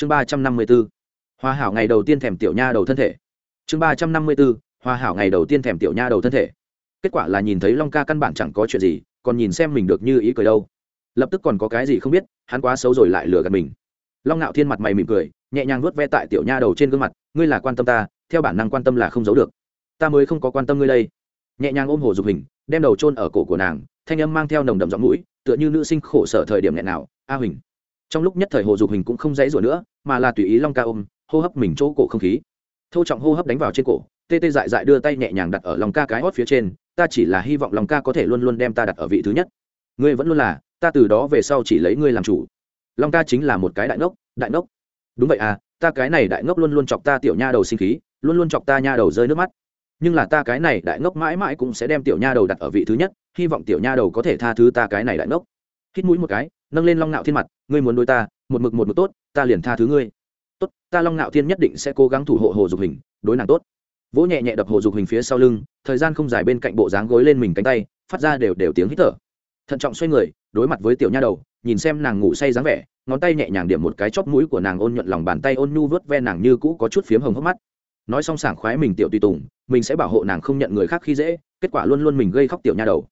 chương ba trăm năm mươi b ố hoa hảo ngày đầu tiên thèm tiểu nha đầu thân thể. Chương ba trăm năm mươi b ố hoa hảo ngày đầu tiên thèm tiểu nha đầu thân thể. Kết quả là nhìn thấy long ca căn bản chẳng có chuyện gì, còn nhìn xem mình được như ý cười đâu. Lập tức còn có cái gì không biết, hắn quá xấu rồi lại lừa gạt mình. Long ngạo thiên mặt mày mỉm cười, nhẹ nhàng vuốt ve tại tiểu nha đầu trên gương mặt, ngươi là quan tâm ta, theo bản năng quan tâm là không giấu được. Ta mới không có quan tâm ngươi đây. Nhẹ nhàng ôm hồ dục hình, đem đầu chôn ở cổ của nàng, thanh âm mang theo nồng đậm giọng mũi, tựa như nữ sinh khổ sở thời điểm nghẹn nào, a huỳnh trong lúc nhất thời hồ dục hình cũng không dãy rủa nữa, mà là tùy ý long ca ôm, hô hấp mình chỗ cổ không khí. Thô trọng hô hấp đánh vào trên cổ, tê tê dại dại đưa tay nhẹ nhàng đặt ở lòng ca cái hót phía trên, ta chỉ là hy vọng lòng ca có thể luôn luôn đem ta đặt ở vị thứ nhất. Ngươi vẫn luôn là, ta từ đó về sau chỉ lấy ngươi làm chủ. Long ca chính là một cái đại ngốc đại ngốc. Đúng vậy à ta cái này đại ngốc luôn luôn chọc ta tiểu nha đầu sinh khí, luôn luôn chọc ta nha đầu rơi nước mắt. Nhưng là ta cái này đại ngốc mãi mãi cũng sẽ đem tiểu nha đầu đặt ở vị thứ nhất, hy vọng tiểu nha đầu có thể tha thứ ta cái này đại ngốc. Hít mũi một cái nâng lên long ngạo thiên mặt, ngươi muốn đôi ta, một mực một mực tốt, ta liền tha thứ ngươi. Tốt, ta long ngạo thiên nhất định sẽ cố gắng thủ hộ hồ dục hình, đối nàng tốt. Vỗ nhẹ nhẹ đập hồ dục hình phía sau lưng, thời gian không dài bên cạnh bộ dáng gối lên mình cánh tay, phát ra đều đều tiếng hít thở. Thận trọng xoay người, đối mặt với tiểu nha đầu, nhìn xem nàng ngủ say dáng vẻ, ngón tay nhẹ nhàng điểm một cái chóp mũi của nàng ôn nhuận lòng bàn tay ôn nhu vớt ve nàng như cũ có chút phiếm hồng hốc mắt. Nói xong sảng khoái mình tiểu tùy tùng, mình sẽ bảo hộ nàng không nhận người khác khi dễ, kết quả luôn luôn mình gây khóc tiểu nha đầu.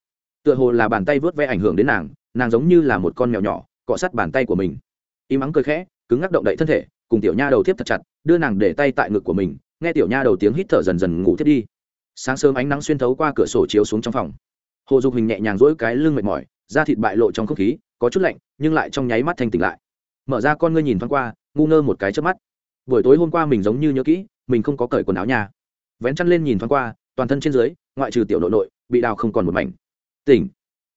Tựa hồ là bàn tay vớt ve ảnh hưởng đến nàng nàng giống như là một con mèo nhỏ, cọ sát bàn tay của mình. Im ắng cười khẽ, cứng ngắc động đậy thân thể, cùng tiểu nha đầu tiếp thật chặt, đưa nàng để tay tại ngực của mình, nghe tiểu nha đầu tiếng hít thở dần dần ngủ thiết đi. Sáng sớm ánh nắng xuyên thấu qua cửa sổ chiếu xuống trong phòng. Hồ dục hình nhẹ nhàng rỗi cái lưng mệt mỏi, da thịt bại lộ trong không khí, có chút lạnh, nhưng lại trong nháy mắt thanh tỉnh lại. Mở ra con ngươi nhìn thoáng qua, ngu ngơ một cái trước mắt. Buổi tối hôm qua mình giống như nhớ kỹ, mình không có cởi quần áo nhà. Vén chăn lên nhìn thoáng qua, toàn thân trên dưới, ngoại trừ tiểu nội nội, bị đào không còn một mảnh. Tỉnh.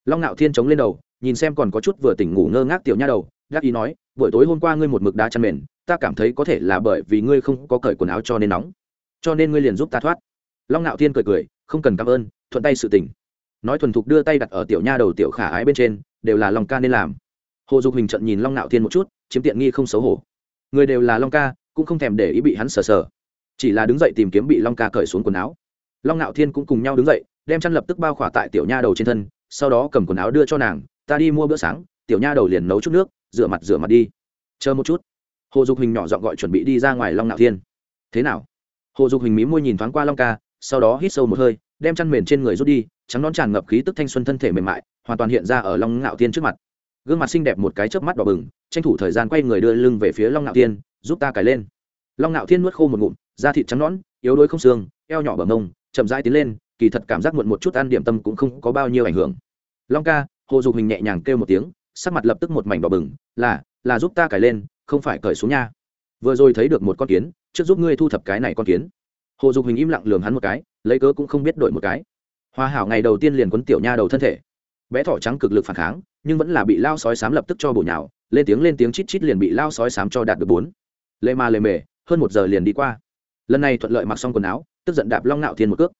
Long ngạo thiên chống lên đầu nhìn xem còn có chút vừa tỉnh ngủ ngơ ngác tiểu nha đầu, gác ý nói, buổi tối hôm qua ngươi một mực đá chăn mền, ta cảm thấy có thể là bởi vì ngươi không có cởi quần áo cho nên nóng. Cho nên ngươi liền giúp ta thoát. Long ngạo thiên cười cười, không cần cảm ơn, thuận tay sự tỉnh. Nói thuần thục đưa tay đặt ở tiểu nha đầu tiểu khả ái bên trên, đều là long ca nên làm. Hồ dục hình trận nhìn long ngạo thiên một chút, chiếm tiện nghi không xấu hổ. Người đều là long ca, cũng không thèm để ý bị hắn sờ sờ. Chỉ là đứng dậy tìm kiếm bị long ca cởi xuống quần áo. Long ngạo thiên cũng cùng nhau đứng dậy, đem chăn lập tức bao khỏa tại tiểu nha đầu trên thân, sau đó cầm quần áo đưa cho nàng ta đi mua bữa sáng, tiểu nha đầu liền nấu chút nước, rửa mặt rửa mặt đi. Chờ một chút. Hồ dục hình nhỏ giọng gọi chuẩn bị đi ra ngoài long nạo thiên. Thế nào? Hồ dục hình mí môi nhìn thoáng qua long ca, sau đó hít sâu một hơi, đem chăn mền trên người rút đi, trắng nón tràn ngập khí tức thanh xuân thân thể mềm mại, hoàn toàn hiện ra ở long ngạo thiên trước mặt. Gương mặt xinh đẹp một cái chớp mắt đỏ bừng, tranh thủ thời gian quay người đưa lưng về phía long ngạo thiên, giúp ta cài lên. Long ngạo thiên nuốt khô một ngụm, da thịt trắng nón, yếu đuối không xương, eo nhỏ bờ mông, chậm rãi tiến lên, kỳ thật cảm giác muộn một chút ăn điểm tâm cũng không có bao nhiêu ảnh hưởng. Long ca hồ dục hình nhẹ nhàng kêu một tiếng, sắc mặt lập tức một mảnh đỏ bừng, là là giúp ta cài lên, không phải cởi xuống nha. Vừa rồi thấy được một con kiến, trước giúp ngươi thu thập cái này con kiến. Hồ dục hình im lặng lường hắn một cái, lấy cớ cũng không biết đổi một cái. Hoa hảo ngày đầu tiên liền quấn tiểu nha đầu thân thể. Bé thỏ trắng cực lực phản kháng, nhưng vẫn là bị lao sói sám lập tức cho bổ nhào, lên tiếng lên tiếng chít chít liền bị lao sói sám cho đạt được bốn. Lê ma lê mề, hơn một giờ liền đi qua. Lần này thuận lợi mặc xong quần áo, tức giận đạp long nạo thiên một cước.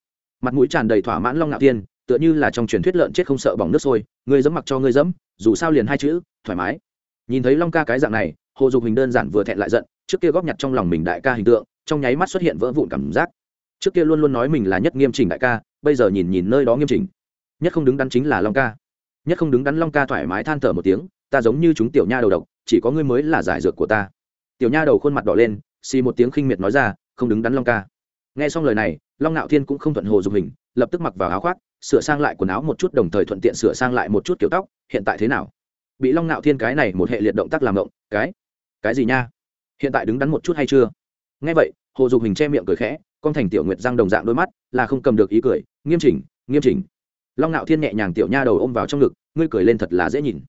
Mặt mũi tràn đầy thỏa mãn long nạo thiên tựa như là trong truyền thuyết lợn chết không sợ bỏng nước sôi, ngươi dẫm mặc cho ngươi dẫm, dù sao liền hai chữ, thoải mái. Nhìn thấy long ca cái dạng này, hồ dục hình đơn giản vừa thẹn lại giận, trước kia góp nhặt trong lòng mình đại ca hình tượng, trong nháy mắt xuất hiện vỡ vụn cảm giác. Trước kia luôn luôn nói mình là nhất nghiêm chỉnh đại ca, bây giờ nhìn nhìn nơi đó nghiêm chỉnh. Nhất không đứng đắn chính là long ca. Nhất không đứng đắn long ca thoải mái than thở một tiếng, ta giống như chúng tiểu nha đầu độc, chỉ có ngươi mới là giải dược của ta. Tiểu nha đầu khuôn mặt đỏ lên, xì một tiếng khinh miệt nói ra, không đứng đắn long ca. Nghe xong lời này, long ngạo thiên cũng không thuận hồ dục hình lập tức mặc vào áo khoác sửa sang lại quần áo một chút, đồng thời thuận tiện sửa sang lại một chút kiểu tóc, hiện tại thế nào? Bị long ngạo thiên cái này một hệ liệt động tác làm động cái cái gì nha? Hiện tại đứng đắn một chút hay chưa? Nghe vậy, hồ dục hình che miệng cười khẽ, con thành tiểu nguyệt răng đồng dạng đôi mắt, là không cầm được ý cười, nghiêm chỉnh nghiêm chỉnh. Long ngạo thiên nhẹ nhàng tiểu nha đầu ôm vào trong ngực, ngươi cười lên thật là dễ nhìn.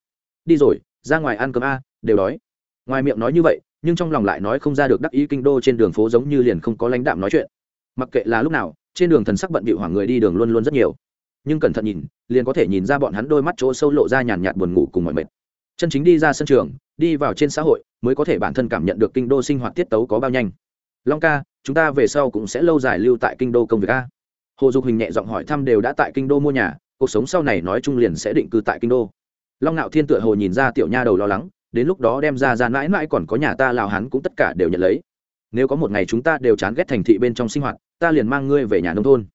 Đi rồi, ra ngoài ăn cơm a, đều đói. Ngoài miệng nói như vậy, nhưng trong lòng lại nói không ra được đắc ý kinh đô trên đường phố giống như liền không có lãnh đạm nói chuyện. Mặc kệ là lúc nào, trên đường thần sắc bận bịu hoảng người đi đường luôn luôn rất nhiều nhưng cẩn thận nhìn, liền có thể nhìn ra bọn hắn đôi mắt chỗ sâu lộ ra nhàn nhạt buồn ngủ cùng mọi mệt. Chân chính đi ra sân trường, đi vào trên xã hội, mới có thể bản thân cảm nhận được kinh đô sinh hoạt tiết tấu có bao nhanh. Long ca, chúng ta về sau cũng sẽ lâu dài lưu tại kinh đô công việc a. Hồ dục hình nhẹ giọng hỏi thăm đều đã tại kinh đô mua nhà, cuộc sống sau này nói chung liền sẽ định cư tại kinh đô. Long ngạo thiên tựa hồ nhìn ra tiểu nha đầu lo lắng, đến lúc đó đem ra ra mãi mãi còn có nhà ta lào hắn cũng tất cả đều nhận lấy. Nếu có một ngày chúng ta đều chán ghét thành thị bên trong sinh hoạt, ta liền mang ngươi về nhà nông thôn.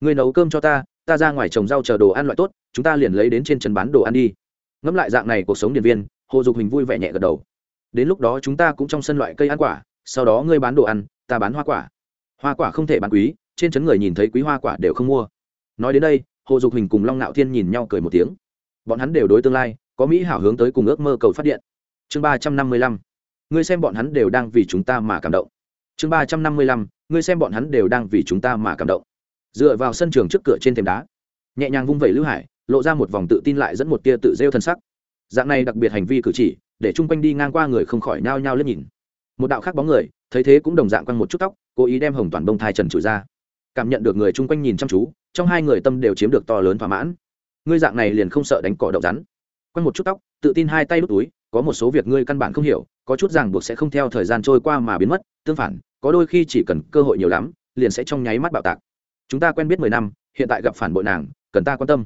Ngươi nấu cơm cho ta ta ra ngoài trồng rau chờ đồ ăn loại tốt, chúng ta liền lấy đến trên trần bán đồ ăn đi. Ngẫm lại dạng này cuộc sống điện viên, hồ dục hình vui vẻ nhẹ gật đầu. Đến lúc đó chúng ta cũng trong sân loại cây ăn quả, sau đó ngươi bán đồ ăn, ta bán hoa quả. Hoa quả không thể bán quý, trên trấn người nhìn thấy quý hoa quả đều không mua. Nói đến đây, hồ dục hình cùng long nạo thiên nhìn nhau cười một tiếng. Bọn hắn đều đối tương lai, có mỹ hảo hướng tới cùng ước mơ cầu phát điện. Chương ba trăm năm mươi lăm. Ngươi xem bọn hắn đều đang vì chúng ta mà cảm động. Chương ba trăm năm mươi lăm. Ngươi xem bọn hắn đều đang vì chúng ta mà cảm động dựa vào sân trường trước cửa trên thềm đá, nhẹ nhàng vung vẩy lưu hải, lộ ra một vòng tự tin lại dẫn một tia tự rêu thân sắc. Dạng này đặc biệt hành vi cử chỉ, để chung quanh đi ngang qua người không khỏi nao nhao lên nhìn. Một đạo khác bóng người, thấy thế cũng đồng dạng quăng một chút tóc, cố ý đem hồng toàn bông thai trần trụi ra. Cảm nhận được người chung quanh nhìn chăm chú, trong hai người tâm đều chiếm được to lớn thỏa mãn. Ngươi dạng này liền không sợ đánh cỏ đậu rắn. Quăng một chút tóc, tự tin hai tay đút túi, có một số việc ngươi căn bản không hiểu, có chút ràng buộc sẽ không theo thời gian trôi qua mà biến mất, tương phản, có đôi khi chỉ cần cơ hội nhiều lắm, liền sẽ trong nháy mắt bạo tạc chúng ta quen biết mười năm, hiện tại gặp phản bội nàng, cần ta quan tâm.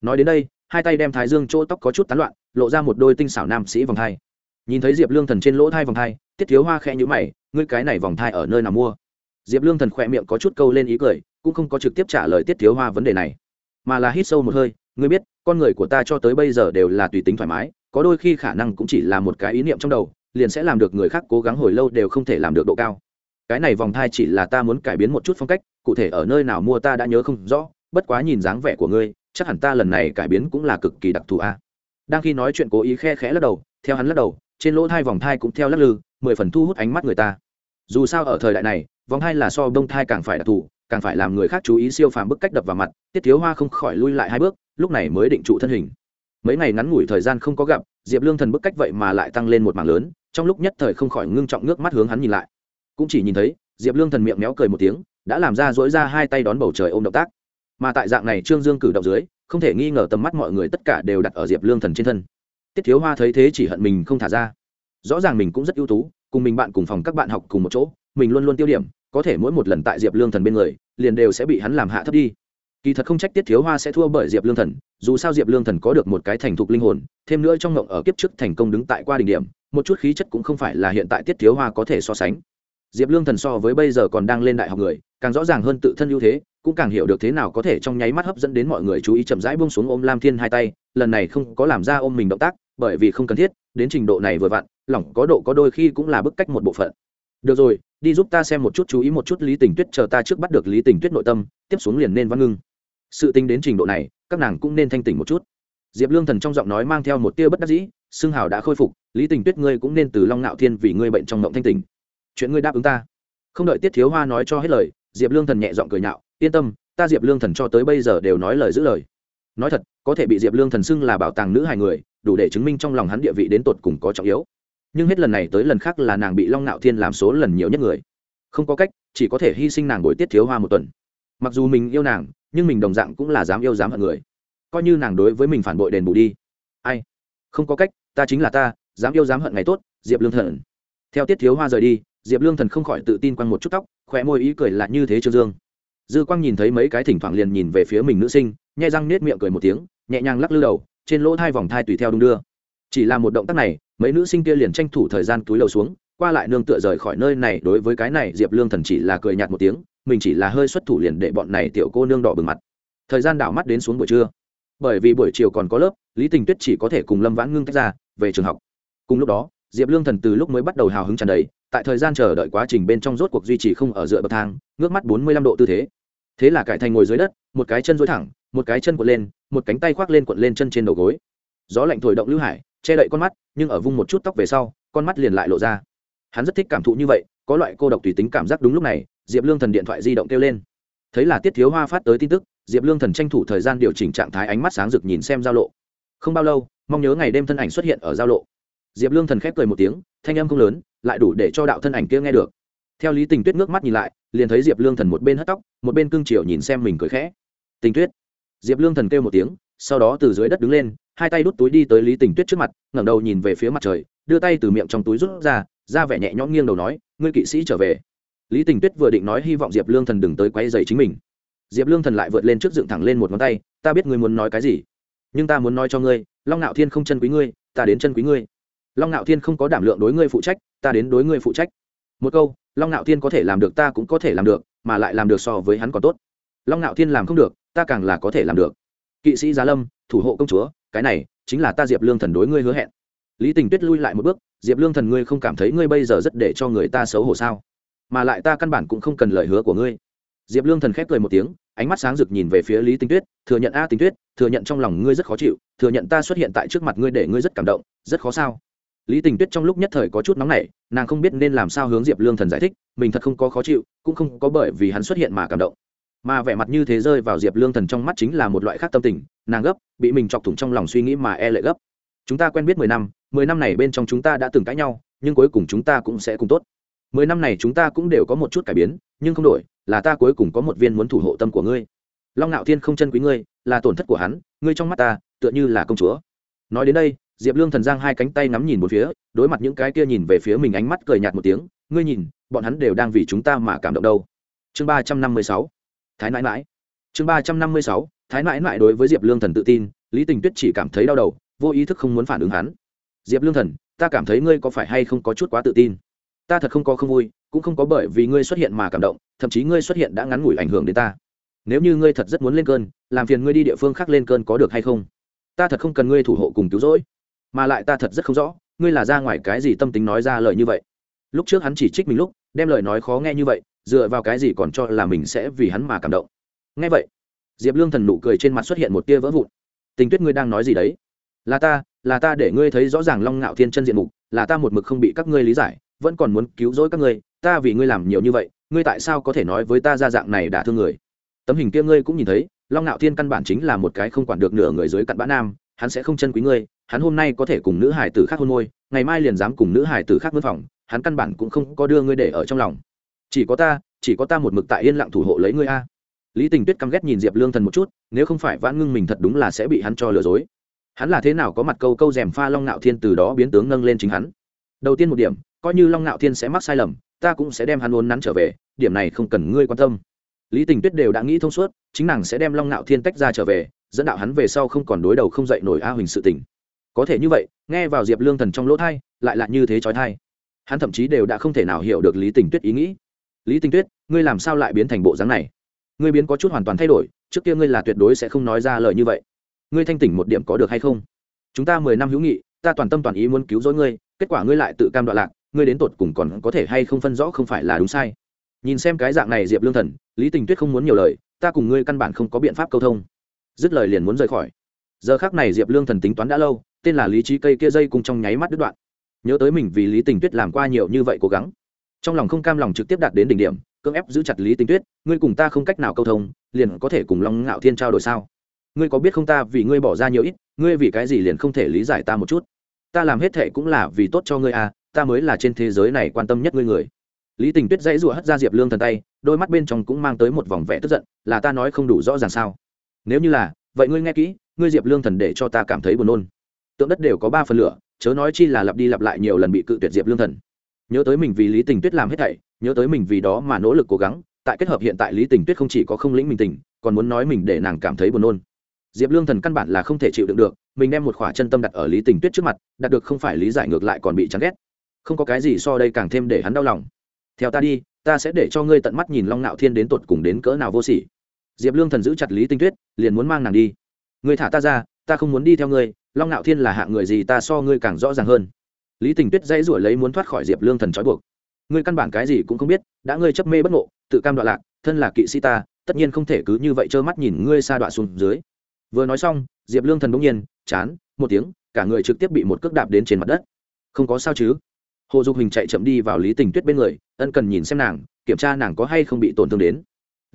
Nói đến đây, hai tay đem thái dương chỗ tóc có chút tán loạn, lộ ra một đôi tinh xảo nam sĩ vòng thai. Nhìn thấy diệp lương thần trên lỗ thai vòng thai, tiết thiếu hoa khẽ nhữ mày, ngươi cái này vòng thai ở nơi nào mua? Diệp lương thần khỏe miệng có chút câu lên ý cười, cũng không có trực tiếp trả lời tiết thiếu hoa vấn đề này, mà là hít sâu một hơi, ngươi biết, con người của ta cho tới bây giờ đều là tùy tính thoải mái, có đôi khi khả năng cũng chỉ là một cái ý niệm trong đầu, liền sẽ làm được người khác cố gắng hồi lâu đều không thể làm được độ cao. Cái này vòng thai chỉ là ta muốn cải biến một chút phong cách cụ thể ở nơi nào mua ta đã nhớ không rõ, bất quá nhìn dáng vẻ của ngươi, chắc hẳn ta lần này cải biến cũng là cực kỳ đặc thù a. Đang khi nói chuyện cố ý khe khẽ lắc đầu, theo hắn lắc đầu, trên lỗ thai vòng thai cũng theo lắc lư, mười phần thu hút ánh mắt người ta. Dù sao ở thời đại này, vòng thai là so đông thai càng phải đặc thù, càng phải làm người khác chú ý siêu phàm bức cách đập vào mặt, tiết thiếu hoa không khỏi lui lại hai bước, lúc này mới định trụ thân hình. Mấy ngày ngắn ngủi thời gian không có gặp, diệp lương thần bức cách vậy mà lại tăng lên một mảng lớn, trong lúc nhất thời không khỏi ngưng trọng nước mắt hướng hắn nhìn lại. Cũng chỉ nhìn thấy, diệp lương thần miệng méo cười một tiếng đã làm ra dỗi ra hai tay đón bầu trời ôm động tác. Mà tại dạng này trương dương cử động dưới, không thể nghi ngờ tầm mắt mọi người tất cả đều đặt ở diệp lương thần trên thân. Tiết thiếu hoa thấy thế chỉ hận mình không thả ra. Rõ ràng mình cũng rất ưu tú, cùng mình bạn cùng phòng các bạn học cùng một chỗ, mình luôn luôn tiêu điểm, có thể mỗi một lần tại diệp lương thần bên người, liền đều sẽ bị hắn làm hạ thấp đi. Kỳ thật không trách tiết thiếu hoa sẽ thua bởi diệp lương thần, dù sao diệp lương thần có được một cái thành thục linh hồn, thêm nữa trong ngộng ở kiếp trước thành công đứng tại qua đỉnh điểm, một chút khí chất cũng không phải là hiện tại tiết thiếu hoa có thể so sánh. Diệp lương thần so với bây giờ còn đang lên đại học người càng rõ ràng hơn tự thân ưu thế, cũng càng hiểu được thế nào có thể trong nháy mắt hấp dẫn đến mọi người chú ý chậm rãi buông xuống ôm lam thiên hai tay, lần này không có làm ra ôm mình động tác, bởi vì không cần thiết, đến trình độ này vừa vặn lỏng có độ có đôi khi cũng là bức cách một bộ phận. Được rồi, đi giúp ta xem một chút chú ý một chút lý tình tuyết, chờ ta trước bắt được lý tình tuyết nội tâm, tiếp xuống liền nên văn ngưng. Sự tính đến trình độ này, các nàng cũng nên thanh tỉnh một chút. Diệp lương thần trong giọng nói mang theo một tia bất đắc dĩ xương hào đã khôi phục, lý tình tuyết ngươi cũng nên từ long ngạo thiên vì ngươi bệnh trong mộng thanh tỉnh. Chuyện ngươi đáp ứng ta. Không đợi tiết thiếu hoa nói cho hết lời diệp lương thần nhẹ giọng cười nhạo, yên tâm, ta diệp lương thần cho tới bây giờ đều nói lời giữ lời. Nói thật, có thể bị diệp lương thần xưng là bảo tàng nữ hài người, đủ để chứng minh trong lòng hắn địa vị đến tột cùng có trọng yếu. Nhưng hết lần này tới lần khác là nàng bị long nạo thiên làm số lần nhiều nhất người. Không có cách, chỉ có thể hy sinh nàng bồi tiết thiếu hoa một tuần. Mặc dù mình yêu nàng, nhưng mình đồng dạng cũng là dám yêu dám hận người. Coi như nàng đối với mình phản bội đền bù đi. Ai? Không có cách, ta chính là ta, dám yêu dám hận ngày tốt, diệp lương thần. Theo tiết thiếu hoa rời đi, diệp lương thần không khỏi tự tin quăng một chút tóc khỏe môi ý cười là như thế trương dương. Dư quang nhìn thấy mấy cái thỉnh thoảng liền nhìn về phía mình nữ sinh nhai răng nết miệng cười một tiếng, nhẹ nhàng lắc lư đầu, trên lỗ thai vòng thai tùy theo đung đưa. Chỉ là một động tác này, mấy nữ sinh kia liền tranh thủ thời gian túi lầu xuống, qua lại nương tựa rời khỏi nơi này, đối với cái này diệp lương thần chỉ là cười nhạt một tiếng, mình chỉ là hơi xuất thủ liền để bọn này tiểu cô nương đỏ bừng mặt. Thời gian đảo mắt đến xuống buổi trưa. Bởi vì buổi chiều còn có lớp, lý tình tuyết chỉ có thể cùng lâm vãn ngưng tách ra, về trường học. Cùng lúc đó, diệp lương thần từ lúc mới bắt đầu hào hứng tràn đầy tại thời gian chờ đợi quá trình bên trong rốt cuộc duy trì không ở dựa bậc thang, ngước mắt bốn mươi lăm độ tư thế. Thế là cải thành ngồi dưới đất, một cái chân dối thẳng, một cái chân quật lên, một cánh tay khoác lên quật lên chân trên đầu gối. Gió lạnh thổi động lưu hải, che đậy con mắt, nhưng ở vung một chút tóc về sau, con mắt liền lại lộ ra. Hắn rất thích cảm thụ như vậy, có loại cô độc tùy tính cảm giác đúng lúc này, diệp lương thần điện thoại di động kêu lên. Thấy là tiết thiếu hoa phát tới tin tức, diệp lương thần tranh thủ thời gian điều chỉnh trạng thái ánh mắt sáng rực nhìn xem giao lộ. Không bao lâu, mong nhớ ngày đêm thân ảnh xuất hiện ở giao lộ diệp lương thần khép cười một tiếng, thanh âm không lớn, lại đủ để cho đạo thân ảnh kia nghe được. Theo lý tình tuyết ngước mắt nhìn lại, liền thấy diệp lương thần một bên hất tóc, một bên cưng chiều nhìn xem mình cười khẽ. Tình tuyết. Diệp lương thần kêu một tiếng, sau đó từ dưới đất đứng lên, hai tay đút túi đi tới lý tình tuyết trước mặt, ngẩng đầu nhìn về phía mặt trời, đưa tay từ miệng trong túi rút ra ra vẻ nhẹ nhõm nghiêng đầu nói, ngươi kỵ sĩ trở về. Lý tình tuyết vừa định nói hy vọng diệp lương thần đừng tới quay dày chính mình. Diệp lương thần lại vượt lên trước dựng thẳng lên một ngón tay, ta biết ngươi muốn nói cái gì, nhưng ta muốn nói cho ngươi, long ngạo thiên không chân quý ngươi, ta đến chân quý ngươi long ngạo thiên không có đảm lượng đối ngươi phụ trách, ta đến đối ngươi phụ trách. Một câu, long ngạo thiên có thể làm được ta cũng có thể làm được, mà lại làm được so với hắn còn tốt. Long ngạo thiên làm không được, ta càng là có thể làm được. Kỵ sĩ giá lâm, thủ hộ công chúa, cái này chính là ta diệp lương thần đối ngươi hứa hẹn. Lý tình tuyết lui lại một bước, diệp lương thần ngươi không cảm thấy ngươi bây giờ rất để cho người ta xấu hổ sao? Mà lại ta căn bản cũng không cần lời hứa của ngươi. Diệp lương thần khép cười một tiếng, ánh mắt sáng rực nhìn về phía lý tinh tuyết, thừa nhận a tinh tuyết, thừa nhận trong lòng ngươi rất khó chịu, thừa nhận ta xuất hiện tại trước mặt ngươi để ngươi rất cảm động, rất khó sao? Lý tình tuyết trong lúc nhất thời có chút nóng nảy, nàng không biết nên làm sao hướng diệp lương thần giải thích, mình thật không có khó chịu, cũng không có bởi vì hắn xuất hiện mà cảm động. Mà vẻ mặt như thế rơi vào diệp lương thần trong mắt chính là một loại khác tâm tình, nàng gấp, bị mình chọc thủng trong lòng suy nghĩ mà e lệ gấp. Chúng ta quen biết mười năm mười năm này bên trong chúng ta đã từng cãi nhau, nhưng cuối cùng chúng ta cũng sẽ cùng tốt. Mười năm này chúng ta cũng đều có một chút cải biến, nhưng không đổi, là ta cuối cùng có một viên muốn thủ hộ tâm của ngươi. Long ngạo thiên không chân quý ngươi, là tổn thất của hắn, ngươi trong mắt ta, tựa như là công chúa. Nói đến đây diệp lương thần giang hai cánh tay nắm nhìn một phía, đối mặt những cái kia nhìn về phía mình ánh mắt cười nhạt một tiếng, ngươi nhìn, bọn hắn đều đang vì chúng ta mà cảm động đâu. Chương ba trăm năm mươi sáu. Thái nãi mãi chương ba trăm năm mươi sáu, thái nãi mãi đối với diệp lương thần tự tin, lý tình tuyết chỉ cảm thấy đau đầu, vô ý thức không muốn phản ứng hắn. Diệp lương thần, ta cảm thấy ngươi có phải hay không có chút quá tự tin? Ta thật không có không vui, cũng không có bởi vì ngươi xuất hiện mà cảm động, thậm chí ngươi xuất hiện đã ngắn ngủi ảnh hưởng đến ta. Nếu như ngươi thật rất muốn lên cơn, làm phiền ngươi đi địa phương khác lên cơn có được hay không? Ta thật không cần ngươi thủ hộ cùng cứu rỗi mà lại ta thật rất không rõ, ngươi là ra ngoài cái gì tâm tính nói ra lời như vậy. Lúc trước hắn chỉ trích mình lúc, đem lời nói khó nghe như vậy, dựa vào cái gì còn cho là mình sẽ vì hắn mà cảm động. Nghe vậy, diệp lương thần nụ cười trên mặt xuất hiện một tia vỡ vụn. Tình tuyết ngươi đang nói gì đấy? Là ta là ta để ngươi thấy rõ ràng long ngạo thiên chân diện mục, là ta một mực không bị các ngươi lý giải, vẫn còn muốn cứu rỗi các ngươi, ta vì ngươi làm nhiều như vậy, ngươi tại sao có thể nói với ta ra dạng này đã thương người? Tấm hình kia ngươi cũng nhìn thấy, long ngạo thiên căn bản chính là một cái không quản được nửa người dưới cặn bã nam, hắn sẽ không chân quý ngươi hắn hôm nay có thể cùng nữ hải tử khác hôn môi, ngày mai liền dám cùng nữ hải tử khác mướn phòng, hắn căn bản cũng không có đưa ngươi để ở trong lòng. Chỉ có ta, chỉ có ta một mực tại yên lặng thủ hộ lấy ngươi a. Lý tình tuyết căm ghét nhìn diệp lương thần một chút, nếu không phải vãn ngưng mình thật đúng là sẽ bị hắn cho lừa dối. Hắn là thế nào có mặt câu câu rèm pha long ngạo thiên từ đó biến tướng nâng lên chính hắn? Đầu tiên một điểm, coi như long ngạo thiên sẽ mắc sai lầm, ta cũng sẽ đem hắn uốn nắn trở về, điểm này không cần ngươi quan tâm. Lý tình tuyết đều đã nghĩ thông suốt, chính nàng sẽ đem long ngạo thiên tách ra trở về, dẫn đạo hắn về sau không còn đối đầu không dậy nổi a huỳnh sự tình có thể như vậy, nghe vào diệp lương thần trong lỗ thai, lại là như thế trói thai. Hắn thậm chí đều đã không thể nào hiểu được lý tình tuyết ý nghĩ. Lý tình tuyết, ngươi làm sao lại biến thành bộ dáng này? Ngươi biến có chút hoàn toàn thay đổi, trước kia ngươi là tuyệt đối sẽ không nói ra lời như vậy. Ngươi thanh tỉnh một điểm có được hay không? Chúng ta mười năm hữu nghị, ta toàn tâm toàn ý muốn cứu rỗi ngươi, kết quả ngươi lại tự cam đoạn lạc, ngươi đến tột cùng còn có thể hay không phân rõ không phải là đúng sai? Nhìn xem cái dạng này diệp lương thần, lý tình tuyết không muốn nhiều lời, ta cùng ngươi căn bản không có biện pháp câu thông. Dứt lời liền muốn rời khỏi giờ khác này diệp lương thần tính toán đã lâu, tên là lý trí cây kia dây cùng trong nháy mắt đứt đoạn. Nhớ tới mình vì lý tình tuyết làm qua nhiều như vậy cố gắng. Trong lòng không cam lòng trực tiếp đạt đến đỉnh điểm, cưỡng ép giữ chặt lý tình tuyết, ngươi cùng ta không cách nào câu thông, liền có thể cùng long ngạo thiên trao đổi sao? Ngươi có biết không ta vì ngươi bỏ ra nhiều ít, ngươi vì cái gì liền không thể lý giải ta một chút? Ta làm hết thệ cũng là vì tốt cho ngươi à ta mới là trên thế giới này quan tâm nhất ngươi người. Lý tình tuyết dãy rủa hất ra diệp lương thần tay, đôi mắt bên trong cũng mang tới một vòng vẻ tức giận, là ta nói không đủ rõ ràng sao? Nếu như là, vậy ngươi nghe kỹ ngươi diệp lương thần để cho ta cảm thấy buồn nôn. Tượng đất đều có ba phần lửa, chớ nói chi là lặp đi lặp lại nhiều lần bị cự tuyệt diệp lương thần. Nhớ tới mình vì lý tình tuyết làm hết thảy, nhớ tới mình vì đó mà nỗ lực cố gắng, tại kết hợp hiện tại lý tình tuyết không chỉ có không lĩnh mình tình, còn muốn nói mình để nàng cảm thấy buồn nôn. Diệp lương thần căn bản là không thể chịu đựng được, mình đem một khỏa chân tâm đặt ở lý tình tuyết trước mặt, đạt được không phải lý giải ngược lại còn bị chán ghét. Không có cái gì so đây càng thêm để hắn đau lòng. Theo ta đi, ta sẽ để cho ngươi tận mắt nhìn long nạo thiên đến tột cùng đến cỡ nào vô sỉ. Diệp lương thần giữ chặt lý tinh tuyết, liền muốn mang nàng đi ngươi thả ta ra, ta không muốn đi theo ngươi, long nạo thiên là hạng người gì ta so ngươi càng rõ ràng hơn. Lý tình tuyết dãy ruổi lấy muốn thoát khỏi diệp lương thần trói buộc. Ngươi căn bản cái gì cũng không biết, đã ngươi chấp mê bất ngộ, tự cam đoạn lạc, thân là kỵ sĩ ta, tất nhiên không thể cứ như vậy trơ mắt nhìn ngươi sa đoạn xuống dưới. Vừa nói xong, diệp lương thần bỗng nhiên, chán, một tiếng, cả người trực tiếp bị một cước đạp đến trên mặt đất. Không có sao chứ? Hồ dục hình chạy chậm đi vào lý tình tuyết bên người, ân cần nhìn xem nàng, kiểm tra nàng có hay không bị tổn thương đến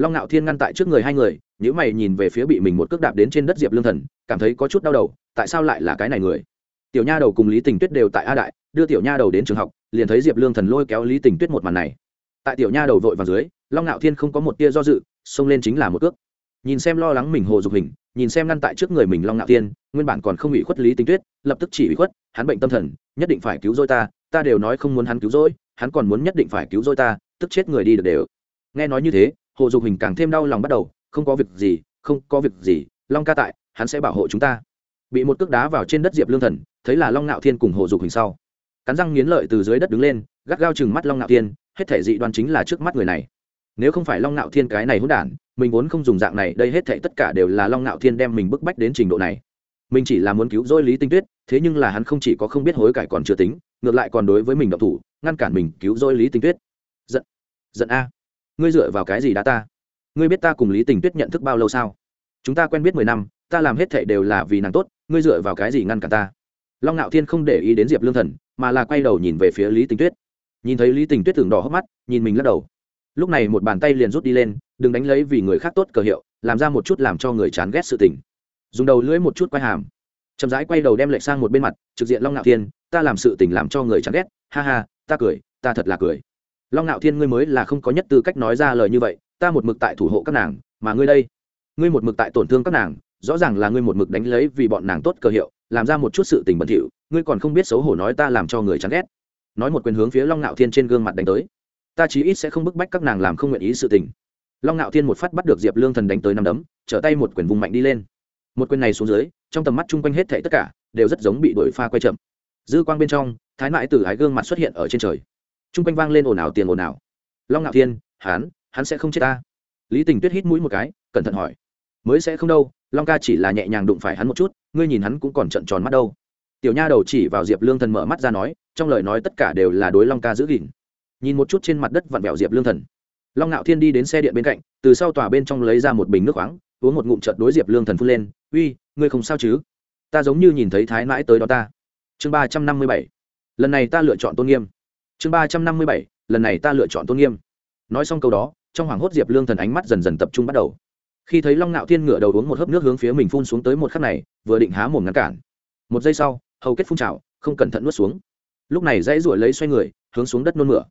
long ngạo thiên ngăn tại trước người hai người nếu mày nhìn về phía bị mình một cước đạp đến trên đất diệp lương thần, cảm thấy có chút đau đầu, tại sao lại là cái này người? Tiểu nha đầu cùng lý tình tuyết đều tại a đại, đưa tiểu nha đầu đến trường học, liền thấy diệp lương thần lôi kéo lý tình tuyết một màn này. Tại tiểu nha đầu vội vàng dưới, long ngạo thiên không có một tia do dự, xông lên chính là một cước. Nhìn xem lo lắng mình hồ dục hình, nhìn xem ngăn tại trước người mình long ngạo thiên, nguyên bản còn không bị khuất lý tình tuyết, lập tức chỉ bị khuất, hắn bệnh tâm thần, nhất định phải cứu dôi ta ta đều nói không muốn hắn cứu rỗi, hắn còn muốn nhất định phải cứu rỗi ta, tức chết người đi được đều. Nghe nói như thế hồ dục hình càng thêm đau lòng bắt đầu, không có việc gì, không có việc gì, long ca tại, hắn sẽ bảo hộ chúng ta. Bị một cước đá vào trên đất diệp lương thần, thấy là long Nạo thiên cùng hồ dục hình sau, cắn răng nghiến lợi từ dưới đất đứng lên, gắt gao chừng mắt long Nạo thiên, hết thể dị đoan chính là trước mắt người này. Nếu không phải long Nạo thiên cái này hỗn đản, mình vốn không dùng dạng này, đây hết thể tất cả đều là long Nạo thiên đem mình bức bách đến trình độ này. Mình chỉ là muốn cứu rỗi lý tinh tuyết, thế nhưng là hắn không chỉ có không biết hối cải còn chưa tính, ngược lại còn đối với mình độc thủ, ngăn cản mình cứu rỗi lý Tinh tuyết. Giận giận a ngươi dựa vào cái gì đã ta? Ngươi biết ta cùng lý tình tuyết nhận thức bao lâu sao? Chúng ta quen biết mười năm, ta làm hết thệ đều là vì nàng tốt, ngươi dựa vào cái gì ngăn cản ta? Long ngạo thiên không để ý đến diệp lương thần, mà là quay đầu nhìn về phía lý tình tuyết. Nhìn thấy lý tình tuyết tưởng đỏ hốc mắt, nhìn mình lắc đầu. Lúc này một bàn tay liền rút đi lên, đừng đánh lấy vì người khác tốt cờ hiệu, làm ra một chút làm cho người chán ghét sự tình. Dùng đầu lưỡi một chút quay hàm. Chậm rãi quay đầu đem lệch sang một bên mặt, trực diện long ngạo thiên, ta làm sự tình làm cho người chán ghét, ha ha, ta cười, ta thật là cười long ngạo thiên, ngươi mới là không có nhất tư cách nói ra lời như vậy, ta một mực tại thủ hộ các nàng, mà ngươi đây, ngươi một mực tại tổn thương các nàng, rõ ràng là ngươi một mực đánh lấy vì bọn nàng tốt cơ hiệu, làm ra một chút sự tình bẩn thỉu, ngươi còn không biết xấu hổ nói ta làm cho người chán ghét. Nói một quyền hướng phía long ngạo thiên trên gương mặt đánh tới. Ta chí ít sẽ không bức bách các nàng làm không nguyện ý sự tình. Long ngạo thiên một phát bắt được diệp lương thần đánh tới năm đấm, trở tay một quyền vùng mạnh đi lên. Một quyền này xuống dưới, trong tầm mắt chung quanh hết thảy tất cả, đều rất giống bị đổi pha quay chậm. Dư quang bên trong, thái mãi từ ái gương mặt xuất hiện ở trên trời. Trung quanh vang lên ồn ào tiền ồn ào. Long ngạo thiên, hắn hắn sẽ không chết ta. Lý tình tuyết hít mũi một cái, cẩn thận hỏi. Mới sẽ không đâu, long ca chỉ là nhẹ nhàng đụng phải hắn một chút, ngươi nhìn hắn cũng còn trận tròn mắt đâu. Tiểu nha đầu chỉ vào diệp lương thần mở mắt ra nói, trong lời nói tất cả đều là đối long ca giữ gìn. Nhìn một chút trên mặt đất vặn vẹo diệp lương thần. Long ngạo thiên đi đến xe điện bên cạnh, từ sau tòa bên trong lấy ra một bình nước khoáng, uống một ngụm trợt đối diệp lương thần phun lên, uy, ngươi không sao chứ? Ta giống như nhìn thấy thái mãi tới đó ta. Chương ba trăm năm mươi bảy. Lần này ta lựa chọn tôn nghiêm chương ba trăm năm mươi bảy, lần này ta lựa chọn tôn nghiêm. Nói xong câu đó, trong hoàng hốt diệp lương thần ánh mắt dần dần tập trung bắt đầu. Khi thấy long ngạo thiên ngửa đầu uống một hớp nước hướng phía mình phun xuống tới một khắc này, vừa định há mồm ngăn cản. Một giây sau, hầu kết phun trào, không cẩn thận nuốt xuống. Lúc này dãy ruổi lấy xoay người, hướng xuống đất nôn mửa.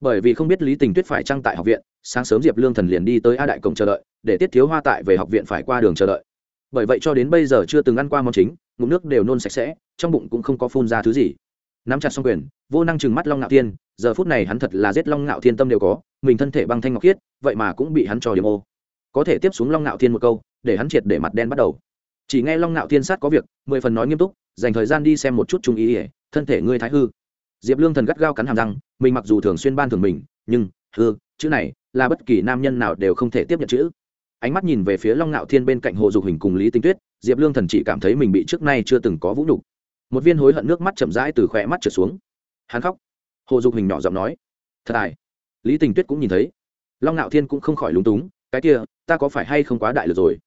Bởi vì không biết lý tình tuyết phải trăng tại học viện, sáng sớm diệp lương thần liền đi tới a đại cổng chờ đợi, để tiết thiếu hoa tại về học viện phải qua đường chờ đợi. Bởi vậy cho đến bây giờ chưa từng ăn qua món chính, ngụm nước đều nôn sạch sẽ, trong bụng cũng không có phun ra thứ gì nắm chặt xong quyền, vô năng chừng mắt long ngạo thiên, giờ phút này hắn thật là giết long ngạo thiên tâm đều có, mình thân thể băng thanh ngọc khiết vậy mà cũng bị hắn trò điểm ô. Có thể tiếp xuống long ngạo thiên một câu, để hắn triệt để mặt đen bắt đầu. Chỉ nghe long ngạo thiên sát có việc, mười phần nói nghiêm túc, dành thời gian đi xem một chút trung ý ỉa thân thể ngươi thái hư. Diệp lương thần gắt gao cắn hàm răng, mình mặc dù thường xuyên ban thường mình, nhưng, hư, chữ này, là bất kỳ nam nhân nào đều không thể tiếp nhận chữ. Ánh mắt nhìn về phía long ngạo thiên bên cạnh hồ dục hình cùng lý tinh tuyết, diệp lương thần chỉ cảm thấy mình bị trước nay chưa từng có vũ nhục một viên hối hận nước mắt chậm rãi từ khỏe mắt trở xuống. Hắn khóc. Hồ dục hình nhỏ giọng nói, thật tài lý tình tuyết cũng nhìn thấy. Long ngạo thiên cũng không khỏi lúng túng, cái kia, ta có phải hay không quá đại lực rồi?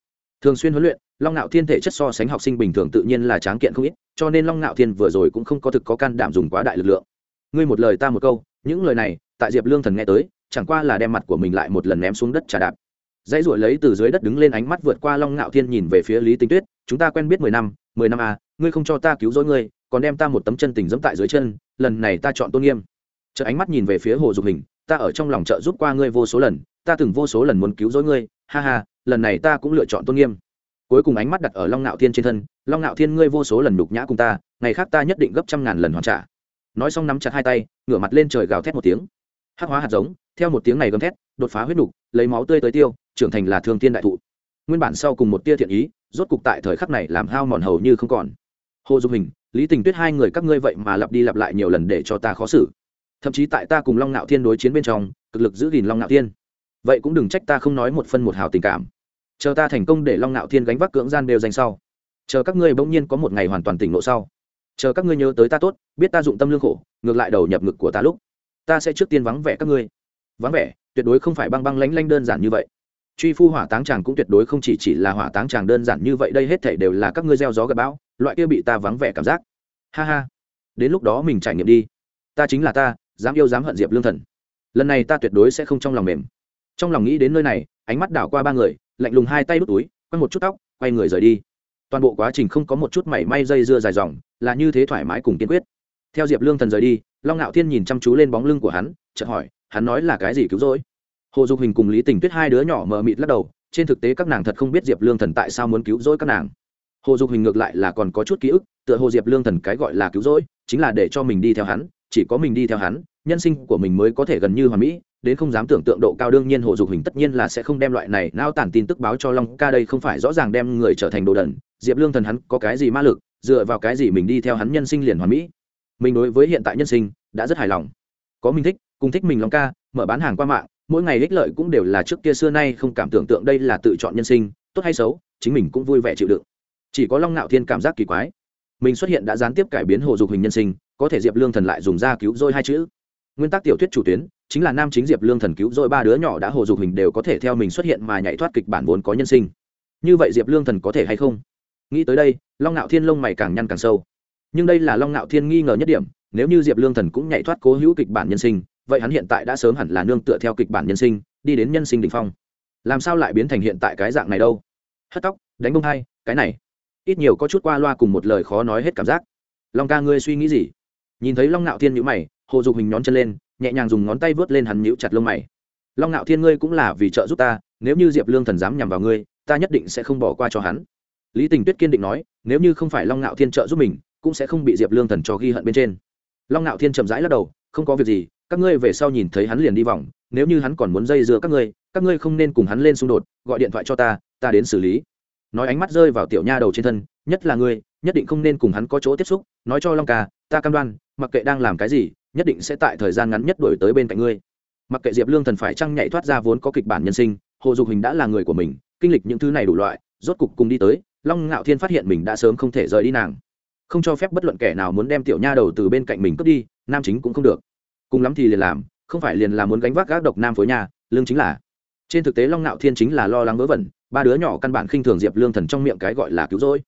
Thường xuyên huấn luyện, long ngạo thiên thể chất so sánh học sinh bình thường tự nhiên là tráng kiện không ít, cho nên long ngạo thiên vừa rồi cũng không có thực có can đảm dùng quá đại lực lượng. Ngươi một lời ta một câu, những lời này, tại diệp lương thần nghe tới, chẳng qua là đem mặt của mình lại một lần ném xuống đất trà đạp. Dãy ruổi lấy từ dưới đất đứng lên ánh mắt vượt qua long ngạo thiên nhìn về phía lý tinh tuyết, chúng ta quen biết mười năm mười năm à ngươi không cho ta cứu rỗi ngươi, còn đem ta một tấm chân tình dẫm tại dưới chân, lần này ta chọn tôn nghiêm. Chợ ánh mắt nhìn về phía hồ dục hình, ta ở trong lòng chợ giúp qua ngươi vô số lần, ta từng vô số lần muốn cứu rỗi ngươi, ha ha, lần này ta cũng lựa chọn tôn nghiêm. Cuối cùng ánh mắt đặt ở long ngạo thiên trên thân, long ngạo thiên ngươi vô số lần nhục nhã cùng ta, ngày khác ta nhất định gấp trăm ngàn lần hoàn trả. Nói xong nắm chặt hai tay, ngửa mặt lên trời gào thét một tiếng. Hắc hóa hạt giống, theo một tiếng này gầm thét, đột phá huyết nục, lấy máu tươi tới tiêu, trưởng thành là thương tiên đại thụ. Nguyên bản sau cùng một tia thiện ý, rốt cục tại thời khắc này làm hao mòn hầu như không còn hồ dung hình, lý tình tuyết hai người các ngươi vậy mà lặp đi lặp lại nhiều lần để cho ta khó xử. Thậm chí tại ta cùng long Nạo thiên đối chiến bên trong, cực lực giữ gìn long Nạo thiên. Vậy cũng đừng trách ta không nói một phân một hào tình cảm. Chờ ta thành công để long Nạo thiên gánh vác cưỡng gian đều danh sau. Chờ các ngươi bỗng nhiên có một ngày hoàn toàn tỉnh lộ sau. Chờ các ngươi nhớ tới ta tốt, biết ta dụng tâm lương khổ, ngược lại đầu nhập ngực của ta lúc. Ta sẽ trước tiên vắng vẻ các ngươi. Vắng vẻ, tuyệt đối không phải băng băng lánh lánh đơn giản như vậy. Truy phu hỏa táng tràng cũng tuyệt đối không chỉ chỉ là hỏa táng tràng đơn giản như vậy, đây hết thể đều là các ngươi gieo gió gặp bão loại kia bị ta vắng vẻ cảm giác. Ha ha. Đến lúc đó mình trải nghiệm đi. Ta chính là ta, dám yêu dám hận diệp lương thần. Lần này ta tuyệt đối sẽ không trong lòng mềm. Trong lòng nghĩ đến nơi này, ánh mắt đảo qua ba người, lạnh lùng hai tay đút túi quay một chút tóc, quay người rời đi. Toàn bộ quá trình không có một chút mảy may dây dưa dài dòng, là như thế thoải mái cùng kiên quyết. Theo diệp lương thần rời đi, long ngạo thiên nhìn chăm chú lên bóng lưng của hắn, chợt hỏi, hắn nói là cái gì cứu rỗi? Hồ dục hình cùng lý tình tuyết hai đứa nhỏ mờ mịt lắc đầu, trên thực tế các nàng thật không biết diệp lương thần tại sao muốn cứu rỗi các nàng hồ dục hình ngược lại là còn có chút ký ức, tựa hồ diệp lương thần cái gọi là cứu rỗi, chính là để cho mình đi theo hắn, chỉ có mình đi theo hắn, nhân sinh của mình mới có thể gần như hoàn mỹ, đến không dám tưởng tượng độ cao đương nhiên hồ dục hình tất nhiên là sẽ không đem loại này nao tản tin tức báo cho long ca đây không phải rõ ràng đem người trở thành đồ đần, diệp lương thần hắn có cái gì ma lực, dựa vào cái gì mình đi theo hắn nhân sinh liền hoàn mỹ. Mình đối với hiện tại nhân sinh đã rất hài lòng. Có mình thích, cùng thích mình long ca, mở bán hàng qua mạng, mỗi ngày ích lợi cũng đều là trước kia xưa nay không cảm tưởng tượng đây là tự chọn nhân sinh, tốt hay xấu, chính mình cũng vui vẻ chịu đựng chỉ có long ngạo thiên cảm giác kỳ quái. Mình xuất hiện đã gián tiếp cải biến hồ dục hình nhân sinh, có thể diệp lương thần lại dùng ra cứu dôi hai chữ. Nguyên tắc tiểu thuyết chủ tuyến, chính là nam chính diệp lương thần cứu dôi ba đứa nhỏ đã hồ dục hình đều có thể theo mình xuất hiện mà nhảy thoát kịch bản vốn có nhân sinh. Như vậy diệp lương thần có thể hay không? Nghĩ tới đây, long ngạo thiên lông mày càng nhăn càng sâu. Nhưng đây là long ngạo thiên nghi ngờ nhất điểm, nếu như diệp lương thần cũng nhảy thoát cố hữu kịch bản nhân sinh, vậy hắn hiện tại đã sớm hẳn là nương tựa theo kịch bản nhân sinh, đi đến nhân sinh đ ỉ n h phong. Làm sao lại biến thành hiện tại cái dạng này đâu? Hất tóc, đánh bông hai cái này ít nhiều có chút qua loa cùng một lời khó nói hết cảm giác. Long ca ngươi suy nghĩ gì? Nhìn thấy long ngạo thiên nhữ mày, hồ dục hình nhón chân lên, nhẹ nhàng dùng ngón tay vớt lên hắn nhữ chặt lông mày. Long ngạo thiên ngươi cũng là vì trợ giúp ta, nếu như diệp lương thần dám nhằm vào ngươi, ta nhất định sẽ không bỏ qua cho hắn. Lý tình tuyết kiên định nói, nếu như không phải long ngạo thiên trợ giúp mình, cũng sẽ không bị diệp lương thần cho ghi hận bên trên. Long ngạo thiên chậm rãi lắc đầu, không có việc gì, các ngươi về sau nhìn thấy hắn liền đi vòng, nếu như hắn còn muốn dây dưa các ngươi các ngươi không nên cùng hắn lên xung đột, gọi điện thoại cho ta ta đến xử lý nói ánh mắt rơi vào tiểu nha đầu trên thân, nhất là ngươi, nhất định không nên cùng hắn có chỗ tiếp xúc, nói cho long ca, ta cam đoan, mặc kệ đang làm cái gì, nhất định sẽ tại thời gian ngắn nhất đổi tới bên cạnh ngươi. Mặc kệ diệp lương thần phải trăng nhảy thoát ra vốn có kịch bản nhân sinh, hồ dục hình đã là người của mình, kinh lịch những thứ này đủ loại, rốt cục cùng đi tới, long ngạo thiên phát hiện mình đã sớm không thể rời đi nàng. Không cho phép bất luận kẻ nào muốn đem tiểu nha đầu từ bên cạnh mình cướp đi, nam chính cũng không được. Cùng lắm thì liền làm, không phải liền là muốn gánh vác gác độc nam phối nhà lương chính là. Trên thực tế long ngạo thiên chính là lo lắng vớ vẩn ba đứa nhỏ căn bản khinh thường diệp lương thần trong miệng cái gọi là cứu rỗi.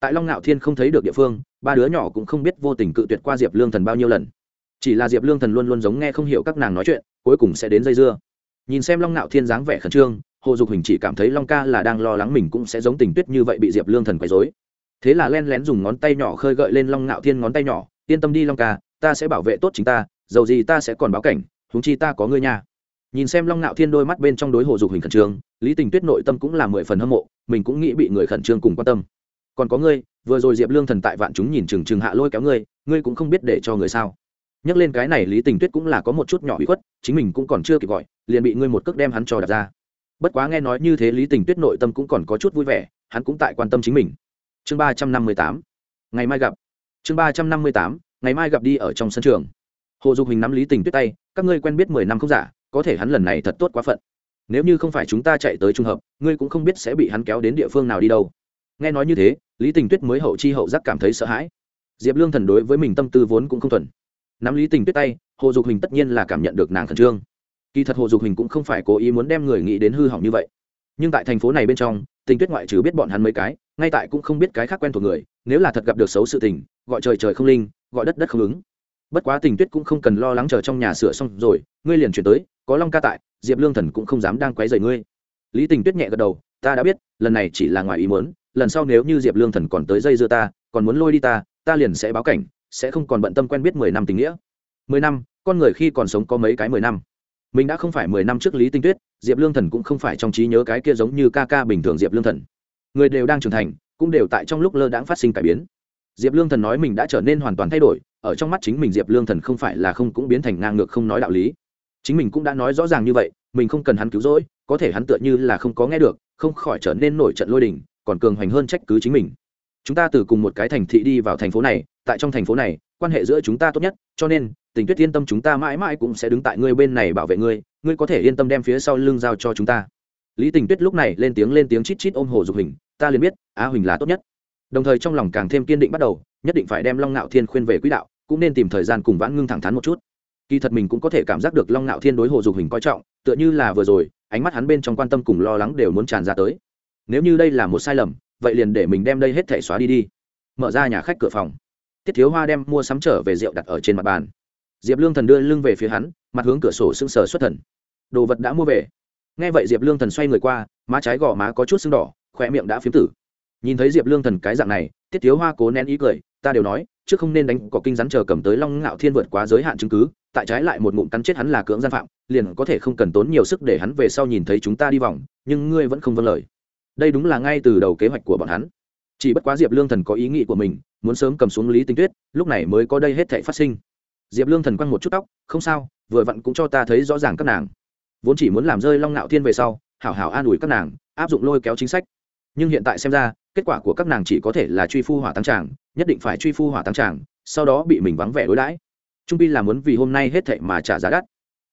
Tại long ngạo thiên không thấy được địa phương, ba đứa nhỏ cũng không biết vô tình cự tuyệt qua diệp lương thần bao nhiêu lần. Chỉ là diệp lương thần luôn luôn giống nghe không hiểu các nàng nói chuyện, cuối cùng sẽ đến dây dưa. Nhìn xem long ngạo thiên dáng vẻ khẩn trương, hồ dục hình chỉ cảm thấy long ca là đang lo lắng mình cũng sẽ giống tình tuyết như vậy bị diệp lương thần quấy dối thế là len lén dùng ngón tay nhỏ khơi gợi lên long ngạo thiên ngón tay nhỏ, yên tâm đi long ca, ta sẽ bảo vệ tốt chính ta, dầu gì ta sẽ còn báo cảnh, huống chi ta có ngươi nha nhìn xem long ngạo thiên đôi mắt bên trong đối hồ dục hình khẩn trương, lý tình tuyết nội tâm cũng là mười phần hâm mộ, mình cũng nghĩ bị người khẩn trương cùng quan tâm. Còn có ngươi, vừa rồi diệp lương thần tại vạn chúng nhìn chừng chừng hạ lôi kéo ngươi ngươi cũng không biết để cho người sao. Nhắc lên cái này, lý tình tuyết cũng là có một chút nhỏ bị khuất, chính mình cũng còn chưa kịp gọi, liền bị ngươi một cước đem hắn cho đặt ra. Bất quá nghe nói như thế, lý tình tuyết nội tâm cũng còn có chút vui vẻ, hắn cũng tại quan tâm chính mình. Chương ba trăm năm mươi tám. Ngày mai gặp. Chương ba trăm năm mươi tám. Ngày mai gặp đi ở trong sân trường. Hồ dục hình nắm lý tình tuyết tay, các ngươi quen biết mười năm không giả có thể hắn lần này thật tốt quá phận. Nếu như không phải chúng ta chạy tới trung hợp, ngươi cũng không biết sẽ bị hắn kéo đến địa phương nào đi đâu. Nghe nói như thế, lý tình tuyết mới hậu chi hậu giác cảm thấy sợ hãi. Diệp lương thần đối với mình tâm tư vốn cũng không thuần. Nắm lý tình tuyết tay, hồ dục hình tất nhiên là cảm nhận được nàng khẩn trương. Kỳ thật hồ dục hình cũng không phải cố ý muốn đem người nghĩ đến hư hỏng như vậy. Nhưng tại thành phố này bên trong, tình tuyết ngoại trừ biết bọn hắn mấy cái, ngay tại cũng không biết cái khác quen thuộc người, nếu là thật gặp được xấu sự tình, gọi trời trời không linh, gọi đất đất không ứng bất quá tình tuyết cũng không cần lo lắng chờ trong nhà sửa xong rồi, ngươi liền chuyển tới, có long ca tại, diệp lương thần cũng không dám đang quấy rầy ngươi. Lý tình tuyết nhẹ gật đầu, ta đã biết, lần này chỉ là ngoài ý muốn, lần sau nếu như diệp lương thần còn tới dây dưa ta, còn muốn lôi đi ta ta liền sẽ báo cảnh, sẽ không còn bận tâm quen biết mười năm tình nghĩa. Mười năm, con người khi còn sống có mấy cái mười năm? Mình đã không phải mười năm trước lý tinh tuyết, diệp lương thần cũng không phải trong trí nhớ cái kia giống như ca ca bình thường diệp lương thần. Người đều đang trưởng thành, cũng đều tại trong lúc lơ đãng phát sinh cải biến. Diệp lương thần nói mình đã trở nên hoàn toàn thay đổi ở trong mắt chính mình diệp lương thần không phải là không cũng biến thành ngang ngược không nói đạo lý. Chính mình cũng đã nói rõ ràng như vậy, mình không cần hắn cứu rỗi, có thể hắn tựa như là không có nghe được, không khỏi trở nên nổi trận lôi đình, còn cường hoành hơn trách cứ chính mình. Chúng ta từ cùng một cái thành thị đi vào thành phố này, tại trong thành phố này, quan hệ giữa chúng ta tốt nhất, cho nên, tình tuyết yên tâm chúng ta mãi mãi cũng sẽ đứng tại ngươi bên này bảo vệ ngươi ngươi có thể yên tâm đem phía sau lưng giao cho chúng ta. Lý tình tuyết lúc này lên tiếng lên tiếng chít chít ôm hồ dục hình, ta liền biết, á huỳnh là tốt nhất. Đồng thời trong lòng càng thêm kiên định bắt đầu, nhất định phải đem long ngạo thiên khuyên về quỹ đạo cũng nên tìm thời gian cùng vãn ngưng thẳng thắn một chút. Kỳ thật mình cũng có thể cảm giác được long ngạo thiên đối hồ dục hình coi trọng, tựa như là vừa rồi, ánh mắt hắn bên trong quan tâm cùng lo lắng đều muốn tràn ra tới. Nếu như đây là một sai lầm, vậy liền để mình đem đây hết thể xóa đi đi. Mở ra nhà khách cửa phòng. Tiết thiếu hoa đem mua sắm trở về rượu đặt ở trên mặt bàn. Diệp lương thần đưa lưng về phía hắn, mặt hướng cửa sổ sưng sờ xuất thần. Đồ vật đã mua về. Nghe vậy diệp lương thần xoay người qua, má trái gò má có chút sưng đỏ khoe miệng đã phiếm tử. Nhìn thấy diệp lương thần cái dạng này, tiết thiếu hoa cố nén ý cười, ta đều nói chứ không nên đánh có kinh rắn chờ cầm tới long ngạo thiên vượt quá giới hạn chứng cứ, tại trái lại một ngụm cắn chết hắn là cưỡng gian phạm, liền có thể không cần tốn nhiều sức để hắn về sau nhìn thấy chúng ta đi vòng, nhưng ngươi vẫn không vâng lời. Đây đúng là ngay từ đầu kế hoạch của bọn hắn. Chỉ bất quá diệp lương thần có ý nghĩ của mình, muốn sớm cầm xuống lý tinh tuyết, lúc này mới có đây hết thể phát sinh. Diệp lương thần quăng một chút tóc, không sao, vừa vặn cũng cho ta thấy rõ ràng các nàng. Vốn chỉ muốn làm rơi long ngạo thiên về sau, hảo hảo an ủi các nàng, áp dụng lôi kéo chính sách. Nhưng hiện tại xem ra kết quả của các nàng chỉ có thể là truy phu hỏa tăng tràng, nhất định phải truy phu hỏa tăng tràng, sau đó bị mình vắng vẻ đối đãi. Trung pi là muốn vì hôm nay hết thệ mà trả giá đắt.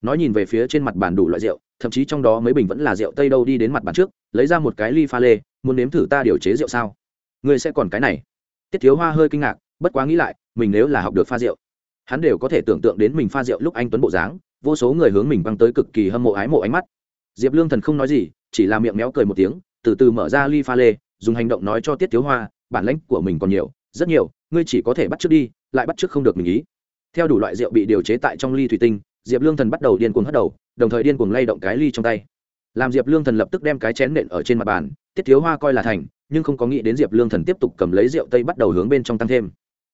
Nói nhìn về phía trên mặt bàn đủ loại rượu, thậm chí trong đó mấy bình vẫn là rượu tây đâu đi đến mặt bàn trước, lấy ra một cái ly pha lê, muốn nếm thử ta điều chế rượu sao? Ngươi sẽ còn cái này. Tiết thiếu hoa hơi kinh ngạc, bất quá nghĩ lại, mình nếu là học được pha rượu, hắn đều có thể tưởng tượng đến mình pha rượu lúc anh tuấn bộ dáng, vô số người hướng mình băng tới cực kỳ hâm mộ ái mộ ánh mắt. Diệp lương thần không nói gì, chỉ là miệng méo cười một tiếng, từ từ mở ra ly pha lê dùng hành động nói cho tiết thiếu hoa, bản lãnh của mình còn nhiều, rất nhiều, ngươi chỉ có thể bắt trước đi, lại bắt trước không được mình ý. Theo đủ loại rượu bị điều chế tại trong ly thủy tinh, diệp lương thần bắt đầu điên cuồng hất đầu, đồng thời điên cuồng lay động cái ly trong tay. Làm diệp lương thần lập tức đem cái chén nện ở trên mặt bàn, tiết thiếu hoa coi là thành, nhưng không có nghĩ đến diệp lương thần tiếp tục cầm lấy rượu tây bắt đầu hướng bên trong tăng thêm.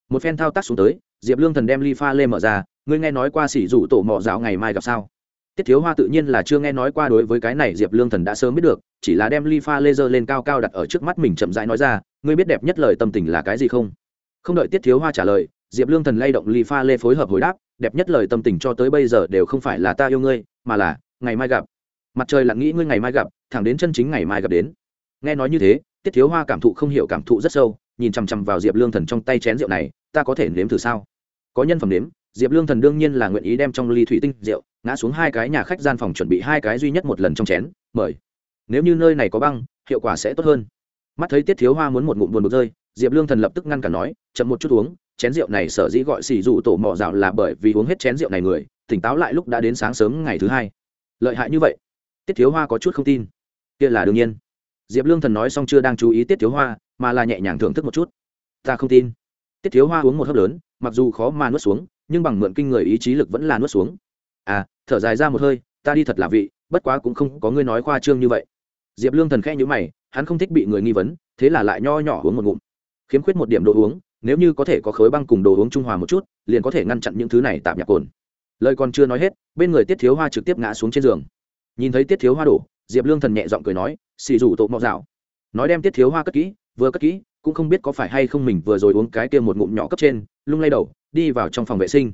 Một phen thao tác xuống tới, diệp lương thần đem ly pha lê mở ra, ngươi nghe nói qua xỉ rủ tổ mọ giáo ngày mai gặp sao? Tiết thiếu hoa tự nhiên là chưa nghe nói qua đối với cái này diệp lương thần đã sớm biết được, chỉ là đem ly pha laser lên cao cao đặt ở trước mắt mình chậm rãi nói ra, ngươi biết đẹp nhất lời tâm tình là cái gì không? Không đợi tiết thiếu hoa trả lời, diệp lương thần lay động ly pha lê phối hợp hồi đáp, đẹp nhất lời tâm tình cho tới bây giờ đều không phải là ta yêu ngươi, mà là ngày mai gặp. Mặt trời lặn nghĩ ngươi ngày mai gặp, thẳng đến chân chính ngày mai gặp đến. Nghe nói như thế, tiết thiếu hoa cảm thụ không hiểu cảm thụ rất sâu, nhìn chằm chằm vào diệp lương thần trong tay chén rượu này, ta có thể nếm thử sao? Có nhân phẩm nếm diệp lương thần đương nhiên là nguyện ý đem trong ly thủy tinh rượu, ngã xuống hai cái nhà khách gian phòng chuẩn bị hai cái duy nhất một lần trong chén, mời. Nếu như nơi này có băng, hiệu quả sẽ tốt hơn. Mắt thấy tiết thiếu hoa muốn một ngụm buồn bực rơi, diệp lương thần lập tức ngăn cản nói, chậm một chút uống, chén rượu này sở dĩ gọi xì dụ tổ mọ rạo là bởi vì uống hết chén rượu này người, tỉnh táo lại lúc đã đến sáng sớm ngày thứ hai. Lợi hại như vậy? Tiết thiếu hoa có chút không tin. Kia là đương nhiên. Diệp lương thần nói xong chưa đang chú ý tiết thiếu hoa, mà là nhẹ nhàng thưởng thức một chút. Ta không tin. Tiết thiếu hoa uống một hớp lớn, mặc dù khó mà nuốt xuống nhưng bằng mượn kinh người ý chí lực vẫn là nuốt xuống. À thở dài ra một hơi, ta đi thật là vị, bất quá cũng không có ngươi nói khoa trương như vậy. Diệp lương thần khẽ nhữ mày, hắn không thích bị người nghi vấn, thế là lại nho nhỏ uống một ngụm. Khiếm khuyết một điểm đồ uống, nếu như có thể có khối băng cùng đồ uống trung hòa một chút, liền có thể ngăn chặn những thứ này tạm nhạc cồn. Lời còn chưa nói hết, bên người tiết thiếu hoa trực tiếp ngã xuống trên giường. Nhìn thấy tiết thiếu hoa đổ, diệp lương thần nhẹ giọng cười nói, xì rủ tổ mạo dạo. Nói đem tiết thiếu hoa cất kỹ, vừa cất kỹ, cũng không biết có phải hay không mình vừa rồi uống cái kia một ngụm nhỏ cấp trên, lung lay đầu đi vào trong phòng vệ sinh.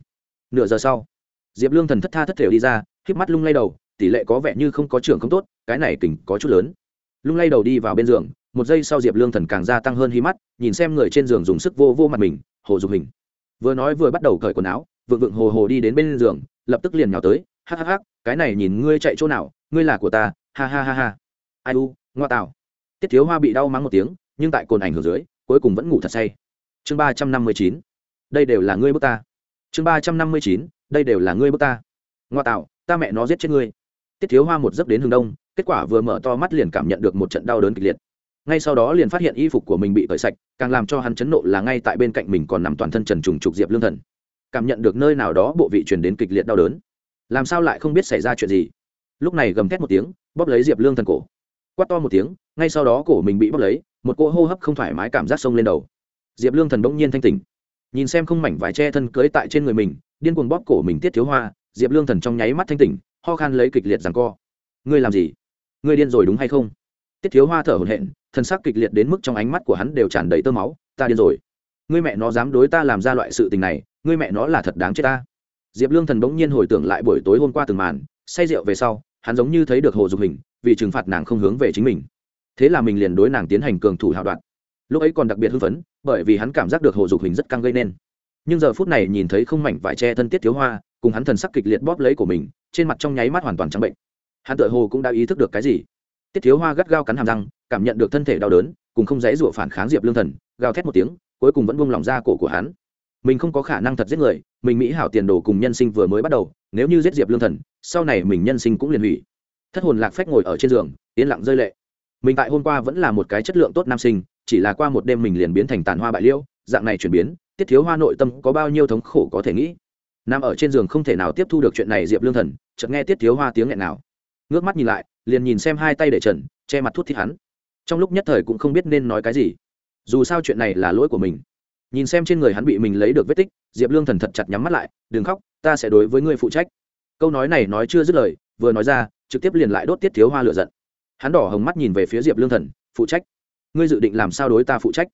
Nửa giờ sau, diệp lương thần thất tha thất thể đi ra híp mắt lung lay đầu, tỷ lệ có vẻ như không có trưởng không tốt, cái này kỉnh có chút lớn. Lung lay đầu đi vào bên giường, một giây sau diệp lương thần càng gia tăng hơn hí mắt, nhìn xem người trên giường dùng sức vô vô mặt mình, hồ dục hình. Vừa nói vừa bắt đầu cởi quần áo, vượng vượng hồ hồ đi đến bên giường, lập tức liền nhào tới hắc hắc hắc cái này nhìn ngươi chạy chỗ nào, ngươi là của ta, ha ha ha ha. Ai u, ngoa tạo tiết thiếu hoa bị đau mắng một tiếng, nhưng tại cồn ảnh hưởng dưới, cuối cùng vẫn ngủ thật say. Chương ba trăm năm mươi chín đây đều là ngươi bước ta. Chương ba trăm năm mươi chín, đây đều là ngươi bước ta. Ngoa tạo, ta mẹ nó giết chết ngươi. Tiết thiếu hoa một giấc đến hướng đông, kết quả vừa mở to mắt liền cảm nhận được một trận đau đớn kịch liệt. Ngay sau đó liền phát hiện y phục của mình bị cởi sạch, càng làm cho hắn chấn nộ là ngay tại bên cạnh mình còn nằm toàn thân trần trùng trục diệp lương thần. Cảm nhận được nơi nào đó bộ vị truyền đến kịch liệt đau đớn. Làm sao lại không biết xảy ra chuyện gì? Lúc này gầm thét một tiếng, bóp lấy diệp lương thần cổ. Quát to một tiếng, ngay sau đó cổ mình bị bóp lấy, một cỗ hô hấp không thoải mái cảm giác sông lên đầu. Diệp lương thần bỗng nhiên thanh tỉnh nhìn xem không mảnh vải che thân cưới tại trên người mình, điên cuồng bóp cổ mình tiết thiếu hoa, diệp lương thần trong nháy mắt thanh tỉnh, ho khan lấy kịch liệt rằng co. Ngươi làm gì? Ngươi điên rồi đúng hay không? Tiết thiếu hoa thở hổn hển thân xác kịch liệt đến mức trong ánh mắt của hắn đều tràn đầy tơ máu, ta điên rồi. Ngươi mẹ nó dám đối ta làm ra loại sự tình này, ngươi mẹ nó là thật đáng chết ta. Diệp lương thần bỗng nhiên hồi tưởng lại buổi tối hôm qua từng màn, say rượu về sau, hắn giống như thấy được hồ dục hình, vì trừng phạt nàng không hướng về chính mình. Thế là mình liền đối nàng tiến hành cường thủ hạo đoạn. Lúc ấy còn đặc biệt hưng phấn bởi vì hắn cảm giác được hồ dục hình rất căng gây nên. Nhưng giờ phút này nhìn thấy không mảnh vải che thân tiết thiếu hoa, cùng hắn thần sắc kịch liệt bóp lấy của mình, trên mặt trong nháy mắt hoàn toàn trắng bệnh. Hắn tự hồ cũng đã ý thức được cái gì. Tiết thiếu hoa gắt gao cắn hàm răng, cảm nhận được thân thể đau đớn, cùng không dãy rụa phản kháng diệp lương thần, gào thét một tiếng, cuối cùng vẫn buông lỏng ra cổ của hắn. Mình không có khả năng thật giết người, mình mỹ hảo tiền đồ cùng nhân sinh vừa mới bắt đầu, nếu như giết diệp lương thần, sau này mình nhân sinh cũng liền hủy. Thất hồn lạc phách ngồi ở trên giường, yên lặng rơi lệ mình tại hôm qua vẫn là một cái chất lượng tốt nam sinh, chỉ là qua một đêm mình liền biến thành tàn hoa bại liêu dạng này chuyển biến, tiết thiếu hoa nội tâm có bao nhiêu thống khổ có thể nghĩ. Nằm ở trên giường không thể nào tiếp thu được chuyện này diệp lương thần, chợt nghe tiết thiếu hoa tiếng nghẹn nào. Ngước mắt nhìn lại, liền nhìn xem hai tay để trần, che mặt thút thít hắn. Trong lúc nhất thời cũng không biết nên nói cái gì. Dù sao chuyện này là lỗi của mình. Nhìn xem trên người hắn bị mình lấy được vết tích, diệp lương thần thật chặt nhắm mắt lại, đừng khóc, ta sẽ đối với ngươi phụ trách. Câu nói này nói chưa dứt lời, vừa nói ra, trực tiếp liền lại đốt tiết thiếu hoa lựa giận hắn đỏ hồng mắt nhìn về phía diệp lương thần, phụ trách, ngươi dự định làm sao đối ta phụ trách?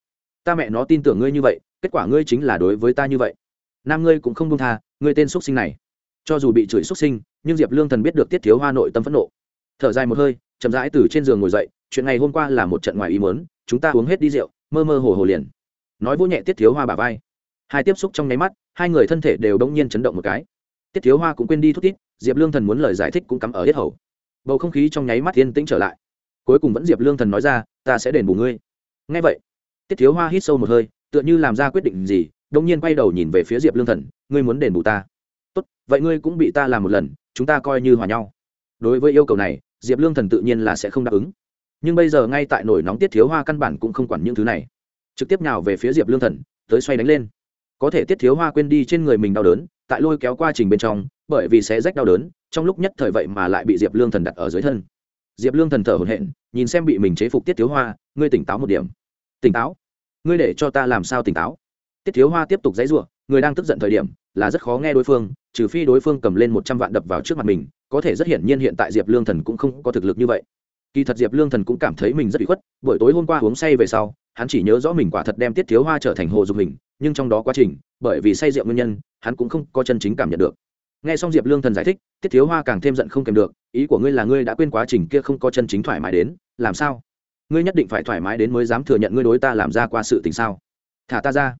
Ta mẹ nó tin tưởng ngươi như vậy, kết quả ngươi chính là đối với ta như vậy. Nam ngươi cũng không đông tha, ngươi tên xuất sinh này. Cho dù bị chửi xuất sinh, nhưng diệp lương thần biết được tiết thiếu hoa nội tâm phẫn nộ. Thở dài một hơi, chậm rãi từ trên giường ngồi dậy, chuyện ngày hôm qua là một trận ngoài ý mớn chúng ta uống hết đi rượu, mơ mơ hồ hồ liền. Nói vỗ nhẹ tiết thiếu hoa bà vai. Hai tiếp xúc trong nháy mắt, hai người thân thể đều đống nhiên chấn động một cái. Tiết thiếu hoa cũng quên đi thút tít diệp lương thần muốn lời giải thích cũng cắm ở hết hầu bầu không khí trong nháy mắt yên tĩnh trở lại. Cuối cùng vẫn diệp lương thần nói ra, ta sẽ đền bù ngươi. Ngay vậy, tiết thiếu hoa hít sâu một hơi, tựa như làm ra quyết định gì đông nhiên quay đầu nhìn về phía diệp lương thần, ngươi muốn đền bù ta? Tốt, vậy ngươi cũng bị ta làm một lần, chúng ta coi như hòa nhau. Đối với yêu cầu này, diệp lương thần tự nhiên là sẽ không đáp ứng. Nhưng bây giờ ngay tại nổi nóng tiết thiếu hoa căn bản cũng không quản những thứ này. Trực tiếp nào về phía diệp lương thần, tới xoay đánh lên. Có thể tiết thiếu hoa quên đi trên người mình đau đớn, tại lôi kéo qua trình bên trong bởi vì sẽ rách đau đớn, trong lúc nhất thời vậy mà lại bị diệp lương thần đặt ở dưới thân. Diệp lương thần thở hổn hển, nhìn xem bị mình chế phục tiết thiếu hoa, ngươi tỉnh táo một điểm. Tỉnh táo? Ngươi để cho ta làm sao tỉnh táo? Tiết thiếu hoa tiếp tục dãy ruộng người đang tức giận thời điểm là rất khó nghe đối phương, trừ phi đối phương cầm lên một trăm vạn đập vào trước mặt mình, có thể rất hiển nhiên hiện tại diệp lương thần cũng không có thực lực như vậy. Kỳ thật diệp lương thần cũng cảm thấy mình rất bị khuất, buổi tối hôm qua uống say về sau, hắn chỉ nhớ rõ mình quả thật đem tiết thiếu hoa trở thành hồ dục mình nhưng trong đó quá trình, bởi vì say rượu nguyên nhân, hắn cũng không có chân chính cảm nhận được nghe xong diệp lương thần giải thích, tiết thiếu hoa càng thêm giận không kèm được, ý của ngươi là ngươi đã quên quá trình kia không có chân chính thoải mái đến, làm sao? Ngươi nhất định phải thoải mái đến mới dám thừa nhận ngươi đối ta làm ra qua sự tình sao? Thả ta ra.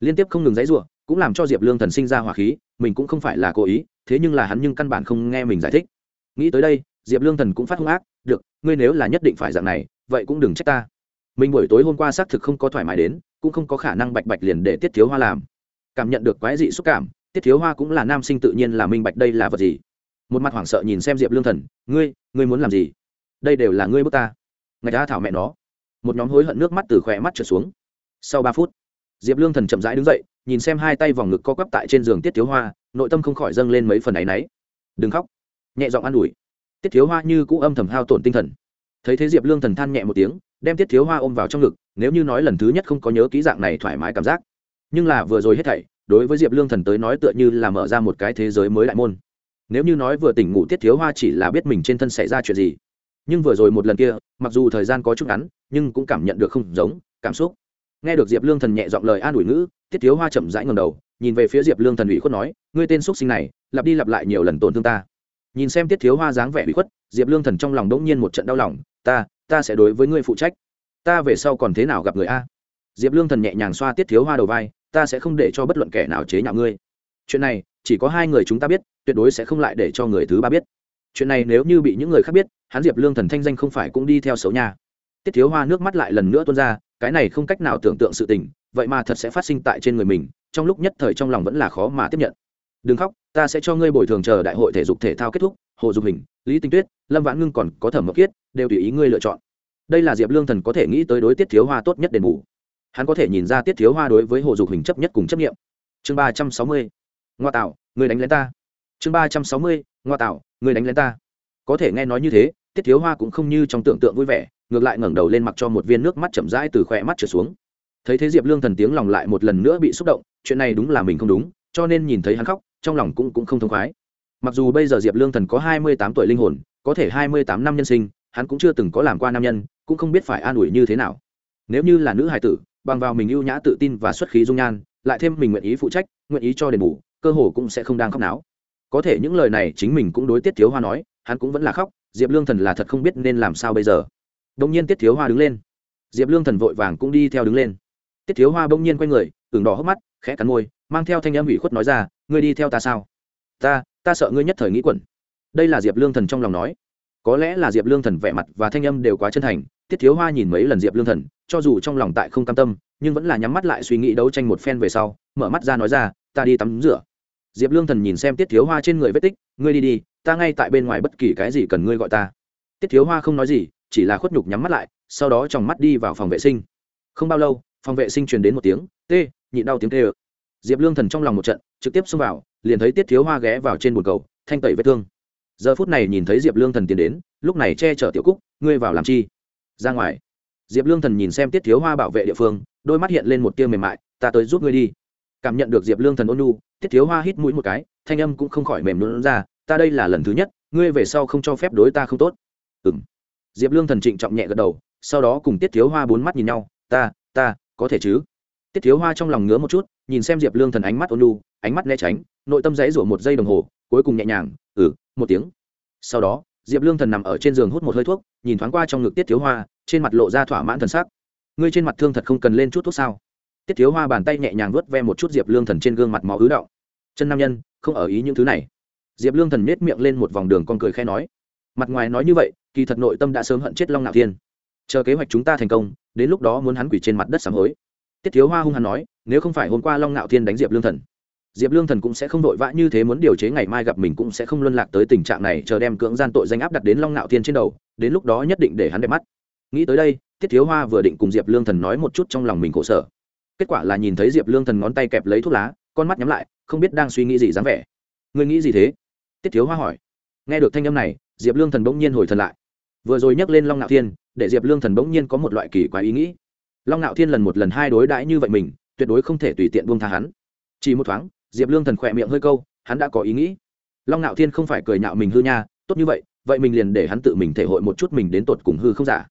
Liên tiếp không ngừng dãy rủa, cũng làm cho diệp lương thần sinh ra hỏa khí, mình cũng không phải là cố ý, thế nhưng là hắn nhưng căn bản không nghe mình giải thích. Nghĩ tới đây, diệp lương thần cũng phát hung ác, được, ngươi nếu là nhất định phải dạng này, vậy cũng đừng trách ta. Mình buổi tối hôm qua xác thực không có thoải mái đến, cũng không có khả năng bạch bạch liền để tiết thiếu hoa làm. Cảm nhận được quái dị xúc cảm tiết thiếu hoa cũng là nam sinh tự nhiên là minh bạch đây là vật gì. Một mặt hoảng sợ nhìn xem diệp lương thần, ngươi ngươi muốn làm gì? Đây đều là ngươi bước ta. Ngày ta thảo mẹ nó. Một nhóm hối hận nước mắt từ khỏe mắt trượt xuống. Sau ba phút, diệp lương thần chậm rãi đứng dậy, nhìn xem hai tay vòng ngực co quắp tại trên giường tiết thiếu hoa, nội tâm không khỏi dâng lên mấy phần áy náy. Đừng khóc. Nhẹ giọng an ủi. Tiết thiếu hoa như cũ âm thầm hao tổn tinh thần. Thấy thế diệp lương thần than nhẹ một tiếng, đem tiết thiếu hoa ôm vào trong ngực, nếu như nói lần thứ nhất không có nhớ ký dạng này thoải mái cảm giác. Nhưng là vừa rồi hết thảy đối với diệp lương thần tới nói tựa như là mở ra một cái thế giới mới đại môn. Nếu như nói vừa tỉnh ngủ tiết thiếu hoa chỉ là biết mình trên thân xảy ra chuyện gì. Nhưng vừa rồi một lần kia, mặc dù thời gian có chút ngắn, nhưng cũng cảm nhận được không giống, cảm xúc. Nghe được diệp lương thần nhẹ giọng lời an ủi ngữ, tiết thiếu hoa chậm rãi ngầm đầu, nhìn về phía diệp lương thần ủy khuất nói, ngươi tên x sinh này, lặp đi lặp lại nhiều lần tổn thương ta. Nhìn xem tiết thiếu hoa dáng vẻ ủy khuất, diệp lương thần trong lòng đỗng nhiên một trận đau lòng, ta ta sẽ đối với ngươi phụ trách. Ta về sau còn thế nào gặp người a? Diệp lương thần nhẹ nhàng xoa tiết thiếu hoa đầu vai ta sẽ không để cho bất luận kẻ nào chế nhạo ngươi. Chuyện này, chỉ có hai người chúng ta biết, tuyệt đối sẽ không lại để cho người thứ ba biết. Chuyện này nếu như bị những người khác biết, hắn diệp lương thần thanh danh không phải cũng đi theo xấu nhà tiết thiếu hoa nước mắt lại lần nữa tuôn ra, cái này không cách nào tưởng tượng sự tình, vậy mà thật sẽ phát sinh tại trên người mình, trong lúc nhất thời trong lòng vẫn là khó mà tiếp nhận. Đừng khóc, ta sẽ cho ngươi bồi thường chờ đại hội thể dục thể thao kết thúc, hồ dục hình, lý tinh tuyết, lâm vãn ngưng còn có thẩm mộc kiết, đều tùy ý ngươi lựa chọn. Đây là diệp lương thần có thể nghĩ tới đối tiết thiếu hoa tốt nhất đền bù hắn có thể nhìn ra tiết thiếu hoa đối với hồ dục hình chấp nhất cùng chấp nghiệm. Chương ba trăm sáu mươi, ngoa tạo, người đánh lén ta. Chương ba trăm sáu mươi, ngoa tạo, người đánh lén ta. Có thể nghe nói như thế, tiết thiếu hoa cũng không như trong tưởng tượng vui vẻ, ngược lại ngẩng đầu lên mặc cho một viên nước mắt chậm rãi từ khỏe mắt trở xuống. Thấy thế diệp lương thần tiếng lòng lại một lần nữa bị xúc động, chuyện này đúng là mình không đúng, cho nên nhìn thấy hắn khóc, trong lòng cũng cũng không thông khoái. Mặc dù bây giờ diệp lương thần có hai mươi tám tuổi linh hồn, có thể hai mươi tám năm nhân sinh, hắn cũng chưa từng có làm qua nam nhân, cũng không biết phải an ủi như thế nào. Nếu như là nữ hài tử bằng vào mình ưu nhã tự tin và xuất khí dung nhan, lại thêm mình nguyện ý phụ trách, nguyện ý cho đền bù, cơ hồ cũng sẽ không đang khóc náo. Có thể những lời này chính mình cũng đối tiết thiếu hoa nói, hắn cũng vẫn là khóc, diệp lương thần là thật không biết nên làm sao bây giờ. Đông nhiên tiết thiếu hoa đứng lên. Diệp lương thần vội vàng cũng đi theo đứng lên. Tiết thiếu hoa bỗng nhiên quay người, ửng đỏ hốc mắt, khẽ cắn môi, mang theo thanh âm ủy khuất nói ra, ngươi đi theo ta sao? Ta ta sợ ngươi nhất thời nghĩ quẩn. Đây là diệp lương thần trong lòng nói. Có lẽ là diệp lương thần vẻ mặt và thanh âm đều quá chân thành tiết thiếu hoa nhìn mấy lần diệp lương thần, cho dù trong lòng tại không cam tâm, nhưng vẫn là nhắm mắt lại suy nghĩ đấu tranh một phen về sau, mở mắt ra nói ra, ta đi tắm rửa. Diệp lương thần nhìn xem tiết thiếu hoa trên người vết tích, ngươi đi đi, ta ngay tại bên ngoài bất kỳ cái gì cần ngươi gọi ta. Tiết thiếu hoa không nói gì, chỉ là khuất nhục nhắm mắt lại, sau đó tròng mắt đi vào phòng vệ sinh. Không bao lâu, phòng vệ sinh truyền đến một tiếng, tê, nhịn đau tiếng tê ơ. Diệp lương thần trong lòng một trận, trực tiếp xông vào, liền thấy tiết thiếu hoa ghé vào trên bồn cầu, thanh tẩy vết thương. Giờ phút này nhìn thấy diệp lương thần tiến đến, lúc này che chở tiểu cúc, ngươi vào làm chi? Ra ngoài. Diệp lương thần nhìn xem tiết thiếu hoa bảo vệ địa phương, đôi mắt hiện lên một tia mềm mại, ta tới giúp ngươi đi. Cảm nhận được diệp lương thần ôn nu tiết thiếu hoa hít mũi một cái, thanh âm cũng không khỏi mềm luôn ra, ta đây là lần thứ nhất, ngươi về sau không cho phép đối ta không tốt. Ừ m diệp lương thần trịnh trọng nhẹ gật đầu, sau đó cùng tiết thiếu hoa bốn mắt nhìn nhau, ta ta, có thể chứ? Tiết thiếu hoa trong lòng ngứa một chút, nhìn xem diệp lương thần ánh mắt ôn lu ánh mắt né tránh, nội tâm dãy rủa một giây đồng hồ, cuối cùng nhẹ nhàng ừ một tiếng. Sau đó diệp lương thần nằm ở trên giường hút một hơi thuốc, nhìn thoáng qua trong ngực tiết thiếu hoa, trên mặt lộ ra thỏa mãn thần sắc. Ngươi trên mặt thương thật không cần lên chút thuốc sao? Tiết thiếu hoa bàn tay nhẹ nhàng vớt ve một chút diệp lương thần trên gương mặt máu ứ động. Chân nam nhân, không ở ý những thứ này. Diệp lương thần nết miệng lên một vòng đường con cười khe nói. Mặt ngoài nói như vậy, kỳ thật nội tâm đã sớm hận chết long nạo thiên. Chờ kế hoạch chúng ta thành công, đến lúc đó muốn hắn quỷ trên mặt đất sám hối. Tiết thiếu hoa hung hăng nói, nếu không phải hôm qua long ngạo thiên đánh diệp lương thần diệp lương thần cũng sẽ không vội vã như thế muốn điều chế ngày mai gặp mình cũng sẽ không luân lạc tới tình trạng này, chờ đem cưỡng gian tội danh áp đặt đến long ngạo thiên trên đầu, đến lúc đó nhất định để hắn đẹp mắt. Nghĩ tới đây, tiết thiếu hoa vừa định cùng diệp lương thần nói một chút trong lòng mình khổ sở. Kết quả là nhìn thấy diệp lương thần ngón tay kẹp lấy thuốc lá, con mắt nhắm lại, không biết đang suy nghĩ gì dáng vẻ. Ngươi nghĩ gì thế? Tiết thiếu hoa hỏi. Nghe được thanh âm này, diệp lương thần bỗng nhiên hồi thần lại. Vừa rồi nhắc lên long ngạo thiên, để diệp lương thần bỗng nhiên có một loại kỳ quái ý nghĩ. Long ngạo thiên lần một lần hai đối đãi như vậy mình, tuyệt đối không thể tùy tiện buông tha hắn. Chỉ một thoáng diệp lương thần khỏe miệng hơi câu, hắn đã có ý nghĩ. Long ngạo thiên không phải cười nhạo mình hư nha, tốt như vậy vậy mình liền để hắn tự mình thể hội một chút mình đến tột cùng hư không giả.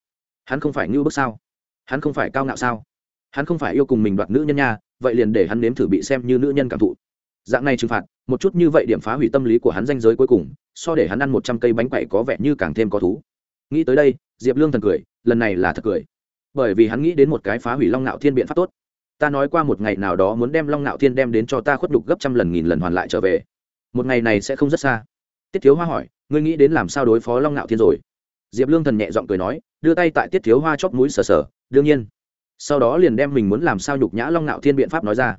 Hắn không phải ngưu bức sao? Hắn không phải cao ngạo sao? Hắn không phải yêu cùng mình đoạt nữ nhân nha, vậy liền để hắn nếm thử bị xem như nữ nhân cảm thụ. Dạng này trừng phạt, một chút như vậy điểm phá hủy tâm lý của hắn danh giới cuối cùng, so để hắn ăn một trăm cây bánh quậy có vẻ như càng thêm có thú. Nghĩ tới đây, diệp lương thần cười, lần này là thật cười. Bởi vì hắn nghĩ đến một cái phá hủy long ngạo thiên biện pháp tốt ta nói qua một ngày nào đó muốn đem long ngạo thiên đem đến cho ta khuất đục gấp trăm lần nghìn lần hoàn lại trở về. Một ngày này sẽ không rất xa. Tiết thiếu hoa hỏi, ngươi nghĩ đến làm sao đối phó long ngạo thiên rồi? Diệp lương thần nhẹ giọng cười nói, đưa tay tại tiết thiếu hoa chóp mũi sờ sờ, đương nhiên. Sau đó liền đem mình muốn làm sao nhục nhã long ngạo thiên biện pháp nói ra.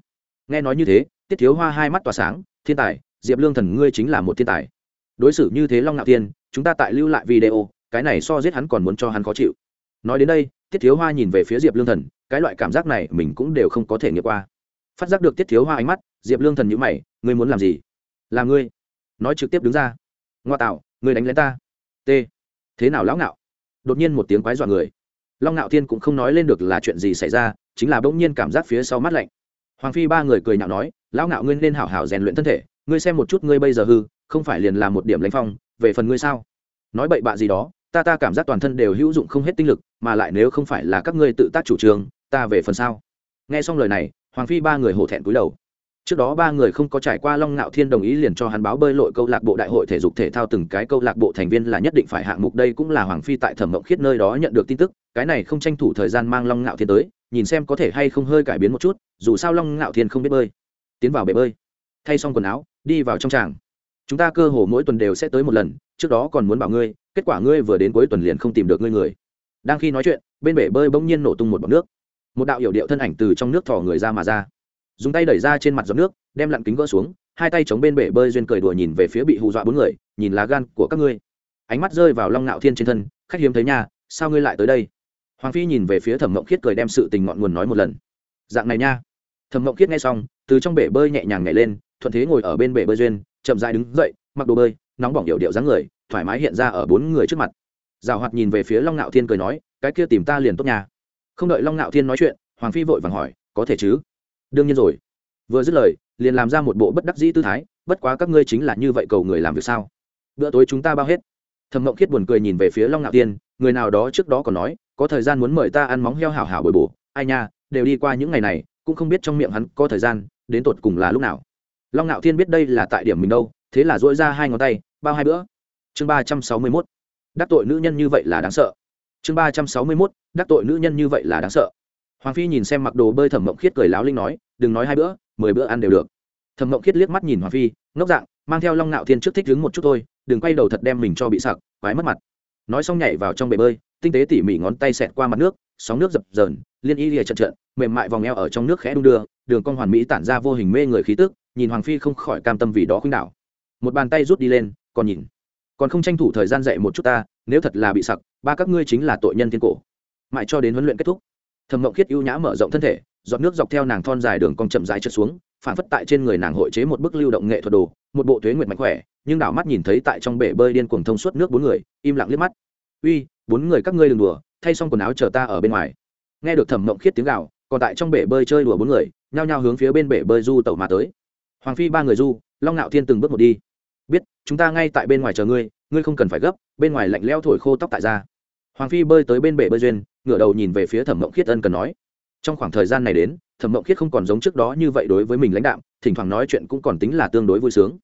Nghe nói như thế, tiết thiếu hoa hai mắt tỏa sáng, thiên tài, diệp lương thần ngươi chính là một thiên tài. Đối xử như thế long ngạo thiên, chúng ta tại lưu lại video, cái này so giết hắn còn muốn cho hắn khó chịu. Nói đến đây tiết thiếu hoa nhìn về phía diệp lương thần, cái loại cảm giác này mình cũng đều không có thể nghiệm qua. Phát giác được tiết thiếu hoa ánh mắt, diệp lương thần nhữ mày, ngươi muốn làm gì? Là ngươi. Nói trực tiếp đứng ra. Ngoa tạo, ngươi đánh lén ta. T. Thế nào lão ngạo? Đột nhiên một tiếng quái dọa người. Long ngạo thiên cũng không nói lên được là chuyện gì xảy ra, chính là bỗng nhiên cảm giác phía sau mắt lạnh. Hoàng phi ba người cười nhạo nói, lão ngạo ngươi nên hảo hảo rèn luyện thân thể, ngươi xem một chút ngươi bây giờ hư, không phải liền là một điểm lãnh phong, về phần ngươi sao? Nói bậy bạ gì đó ta ta cảm giác toàn thân đều hữu dụng không hết tinh lực, mà lại nếu không phải là các ngươi tự tác chủ trương, ta về phần sau nghe xong lời này, hoàng phi ba người hổ thẹn cúi đầu. Trước đó ba người không có trải qua long ngạo thiên đồng ý liền cho hắn báo bơi lội câu lạc bộ đại hội thể dục thể thao từng cái câu lạc bộ thành viên là nhất định phải hạng mục đây cũng là hoàng phi tại thẩm mộng khiết nơi đó nhận được tin tức, cái này không tranh thủ thời gian mang long ngạo thiên tới, nhìn xem có thể hay không hơi cải biến một chút, dù sao long ngạo thiên không biết bơi. Tiến vào bể bơi. Thay xong quần áo, đi vào trong tràng chúng ta cơ hồ mỗi tuần đều sẽ tới một lần, trước đó còn muốn bảo ngươi, kết quả ngươi vừa đến cuối tuần liền không tìm được ngươi người. Đang khi nói chuyện, bên bể bơi bỗng nhiên nổ tung một bọc nước. Một đạo hiệu điệu thân ảnh từ trong nước thỏ người ra mà ra. Dùng tay đẩy ra trên mặt giọt nước, đem lặn kính gỡ xuống, hai tay chống bên bể bơi duyên cười đùa nhìn về phía bị hù dọa bốn người, nhìn lá gan của các ngươi. Ánh mắt rơi vào long ngạo thiên trên thân, khách hiếm thấy nha, sao ngươi lại tới đây? Hoàng phi nhìn về phía thẩm mộng khiết cười đem sự tình ngọn nguồn nói một lần. Dạng này nha. Thẩm mộng khiết nghe xong, từ trong bể bơi nhẹ nhàng nhảy lên, thuận thế ngồi ở bên bể bơi duyên chậm dài đứng dậy, mặc đồ bơi, nóng bỏng điệu điệu dáng người, thoải mái hiện ra ở bốn người trước mặt. Rào hoạt nhìn về phía long ngạo thiên cười nói, cái kia tìm ta liền tốt nhà không đợi long ngạo thiên nói chuyện, hoàng phi vội vàng hỏi, có thể chứ? Đương nhiên rồi. Vừa dứt lời, liền làm ra một bộ bất đắc dĩ tư thái, bất quá các ngươi chính là như vậy cầu người làm việc sao? Bữa tối chúng ta bao hết. Thầm ngộng khiết buồn cười nhìn về phía long ngạo thiên, người nào đó trước đó còn nói, có thời gian muốn mời ta ăn móng heo hảo hảo bồi bổ, ai nha, đều đi qua những ngày này, cũng không biết trong miệng hắn có thời gian, đến tột cùng là lúc nào long ngạo thiên biết đây là tại điểm mình đâu, thế là dỗi ra hai ngón tay, bao hai bữa. Chương ba trăm sáu mươi mốt. Đắc tội nữ nhân như vậy là đáng sợ. Chương ba trăm sáu mươi mốt. Đắc tội nữ nhân như vậy là đáng sợ. Hoàng phi nhìn xem mặc đồ bơi thẩm mộng khiết cười láo linh nói, đừng nói hai bữa, mười bữa ăn đều được. Thẩm mộng khiết liếc mắt nhìn hoàng phi, ngốc dạng, mang theo long ngạo thiên trước thích đứng một chút thôi, đừng quay đầu thật đem mình cho bị sặc, quái mất mặt. Nói xong nhảy vào trong bể bơi, tinh tế tỉ mỉ ngón tay xẹt qua mặt nước, sóng nước dập dờn, liên y lìa trận trận, mềm mại vòng eo ở trong nước khẽ đung đưa, đường con hoàn mỹ tản ra vô hình mê người khí tức nhìn hoàng phi không khỏi cam tâm vì đó khuynh đảo. Một bàn tay rút đi lên, còn nhìn. Còn không tranh thủ thời gian dạy một chút ta, nếu thật là bị sặc, ba các ngươi chính là tội nhân thiên cổ. Mãi cho đến huấn luyện kết thúc thầm mộng khiết ưu nhã mở rộng thân thể, giọt nước dọc theo nàng thon dài đường cong chậm dài trượt xuống, phản phất tại trên người nàng hội chế một bức lưu động nghệ thuật đồ, một bộ thuế nguyệt mạnh khỏe, nhưng đảo mắt nhìn thấy tại trong bể bơi điên cuồng thông suốt nước bốn người, im lặng liếc mắt. Uy, bốn người các ngươi đừng đùa, thay xong quần áo chờ ta ở bên ngoài. Nghe được thẩm mộng khiết tiếng gào, còn tại trong bể bơi chơi đùa bốn người, nhao nhao hướng phía bên bể bơi du tẩu mà tới hoàng phi ba người du, long ngạo thiên từng bước một đi. Biết, chúng ta ngay tại bên ngoài chờ ngươi ngươi không cần phải gấp, bên ngoài lạnh leo thổi khô tóc tại ra. Hoàng phi bơi tới bên bể bơi duyên, ngửa đầu nhìn về phía thẩm mộng khiết ân cần nói. Trong khoảng thời gian này đến, thẩm mộng khiết không còn giống trước đó như vậy đối với mình lãnh đạo thỉnh thoảng nói chuyện cũng còn tính là tương đối vui sướng.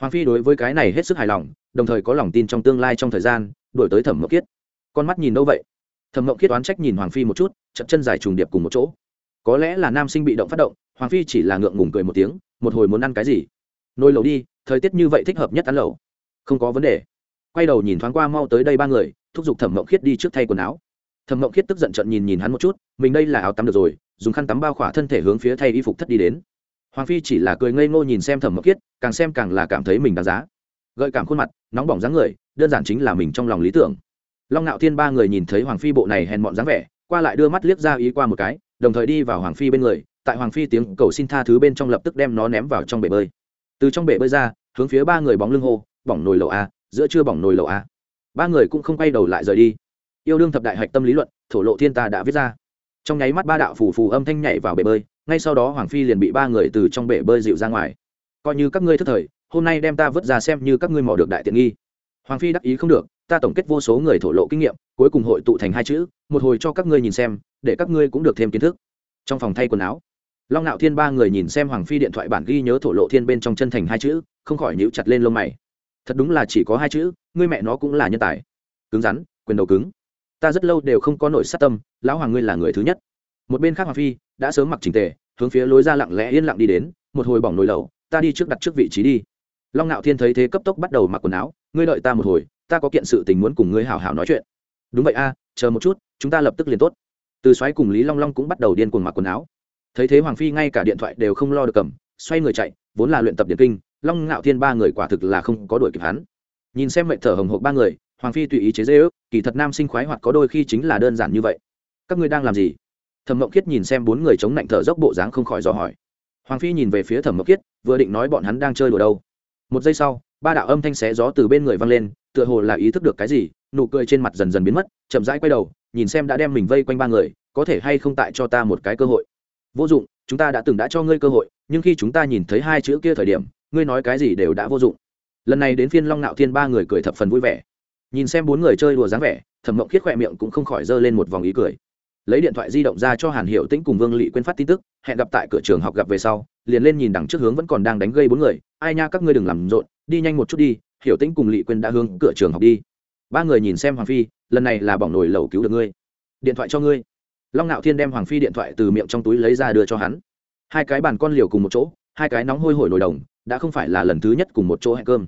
Hoàng phi đối với cái này hết sức hài lòng, đồng thời có lòng tin trong tương lai trong thời gian đổi tới thẩm mộng khiết. Con mắt nhìn đâu vậy? Thẩm mộng khiết oán trách nhìn hoàng phi một chút, chậm chân dài trùng điệp cùng một chỗ. Có lẽ là nam sinh bị động phát động, hoàng phi chỉ là ngượng ngùng cười một tiếng một hồi muốn ăn cái gì? Nồi lẩu đi, thời tiết như vậy thích hợp nhất ăn lẩu. Không có vấn đề. Quay đầu nhìn thoáng qua mau tới đây ba người, thúc giục thẩm mộng khiết đi trước thay quần áo. Thẩm mộng khiết tức giận trận nhìn nhìn hắn một chút, mình đây là áo tắm được rồi, dùng khăn tắm bao khỏa thân thể hướng phía thay y phục thất đi đến. Hoàng phi chỉ là cười ngây ngô nhìn xem thẩm mộng khiết, càng xem càng là cảm thấy mình đáng giá. Gợi cảm khuôn mặt, nóng bỏng dáng người, đơn giản chính là mình trong lòng lý tưởng. Long ngạo thiên ba người nhìn thấy hoàng phi bộ này hèn mọn dáng vẻ, qua lại đưa mắt liếc ra ý qua một cái, đồng thời đi vào hoàng phi bên người tại hoàng phi tiếng cầu xin tha thứ bên trong lập tức đem nó ném vào trong bể bơi. Từ trong bể bơi ra, hướng phía ba người bóng lưng hô, bỏng nồi lầu a à, giữa chưa bỏng nồi lầu a à. ba người cũng không quay đầu lại rời đi. Yêu đương thập đại hạch tâm lý luận, thổ lộ thiên ta đã viết ra. Trong nháy mắt ba đạo phù phù âm thanh nhảy vào bể bơi, ngay sau đó hoàng phi liền bị ba người từ trong bể bơi dịu ra ngoài. Coi như các ngươi thất thời, hôm nay đem ta vứt ra xem như các ngươi mò được đại tiện nghi. Hoàng phi đắc ý không được, ta tổng kết vô số người thổ lộ kinh nghiệm, cuối cùng hội tụ thành hai chữ, một hồi cho các ngươi nhìn xem, để các ngươi cũng được thêm kiến thức. Trong phòng thay quần áo long ngạo thiên ba người nhìn xem hoàng phi điện thoại bản ghi nhớ thổ lộ thiên bên trong chân thành hai chữ, không khỏi nhíu chặt lên lông mày. Thật đúng là chỉ có hai chữ, ngươi mẹ nó cũng là nhân tài. Cứng rắn, quyền đầu cứng. Ta rất lâu đều không có nổi sát tâm, lão hoàng ngươi là người thứ nhất. Một bên khác hoàng phi đã sớm mặc trình tề, hướng phía lối ra lặng lẽ yên lặng đi đến, một hồi bỏng nồi lẩu, ta đi trước đặt trước vị trí đi. Long ngạo thiên thấy thế cấp tốc bắt đầu mặc quần áo, ngươi đợi ta một hồi, ta có kiện sự tình muốn cùng ngươi hào hào nói chuyện. Đúng vậy a, chờ một chút, chúng ta lập tức liền tốt. Từ xoáy cùng lý long long cũng bắt đầu điên cuồng mặc quần áo thấy thế hoàng phi ngay cả điện thoại đều không lo được cầm, xoay người chạy, vốn là luyện tập điện kinh, long ngạo thiên ba người quả thực là không có đuổi kịp hắn. Nhìn xem mệnh thở hồng hộc ba người, hoàng phi tùy ý chế dễ ước kỳ thật nam sinh khoái hoặc có đôi khi chính là đơn giản như vậy. Các ngươi đang làm gì? Thẩm mộng kiết nhìn xem bốn người chống lạnh thở dốc bộ dáng không khỏi dò hỏi. Hoàng phi nhìn về phía thẩm mộng kiết vừa định nói bọn hắn đang chơi đùa đâu. Một giây sau, ba đạo âm thanh xé gió từ bên người vang lên, tựa hồ là ý thức được cái gì, nụ cười trên mặt dần dần biến mất, chậm rãi quay đầu, nhìn xem đã đem mình vây quanh ba người, có thể hay không tại cho ta một cái cơ hội vô dụng, chúng ta đã từng đã cho ngươi cơ hội, nhưng khi chúng ta nhìn thấy hai chữ kia thời điểm, ngươi nói cái gì đều đã vô dụng. Lần này đến phiên long nạo thiên ba người cười thập phần vui vẻ. Nhìn xem bốn người chơi đùa dáng vẻ, thẩm mộng khiết khỏe miệng cũng không khỏi giơ lên một vòng ý cười. Lấy điện thoại di động ra cho hàn hiệu tĩnh cùng vương lị quên phát tin tức, hẹn gặp tại cửa trường học gặp về sau, liền lên nhìn đằng trước hướng vẫn còn đang đánh gây bốn người. Ai nha, các ngươi đừng làm rộn, đi nhanh một chút đi, hiểu tĩnh cùng lị quên đã hướng cửa trường học đi. Ba người nhìn xem hoàng phi, lần này là bỏng nổi lầu cứu được ngươi. Điện thoại cho ngươi long ngạo thiên đem hoàng phi điện thoại từ miệng trong túi lấy ra đưa cho hắn. Hai cái bàn con liều cùng một chỗ, hai cái nóng hôi hổi nổi đồng, đã không phải là lần thứ nhất cùng một chỗ hẹn cơm.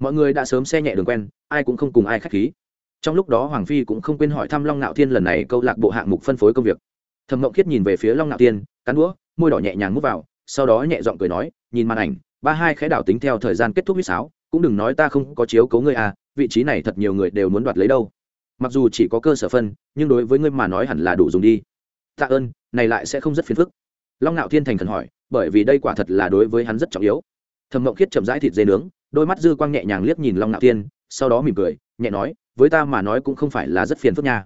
Mọi người đã sớm xe nhẹ đường quen, ai cũng không cùng ai k h á c h khí. Trong lúc đó hoàng phi cũng không quên hỏi thăm long ngạo thiên lần này câu lạc bộ hạng mục phân phối công việc. Thẩm mộng khiết nhìn về phía long ngạo thiên, cắn đũa, môi đỏ nhẹ nhàng mút vào, sau đó nhẹ giọng cười nói, nhìn màn ảnh, ba hai khẽ đảo tính theo thời gian kết thúc huýt sáo, cũng đừng nói ta không có chiếu cấu ngươi à vị trí này thật nhiều người đều muốn đoạt lấy đâu mặc dù chỉ có cơ sở phân, nhưng đối với ngươi mà nói hẳn là đủ dùng đi. Tạ ơn, này lại sẽ không rất phiền phức. Long ngạo thiên thành khẩn hỏi, bởi vì đây quả thật là đối với hắn rất trọng yếu. Thẩm mộng khiết chậm rãi thịt dê nướng, đôi mắt dư quang nhẹ nhàng liếc nhìn long ngạo thiên, sau đó mỉm cười, nhẹ nói, với ta mà nói cũng không phải là rất phiền phức nha.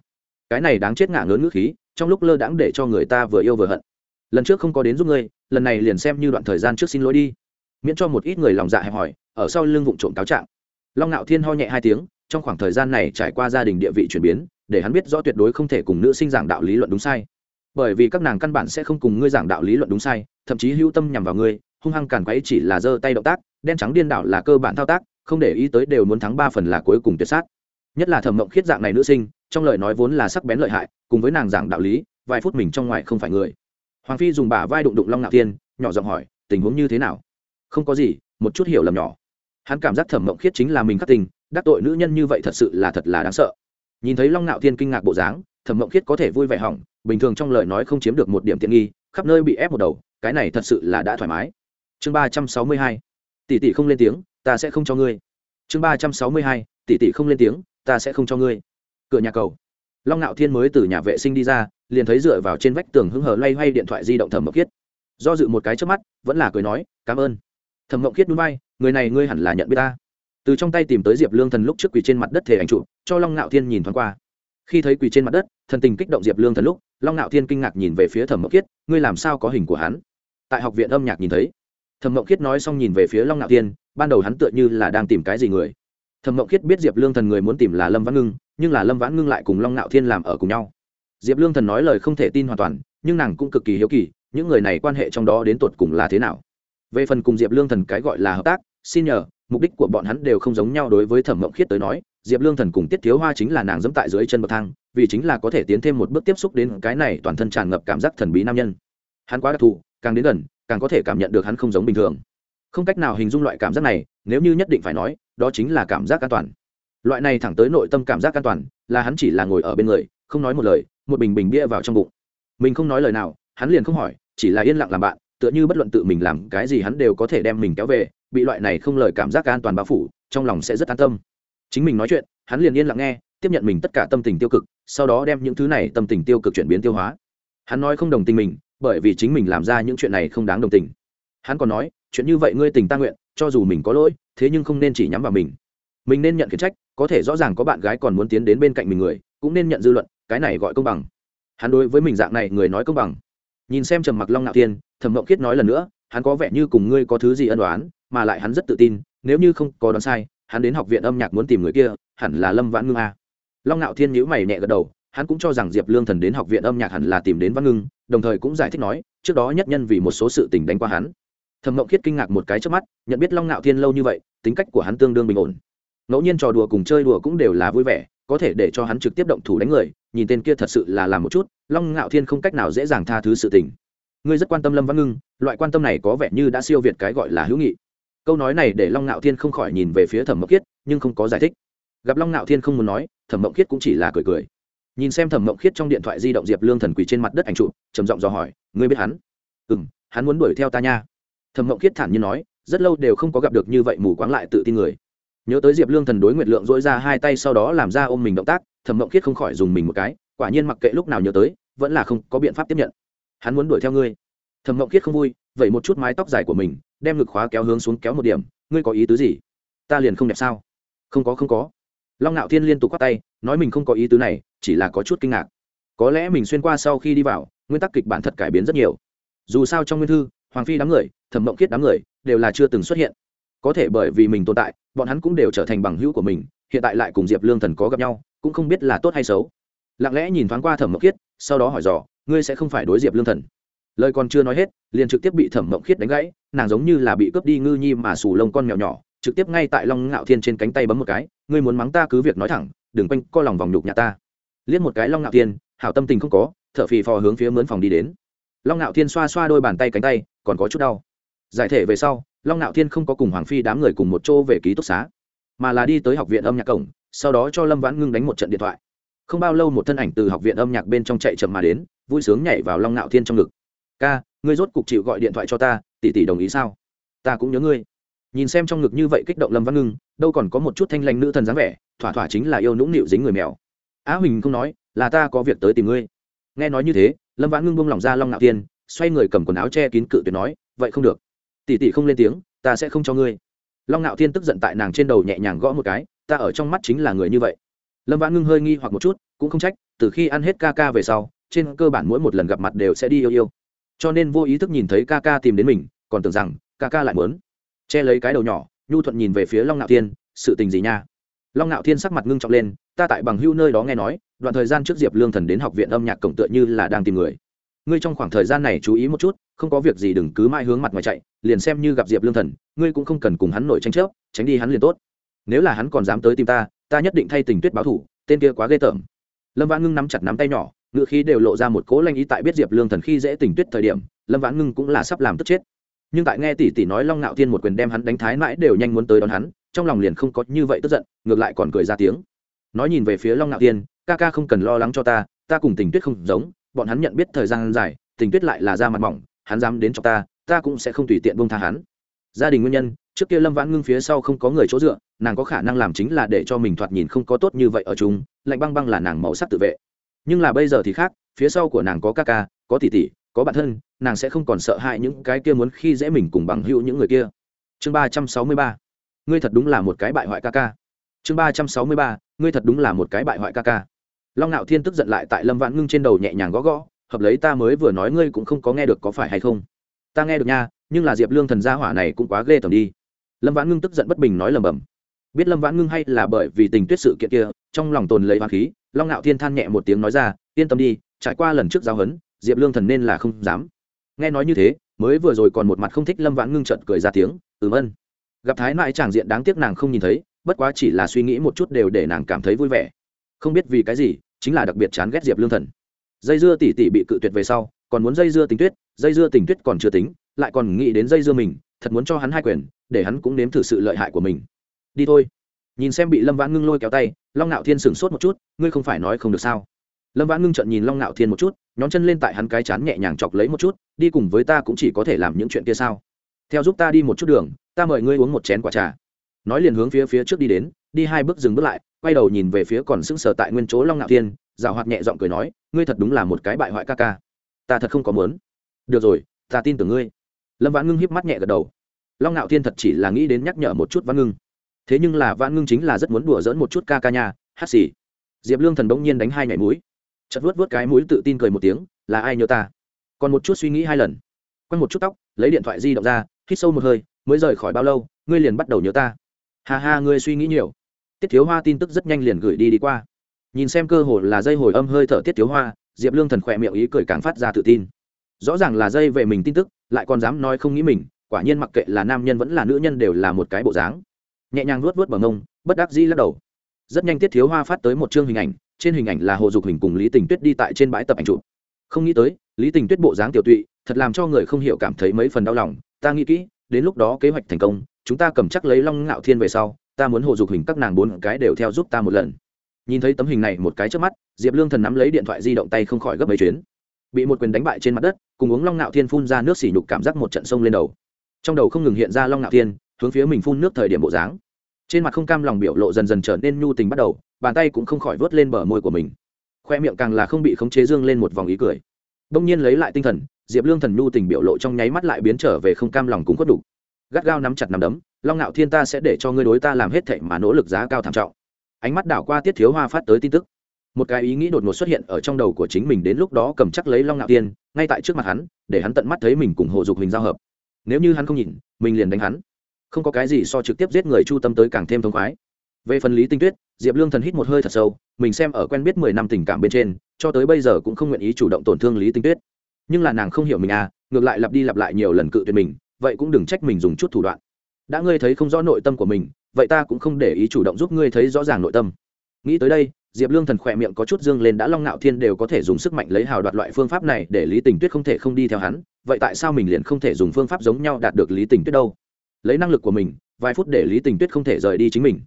Cái này đáng chết ngả ngớn ngữ khí, trong lúc lơ đãng để cho người ta vừa yêu vừa hận. Lần trước không có đến giúp ngươi, lần này liền xem như đoạn thời gian trước xin lỗi đi. Miễn cho một ít người lòng dạ hẹp hỏi, ở sau lưng vụ trộm cáo trạng. Long ngạo thiên ho nhẹ hai tiếng trong khoảng thời gian này trải qua gia đình địa vị chuyển biến, để hắn biết rõ tuyệt đối không thể cùng nữ sinh giảng đạo lý luận đúng sai. Bởi vì các nàng căn bản sẽ không cùng ngươi giảng đạo lý luận đúng sai, thậm chí hữu tâm nhằm vào ngươi, hung hăng càn quấy chỉ là giơ tay động tác, đen trắng điên đảo là cơ bản thao tác, không để ý tới đều muốn thắng ba phần là cuối cùng tuyệt sát. Nhất là thẩm mộng khiết dạng này nữ sinh, trong lời nói vốn là sắc bén lợi hại, cùng với nàng giảng đạo lý, vài phút mình trong ngoài không phải người. Hoàng phi dùng bả vai đụng đụng long ngạo thiên, nhỏ giọng hỏi, tình huống như thế nào? Không có gì, một chút hiểu lầm nhỏ. Hắn cảm giác thẩm mộng khiết chính là mình khắc tình đắc tội nữ nhân như vậy thật sự là thật là đáng sợ. Nhìn thấy long ngạo thiên kinh ngạc bộ dáng, thẩm mộng khiết có thể vui vẻ hỏng, bình thường trong lời nói không chiếm được một điểm tiện nghi, khắp nơi bị ép một đầu, cái này thật sự là đã thoải mái. Chương ba trăm sáu mươi hai, tỷ tỷ không lên tiếng, ta sẽ không cho ngươi. Chương ba trăm sáu mươi hai, tỷ tỷ không lên tiếng, ta sẽ không cho ngươi. Cửa nhà cầu. Long ngạo thiên mới từ nhà vệ sinh đi ra, liền thấy dựa vào trên vách tường hứng hờ loay hoay điện thoại di động thẩm mộng khiết. Do dự một cái trước mắt, vẫn là cười nói, cảm ơn. Thẩm mộng khiết núi bay người này ngươi hẳn là nhận biết ta từ trong tay tìm tới diệp lương thần lúc trước quỳ trên mặt đất thể ảnh trụ, cho long ngạo thiên nhìn thoáng qua. Khi thấy quỳ trên mặt đất, thần tình kích động diệp lương thần lúc, long ngạo thiên kinh ngạc nhìn về phía thẩm mộng Kiết ngươi làm sao có hình của hắn? Tại học viện âm nhạc nhìn thấy, thẩm mộng Kiết nói xong nhìn về phía long ngạo thiên, ban đầu hắn tựa như là đang tìm cái gì người. Thẩm mộng Kiết biết diệp lương thần người muốn tìm là lâm vãn ngưng, nhưng là lâm vãn ngưng lại cùng long ngạo thiên làm ở cùng nhau. Diệp lương thần nói lời không thể tin hoàn toàn, nhưng nàng cũng cực kỳ hiếu kỳ, những người này quan hệ trong đó đến tột cùng là thế nào. Về phần cùng diệp lương thần cái gọi là hợp tác, xin nhờ mục đích của bọn hắn đều không giống nhau đối với thẩm mộng khiết tới nói, diệp lương thần cùng tiết thiếu hoa chính là nàng dẫm tại dưới chân bậc thang, vì chính là có thể tiến thêm một bước tiếp xúc đến cái này toàn thân tràn ngập cảm giác thần bí nam nhân. Hắn quá đặc thù, càng đến gần, càng có thể cảm nhận được hắn không giống bình thường. Không cách nào hình dung loại cảm giác này, nếu như nhất định phải nói, đó chính là cảm giác an toàn. Loại này thẳng tới nội tâm cảm giác an toàn, là hắn chỉ là ngồi ở bên người, không nói một lời, một bình bình bia vào trong bụng. Mình không nói lời nào, hắn liền không hỏi, chỉ là yên lặng làm bạn, tựa như bất luận tự mình làm cái gì hắn đều có thể đem mình kéo về bị loại này không lời cảm giác an toàn bao phủ, trong lòng sẽ rất an tâm. Chính mình nói chuyện, hắn liền yên lặng nghe, tiếp nhận mình tất cả tâm tình tiêu cực, sau đó đem những thứ này tâm tình tiêu cực chuyển biến tiêu hóa. Hắn nói không đồng tình mình, bởi vì chính mình làm ra những chuyện này không đáng đồng tình. Hắn còn nói, chuyện như vậy ngươi tình ta nguyện, cho dù mình có lỗi, thế nhưng không nên chỉ nhắm vào mình. Mình nên nhận khiển trách, có thể rõ ràng có bạn gái còn muốn tiến đến bên cạnh mình người, cũng nên nhận dư luận, cái này gọi công bằng. Hắn đối với mình dạng này, người nói công bằng. Nhìn xem trầm mặc long ngạo tiên thẩm mộng khiết nói lần nữa, hắn có vẻ như cùng ngươi có thứ gì ân đoán mà lại hắn rất tự tin, nếu như không có đoán sai, hắn đến học viện âm nhạc muốn tìm người kia, hẳn là lâm vãn ngưng a. Long ngạo thiên nhíu mày nhẹ gật đầu, hắn cũng cho rằng diệp lương thần đến học viện âm nhạc hẳn là tìm đến văn ngưng, đồng thời cũng giải thích nói, trước đó nhất nhân vì một số sự tình đánh qua hắn. Thẩm mộng khiết kinh ngạc một cái trước mắt, nhận biết long ngạo thiên lâu như vậy, tính cách của hắn tương đương bình ổn. Ngẫu nhiên trò đùa cùng chơi đùa cũng đều là vui vẻ, có thể để cho hắn trực tiếp động thủ đánh người, nhìn tên kia thật sự là làm một chút, long ngạo thiên không cách nào dễ dàng tha thứ sự tình. Ngươi rất quan tâm lâm văn ngưng, loại quan tâm này có vẻ như đã siêu việt cái gọi là hữu nghị câu nói này để long ngạo thiên không khỏi nhìn về phía thẩm mộng khiết, nhưng không có giải thích. Gặp long ngạo thiên không muốn nói, thẩm mộng khiết cũng chỉ là cười cười. Nhìn xem thẩm mộng khiết trong điện thoại di động diệp lương thần quỳ trên mặt đất ảnh trụ, trầm giọng dò hỏi, ngươi biết hắn? Ừ m hắn muốn đuổi theo ta nha. Thẩm mộng khiết thản nhiên nói, rất lâu đều không có gặp được như vậy mù quáng lại tự tin người. Nhớ tới diệp lương thần đối nguyệt lượng dỗi ra hai tay sau đó làm ra ôm mình động tác, thẩm mộng khiết không khỏi dùng mình một cái, quả nhiên mặc kệ lúc nào nhớ tới, vẫn là không có biện pháp tiếp nhận. Hắn muốn đuổi theo ngươi. Thẩm mộng khiết không vui vậy một chút mái tóc dài của mình, đem ngực khóa kéo hướng xuống kéo một điểm. Ngươi có ý tứ gì? Ta liền không đẹp sao? Không có không có. Long ngạo thiên liên tục quát tay, nói mình không có ý tứ này, chỉ là có chút kinh ngạc. Có lẽ mình xuyên qua sau khi đi vào, nguyên tắc kịch bản thật cải biến rất nhiều. Dù sao trong nguyên thư, hoàng phi đám người, thẩm mộng khiết đám người, đều là chưa từng xuất hiện. Có thể bởi vì mình tồn tại, bọn hắn cũng đều trở thành bằng hữu của mình, hiện tại lại cùng diệp lương thần có gặp nhau, cũng không biết là tốt hay xấu. Lặng lẽ nhìn thoáng qua thẩm mộng khiết, sau đó hỏi dò, ngươi sẽ không phải đối diệp lương thần? Lời còn chưa nói hết, liền trực tiếp bị thẩm mộng khiết đánh gãy, nàng giống như là bị cướp đi ngư nhi mà sù lông con mèo nhỏ, trực tiếp ngay tại long ngạo thiên trên cánh tay bấm một cái, ngươi muốn mắng ta cứ việc nói thẳng, đừng quanh co lòng vòng nhục nhà ta. Liếc một cái long ngạo thiên, hảo tâm tình không có thợ phì phò hướng phía mướn phòng đi đến. Long ngạo thiên xoa xoa đôi bàn tay cánh tay, còn có chút đau. Giải thể về sau, long ngạo thiên không có cùng hoàng phi đám người cùng một chỗ về ký túc xá, mà là đi tới học viện âm nhạc cổng, sau đó cho lâm vãn ngưng đánh một trận điện thoại. Không bao lâu một thân ảnh từ học viện âm nhạc bên trong chạy chậm mà đến, vui sướng nhảy vào long ngạo thiên trong ngực ca, ngươi rốt cục chịu gọi điện thoại cho ta, tỷ tỷ đồng ý sao? Ta cũng nhớ ngươi. Nhìn xem trong ngực như vậy kích động lâm văn ngưng, đâu còn có một chút thanh lành nữ thần dáng vẻ, thỏa thỏa chính là yêu nũng nịu dính người mèo. Á huỳnh không nói, là ta có việc tới tìm ngươi. Nghe nói như thế, lâm vãn ngưng bông lỏng ra long ngạo tiên, xoay người cầm quần áo che kín cự tuyệt nói, vậy không được. Tỷ tỷ không lên tiếng, ta sẽ không cho ngươi. Long ngạo thiên tức giận tại nàng trên đầu nhẹ nhàng gõ một cái, ta ở trong mắt chính là người như vậy. Lâm vãn ngưng hơi nghi hoặc một chút, cũng không trách, từ khi ăn hết ca ca về sau, trên cơ bản mỗi một lần gặp mặt đều sẽ đi yêu yêu cho nên vô ý thức nhìn thấy ca ca tìm đến mình, còn tưởng rằng ca ca lại muốn. Che lấy cái đầu nhỏ, nhu thuận nhìn về phía long ngạo thiên, sự tình gì nha? Long ngạo thiên sắc mặt ngưng trọng lên, ta tại bằng hưu nơi đó nghe nói, đoạn thời gian trước diệp lương thần đến học viện âm nhạc cổng tựa như là đang tìm người. Ngươi trong khoảng thời gian này chú ý một chút, không có việc gì đừng cứ mãi hướng mặt ngoài chạy, liền xem như gặp diệp lương thần, ngươi cũng không cần cùng hắn nổi tranh chấp, tránh đi hắn liền tốt. Nếu là hắn còn dám tới tìm ta ta nhất định thay tình tuyết báo thủ, tên kia quá ghê tởm. Lâm vãn ngưng nắm chặt nắm tay nhỏ ngựa khí đều lộ ra một cố lanh ý tại biết diệp lương thần khi dễ tình tuyết thời điểm, lâm vãn ngưng cũng là sắp làm tức chết. Nhưng tại nghe tỷ tỷ nói long ngạo thiên một quyền đem hắn đánh thái mãi đều nhanh muốn tới đón hắn, trong lòng liền không có như vậy tức giận, ngược lại còn cười ra tiếng. Nói nhìn về phía long ngạo thiên, ca ca không cần lo lắng cho ta ta cùng tình tuyết không giống, bọn hắn nhận biết thời gian dài, tình tuyết lại là da mặt mỏng, hắn dám đến cho ta ta cũng sẽ không tùy tiện bông tha hắn. Gia đình nguyên nhân, trước kia lâm vãn ngưng phía sau không có người chỗ dựa, nàng có khả năng làm chính là để cho mình thoạt nhìn không có tốt như vậy ở chúng lạnh băng băng là nàng màu sắc tự vệ nhưng là bây giờ thì khác, phía sau của nàng có ca ca, có tỷ tỷ, có bạn thân, nàng sẽ không còn sợ hãi những cái kia muốn khi dễ mình cùng bằng hữu những người kia. Chương ba trăm sáu mươi ba. Ngươi thật đúng là một cái bại hoại ca ca. Chương ba trăm sáu mươi ba. Ngươi thật đúng là một cái bại hoại ca ca. Long nạo thiên tức giận lại tại lâm vãn ngưng trên đầu nhẹ nhàng gõ gõ, hợp lấy ta mới vừa nói ngươi cũng không có nghe được có phải hay không? Ta nghe được nha, nhưng là diệp lương thần gia hỏa này cũng quá ghê tởm đi. Lâm vãn ngưng tức giận bất bình nói lầm bầm biết lâm vãn ngưng hay là bởi vì tình tuyết sự kiện kia, trong lòng tồn lấy hoa khí long nạo thiên than nhẹ một tiếng nói ra, yên tâm đi, trải qua lần trước giao hấn diệp lương thần nên là không dám. Nghe nói như thế, mới vừa rồi còn một mặt không thích lâm vãn ngưng trận cười ra tiếng, ừm ân. Gặp thái mãi tràng diện đáng tiếc nàng không nhìn thấy, bất quá chỉ là suy nghĩ một chút đều để nàng cảm thấy vui vẻ. Không biết vì cái gì, chính là đặc biệt chán ghét diệp lương thần. Dây dưa tỉ tỉ bị cự tuyệt về sau, còn muốn dây dưa tình tuyết, dây dưa tình tuyết còn chưa tính, lại còn nghĩ đến dây dưa mình, thật muốn cho hắn hai quyền, để hắn cũng nếm thử sự lợi hại của mình. Đi thôi. Nhìn xem bị lâm vãn ngưng lôi kéo tay long nạo thiên sửng sốt một chút, ngươi không phải nói không được sao? Lâm vãn ngưng trận nhìn long ngạo thiên một chút nhóm chân lên tại hắn cái chán nhẹ nhàng chọc lấy một chút, đi cùng với ta cũng chỉ có thể làm những chuyện kia sao? Theo giúp ta đi một chút đường, ta mời ngươi uống một chén quả trà. Nói liền hướng phía phía trước đi đến, đi hai bước dừng bước lại, quay đầu nhìn về phía còn sững sờ tại nguyên chỗ long ngạo thiên rào hoạt nhẹ giọng cười nói, ngươi thật đúng là một cái bại hoại ca ca. Ta thật không có muốn. Được rồi, ta tin tưởng ngươi. Lâm vãn ngưng hiếp mắt nhẹ gật đầu. Long ngạo thiên thật chỉ là nghĩ đến nhắc nhở một chút vãn ngưng thế nhưng là vãn ngưng chính là rất muốn đùa dỡn một chút ca ca nhà hát xì. Diệp lương thần bỗng nhiên đánh hai nhảy mũi. Chật vuốt vuốt cái mũi tự tin cười một tiếng, là ai nhớ ta? Còn một chút suy nghĩ hai lần. Quanh một chút tóc, lấy điện thoại di động ra, hít sâu một hơi, mới rời khỏi bao lâu, ngươi liền bắt đầu nhớ ta. Hà hà ngươi suy nghĩ nhiều. Tiết thiếu hoa tin tức rất nhanh liền gửi đi đi qua. Nhìn xem cơ hồ là dây hồi âm hơi thở tiết thiếu hoa, diệp lương thần khỏe miệng ý cười càng phát ra tự tin. Rõ ràng là dây về mình tin tức, lại còn dám nói không nghĩ mình, quả nhiên mặc kệ là nam nhân vẫn là nữ nhân đều là một cái bộ dáng nhẹ nhàng nuốt nuốt bờ ngông bất đắc dĩ lắc đầu. Rất nhanh tiết thiếu hoa phát tới một chương hình ảnh, trên hình ảnh là hồ dục hình cùng lý tình tuyết đi tại trên bãi tập ảnh chụp. Không nghĩ tới, lý tình tuyết bộ dáng tiểu tụy, thật làm cho người không hiểu cảm thấy mấy phần đau lòng. Ta nghĩ kỹ, đến lúc đó kế hoạch thành công, chúng ta cầm chắc lấy long ngạo thiên về sau, ta muốn hồ dục hình các nàng bốn cái đều theo giúp ta một lần. Nhìn thấy tấm hình này một cái trước mắt, diệp lương thần nắm lấy điện thoại di động tay không khỏi gấp mấy chuyến. Bị một quyền đánh bại trên mặt đất, cùng uống long ngạo thiên phun ra nước xỉ nhục cảm giác một trận sông lên đầu. Trong đầu không ngừng hiện ra long ngạo thiên hướng phía mình phun nước thời điểm bộ dáng. Trên mặt không cam lòng biểu lộ dần dần trở nên nhu tình bắt đầu, bàn tay cũng không khỏi vớt lên bờ môi của mình. Khoe miệng càng là không bị khống chế dương lên một vòng ý cười. Đông nhiên lấy lại tinh thần, diệp lương thần nhu tình biểu lộ trong nháy mắt lại biến trở về không cam lòng cũng khuất đủ. Gắt gao nắm chặt nắm đấm, long ngạo thiên ta sẽ để cho ngươi đối ta làm hết thệ mà nỗ lực giá cao thảm trọng. Ánh mắt đảo qua tiết thiếu hoa phát tới tin tức. Một cái ý nghĩ đột ngột xuất hiện ở trong đầu của chính mình đến lúc đó cầm chắc lấy long ngạo tiên ngay tại trước mặt hắn, để hắn tận mắt thấy mình cùng hồ dục hình giao hợp. Nếu như hắn không nhìn, mình liền đánh hắn không có cái gì so trực tiếp giết người chu tâm tới càng thêm thông khoái. Về phần lý tinh tuyết, diệp lương thần hít một hơi thật sâu, mình xem ở quen biết mười năm tình cảm bên trên, cho tới bây giờ cũng không nguyện ý chủ động tổn thương lý tinh tuyết. Nhưng là nàng không hiểu mình à ngược lại lặp đi lặp lại nhiều lần cự tuyệt mình, vậy cũng đừng trách mình dùng chút thủ đoạn. Đã ngươi thấy không rõ nội tâm của mình, vậy ta cũng không để ý chủ động giúp ngươi thấy rõ ràng nội tâm. Nghĩ tới đây, diệp lương thần khỏe miệng có chút dương lên đã long ngạo thiên đều có thể dùng sức mạnh lấy hào đoạt loại phương pháp này để lý tình tuyết không thể không đi theo hắn, vậy tại sao mình liền không thể dùng phương pháp giống nhau đạt được lý tình tuyết đâu? Lấy năng lực của mình, vài phút để lý tình tuyết không thể rời đi chính mình.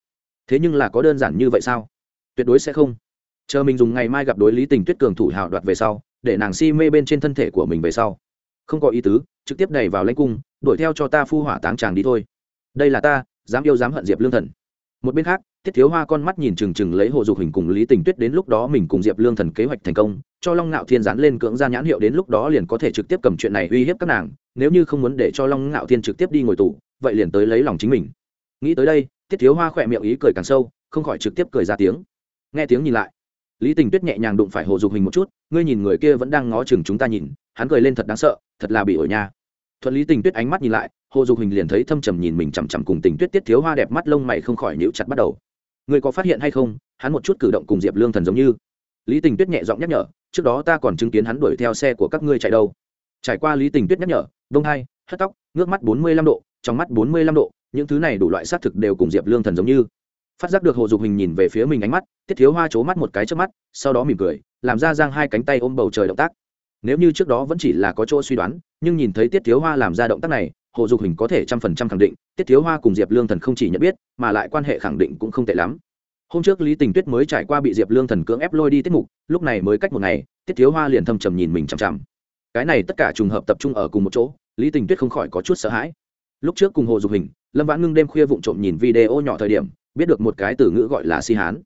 Thế nhưng là có đơn giản như vậy sao? Tuyệt đối sẽ không. Chờ mình dùng ngày mai gặp đối lý tình tuyết cường thủ hào đoạt về sau, để nàng si mê bên trên thân thể của mình về sau. Không có ý tứ, trực tiếp đẩy vào lãnh cung, đuổi theo cho ta phu hỏa táng tràng đi thôi. Đây là ta, dám yêu dám hận diệp lương thần. Một bên khác, tiết thiếu hoa con mắt nhìn chừng chừng lấy hồ dục hình cùng lý tình tuyết đến lúc đó mình cùng diệp lương thần kế hoạch thành công, cho long ngạo thiên dán lên cưỡng ra nhãn hiệu đến lúc đó liền có thể trực tiếp cầm chuyện này uy hiếp các nàng, nếu như không muốn để cho long ngạo thiên trực tiếp đi ngồi tù vậy liền tới lấy lòng chính mình. Nghĩ tới đây, tiết thiếu hoa khỏe miệng ý cười càng sâu, không khỏi trực tiếp cười ra tiếng. Nghe tiếng nhìn lại, lý tình tuyết nhẹ nhàng đụng phải hồ dục hình một chút, ngươi nhìn người kia vẫn đang ngó chừng chúng ta nhìn, hắn cười lên thật đáng sợ, thật là bị ổi nha. Thuận lý tình tuyết ánh mắt nhìn lại, hồ dục hình liền thấy thâm trầm nhìn mình chằm chằm cùng tình tuyết tiết thiếu hoa đẹp mắt lông mày không khỏi nhíu chặt bắt đầu. Ngươi có phát hiện hay không, hắn một chút cử động cùng diệp lương thần giống như? Lý tình tuyết nhẹ giọng nhắc nhở, trước đó ta còn chứng kiến hắn đuổi theo xe của các ngươi chạy đâu. Trải qua lý tình tuyết nhắc nhở, đông hai, hất tóc, ngước mắt bốn mươi lăm độ trong mắt bốn mươi lăm độ, những thứ này đủ loại xác thực đều cùng diệp lương thần giống như. Phát giác được hồ dục hình nhìn về phía mình ánh mắt, tiết thiếu hoa c mắt một cái trước mắt, sau đó mỉm cười, làm ra giang hai cánh tay ôm bầu trời động tác. Nếu như trước đó vẫn chỉ là có chỗ suy đoán, nhưng nhìn thấy tiết thiếu hoa làm ra động tác này, hồ dục hình có thể trăm phần trăm khẳng định, tiết thiếu hoa cùng diệp lương thần không chỉ nhận biết, mà lại quan hệ khẳng định cũng không tệ lắm. Hôm trước lý tình tuyết mới trải qua bị diệp lương thần cưỡng ép lôi đi tiết mục, lúc này mới cách một ngày, tiết thiếu hoa liền thâm trầm nhìn mình chằm chằm. Cái này tất cả trùng hợp tập trung ở cùng một chỗ, lý tình tuyết không khỏi có chút sợ hãi lúc trước cùng hồ dục hình, lâm vãn ngưng đêm khuya vụng trộm nhìn video nhỏ thời điểm, biết được một cái từ ngữ gọi là si hán.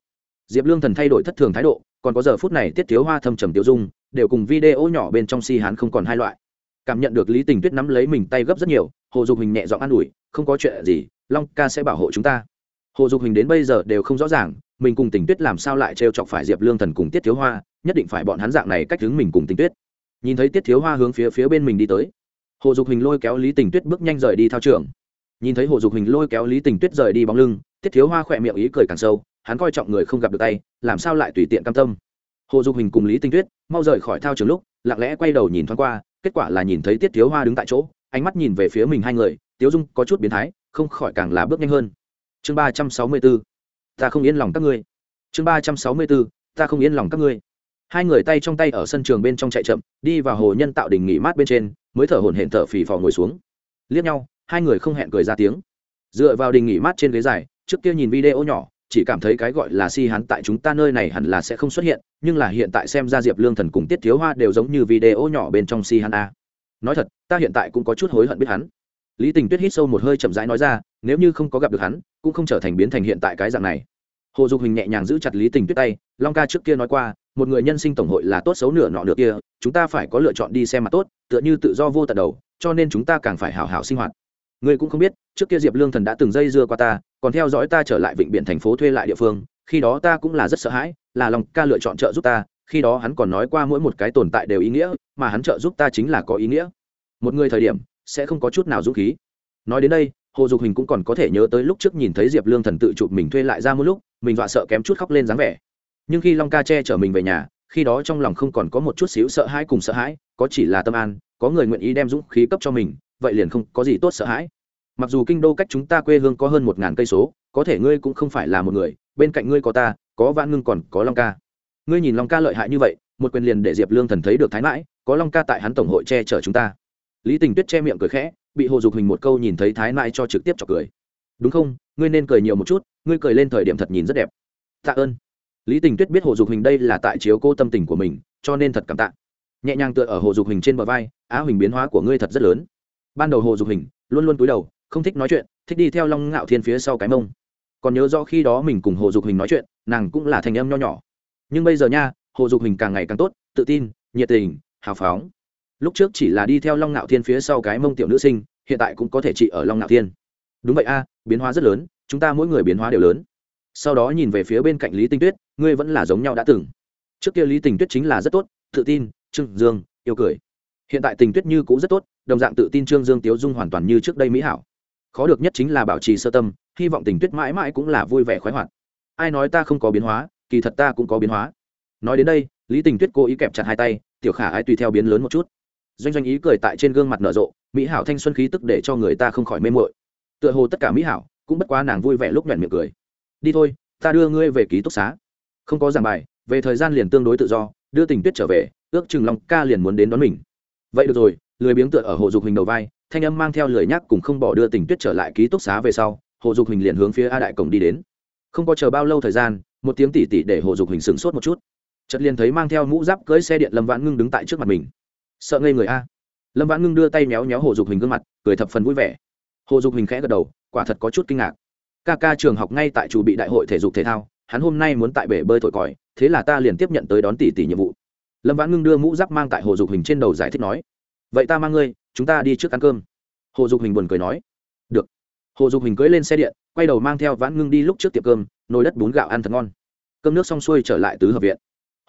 Diệp lương thần thay đổi thất thường thái độ, còn có giờ phút này tiết thiếu hoa thâm trầm tiêu dung, đều cùng video nhỏ bên trong si hán không còn hai loại. Cảm nhận được lý tình tuyết nắm lấy mình tay gấp rất nhiều, hồ dục hình nhẹ giọng an ủi, không có chuyện gì, long ca sẽ bảo hộ chúng ta. Hồ dục hình đến bây giờ đều không rõ ràng, mình cùng tình tuyết làm sao lại trêu chọc phải diệp lương thần cùng tiết thiếu hoa, nhất định phải bọn hắn dạng này cách hướng mình cùng tình tuyết. Nhìn thấy tiết thiếu hoa hướng phía phía bên mình đi tới hồ dục hình lôi kéo lý tình tuyết bước nhanh rời đi thao trường. Nhìn thấy hồ dục hình lôi kéo lý tình tuyết rời đi bóng lưng, tiết thiếu hoa khỏe miệng ý cười càng sâu, hắn coi trọng người không gặp được tay, làm sao lại tùy tiện cam tâm. Hồ dục hình cùng lý tinh tuyết mau rời khỏi thao trường lúc, lặng lẽ quay đầu nhìn thoáng qua, kết quả là nhìn thấy tiết thiếu hoa đứng tại chỗ, ánh mắt nhìn về phía mình hai người, tiếu dung có chút biến thái, không khỏi càng là bước nhanh hơn. Chương ba trăm sáu mươi b ố ta không yên lòng các ngươi. Chương ba trăm sáu mươi b ố ta không yên lòng các ngươi. Hai người tay trong tay ở sân trường bên trong chạy chậm, đi vào hồ nhân tạo đình nghỉ mát bên trên mới thở hổn hển thở phì phò ngồi xuống. Liếc nhau, hai người không hẹn cười ra tiếng. Dựa vào đình nghỉ mát trên ghế dài, trước kia nhìn video nhỏ, chỉ cảm thấy cái gọi là si hắn tại chúng ta nơi này hẳn là sẽ không xuất hiện, nhưng là hiện tại xem ra diệp lương thần cùng tiết thiếu hoa đều giống như video nhỏ bên trong si hắn a. Nói thật, ta hiện tại cũng có chút hối hận biết hắn. Lý tình tuyết hít sâu một hơi chậm rãi nói ra, nếu như không có gặp được hắn, cũng không trở thành biến thành hiện tại cái dạng này. Hồ dục hình nhẹ nhàng giữ chặt lý tình tuyết tay, long ca trước kia nói qua một người nhân sinh tổng hội là tốt xấu nửa nọ nửa kia, chúng ta phải có lựa chọn đi xem mặt tốt, tựa như tự do vô tận đầu, cho nên chúng ta càng phải hào hào sinh hoạt. Ngươi cũng không biết, trước kia diệp lương thần đã từng dây dưa qua ta, còn theo dõi ta trở lại vịnh biển thành phố thuê lại địa phương, khi đó ta cũng là rất sợ hãi, là lòng ca lựa chọn trợ giúp ta, khi đó hắn còn nói qua mỗi một cái tồn tại đều ý nghĩa, mà hắn trợ giúp ta chính là có ý nghĩa. Một người thời điểm, sẽ không có chút nào dũng khí. Nói đến đây, hồ dục hình cũng còn có thể nhớ tới lúc trước nhìn thấy diệp lương thần tự chụp mình thuê lại ra một lúc, mình dọa sợ kém chút khóc lên dáng vẻ nhưng khi long ca che chở mình về nhà, khi đó trong lòng không còn có một chút xíu sợ hãi cùng sợ hãi, có chỉ là tâm an, có người nguyện ý đem dũng khí cấp cho mình, vậy liền không có gì tốt sợ hãi. Mặc dù kinh đô cách chúng ta quê hương có hơn một ngàn cây số, có thể ngươi cũng không phải là một người, bên cạnh ngươi có ta, có vãn ngưng còn có long ca. Ngươi nhìn long ca lợi hại như vậy, một quyền liền để diệp lương thần thấy được thái mãi, có long ca tại hắn tổng hội che chở chúng ta. Lý tình tuyết che miệng cười khẽ, bị hồ dục hình một câu nhìn thấy thái mãi cho trực tiếp cho cười. Đúng không? Ngươi nên cười nhiều một chút, ngươi cười lên thời điểm thật nhìn rất đẹp. Tạ ơn lý tình tuyết biết hồ dục hình đây là tại chiếu cô tâm tình của mình, cho nên thật cảm tạ. Nhẹ nhàng tựa ở hồ dục hình trên bờ vai, á huỳnh biến hóa của ngươi thật rất lớn. Ban đầu hồ dục hình luôn luôn cúi đầu, không thích nói chuyện, thích đi theo long ngạo thiên phía sau cái mông. Còn nhớ rõ khi đó mình cùng hồ dục hình nói chuyện, nàng cũng là thành âm nho nhỏ. Nhưng bây giờ nha, hồ dục hình càng ngày càng tốt, tự tin, nhiệt tình, hào phóng. Lúc trước chỉ là đi theo long ngạo thiên phía sau cái mông tiểu nữ sinh, hiện tại cũng có thể trị ở long ngạo thiên. Đúng vậy a, biến hóa rất lớn, chúng ta mỗi người biến hóa đều lớn. Sau đó nhìn về phía bên cạnh lý tinh tuyết ngươi vẫn là giống nhau đã từng. Trước kia lý tình tuyết chính là rất tốt, tự tin, trương dương, yêu cười. Hiện tại tình tuyết như cũng rất tốt, đồng dạng tự tin trương dương tiếu dung hoàn toàn như trước đây mỹ hảo. Khó được nhất chính là bảo trì sơ tâm, hy vọng tình tuyết mãi mãi cũng là vui vẻ khoái hoạt. Ai nói ta không có biến hóa, kỳ thật ta cũng có biến hóa. Nói đến đây, lý tình tuyết cố ý kẹp chặt hai tay, tiểu khả ai tùy theo biến lớn một chút. Doanh doanh ý cười tại trên gương mặt nở rộ, mỹ hảo thanh xuân khí tức để cho người ta không khỏi mê mội tựa hồ tất cả mỹ hảo, cũng bất quá nàng vui vẻ lúc nhoẻn miệng cười. Đi thôi, ta đưa ngươi về ký túc xá không có giảng bài, về thời gian liền tương đối tự do, đưa tình tuyết trở về, ước chừng long ca liền muốn đến đón mình. Vậy được rồi, lười biếng tựa ở hồ dục hình đầu vai, thanh âm mang theo lời nhắc cùng không bỏ đưa tình tuyết trở lại ký túc xá về sau, hồ dục hình liền hướng phía a đại cổng đi đến. Không có chờ bao lâu thời gian, một tiếng tỉ tỉ để hồ dục hình sửng sốt một chút. Chợt liền thấy mang theo mũ giáp cưỡi xe điện lâm vãn ngưng đứng tại trước mặt mình. Sợ ngây người a. Lâm vãn ngưng đưa tay méo méo hồ dục hình gương mặt, cười thập phần vui vẻ. Hồ dục hình khẽ gật đầu, quả thật có chút kinh ngạc. Ca ca trường học ngay tại chủ bị đại hội thể dục thể thao hắn hôm nay muốn tại bể bơi thổi còi, thế là ta liền tiếp nhận tới đón tỷ tỷ nhiệm vụ. Lâm vãn ngưng đưa mũ giáp mang tại hồ dục hình trên đầu giải thích nói, vậy ta mang ngươi, chúng ta đi trước ăn cơm. Hồ dục hình buồn cười nói, được. Hồ dục hình cưỡi lên xe điện, quay đầu mang theo vãn ngưng đi lúc trước tiệm cơm, nồi đất bún gạo ăn thật ngon. Cơm nước xong xuôi trở lại tứ hợp viện.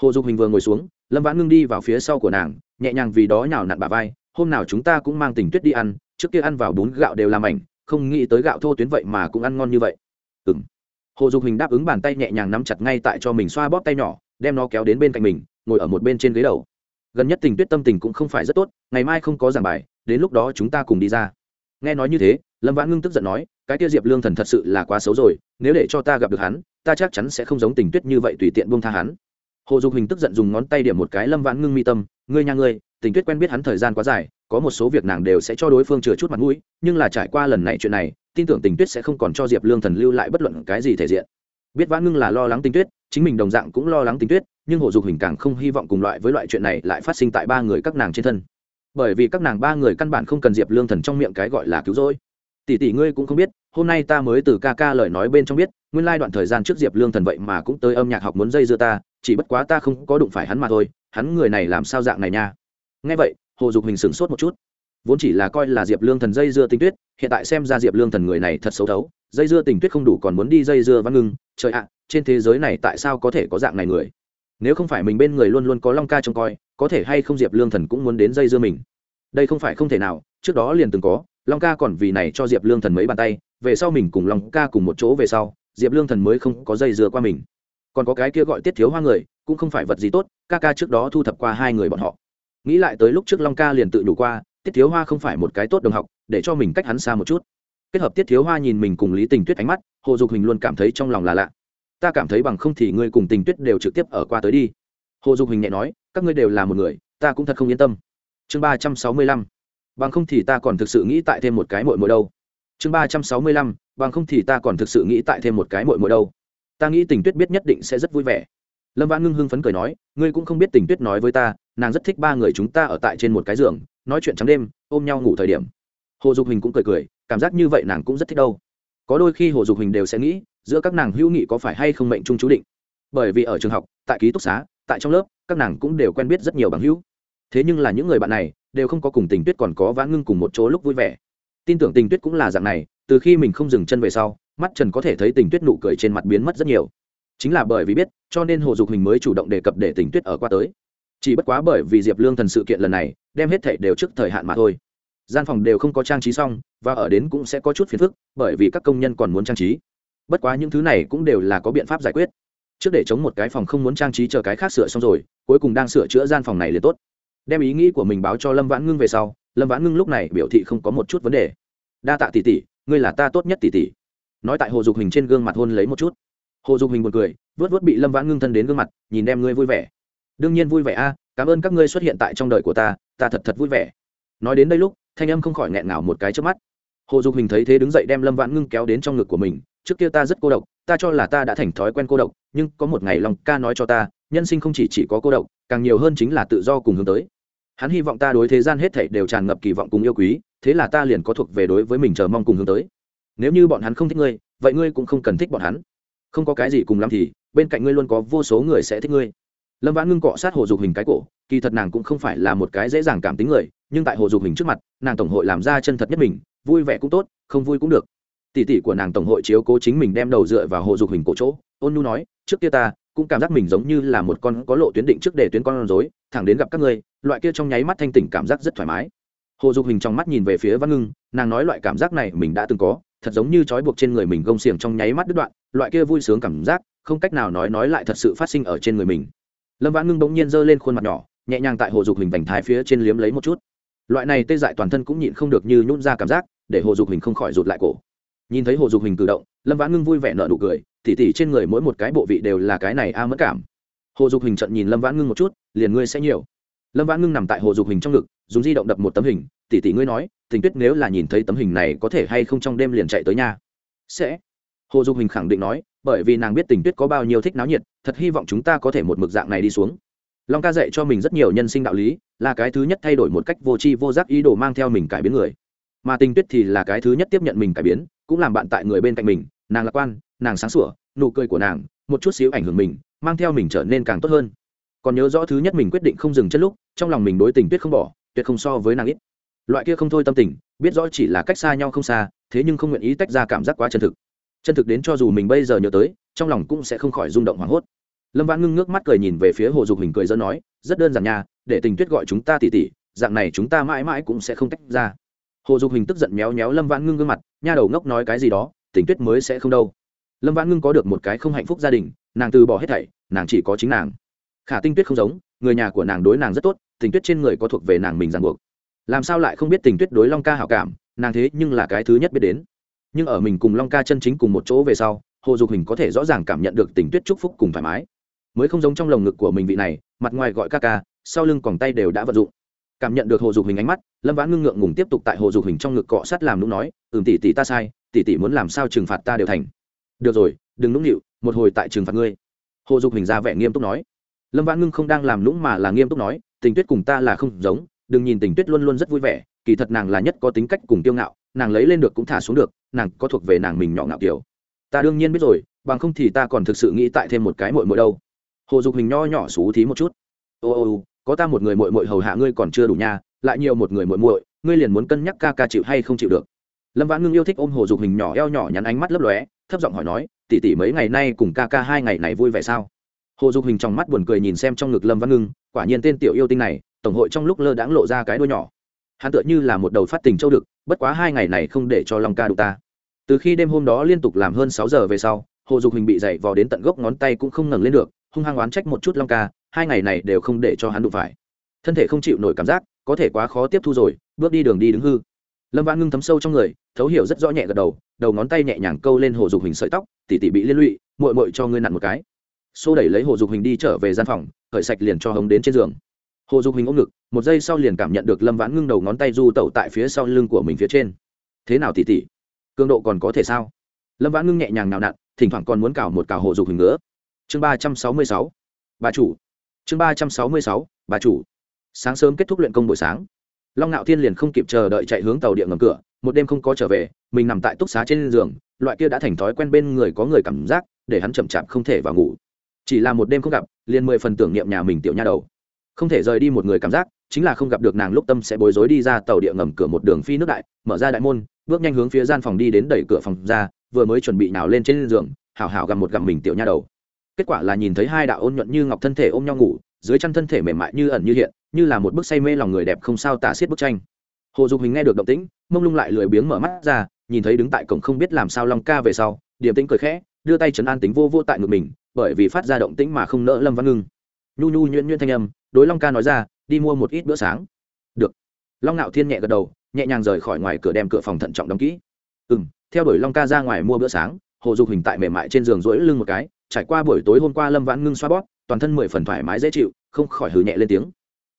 Hồ dục hình vừa ngồi xuống, lâm vãn ngưng đi vào phía sau của nàng, nhẹ nhàng vì đó nhào nặn bà vai, hôm nào chúng ta cũng mang tình tuyết đi ăn, trước kia ăn vào bún gạo đều làm ảnh, không nghĩ tới gạo thô tuyến vậy mà cũng ăn ngon như vậy. Ừ hồ dục hình đáp ứng bàn tay nhẹ nhàng nắm chặt ngay tại cho mình xoa bóp tay nhỏ, đem nó kéo đến bên cạnh mình, ngồi ở một bên trên ghế đầu. Gần nhất tình tuyết tâm tình cũng không phải rất tốt, ngày mai không có giảng bài, đến lúc đó chúng ta cùng đi ra. Nghe nói như thế, lâm vãn ngưng tức giận nói, cái tiêu diệp lương thần thật sự là quá xấu rồi, nếu để cho ta gặp được hắn, ta chắc chắn sẽ không giống tình tuyết như vậy tùy tiện buông tha hắn. Hồ dục hình tức giận dùng ngón tay điểm một cái lâm vãn ngưng mi tâm, ngươi nhà ngươi, tình tuyết quen biết hắn thời gian quá dài có một số việc nàng đều sẽ cho đối phương chừa chút mặt mũi, nhưng là trải qua lần này chuyện này, tin tưởng tình tuyết sẽ không còn cho diệp lương thần lưu lại bất luận cái gì thể diện. Biết vãn ngưng là lo lắng tình tuyết, chính mình đồng dạng cũng lo lắng tình tuyết, nhưng hồ dục hình càng không hy vọng cùng loại với loại chuyện này lại phát sinh tại ba người các nàng trên thân. Bởi vì các nàng ba người căn bản không cần diệp lương thần trong miệng cái gọi là cứu rỗi. Tỷ tỷ ngươi cũng không biết, hôm nay ta mới từ ca ca lời nói bên trong biết, nguyên lai đoạn thời gian trước diệp lương thần vậy mà cũng tới âm nhạc học muốn dây dưa ta, chỉ bất quá ta không có đụng phải hắn mà thôi, hắn người này làm sao dạng này nha? Nghe vậy hồ dục hình sửng sốt một chút. Vốn chỉ là coi là diệp lương thần dây dưa tình tuyết, hiện tại xem ra diệp lương thần người này thật xấu thấu. Dây dưa tình tuyết không đủ còn muốn đi dây dưa văn ngưng. Trời ạ, trên thế giới này tại sao có thể có dạng này người? Nếu không phải mình bên người luôn luôn có long ca trông coi, có thể hay không diệp lương thần cũng muốn đến dây dưa mình? Đây không phải không thể nào, trước đó liền từng có, long ca còn vì này cho diệp lương thần mấy bàn tay, về sau mình cùng long ca cùng một chỗ về sau, diệp lương thần mới không có dây dưa qua mình. Còn có cái kia gọi tiết thiếu hoa người, cũng không phải vật gì tốt, ca ca trước đó thu thập qua hai người bọn họ nghĩ lại tới lúc trước long ca liền tự nhủ qua, tiết thiếu hoa không phải một cái tốt đồng học, để cho mình cách hắn xa một chút. Kết hợp tiết thiếu hoa nhìn mình cùng lý tình tuyết ánh mắt, hồ dục hình luôn cảm thấy trong lòng là lạ. Ta cảm thấy bằng không thì ngươi cùng tình tuyết đều trực tiếp ở qua tới đi. Hồ dục hình nhẹ nói, các ngươi đều là một người, ta cũng thật không yên tâm. Chương ba trăm sáu mươi lăm, bằng không thì ta còn thực sự nghĩ tại thêm một cái mội mội đâu. Chương ba trăm sáu mươi lăm, bằng không thì ta còn thực sự nghĩ tại thêm một cái mội mội đâu. Ta nghĩ tình tuyết biết nhất định sẽ rất vui vẻ. Lâm vãn ngưng hưng phấn cười nói, ngươi cũng không biết tình tuyết nói với ta nàng rất thích ba người chúng ta ở tại trên một cái giường, nói chuyện trắng đêm, ôm nhau ngủ thời điểm. Hồ dục hình cũng cười cười, cảm giác như vậy nàng cũng rất thích đâu. Có đôi khi hồ dục hình đều sẽ nghĩ, giữa các nàng hữu nghị có phải hay không mệnh chung chú định. Bởi vì ở trường học, tại ký túc xá, tại trong lớp, các nàng cũng đều quen biết rất nhiều bằng hữu. Thế nhưng là những người bạn này, đều không có cùng tình tuyết còn có vãn ngưng cùng một chỗ lúc vui vẻ. Tin tưởng tình tuyết cũng là dạng này, từ khi mình không dừng chân về sau, mắt trần có thể thấy tình tuyết nụ cười trên mặt biến mất rất nhiều. Chính là bởi vì biết, cho nên hồ dục hình mới chủ động đề cập để tình tuyết ở qua tới chỉ bất quá bởi vì diệp lương thần sự kiện lần này, đem hết thảy đều trước thời hạn mà thôi. Gian phòng đều không có trang trí xong, và ở đến cũng sẽ có chút phiền phức, bởi vì các công nhân còn muốn trang trí. Bất quá những thứ này cũng đều là có biện pháp giải quyết. Trước để chống một cái phòng không muốn trang trí chờ cái khác sửa xong rồi, cuối cùng đang sửa chữa gian phòng này liền tốt. Đem ý nghĩ của mình báo cho lâm vãn ngưng về sau, lâm vãn ngưng lúc này biểu thị không có một chút vấn đề. Đa tạ tỷ tỷ, ngươi là ta tốt nhất tỷ tỷ. Nói tại hồ dục hình trên gương mặt hôn lấy một chút. Hồ dục hình buồn cười vớt vớt bị lâm vãn ngưng thân đến gương mặt, nhìn đem ngươi vui vẻ đương nhiên vui vẻ a, cảm ơn các ngươi xuất hiện tại trong đời của ta ta thật thật vui vẻ. Nói đến đây lúc, thanh âm không khỏi nghẹn ngào một cái trước mắt. Hồ dục hình thấy thế đứng dậy đem lâm vãn ngưng kéo đến trong ngực của mình, trước kia ta rất cô độc, ta cho là ta đã thành thói quen cô độc, nhưng có một ngày lòng ca nói cho ta, nhân sinh không chỉ chỉ có cô độc, càng nhiều hơn chính là tự do cùng hướng tới. Hắn hy vọng ta đối thế gian hết thảy đều tràn ngập kỳ vọng cùng yêu quý, thế là ta liền có thuộc về đối với mình chờ mong cùng hướng tới. Nếu như bọn hắn không thích ngươi, vậy ngươi cũng không cần thích bọn hắn. Không có cái gì cùng lắm thì, bên cạnh ngươi luôn có vô số người sẽ thích ngươi lâm vãn ngưng cọ sát hồ dục hình cái cổ, kỳ thật nàng cũng không phải là một cái dễ dàng cảm tính người, nhưng tại hồ dục hình trước mặt, nàng tổng hội làm ra chân thật nhất mình, vui vẻ cũng tốt, không vui cũng được. Tỷ tỷ của nàng tổng hội chiếu cố chính mình đem đầu dựa vào hồ dục hình cổ chỗ, ôn nhu nói, trước kia ta cũng cảm giác mình giống như là một con có lộ tuyến định trước để tuyến con rối, thẳng đến gặp các ngươi, loại kia trong nháy mắt thanh tỉnh cảm giác rất thoải mái. Hồ dục hình trong mắt nhìn về phía văn ngưng, nàng nói loại cảm giác này mình đã từng có, thật giống như trói buộc trên người mình gông xiềng trong nháy mắt đứt đoạn, loại kia vui sướng cảm giác, không cách nào nói nói lại thật sự phát sinh ở trên người mình lâm vãn ngưng bỗng nhiên giơ lên khuôn mặt nhỏ, nhẹ nhàng tại hồ dục hình vành thái phía trên liếm lấy một chút. Loại này tê dại toàn thân cũng nhịn không được như nhún ra cảm giác, để hồ dục hình không khỏi rụt lại cổ. Nhìn thấy hồ dục hình cử động, lâm vãn ngưng vui vẻ nợ nụ cười, tỉ tỉ trên người mỗi một cái bộ vị đều là cái này a à mất cảm. Hồ dục hình trận nhìn lâm vãn ngưng một chút, liền ngươi sẽ nhiều. Lâm vãn ngưng nằm tại hồ dục hình trong ngực, dùng di động đập một tấm hình, tỉ tỉ ngươi nói, tình tuyết nếu là nhìn thấy tấm hình này có thể hay không trong đêm liền chạy tới nhà sẽ. Hồ dục hình khẳng định nói bởi vì nàng biết tình tuyết có bao nhiêu thích náo nhiệt, thật hy vọng chúng ta có thể một mực dạng này đi xuống. Long ca dạy cho mình rất nhiều nhân sinh đạo lý, là cái thứ nhất thay đổi một cách vô tri vô giác ý đồ mang theo mình cải biến người. Mà tình tuyết thì là cái thứ nhất tiếp nhận mình cải biến, cũng làm bạn tại người bên cạnh mình, nàng lạc quan, nàng sáng sủa, nụ cười của nàng, một chút xíu ảnh hưởng mình, mang theo mình trở nên càng tốt hơn. Còn nhớ rõ thứ nhất mình quyết định không dừng chân lúc, trong lòng mình đối tình tuyết không bỏ, tuyệt không so với nàng ít. Loại kia không thôi tâm tình, biết rõ chỉ là cách xa nhau không xa, thế nhưng không nguyện ý tách ra cảm giác quá chân thực chân thực đến cho dù mình bây giờ nhớ tới, trong lòng cũng sẽ không khỏi rung động hoảng hốt. Lâm vãn ngưng nước mắt cười nhìn về phía hồ dục hình cười dân nói, rất đơn giản nha, để tình tuyết gọi chúng ta tỉ tỉ, dạng này chúng ta mãi mãi cũng sẽ không tách ra. Hồ dục hình tức giận méo méo lâm vãn ngưng gương mặt, nha đầu ngốc nói cái gì đó, tình tuyết mới sẽ không đâu. Lâm vãn ngưng có được một cái không hạnh phúc gia đình, nàng từ bỏ hết thảy, nàng chỉ có chính nàng. Khả tinh tuyết không giống, người nhà của nàng đối nàng rất tốt, tình tuyết trên người có thuộc về nàng mình ràng buộc. Làm sao lại không biết tình tuyết đối long ca hảo cảm, nàng thế nhưng là cái thứ nhất biết đến nhưng ở mình cùng long ca chân chính cùng một chỗ về sau, hồ dục hình có thể rõ ràng cảm nhận được tình tuyết chúc phúc cùng thoải mái. Mới không giống trong lồng ngực của mình vị này, mặt ngoài gọi ca ca, sau lưng còng tay đều đã vận dụng. Cảm nhận được hồ dục hình ánh mắt, lâm vãn ngưng ngượng ngùng tiếp tục tại hồ dục hình trong ngực cọ sát làm nũng nói, ừm, tỷ tỷ ta sai, tỷ tỷ muốn làm sao trừng phạt ta đều thành. Được rồi, đừng nũng nịu, một hồi tại trừng phạt ngươi. Hồ dục hình ra vẻ nghiêm túc nói. Lâm vãn ngưng không đang làm nũng mà là nghiêm túc nói, tình tuyết cùng ta là không giống, đừng nhìn tình tuyết luôn luôn rất vui vẻ, kỳ thật nàng là nhất có tính cách cùng tiêu ngạo, nàng lấy lên được cũng thả xuống được nàng có thuộc về nàng mình nhỏ ngạo kiểu. Ta đương nhiên biết rồi, bằng không thì ta còn thực sự nghĩ tại thêm một cái mội mội đâu. Hồ dục hình nho nhỏ xú thí một chút. Ô ô có ta một người mội mội hầu hạ ngươi còn chưa đủ nha, lại nhiều một người mội mội ngươi liền muốn cân nhắc ca ca chịu hay không chịu được. Lâm vãn ngưng yêu thích ôm hồ dục hình nhỏ eo nhỏ nhắn ánh mắt lấp lóe, thấp giọng hỏi nói tỉ tỉ mấy ngày nay cùng ca ca hai ngày này vui vẻ sao? Hồ dục hình trong mắt buồn cười nhìn xem trong ngực lâm văn ngưng, quả nhiên tên tiểu yêu tinh này, tổng hội trong lúc lơ đãng lộ ra cái đuôi nhỏ. Hắn tựa như là một đầu phát tình châu đực bất quá hai ngày này không để cho long ca đụng ta. Từ khi đêm hôm đó liên tục làm hơn sáu giờ về sau, hồ dục hình bị dậy vò đến tận gốc ngón tay cũng không ngẩng lên được, hung hăng oán trách một chút long ca, hai ngày này đều không để cho hắn đụng phải. Thân thể không chịu nổi cảm giác, có thể quá khó tiếp thu rồi, bước đi đường đi đứng hư. Lâm vãn ngưng thấm sâu trong người, thấu hiểu rất rõ nhẹ gật đầu đầu ngón tay nhẹ nhàng câu lên hồ dục hình sợi tóc, tỉ tỉ bị liên lụy mội mội cho ngươi nặn một cái. Xô đẩy lấy hồ dục hình đi trở về gian phòng khởi sạch liền cho hống đến trên giường hồ dục hình ôm ngực, một giây sau liền cảm nhận được lâm vãn ngưng đầu ngón tay du tẩu tại phía sau lưng của mình phía trên. Thế nào tỉ tỉ cường độ còn có thể sao? Lâm vãn ngưng nhẹ nhàng nào nặn, thỉnh thoảng còn muốn cào một cào hồ dục hình nữa chương ba trăm sáu mươi sáu, bà chủ. Chương ba trăm sáu mươi sáu, bà chủ. Sáng sớm kết thúc luyện công buổi sáng. Long ngạo thiên liền không kịp chờ đợi chạy hướng tàu điện ngầm cửa, một đêm không có trở về, mình nằm tại túc xá trên giường, loại kia đã thành thói quen bên người có người cảm giác, để hắn chậm chạp không thể vào ngủ. Chỉ là một đêm không gặp, liền mười phần tưởng niệm nhà mình tiểu nha đầu không thể rời đi một người cảm giác, chính là không gặp được nàng lúc tâm sẽ bối rối đi ra tàu địa ngầm cửa một đường phi nước đại, mở ra đại môn, bước nhanh hướng phía gian phòng đi đến đẩy cửa phòng ra, vừa mới chuẩn bị nào lên trên giường, hảo hảo gặm một gặm mình tiểu nha đầu. Kết quả là nhìn thấy hai đạo ôn nhuận như ngọc thân thể ôm nhau ngủ, dưới chân thân thể mềm mại như ẩn như hiện, như là một bức say mê lòng người đẹp không sao tả xiết bức tranh. Hồ dục hình nghe được động tĩnh, mông lung lại lười biếng mở mắt ra, nhìn thấy đứng tại cổng không biết làm sao long ca về sau điểm tĩnh cười khẽ, đưa tay chấn an tính vô vô tại ngực mình, bởi vì phát ra động tĩnh mà không nỡ lâm văn ngưng. Nhu nhu nhuyễn nhuyễn thanh âm đối long ca nói ra, đi mua một ít bữa sáng. Được. Long nạo thiên nhẹ gật đầu, nhẹ nhàng rời khỏi ngoài cửa đem cửa phòng thận trọng đóng kỹ. Ừ m theo đuổi long ca ra ngoài mua bữa sáng, hồ dục hình tại mềm mại trên giường rỗi lưng một cái, trải qua buổi tối hôm qua lâm vãn ngưng xoa bóp, toàn thân mười phần thoải mái dễ chịu, không khỏi hừ nhẹ lên tiếng.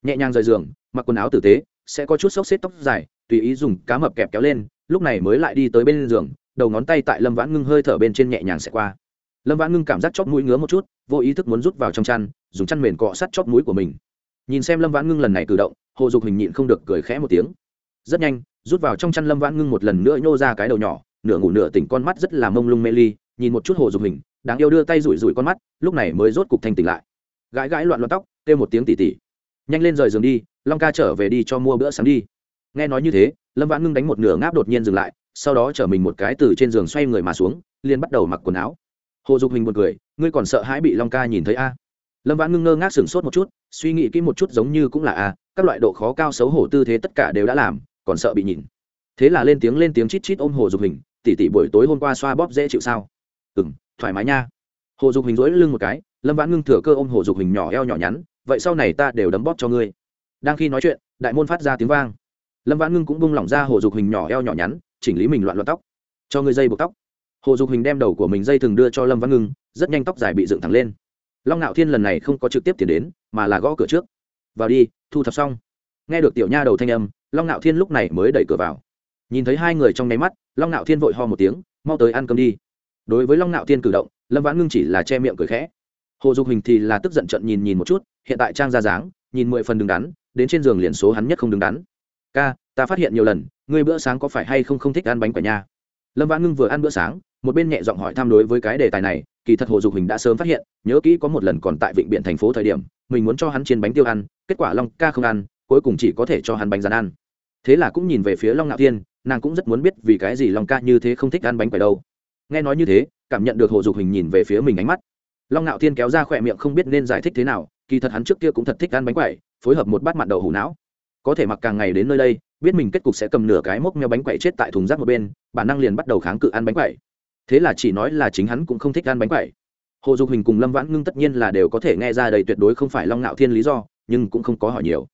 Nhẹ nhàng rời giường, mặc quần áo tử tế, sẽ có chút xốc xếp tóc dài, tùy ý dùng cá mập kẹp kéo lên, lúc này mới lại đi tới bên giường, đầu ngón tay tại lâm vãn ngưng hơi thở bên trên nhẹ nhàng sẽ qua. Lâm vãn ngưng cảm giác chót mũi ngứa một chút, vô ý thức muốn rút vào trong chăn dùng chăn mền cọ sát chóp mũi của mình. Nhìn xem lâm vãn ngưng lần này cử động, hồ dục hình nhịn không được cười khẽ một tiếng. Rất nhanh, rút vào trong chăn lâm vãn ngưng một lần nữa nhô ra cái đầu nhỏ, nửa ngủ nửa tỉnh con mắt rất là mông lung mê ly, nhìn một chút hồ dục hình đáng yêu đưa tay rủi rủi con mắt, lúc này mới rốt cục thanh tỉnh lại. Gãi gãi loạn loạn tóc, kêu một tiếng tỉ tỉ. Nhanh lên rời giường đi, long ca trở về đi cho mua bữa sáng đi. Nghe nói như thế, lâm vãn ngưng đánh một nửa ngáp đột nhiên dừng lại, sau đó chở mình một cái từ trên giường xoay người mà xuống, liền bắt đầu mặc quần áo. Hồ dục hình một cười, ngươi còn sợ hãi bị long ca nhìn thấy a? Lâm vãn ngưng ngơ ngác sửng sốt một chút, suy nghĩ kỹ một chút giống như cũng là a các loại độ khó cao xấu hổ tư thế tất cả đều đã làm, còn sợ bị nhìn. Thế là lên tiếng lên tiếng chít chít ôm hồ dục hình tỉ tỉ buổi tối hôm qua xoa bóp dễ chịu sao? Ừ m thoải mái nha. Hồ dục hình rỗi lưng một cái, lâm vãn ngưng thừa cơ ôm hồ dục hình nhỏ eo nhỏ nhắn, vậy sau này ta đều đấm bóp cho ngươi. Đang khi nói chuyện, đại môn phát ra tiếng vang. Lâm vãn ngưng cũng bung lỏng ra hồ dục hình nhỏ eo nhỏ nhắn, chỉnh lý mình loạn loạn tóc. Cho ngươi dây buộc tóc. Hồ dục hình đem đầu của mình dây thường đưa cho lâm vãn ngưng, rất nhanh tóc dài bị dựng thẳng lên long ngạo thiên lần này không có trực tiếp tiền đến, mà là gõ cửa trước. Vào đi, thu thập xong. Nghe được tiểu nha đầu thanh âm, long ngạo thiên lúc này mới đẩy cửa vào. Nhìn thấy hai người trong nháy mắt, long ngạo thiên vội ho một tiếng, mau tới ăn cơm đi. Đối với long ngạo thiên cử động, lâm vãn ngưng chỉ là che miệng cười khẽ. Hồ dục hình thì là tức giận trận nhìn nhìn một chút, hiện tại trang ra dáng, nhìn mười phần đứng đắn, đến trên giường liền số hắn nhất không đứng đắn. Ca, ta phát hiện nhiều lần, ngươi bữa sáng có phải hay không không thích ăn bánh quả nha? Lâm vãn ngưng vừa ăn bữa sáng một bên nhẹ giọng hỏi tham đối với cái đề tài này, kỳ thật hồ dục hình đã sớm phát hiện, nhớ kỹ có một lần còn tại vịnh biện thành phố thời điểm, mình muốn cho hắn chiên bánh tiêu ăn, kết quả long ca không ăn, cuối cùng chỉ có thể cho hắn bánh rán ăn. Thế là cũng nhìn về phía long ngạo thiên, nàng cũng rất muốn biết vì cái gì long ca như thế không thích ăn bánh quẩy đâu. Nghe nói như thế, cảm nhận được hồ dục hình nhìn về phía mình ánh mắt. Long ngạo thiên kéo ra khỏe miệng không biết nên giải thích thế nào, kỳ thật hắn trước kia cũng thật thích ăn bánh quẩy, phối hợp một bát mặn đậu hủ não. Có thể mặc càng ngày đến nơi đây, biết mình kết cục sẽ cầm nửa cái mốc meo bánh quẩy chết tại thùng rác một bên, bản năng liền bắt đầu kháng cự ăn bánh quẩy thế là chỉ nói là chính hắn cũng không thích ăn bánh quẩy. Hồ dục hình cùng lâm vãn ngưng tất nhiên là đều có thể nghe ra đầy tuyệt đối không phải long ngạo thiên lý do, nhưng cũng không có hỏi nhiều.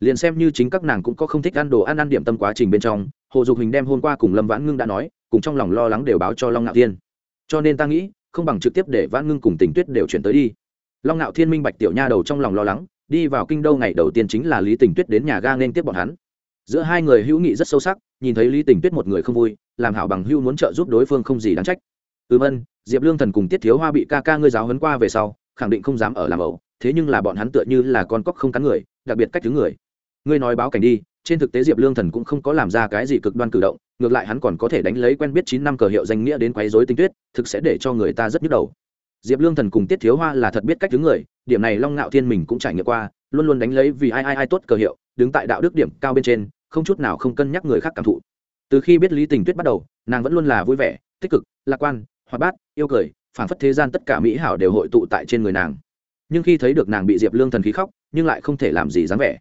Liền xem như chính các nàng cũng có không thích ăn đồ ăn ăn điểm tâm quá trình bên trong, hồ dục hình đem hôm qua cùng lâm vãn ngưng đã nói, cùng trong lòng lo lắng đều báo cho long ngạo thiên. Cho nên ta nghĩ, không bằng trực tiếp để vãn ngưng cùng tình tuyết đều chuyển tới đi. Long ngạo thiên minh bạch tiểu nha đầu trong lòng lo lắng, đi vào kinh đô ngày đầu tiên chính là lý tình tuyết đến nhà ga nên tiếp bọn hắn. Giữa hai người hữu nghị rất sâu sắc, nhìn thấy lý tình tuyết một người không vui làm hảo bằng hưu muốn trợ giúp đối phương không gì đáng trách. Ừm ân diệp lương thần cùng tiết thiếu hoa bị ca ca ngươi giáo hấn qua về sau, khẳng định không dám ở làm ẩu, thế nhưng là bọn hắn tựa như là con cóc không cắn người, đặc biệt cách thứ người. Ngươi nói báo cảnh đi, trên thực tế diệp lương thần cũng không có làm ra cái gì cực đoan cử động, ngược lại hắn còn có thể đánh lấy quen biết chín năm cờ hiệu danh nghĩa đến quấy dối tinh tuyết, thực sẽ để cho người ta rất nhức đầu. Diệp lương thần cùng tiết thiếu hoa là thật biết cách thứ người, điểm này long ngạo thiên mình cũng trải nghiệm qua, luôn luôn đánh lấy vì ai ai ai tốt cờ hiệu, đứng tại đạo đức điểm cao bên trên, không chút nào không cân nhắc người khác cảm thụ từ khi biết lý tình tuyết bắt đầu, nàng vẫn luôn là vui vẻ, tích cực, lạc quan, hoạt bát, yêu cười, phảng phất thế gian tất cả mỹ hảo đều hội tụ tại trên người nàng. Nhưng khi thấy được nàng bị diệp lương thần khí khóc, nhưng lại không thể làm gì dám vẻ.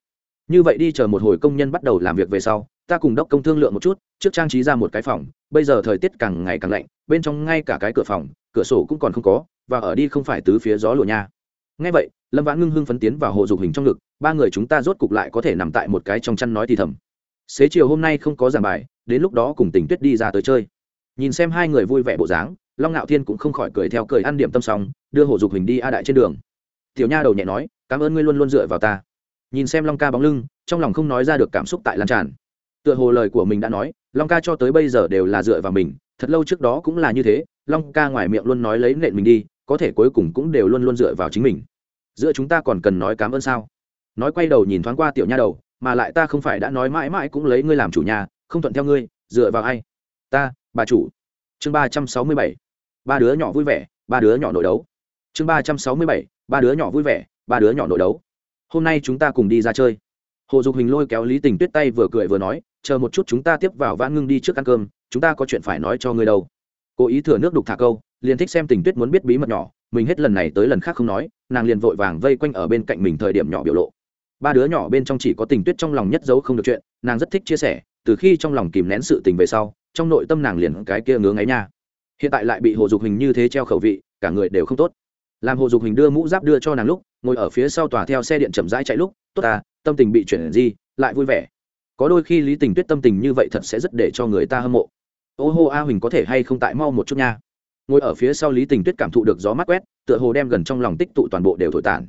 Như vậy đi chờ một hồi công nhân bắt đầu làm việc về sau, ta cùng đốc công thương lượng một chút, trước trang trí ra một cái phòng, bây giờ thời tiết càng ngày càng lạnh, bên trong ngay cả cái cửa phòng, cửa sổ cũng còn không có, và ở đi không phải tứ phía gió lụa nha. Ngay vậy, lâm vãn ngưng hưng phấn tiến vào hồ dục hình trong ngực, ba người chúng ta rốt cục lại có thể nằm tại một cái trong chăn nói thì thầm xế chiều hôm nay không có giảng bài, đến lúc đó cùng tình tuyết đi ra tới chơi. Nhìn xem hai người vui vẻ bộ dáng, long ngạo thiên cũng không khỏi cười theo cười ăn điểm tâm xong, đưa hồ dục hình đi a đại trên đường. Tiểu nha đầu nhẹ nói, cảm ơn ngươi luôn luôn dựa vào ta. Nhìn xem long ca bóng lưng, trong lòng không nói ra được cảm xúc tại lan tràn. Tựa hồ lời của mình đã nói, long ca cho tới bây giờ đều là dựa vào mình, thật lâu trước đó cũng là như thế, long ca ngoài miệng luôn nói lấy nện mình đi, có thể cuối cùng cũng đều luôn luôn dựa vào chính mình. Giữa chúng ta còn cần nói cảm ơn sao? Nói quay đầu nhìn thoáng qua tiểu nha đầu mà lại ta không phải đã nói mãi mãi cũng lấy ngươi làm chủ nhà, không thuận theo ngươi, dựa vào ai? Ta, bà chủ. Chương ba trăm sáu mươi bảy, ba đứa nhỏ vui vẻ, ba đứa nhỏ nội đấu. Chương ba trăm sáu mươi bảy, ba đứa nhỏ vui vẻ, ba đứa nhỏ nội đấu. Hôm nay chúng ta cùng đi ra chơi. Hồ dục hình lôi kéo lý tình tuyết tay vừa cười vừa nói, chờ một chút chúng ta tiếp vào vãn ngưng đi trước ăn cơm, chúng ta có chuyện phải nói cho ngươi đâu. Cố ý thừa nước đục thả câu, liền thích xem tình tuyết muốn biết bí mật nhỏ, mình hết lần này tới lần khác không nói, nàng liền vội vàng vây quanh ở bên cạnh mình thời điểm nhỏ biểu lộ ba đứa nhỏ bên trong chỉ có tình tuyết trong lòng nhất dấu không được chuyện, nàng rất thích chia sẻ, từ khi trong lòng kìm nén sự tình về sau, trong nội tâm nàng liền cái kia ngứa ngáy nha. Hiện tại lại bị hồ dục hình như thế treo khẩu vị, cả người đều không tốt. Làm hồ dục hình đưa mũ giáp đưa cho nàng lúc, ngồi ở phía sau tòa theo xe điện chậm rãi chạy lúc, tốt à tâm tình bị chuyển gì, lại vui vẻ. Có đôi khi lý tình tuyết tâm tình như vậy thật sẽ rất để cho người ta hâm mộ. Ô hô, a huỳnh có thể hay không tại mau một chút nha. Ngồi ở phía sau lý tình tuyết cảm thụ được gió mát quét, tựa hồ đem gần trong lòng tích tụ toàn bộ đều thổi tản.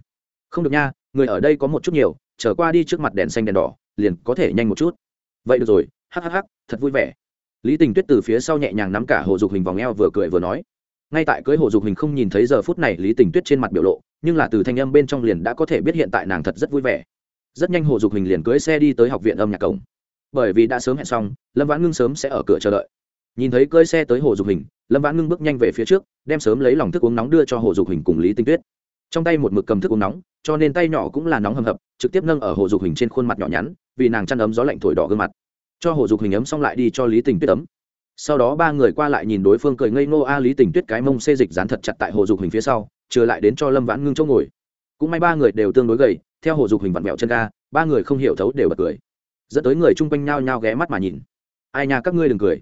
Không được nha, người ở đây có một chút nhiều trở qua đi trước mặt đèn xanh đèn đỏ, liền có thể nhanh một chút. Vậy được rồi hhh thật vui vẻ. Lý tình tuyết từ phía sau nhẹ nhàng nắm cả hồ dục hình vòng eo vừa cười vừa nói. Ngay tại cưới hồ dục hình không nhìn thấy giờ phút này, lý tình tuyết trên mặt biểu lộ, nhưng là từ thanh âm bên trong liền đã có thể biết hiện tại nàng thật rất vui vẻ. Rất nhanh hồ dục hình liền cưới xe đi tới học viện âm nhạc cổng. Bởi vì đã sớm hẹn xong, lâm vãn ngưng sớm sẽ ở cửa chờ đợi. Nhìn thấy cưới xe tới hồ dục hình, lâm vãn ngưng bước nhanh về phía trước, đem sớm lấy lòng thức uống nóng đưa cho hồ dục hình cùng lý tinh tuyết trong tay một mực cầm thức uống nóng, cho nên tay nhỏ cũng là nóng hầm hập, trực tiếp nâng ở hồ dục hình trên khuôn mặt nhỏ nhắn, vì nàng chăn ấm gió lạnh thổi đỏ gương mặt. Cho hồ dục hình ấm xong lại đi cho lý tình tuyết ấm. Sau đó ba người qua lại nhìn đối phương cười ngây ngô, a lý tình tuyết, cái mông xê dịch dán thật chặt tại hồ dục hình phía sau trừ lại đến cho lâm vãn ngưng chỗ ngồi. Cũng may ba người đều tương đối gầy, theo hồ dục hình vặn vẹo chân ga, ba người không hiểu thấu đều bật cười. Dẫn tới người chung quanh nhao nhao ghé mắt mà nhìn. Ai nha, các ngươi đừng cười.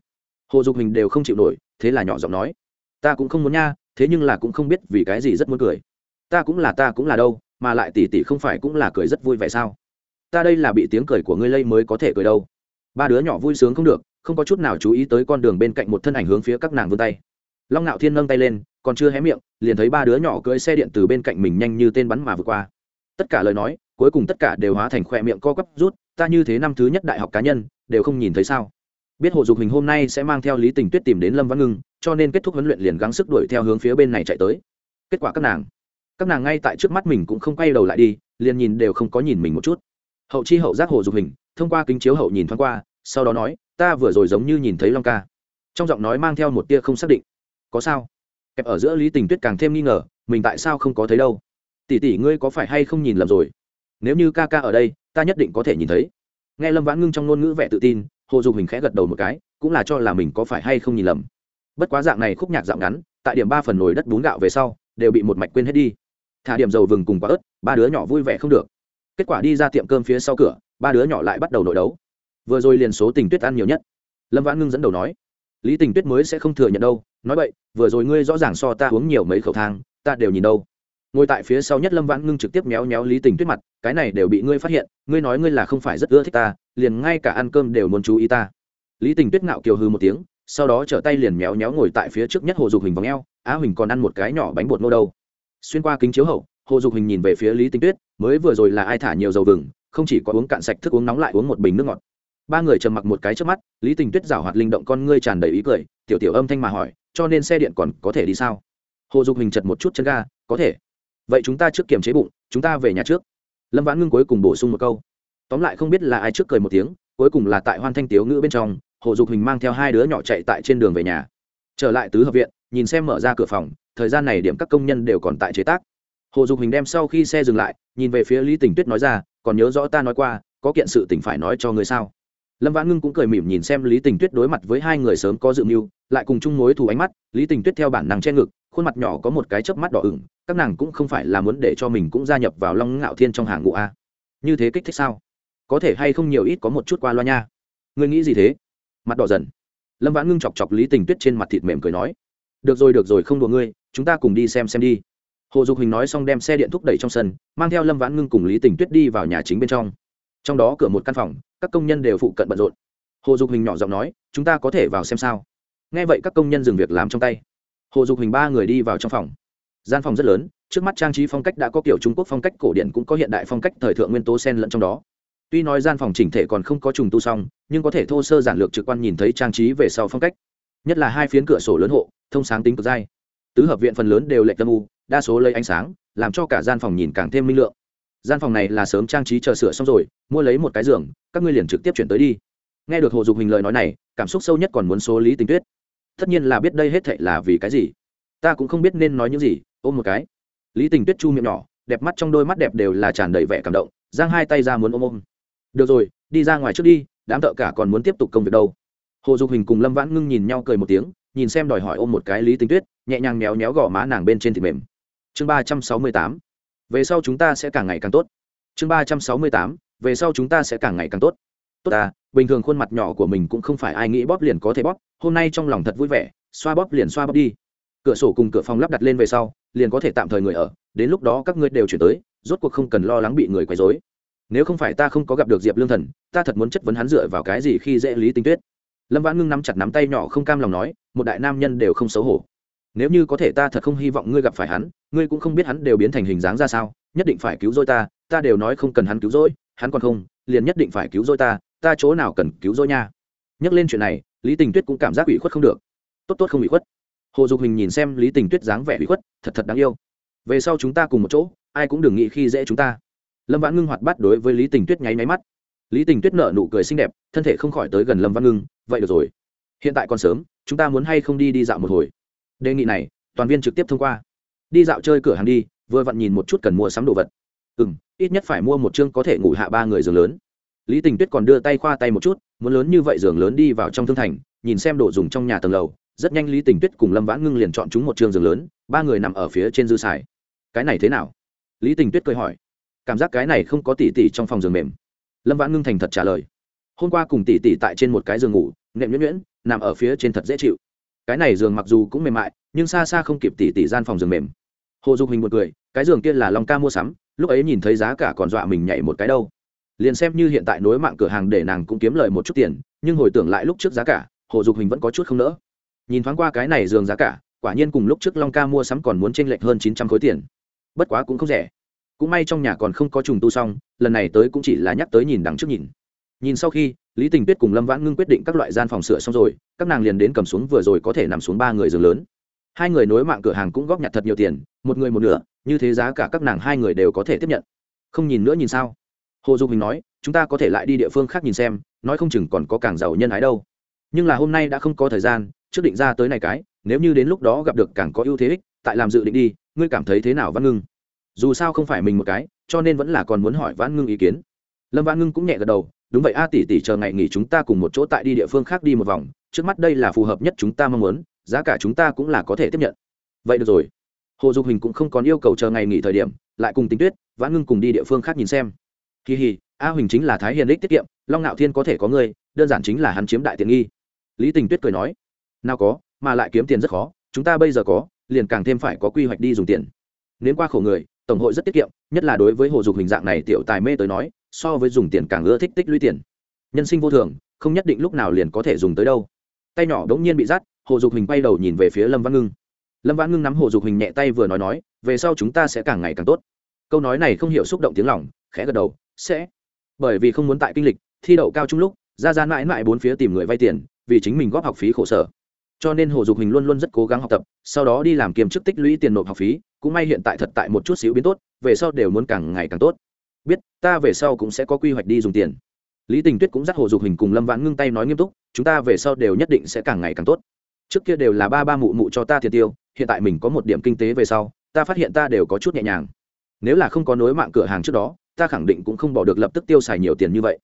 Hồ dục hình đều không chịu nổi, thế là nhỏ giọng nói, ta cũng không muốn nha, thế nhưng là cũng không biết vì cái gì rất muốn cười ta cũng là ta cũng là đâu, mà lại tỉ tỉ không phải cũng là cười rất vui vẻ sao? Ta đây là bị tiếng cười của ngươi lây mới có thể cười đâu. Ba đứa nhỏ vui sướng không được, không có chút nào chú ý tới con đường bên cạnh một thân ảnh hướng phía các nàng vươn tay. Long ngạo thiên nâng tay lên, còn chưa hé miệng, liền thấy ba đứa nhỏ cưỡi xe điện từ bên cạnh mình nhanh như tên bắn mà vượt qua. Tất cả lời nói, cuối cùng tất cả đều hóa thành khoe miệng co quắp rút, ta như thế năm thứ nhất đại học cá nhân, đều không nhìn thấy sao? Biết hộ dục hình hôm nay sẽ mang theo lý tình tuyết tìm đến lâm văn ngưng, cho nên kết thúc huấn luyện liền gắng sức đuổi theo hướng phía bên này chạy tới. Kết quả các nàng các nàng ngay tại trước mắt mình cũng không quay đầu lại đi, liền nhìn đều không có nhìn mình một chút. Hậu chi hậu giác hồ dục hình, thông qua kính chiếu hậu nhìn thoáng qua, sau đó nói, ta vừa rồi giống như nhìn thấy long ca. Trong giọng nói mang theo một tia không xác định. Có sao? Kẹp ở giữa lý tình tuyết càng thêm nghi ngờ, mình tại sao không có thấy đâu? Tỷ tỷ ngươi có phải hay không nhìn lầm rồi? Nếu như ca ca ở đây, ta nhất định có thể nhìn thấy. Nghe lâm vãn ngưng trong ngôn ngữ vẻ tự tin, hồ dục hình khẽ gật đầu một cái, cũng là cho là mình có phải hay không nhìn lầm. Bất quá dạng này khúc nhạc dạo ngắn, tại điểm ba phần nồi đất bún gạo về sau, đều bị một mạch quên hết đi thả điểm dầu vừng cùng quả ớt, ba đứa nhỏ vui vẻ không được. Kết quả đi ra tiệm cơm phía sau cửa, ba đứa nhỏ lại bắt đầu nội đấu. Vừa rồi liền số tình tuyết ăn nhiều nhất. Lâm vãn ngưng dẫn đầu nói, lý tình tuyết mới sẽ không thừa nhận đâu, nói vậy vừa rồi ngươi rõ ràng so ta uống nhiều mấy khẩu thang, ta đều nhìn đâu. Ngồi tại phía sau nhất lâm vãn ngưng trực tiếp méo méo lý tình tuyết mặt, cái này đều bị ngươi phát hiện, ngươi nói ngươi là không phải rất ưa thích ta, liền ngay cả ăn cơm đều muốn chú ý ta. Lý tình tuyết ngạo kiều hư một tiếng, sau đó trở tay liền méo méo ngồi tại phía trước nhất hồ dục hình vòng eo, á huỳnh còn ăn một cái nhỏ bánh bột nô đâu? Xuyên qua kính chiếu hậu, hồ dục hình nhìn về phía lý tinh tuyết, mới vừa rồi là ai thả nhiều dầu vừng, không chỉ có uống cạn sạch thức uống nóng lại uống một bình nước ngọt. Ba người trầm mặc một cái trước mắt, lý tình tuyết giảo hoạt linh động con ngươi tràn đầy ý cười, tiểu tiểu âm thanh mà hỏi, cho nên xe điện còn có thể đi sao? Hồ dục hình chật một chút chân ga, có thể. Vậy chúng ta trước kiềm chế bụng, chúng ta về nhà trước. Lâm vãn ngưng cuối cùng bổ sung một câu. Tóm lại không biết là ai trước cười một tiếng, cuối cùng là tại hoan thanh tiếu ngữ bên trong, hồ dục hình mang theo hai đứa nhỏ chạy tại trên đường về nhà. Trở lại tứ hợp viện, nhìn xem mở ra cửa phòng thời gian này điểm các công nhân đều còn tại chế tác. Hồ dục hình đem sau khi xe dừng lại, nhìn về phía lý tình tuyết nói ra, còn nhớ rõ ta nói qua, có kiện sự tỉnh phải nói cho người sao? Lâm vãn ngưng cũng cười mỉm nhìn xem lý tình tuyết đối mặt với hai người sớm có dự mưu, lại cùng chung mối thù ánh mắt, lý tình tuyết theo bản năng che ngực, khuôn mặt nhỏ có một cái chớp mắt đỏ ửng, các nàng cũng không phải là muốn để cho mình cũng gia nhập vào long ngạo thiên trong hàng ngũ a. Như thế kích thích sao? Có thể hay không nhiều ít có một chút qua loa nha. Ngươi nghĩ gì thế? Mặt đỏ dần. Lâm vãn ngưng chọc chọc lý tình tuyết trên mặt thịt mềm cười nói được rồi được rồi, không đùa ngươi, chúng ta cùng đi xem xem đi. Hồ dục hình nói xong đem xe điện thúc đẩy trong sân, mang theo lâm vãn ngưng cùng lý tình tuyết đi vào nhà chính bên trong. Trong đó cửa một căn phòng, các công nhân đều phụ cận bận rộn. Hồ dục hình nhỏ giọng nói, chúng ta có thể vào xem sao? Nghe vậy các công nhân dừng việc làm trong tay. Hồ dục hình ba người đi vào trong phòng. Gian phòng rất lớn, trước mắt trang trí phong cách đã có kiểu trung quốc phong cách, cổ điển cũng có hiện đại phong cách thời thượng nguyên tố sen lẫn trong đó. Tuy nói gian phòng chỉnh thể còn không có trùng tu xong, nhưng có thể thô sơ giản lược trực quan nhìn thấy trang trí về sau phong cách. Nhất là hai phiến cửa sổ lớn hộ thông sáng tính cực dai. Tứ hợp viện phần lớn đều lệch tâm u, đa số lấy ánh sáng, làm cho cả gian phòng nhìn càng thêm minh lượng. Gian phòng này là sớm trang trí chờ sửa xong rồi, mua lấy một cái giường, các ngươi liền trực tiếp chuyển tới đi. Nghe được hồ dục hình lời nói này, cảm xúc sâu nhất còn muốn số lý tình tuyết. Tất nhiên là biết đây hết thệ là vì cái gì. Ta cũng không biết nên nói những gì, ôm một cái. Lý tình tuyết chu miệng nhỏ, đẹp mắt trong đôi mắt đẹp đều là tràn đầy vẻ cảm động, giang hai tay ra muốn ôm ôm. Được rồi, đi ra ngoài trước đi, đám thợ cả còn muốn tiếp tục công việc đâu. Hồ dục hình cùng lâm vãn ngưng nhìn nhau cười một tiếng nhìn xem đòi hỏi ôm một cái lý Tinh tuyết, nhẹ nhàng méo méo gò má nàng bên trên thịt mềm. Chương ba trăm sáu mươi tám. Về sau chúng ta sẽ càng ngày càng tốt. Chương ba trăm sáu mươi tám. Về sau chúng ta sẽ càng ngày càng tốt. Tốt à bình thường khuôn mặt nhỏ của mình cũng không phải ai nghĩ bóp liền có thể bóp, hôm nay trong lòng thật vui vẻ, xoa bóp liền xoa bóp đi. Cửa sổ cùng cửa phòng lắp đặt lên về sau, liền có thể tạm thời người ở, đến lúc đó các ngươi đều chuyển tới, rốt cuộc không cần lo lắng bị người quấy rối. Nếu không phải ta không có gặp được diệp lương thần, ta thật muốn chất vấn hắn dựa vào cái gì khi dễ lý tinh tuyết lâm vãn ngưng nắm chặt nắm tay nhỏ không cam lòng nói, một đại nam nhân đều không xấu hổ. Nếu như có thể ta thật không hy vọng ngươi gặp phải hắn, ngươi cũng không biết hắn đều biến thành hình dáng ra sao, nhất định phải cứu rỗi ta ta đều nói không cần hắn cứu rỗi, hắn còn không, liền nhất định phải cứu rỗi ta ta chỗ nào cần cứu rỗi nha. Nhắc lên chuyện này, lý tình tuyết cũng cảm giác ủy khuất không được. Tốt tốt không ủy khuất. Hồ dục hình nhìn xem lý tình tuyết dáng vẻ ủy khuất, thật thật đáng yêu. Về sau chúng ta cùng một chỗ, ai cũng đừng nghĩ khi dễ chúng ta. Lâm vãn ngưng hoạt bắt đối với lý tình tuyết nháy máy mắt lý tình tuyết nợ nụ cười xinh đẹp, thân thể không khỏi tới gần lâm văn ngưng, vậy được rồi. Hiện tại còn sớm, chúng ta muốn hay không đi đi dạo một hồi? Đề nghị này, toàn viên trực tiếp thông qua. Đi dạo chơi cửa hàng đi, vừa vặn nhìn một chút cần mua sắm đồ vật. Ừ m ít nhất phải mua một chương có thể ngủ hạ ba người giường lớn. Lý tình tuyết còn đưa tay khoa tay một chút, muốn lớn như vậy giường lớn đi vào trong thương thành, nhìn xem đồ dùng trong nhà tầng lầu. Rất nhanh lý tình tuyết cùng lâm vãn ngưng liền chọn chúng một chương giường lớn, ba người nằm ở phía trên dư xài. Cái này thế nào? Lý tình tuyết cười hỏi. Cảm giác cái này không có tỉ tỉ trong phòng giường mềm lâm vãn ngưng thành thật trả lời. Hôm qua cùng tỷ tỷ tại trên một cái giường ngủ, nệm nhuyễn nhuyễn nằm ở phía trên thật dễ chịu. Cái này giường mặc dù cũng mềm mại, nhưng xa xa không kịp tỷ tỷ gian phòng giường mềm. Hồ dục hình một người cái giường kia là long ca mua sắm, lúc ấy nhìn thấy giá cả còn dọa mình nhảy một cái đâu. Liền xem như hiện tại nối mạng cửa hàng để nàng cũng kiếm lời một chút tiền, nhưng hồi tưởng lại lúc trước giá cả, hồ dục hình vẫn có chút không nỡ. Nhìn thoáng qua cái này giường giá cả, quả nhiên cùng lúc trước long ca mua sắm còn muốn tranh lệch hơn chín trăm khối tiền. Bất quá cũng không rẻ cũng may trong nhà còn không có trùng tu xong, lần này tới cũng chỉ là nhắc tới nhìn đằng trước nhìn. Nhìn sau khi, lý tình tuyết cùng lâm vãn ngưng quyết định các loại gian phòng sửa xong rồi, các nàng liền đến cầm xuống vừa rồi có thể nằm xuống ba người giường lớn. Hai người nối mạng cửa hàng cũng góp nhặt thật nhiều tiền, một người một nửa, như thế giá cả các nàng hai người đều có thể tiếp nhận. Không nhìn nữa nhìn sao? Hồ dục hình nói, chúng ta có thể lại đi địa phương khác nhìn xem, nói không chừng còn có càng giàu nhân ái đâu. Nhưng là hôm nay đã không có thời gian, trước định ra tới này cái, nếu như đến lúc đó gặp được càng có ưu thế ích, tại làm dự định đi, ngươi cảm thấy thế nào văn ngưng? Dù sao không phải mình một cái, cho nên vẫn là còn muốn hỏi vãn ngưng ý kiến. Lâm vãn ngưng cũng nhẹ gật đầu, đúng vậy a, tỷ tỷ chờ ngày nghỉ chúng ta cùng một chỗ tại đi địa phương khác đi một vòng, trước mắt đây là phù hợp nhất chúng ta mong muốn, giá cả chúng ta cũng là có thể tiếp nhận. Vậy được rồi. Hồ dục hình cũng không còn yêu cầu chờ ngày nghỉ thời điểm, lại cùng tính tuyết, vãn ngưng cùng đi địa phương khác nhìn xem. Kỳ hì, a huỳnh chính là thái hiền đích tiết kiệm, long ngạo thiên có thể có người, đơn giản chính là hắn chiếm đại tiện nghi. Lý tình tuyết cười nói, nào có, mà lại kiếm tiền rất khó, chúng ta bây giờ có, liền càng thêm phải có quy hoạch đi dùng tiền. Nếu qua khổ người tổng hội rất tiết kiệm, nhất là đối với hồ dục hình dạng này tiểu tài mê tới nói, so với dùng tiền càng ưa thích tích lũy tiền. Nhân sinh vô thường, không nhất định lúc nào liền có thể dùng tới đâu. Tay nhỏ đ ố n g nhiên bị rát hồ dục hình bay đầu nhìn về phía lâm văn ngưng. Lâm văn ngưng nắm hồ dục hình nhẹ tay vừa nói nói, về sau chúng ta sẽ càng ngày càng tốt. Câu nói này không hiểu xúc động tiếng lòng, khẽ gật đầu, sẽ. Bởi vì không muốn tại kinh lịch, thi đậu cao trung lúc, ra ra mãi mãi bốn phía tìm người vay tiền, vì chính mình góp học phí khổ sở. Cho nên hồ dục hình luôn luôn rất cố gắng học tập, sau đó đi làm kiềm chức tích lũy tiền nộp học phí cũng may hiện tại thật tại một chút xíu biến tốt, về sau đều muốn càng ngày càng tốt. Biết, ta về sau cũng sẽ có quy hoạch đi dùng tiền. Lý tình tuyết cũng dắt hồ dục hình cùng lâm vãn ngưng tay nói nghiêm túc, chúng ta về sau đều nhất định sẽ càng ngày càng tốt. Trước kia đều là ba ba mụ mụ cho ta tiền tiêu, hiện tại mình có một điểm kinh tế về sau, ta phát hiện ta đều có chút nhẹ nhàng. Nếu là không có nối mạng cửa hàng trước đó, ta khẳng định cũng không bỏ được lập tức tiêu xài nhiều tiền như vậy.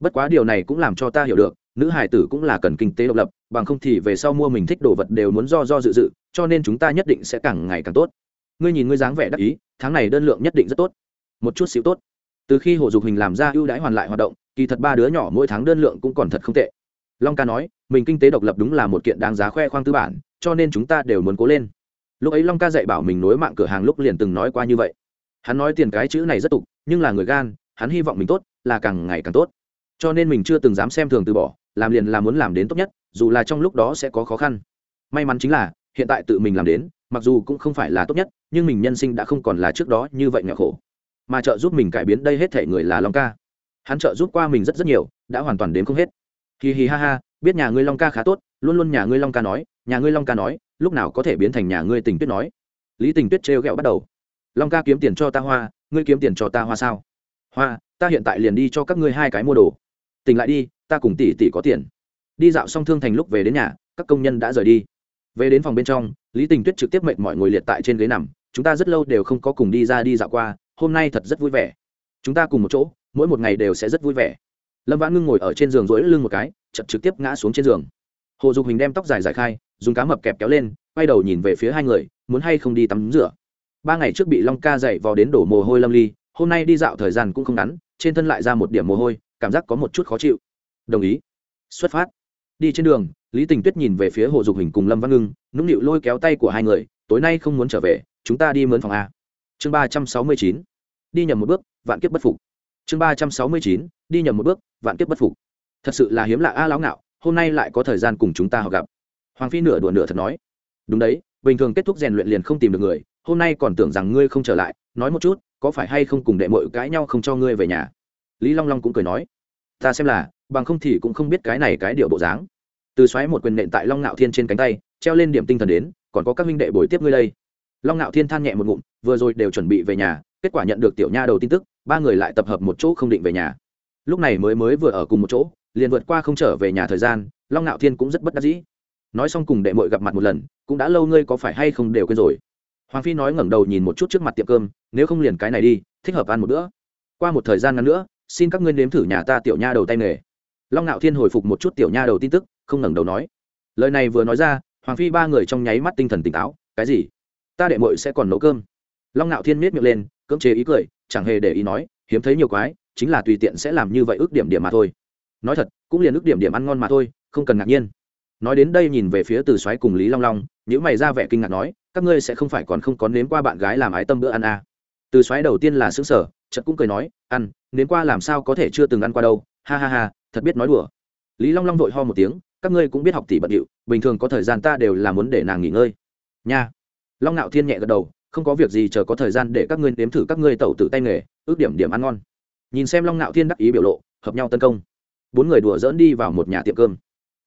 Bất quá điều này cũng làm cho ta hiểu được, nữ hải tử cũng là cần kinh tế độc lập, bằng không thì về sau mua mình thích đồ vật đều muốn do do dự dự, cho nên chúng ta nhất định sẽ càng ngày càng tốt ngươi nhìn ngươi dáng vẻ đắc ý, tháng này đơn lượng nhất định rất tốt. Một chút xíu tốt. Từ khi hồ dục hình làm ra ưu đãi hoàn lại hoạt động, kỳ thật ba đứa nhỏ mỗi tháng đơn lượng cũng còn thật không tệ. Long ca nói, mình kinh tế độc lập đúng là một kiện đáng giá khoe khoang tư bản, cho nên chúng ta đều muốn cố lên. Lúc ấy long ca dạy bảo mình nối mạng cửa hàng lúc liền từng nói qua như vậy. Hắn nói tiền cái chữ này rất tục, nhưng là người gan, hắn hy vọng mình tốt, là càng ngày càng tốt. Cho nên mình chưa từng dám xem thường từ bỏ, làm liền là muốn làm đến tốt nhất, dù là trong lúc đó sẽ có khó khăn. May mắn chính là, hiện tại tự mình làm đến mặc dù cũng không phải là tốt nhất, nhưng mình nhân sinh đã không còn là trước đó như vậy nghèo khổ. Mà trợ giúp mình cải biến đây hết thể người là long ca. Hắn trợ giúp qua mình rất rất nhiều, đã hoàn toàn đến không hết. Hì hì ha ha, biết nhà ngươi long ca khá tốt, luôn luôn nhà ngươi long ca nói, nhà ngươi long ca nói, lúc nào có thể biến thành nhà ngươi tình tuyết nói. Lý tình tuyết trêu ghẹo bắt đầu. Long ca kiếm tiền cho ta hoa, ngươi kiếm tiền cho ta hoa sao? Hoa, ta hiện tại liền đi cho các ngươi hai cái mua đồ. Tỉnh lại đi, ta cùng tỷ tỷ có tiền. Đi dạo xong thương thành lúc về đến nhà, các công nhân đã rời đi về đến phòng bên trong, lý tình tuyết trực tiếp mệnh mọi ngồi liệt tại trên ghế nằm, chúng ta rất lâu đều không có cùng đi ra đi dạo qua, hôm nay thật rất vui vẻ. Chúng ta cùng một chỗ, mỗi một ngày đều sẽ rất vui vẻ. Lâm vãn ngưng ngồi ở trên giường rỗi lưng một cái chật trực tiếp ngã xuống trên giường. Hồ dục hình đem tóc dài giải khai, dùng cá mập kẹp kéo lên, quay đầu nhìn về phía hai người, muốn hay không đi tắm rửa. Ba ngày trước bị long ca dậy vò đến đổ mồ hôi lâm ly, hôm nay đi dạo thời gian cũng không ngắn, trên thân lại ra một điểm mồ hôi, cảm giác có một chút khó chịu. Đồng ý. Xuất phát. Đi trên đường lý tình tuyết nhìn về phía hồ dục hình cùng lâm văn ngưng, nũng nịu lôi kéo tay của hai người, tối nay không muốn trở về, chúng ta đi mướn phòng a. Chương ba trăm sáu mươi chín, đi nhầm một bước, vạn kiếp bất phục. Chương ba trăm sáu mươi chín, đi nhầm một bước, vạn kiếp bất phục. Thật sự là hiếm lạ a à lão ngạo, hôm nay lại có thời gian cùng chúng ta họ gặp. Hoàng phi nửa đùa nửa thật nói, đúng đấy, bình thường kết thúc rèn luyện liền không tìm được người, hôm nay còn tưởng rằng ngươi không trở lại, nói một chút, có phải hay không cùng đệ mội cãi nhau không cho ngươi về nhà? Lý long long cũng cười nói, ta xem là, bằng không thì cũng không biết cái này cái điệu bộ dáng từ xoáy một quyền nện tại long ngạo thiên trên cánh tay, treo lên điểm tinh thần đến, còn có các minh đệ bồi tiếp ngươi đây. Long ngạo thiên than nhẹ một ngụm, vừa rồi đều chuẩn bị về nhà, kết quả nhận được tiểu nha đầu tin tức, ba người lại tập hợp một chỗ không định về nhà. Lúc này mới mới vừa ở cùng một chỗ, liền vượt qua không trở về nhà thời gian, long ngạo thiên cũng rất bất đắc dĩ. Nói xong cùng đệ mội gặp mặt một lần, cũng đã lâu ngươi có phải hay không đều quên rồi. Hoàng phi nói ngẩng đầu nhìn một chút trước mặt tiệm cơm, nếu không liền cái này đi, thích hợp ăn một bữa. Qua một thời gian ngắn nữa, xin các ngươi nếm thử nhà ta tiểu nha đầu tay nghề long ngạo thiên hồi phục một chút tiểu nha đầu tin tức, không ngẩng đầu nói. Lời này vừa nói ra, hoàng phi ba người trong nháy mắt tinh thần tỉnh táo. Cái gì? Ta đệ mội sẽ còn nấu cơm. Long ngạo thiên miết miệng lên, cưỡng chế ý cười, chẳng hề để ý nói, hiếm thấy nhiều quái, chính là tùy tiện sẽ làm như vậy ước điểm điểm mà thôi. Nói thật, cũng liền ước điểm điểm ăn ngon mà thôi, không cần ngạc nhiên. Nói đến đây nhìn về phía từ xoáy cùng lý long long nếu mày ra vẻ kinh ngạc nói, các ngươi sẽ không phải còn không có nếm qua bạn gái làm ái tâm bữa ăn à. từ xoáy đầu tiên là xứng sở chợt cũng cười nói, ăn, nếm qua làm sao có thể chưa từng ăn qua đâu, ha ha ha thật biết nói đùa. Lý long long vội ho một tiếng, các ngươi cũng biết học tỷ bận điệu, bình thường có thời gian ta đều là muốn để nàng nghỉ ngơi. Nha. Long nạo thiên nhẹ gật đầu, không có việc gì chờ có thời gian để các ngươi nếm thử các ngươi tẩu tử tay nghề, ước điểm điểm ăn ngon. Nhìn xem long nạo thiên đắc ý biểu lộ, hợp nhau tấn công. Bốn người đùa dỡn đi vào một nhà tiệm cơm.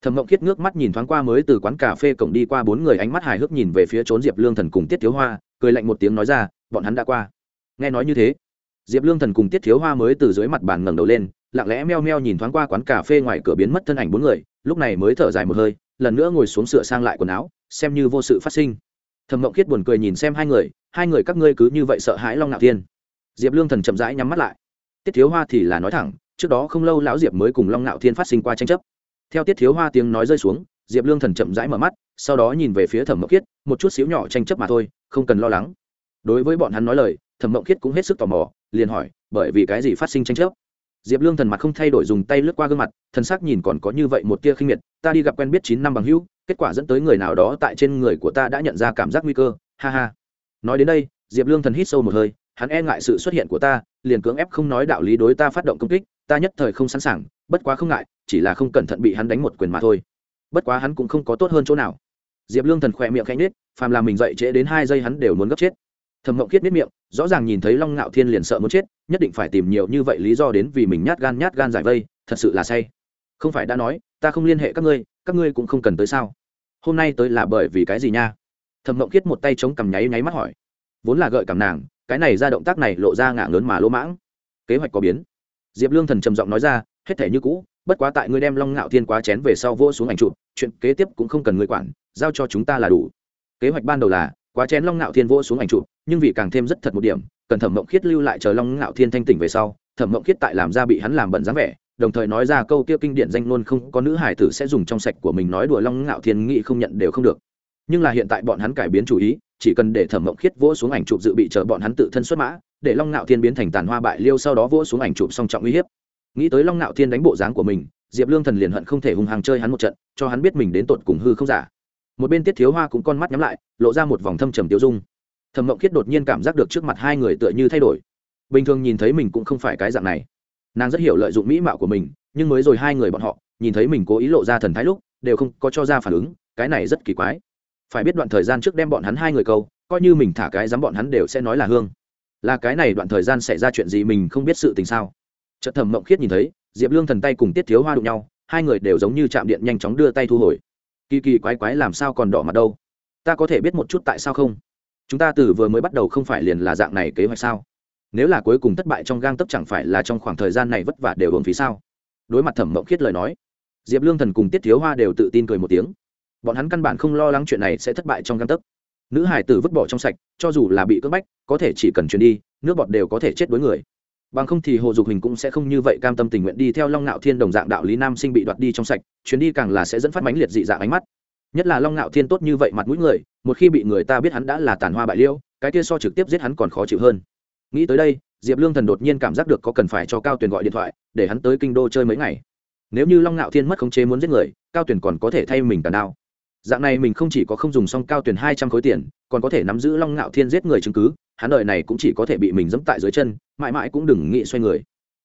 Thẩm mộng khiết nước mắt nhìn thoáng qua mới từ quán cà phê cổng đi qua bốn người ánh mắt hài hước nhìn về phía trốn diệp lương thần cùng tiết thiếu hoa, cười lạnh một tiếng nói ra, bọn hắn đã qua. Nghe nói như thế, diệp lương thần cùng tiết thiếu hoa mới từ dưới mặt bàn ngẩng đầu lên lặng lẽ meo meo nhìn thoáng qua quán cà phê ngoài cửa biến mất thân ảnh bốn người, lúc này mới thở dài một hơi, lần nữa ngồi xuống sửa sang lại quần áo, xem như vô sự phát sinh. Thẩm mộng khiết buồn cười nhìn xem hai người hai người các ngươi cứ như vậy sợ hãi long ngạo thiên. Diệp lương thần chậm rãi nhắm mắt lại. Tiết thiếu hoa thì là nói thẳng, trước đó không lâu lão diệp mới cùng long ngạo thiên phát sinh qua tranh chấp. Theo tiết thiếu hoa tiếng nói rơi xuống, diệp lương thần chậm rãi mở mắt, sau đó nhìn về phía thẩm mộng khiết, một chút xíu nhỏ tranh chấp mà thôi, không cần lo lắng. Đối với bọn hắn nói lời, thẩm mộng khiết cũng hết sức tò mò, liền hỏi, bởi vì cái gì phát sinh tranh chấp? Diệp lương thần mặt không thay đổi dùng tay lướt qua gương mặt, thần sắc nhìn còn có như vậy một tia khinh miệt, ta đi gặp quen biết chín năm bằng hữu, kết quả dẫn tới người nào đó tại trên người của ta đã nhận ra cảm giác nguy cơ, ha ha. Nói đến đây, diệp lương thần hít sâu một hơi, hắn e ngại sự xuất hiện của ta, liền cưỡng ép không nói đạo lý đối ta phát động công kích, ta nhất thời không sẵn sàng, bất quá không ngại, chỉ là không cẩn thận bị hắn đánh một quyền mà thôi. Bất quá hắn cũng không có tốt hơn chỗ nào. Diệp lương thần khỏe miệng khẽ nết phàm làm mình dậy trễ đến hai giây hắn đều muốn gấp chết thầm mộng khiết biết miệng, rõ ràng nhìn thấy long ngạo thiên liền sợ muốn chết, nhất định phải tìm nhiều như vậy lý do đến vì mình nhát gan nhát gan giải vây, thật sự là say. Không phải đã nói, ta không liên hệ các ngươi các ngươi cũng không cần tới sao? Hôm nay tới là bởi vì cái gì nha? Thầm mộng khiết một tay chống cằm nháy nháy mắt hỏi. Vốn là gợi cảm nàng, cái này ra động tác này lộ ra ngạng lớn mà lỗ mãng. Kế hoạch có biến. Diệp lương thần trầm giọng nói ra, hết thể như cũ, bất quá tại ngươi đem long ngạo thiên quá chén về sau vô xuống ảnh chụp, chuyện kế tiếp cũng không cần ngươi quản, giao cho chúng ta là đủ. Kế hoạch ban đầu là quá chén long ngạo thiên vô xuống ảnh chụp, nhưng vì càng thêm rất thật một điểm, cần thẩm mộng khiết lưu lại chờ long ngạo thiên thanh tỉnh về sau, thẩm mộng khiết tại làm ra bị hắn làm bẩn dáng vẻ, đồng thời nói ra câu kia kinh điển danh luôn không có nữ hải tử sẽ dùng trong sạch của mình nói đùa long ngạo thiên nghĩ không nhận đều không được. Nhưng là hiện tại bọn hắn cải biến chủ ý, chỉ cần để thẩm mộng khiết vỗ xuống ảnh chụp dự bị chờ bọn hắn tự thân xuất mã, để long ngạo thiên biến thành tàn hoa bại liêu sau đó vỗ xuống ảnh chụp song trọng uy hiếp. Nghĩ tới long ngạo thiên đánh bộ dáng của mình, diệp lương thần liền hận không thể hung hăng chơi hắn một trận, cho hắn biết mình đến tột cùng hư không giả một bên tiết thiếu hoa cũng con mắt nhắm lại, lộ ra một vòng thâm trầm tiêu dung. Thẩm mộng khiết đột nhiên cảm giác được trước mặt hai người tựa như thay đổi. Bình thường nhìn thấy mình cũng không phải cái dạng này. Nàng rất hiểu lợi dụng mỹ mạo của mình, nhưng mới rồi hai người bọn họ, nhìn thấy mình cố ý lộ ra thần thái lúc, đều không có cho ra phản ứng, cái này rất kỳ quái. Phải biết đoạn thời gian trước đem bọn hắn hai người câu, coi như mình thả cái dám bọn hắn đều sẽ nói là hương. Là cái này đoạn thời gian xảy ra chuyện gì mình không biết sự tình sao? Chợt thẩm mộng khiết nhìn thấy, diệp lương thần tay cùng tiết thiếu hoa đụng nhau, hai người đều giống như chạm điện nhanh chóng đưa tay thu hồi kỳ kỳ quái quái làm sao còn đỏ mặt đâu? Ta có thể biết một chút tại sao không? Chúng ta từ vừa mới bắt đầu không phải liền là dạng này kế hoạch sao? Nếu là cuối cùng thất bại trong gang tấp chẳng phải là trong khoảng thời gian này vất vả đều hưởng phí sao? Đối mặt thẩm mộng khiết lời nói, diệp lương thần cùng tiết thiếu hoa đều tự tin cười một tiếng. Bọn hắn căn bản không lo lắng chuyện này sẽ thất bại trong gang tấp nữ hải tử vứt bỏ trong sạch, cho dù là bị cưỡng bách, có thể chỉ cần chuyển đi, nước bọt đều có thể chết đối người bằng không thì hồ dục hình cũng sẽ không như vậy cam tâm tình nguyện đi theo long ngạo thiên đồng dạng đạo lý nam sinh bị đoạt đi trong sạch, chuyến đi càng là sẽ dẫn phát mãnh liệt dị dạng ánh mắt. Nhất là long ngạo thiên tốt như vậy mặt mũi người, một khi bị người ta biết hắn đã là tàn hoa bại liêu, cái kia so trực tiếp giết hắn còn khó chịu hơn. Nghĩ tới đây, diệp lương thần đột nhiên cảm giác được có cần phải cho cao tuyền gọi điện thoại, để hắn tới kinh đô chơi mấy ngày. Nếu như long ngạo thiên mất khống chế muốn giết người, cao tuyền còn có thể thay mình tàn đao dạng này mình không chỉ có không dùng xong cao tuyển hai trăm khối tiền, còn có thể nắm giữ long ngạo thiên giết người chứng cứ, hắn đời này cũng chỉ có thể bị mình dẫm tại dưới chân, mãi mãi cũng đừng nghĩ xoay người.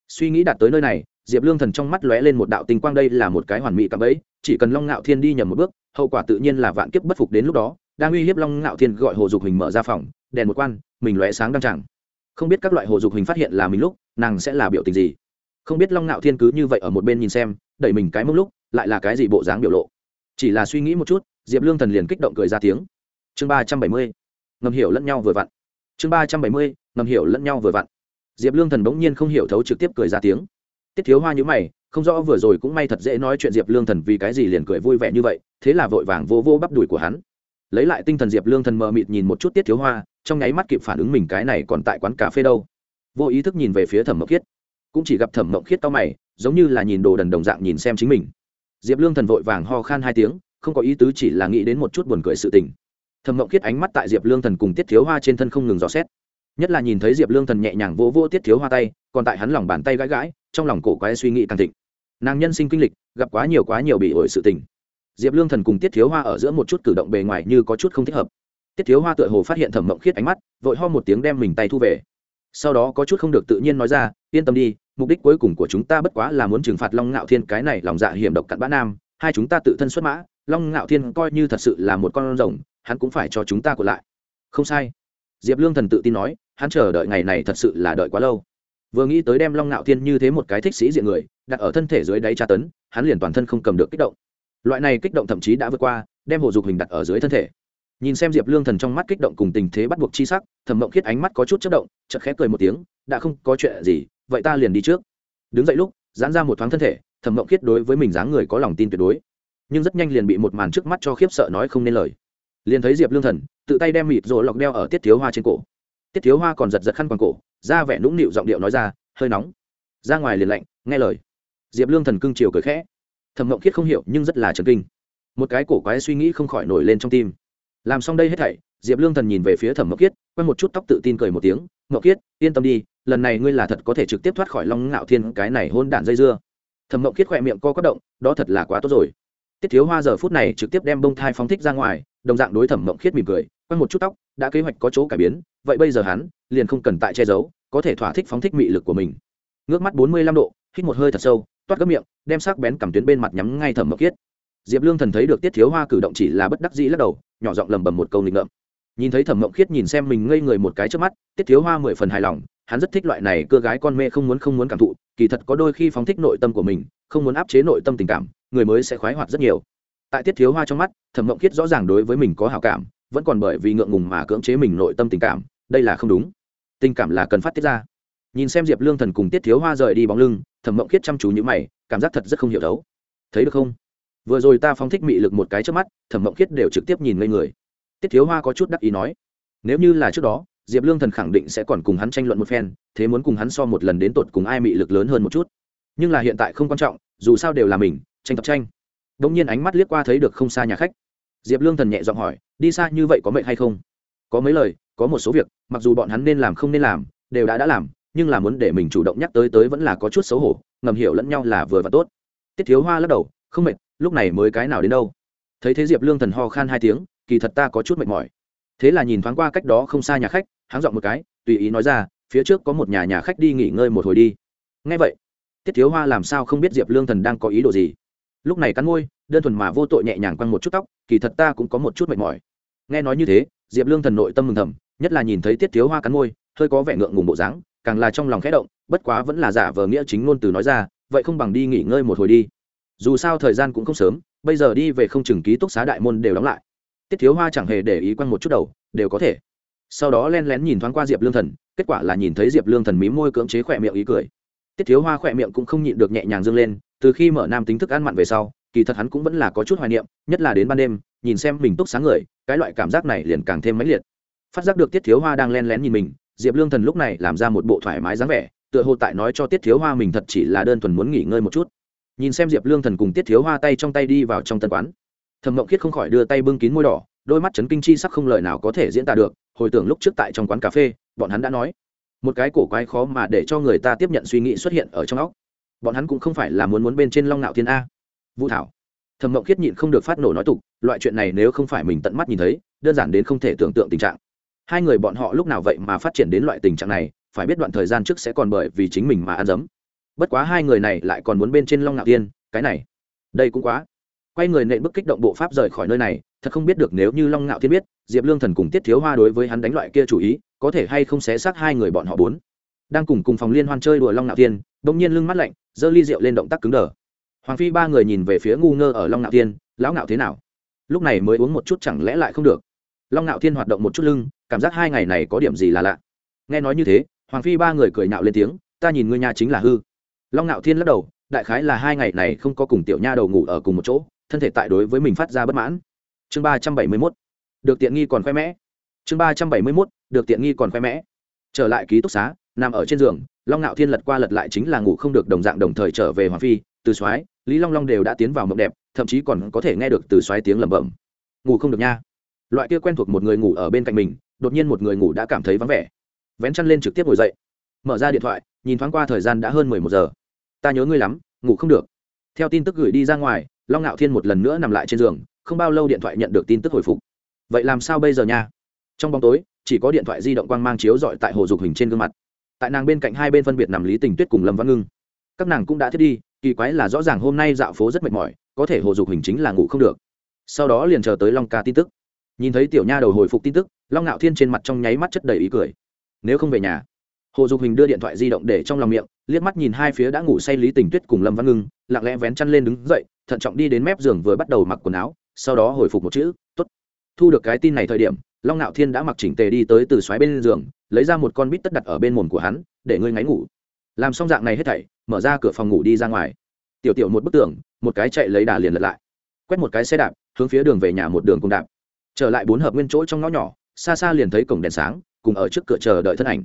Suy nghĩ đạt tới nơi này, diệp lương thần trong mắt lóe lên một đạo tinh quang, đây là một cái hoàn mỹ cạm ấy chỉ cần long ngạo thiên đi nhầm một bước, hậu quả tự nhiên là vạn kiếp bất phục đến lúc đó, đang uy hiếp long ngạo thiên gọi hồ dục hình mở ra phòng, đèn một quan, mình lóe sáng đăng chẳng không biết các loại hồ dục hình phát hiện là mình lúc, nàng sẽ là biểu tình gì? Không biết long ngạo thiên cứ như vậy ở một bên nhìn xem, đẩy mình cái mông lúc, lại là cái gì bộ dáng biểu lộ? Chỉ là suy nghĩ một chút diệp lương thần liền kích động cười ra tiếng. Chương ba trăm bảy mươi, ngầm hiểu lẫn nhau vừa vặn. Chương ba trăm bảy mươi, ngầm hiểu lẫn nhau vừa vặn. Diệp lương thần bỗng nhiên không hiểu thấu trực tiếp cười ra tiếng. Tiết thiếu hoa nhữ mày, không rõ vừa rồi cũng may thật dễ nói chuyện diệp lương thần vì cái gì liền cười vui vẻ như vậy, thế là vội vàng vô vô bắp đùi của hắn. Lấy lại tinh thần diệp lương thần mờ mịt nhìn một chút tiết thiếu hoa, trong nháy mắt kịp phản ứng mình cái này còn tại quán cà phê đâu. Vô ý thức nhìn về phía thẩm mộng khiết. Cũng chỉ gặp thẩm mộng khiết to mày, giống như là nhìn đồ đần đồng dạng nhìn xem chính mình. Diệp lương thần vội vàng ho khan hai tiếng không có ý tứ chỉ là nghĩ đến một chút buồn cười sự tình. Thẩm mộng khiết ánh mắt tại diệp lương thần cùng tiết thiếu hoa trên thân không ngừng dò xét. Nhất là nhìn thấy diệp lương thần nhẹ nhàng vỗ vỗ tiết thiếu hoa tay, còn tại hắn lòng bàn tay gãi gãi, trong lòng cổ quái suy nghĩ càng thịnh. Nàng nhân sinh kinh lịch, gặp quá nhiều quá nhiều bị ổi sự tình. Diệp lương thần cùng tiết thiếu hoa ở giữa một chút cử động bề ngoài như có chút không thích hợp. Tiết thiếu hoa tựa hồ phát hiện thẩm mộng khiết ánh mắt, vội ho một tiếng đem mình tay thu về. Sau đó có chút không được tự nhiên nói ra, yên tâm đi, mục đích cuối cùng của chúng ta bất quá là muốn trừng phạt long ngạo thiên cái này lòng dạ hiểm độc cặn bã nam, hai chúng ta tự thân xuất mã long ngạo thiên coi như thật sự là một con rồng, hắn cũng phải cho chúng ta của lại. Không sai. Diệp lương thần tự tin nói, hắn chờ đợi ngày này thật sự là đợi quá lâu. Vừa nghĩ tới đem long ngạo thiên như thế một cái thích sĩ diện người, đặt ở thân thể dưới đáy tra tấn, hắn liền toàn thân không cầm được kích động. Loại này kích động thậm chí đã vượt qua, đem hồ dục hình đặt ở dưới thân thể. Nhìn xem diệp lương thần trong mắt kích động cùng tình thế bắt buộc chi sắc, thẩm mộng khiết ánh mắt có chút chất động chật khẽ cười một tiếng, đã không có chuyện gì, vậy ta liền đi trước. Đứng dậy lúc, giãn ra một thoáng thân thể, thẩm mộng khiết đối với mình dáng người có lòng tin tuyệt đối nhưng rất nhanh liền bị một màn trước mắt cho khiếp sợ nói không nên lời. Liền thấy diệp lương thần, tự tay đem mịt rồi lọc đeo ở tiết thiếu hoa trên cổ. Tiết thiếu hoa còn giật giật khăn quàng cổ, ra vẻ nũng nịu giọng điệu nói ra, hơi nóng. Ra ngoài liền lạnh, nghe lời. Diệp lương thần cưng chiều cười khẽ. Thẩm ngộng khiết không hiểu, nhưng rất là trần kinh. Một cái cổ quái suy nghĩ không khỏi nổi lên trong tim. Làm xong đây hết thảy, diệp lương thần nhìn về phía thẩm mộng khiết quay một chút tóc tự tin cười một tiếng mộng khiết, yên tâm đi, lần này ngươi là thật có thể trực tiếp thoát khỏi long ngạo thiên cái này hôn đạn dây dưa. Thẩm mộng khiết khỏe miệng co quất động, đó thật là quá tốt rồi tiết thiếu hoa giờ phút này trực tiếp đem bông thai phóng thích ra ngoài, đồng dạng đối thẩm mộng khiết mỉm cười quay một chút tóc, đã kế hoạch có chỗ cải biến, vậy bây giờ hắn liền không cần tại che giấu, có thể thỏa thích phóng thích mị lực của mình. Ngước mắt bốn mươi lăm độ, hít một hơi thật sâu, toát gấp miệng, đem sắc bén cầm tuyến bên mặt nhắm ngay thẩm mộng khiết. Diệp lương thần thấy được tiết thiếu hoa cử động chỉ là bất đắc dĩ lắc đầu, nhỏ giọng lầm bầm một câu nghịch ngợm. Nhìn thấy thẩm mộng khiết nhìn xem mình ngây người một cái trước mắt, tiết thiếu hoa mười phần hài lòng, hắn rất thích loại này cơ gái con mê không muốn không muốn cảm thụ kỳ thật có đôi khi phóng thích nội tâm của mình, không muốn áp chế nội tâm tình cảm, người mới sẽ khoái hoạt rất nhiều. Tại tiết thiếu hoa trong mắt, thẩm mộng khiết rõ ràng đối với mình có hào cảm, vẫn còn bởi vì ngượng ngùng mà cưỡng chế mình nội tâm tình cảm, đây là không đúng. Tình cảm là cần phát tiết ra. Nhìn xem diệp lương thần cùng tiết thiếu hoa rời đi bóng lưng, thẩm mộng khiết chăm chú như mày, cảm giác thật rất không hiểu đấu thấy được không? Vừa rồi ta phóng thích mị lực một cái trước mắt, thẩm mộng khiết đều trực tiếp nhìn ngây người. Tiết thiếu hoa có chút đắc ý nói, nếu như là trước đó diệp lương thần khẳng định sẽ còn cùng hắn tranh luận một phen, thế muốn cùng hắn so một lần đến tột cùng ai mị lực lớn hơn một chút. Nhưng là hiện tại không quan trọng, dù sao đều là mình, tranh tập tranh. Đ ỗ n g nhiên ánh mắt liếc qua thấy được không xa nhà khách. Diệp lương thần nhẹ giọng hỏi, đi xa như vậy có mệnh hay không? Có mấy lời, có một số việc, mặc dù bọn hắn nên làm không nên làm, đều đã đã làm, nhưng là muốn để mình chủ động nhắc tới tới vẫn là có chút xấu hổ, ngầm hiểu lẫn nhau là vừa và tốt. Tiết thiếu hoa lắc đầu, không mệt, lúc này mới cái nào đến đâu? Thấy thế diệp lương thần ho khan hai tiếng, kỳ thật ta có chút mệt mỏi. Thế là nhìn thoáng qua cách đó không xa nhà khách háng dọn một cái, tùy ý nói ra, phía trước có một nhà nhà khách đi nghỉ ngơi một hồi đi. Ngay vậy, tiết thiếu hoa làm sao không biết diệp lương thần đang có ý đồ gì? Lúc này cắn môi, đơn thuần mà vô tội nhẹ nhàng quăng một chút tóc, kỳ thật ta cũng có một chút mệt mỏi. Nghe nói như thế, diệp lương thần nội tâm mừng thầm, nhất là nhìn thấy tiết thiếu hoa cắn môi, hơi có vẻ ngượng ngùng bộ dáng, càng là trong lòng khẽ động, bất quá vẫn là giả vờ nghĩa chính ngôn từ nói ra, vậy không bằng đi nghỉ ngơi một hồi đi. Dù sao thời gian cũng không sớm, bây giờ đi về không chừng ký túc xá đại môn đều đóng lại. Tiết thiếu hoa chẳng hề để ý quăng một chút đầu, đều có thể sau đó len lén nhìn thoáng qua diệp lương thần, kết quả là nhìn thấy diệp lương thần mí môi cưỡng chế khỏe miệng ý cười. Tiết thiếu hoa khỏe miệng cũng không nhịn được nhẹ nhàng dâng lên, từ khi mở nam tính thức ăn mặn về sau, kỳ thật hắn cũng vẫn là có chút hoài niệm, nhất là đến ban đêm, nhìn xem mình túc sáng người, cái loại cảm giác này liền càng thêm mãnh liệt. Phát giác được tiết thiếu hoa đang len lén nhìn mình, diệp lương thần lúc này làm ra một bộ thoải mái dáng vẻ, tựa hồ tại nói cho tiết thiếu hoa mình thật chỉ là đơn thuần muốn nghỉ ngơi một chút. Nhìn xem diệp lương thần cùng tiết thiếu hoa tay trong tay đi vào trong tân quán, thẩm mộng khiết không khỏi đưa tay bưng kín môi đỏ đôi mắt chấn kinh chi sắc không lời nào có thể diễn tả được, hồi tưởng lúc trước tại trong quán cà phê, bọn hắn đã nói, một cái cổ quái khó mà để cho người ta tiếp nhận suy nghĩ xuất hiện ở trong óc. Bọn hắn cũng không phải là muốn muốn bên trên long nạo thiên a. Vũ thảo, thẩm mộng khiết nhịn không được phát nổ nói tục, loại chuyện này nếu không phải mình tận mắt nhìn thấy, đơn giản đến không thể tưởng tượng tình trạng. Hai người bọn họ lúc nào vậy mà phát triển đến loại tình trạng này, phải biết đoạn thời gian trước sẽ còn bởi vì chính mình mà ăn dấm. Bất quá hai người này lại còn muốn bên trên long ngạo tiên cái này, đây cũng quá. Quay người nện bức kích động bộ pháp rời khỏi nơi này thật không biết được nếu như long ngạo thiên biết, diệp lương thần cùng tiết thiếu hoa đối với hắn đánh loại kia chủ ý, có thể hay không xé xác hai người bọn họ bốn. Đang cùng cùng phòng liên hoan chơi đùa long ngạo thiên, bỗng nhiên lưng mắt lạnh, giơ ly rượu lên động tác cứng đờ. Hoàng phi ba người nhìn về phía ngu ngơ ở long ngạo thiên, lão ngạo thế nào? Lúc này mới uống một chút chẳng lẽ lại không được. Long ngạo thiên hoạt động một chút lưng, cảm giác hai ngày này có điểm gì là lạ. Nghe nói như thế, hoàng phi ba người cười nạo lên tiếng, ta nhìn ngươi nhà chính là hư. Long ngạo thiên lắc đầu, đại khái là hai ngày này không có cùng tiểu nha đầu ngủ ở cùng một chỗ, thân thể tại đối với mình phát ra bất mãn chương ba trăm bảy mươi mốt, được tiện nghi còn khoe mẽ. Chương ba trăm bảy mươi mốt, được tiện nghi còn khoe mẽ. Trở lại ký túc xá, nằm ở trên giường, long ngạo thiên lật qua lật lại chính là ngủ không được đồng dạng đồng thời trở về hoàng phi, từ soái, lý long long đều đã tiến vào mộng đẹp, thậm chí còn có thể nghe được từ soái tiếng lẩm bẩm. Ngủ không được nha. Loại kia quen thuộc một người ngủ ở bên cạnh mình, đột nhiên một người ngủ đã cảm thấy vắng vẻ. Vén chăn lên trực tiếp ngồi dậy. Mở ra điện thoại, nhìn thoáng qua thời gian đã hơn mười một giờ. Ta nhớ ngươi lắm, ngủ không được. Theo tin tức gửi đi ra ngoài, long ngạo thiên một lần nữa nằm lại trên giường không bao lâu điện thoại nhận được tin tức hồi phục. Vậy làm sao bây giờ nha? Trong bóng tối, chỉ có điện thoại di động quang mang chiếu dọi tại hồ dục hình trên gương mặt. Tại nàng bên cạnh hai bên phân biệt nằm lý tình tuyết cùng lâm văn ngưng. Các nàng cũng đã thiết đi, kỳ quái là rõ ràng hôm nay dạo phố rất mệt mỏi, có thể hồ dục hình chính là ngủ không được. Sau đó liền chờ tới long ca tin tức. Nhìn thấy tiểu nha đầu hồi phục tin tức, long ngạo thiên trên mặt trong nháy mắt chất đầy ý cười. Nếu không về nhà, hồ dục hình đưa điện thoại di động để trong lòng miệng, liếc mắt nhìn hai phía đã ngủ say lý tình tuyết cùng lâm văn ngưng, lặng lẽ vén chăn lên đứng dậy, thận trọng đi đến mép giường vừa bắt đầu mặc quần áo sau đó hồi phục một chữ t ố t thu được cái tin này thời điểm, long ngạo thiên đã mặc chỉnh tề đi tới từ xoáy bên giường, lấy ra một con bít tất đặt ở bên mồm của hắn, để ngươi ngáy ngủ. Làm xong dạng này hết thảy, mở ra cửa phòng ngủ đi ra ngoài. Tiểu tiểu một bức tường, một cái chạy lấy đà liền lật lại. Quét một cái xe đạp, hướng phía đường về nhà một đường cùng đạp. Trở lại bốn hợp nguyên chỗ trong ngõ nhỏ, xa xa liền thấy cổng đèn sáng, cùng ở trước cửa chờ đợi thân ảnh.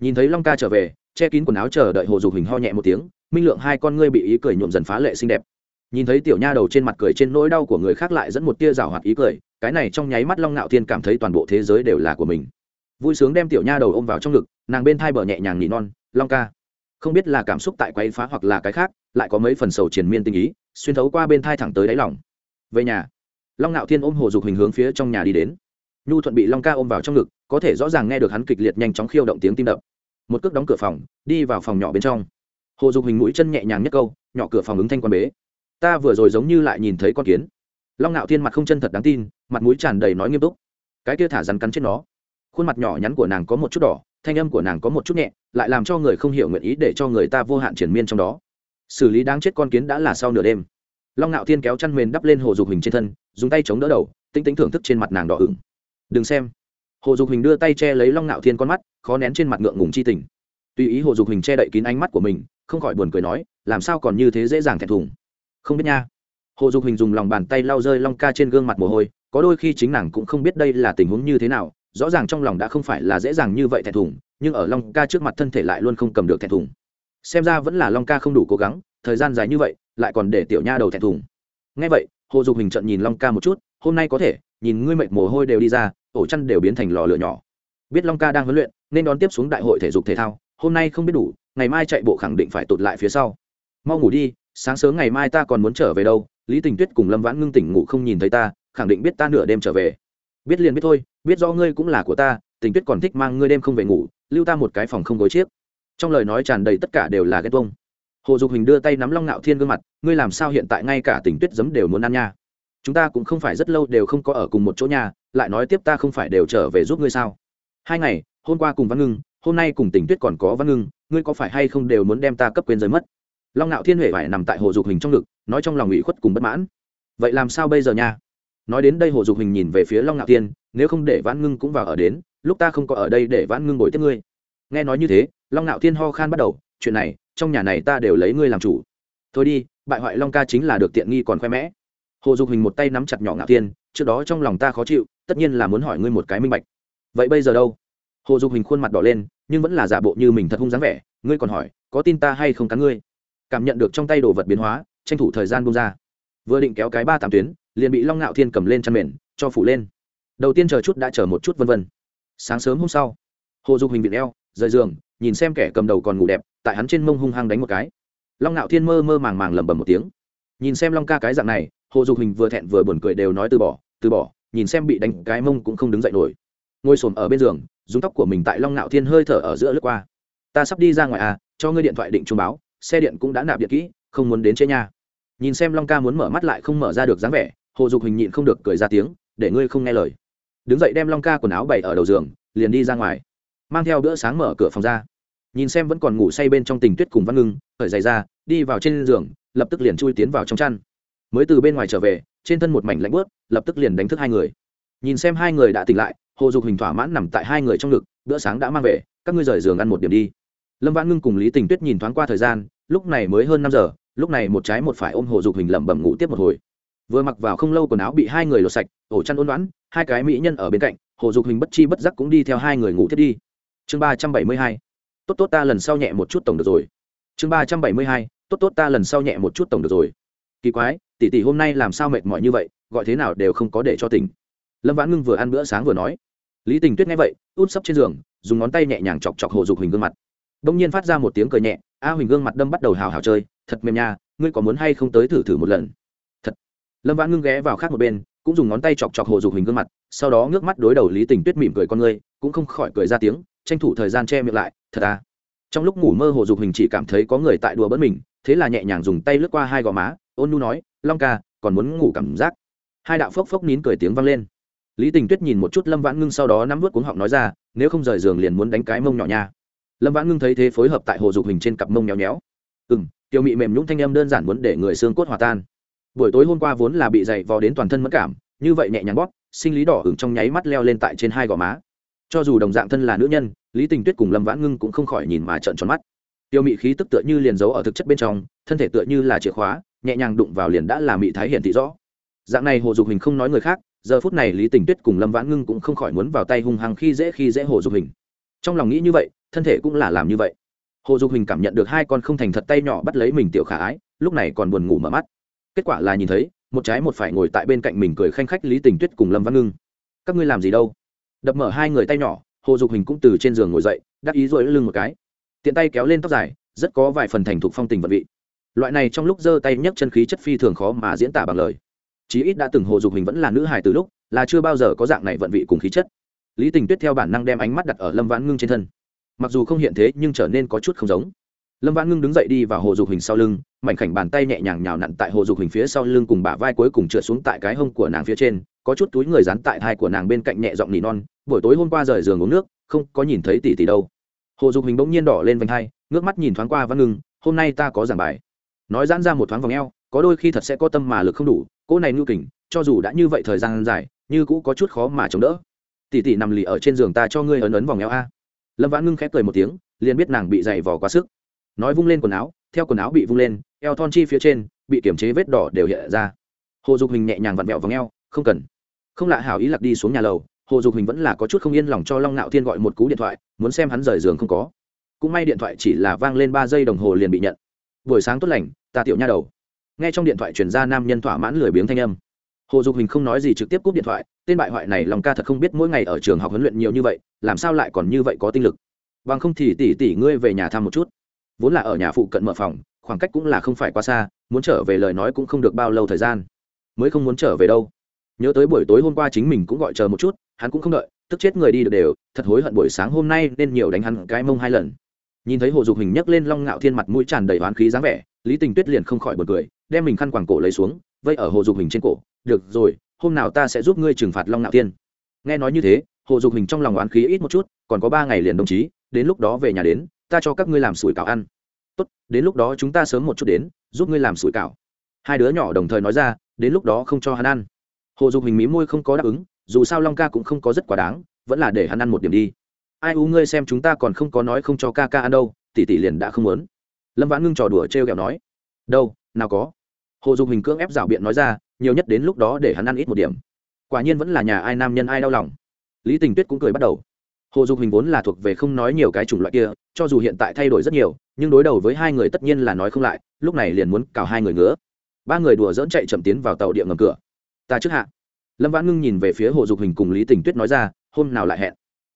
Nhìn thấy long ca trở về, che kín quần áo chờ đợi hồ dục hình ho nhẹ một tiếng, minh lượng hai con ngươi bị ý cười nhuộm dần phá lệ xinh đẹp nhìn thấy tiểu nha đầu trên mặt cười trên nỗi đau của người khác lại dẫn một tia rào hoạt ý cười, cái này trong nháy mắt long ngạo thiên cảm thấy toàn bộ thế giới đều là của mình. Vui sướng đem tiểu nha đầu ôm vào trong ngực, nàng bên thai bờ nhẹ nhàng nỉ non, long ca, không biết là cảm xúc tại quay phá hoặc là cái khác, lại có mấy phần sầu triền miên tình ý, xuyên thấu qua bên thai thẳng tới đáy lòng. Về nhà. Long ngạo thiên ôm hồ dục hình hướng phía trong nhà đi đến. Nhu thuận bị long ca ôm vào trong ngực, có thể rõ ràng nghe được hắn kịch liệt nhanh chóng khiêu động tiếng tim đập. Một cước đóng cửa phòng, đi vào phòng nhỏ bên trong. Hồ dục hình mũi chân nhẹ nhàng nhất câu, nhỏ cửa phòng ứng thanh quan bế ta vừa rồi giống như lại nhìn thấy con kiến. Long ngạo thiên mặt không chân thật đáng tin, mặt mũi tràn đầy nói nghiêm túc. Cái kia thả rắn cắn chết nó. Khuôn mặt nhỏ nhắn của nàng có một chút đỏ, thanh âm của nàng có một chút nhẹ, lại làm cho người không hiểu nguyện ý để cho người ta vô hạn triển miên trong đó. Xử lý đáng chết con kiến đã là sau nửa đêm. Long ngạo thiên kéo chăn mền đắp lên hồ dục hình trên thân, dùng tay chống đỡ đầu, tinh tĩnh thưởng thức trên mặt nàng đỏ ửng. Đừng xem. Hồ dục hình đưa tay che lấy long ngạo thiên con mắt, khó nén trên mặt ngượng ngùng chi tình. Tùy ý hồ dục hình che đậy kín ánh mắt của mình, không khỏi buồn cười nói, làm sao còn như thế dễ dàng thẹn thùng? Không biết nha. Hồ dục hình dùng lòng bàn tay lau rơi long ca trên gương mặt mồ hôi, có đôi khi chính nàng cũng không biết đây là tình huống như thế nào, rõ ràng trong lòng đã không phải là dễ dàng như vậy thẹn thùng, nhưng ở long ca trước mặt thân thể lại luôn không cầm được thẹn thùng. Xem ra vẫn là long ca không đủ cố gắng, thời gian dài như vậy, lại còn để tiểu nha đầu thẹn thùng. Ngay vậy, hồ dục hình trận nhìn long ca một chút, hôm nay có thể, nhìn ngươi mệt mồ hôi đều đi ra, ổ chăn đều biến thành lò lửa nhỏ. Biết long ca đang huấn luyện, nên đón tiếp xuống đại hội thể dục thể thao, hôm nay không biết đủ, ngày mai chạy bộ khẳng định phải tụt lại phía sau. Mau ngủ đi sáng sớm ngày mai ta còn muốn trở về đâu, lý tình tuyết cùng lâm vãn ngưng tỉnh ngủ không nhìn thấy ta, khẳng định biết ta nửa đêm trở về. Biết liền biết thôi, biết do ngươi cũng là của ta, tình tuyết còn thích mang ngươi đêm không về ngủ, lưu ta một cái phòng không gối chiếc. Trong lời nói tràn đầy tất cả đều là ghen tuông. Hồ dục hình đưa tay nắm long ngạo thiên gương mặt, ngươi làm sao hiện tại ngay cả tình tuyết giấm đều muốn ăn nha. Chúng ta cũng không phải rất lâu đều không có ở cùng một chỗ nhà, lại nói tiếp ta không phải đều trở về giúp ngươi sao? Hai ngày, hôm qua cùng văn ngưng, hôm nay cùng tình tuyết còn có văn ngưng, ngươi có phải hay không đều muốn đem ta cấp quyền giới mất? Long ngạo thiên huệ phải nằm tại hồ dục hình trong ngực, nói trong lòng ủy khuất cùng bất mãn. Vậy làm sao bây giờ nha? Nói đến đây hồ dục hình nhìn về phía long ngạo thiên, nếu không để vãn ngưng cũng vào ở đến, lúc ta không có ở đây để vãn ngưng bồi tiếp ngươi. Nghe nói như thế, long ngạo thiên ho khan bắt đầu, chuyện này, trong nhà này ta đều lấy ngươi làm chủ. Thôi đi, bại hoại long ca chính là được tiện nghi còn khoe mẽ. Hồ dục hình một tay nắm chặt nhỏ ngạo thiên, trước đó trong lòng ta khó chịu, tất nhiên là muốn hỏi ngươi một cái minh bạch. Vậy bây giờ đâu? Hồ dục hình khuôn mặt đỏ lên, nhưng vẫn là giả bộ như mình thật hung dáng vẻ, ngươi còn hỏi, có tin ta hay không cắn ngươi? Cảm nhận được trong tay đồ vật biến hóa, tranh thủ thời gian bung ra. Vừa định kéo cái ba tám tuyến, liền bị long ngạo thiên cầm lên chăn mền, cho phủ lên. Đầu tiên chờ chút đã chờ một chút vân vân. Sáng sớm hôm sau, hồ dục hình bị eo, rời giường, nhìn xem kẻ cầm đầu còn ngủ đẹp, tại hắn trên mông hung hăng đánh một cái. Long ngạo thiên mơ mơ màng màng lẩm bẩm một tiếng. Nhìn xem long ca cái dạng này, hồ dục hình vừa thẹn vừa buồn cười đều nói từ bỏ từ bỏ, nhìn xem bị đánh cái mông cũng không đứng dậy nổi. Ngồi xổm ở bên giường, dùng tóc của mình tại long ngạo thiên hơi thở ở giữa lướt qua. Ta sắp đi ra ngoài à cho ngươi điện thoại định trung báo xe điện cũng đã nạp điện kỹ, không muốn đến chế nha. Nhìn xem long ca muốn mở mắt lại không mở ra được dáng vẻ, hồ dục hình nhịn không được cười ra tiếng, để ngươi không nghe lời. Đứng dậy đem long ca quần áo bày ở đầu giường, liền đi ra ngoài. Mang theo bữa sáng mở cửa phòng ra. Nhìn xem vẫn còn ngủ say bên trong tình tuyết cùng văn ngưng khởi giày ra, đi vào trên giường, lập tức liền chui tiến vào trong chăn. Mới từ bên ngoài trở về, trên thân một mảnh lạnh bớt lập tức liền đánh thức hai người. Nhìn xem hai người đã tỉnh lại, hồ dục hình thỏa mãn nằm tại hai người trong ngực, bữa sáng đã mang về, các ngươi rời giường ăn một điểm đi lâm vãn ngưng cùng lý tình tuyết nhìn thoáng qua thời gian, lúc này mới hơn năm giờ, lúc này một trái một phải ôm hồ dục hình lẩm bẩm ngủ tiếp một hồi. Vừa mặc vào không lâu quần áo bị hai người lột sạch, ổ chăn ôn đoán, hai cái mỹ nhân ở bên cạnh, hồ dục hình bất chi bất giác cũng đi theo hai người ngủ thiết đi. Chương ba trăm bảy mươi hai. Tốt tốt ta lần sau nhẹ một chút tổng được rồi. Chương ba trăm bảy mươi hai. Tốt tốt ta lần sau nhẹ một chút tổng được rồi. Kỳ quái, tỷ tỷ hôm nay làm sao mệt mỏi như vậy, gọi thế nào đều không có để cho tỉnh. Lâm vãn ngưng vừa ăn bữa sáng vừa nói. Lý tình tuyết nghe vậy út sấp trên giường, dùng ngón tay nhẹ nhàng chọc chọc hồ dục hình gương mặt đông nhiên phát ra một tiếng cười nhẹ, a huỳnh gương mặt đâm bắt đầu hào hào chơi, thật mềm nha, ngươi có muốn hay không tới thử thử một lần? Thật. Lâm vãn ngưng ghé vào khác một bên, cũng dùng ngón tay chọc chọc hồ dục hình gương mặt, sau đó ngước mắt đối đầu lý tình tuyết mỉm cười con ngươi, cũng không khỏi cười ra tiếng, tranh thủ thời gian che miệng lại, thật à? Trong lúc ngủ mơ hồ dục hình chỉ cảm thấy có người tại đùa bỡn mình, thế là nhẹ nhàng dùng tay lướt qua hai gò má, ôn nu nói, long ca, còn muốn ngủ cảm giác? Hai đạo phốc phốc nín cười tiếng vang lên. Lý tình tuyết nhìn một chút lâm vãn ngưng sau đó nắm vớt cuống họng nói ra, nếu không rời giường liền muốn đánh cái mông nhỏ nha lâm vãn ngưng thấy thế phối hợp tại hồ dục hình trên cặp mông nhéo nhéo. Ừ m tiểu mị mềm nhũng thanh em đơn giản muốn để người xương cốt hòa tan. Buổi tối hôm qua vốn là bị dày vò đến toàn thân mất cảm, như vậy nhẹ nhàng bóp, sinh lý đỏ hửng trong nháy mắt leo lên tại trên hai gò má. Cho dù đồng dạng thân là nữ nhân, lý tình tuyết cùng lâm vãn ngưng cũng không khỏi nhìn mà trợn tròn mắt. Tiêu mị khí tức tựa như liền giấu ở thực chất bên trong, thân thể tựa như là chìa khóa, nhẹ nhàng đụng vào liền đã là mị thái hiển thị rõ. Dạng này hồ dục hình không nói người khác, giờ phút này lý tình tuyết cùng lâm vãn ngưng cũng không khỏi muốn vào tay hung hăng khi dễ khi dễ hồ dục hình trong lòng nghĩ như vậy thân thể cũng là làm như vậy. Hồ dục hình cảm nhận được hai con không thành thật tay nhỏ bắt lấy mình tiểu khả ái, lúc này còn buồn ngủ mở mắt. Kết quả là nhìn thấy, một trái một phải ngồi tại bên cạnh mình cười khanh khách lý tình tuyết cùng lâm văn ngưng. Các ngươi làm gì đâu? Đập mở hai người tay nhỏ, hồ dục hình cũng từ trên giường ngồi dậy, đắc ý rồi lưng một cái. Tiện tay kéo lên tóc dài, rất có vài phần thành thục phong tình vật vị. Loại này trong lúc giơ tay nhấc chân khí chất phi thường khó mà diễn tả bằng lời. Chí ít đã từng hồ dục hình vẫn là nữ hài từ lúc, là chưa bao giờ có dạng này vận vị cùng khí chất. Lý tình tuyết theo bản năng đem ánh mắt đặt ở lâm vãn ngưng trên thân mặc dù không hiện thế nhưng trở nên có chút không giống. Lâm vãn ngưng đứng dậy đi vào hồ dục hình sau lưng, mảnh khảnh bàn tay nhẹ nhàng nhào nặn tại hồ dục hình phía sau lưng cùng bả vai cuối cùng trượt xuống tại cái hông của nàng phía trên, có chút túi người dán tại thai của nàng bên cạnh nhẹ giọng nỉ non, buổi tối hôm qua rời giường uống nước, không có nhìn thấy tỷ tỷ đâu. Hồ dục hình bỗng nhiên đỏ lên vành hai, ngước mắt nhìn thoáng qua văn ngưng, hôm nay ta có giảng bài. Nói giãn ra một thoáng vòng eo, có đôi khi thật sẽ có tâm mà lực không đủ, cỗ này ngưu kỉnh cho dù đã như vậy thời gian dài, như cũ có chút khó mà chống đỡ. Tỷ tỷ nằm lì ở trên giường ta cho ngươi ấn ấn vòng eo a lâm vãn ngưng khép cười một tiếng, liền biết nàng bị dày vò quá sức. Nói vung lên quần áo, theo quần áo bị vung lên, eo thon chi phía trên, bị kiểm chế vết đỏ đều hiện ra. Hồ dục hình nhẹ nhàng vặn vẹo vòng eo, không cần. Không lạ hảo ý lặc đi xuống nhà lầu, hồ dục hình vẫn là có chút không yên lòng cho long nạo thiên gọi một cú điện thoại, muốn xem hắn rời giường không có. Cũng may điện thoại chỉ là vang lên ba giây đồng hồ liền bị nhận. Buổi sáng tốt lành, ta tiểu nha đầu. Nghe trong điện thoại chuyển ra nam nhân thỏa mãn lười biếng thanh âm hồ dục hình không nói gì trực tiếp cúp điện thoại, tên bại hoại này lòng ca thật không biết mỗi ngày ở trường học huấn luyện nhiều như vậy, làm sao lại còn như vậy có tinh lực. Bằng không thì tỷ tỷ ngươi về nhà thăm một chút. Vốn là ở nhà phụ cận mở phòng, khoảng cách cũng là không phải quá xa, muốn trở về lời nói cũng không được bao lâu thời gian. Mới không muốn trở về đâu. Nhớ tới buổi tối hôm qua chính mình cũng gọi chờ một chút, hắn cũng không đợi, tức chết người đi được đều, thật hối hận buổi sáng hôm nay nên nhiều đánh hắn cái mông hai lần. Nhìn thấy hồ dục hình nhấc lên long ngạo thiên mặt mũi tràn đầy oán khí dáng vẻ, lý tình tuyết liền không khỏi bật cười, đem mình khăn quàng cổ lấy xuống vây ở hồ dục hình trên cổ, được rồi, hôm nào ta sẽ giúp ngươi trừng phạt long ngạo tiên. nghe nói như thế, hồ dục hình trong lòng oán khí ít một chút, còn có ba ngày liền đồng chí, đến lúc đó về nhà đến, ta cho các ngươi làm sủi cảo ăn. Tốt, đến lúc đó chúng ta sớm một chút đến, giúp ngươi làm sủi cảo. Hai đứa nhỏ đồng thời nói ra, đến lúc đó không cho hắn ăn. Hồ dục hình mí môi không có đáp ứng, dù sao long ca cũng không có rất quá đáng, vẫn là để hắn ăn một điểm đi. Ai u ngươi xem chúng ta còn không có nói không cho ca ca ăn đâu, tỷ tỷ liền đã không muốn. Lâm vãn ngưng trò đùa t r e o kẹo nói, đâu, nào có hồ dục hình cưỡng ép rảo biện nói ra nhiều nhất đến lúc đó để hắn ăn ít một điểm. Quả nhiên vẫn là nhà ai nam nhân ai đau lòng. Lý tình tuyết cũng cười bắt đầu. Hồ dục hình vốn là thuộc về không nói nhiều cái chủng loại kia cho dù hiện tại thay đổi rất nhiều nhưng đối đầu với hai người tất nhiên là nói không lại lúc này liền muốn cào hai người nữa ba người đùa dỡn chạy chậm tiến vào tàu điện ngầm cửa. Ta trước hạ. Lâm vãn ngưng nhìn về phía hồ dục hình cùng lý tình tuyết nói ra hôm nào lại hẹn?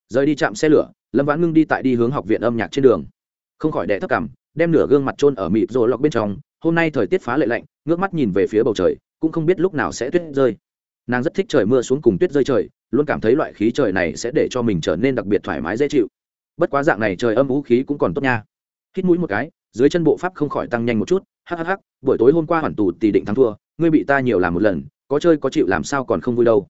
Rời đi chạm xe lửa lâm vãn ngưng đi tại đi hướng học viện âm nhạc trên đường. Không khỏi đẻ thấp cảm, đem nửa gương mặt trôn ở mịp rồ lọc bên trong hôm nay thời tiết phá lệ lạnh ngước mắt nhìn về phía bầu trời, cũng không biết lúc nào sẽ tuyết rơi. Nàng rất thích trời mưa xuống cùng tuyết rơi trời, luôn cảm thấy loại khí trời này sẽ để cho mình trở nên đặc biệt thoải mái dễ chịu. Bất quá dạng này trời âm vũ khí cũng còn tốt nha. Hít mũi một cái, dưới chân bộ pháp không khỏi tăng nhanh một chút. Hhh buổi tối hôm qua hoàn tù tỷ định thắng thua, ngươi bị ta nhiều làm một lần, có chơi có chịu làm sao còn không vui đâu.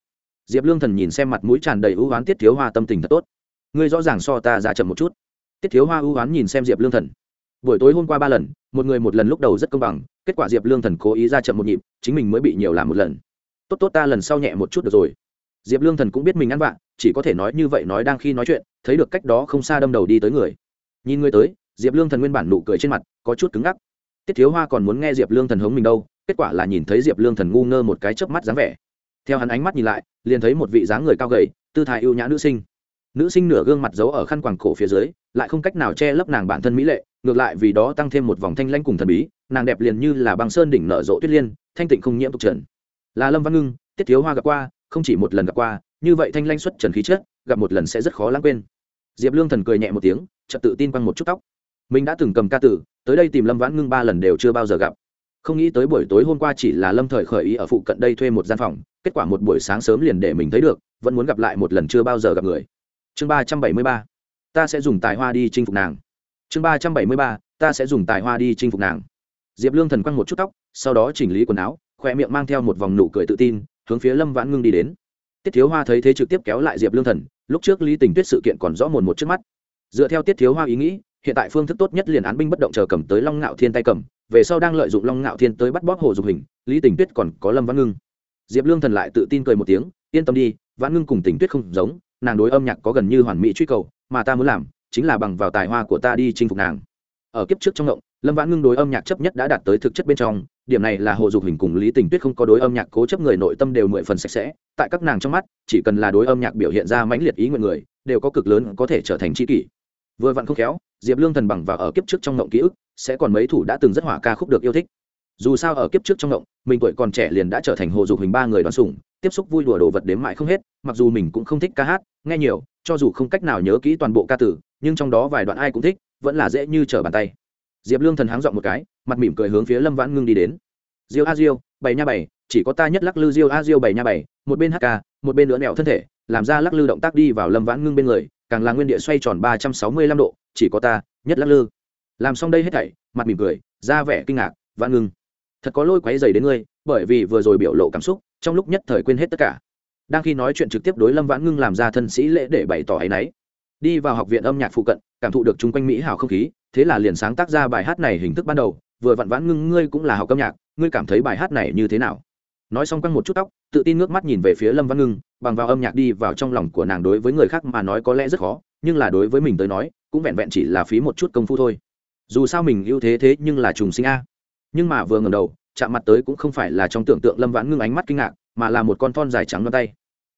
Diệp lương thần nhìn xem mặt mũi tràn đầy ưu oán tiết thiếu hoa tâm tình thật tốt. Ngươi rõ ràng so ta ra chậm một chút. Tiết thiếu hoa ưu oán nhìn xem diệp lương thần buổi tối hôm qua ba lần, một người một lần lúc đầu rất công bằng, kết quả diệp lương thần cố ý ra chậm một nhịp, chính mình mới bị nhiều làm một lần. Tốt tốt, ta lần sau nhẹ một chút được rồi. Diệp lương thần cũng biết mình ăn vạ, chỉ có thể nói như vậy nói đang khi nói chuyện, thấy được cách đó không xa đâm đầu đi tới người. Nhìn người tới, diệp lương thần nguyên bản nụ cười trên mặt, có chút cứng ngắc. Tiết thiếu hoa còn muốn nghe diệp lương thần hống mình đâu, kết quả là nhìn thấy diệp lương thần ngu ngơ một cái chớp mắt dáng vẻ. Theo hắn ánh mắt nhìn lại, liền thấy một vị dáng người cao gầy, tư thái ưu nhã nữ sinh nữ sinh nửa gương mặt giấu ở khăn quàng cổ phía dưới, lại không cách nào che lấp nàng bản thân mỹ lệ, ngược lại vì đó tăng thêm một vòng thanh lanh cùng thần bí, nàng đẹp liền như là băng sơn đỉnh nở rộ tuyết liên, thanh tịnh không nhiễm tục trần. Là lâm văn ngưng, tiết thiếu hoa gặp qua, không chỉ một lần gặp qua, như vậy thanh lanh xuất trần khí chết gặp một lần sẽ rất khó lãng quên. Diệp lương thần cười nhẹ một tiếng, chợt tự tin quăng một chút tóc. Mình đã từng cầm ca tử, tới đây tìm lâm vãn ngưng ba lần đều chưa bao giờ gặp. Không nghĩ tới buổi tối hôm qua chỉ là lâm thời khởi ý ở phụ cận đây thuê một gian phòng, kết quả một buổi sáng sớm liền để mình thấy được, vẫn muốn gặp lại một lần chưa bao giờ gặp người chương ba trăm bảy mươi ba, ta sẽ dùng tài hoa đi chinh phục nàng. Chương ba trăm bảy mươi ba, ta sẽ dùng tài hoa đi chinh phục nàng. Diệp lương thần quăng một chút tóc, sau đó chỉnh lý quần áo khoe miệng mang theo một vòng nụ cười tự tin, hướng phía lâm vãn ngưng đi đến. Tiết thiếu hoa thấy thế trực tiếp kéo lại diệp lương thần, lúc trước lý tình tuyết sự kiện còn rõ mồn một trước mắt. Dựa theo tiết thiếu hoa ý nghĩ, hiện tại phương thức tốt nhất liền án binh bất động chờ cầm tới long ngạo thiên tay cầm, về sau đang lợi dụng long ngạo thiên tới bắt bóp hồ dục hình, lý tình tuyết còn có lâm văn ngưng. Diệp lương thần lại tự tin cười một tiếng, yên tâm đi, vãn ngưng cùng tình tuyết không giống nàng đối âm nhạc có gần như hoàn mỹ truy cầu, mà ta muốn làm chính là bằng vào tài hoa của ta đi chinh phục nàng. Ở kiếp trước trong ngộng, lâm vãn ngưng đối âm nhạc chấp nhất đã đạt tới thực chất bên trong, điểm này là hồ dục hình cùng lý tình tuyết không có đối âm nhạc cố chấp người nội tâm đều mười phần sạch sẽ, tại các nàng trong mắt, chỉ cần là đối âm nhạc biểu hiện ra mãnh liệt ý nguyện người, đều có cực lớn có thể trở thành tri kỷ. Vừa vặn không khéo, diệp lương thần bằng và ở kiếp trước trong ngộng ký ức, sẽ còn mấy thủ đã từng rất hỏa ca khúc được yêu thích dù sao ở kiếp trước trong động mình tuổi còn trẻ liền đã trở thành hồ dục hình ba người đoàn sủng, tiếp xúc vui đùa đồ vật đếm mãi không hết, mặc dù mình cũng không thích ca hát, nghe nhiều, cho dù không cách nào nhớ kỹ toàn bộ ca tử, nhưng trong đó vài đoạn ai cũng thích, vẫn là dễ như trở bàn tay. Diệp lương thần háng dọn một cái, mặt mỉm cười hướng phía lâm vãn ngưng đi đến. Diêu a diêu, bảy nha bảy, chỉ có ta nhất lắc lư diêu a diêu bảy nha bảy, một bên hát ca, một bên nữa nẹo thân thể, làm ra lắc lư động tác đi vào lâm vãn ngưng bên người, càng là nguyên địa xoay tròn ba trăm sáu mươi lăm độ, chỉ có ta, nhất lắc lư. Làm xong đây hết thảy, mặt mỉm cười, ra vẻ kinh ngạc, vãn ngưng thật có lôi quấy dày đến ngươi, bởi vì vừa rồi biểu lộ cảm xúc, trong lúc nhất thời quên hết tất cả. Đang khi nói chuyện trực tiếp đối lâm vãn ngưng làm ra thân sĩ lễ để bày tỏ áy náy. Đi vào học viện âm nhạc phụ cận, cảm thụ được chung quanh mỹ hào không khí, thế là liền sáng tác ra bài hát này hình thức ban đầu, vừa vặn vãn ngưng, ngươi cũng là học âm nhạc, ngươi cảm thấy bài hát này như thế nào? Nói xong quăng một chút tóc, tự tin ngước mắt nhìn về phía lâm văn ngưng, bằng vào âm nhạc đi vào trong lòng của nàng đối với người khác mà nói có lẽ rất khó, nhưng là đối với mình tới nói, cũng vẹn vẹn chỉ là phí một chút công phu thôi. Dù sao mình ưu thế thế nhưng là trùng sinh a nhưng mà vừa ngầm đầu, chạm mặt tới cũng không phải là trong tưởng tượng lâm vãn ngưng ánh mắt kinh ngạc, mà là một con thon dài trắng đoan tay.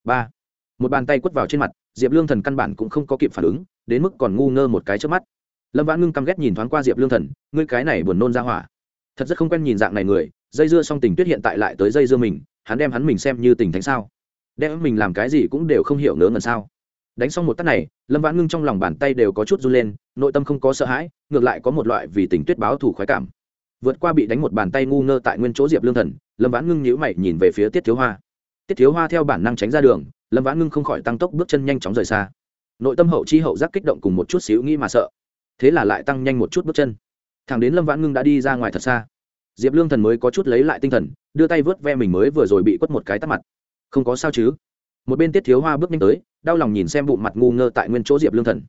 Ba, một bàn tay quất vào trên mặt, diệp lương thần căn bản cũng không có kịp phản ứng, đến mức còn ngu ngơ một cái trước mắt. Lâm vãn ngưng căm ghét nhìn thoáng qua diệp lương thần, ngươi cái này buồn nôn ra hỏa. Thật rất không quen nhìn dạng này người, dây dưa xong tình tuyết hiện tại lại tới dây dưa mình, hắn đem hắn mình xem như tình thánh sao? Đem mình làm cái gì cũng đều không hiểu ngớ ngẩn sao? Đánh xong một tắt này, lâm vãn ngưng trong lòng bàn tay đều có chút run lên, nội tâm không có sợ hãi, ngược lại có một loại vì tình tuyết báo thủ khoái cảm vượt qua bị đánh một bàn tay ngu ngơ tại nguyên chỗ diệp lương thần, lâm vãn ngưng nhíu mày nhìn về phía tiết thiếu hoa. Tiết thiếu hoa theo bản năng tránh ra đường, lâm vãn ngưng không khỏi tăng tốc bước chân nhanh chóng rời xa. Nội tâm hậu chi hậu giác kích động cùng một chút xíu nghĩ mà sợ. Thế là lại tăng nhanh một chút bước chân. Thằng đến lâm vãn ngưng đã đi ra ngoài thật xa. Diệp lương thần mới có chút lấy lại tinh thần, đưa tay vớt ve mình mới vừa rồi bị quất một cái tắt mặt. Không có sao chứ? Một bên tiết thiếu hoa bước nhanh tới, đau lòng nhìn xem bụng mặt ngu ngơ tại nguyên chỗ diệp lương thần.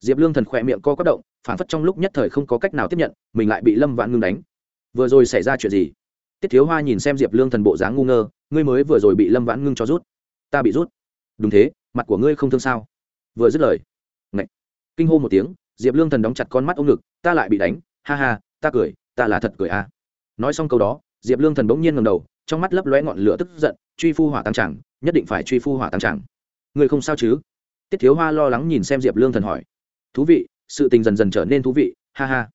Diệp lương thần khỏe miệng co quất động, phản phất trong lúc nhất thời không có cách nào tiếp nhận, mình lại bị lâm vãn ngưng đánh vừa rồi xảy ra chuyện gì? Tiết thiếu hoa nhìn xem diệp lương thần bộ dáng ngu ngơ, ngươi mới vừa rồi bị lâm vãn ngưng cho rút. Ta bị rút. Đúng thế, mặt của ngươi không thương sao? Vừa dứt lời, Ngậy. kinh hô một tiếng, diệp lương thần đóng chặt con mắt ông ngực, ta lại bị đánh. Ha ha, ta cười, ta là thật cười à. nói xong câu đó, diệp lương thần bỗng nhiên ngầm đầu, trong mắt lấp lóe ngọn lửa tức giận, truy phu hỏa tăng tràng nhất định phải truy phu hỏa tăng tràng người không sao chứ? Tiết thiếu hoa lo lắng nhìn xem diệp lương thần hỏi. Thú vị, sự tình dần dần trở nên thú vị, ha ha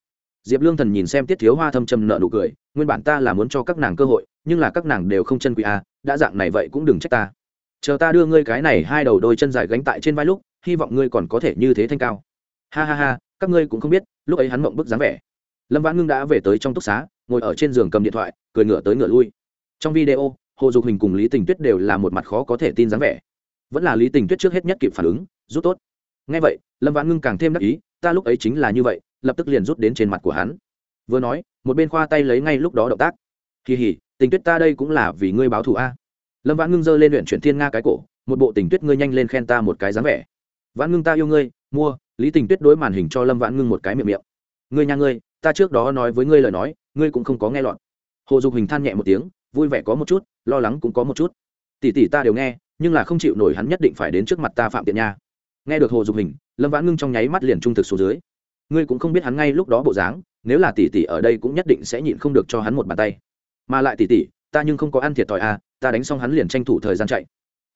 diệp lương thần nhìn xem tiết thiếu hoa thâm trầm nợ nụ cười nguyên bản ta là muốn cho các nàng cơ hội nhưng là các nàng đều không chân quý a à, đã dạng này vậy cũng đừng trách ta. Chờ ta đưa ngươi cái này hai đầu đôi chân dài gánh tại trên vai lúc hy vọng ngươi còn có thể như thế thanh cao. Ha ha ha các ngươi cũng không biết lúc ấy hắn mộng bức dáng vẻ. Lâm vãn ngưng đã về tới trong túc xá ngồi ở trên giường cầm điện thoại cười ngửa tới ngửa lui. Trong video hồ dục hình cùng lý tình tuyết đều là một mặt khó có thể tin dáng vẻ. Vẫn là lý tình tuyết trước hết nhất kịp phản ứng rút tốt. Ngay vậy lâm vãn ngưng càng thêm đắc ý ta lúc ấy chính là như vậy lập tức liền rút đến trên mặt của hắn. Vừa nói, một bên khoa tay lấy ngay lúc đó động tác. Kỳ hỉ, tình tuyết ta đây cũng là vì ngươi báo thù a. Lâm vãn ngưng giơ lên luyện chuyển thiên nga cái cổ, một bộ tình tuyết ngươi nhanh lên khen ta một cái dáng vẻ. Vãn ngưng ta yêu ngươi, mua, lý tình tuyết đối màn hình cho lâm vãn ngưng một cái miệng miệng. Ngươi nhà ngươi, ta trước đó nói với ngươi lời nói, ngươi cũng không có nghe lọt. Hồ dục hình than nhẹ một tiếng, vui vẻ có một chút, lo lắng cũng có một chút. Tỷ tỷ ta đều nghe, nhưng là không chịu nổi hắn nhất định phải đến trước mặt ta phạm tiện nha. Nghe được hồ dục hình, lâm vãn ngưng trong nháy mắt liền trung thực xuống dưới ngươi cũng không biết hắn ngay lúc đó bộ dáng, nếu là tỷ tỷ ở đây cũng nhất định sẽ nhịn không được cho hắn một bàn tay. Mà lại tỷ tỷ, ta nhưng không có ăn thiệt thòi à ta đánh xong hắn liền tranh thủ thời gian chạy.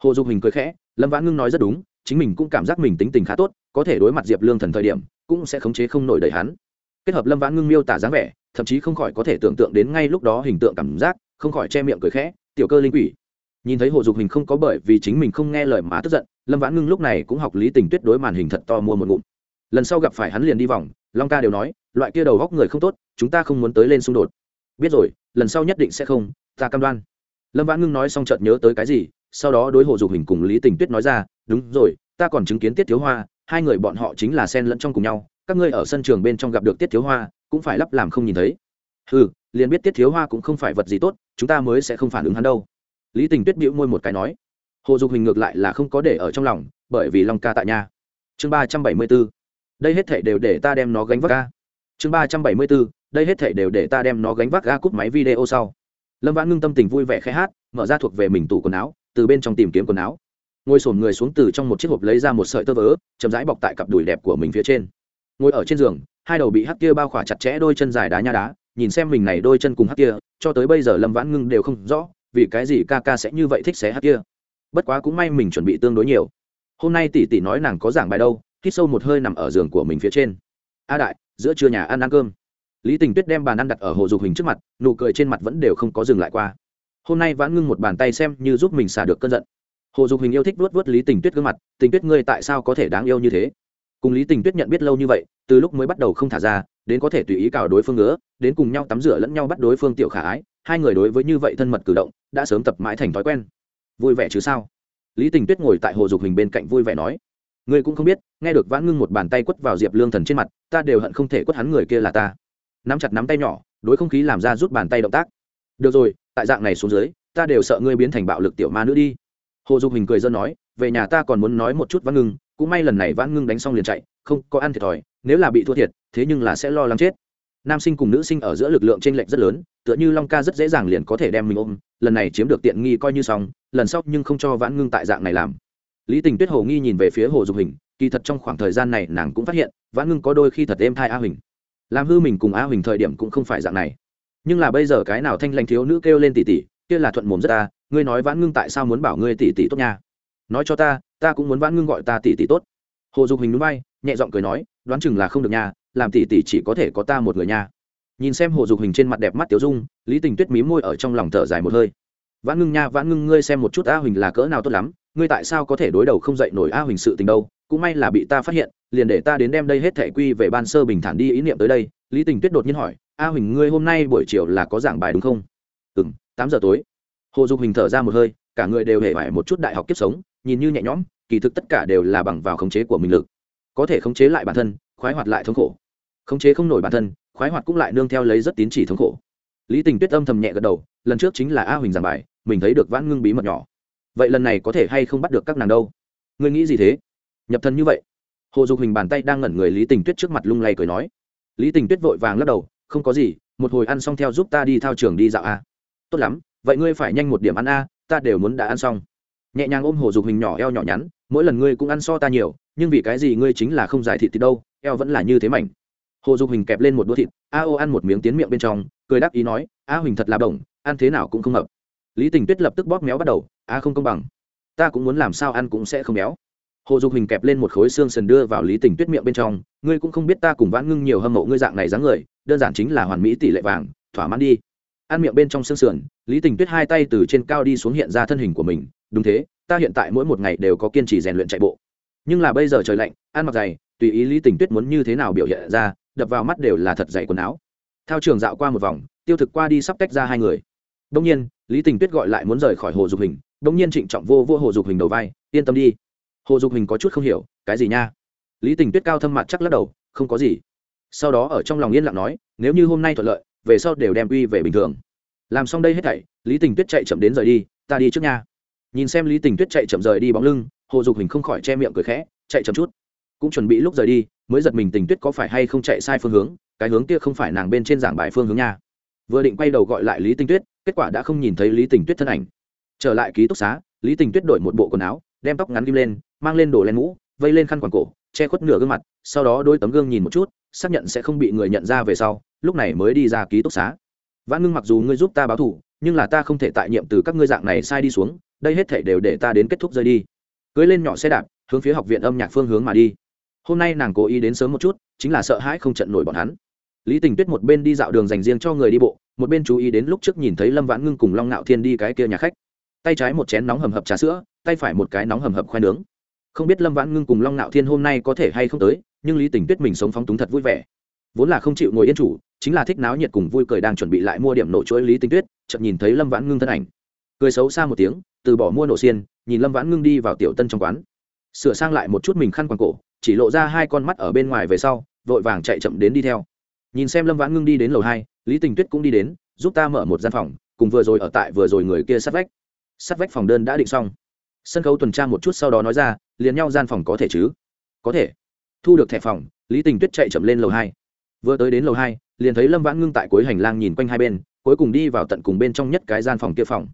Hồ dục hình cười khẽ, lâm vãn ngưng nói rất đúng, chính mình cũng cảm giác mình tính tình khá tốt, có thể đối mặt diệp lương thần thời điểm, cũng sẽ khống chế không nổi đầy hắn. Kết hợp lâm vãn ngưng miêu tả dáng vẻ, thậm chí không khỏi có thể tưởng tượng đến ngay lúc đó hình tượng cảm giác, không khỏi che miệng cười khẽ, tiểu cơ linh quỷ. Nhìn thấy hồ dục hình không có bởi vì chính mình không nghe lời mà tức giận, lâm vãn ngưng lúc này cũng học lý tình tuyết đối màn hình thật to mua một ngụm lần sau gặp phải hắn liền đi vòng, long ca đều nói, loại kia đầu góc người không tốt, chúng ta không muốn tới lên xung đột. Biết rồi, lần sau nhất định sẽ không, ta cam đoan. Lâm vãn ngưng nói xong chợt nhớ tới cái gì, sau đó đối hộ dục hình cùng lý tình tuyết nói ra, đúng rồi, ta còn chứng kiến tiết thiếu hoa, hai người bọn họ chính là sen lẫn trong cùng nhau, các ngươi ở sân trường bên trong gặp được tiết thiếu hoa, cũng phải lắp làm không nhìn thấy. Ừ liền biết tiết thiếu hoa cũng không phải vật gì tốt, chúng ta mới sẽ không phản ứng hắn đâu. Lý tình tuyết bĩu môi một cái nói. Hồ dục hình ngược lại là không có để ở trong lòng, bởi vì long ca tại nhà. Chương ba trăm bảy mươi bốn đây hết thể đều để ta đem nó gánh vác ga. Chương ba trăm bảy mươi bốn, đây hết thể đều để ta đem nó gánh vác ga cúp máy video sau. Lâm vãn ngưng tâm tình vui vẻ khẽ hát mở ra thuộc về mình tủ quần áo từ bên trong tìm kiếm quần áo. Ngồi sổm người xuống từ trong một chiếc hộp lấy ra một sợi tơ vớ chậm rãi bọc tại cặp đùi đẹp của mình phía trên. Ngồi ở trên giường hai đầu bị hắc kia bao khỏa chặt chẽ đôi chân dài đá nha đá nhìn xem mình này đôi chân cùng hắc kia cho tới bây giờ lâm vãn ngưng đều không rõ vì cái gì ca ca sẽ như vậy thích xé hắc kia. Bất quá cũng may mình chuẩn bị tương đối nhiều. Hôm nay tỷ tỷ nói nàng có giảng bài đâu hít sâu một hơi nằm ở giường của mình phía trên. A đại, giữa trưa nhà ăn ăn cơm. Lý tình tuyết đem bàn ăn đặt ở hồ dục hình trước mặt, nụ cười trên mặt vẫn đều không có dừng lại qua. Hôm nay vãn ngưng một bàn tay xem như giúp mình xả được cơn giận. Hồ dục hình yêu thích vuốt vuốt lý tình tuyết gương mặt, tình tuyết ngươi tại sao có thể đáng yêu như thế? Cùng lý tình tuyết nhận biết lâu như vậy, từ lúc mới bắt đầu không thả ra, đến có thể tùy ý cào đối phương ngứa, đến cùng nhau tắm rửa lẫn nhau bắt đối phương tiểu khả ái, hai người đối với như vậy thân mật cử động, đã sớm tập mãi thành thói quen. Vui vẻ chứ sao? Lý tình tuyết ngồi tại hồ dục hình bên cạnh vui vẻ nói ngươi cũng không biết, nghe được vãn ngưng một bàn tay quất vào diệp lương thần trên mặt, ta đều hận không thể quất hắn người kia là ta. Nắm chặt nắm tay nhỏ, đối không khí làm ra rút bàn tay động tác. Được rồi, tại dạng này xuống dưới, ta đều sợ ngươi biến thành bạo lực tiểu ma nữa đi. Hồ dục hình cười dân nói, về nhà ta còn muốn nói một chút vãn ngưng, cũng may lần này vãn ngưng đánh xong liền chạy, không có ăn thiệt thòi, nếu là bị thua thiệt, thế nhưng là sẽ lo lắng chết. Nam sinh cùng nữ sinh ở giữa lực lượng t r ê n lệch rất lớn, tựa như long ca rất dễ dàng liền có thể đem mình ôm, lần này chiếm được tiện nghi coi như xong, lần sau nhưng không cho vãn ngưng tại dạng này làm lý tình tuyết hồ nghi nhìn về phía hồ dục hình, kỳ thật trong khoảng thời gian này nàng cũng phát hiện, vãn ngưng có đôi khi thật êm thai a huỳnh. Làm hư mình cùng a huỳnh thời điểm cũng không phải dạng này. Nhưng là bây giờ cái nào thanh lanh thiếu nữ kêu lên tỷ tỷ kia là thuận mồm rất ta, ngươi nói vãn ngưng tại sao muốn bảo ngươi tỷ tỷ tốt nha? Nói cho ta ta cũng muốn vãn ngưng gọi ta tỷ tỷ tốt. Hồ dục hình núi bay, nhẹ giọng cười nói, đoán chừng là không được nha, làm tỷ tỷ chỉ có thể có ta một người nha. Nhìn xem hồ dục hình trên mặt đẹp mắt tiểu dung, lý tình tuyết mí môi ở trong lòng thở dài một hơi vãn ngưng nha, vãn ngưng ngươi xem một chút a huỳnh là cỡ nào tốt lắm, ngươi tại sao có thể đối đầu không dậy nổi a huỳnh sự tình đâu? Cũng may là bị ta phát hiện, liền để ta đến đem đây hết thẻ quy về ban sơ bình thản đi ý niệm tới đây. Lý tình tuyết đột nhiên hỏi, a huỳnh, ngươi hôm nay buổi chiều là có giảng bài đúng không? Ừ m tám giờ tối. Hồ dục huỳnh thở ra một hơi, cả người đều hề phải một chút đại học kiếp sống, nhìn như nhẹ nhõm, kỳ thực tất cả đều là bằng vào khống chế của mình lực. Có thể khống chế lại bản thân, khoái hoạt lại thống khổ. Khống chế không nổi bản thân, khoái hoạt cũng lại nương theo lấy rất tín chỉ thống khổ. Lý tình tuyết âm thầm nhẹ gật đầu, lần trước chính là a huỳnh giảng bài mình thấy được vãn ngưng bí mật nhỏ. Vậy lần này có thể hay không bắt được các nàng đâu? Ngươi nghĩ gì thế? Nhập thân như vậy. Hồ dục hình bàn tay đang ngẩn người lý tình tuyết trước mặt lung lay cười nói. Lý tình tuyết vội vàng lắc đầu, không có gì, một hồi ăn xong theo giúp ta đi thao trường đi dạo a. Tốt lắm, vậy ngươi phải nhanh một điểm ăn a, ta đều muốn đã ăn xong. Nhẹ nhàng ôm hồ dục hình nhỏ eo nhỏ nhắn, mỗi lần ngươi cũng ăn so ta nhiều, nhưng vì cái gì ngươi chính là không giải thịt thì đâu, eo vẫn là như thế mảnh. Hồ dục hình kẹp lên một đũa thịt, a ô ăn một miếng tiến miệng bên trong, cười đáp ý nói, a huỳnh thật là bổng, ăn thế nào cũng không hợp lý tình tuyết lập tức bóp méo bắt đầu, a, không công bằng. Ta cũng muốn làm sao ăn cũng sẽ không béo. Hồ dục hình kẹp lên một khối xương sần đưa vào lý tình tuyết miệng bên trong, ngươi cũng không biết ta cùng vãn ngưng nhiều hâm mộ ngươi dạng này dáng người, đơn giản chính là hoàn mỹ tỷ lệ vàng, thỏa mãn đi. Ăn miệng bên trong xương sườn, lý tình tuyết hai tay từ trên cao đi xuống hiện ra thân hình của mình, đúng thế, ta hiện tại mỗi một ngày đều có kiên trì rèn luyện chạy bộ. Nhưng là bây giờ trời lạnh, ăn mặc dày, tùy ý lý tình tuyết muốn như thế nào biểu hiện ra, đập vào mắt đều là thật dày quần áo. Thao trường dạo qua một vòng, tiêu thực qua đi sắp tách ra hai người. Đông nhiên lý tình tuyết gọi lại muốn rời khỏi hồ dục hình đông nhiên trịnh trọng vô vô hồ dục hình đầu vai, yên tâm đi. Hồ dục hình có chút không hiểu, cái gì nha? Lý tình tuyết cao thâm mặt chắc lắc đầu, không có gì. Sau đó ở trong lòng yên lặng nói, nếu như hôm nay thuận lợi, về sau đều đem uy về bình thường. Làm xong đây hết thảy, lý tình tuyết chạy chậm đến rời đi, ta đi trước nha. Nhìn xem lý tình tuyết chạy chậm rời đi bóng lưng, hồ dục hình không khỏi che miệng cười khẽ, chạy chậm chút. Cũng chuẩn bị lúc rời đi, mới giật mình tình tuyết có phải hay không chạy sai phương hướng, cái hướng kia không phải nàng bên trên giảng bài phương hướng nha vừa định quay đầu gọi lại lý Tinh tuyết, kết quả đã không nhìn thấy lý tình tuyết thân ảnh. Trở lại ký túc xá, lý tình tuyết đổi một bộ quần áo, đem tóc ngắn kim lên, mang lên đồ len mũ, vây lên khăn quàng cổ, che khuất nửa gương mặt, sau đó đôi tấm gương nhìn một chút, xác nhận sẽ không bị người nhận ra về sau, lúc này mới đi ra ký túc xá. Vãn ngưng mặc dù ngươi giúp ta báo thủ nhưng là ta không thể tại nhiệm từ các ngươi dạng này sai đi xuống, đây hết thể đều để ta đến kết thúc rơi đi. Cưới lên nhỏ xe đạp, hướng phía học viện âm nhạc phương hướng mà đi. Hôm nay nàng cố ý đến sớm một chút, chính là sợ hãi không trận nổi bọn hắn. Lý tình tuyết một bên đi dạo đường dành riêng cho người đi bộ một bên chú ý đến lúc trước nhìn thấy lâm vãn ngưng cùng long nạo thiên đi cái kia nhà khách. Tay trái một chén nóng hầm hập trà sữa, tay phải một cái nóng hầm hập khoai nướng. Không biết lâm vãn ngưng cùng long nạo thiên hôm nay có thể hay không tới, nhưng lý tình tuyết mình sống phóng túng thật vui vẻ. Vốn là không chịu ngồi yên chủ, chính là thích náo nhiệt cùng vui cười đang chuẩn bị lại mua điểm nổ chuỗi lý tình tuyết, chợt nhìn thấy lâm vãn ngưng thân ảnh. Cười xấu xa một tiếng, từ bỏ mua nổ xiên, nhìn lâm vãn ngưng đi vào tiểu tân trong quán. Sửa sang lại một chút mình khăn quàng cổ, chỉ lộ ra hai con mắt ở bên ngoài về sau, vội vàng chạy chậm đến đi theo nhìn xem lâm vãn ngưng đi đến lầu hai, lý tình tuyết cũng đi đến, giúp ta mở một gian phòng, cùng vừa rồi ở tại vừa rồi người kia sát vách. Sát vách phòng đơn đã định xong. Sân khấu tuần tra một chút sau đó nói ra, liền nhau gian phòng có thể chứ? Có thể. Thu được thẻ phòng, lý tình tuyết chạy chậm lên lầu hai. Vừa tới đến lầu hai, liền thấy lâm vãn ngưng tại cuối hành lang nhìn quanh hai bên, cuối cùng đi vào tận cùng bên trong nhất cái gian phòng kia phòng.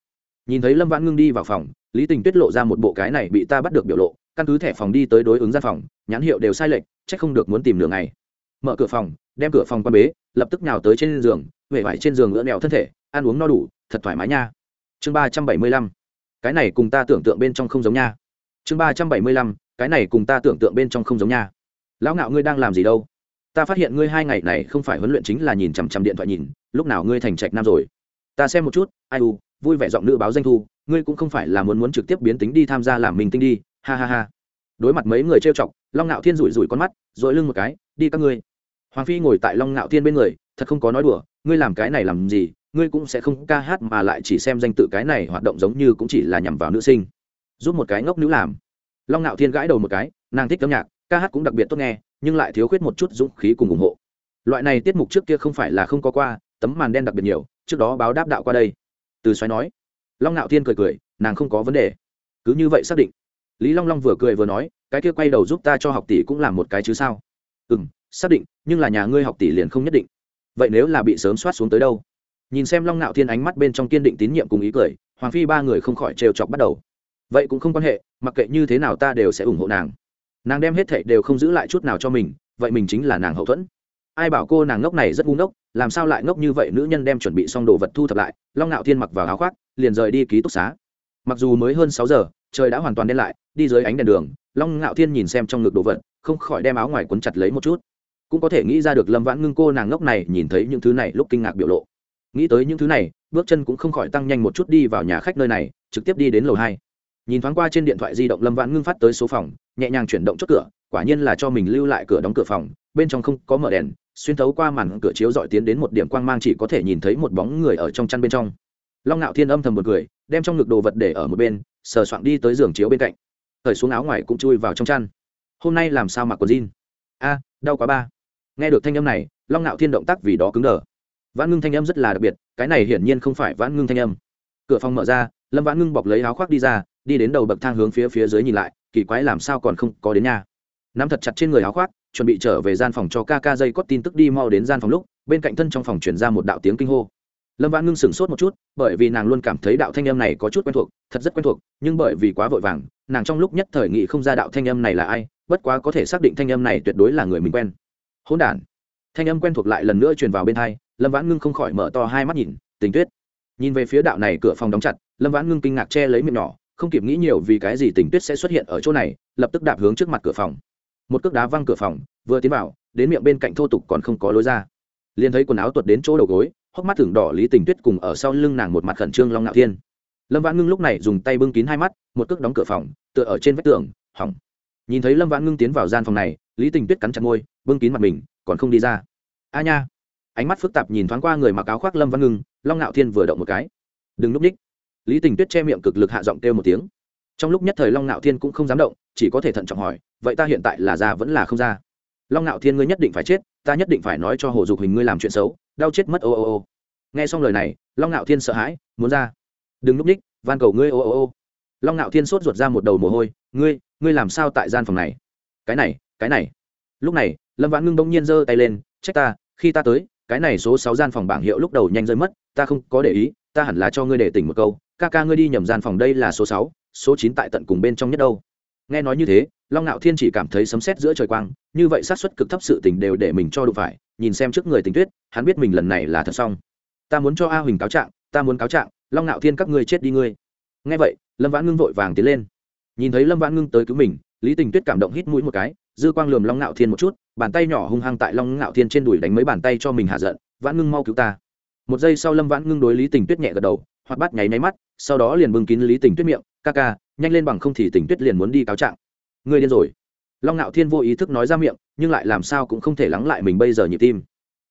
Nhìn thấy lâm vãn ngưng đi vào phòng, lý tình tuyết lộ ra một bộ cái này bị ta bắt được biểu lộ, căn cứ thẻ phòng đi tới đối ứng gian phòng, nhãn hiệu đều sai lệch c h ắ c không được muốn tìm đường này mở cửa phòng đem cửa phòng quan bế, lập tức nhào tới trên giường huệ vải trên giường ngỡ nẹo thân thể, ăn uống no đủ, thật thoải mái nha. Chương ba trăm bảy mươi lăm. Cái này cùng ta tưởng tượng bên trong không giống nha. Chương ba trăm bảy mươi lăm, cái này cùng ta tưởng tượng bên trong không giống nha. Lão ngạo ngươi đang làm gì đâu? Ta phát hiện ngươi hai ngày này không phải huấn luyện chính là nhìn chằm chằm điện thoại nhìn, lúc nào ngươi thành trạch nam rồi? Ta xem một chút, ai u, vui vẻ giọng nữ báo danh thu, ngươi cũng không phải là muốn muốn trực tiếp biến tính đi tham gia làm mình tinh đi, ha ha ha. Đối mặt mấy người trêu chọc, long ngạo thiên rủi rủi con mắt, dội lưng một cái, đi các ngươi hoàng phi ngồi tại long ngạo thiên bên người, thật không có nói đùa, ngươi làm cái này làm gì, ngươi cũng sẽ không ca hát mà lại chỉ xem danh tự cái này hoạt động giống như cũng chỉ là nhằm vào nữ sinh. Giúp một cái ngốc nữ làm. Long ngạo thiên gãi đầu một cái, nàng thích âm nhạc, ca hát cũng đặc biệt tốt nghe, nhưng lại thiếu khuyết một chút dũng khí cùng ủng hộ. Loại này tiết mục trước kia không phải là không có qua, tấm màn đen đặc biệt nhiều, trước đó báo đáp đạo qua đây. Từ xoáy nói. Long ngạo thiên cười cười, nàng không có vấn đề. Cứ như vậy xác định. Lý long long vừa cười vừa nói, cái kia quay đầu giúp ta cho học tỷ cũng làm một cái chứ sao? Ừ m xác định, nhưng là nhà ngươi học tỷ liền không nhất định. Vậy nếu là bị sớm soát xuống tới đâu? Nhìn xem long ngạo thiên ánh mắt bên trong kiên định tín nhiệm cùng ý cười, hoàng phi ba người không khỏi trêu chọc bắt đầu. Vậy cũng không quan hệ, mặc kệ như thế nào ta đều sẽ ủng hộ nàng. Nàng đem hết thệ đều không giữ lại chút nào cho mình, vậy mình chính là nàng hậu thuẫn. Ai bảo cô nàng ngốc này rất ngu ngốc, làm sao lại ngốc như vậy nữ nhân đem chuẩn bị xong đồ vật thu thập lại, long ngạo thiên mặc vào áo khoác, liền rời đi ký túc xá. Mặc dù mới hơn sáu giờ, trời đã hoàn toàn đen lại, đi dưới ánh đèn đường, long ngạo thiên nhìn xem trong ngực đồ vật, không khỏi đem áo ngoài quấn chặt lấy một chút cũng có thể nghĩ ra được lâm vãn ngưng cô nàng ngốc này nhìn thấy những thứ này lúc kinh ngạc biểu lộ. Nghĩ tới những thứ này, bước chân cũng không khỏi tăng nhanh một chút đi vào nhà khách nơi này, trực tiếp đi đến lầu hai. Nhìn thoáng qua trên điện thoại di động lâm vãn ngưng phát tới số phòng, nhẹ nhàng chuyển động chốt cửa, quả nhiên là cho mình lưu lại cửa đóng cửa phòng, bên trong không có mở đèn, xuyên thấu qua màn cửa chiếu dọi tiến đến một điểm quang mang chỉ có thể nhìn thấy một bóng người ở trong chăn bên trong. Long ngạo thiên âm thầm một người đem trong ngực đồ vật để ở một bên, sờ soạng đi tới giường chiếu bên cạnh. Thời xuống áo ngoài cũng chui vào trong chăn. Hôm nay làm sao mặc quần jean? A, đau quá ba nghe được thanh âm này, long ngạo thiên động tác vì đó cứng đờ. Vãn ngưng thanh âm rất là đặc biệt, cái này hiển nhiên không phải vãn ngưng thanh âm. Cửa phòng mở ra, lâm vãn ngưng bọc lấy áo khoác đi ra, đi đến đầu bậc thang hướng phía phía dưới nhìn lại, kỳ quái làm sao còn không có đến nhà. Nắm thật chặt trên người áo khoác, chuẩn bị trở về gian phòng cho ca ca dây có tin tức đi mau đến gian phòng lúc, bên cạnh thân trong phòng chuyển ra một đạo tiếng kinh hô. Lâm vãn ngưng sửng sốt một chút, bởi vì nàng luôn cảm thấy đạo thanh âm này có chút quen thuộc, thật rất quen thuộc, nhưng bởi vì quá vội vàng, nàng trong lúc nhất thời nghị không ra đạo thanh âm này là ai, bất quá có thể xác định thanh âm này tuyệt đối là người mình quen hỗn đản. Thanh âm quen thuộc lại lần nữa truyền vào bên thai lâm vãn ngưng không khỏi mở to hai mắt nhìn, tình tuyết. Nhìn về phía đạo này cửa phòng đóng chặt, lâm vãn ngưng kinh ngạc che lấy miệng nhỏ, không kịp nghĩ nhiều vì cái gì tình tuyết sẽ xuất hiện ở chỗ này, lập tức đạp hướng trước mặt cửa phòng. Một cước đá văng cửa phòng, vừa tiến vào, đến miệng bên cạnh thô tục còn không có lối ra. Liền thấy quần áo tuột đến chỗ đầu gối, hốc mắt thưởng đỏ lý tình tuyết cùng ở sau lưng nàng một mặt khẩn trương long ngạo thiên. Lâm vãn ngưng lúc này dùng tay bưng kín hai mắt, một cước đóng cửa phòng, tựa ở trên vách tường, hỏng nhìn thấy lâm vãn ngưng tiến vào gian phòng này, lý tình tuyết cắn chặt môi, bưng kín mặt mình, còn không đi ra. A nha. Ánh mắt phức tạp nhìn thoáng qua người mặc áo khoác lâm văn ngưng, long ngạo thiên vừa động một cái. Đừng núp ních lý tình tuyết che miệng cực lực hạ giọng kêu một tiếng. Trong lúc nhất thời long ngạo thiên cũng không dám động, chỉ có thể thận trọng hỏi, vậy ta hiện tại là ra vẫn là không ra long ngạo thiên, ngươi nhất định phải chết, ta nhất định phải nói cho hồ dục hình ngươi làm chuyện xấu, đau chết mất, ô ô ô. Nghe xong lời này, long ngạo thiên sợ hãi, muốn ra. Đừng núp ních van cầu ngươi, ô ô ô. Long ngạo thiên sốt ruột ra một đầu mồ hôi, ngươi ngươi làm sao tại gian phòng này? Cái này cái này. Lúc này, lâm vãn ngưng bỗng nhiên giơ tay lên, trách ta, khi ta tới, cái này số sáu gian phòng bảng hiệu lúc đầu nhanh rơi mất, ta không có để ý, ta hẳn là cho ngươi để tỉnh một câu, ca ca ngươi đi nhầm gian phòng đây là số sáu, số chín tại tận cùng bên trong nhất đâu. Nghe nói như thế, long ngạo thiên chỉ cảm thấy sấm sét giữa trời quang, như vậy sát suất cực thấp sự tình đều để mình cho đụng phải, nhìn xem trước người tình tuyết, hắn biết mình lần này là thật xong. Ta muốn cho a huỳnh cáo trạng, ta muốn cáo trạng, long ngạo thiên các ngươi chết đi ngươi. Nghe vậy, lâm vãn ngưng vội vàng tiến lên nhìn thấy lâm vãn ngưng tới cứu mình, lý tình tuyết cảm động hít mũi một cái, dư quang lườm long ngạo thiên một chút, bàn tay nhỏ hung hăng tại long ngạo thiên trên đùi đánh mấy bàn tay cho mình hạ giận, vãn ngưng mau cứu ta. Một giây sau lâm vãn ngưng đối lý tình tuyết nhẹ gật đầu hoặc bắt nháy máy mắt, sau đó liền bưng kín lý tình tuyết miệng, ca ca, nhanh lên bằng không thì tình tuyết liền muốn đi cáo trạng. Người điên rồi. Long ngạo thiên vô ý thức nói ra miệng, nhưng lại làm sao cũng không thể lắng lại mình bây giờ nhịp tim.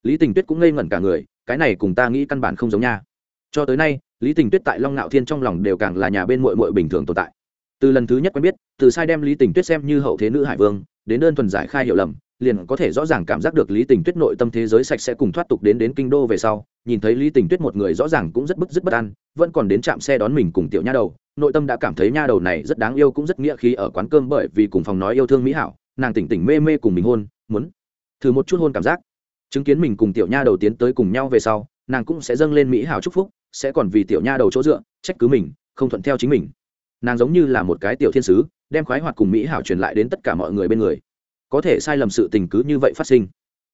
Lý tình tuyết cũng ngây ngẩn cả người, cái này cùng ta nghĩ căn bản không giống nha. Cho tới nay, lý tình tuyết tại long ngạo thiên trong lòng đều càng là nhà bên mội mội bình thường tồn tại từ lần thứ nhất quen biết, từ sai đem lý tình tuyết xem như hậu thế nữ hải vương, đến đơn thuần giải khai hiểu lầm, liền có thể rõ ràng cảm giác được lý tình tuyết nội tâm thế giới sạch sẽ cùng thoát tục đến đến kinh đô về sau, nhìn thấy lý tình tuyết một người rõ ràng cũng rất bức rất bất an, vẫn còn đến trạm xe đón mình cùng tiểu nha đầu, nội tâm đã cảm thấy nha đầu này rất đáng yêu cũng rất nghĩa khí ở quán cơm bởi vì cùng phòng nói yêu thương mỹ hảo, nàng tỉnh tỉnh mê mê cùng mình hôn, muốn thử một chút hôn cảm giác. Chứng kiến mình cùng tiểu nha đầu tiến tới cùng nhau về sau, nàng cũng sẽ dâng lên mỹ hảo chúc phúc, sẽ còn vì tiểu nha đầu chỗ dựa, trách cứ mình, không thuận theo chính mình nàng giống như là một cái tiểu thiên sứ, đem khoái hoạt cùng mỹ hảo truyền lại đến tất cả mọi người bên người. Có thể sai lầm sự tình cứ như vậy phát sinh.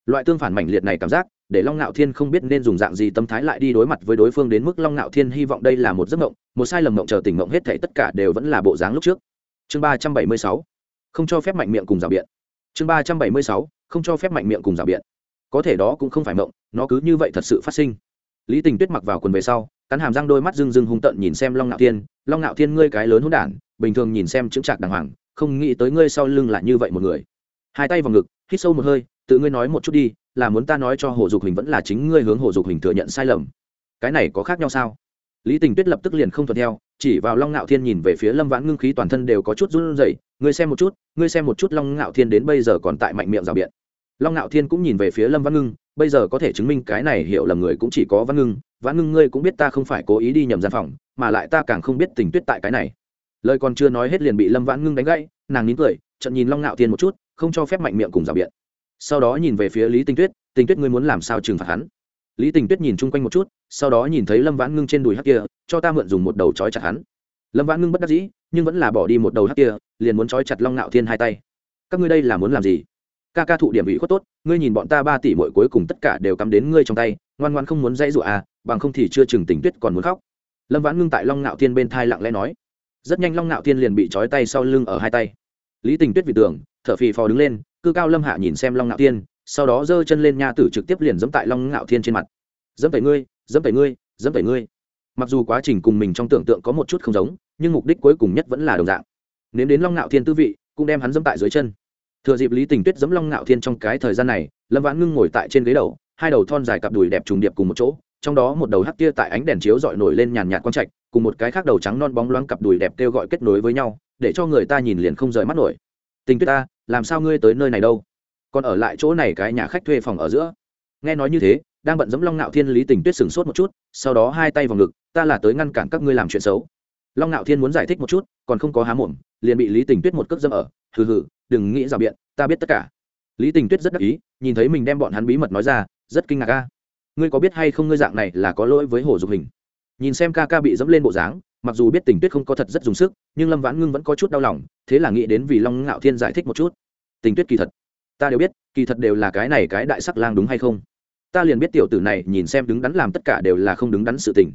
Loại tương phản mãnh liệt này cảm giác, để long ngạo thiên không biết nên dùng dạng gì tâm thái lại đi đối mặt với đối phương đến mức long ngạo thiên hy vọng đây là một giấc mộng, một sai lầm mộng chờ tỉnh mộng hết thảy tất cả đều vẫn là bộ dáng lúc trước. Chương ba trăm bảy mươi sáu, không cho phép mạnh miệng cùng rào biện. Chương ba trăm bảy mươi sáu, không cho phép mạnh miệng cùng rào biện. Có thể đó cũng không phải mộng, nó cứ như vậy thật sự phát sinh. Lý tình tuyết mặc vào quần về sau, cắn hàm răng đôi mắt rưng rưng hung tợn nhìn xem long ngạo thiên long ngạo thiên ngươi cái lớn hỗn đản, bình thường nhìn xem chững chạc đàng hoàng, không nghĩ tới ngươi sau lưng là như vậy một người. Hai tay vào ngực, hít sâu một hơi, tự ngươi nói một chút đi, là muốn ta nói cho hồ dục hình vẫn là chính ngươi hướng hồ dục hình thừa nhận sai lầm. Cái này có khác nhau sao? Lý tình tuyết lập tức liền không thuận theo, chỉ vào long ngạo thiên nhìn về phía lâm vãn ngưng khí toàn thân đều có chút run rẩy, ngươi xem một chút, ngươi xem một chút long ngạo thiên đến bây giờ còn tại mạnh miệng rào biện long ngạo thiên cũng nhìn về phía lâm văn ngưng, bây giờ có thể chứng minh cái này hiểu lầm người cũng chỉ có văn ngưng văn ngưng ngươi cũng biết ta không phải cố ý đi nhầm gian phòng, mà lại ta càng không biết tình tuyết tại cái này. Lời còn chưa nói hết liền bị lâm vãn ngưng đánh gãy, nàng nín cười trận nhìn long ngạo thiên một chút, không cho phép mạnh miệng cùng rào biện. Sau đó nhìn về phía lý tinh tuyết, tình tuyết ngươi muốn làm sao trừng phạt hắn? Lý tình tuyết nhìn chung quanh một chút, sau đó nhìn thấy lâm vãn ngưng trên đùi hắc kia, cho ta mượn dùng một đầu trói chặt hắn. Lâm vãn ngưng bất đắc dĩ, nhưng vẫn là bỏ đi một đầu hắc kia, liền muốn trói chặt long ngạo thiên hai tay. Các ngươi đây là muốn làm gì? Ca ca thụ điểm ủy khuất tốt, ngươi nhìn bọn ta ba tỷ mỗi cuối cùng tất cả đều cắm đến ngươi trong tay, ngoan ngoan không muốn dãy rụa à bằng không thì chưa chừng tình tuyết còn muốn khóc. Lâm vãn ngưng tại long ngạo thiên bên thai lặng lẽ nói. Rất nhanh long ngạo thiên liền bị trói tay sau lưng ở hai tay. Lý tình tuyết vì tưởng, thở phì phò đứng lên, cư cao lâm hạ nhìn xem long ngạo thiên, sau đó giơ chân lên nha tử trực tiếp liền dẫm tại long ngạo thiên trên mặt. Dẫm tẩy ngươi dẫm tẩy ngươi dẫm tẩy ngươi. Mặc dù quá trình cùng mình trong tưởng tượng có một chút không giống, nhưng mục đích cuối cùng nhất vẫn là đồng dạng. Nếm đến long ngạo thiên tư vị, cũng đem hắn dẫm tại dưới chân thừa dịp lý tình tuyết giấm long ngạo thiên trong cái thời gian này, lâm vãn ngưng ngồi tại trên ghế đầu, hai đầu thon dài cặp đùi đẹp trùng điệp cùng một chỗ, trong đó một đầu hắc tia tại ánh đèn chiếu dọi nổi lên nhàn nhạt quang trạch, cùng một cái khác đầu trắng non bóng loáng cặp đùi đẹp kêu gọi kết nối với nhau, để cho người ta nhìn liền không rời mắt nổi. Tình tuyết ta, làm sao ngươi tới nơi này đâu? Còn ở lại chỗ này cái nhà khách thuê phòng ở giữa. Nghe nói như thế, đang bận dẫm long ngạo thiên, lý tình tuyết sừng sốt một chút, sau đó hai tay vào ngực, ta là tới ngăn cản các ngươi làm chuyện xấu long ngạo thiên muốn giải thích một chút, còn không có há mồm, liền bị lý tình tuyết một cước dâm ở. Hừ hừ, đừng nghĩ rào biện, ta biết tất cả. Lý tình tuyết rất đắc ý, nhìn thấy mình đem bọn hắn bí mật nói ra, rất kinh ngạc ca ngươi có biết hay không ngươi dạng này là có lỗi với hồ dục hình? Nhìn xem ca ca bị dẫm lên bộ dáng, mặc dù biết tình tuyết không có thật rất dùng sức, nhưng lâm vãn ngưng vẫn có chút đau lòng, thế là nghĩ đến vì long ngạo thiên giải thích một chút. Tình tuyết kỳ thật, ta đều biết, kỳ thật đều là cái này cái đại sắc lang đúng hay không? Ta liền biết tiểu tử này nhìn xem đứng đắn làm tất cả đều là không đứng đắn sự tình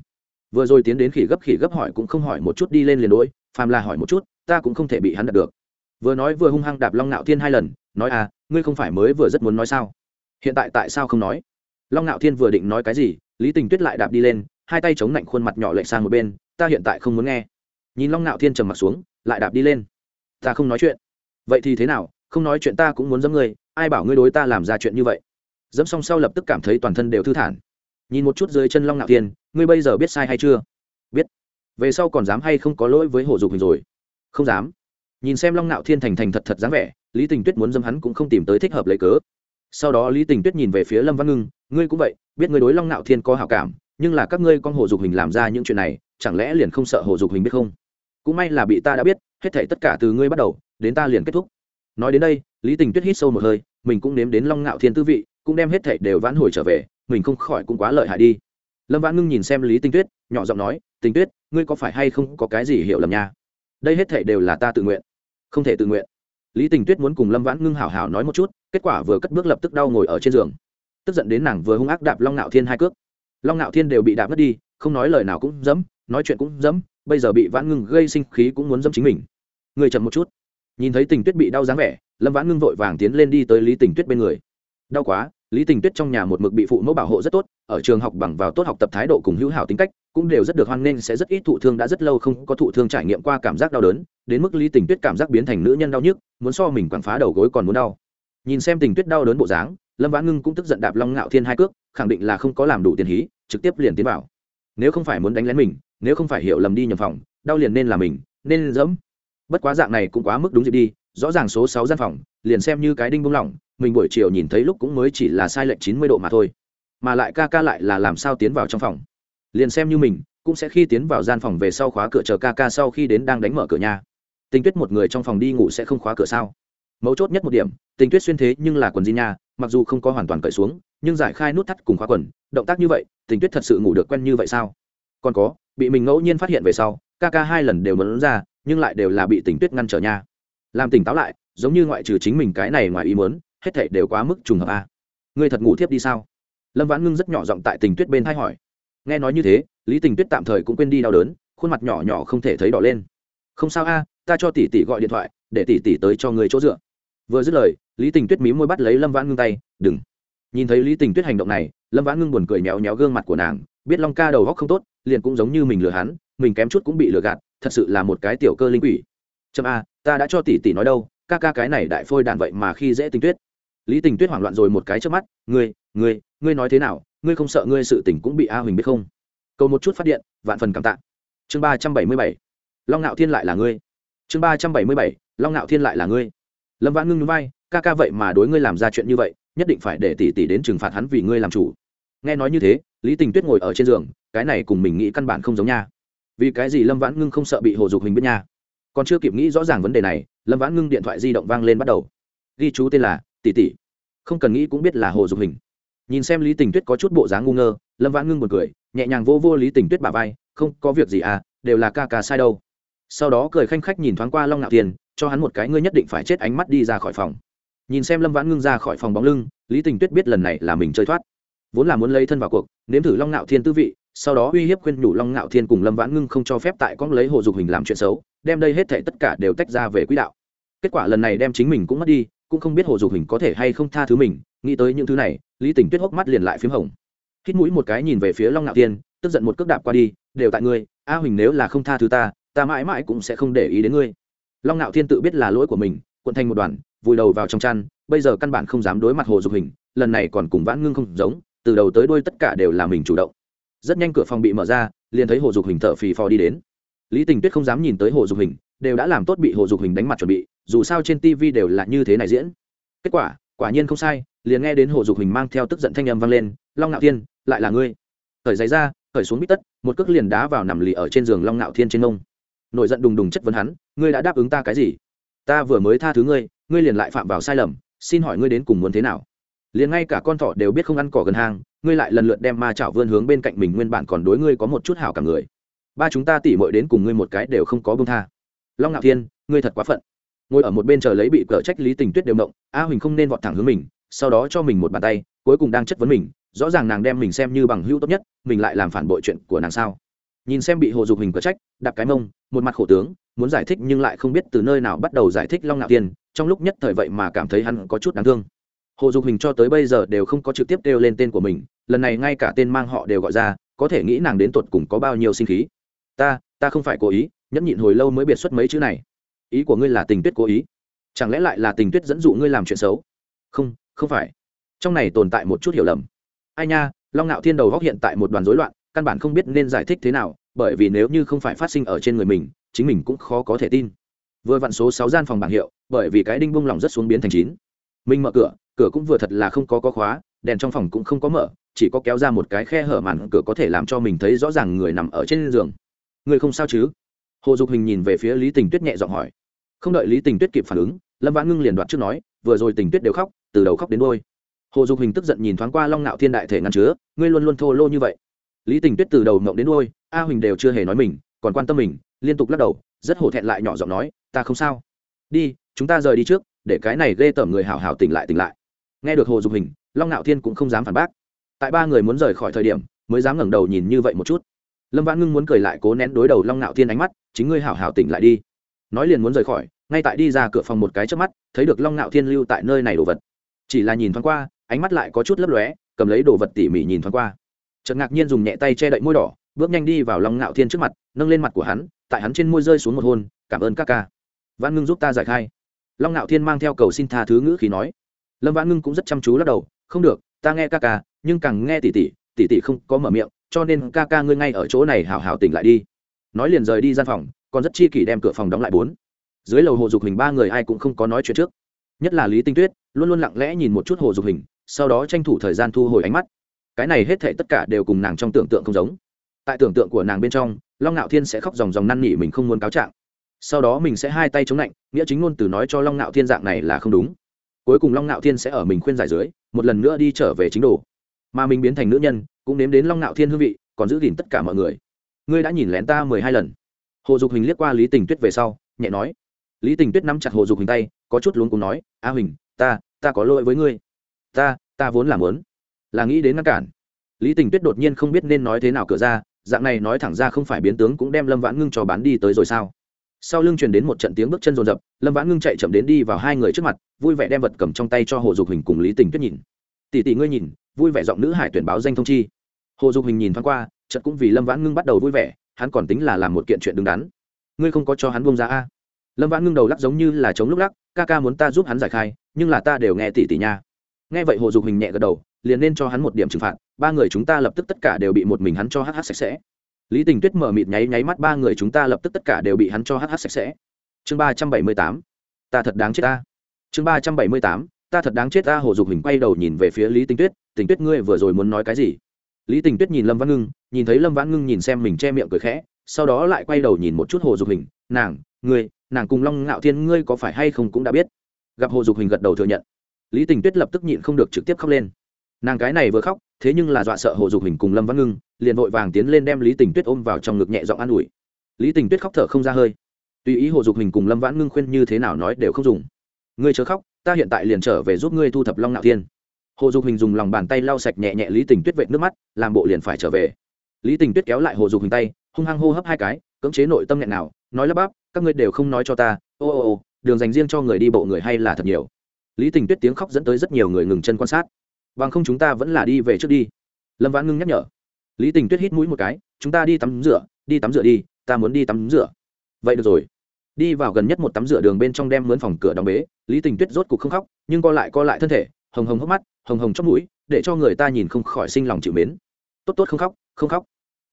vừa rồi tiến đến khỉ gấp khỉ gấp hỏi cũng không hỏi một chút đi lên liền đôi phàm là hỏi một chút, ta cũng không thể bị hắn đặt được. Vừa nói vừa hung hăng đạp long Nạo thiên hai lần, nói à ngươi không phải mới vừa rất muốn nói sao? Hiện tại tại sao không nói? Long Nạo thiên vừa định nói cái gì, lý tình tuyết lại đạp đi lên, hai tay chống lạnh khuôn mặt nhỏ lệch sang một bên, ta hiện tại không muốn nghe. Nhìn long Nạo thiên trầm m ặ t xuống, lại đạp đi lên. Ta không nói chuyện. Vậy thì thế nào, không nói chuyện ta cũng muốn dẫm ngươi, ai bảo ngươi đối ta làm ra chuyện như vậy? Dẫm xong sau lập tức cảm thấy toàn thân đều thư thản nhìn một chút dưới chân long ngạo thiên, ngươi bây giờ biết sai hay chưa? Biết. Về sau còn dám hay không có lỗi với hồ dục hình rồi? Không dám. Nhìn xem long ngạo thiên thành thành thật thật dáng vẻ, lý tình tuyết muốn dâm hắn cũng không tìm tới thích hợp lấy cớ. Sau đó lý tình tuyết nhìn về phía lâm văn ngưng, ngươi cũng vậy, biết ngươi đối long ngạo thiên có hảo cảm, nhưng là các ngươi con hồ dục hình làm ra những chuyện này, chẳng lẽ liền không sợ hồ dục hình biết không? Cũng may là bị ta đã biết, hết thể tất cả từ ngươi bắt đầu, đến ta liền kết thúc. Nói đến đây, lý tình tuyết hít sâu một hơi, mình cũng nếm đến long ngạo thiên tư vị, cũng đem hết thể đều vãn hồi trở về mình không khỏi cũng quá lợi hại đi. Lâm vãn ngưng nhìn xem lý Tinh tuyết, nhỏ giọng nói, Tinh tuyết, ngươi có phải hay không có cái gì hiểu lầm nha? Đây hết thể đều là ta tự nguyện. Không thể tự nguyện. Lý tình tuyết muốn cùng lâm vãn ngưng hảo hảo nói một chút, kết quả vừa cất bước lập tức đau ngồi ở trên giường. Tức giận đến nàng vừa hung ác đạp long ngạo thiên hai cước. Long ngạo thiên đều bị đạp mất đi, không nói lời nào cũng dẫm, nói chuyện cũng dẫm, bây giờ bị vãn ngưng gây sinh khí cũng muốn dẫm chính mình. Người chậm một chút. Nhìn thấy tình tuyết bị đau dáng vẻ, lâm vãn ngưng vội vàng tiến lên đi tới lý tình tuyết bên người. Đau quá lý tình tuyết trong nhà một mực bị phụ mẫu bảo hộ rất tốt, ở trường học bằng vào tốt học tập thái độ cùng hữu hảo tính cách, cũng đều rất được hoan nghênh, sẽ rất ít thụ thương, đã rất lâu không có thụ thương trải nghiệm qua cảm giác đau đớn, đến mức lý tình tuyết cảm giác biến thành nữ nhân đau nhức, muốn so mình quẳng phá đầu gối còn muốn đau. Nhìn xem tình tuyết đau đớn bộ dáng, lâm vãn ngưng cũng tức giận đạp long ngạo thiên hai cước, khẳng định là không có làm đủ tiền hí, trực tiếp liền tiến vào. Nếu không phải muốn đánh lén mình, nếu không phải hiểu lầm đi nhầm phòng, đau liền nên là mình, nên dẫm. Bất quá dạng này cũng quá mức đúng dịp đi, rõ ràng số sáu gian phòng, liền xem như cái đinh bung lỏng mình buổi chiều nhìn thấy lúc cũng mới chỉ là sai lệch chín mươi độ mà thôi. Mà lại ca ca lại là làm sao tiến vào trong phòng? Liền xem như mình, cũng sẽ khi tiến vào gian phòng về sau khóa cửa chờ ca ca sau khi đến đang đánh mở cửa nhà. Tình tuyết một người trong phòng đi ngủ sẽ không khóa cửa sao? Mấu chốt nhất một điểm, tình tuyết xuyên thế nhưng là quần di nha, mặc dù không có hoàn toàn cởi xuống, nhưng giải khai nút thắt cùng khóa quần, động tác như vậy, tình tuyết thật sự ngủ được quen như vậy sao? Còn có, bị mình ngẫu nhiên phát hiện về sau, ca ca hai lần đều muốn ra, nhưng lại đều là bị tình tuyết ngăn trở nha. Làm tỉnh táo lại, giống như ngoại trừ chính mình cái này ngoài ý muốn hết thảy đều quá mức trùng hợp a ngươi thật ngủ thiếp đi sao? Lâm vãn ngưng rất nhỏ giọng tại tình tuyết bên thay hỏi. Nghe nói như thế, lý tình tuyết tạm thời cũng quên đi đau đớn, khuôn mặt nhỏ nhỏ không thể thấy đỏ lên. Không sao a, ta cho tỷ tỷ gọi điện thoại, để tỷ tỷ tới cho người chỗ dựa. Vừa dứt lời, lý tình tuyết mí môi bắt lấy lâm vãn ngưng tay, đừng. Nhìn thấy lý tình tuyết hành động này, lâm vãn ngưng buồn cười méo méo gương mặt của nàng, biết long ca đầu góc không tốt, liền cũng giống như mình lừa hắn, mình kém chút cũng bị lừa gạt, thật sự là một cái tiểu cơ linh quỷ. Chậm a, ta đã cho tỷ tỷ nói đâu, ca ca cái này đại phôi đàn vậy mà khi dễ tình tuyết lý tình tuyết hoảng loạn rồi một cái trước mắt, ngươi ngươi ngươi nói thế nào? Ngươi không sợ ngươi sự tình cũng bị a huỳnh biết không? Cầu một chút phát điện, vạn phần cảm tạ. Chương ba trăm bảy mươi bảy. Long ngạo thiên lại là ngươi. Chương ba trăm bảy mươi bảy. Long ngạo thiên lại là ngươi. Lâm vãn ngưng núi vai, ca ca vậy mà đối ngươi làm ra chuyện như vậy, nhất định phải để tỷ tỷ đến trừng phạt hắn vì ngươi làm chủ. Nghe nói như thế, lý tình tuyết ngồi ở trên giường, cái này cùng mình nghĩ căn bản không giống nha. Vì cái gì lâm vãn ngưng không sợ bị hồ dục hình biết nha? Còn chưa kịp nghĩ rõ ràng vấn đề này, lâm vãn ngưng điện thoại di động vang lên bắt đầu. Ghi chú tên là tỷ tỷ không cần nghĩ cũng biết là hồ dục hình. Nhìn xem lý tình tuyết có chút bộ dáng ngu ngơ, lâm vãn ngưng một cười, nhẹ nhàng vô vô lý tình tuyết bà vai, không, có việc gì à đều là ca ca sai đâu. Sau đó cười khanh khách nhìn thoáng qua long ngạo tiền, cho hắn một cái ngươi nhất định phải chết ánh mắt đi ra khỏi phòng. Nhìn xem lâm vãn ngưng ra khỏi phòng bóng lưng, lý tình tuyết biết lần này là mình chơi thoát. Vốn là muốn lấy thân vào cuộc, nếm thử long ngạo thiên tư vị, sau đó uy hiếp khuyên nhủ long ngạo thiên cùng lâm vãn ngưng không cho phép tại con lấy hồ dục hình làm chuyện xấu, đem đây hết thể tất cả đều tách ra về quỹ đạo. Kết quả lần này đem chính mình cũng mất đi cũng không biết hồ dục hình có thể hay không tha thứ mình, nghĩ tới những thứ này, lý tình tuyết hốc mắt liền lại p h í m hồng. Hít mũi một cái nhìn về phía long ngạo tiên, tức giận một cước đạp qua đi, đều tại ngươi, a huỳnh nếu là không tha thứ ta ta mãi mãi cũng sẽ không để ý đến ngươi. Long ngạo thiên tự biết là lỗi của mình quận thành một đoàn, vùi đầu vào trong chăn, bây giờ căn bản không dám đối mặt hồ dục hình lần này còn cùng vãn ngưng không giống, từ đầu tới đuôi tất cả đều là mình chủ động. Rất nhanh cửa phòng bị mở ra, liền thấy hồ dục hình thở phì phò đi đến. Lý tình tuyết không dám nhìn tới hồ dục hình đều đã làm tốt bị hồ dục hình đánh mặt chuẩn bị, dù sao trên tv đều là như thế này diễn. Kết quả quả nhiên không sai, liền nghe đến hồ dục hình mang theo tức giận thanh âm vang lên, long ngạo thiên, lại là ngươi. Khởi giày ra khởi xuống bít tất, một cước liền đá vào nằm lì ở trên giường long ngạo thiên trên nông nổi giận đùng đùng chất vấn hắn, ngươi đã đáp ứng ta cái gì? Ta vừa mới tha thứ ngươi ngươi liền lại phạm vào sai lầm, xin hỏi ngươi đến cùng muốn thế nào? Liền ngay cả con thỏ đều biết không ăn cỏ gần hang ngươi lại lần lượt đem ma chảo vươn hướng bên cạnh mình, nguyên bản còn đối ngươi có một chút hảo cả người. Ba chúng ta tỉ mội đến cùng ngươi một cái đều không có bông tha long ngạo thiên, ngươi thật quá phận. Ngồi ở một bên chờ lấy bị cờ trách lý tình tuyết đều động, a huỳnh không nên vọt thẳng hướng mình, sau đó cho mình một bàn tay, cuối cùng đang chất vấn mình, rõ ràng nàng đem mình xem như bằng hữu tốt nhất, mình lại làm phản bội chuyện của nàng sao? Nhìn xem bị hồ dục hình cờ trách, đạp cái mông, một mặt khổ tướng, muốn giải thích nhưng lại không biết từ nơi nào bắt đầu giải thích long ngạo Thiên. trong lúc nhất thời vậy mà cảm thấy hắn có chút đáng thương. Hồ dục hình cho tới bây giờ đều không có trực tiếp kêu lên tên của mình, lần này ngay cả tên mang họ đều gọi ra, có thể nghĩ nàng đến tột cùng có bao nhiêu sinh khí. Ta ta không phải cố ý nhẫn nhịn hồi lâu mới biệt xuất mấy chữ này. Ý của ngươi là tình tuyết cố ý. Chẳng lẽ lại là tình tuyết dẫn dụ ngươi làm chuyện xấu? Không không phải. Trong này tồn tại một chút hiểu lầm. Ai nha, long ngạo thiên đầu góc hiện tại một đoàn rối loạn, căn bản không biết nên giải thích thế nào, bởi vì nếu như không phải phát sinh ở trên người mình, chính mình cũng khó có thể tin. Vừa vặn số sáu gian phòng bảng hiệu, bởi vì cái đinh bung lòng rất xuống biến thành chín. Mình mở cửa cửa cũng vừa thật là không có có khóa, đèn trong phòng cũng không có mở, chỉ có kéo ra một cái khe hở màn cửa có thể làm cho mình thấy rõ ràng người nằm ở trên giường. Người không sao chứ? Hồ dục hình nhìn về phía lý tình tuyết nhẹ giọng hỏi. Không đợi lý tình tuyết kịp phản ứng, lâm vãn ngưng liền đoạt trước nói, vừa rồi tình tuyết đều khóc, từ đầu khóc đến đôi hồ dục hình tức giận nhìn thoáng qua long nạo thiên đại thể ngăn chứa, ngươi luôn luôn thô lô như vậy. Lý tình tuyết từ đầu mộng đến đôi a huỳnh đều chưa hề nói mình, còn quan tâm mình, liên tục lắc đầu, rất hổ thẹn lại nhỏ giọng nói, ta không sao. Đi, chúng ta rời đi trước, để cái này ghê tởm người hào hào tỉnh lại tỉnh lại. Nghe được hồ dục hình, long nạo thiên cũng không dám phản bác. Tại ba người muốn rời khỏi thời điểm, mới dám ngẩng đầu nhìn như vậy một chút. Lâm vãn ngưng muốn cười lại cố nén đối đầu long nạo thiên ánh mắt chính ngươi hảo hảo tỉnh lại đi. Nói liền muốn rời khỏi, ngay tại đi ra cửa phòng một cái trước mắt, thấy được long nạo thiên lưu tại nơi này đồ vật. Chỉ là nhìn thoáng qua, ánh mắt lại có chút lấp lóe, cầm lấy đồ vật tỉ mỉ nhìn thoáng qua. Chợt ngạc nhiên dùng nhẹ tay che đậy môi đỏ, bước nhanh đi vào long ngạo thiên trước mặt, nâng lên mặt của hắn, tại hắn trên môi rơi xuống một hôn, cảm ơn các ca. Văn ngưng giúp ta giải khai. Long ngạo thiên mang theo cầu xin tha thứ ngữ khí nói. Lâm văn ngưng cũng rất chăm chú lắc đầu, không được, ta nghe ca ca, nhưng càng nghe tỉ tỉ tỉ tỉ không có mở miệng, cho nên ca ca ngươi ngay ở chỗ này hào hào tỉnh lại đi nói liền rời đi gian phòng, còn rất chi kỷ đem cửa phòng đóng lại bốn. Dưới lầu hồ dục hình ba người ai cũng không có nói chuyện trước. Nhất là lý tinh tuyết, luôn luôn lặng lẽ nhìn một chút hồ dục hình, sau đó tranh thủ thời gian thu hồi ánh mắt. Cái này hết thể tất cả đều cùng nàng trong tưởng tượng không giống. Tại tưởng tượng của nàng bên trong, long ngạo thiên sẽ khóc dòng dòng năn nỉ mình không muốn cáo trạng. Sau đó mình sẽ hai tay chống lạnh, nghĩa chính ngôn từ nói cho long ngạo thiên dạng này là không đúng. Cuối cùng long ngạo thiên sẽ ở mình khuyên giải dưới, một lần nữa đi trở về chính đồ. Mà mình biến thành nữ nhân, cũng nếm đến long ngạo thiên hương vị, còn giữ gìn tất cả mọi người ngươi đã nhìn lén ta mười hai lần. Hồ dục hình liếc qua lý tình tuyết về sau, nhẹ nói. Lý tình tuyết nắm chặt hồ dục hình tay, có chút luống cùng nói, a huỳnh, ta ta có lỗi với ngươi. Ta ta vốn làm lớn là nghĩ đến ngăn cản. Lý tình tuyết đột nhiên không biết nên nói thế nào cửa ra, dạng này nói thẳng ra không phải biến tướng cũng đem lâm vãn ngưng cho bán đi tới rồi sao? Sau lưng truyền đến một trận tiếng bước chân rồn rập, lâm vãn ngưng chạy chậm đến đi vào hai người trước mặt, vui vẻ đem vật cầm trong tay cho hồ dục hình cùng lý tình tuyết nhìn. Tỷ tỷ ngươi nhìn, vui vẻ giọng nữ hải tuyển báo danh thông chi. Hồ dục hình nhìn thoáng qua trận cũng vì lâm vãn ngưng bắt đầu vui vẻ, hắn còn tính là làm một kiện chuyện đứng đắn. Ngươi không có cho hắn buông ra a? Lâm vãn ngưng đầu lắc giống như là chống lúc lắc, ca ca muốn ta giúp hắn giải khai, nhưng là ta đều nghe tỷ tỷ nha. Nghe vậy hồ dục hình nhẹ gật đầu, liền nên cho hắn một điểm trừng phạt, ba người chúng ta lập tức tất cả đều bị một mình hắn cho hh sạch sẽ. Lý tình tuyết mở mịt nháy nháy mắt, ba người chúng ta lập tức tất cả đều bị hắn cho hh sạch sẽ. Chương ba trăm bảy mươi tám, ta thật đáng chết ta. Chương ba trăm bảy mươi tám, ta thật đáng chết ta, hồ dục hình quay đầu nhìn về phía lý tình tuyết tình tuyết, ngươi vừa rồi muốn nói cái gì? Lý tình tuyết nhìn lâm văn ngưng, nhìn thấy lâm văn ngưng nhìn xem mình che miệng cười khẽ, sau đó lại quay đầu nhìn một chút hồ dục hình. Nàng, ngươi, nàng cùng long ngạo thiên ngươi có phải hay không cũng đã biết? Gặp hồ dục hình gật đầu thừa nhận. Lý tình tuyết lập tức nhịn không được trực tiếp khóc lên. Nàng cái này vừa khóc, thế nhưng là dọa sợ hồ dục hình cùng lâm văn ngưng, liền vội vàng tiến lên đem lý tình tuyết ôm vào trong ngực nhẹ giọng an ủi. Lý tình tuyết khóc thở không ra hơi. Tùy ý hồ dục hình cùng lâm vãn ngưng khuyên như thế nào nói đều không dùng. Ngươi chớ khóc, ta hiện tại liền trở về giúp ngươi thu thập long nạo thiên hồ dục hình dùng lòng bàn tay lau sạch nhẹ nhẹ lý tình tuyết vệt nước mắt, làm bộ liền phải trở về. Lý tình tuyết kéo lại hồ dục hình tay, hung hăng hô hấp hai cái, cưỡng chế nội tâm nghẹn nào, nói lắp bắp các ngươi đều không nói cho ta, ô ô ô, đường dành riêng cho người đi bộ người hay là thật nhiều. Lý tình tuyết tiếng khóc dẫn tới rất nhiều người ngừng chân quan sát. Bằng không chúng ta vẫn là đi về trước đi. Lâm vãn ngưng nhắc nhở. Lý tình tuyết hít mũi một cái, chúng ta đi tắm rửa, đi tắm rửa đi, ta muốn đi tắm rửa. Vậy được rồi. Đi vào gần nhất một tắm rửa đường bên trong đem mướn phòng cửa đóng bế, lý tình tuyết rốt cục không khóc, nhưng co lại co lại thân thể hồng hồng hốc mắt, hồng hồng chót mũi, để cho người ta nhìn không khỏi sinh lòng chịu mến. Tốt tốt không khóc không khóc.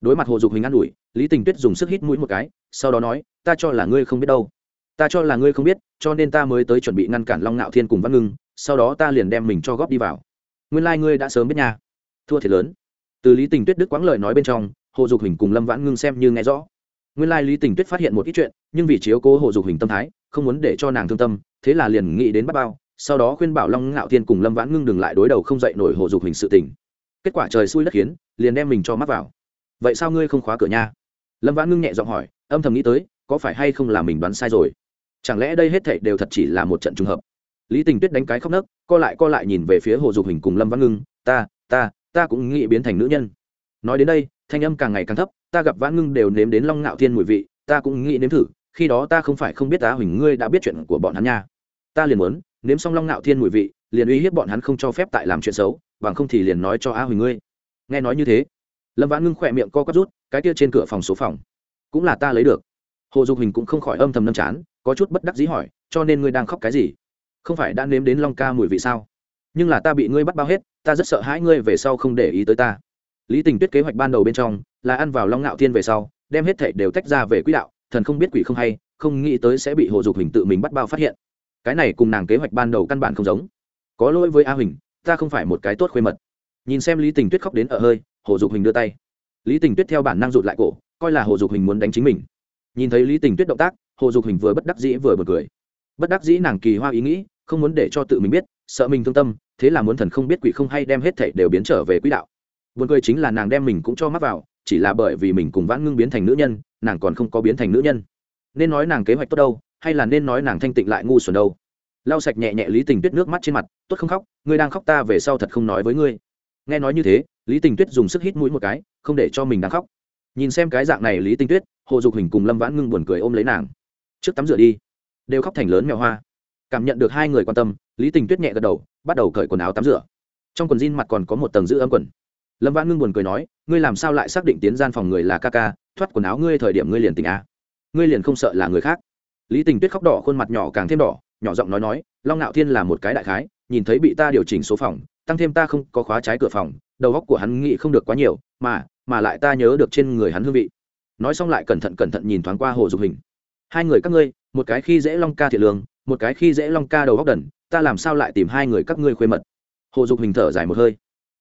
Đối mặt hồ dục hình an ủi, lý tình tuyết dùng sức hít mũi một cái, sau đó nói, ta cho là ngươi không biết đâu. Ta cho là ngươi không biết, cho nên ta mới tới chuẩn bị ngăn cản long ngạo thiên cùng văn ngưng, sau đó ta liền đem mình cho góp đi vào. Nguyên lai、like、ngươi đã sớm biết nhà thua thiệt lớn. Từ lý tình tuyết đức quãng lời nói bên trong, hồ dục hình cùng lâm vãn ngưng xem như nghe rõ. Nguyên lai、like、lý tình tuyết phát hiện một ít chuyện, nhưng vì chiếu cố hồ dục hình tâm thái, không muốn để cho nàng thương tâm, thế là liền nghĩ đến bắt bao sau đó khuyên bảo long ngạo thiên cùng lâm vãn ngưng đừng lại đối đầu không dậy nổi hồ dục hình sự tình. Kết quả trời xui đất khiến, liền đem mình cho mắc vào. Vậy sao ngươi không khóa cửa nha? Lâm vãn ngưng nhẹ giọng hỏi, âm thầm nghĩ tới, có phải hay không là mình đoán sai rồi? Chẳng lẽ đây hết thảy đều thật chỉ là một trận trùng hợp? Lý tình tuyết đánh cái khóc nấc, co lại co lại nhìn về phía hồ dục hình cùng lâm vãn ngưng, ta ta ta cũng nghĩ biến thành nữ nhân. Nói đến đây, thanh âm càng ngày càng thấp, ta gặp vãn ngưng đều nếm đến long ngạo thiên mùi vị, ta cũng nghĩ nếm thử, khi đó ta không phải không biết tá huỳnh ngươi đã biết chuyện của bọn hắn nha. Ta liền muốn nếm xong long ngạo thiên mùi vị, liền uy hiếp bọn hắn không cho phép tại làm chuyện xấu, bằng không thì liền nói cho a huỳnh ngươi. Nghe nói như thế, lâm vãn ngưng khỏe miệng co quắp rút, cái kia trên cửa phòng số phòng, cũng là ta lấy được. Hồ dục hình cũng không khỏi âm thầm nâm chán, có chút bất đắc dĩ hỏi, cho nên ngươi đang khóc cái gì? Không phải đã nếm đến long ca mùi vị sao? Nhưng là ta bị ngươi bắt bao hết, ta rất sợ hãi ngươi về sau không để ý tới ta. Lý tình tuyết kế hoạch ban đầu bên trong, là ăn vào long ngạo thiên về sau, đem hết thảy đều tách ra về quỹ đạo, thần không biết quỷ không hay, không nghĩ tới sẽ bị hồ dục hình tự mình bắt bao phát hiện cái này cùng nàng kế hoạch ban đầu căn bản không giống. Có lỗi với a huỳnh ta không phải một cái tốt khuê mật. Nhìn xem lý tình tuyết khóc đến ở hơi hồ dục hình đưa tay. Lý tình tuyết theo bản năng rụt lại cổ coi là hồ dục hình muốn đánh chính mình. Nhìn thấy lý tình tuyết động tác hồ dục hình vừa bất đắc dĩ vừa bật cười. Bất đắc dĩ nàng kỳ hoa ý nghĩ không muốn để cho tự mình biết sợ mình thương tâm thế là muốn thần không biết quỷ không hay đem hết thảy đều biến trở về quỹ đạo. Buồn cười chính là nàng đem mình cũng cho mắc vào, chỉ là bởi vì mình cùng Vãn Ngưng biến thành nữ nhân, nàng còn không có biến thành nữ nhân. Nên nói nàng kế hoạch tốt đâu, hay là nên nói nàng thanh tịnh lại ngu xuẩn đâu? Lau sạch nhẹ nhẹ Lý Tình Tuyết nước mắt trên mặt, tốt không khóc, ngươi đang khóc ta về sau thật không nói với ngươi. Nghe nói như thế, Lý Tình Tuyết dùng sức hít mũi một cái, không để cho mình đang khóc. Nhìn xem cái dạng này Lý Tình Tuyết, Hồ Dục Hình cùng Lâm Vãn Ngưng buồn cười ôm lấy nàng. Trước tắm rửa đi. Đều khóc thành lớn mèo hoa. Cảm nhận được hai người quan tâm, Lý Tình Tuyết nhẹ gật đầu, bắt đầu cởi quần áo tắm rửa. Trong quần jean mặt còn có một tầng giữ ấm quần lâm vãn ngưng buồn cười nói ngươi làm sao lại xác định tiến gian phòng người là ca ca thoát quần áo ngươi thời điểm ngươi liền tình a à? ngươi liền không sợ là người khác lý tình tuyết khóc đỏ, khuôn mặt nhỏ càng thêm đỏ, nhỏ giọng nói nói, long ngạo thiên là một cái đại khái, nhìn thấy bị ta điều chỉnh số phòng, tăng thêm ta không có khóa trái cửa phòng, đầu góc của hắn nghĩ không được quá nhiều, mà mà lại ta nhớ được trên người hắn hương vị. Nói xong lại cẩn thận cẩn thận nhìn thoáng qua hồ dục hình. Hai người các ngươi, một cái khi dễ long ca thiệt lương, một cái khi dễ long ca đầu góc đần, ta làm sao lại tìm hai người các ngươi khuê mật? Hồ dục hình thở dài một hơi.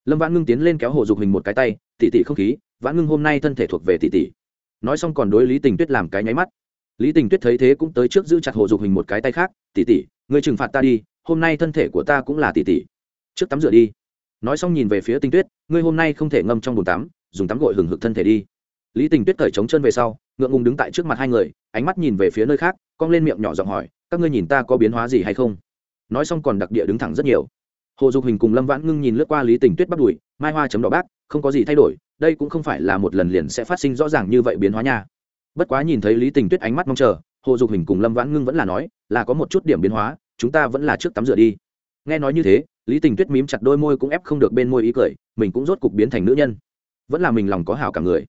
Lâm vãn ngưng tiến lên kéo hồ dục hình một cái tay tỉ tỉ không khí, vãn ngưng hôm nay thân thể thuộc về tỉ tỉ nói xong còn đối lý tình tuyết làm cái nháy mắt lý tình tuyết thấy thế cũng tới trước giữ chặt hồ dục hình một cái tay khác tỉ tỉ người trừng phạt ta đi, hôm nay thân thể của ta cũng là tỉ tỉ trước tắm rửa đi. Nói xong nhìn về phía Tinh tuyết, ngươi hôm nay không thể ngâm trong bồn tắm, dùng tắm gội hừng hực thân thể đi. Lý tình tuyết cởi trống chân về sau, ngượng ngùng đứng tại trước mặt hai người, ánh mắt nhìn về phía nơi khác, cong lên miệng nhỏ giọng hỏi, các ngươi nhìn ta có biến hóa gì hay không? Nói xong còn đặc địa đứng thẳng rất nhiều. Hồ dục hình cùng lâm vãn ngưng nhìn lướt qua lý tình tuyết bắt đùi, mai hoa chấm đỏ bác, không có gì thay đổi, đây cũng không phải là một lần liền sẽ phát sinh rõ ràng như vậy biến hóa nha bất quá nhìn thấy lý tình tuyết ánh mắt mong chờ, hồ dục hình cùng lâm vãn ngưng vẫn là nói, là có một chút điểm biến hóa, chúng ta vẫn là trước tắm rửa đi. Nghe nói như thế, lý tình tuyết mím chặt đôi môi cũng ép không được bên môi ý cười, mình cũng rốt cục biến thành nữ nhân. Vẫn là mình lòng có hảo cả người.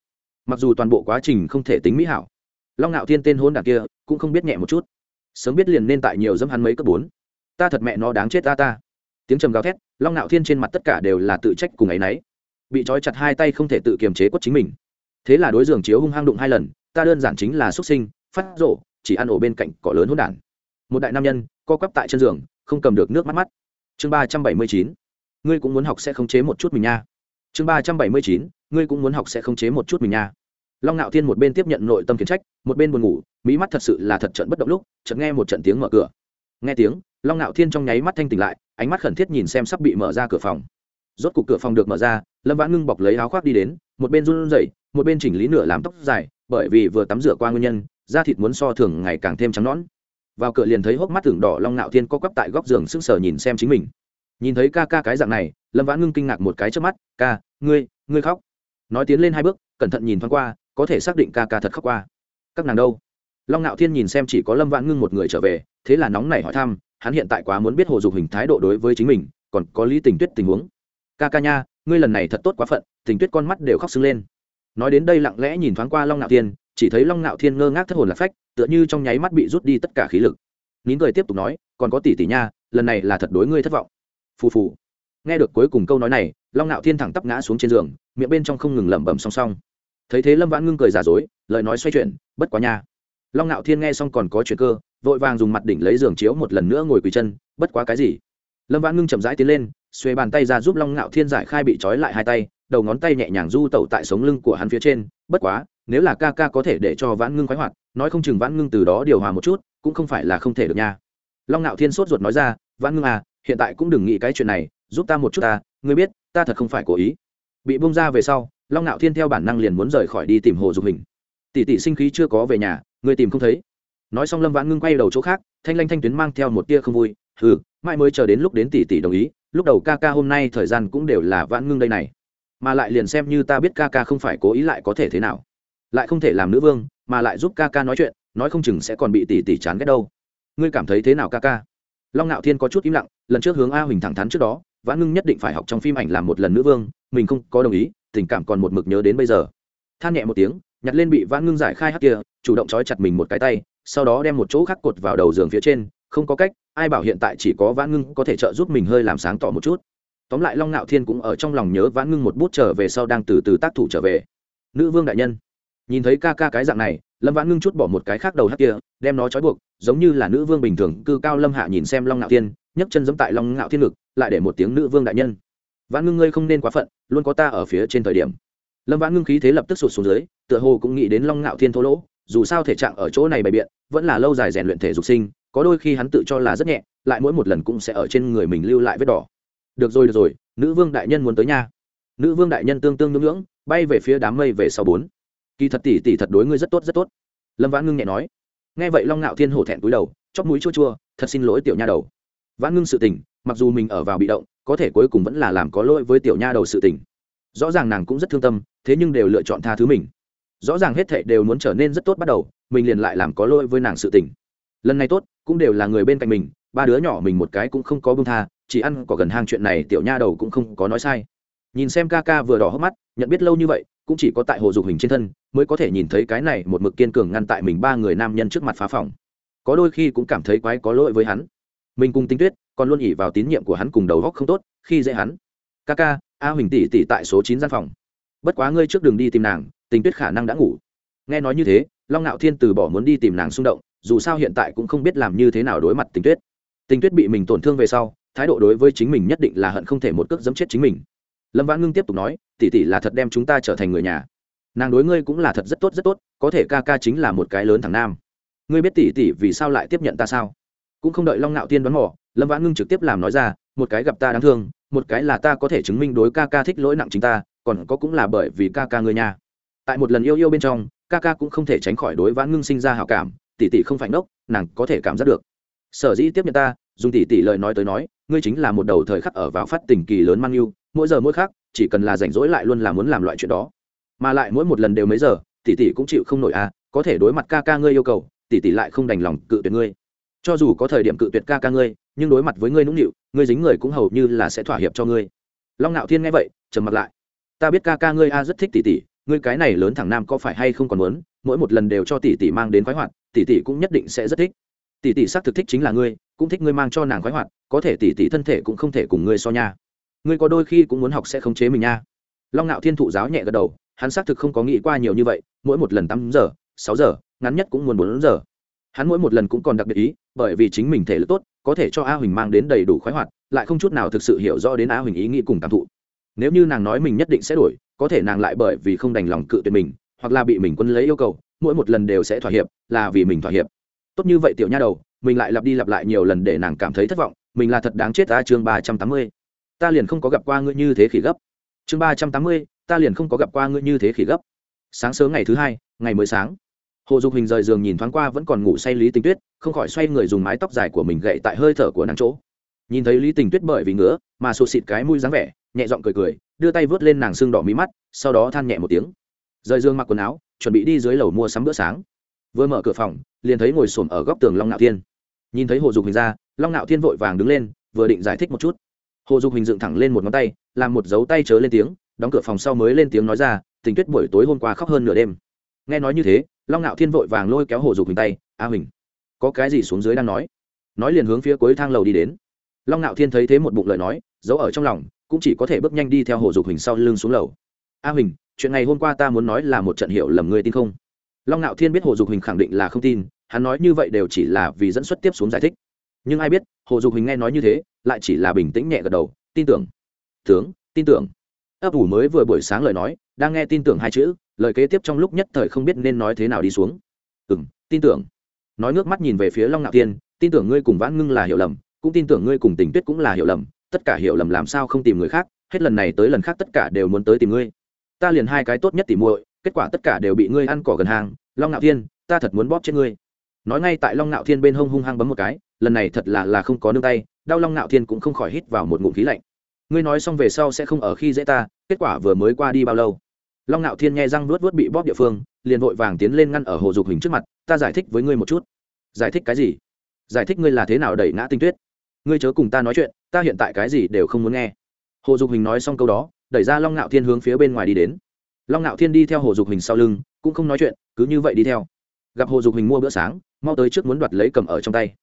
Mặc dù toàn bộ quá trình không thể tính mỹ hảo, long ngạo thiên tên hôn đ kia cũng không biết nhẹ một chút. Sớm biết liền nên tại nhiều dâm hắn mấy cấp bốn. Ta thật mẹ nó đáng chết ta ta. Tiếng trầm gào thét, long nạo thiên trên mặt tất cả đều là tự trách cùng ấ y n ấ y bị trói chặt hai tay không thể tự kiềm chế quất chính mình. Thế là đối giường chiếu hung hăng đụng hai lần ta đơn giản chính là xuất sinh, phát rổ chỉ ăn ổ bên cạnh cỏ lớn hôn đản. Một đại nam nhân, co quắp tại chân giường, không cầm được nước mắt mắt. Chương ba trăm bảy mươi chín, ngươi cũng muốn học sẽ khống chế một chút mình nha. Chương ba trăm bảy mươi chín, ngươi cũng muốn học sẽ khống chế một chút mình nha. Long ngạo thiên một bên tiếp nhận nội tâm kiến trách, một bên buồn ngủ mỹ mắt thật sự là thật trận bất động lúc, chợt nghe một trận tiếng mở cửa. Nghe tiếng, long ngạo thiên trong nháy mắt thanh tỉnh lại, ánh mắt khẩn thiết nhìn xem sắp bị mở ra cửa phòng. Rốt cục cửa phòng được mở ra, lâm vãn ngưng bọc lấy áo khoác đi đến, một bên run rẩy, một bên chỉnh lý nửa làm tóc dài bởi vì vừa tắm rửa qua nguyên nhân, da thịt muốn so thường ngày càng thêm trắng nõn. Vào cửa liền thấy hốc mắt tưởng đỏ long ngạo thiên co quắp tại góc giường sững sờ nhìn xem chính mình. Nhìn thấy ca ca cái dạng này, lâm vãn ngưng kinh ngạc một cái trước mắt, ca, ngươi ngươi khóc. Nói tiến lên hai bước, cẩn thận nhìn thoáng qua, có thể xác định ca ca thật khóc qua. Các nàng đâu? Long ngạo thiên nhìn xem chỉ có lâm vãn ngưng một người trở về, thế là nóng nảy hỏi thăm, hắn hiện tại quá muốn biết hồ dục hình thái độ đối với chính mình, còn có lý tình tuyết tình huống. Ca ca nha, ngươi lần này thật tốt quá phận, tình tuyết con mắt đều khóc sưng lên nói đến đây lặng lẽ nhìn thoáng qua long ngạo thiên, chỉ thấy long ngạo thiên ngơ ngác thất hồn lạc phách, tựa như trong nháy mắt bị rút đi tất cả khí lực. Nín cười tiếp tục nói, còn có tỷ tỷ nha, lần này là thật đối ngươi thất vọng. Phù phù. Nghe được cuối cùng câu nói này, long ngạo thiên thẳng tắp ngã xuống trên giường, miệng bên trong không ngừng lẩm bẩm song song. Thấy thế lâm vãn ngưng cười giả dối, lời nói xoay chuyển, bất quá nha. Long ngạo thiên nghe xong còn có chuyện cơ, vội vàng dùng mặt đỉnh lấy giường chiếu một lần nữa ngồi quỳ chân, bất quá cái gì? Lâm vãn ngưng chậm rãi tiến lên xuê bàn tay ra giúp long ngạo thiên giải khai bị trói lại hai tay đầu ngón tay nhẹ nhàng du tẩu tại sống lưng của hắn phía trên, bất quá, nếu là ca ca có thể để cho vãn ngưng khoái hoạt, nói không chừng vãn ngưng từ đó điều hòa một chút, cũng không phải là không thể được nha. Long ngạo thiên sốt ruột nói ra, vãn ngưng à hiện tại cũng đừng nghĩ cái chuyện này, giúp ta một chút ta, ngươi biết, ta thật không phải cố ý. Bị bông ra về sau, long ngạo thiên theo bản năng liền muốn rời khỏi đi tìm hồ dục hình. Tỷ tỷ sinh khí chưa có về nhà người tìm không thấy. Nói xong lâm vãn ngưng quay đầu chỗ khác, thanh lanh thanh tuyến mang theo một tia không vui ừ mai mới chờ đến lúc đến tỷ tỷ đồng ý, lúc đầu ca ca hôm nay thời gian cũng đều là vãn ngưng đây này mà lại liền xem như ta biết ca ca không phải cố ý lại có thể thế nào. Lại không thể làm nữ vương, mà lại giúp ca ca nói chuyện, nói không chừng sẽ còn bị tỷ tỷ chán ghét đâu. Ngươi cảm thấy thế nào ca ca? Long ngạo thiên có chút im lặng, lần trước hướng a huỳnh thẳng thắn trước đó, vãn ngưng nhất định phải học trong phim ảnh làm một lần nữ vương, mình không có đồng ý, tình cảm còn một mực nhớ đến bây giờ. Than nhẹ một tiếng, nhặt lên bị vãn ngưng giải khai hắc kia, chủ động trói chặt mình một cái tay, sau đó đem một chỗ khác cột vào đầu giường phía trên, không có cách, ai bảo hiện tại chỉ có vãn ngưng có thể trợ giúp mình hơi làm sáng tỏ một chút tóm lại long ngạo thiên cũng ở trong lòng nhớ vãn ngưng một bút trở về sau đang từ từ tác thủ trở về. Nữ vương đại nhân, nhìn thấy ca ca cái dạng này, lâm vãn ngưng chút bỏ một cái khác đầu hắc kia, đem nó trói buộc, giống như là nữ vương bình thường, cư cao lâm hạ nhìn xem long ngạo thiên, nhấc chân giẫm tại long ngạo thiên ngực, lại để một tiếng nữ vương đại nhân. Vãn ngưng ngươi không nên quá phận, luôn có ta ở phía trên thời điểm. Lâm vãn ngưng khí thế lập tức sụt xuống dưới, tựa hồ cũng nghĩ đến long ngạo thiên thô lỗ, dù sao thể trạng ở chỗ này bày biện, vẫn là lâu dài rèn luyện thể dục sinh, có đôi khi hắn tự cho là rất nhẹ, lại mỗi một lần cũng sẽ ở trên người mình lưu lại vết đỏ được rồi được rồi, nữ vương đại nhân muốn tới nha. Nữ vương đại nhân tương tương ngưỡng ngưỡng bay về phía đám mây về sau bốn. Kỳ thật tỷ tỷ thật đối ngươi rất tốt rất tốt. Lâm vãn ngưng nhẹ nói. Nghe vậy long ngạo thiên hổ thẹn túi đầu, chóp mũi chua chua, thật xin lỗi tiểu nha đầu. Vãn ngưng sự tình, mặc dù mình ở vào bị động, có thể cuối cùng vẫn là làm có lỗi với tiểu nha đầu sự tình. Rõ ràng nàng cũng rất thương tâm, thế nhưng đều lựa chọn tha thứ mình. Rõ ràng hết thệ đều muốn trở nên rất tốt bắt đầu, mình liền lại làm có lỗi với nàng sự tình. Lần này tốt cũng đều là người bên cạnh mình, ba đứa nhỏ mình một cái cũng không có bông tha, chỉ ăn có gần hang chuyện này tiểu nha đầu cũng không có nói sai. Nhìn xem ca ca vừa đỏ hốc mắt, nhận biết lâu như vậy, cũng chỉ có tại hồ dục hình trên thân, mới có thể nhìn thấy cái này một mực kiên cường ngăn tại mình ba người nam nhân trước mặt phá phòng. Có đôi khi cũng cảm thấy quái có lỗi với hắn. Mình cùng tinh tuyết, còn luôn ỉ vào tín nhiệm của hắn cùng đầu góc không tốt, khi dễ hắn. Ca ca, a huỳnh tỷ tỷ tại số chín gian phòng. Bất quá ngươi trước đường đi tìm nàng tình tuyết khả năng đã ngủ. Nghe nói như thế, long ngạo thiên từ bỏ muốn đi tìm nàng xung động dù sao hiện tại cũng không biết làm như thế nào đối mặt tình tuyết. Tình tuyết bị mình tổn thương về sau, thái độ đối với chính mình nhất định là hận không thể một cước dẫm chết chính mình. Lâm vãn ngưng tiếp tục nói, tỷ tỷ là thật đem chúng ta trở thành người nhà. Nàng đối ngươi cũng là thật rất tốt rất tốt, có thể ca ca chính là một cái lớn thằng nam. Ngươi biết tỷ tỷ vì sao lại tiếp nhận ta sao? Cũng không đợi long ngạo tiên đoán mỏ lâm vãn ngưng trực tiếp làm nói ra, một cái gặp ta đáng thương, một cái là ta có thể chứng minh đối ca ca thích lỗi nặng chính ta, còn có cũng là bởi vì ca ca ngươi nha. Tại một lần yêu yêu bên trong, ca ca cũng không thể tránh khỏi đối vãn ngưng sinh ra hảo cảm tỷ tỷ không phải ngốc, nàng có thể cảm giác được. Sở dĩ tiếp nhận ta, dùng tỷ tỷ lời nói tới nói, ngươi chính là một đầu thời khắc ở vào phát tình kỳ lớn mang yêu, mỗi giờ mỗi khác chỉ cần là rảnh rỗi lại luôn là muốn làm loại chuyện đó. Mà lại mỗi một lần đều mấy giờ, tỷ tỷ cũng chịu không nổi à có thể đối mặt ca ca ngươi yêu cầu, tỷ tỷ lại không đành lòng cự tuyệt ngươi. Cho dù có thời điểm cự tuyệt ca ca ngươi, nhưng đối mặt với ngươi nũng nịu, ngươi dính người cũng hầu như là sẽ thỏa hiệp cho ngươi. Long ngạo thiên nghe vậy, trầm mặt lại. Ta biết ca ca ngươi a rất thích tỷ tỷ ngươi cái này lớn thẳng nam có phải hay không còn muốn, mỗi một lần đều cho tỷ tỷ mang đến khoái hoạt, tỷ tỷ cũng nhất định sẽ rất thích. Tỷ tỷ xác thực thích chính là ngươi, cũng thích ngươi mang cho nàng khoái hoạt, có thể tỷ tỷ thân thể cũng không thể cùng ngươi so nha. Ngươi có đôi khi cũng muốn học sẽ khống chế mình nha. Long ngạo thiên thụ giáo nhẹ gật đầu, hắn xác thực không có nghĩ qua nhiều như vậy, mỗi một lần tám giờ, sáu giờ, ngắn nhất cũng muốn bốn giờ. Hắn mỗi một lần cũng còn đặc biệt ý, bởi vì chính mình thể lực tốt, có thể cho a huỳnh mang đến đầy đủ khoái hoạt, lại không chút nào thực sự hiểu rõ đến a huỳnh ý nghĩ cùng cảm thụ. Nếu như nàng nói mình nhất định sẽ đổi có thể nàng lại bởi vì không đành lòng cự tuyệt mình, hoặc là bị mình quân lấy yêu cầu, mỗi một lần đều sẽ thỏa hiệp, là vì mình thỏa hiệp. Tốt như vậy tiểu nha đầu, mình lại lặp đi lặp lại nhiều lần để nàng cảm thấy thất vọng, mình là thật đáng chết ta, chương ba trăm tám mươi. Ta liền không có gặp qua ngươi như thế khỉ gấp. Chương ba trăm tám mươi, ta liền không có gặp qua ngươi như thế khỉ gấp. Sáng sớm ngày thứ hai, ngày mới sáng. Hồ dục hình rời giường nhìn thoáng qua vẫn còn ngủ say lý tình tuyết, không khỏi xoay người dùng mái tóc dài của mình gậy tại hơi thở của nàng chỗ. Nhìn thấy lý tình tuyết bởi vì ngứa mà sụt xịt cái mũi dáng vẻ, nhẹ giọng cười cười đưa tay vớt lên nàng xương đỏ mí mắt, sau đó than nhẹ một tiếng. Rời giường mặc quần áo, chuẩn bị đi dưới lầu mua sắm bữa sáng. Vừa mở cửa phòng, liền thấy ngồi xổm ở góc tường long nạo thiên. Nhìn thấy hồ dục hình ra, long nạo thiên vội vàng đứng lên, vừa định giải thích một chút. Hồ dục hình dựng thẳng lên một ngón tay, làm một dấu tay chớ lên tiếng, đóng cửa phòng sau mới lên tiếng nói ra, tình tuyết buổi tối hôm qua khóc hơn nửa đêm. Nghe nói như thế, long Nạo thiên vội vàng lôi kéo hồ dục hình tay, a huỳnh, có cái gì xuống dưới đang nói? Nói liền hướng phía cuối thang lầu đi đến. Long Nạo thiên thấy thế một bụng lời nói, giấu ở trong lòng cũng chỉ có thể bước nhanh đi theo hồ dục huỳnh sau lưng xuống lầu. A huỳnh chuyện này hôm qua ta muốn nói là một trận hiệu lầm người tin không? Long ngạo thiên biết hồ dục huỳnh khẳng định là không tin hắn nói như vậy đều chỉ là vì dẫn xuất tiếp xuống giải thích. Nhưng ai biết hồ dục huỳnh nghe nói như thế lại chỉ là bình tĩnh nhẹ gật đầu tin tưởng. Tướng tin tưởng. Ấp ủ mới vừa buổi sáng lời nói đang nghe tin tưởng hai chữ lời kế tiếp trong lúc nhất thời không biết nên nói thế nào đi xuống. Ừ m tin tưởng. Nói nước mắt nhìn về phía long ngạo Thiên, tin tưởng ngươi cùng vãn ngưng là hiểu lầm cũng tin tưởng ngươi cùng tình tuyết cũng là hiểu lầm tất cả hiểu lầm làm sao không tìm người khác, hết lần này tới lần khác tất cả đều muốn tới tìm ngươi. Ta liền hai cái tốt nhất tìm muội, kết quả tất cả đều bị ngươi ăn cỏ gần hàng, long ngạo thiên, ta thật muốn bóp chết ngươi. Nói ngay tại long ngạo thiên bên hông hung hăng bấm một cái, lần này thật là là không có nương tay, đau long ngạo thiên cũng không khỏi hít vào một ngụm khí lạnh. Ngươi nói xong về sau sẽ không ở khi dễ ta, kết quả vừa mới qua đi bao lâu? Long ngạo thiên nghe răng luốt vớt bị bóp địa phương, liền vội vàng tiến lên ngăn ở hồ dục hình trước mặt, ta giải thích với ngươi một chút. Giải thích cái gì? Giải thích ngươi là thế nào đẩy ngã tinh tuyết? Ngươi chớ cùng ta nói chuyện, ta hiện tại cái gì đều không muốn nghe. Hồ dục hình nói xong câu đó, đẩy ra long ngạo thiên hướng phía bên ngoài đi đến. Long ngạo thiên đi theo hồ dục hình sau lưng, cũng không nói chuyện, cứ như vậy đi theo. Gặp hồ dục hình mua bữa sáng, mau tới trước muốn đoạt lấy cầm ở trong tay.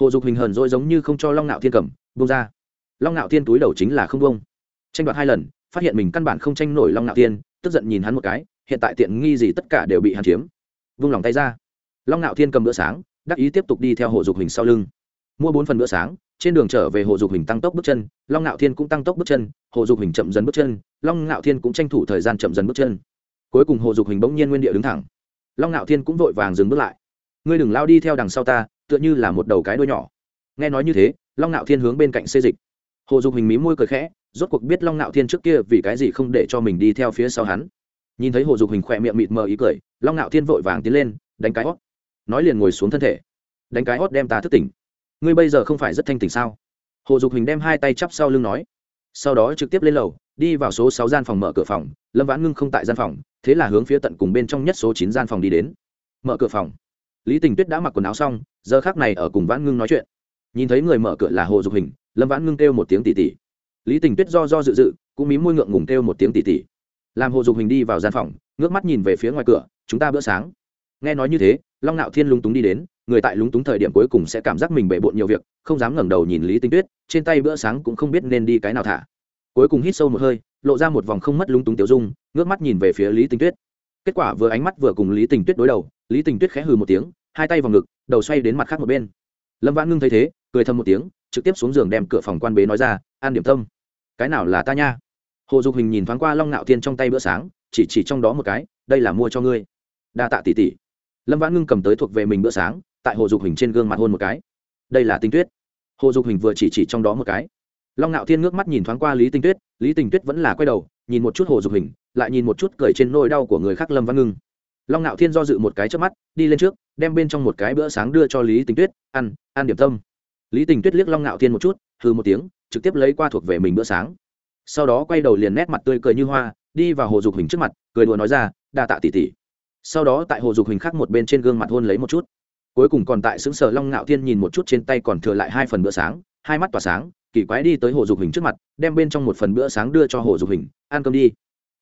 Hồ dục hình hờn dỗi giống như không cho long ngạo thiên cầm bông ra. Long ngạo thiên túi đầu chính là không bông tranh đoạt hai lần, phát hiện mình căn bản không tranh nổi long ngạo thiên, tức giận nhìn hắn một cái, hiện tại tiện nghi gì tất cả đều bị hắn chiếm. Vung lòng tay ra. Long ngạo thiên cầm bữa sáng, đắc ý tiếp tục đi theo hồ dục hình sau lưng. Mua bốn phần bữa sáng trên đường trở về hồ dục hình tăng tốc bước chân, long ngạo thiên cũng tăng tốc bước chân, hồ dục hình chậm dần bước chân, long ngạo thiên cũng tranh thủ thời gian chậm dần bước chân. Cuối cùng hồ dục hình bỗng nhiên nguyên địa đứng thẳng. Long ngạo thiên cũng vội vàng dừng bước lại. Ngươi đừng lao đi theo đằng sau ta, tựa như là một đầu cái đuôi nhỏ. Nghe nói như thế, long ngạo thiên hướng bên cạnh xê dịch. Hồ dục hình mí môi cười khẽ, rốt cuộc biết long ngạo thiên trước kia vì cái gì không để cho mình đi theo phía sau hắn. Nhìn thấy hồ dục hình khỏe miệng mịt mờ ý cười, long ngạo thiên vội vàng tiến lên, đánh cái hót nói liền ngồi xuống thân thể. Đánh cái hót đem ta thức tỉnh ngươi bây giờ không phải rất thanh tỉnh sao? Hồ dục hình đem hai tay chắp sau lưng nói. Sau đó trực tiếp lên lầu, đi vào số sáu gian phòng mở cửa phòng, lâm vãn ngưng không tại gian phòng, thế là hướng phía tận cùng bên trong nhất số chín gian phòng đi đến. Mở cửa phòng. Lý tình tuyết đã mặc quần áo xong, giờ khác này ở cùng vãn ngưng nói chuyện. Nhìn thấy người mở cửa là hồ dục hình lâm vãn ngưng kêu một tiếng tỉ tỉ. Lý tình tuyết do do dự dự, cũng mí môi ngượng ngùng kêu một tiếng tỉ tỉ. Làm hồ dục hình đi vào gian phòng, ngước mắt nhìn về phía ngoài cửa, chúng ta bữa sáng. Nghe nói như thế, long nạo thiên lúng túng đi đến người tại lúng túng thời điểm cuối cùng sẽ cảm giác mình bể bộn nhiều việc, không dám ngẩng đầu nhìn lý tinh tuyết, trên tay bữa sáng cũng không biết nên đi cái nào thả. Cuối cùng hít sâu một hơi, lộ ra một vòng không mất lúng túng tiểu dung, ngước mắt nhìn về phía lý tinh tuyết. Kết quả vừa ánh mắt vừa cùng lý tình tuyết đối đầu, lý tình tuyết khẽ hừ một tiếng, hai tay vào ngực, đầu xoay đến mặt khác một bên. Lâm vãn ngưng thấy thế, cười thầm một tiếng, trực tiếp xuống giường đem cửa phòng quan bế nói ra, an điểm tâm cái nào là ta nha? Hồ dục hình nhìn thoáng qua long nạo thiên trong tay bữa sáng, chỉ chỉ trong đó một cái, đây là mua cho ngươi. Đa tạ tỷ tỷ. Lâm vãn ngưng cầm tới thuộc về mình bữa sáng tại hồ dục hình trên gương mặt hôn một cái. Đây là tinh tuyết. Hồ dục hình vừa chỉ chỉ trong đó một cái. Long ngạo thiên ngước mắt nhìn thoáng qua lý tinh tuyết, lý tinh tuyết vẫn là quay đầu, nhìn một chút hồ dục hình lại nhìn một chút cười trên nôi đau của người khác lâm văn ngưng. Long ngạo thiên do dự một cái trước mắt, đi lên trước, đem bên trong một cái bữa sáng đưa cho lý tinh tuyết, ăn ăn điểm tâm. Lý tinh tuyết liếc long ngạo thiên một chút hư một tiếng, trực tiếp lấy qua thuộc về mình bữa sáng. Sau đó quay đầu liền nét mặt tươi cười như hoa, đi vào hồ dục hình trước mặt, cười đùa nói ra, đa tạ tỷ tỷ. Sau đó tại hồ dục hình khác một bên trên gương mặt hôn lấy một chút cuối cùng còn tại xứng sở long ngạo thiên nhìn một chút trên tay còn thừa lại hai phần bữa sáng, hai mắt tỏa sáng, kỳ quái đi tới hồ dục hình trước mặt, đem bên trong một phần bữa sáng đưa cho hồ dục hình, ăn cơm đi.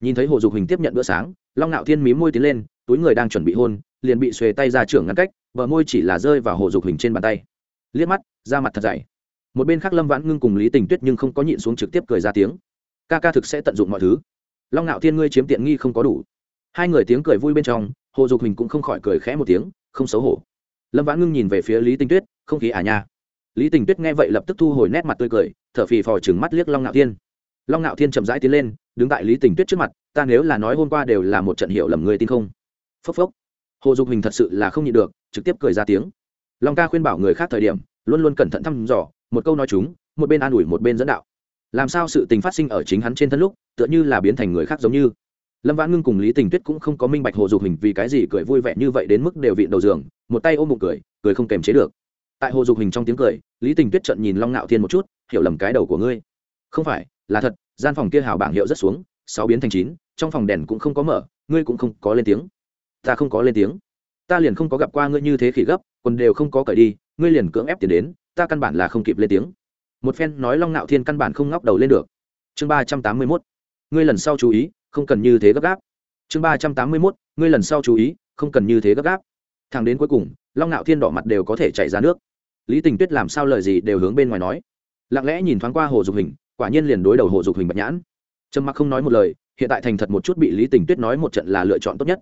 Nhìn thấy hồ dục hình tiếp nhận bữa sáng, long ngạo thiên mí môi tiến lên, túi người đang chuẩn bị hôn, liền bị xuề tay ra trưởng ngăn cách, bờ môi chỉ là rơi vào hồ dục hình trên bàn tay. Liếc mắt ra mặt thật dày. Một bên khác lâm vãn ngưng cùng lý tình tuyết nhưng không có nhịn xuống trực tiếp cười ra tiếng. Ca ca thực sẽ tận dụng mọi thứ. Long ngạo thiên ngươi chiếm tiện nghi không có đủ. Hai người tiếng cười vui bên trong, hồ dục hình cũng không khỏi cười khẽ một tiếng, không xấu hổ lâm vãn ngưng nhìn về phía lý tinh tuyết không khí à nha lý Tinh tuyết nghe vậy lập tức thu hồi nét mặt tươi cười thở phì phò chừng mắt liếc long ngạo thiên long ngạo thiên chậm rãi tiến lên đứng tại lý Tinh tuyết trước mặt ta nếu là nói hôm qua đều là một trận hiệu lầm người tin không phốc phốc hồ dục hình thật sự là không nhịn được trực tiếp cười ra tiếng long ca khuyên bảo người khác thời điểm luôn luôn cẩn thận thăm dò một câu nói chúng một bên an ủi một bên dẫn đạo làm sao sự tình phát sinh ở chính hắn trên thân lúc tựa như là biến thành người khác giống như lâm vãn ngưng cùng lý tình tuyết cũng không có minh bạch hồ dục hình vì cái gì cười vui vẻ như vậy đến mức đều vịn đầu giường, một tay ôm bụng cười cười không kềm chế được. Tại hồ dục hình trong tiếng cười, lý tình tuyết trận nhìn long ngạo thiên một chút, hiểu lầm cái đầu của ngươi. Không phải, là thật, gian phòng kia hào bảng hiệu rất xuống, sáu biến thành chín, trong phòng đèn cũng không có mở, ngươi cũng không có lên tiếng. Ta không có lên tiếng. Ta liền không có gặp qua ngươi như thế khỉ gấp còn đều không có cởi đi, ngươi liền cưỡng ép tiền đến, ta căn bản là không kịp lên tiếng. Một phen nói long nạo thiên căn bản không ngóc đầu lên được. Chương ba trăm tám mươi mốt, ngươi lần sau chú ý không cần như thế gấp gáp. Chương ba trăm tám mươi mốt, ngươi lần sau chú ý, không cần như thế gấp gáp. Thằng đến cuối cùng, long nạo thiên đỏ mặt đều có thể chảy ra nước. Lý tình tuyết làm sao lời gì đều hướng bên ngoài nói. Lặng lẽ nhìn thoáng qua hồ dục hình, quả nhiên liền đối đầu hồ dục hình bạch nhãn. Trầm mặc không nói một lời, hiện tại thành thật một chút bị lý tình tuyết nói một trận là lựa chọn tốt nhất.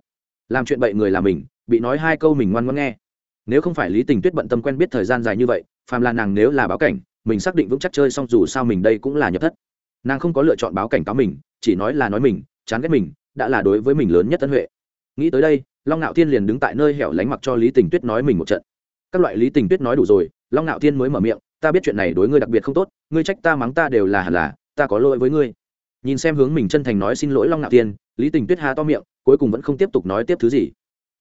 Làm chuyện bậy người là mình, bị nói hai câu mình ngoan ngoan nghe. Nếu không phải lý tình tuyết bận tâm quen biết thời gian dài như vậy, phàm là nàng nếu là báo cảnh, mình xác định vững chắc chơi xong dù sao mình đây cũng là nhập thất. Nàng không có lựa chọn báo cảnh cáo mình, chỉ nói là nói mình chán ghét mình, đã là đối với mình lớn nhất tân huệ. Nghĩ tới đây, long ngạo thiên liền đứng tại nơi hẻo lánh mặc cho lý tình tuyết nói mình một trận. Các loại lý tình tuyết nói đủ rồi, long ngạo thiên mới mở miệng, ta biết chuyện này đối ngươi đặc biệt không tốt, ngươi trách ta mắng ta đều là hẳn là, ta có lỗi với ngươi. Nhìn xem hướng mình chân thành nói xin lỗi long ngạo thiên, lý tình tuyết hà to miệng, cuối cùng vẫn không tiếp tục nói tiếp thứ gì.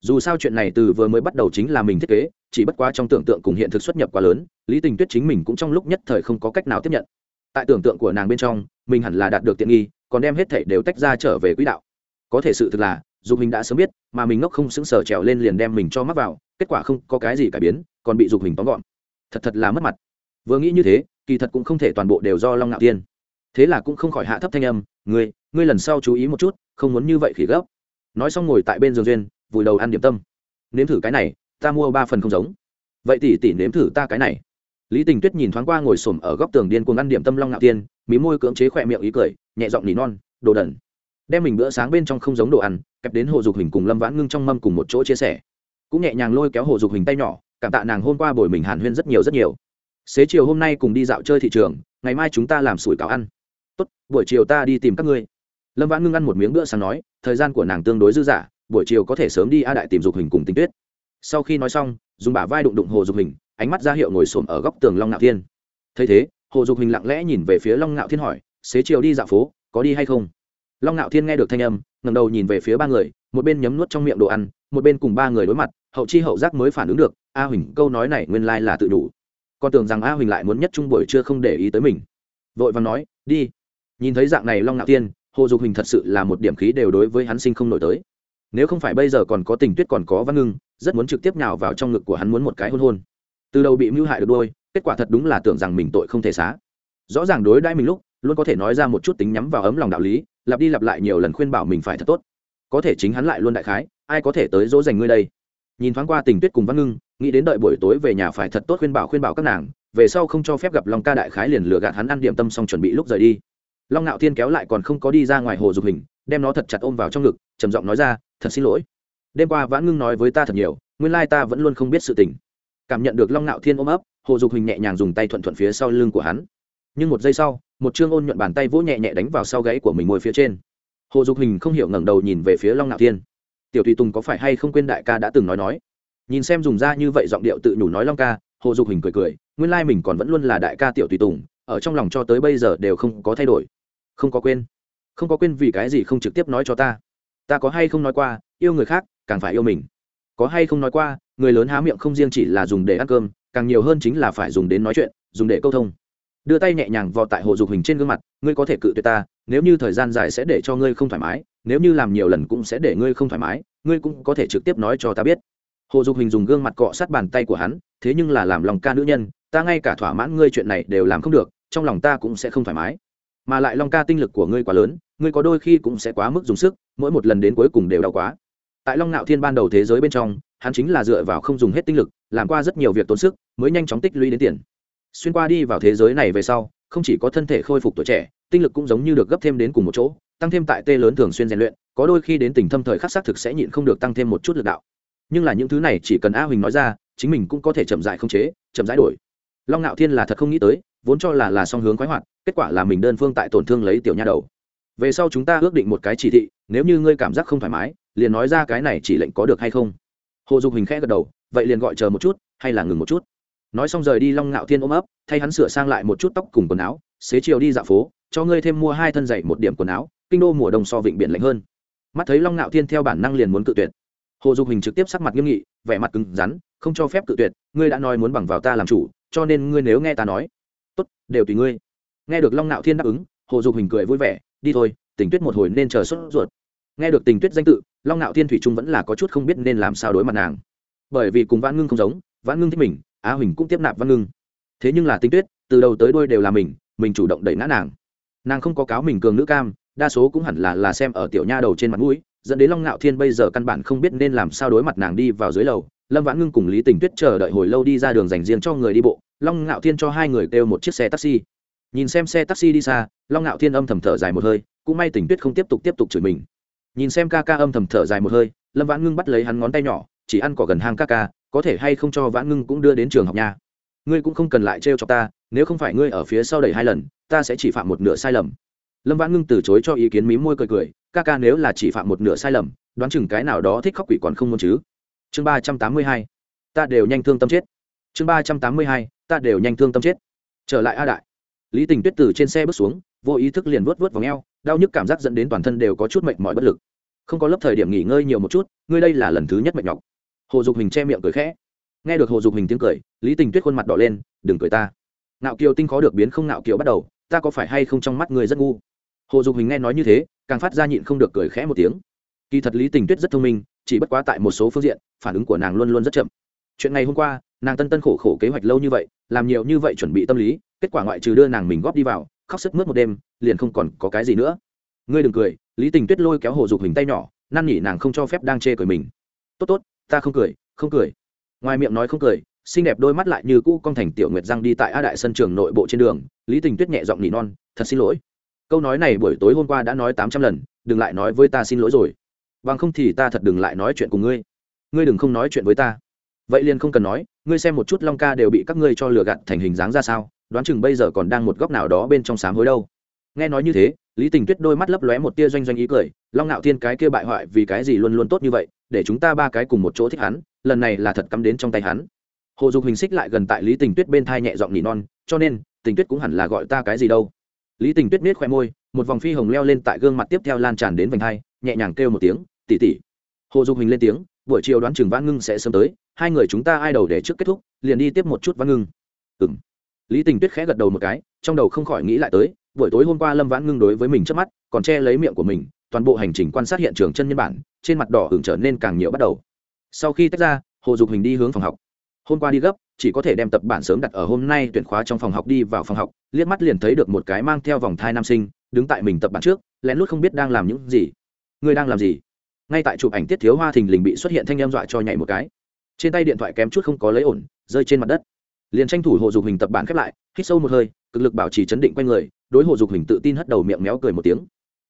Dù sao chuyện này từ vừa mới bắt đầu chính là mình thiết kế, chỉ bất quá trong tưởng tượng cùng hiện thực xuất nhập quá lớn, lý tình tuyết chính mình cũng trong lúc nhất thời không có cách nào tiếp nhận. Tại tưởng tượng của nàng bên trong, mình hẳn là đạt được tiện nghi còn đem hết thể đều tách ra trở về quỹ đạo. Có thể sự thực là, dục hình đã sớm biết, mà mình ngốc không xứng sở trèo lên liền đem mình cho mắc vào, kết quả không có cái gì cải biến, còn bị dục hình tóm gọn. Thật thật là mất mặt. Vừa nghĩ như thế, kỳ thật cũng không thể toàn bộ đều do long ngạo tiên. Thế là cũng không khỏi hạ thấp thanh âm, ngươi ngươi lần sau chú ý một chút, không muốn như vậy khỉ gấp. Nói xong ngồi tại bên giường duyên, vùi đầu ăn điểm tâm. Nếm thử cái này, ta mua ba phần không giống. Vậy tỷ tỷ nếm thử ta cái này. Lý tình tuyết nhìn thoáng qua ngồi s ổ m ở góc tường điên cuồng ăn điểm tâm long ngạo tiên mí môi cưỡng chế khỏe miệng ý cười, nhẹ giọng nỉ non, đồ đẩn đem mình bữa sáng bên trong không giống đồ ăn, kẹp đến hồ dục hình cùng lâm vãn ngưng trong mâm cùng một chỗ chia sẻ. Cũng nhẹ nhàng lôi kéo hồ dục hình tay nhỏ, cảm tạ nàng hôm qua bồi mình hàn huyên rất nhiều rất nhiều. Xế chiều hôm nay cùng đi dạo chơi thị trường, ngày mai chúng ta làm sủi cảo ăn. Tốt, buổi chiều ta đi tìm các ngươi. Lâm vãn ngưng ăn một miếng bữa sáng nói, thời gian của nàng tương đối dư dả, buổi chiều có thể sớm đi a đại tìm dục hình cùng tinh tuyết. Sau khi nói xong, dùng bả vai đụng đụng hồ dục hình ánh mắt ra hiệu ngồi xổm ở góc tường long ngạo thiên. Thấy thế hồ dục hình lặng lẽ nhìn về phía long ngạo thiên hỏi, xế chiều đi dạo phố, có đi hay không? Long ngạo thiên nghe được thanh âm ngầm đầu nhìn về phía ba người, một bên nhấm nuốt trong miệng đồ ăn, một bên cùng ba người đối mặt, hậu chi hậu giác mới phản ứng được, a huỳnh, câu nói này nguyên lai là tự đủ. Con tưởng rằng a huỳnh lại muốn nhất trung buổi chưa không để ý tới mình. Vội vàng nói, đi. Nhìn thấy dạng này long ngạo thiên, hồ dục hình thật sự là một điểm khí đều đối với hắn sinh không nổi tới. Nếu không phải bây giờ còn có tình tuyết còn có văn ngưng, rất muốn trực tiếp nhào vào trong ngực của hắn muốn một cái hôn hôn. Từ đầu bị mưu hại được đôi kết quả thật đúng là tưởng rằng mình tội không thể xá. Rõ ràng đối đãi mình lúc, luôn có thể nói ra một chút tính nhắm vào ấm lòng đạo lý, lặp đi lặp lại nhiều lần khuyên bảo mình phải thật tốt. Có thể chính hắn lại luôn đại khái, ai có thể tới dỗ dành ngươi đây? Nhìn thoáng qua tình tuyết cùng văn ngưng, nghĩ đến đợi buổi tối về nhà phải thật tốt khuyên bảo khuyên bảo các nàng, về sau không cho phép gặp long ca đại khái liền lừa gạt hắn ăn điểm tâm xong chuẩn bị lúc rời đi. Long ngạo thiên kéo lại còn không có đi ra ngoài hồ dục hình, đem nó thật chặt ôm vào trong ngực, trầm giọng nói ra, thật xin lỗi. Đêm qua vãn ngưng nói với ta thật nhiều, nguyên lai ta vẫn luôn không biết sự tình. Cảm nhận được long ngạo thiên ôm ấp hồ dục huỳnh nhẹ nhàng dùng tay thuận thuận phía sau lưng của hắn. Nhưng một giây sau, một chương ôn nhuận bàn tay vỗ nhẹ nhẹ đánh vào sau gáy của mình ngồi phía trên. Hồ dục huỳnh không hiểu ngẩng đầu nhìn về phía long ngạo thiên. Tiểu tùy tùng có phải hay không quên đại ca đã từng nói nói? Nhìn xem dùng ra như vậy giọng điệu tự nhủ nói long ca, hồ dục huỳnh cười cười, nguyên lai mình còn vẫn luôn là đại ca tiểu tùy tùng, ở trong lòng cho tới bây giờ đều không có thay đổi. Không có quên. Không có quên vì cái gì không trực tiếp nói cho ta? Ta có hay không nói qua, yêu người khác, càng phải yêu mình. Có hay không nói qua, người lớn há miệng không riêng chỉ là dùng để ăn cơm càng nhiều hơn chính là phải dùng đến nói chuyện, dùng để câu thông. Đưa tay nhẹ nhàng vò tại hồ dục hình trên gương mặt, ngươi có thể cự tuyệt ta, nếu như thời gian dài sẽ để cho ngươi không thoải mái, nếu như làm nhiều lần cũng sẽ để ngươi không thoải mái, ngươi cũng có thể trực tiếp nói cho ta biết. Hồ dục hình dùng gương mặt cọ sát bàn tay của hắn, thế nhưng là làm lòng ca nữ nhân, ta ngay cả thỏa mãn ngươi chuyện này đều làm không được, trong lòng ta cũng sẽ không thoải mái. Mà lại long ca tinh lực của ngươi quá lớn, ngươi có đôi khi cũng sẽ quá mức dùng sức, mỗi một lần đến cuối cùng đều đau quá. Tại long ngạo thiên ban đầu thế giới bên trong hắn chính là dựa vào không dùng hết tinh lực, làm qua rất nhiều việc tốn sức, mới nhanh chóng tích lũy đến tiền. Xuyên qua đi vào thế giới này về sau, không chỉ có thân thể khôi phục tuổi trẻ, tinh lực cũng giống như được gấp thêm đến cùng một chỗ, tăng thêm tại tê lớn thường xuyên rèn luyện, có đôi khi đến tình thâm thời khắc xác thực sẽ nhịn không được tăng thêm một chút lực đạo. Nhưng là những thứ này chỉ cần a huỳnh nói ra, chính mình cũng có thể chậm dại không chế, chậm rãi đổi. Long ngạo thiên là thật không nghĩ tới, vốn cho là là song hướng khoái hoạt, kết quả là mình đơn phương tại tổn thương lấy tiểu nha đầu. Về sau chúng ta ước định một cái chỉ thị, nếu như ngươi cảm giác không thoải mái, liền nói ra cái này chỉ lệnh có được hay không hồ dục hình khẽ gật đầu, vậy liền gọi chờ một chút, hay là ngừng một chút. Nói xong rời đi long ngạo thiên ôm ấp, thay hắn sửa sang lại một chút tóc cùng quần áo, xế chiều đi dạo phố, cho ngươi thêm mua hai thân dày một điểm quần áo, kinh đô mùa đông so vịnh biển lạnh hơn. Mắt thấy long ngạo thiên theo bản năng liền muốn cự tuyệt. Hồ dục hình trực tiếp sắc mặt nghiêm nghị, vẻ mặt cứng rắn, không cho phép cự tuyệt, ngươi đã nói muốn bằng vào ta làm chủ, cho nên ngươi nếu nghe ta nói, tốt, đều tùy ngươi. Nghe được long ngạo thiên đáp ứng, hồ dục hình cười vui vẻ, đi thôi, tình tuyết một hồi nên chờ sốt ruột. Nghe được tình tuyết danh tự long ngạo thiên thủy trung vẫn là có chút không biết nên làm sao đối mặt nàng. Bởi vì cùng vãn ngưng không giống, vãn ngưng thích mình, á huỳnh cũng tiếp nạp văn ngưng. Thế nhưng là tinh tuyết, từ đầu tới đuôi đều là mình mình chủ động đẩy ngã nàng. Nàng không có cáo mình cường nữ cam, đa số cũng hẳn là là xem ở tiểu nha đầu trên mặt mũi, dẫn đến long ngạo thiên bây giờ căn bản không biết nên làm sao đối mặt nàng đi vào dưới lầu. Lâm vãn ngưng cùng lý tình tuyết chờ đợi hồi lâu đi ra đường dành riêng cho người đi bộ, long ngạo thiên cho hai người kêu một chiếc xe taxi. Nhìn xem xe taxi đi xa, long ngạo thiên âm thầm thở dài một hơi, cũng may tình tuyết không tiếp tục tiếp tục chửi mình nhìn xem ca ca âm thầm thở dài một hơi, lâm vãn ngưng bắt lấy hắn ngón tay nhỏ, chỉ ăn cỏ gần hang ca ca, có thể hay không cho vãn ngưng cũng đưa đến trường học nha. Ngươi cũng không cần lại trêu cho ta, nếu không phải ngươi ở phía sau đầy hai lần, ta sẽ chỉ phạm một nửa sai lầm. Lâm vãn ngưng từ chối cho ý kiến mí môi cười cười, ca ca nếu là chỉ phạm một nửa sai lầm, đoán chừng cái nào đó thích khóc quỷ còn không muốn chứ. Chương ba trăm tám mươi hai, ta đều nhanh thương tâm chết. Chương ba trăm tám mươi hai, ta đều nhanh thương tâm chết. Trở lại a đại. Lý tình tuyết từ trên xe bước xuống, vô ý thức liền vớt vớt vào ngheo đau nhức cảm giác dẫn đến toàn thân đều có chút mệt mỏi bất lực. Không có lớp thời điểm nghỉ ngơi nhiều một chút, ngươi đây là lần thứ nhất mệt nhọc. Hồ dục hình che miệng cười khẽ. Nghe được hồ dục hình tiếng cười, lý tình tuyết khuôn mặt đỏ lên, đừng cười ta. Nạo kiều tinh khó được biến không nạo kiều bắt đầu, ta có phải hay không trong mắt ngươi rất ngu? Hồ dục hình nghe nói như thế, càng phát ra nhịn không được cười khẽ một tiếng. Kỳ thật lý tình tuyết rất thông minh, chỉ bất quá tại một số phương diện, phản ứng của nàng luôn luôn rất chậm. Chuyện ngày hôm qua, nàng tân tân khổ khổ kế hoạch lâu như vậy, làm nhiều như vậy chuẩn bị tâm lý, kết quả ngoại trừ đưa nàng mình góp đi vào khóc sức mướt một đêm, liền không còn có cái gì nữa. Ngươi đừng cười, lý tình tuyết lôi kéo hồ dục hình tay nhỏ, năn nỉ nàng không cho phép đang chê cười mình. Tốt tốt, ta không cười không cười. Ngoài miệng nói không cười, xinh đẹp đôi mắt lại như cũ con thành tiểu nguyệt răng đi tại a đại sân trường nội bộ trên đường, lý tình tuyết nhẹ giọng nỉ non, thật xin lỗi. Câu nói này buổi tối hôm qua đã nói tám trăm lần, đừng lại nói với ta xin lỗi rồi. Bằng không thì ta thật đừng lại nói chuyện cùng ngươi. Ngươi đừng không nói chuyện với ta. Vậy liền không cần nói, ngươi xem một chút long ca đều bị các ngươi cho lừa gạt thành hình dáng ra sao đoán chừng bây giờ còn đang một góc nào đó bên trong sám hối đâu. Nghe nói như thế, lý tình tuyết đôi mắt lấp lóe một tia doanh doanh ý cười, long ngạo thiên cái kia bại hoại vì cái gì luôn luôn tốt như vậy, để chúng ta ba cái cùng một chỗ thích hắn, lần này là thật cắm đến trong tay hắn. Hồ dục hình xích lại gần tại lý tình tuyết bên thai nhẹ giọng nỉ non, cho nên, tình tuyết cũng hẳn là gọi ta cái gì đâu. Lý tình tuyết nết khoe môi, một vòng phi hồng leo lên tại gương mặt tiếp theo lan tràn đến vành hai, nhẹ nhàng kêu một tiếng tỉ tỉ hồ dục hình lên tiếng, buổi chiều đoán chừng vãn ngưng sẽ sớm tới, hai người chúng ta ai đầu để trước kết thúc, liền đi tiếp một chút vãn ngưng. Ừng lý tình tuyết khẽ gật đầu một cái, trong đầu không khỏi nghĩ lại tới, buổi tối hôm qua lâm vãn ngưng đối với mình trước mắt, còn che lấy miệng của mình, toàn bộ hành trình quan sát hiện trường chân nhân bản, trên mặt đỏ hưởng trở nên càng nhiều bắt đầu. Sau khi tách ra, hồ dục hình đi hướng phòng học. Hôm qua đi gấp, chỉ có thể đem tập bản sớm đặt ở hôm nay tuyển khóa trong phòng học đi vào phòng học, liếc mắt liền thấy được một cái mang theo vòng thai nam sinh, đứng tại mình tập bản trước, lén lút không biết đang làm những gì. Người đang làm gì? Ngay tại chụp ảnh tiết thiếu hoa thình lình bị xuất hiện thanh em dọa cho nhảy một cái. Trên tay điện thoại kém chút không có lấy ổn, rơi trên mặt đất liền tranh thủ hộ dục hình tập bản khép lại, hít sâu một hơi, cực lực bảo trì chấn định quanh người, đối hộ dục hình tự tin hất đầu miệng méo cười một tiếng.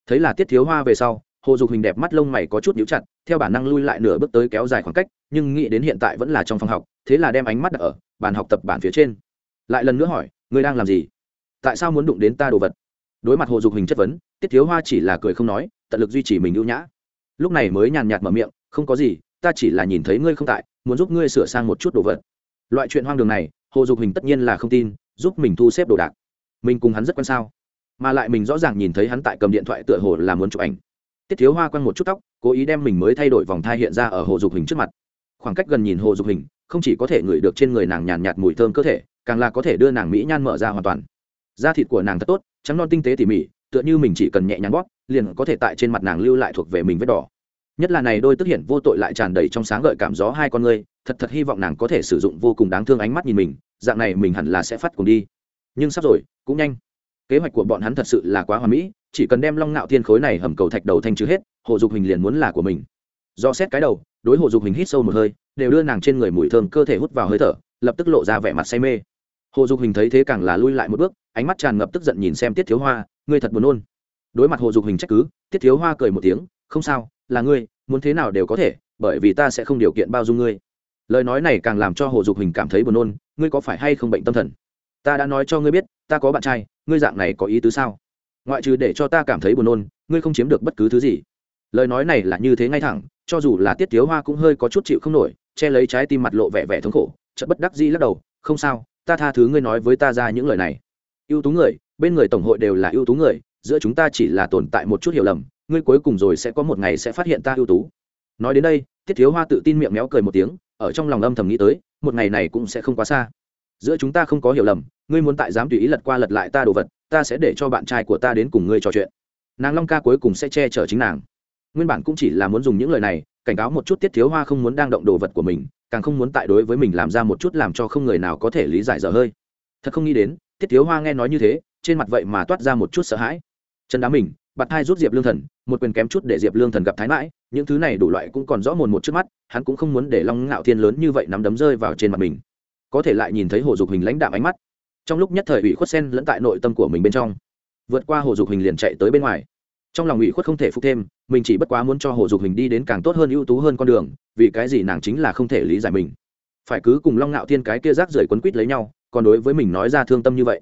Thấy là tiết thiếu hoa về sau hộ dục hình đẹp mắt lông mày có chút nhíu chặt, theo bản năng lui lại nửa bước tới kéo dài khoảng cách, nhưng nghĩ đến hiện tại vẫn là trong phòng học, thế là đem ánh mắt đặt ở bàn học tập bản phía trên. Lại lần nữa hỏi, ngươi đang làm gì? Tại sao muốn đụng đến ta đồ vật? Đối mặt hộ dục hình chất vấn, tiết thiếu hoa chỉ là cười không nói, tận lực duy trì mình ưu nhã. Lúc này mới nhàn nhạt mở miệng, không có gì, ta chỉ là nhìn thấy ngươi không tại, muốn giúp ngươi sửa sang một chút đồ vật. Loại chuyện hoang đường này hồ dục hình tất nhiên là không tin, giúp mình thu xếp đồ đạc. Mình cùng hắn rất quan sao? Mà lại mình rõ ràng nhìn thấy hắn tại cầm điện thoại tựa hồ là muốn chụp ảnh. Tiết thiếu hoa quăng một chút tóc, cố ý đem mình mới thay đổi vòng thai hiện ra ở hồ dục hình trước mặt. Khoảng cách gần nhìn hồ dục hình không chỉ có thể ngửi được trên người nàng nhàn nhạt mùi thơm cơ thể, càng là có thể đưa nàng mỹ nhan mở ra hoàn toàn. Da thịt của nàng thật tốt, trắng non tinh tế tỉ mỉ, tựa như mình chỉ cần nhẹ nhàng bóp, liền có thể tại trên mặt nàng lưu lại thuộc về mình vết đỏ nhất là này đôi tức hiện vô tội lại tràn đầy trong sáng gợi cảm gió hai con ngươi, thật thật hy vọng nàng có thể sử dụng vô cùng đáng thương ánh mắt nhìn mình, dạng này mình hẳn là sẽ phát cùng đi. Nhưng sắp rồi, cũng nhanh. Kế hoạch của bọn hắn thật sự là quá hoà mỹ, chỉ cần đem long ngạo thiên khối này hầm cầu thạch đầu thanh trừ hết, hồ dục hình liền muốn là của mình. Do xét cái đầu, đối hồ dục hình hít sâu một hơi, đều đưa nàng trên người mùi thơm cơ thể hút vào hơi thở, lập tức lộ ra vẻ mặt say mê. Hồ dục hình thấy thế càng là lui lại một bước, ánh mắt tràn ngập tức giận nhìn xem tiết thiếu hoa, ngươi thật buồn nôn. Đối mặt hồ dục hình trách cứ, tiết thiếu hoa cười một tiếng, không sao là ngươi, muốn thế nào đều có thể, bởi vì ta sẽ không điều kiện bao dung ngươi. Lời nói này càng làm cho hồ dục hình cảm thấy buồn nôn, ngươi có phải hay không bệnh tâm thần? Ta đã nói cho ngươi biết, ta có bạn trai, ngươi dạng này có ý tứ sao? Ngoại trừ để cho ta cảm thấy buồn nôn, ngươi không chiếm được bất cứ thứ gì. Lời nói này là như thế ngay thẳng, cho dù là tiết thiếu hoa cũng hơi có chút chịu không nổi, che lấy trái tim mặt lộ vẻ vẻ thống khổ, chợt bất đắc dĩ lắc đầu, không sao, ta tha thứ ngươi nói với ta ra những lời này. Ưu tú người, bên người tổng hội đều là ưu tú người giữa chúng ta chỉ là tồn tại một chút hiểu lầm, ngươi cuối cùng rồi sẽ có một ngày sẽ phát hiện ta ưu tú. Nói đến đây, tiết thiếu hoa tự tin miệng méo cười một tiếng, ở trong lòng âm thầm nghĩ tới, một ngày này cũng sẽ không quá xa. Giữa chúng ta không có hiểu lầm, ngươi muốn tại dám tùy ý lật qua lật lại ta đồ vật, ta sẽ để cho bạn trai của ta đến cùng ngươi trò chuyện. Nàng long ca cuối cùng sẽ che chở chính nàng. Nguyên bản cũng chỉ là muốn dùng những lời này, cảnh cáo một chút tiết thiếu hoa không muốn đang động đồ vật của mình, càng không muốn tại đối với mình làm ra một chút làm cho không người nào có thể lý giải dở hơi. Thật không nghĩ đến, tiết thiếu hoa nghe nói như thế, trên mặt vậy mà toát ra một chút sợ hãi chân đá mình, bạt hai rút diệp lương thần, một quyền kém chút để diệp lương thần gặp thái mãi, những thứ này đủ loại cũng còn rõ mồn một trước mắt, hắn cũng không muốn để long ngạo thiên lớn như vậy nắm đấm rơi vào trên mặt mình. Có thể lại nhìn thấy hồ dục hình lãnh đạm ánh mắt. Trong lúc nhất thời ủy khuất sen lẫn tại nội tâm của mình bên trong, vượt qua hồ dục hình liền chạy tới bên ngoài. Trong lòng ủy khuất không thể phục thêm, mình chỉ bất quá muốn cho hồ dục hình đi đến càng tốt hơn ưu tú hơn con đường, vì cái gì nàng chính là không thể lý giải mình. Phải cứ cùng long ngạo thiên cái kia rác rưởi quấn quýt lấy nhau, còn đối với mình nói ra thương tâm như vậy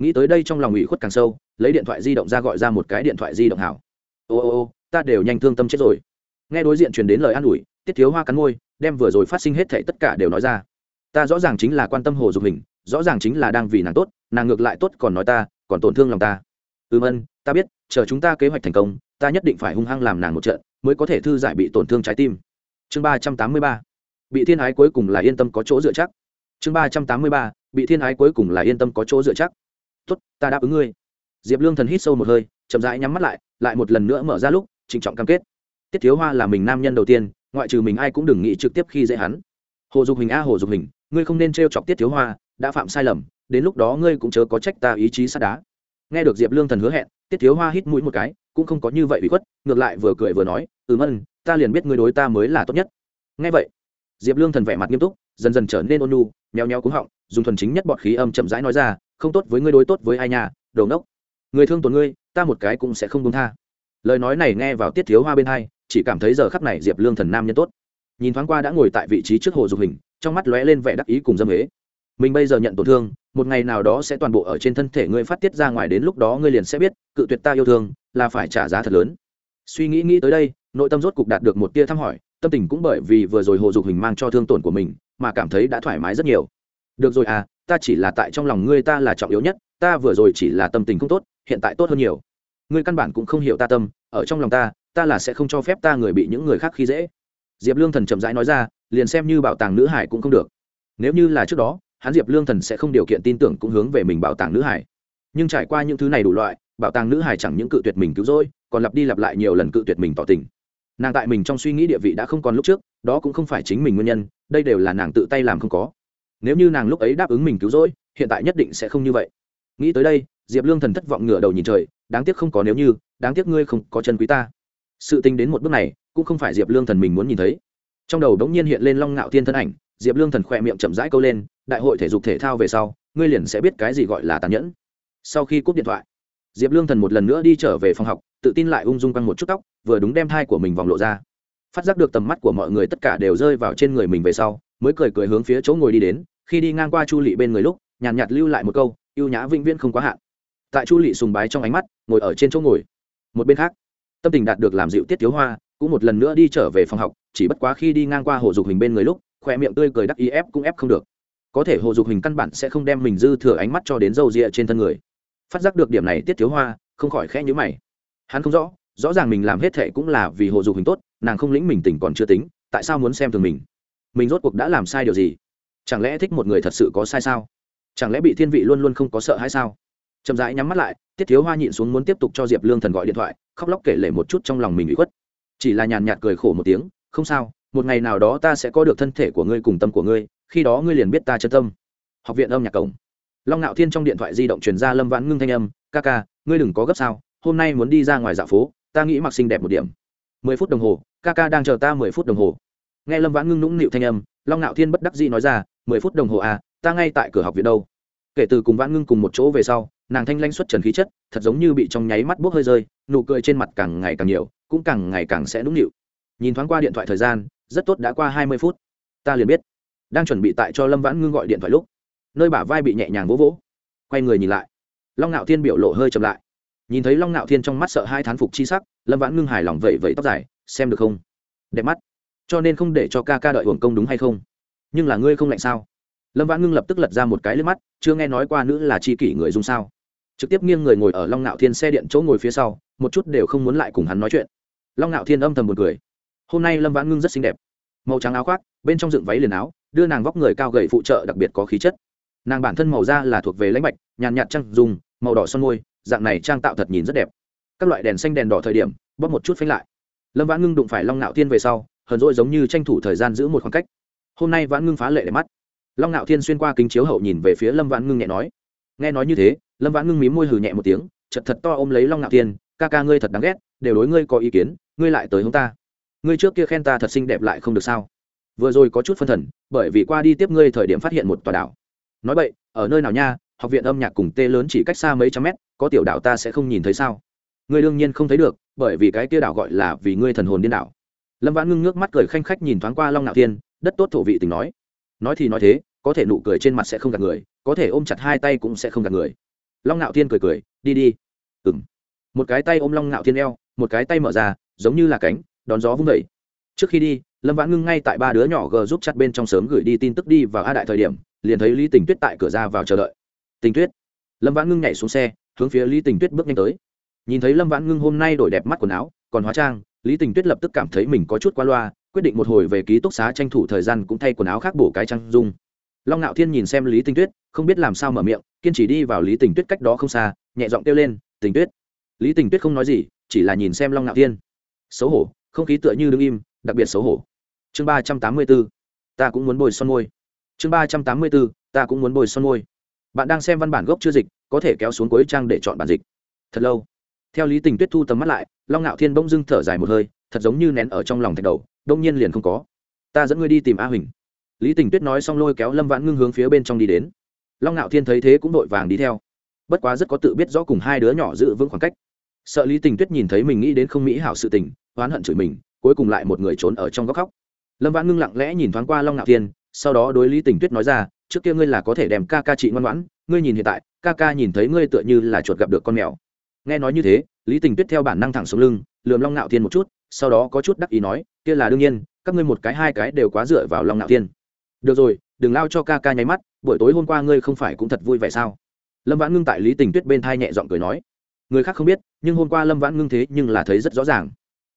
nghĩ tới đây trong lòng ủy khuất càng sâu, lấy điện thoại di động ra gọi ra một cái điện thoại di động hảo. Ô ô ô, ta đều nhanh thương tâm chết rồi. Nghe đối diện truyền đến lời an ủi, tiết thiếu hoa cắn môi, đem vừa rồi phát sinh hết thảy tất cả đều nói ra. Ta rõ ràng chính là quan tâm hồ dục hình, rõ ràng chính là đang vì nàng tốt, nàng ngược lại tốt còn nói ta, còn tổn thương lòng ta. Ừm ân, ta biết, chờ chúng ta kế hoạch thành công, ta nhất định phải hung hăng làm nàng một trận, mới có thể thư giải bị tổn thương trái tim. Chương ba trăm tám mươi ba. Bị thiên ái cuối cùng là yên tâm có chỗ dựa chắc. Chương ba trăm tám mươi ba. Bị thiên ái cuối cùng là yên tâm có chỗ dựa chắc tốt, ta đáp ứng ngươi. Diệp lương thần hít sâu một hơi, chậm rãi nhắm mắt lại lại một lần nữa mở ra lúc, trịnh trọng cam kết. Tiết thiếu hoa là mình nam nhân đầu tiên, ngoại trừ mình ai cũng đừng nghĩ trực tiếp khi dễ hắn. Hồ dục hình a, hồ dục hình, ngươi không nên t r e o chọc tiết thiếu hoa, đã phạm sai lầm, đến lúc đó ngươi cũng chớ có trách ta ý chí sắt đá. Nghe được diệp lương thần hứa hẹn, tiết thiếu hoa hít mũi một cái, cũng không có như vậy bị khuất, ngược lại vừa cười vừa nói ừ mân ta liền biết ngươi đối ta mới là tốt nhất. Nghe vậy, diệp lương thần vẻ mặt nghiêm túc, dần dần trở nên ôn nu nheo nheo cúng họng, dùng thuần chính nhất bọt khí âm chậm rãi nói ra không tốt với ngươi đối tốt với ai nhà đầu nốc người thương tổn ngươi, ta một cái cũng sẽ không đúng tha. Lời nói này nghe vào tiết thiếu hoa bên hai, chỉ cảm thấy giờ khắc này diệp lương thần nam nhân tốt. Nhìn thoáng qua đã ngồi tại vị trí trước hồ dục hình, trong mắt lóe lên vẻ đắc ý cùng dâm ế mình bây giờ nhận tổn thương, một ngày nào đó sẽ toàn bộ ở trên thân thể ngươi phát tiết ra ngoài đến lúc đó ngươi liền sẽ biết, cự tuyệt ta yêu thương, là phải trả giá thật lớn. Suy nghĩ nghĩ tới đây, nội tâm rốt cục đạt được một tia thăm hỏi, tâm tình cũng bởi vì vừa rồi hồ dục hình mang cho thương tổn của mình, mà cảm thấy đã thoải mái rất nhiều. Được rồi à ta chỉ là tại trong lòng ngươi ta là trọng yếu nhất, ta vừa rồi chỉ là tâm tình không tốt, hiện tại tốt hơn nhiều. Ngươi căn bản cũng không hiểu ta tâm, ở trong lòng ta ta là sẽ không cho phép ta người bị những người khác khi dễ. Diệp lương thần chậm rãi nói ra, liền xem như bảo tàng nữ hải cũng không được. Nếu như là trước đó, hắn diệp lương thần sẽ không điều kiện tin tưởng cũng hướng về mình bảo tàng nữ hải. Nhưng trải qua những thứ này đủ loại, bảo tàng nữ hải chẳng những cự tuyệt mình cứu rỗi, còn lặp đi lặp lại nhiều lần cự tuyệt mình tỏ tình. Nàng tại mình trong suy nghĩ địa vị đã không còn lúc trước, đó cũng không phải chính mình nguyên nhân, đây đều là nàng tự tay làm không có nếu như nàng lúc ấy đáp ứng mình cứu rỗi, hiện tại nhất định sẽ không như vậy. Nghĩ tới đây, diệp lương thần thất vọng ngửa đầu nhìn trời, đáng tiếc không có nếu như, đáng tiếc ngươi không có chân quý ta. Sự tình đến một bước này, cũng không phải diệp lương thần mình muốn nhìn thấy. Trong đầu đống nhiên hiện lên long ngạo thiên thân ảnh, diệp lương thần khỏe miệng chậm rãi câu lên, đại hội thể dục thể thao về sau, ngươi liền sẽ biết cái gì gọi là tàn nhẫn. Sau khi cúp điện thoại, diệp lương thần một lần nữa đi trở về phòng học, tự tin lại ung dung quăng một chút tóc, vừa đúng đem thai của mình vòng lộ ra. Phát giác được tầm mắt của mọi người tất cả đều rơi vào trên người mình về sau mới cười cười hướng phía chỗ ngồi đi đến khi đi ngang qua chu lị bên người lúc nhàn nhạt, nhạt lưu lại một câu ưu nhã vĩnh viễn không quá hạn. Tại chu lị sùng bái trong ánh mắt ngồi ở trên chỗ ngồi. Một bên khác tâm tình đạt được làm dịu tiết thiếu hoa cũng một lần nữa đi trở về phòng học chỉ bất quá khi đi ngang qua hồ dục hình bên người lúc khoe miệng tươi cười đắc ý ép cũng ép không được. Có thể hồ dục hình căn bản sẽ không đem mình dư thừa ánh mắt cho đến râu rịa trên thân người. Phát giác được điểm này tiết thiếu hoa không khỏi khẽ nhữ mày. Hắn không rõ rõ ràng mình làm hết thệ cũng là vì hồ dục hình tốt nàng không lĩnh mình tỉnh còn chưa tính tại sao muốn xem thường mình? Mình rốt cuộc đã làm sai điều gì? Chẳng lẽ thích một người thật sự có sai sao? Chẳng lẽ bị thiên vị luôn luôn không có sợ hay sao? Chậm rãi nhắm mắt lại, tiết thiếu hoa nhịn xuống muốn tiếp tục cho diệp lương thần gọi điện thoại, khóc lóc kể lể một chút trong lòng mình bị khuất. Chỉ là nhàn nhạt cười khổ một tiếng, không sao, một ngày nào đó ta sẽ có được thân thể của ngươi cùng tâm của ngươi, khi đó ngươi liền biết ta chân tâm. Học viện âm nhạc cổng. Long ngạo thiên trong điện thoại di động truyền ra lâm vãn ngưng thanh âm, ca ca, ngươi đừng có gấp sao, hôm nay muốn đi ra ngoài dạo phố, ta nghĩ mặc xinh đẹp một điểm. Mười phút đồng hồ, ca ca đang chờ ta mười phút đồng hồ nghe lâm vãn ngưng nũng nịu thanh âm, long ngạo thiên bất đắc dĩ nói ra, mười phút đồng hồ à ta ngay tại cửa học viện đâu. Kể từ cùng vãn ngưng cùng một chỗ về sau, nàng thanh lanh xuất trần khí chất, thật giống như bị trong nháy mắt bốc hơi rơi, nụ cười trên mặt càng ngày càng nhiều, cũng càng ngày càng sẽ nũng nịu. Nhìn thoáng qua điện thoại thời gian, rất tốt đã qua hai mươi phút. Ta liền biết. Đang chuẩn bị tại cho lâm vãn ngưng gọi điện thoại lúc, nơi bả vai bị nhẹ nhàng vỗ vỗ. Quay người nhìn lại, long ngạo thiên biểu lộ hơi chậm lại. Nhìn thấy long ngạo thiên trong mắt sợ hai thán phục chi sắc, lâm vãn ngưng hài lòng vẩy vẫy tóc dài, xem được không? Đẹp mắt cho nên không để cho ca ca đợi hưởng công đúng hay không? Nhưng là ngươi không lạnh sao? Lâm vãn ngưng lập tức lật ra một cái lên mắt, chưa nghe nói qua nữ là chi kỷ người dung sao? Trực tiếp nghiêng người ngồi ở long ngạo thiên xe điện chỗ ngồi phía sau, một chút đều không muốn lại cùng hắn nói chuyện. Long ngạo thiên âm thầm một cười. Hôm nay lâm vãn ngưng rất xinh đẹp. Màu trắng áo khoác, bên trong dựng váy liền áo, đưa nàng vóc người cao gầy phụ trợ đặc biệt có khí chất. Nàng bản thân màu da là thuộc về lãnh bạch, nhàn nhạt trăng dùng màu đỏ son môi, dạng này trang tạo thật nhìn rất đẹp. Các loại đèn xanh đèn đỏ thời điểm, bóp một chút phanh lại. Lâm vãn ngưng đụng phải long ngạo thiên về sau hờn dỗi giống như tranh thủ thời gian giữ một khoảng cách. Hôm nay vãn ngưng phá lệ để mắt. Long ngạo thiên xuyên qua kính chiếu hậu nhìn về phía lâm vãn ngưng nhẹ nói. Nghe nói như thế, lâm vãn ngưng mím môi hừ nhẹ một tiếng chật thật to ôm lấy long ngạo thiên, ca ca ngươi thật đáng ghét, đều đối ngươi có ý kiến, ngươi lại tới hướng ta. Ngươi trước kia khen ta thật xinh đẹp lại không được sao? Vừa rồi có chút phân thần, bởi vì qua đi tiếp ngươi thời điểm phát hiện một tòa đảo. Nói vậy, ở nơi nào nha, học viện âm nhạc cùng tê lớn chỉ cách xa mấy trăm mét, có tiểu đảo ta sẽ không nhìn thấy sao? Ngươi đương nhiên không thấy được, bởi vì cái kia đảo gọi là vì ngươi thần hồn điên đảo lâm vãn ngưng nước mắt cười khanh khách nhìn thoáng qua long nạo thiên, đất tốt thổ vị tình nói. Nói thì nói thế, có thể nụ cười trên mặt sẽ không gạt người, có thể ôm chặt hai tay cũng sẽ không gạt người. Long nạo thiên cười cười, đi đi. Ừ m một cái tay ôm long nạo thiên eo, một cái tay mở ra, giống như là cánh, đón gió vung vẩy trước khi đi, lâm vãn ngưng ngay tại ba đứa nhỏ g giúp chặt bên trong sớm gửi đi tin tức đi vào a đại thời điểm, liền thấy lý tình tuyết tại cửa ra vào chờ đợi. Tình tuyết. Lâm vãn ngưng nhảy xuống xe, hướng phía lý tình tuyết bước nhanh tới. Nhìn thấy lâm vãn ngưng hôm nay đổi đẹp mắt quần áo, còn hóa trang lý tình tuyết lập tức cảm thấy mình có chút qua loa, quyết định một hồi về ký túc xá tranh thủ thời gian cũng thay quần áo khác bổ cái trang dung. Long ngạo thiên nhìn xem lý tình tuyết, không biết làm sao mở miệng, kiên trì đi vào lý tình tuyết cách đó không xa, nhẹ giọng kêu lên, tình tuyết. Lý tình tuyết không nói gì, chỉ là nhìn xem long ngạo thiên. Xấu hổ, không khí tựa như đứng im, đặc biệt xấu hổ. Chương ba trăm tám mươi b ố ta cũng muốn bồi son môi. Chương ba trăm tám mươi b ố ta cũng muốn bồi son môi. Bạn đang xem văn bản gốc chưa dịch, có thể kéo xuống cuối trang để chọn bản dịch. Thật lâu theo lý tình tuyết thu tầm mắt lại, long ngạo thiên bỗng dưng thở dài một hơi, thật giống như nén ở trong lòng thạch đầu, đông nhiên liền không có. Ta dẫn ngươi đi tìm a huỳnh. Lý tình tuyết nói xong lôi kéo lâm vãn ngưng hướng phía bên trong đi đến. Long ngạo thiên thấy thế cũng vội vàng đi theo. Bất quá rất có tự biết rõ cùng hai đứa nhỏ giữ vững khoảng cách. Sợ lý tình tuyết nhìn thấy mình nghĩ đến không mỹ hảo sự tình, oán hận chửi mình, cuối cùng lại một người trốn ở trong góc khóc. Lâm vãn ngưng lặng lẽ nhìn thoáng qua long ngạo thiên, sau đó đối lý tình tuyết nói ra, trước kia ngươi là có thể đem ca ca chị ngoan ngoãn, ngươi nhìn hiện tại, ca ca nhìn thấy ngươi tựa như là chuột gặp được con mèo nghe nói như thế, lý tình tuyết theo bản năng thẳng xuống lưng, lườm long ngạo thiên một chút, sau đó có chút đắc ý nói, kia là đương nhiên, các ngươi một cái hai cái đều quá dựa vào long ngạo thiên. Được rồi, đừng lao cho ca ca nháy mắt, buổi tối hôm qua ngươi không phải cũng thật vui vẻ sao? Lâm vãn ngưng tại lý tình tuyết bên thai nhẹ giọng cười nói. Người khác không biết, nhưng hôm qua lâm vãn ngưng thế nhưng là thấy rất rõ ràng.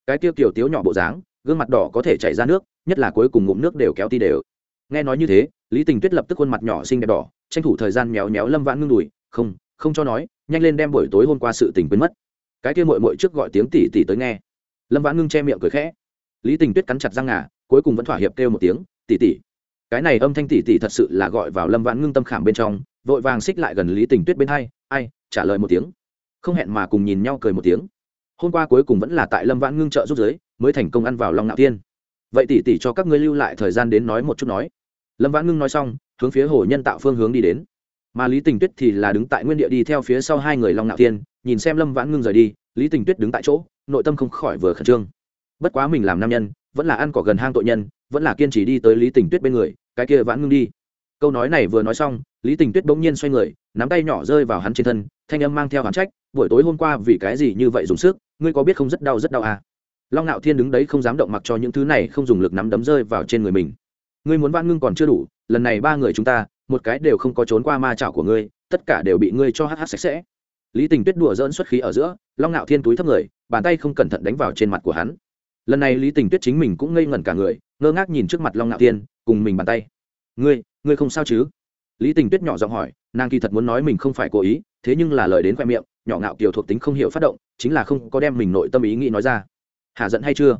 Cái tiêu kiểu tiếu nhỏ bộ dáng, gương mặt đỏ có thể chảy ra nước, nhất là cuối cùng ngụm nước đều kéo ti đều. Nghe nói như thế, lý tình tuyết lập tức khuôn mặt nhỏ xinh đẹp đỏ, tranh thủ thời gian méo méo lâm vãn ngưng đùi, không không cho nói nhanh lên đem buổi tối hôm qua sự tình quên mất. Cái kia mội mội trước gọi tiếng tỉ tỉ tới nghe. Lâm vãn ngưng che miệng cười khẽ. Lý tình tuyết cắn chặt răng ngà, cuối cùng vẫn thỏa hiệp kêu một tiếng, tỉ tỉ. Cái này âm thanh tỉ tỉ thật sự là gọi vào lâm vãn ngưng tâm khảm bên trong, vội vàng xích lại gần lý tình tuyết bên hai, ai, trả lời một tiếng. Không hẹn mà cùng nhìn nhau cười một tiếng. Hôm qua cuối cùng vẫn là tại lâm vãn ngưng trợ giúp giới, mới thành công ăn vào long nạo tiên. Vậy tỉ tỉ cho các ngươi lưu lại thời gian đến nói một chút nói. Lâm vãn ngưng nói xong, hướng phía hồ nhân tạo phương hướng đi đến mà lý tình tuyết thì là đứng tại nguyên địa đi theo phía sau hai người long nạo thiên, nhìn xem lâm vãn ngưng rời đi, lý tình tuyết đứng tại chỗ, nội tâm không khỏi vừa khẩn trương. Bất quá mình làm nam nhân, vẫn là ăn cỏ gần hang tội nhân, vẫn là kiên trì đi tới lý tình tuyết bên người, cái kia vãn ngưng đi. Câu nói này vừa nói xong, lý tình tuyết bỗng nhiên xoay người, nắm tay nhỏ rơi vào hắn trên thân, thanh âm mang theo hắn trách, buổi tối hôm qua vì cái gì như vậy dùng sức, ngươi có biết không rất đau rất đau à? Long nạo thiên đứng đấy không dám động mặc cho những thứ này không dùng lực nắm đấm rơi vào trên người mình. Ngươi muốn vãn ngưng còn chưa đủ, lần này ba người chúng ta một cái đều không có trốn qua ma chảo của ngươi, tất cả đều bị ngươi cho hh sạch sẽ. Lý tình tuyết đùa dỡn xuất khí ở giữa, long ngạo thiên túi thấp người, bàn tay không cẩn thận đánh vào trên mặt của hắn. Lần này lý tình tuyết chính mình cũng ngây ngẩn cả người, ngơ ngác nhìn trước mặt long ngạo thiên, cùng mình bàn tay. Ngươi ngươi không sao chứ? Lý tình tuyết nhỏ giọng hỏi, nàng kỳ thật muốn nói mình không phải cố ý, thế nhưng là lời đến khoe miệng, nhỏ ngạo kiều thuộc tính không hiểu phát động, chính là không có đem mình nội tâm ý nghĩ nói ra. Hạ giận hay chưa?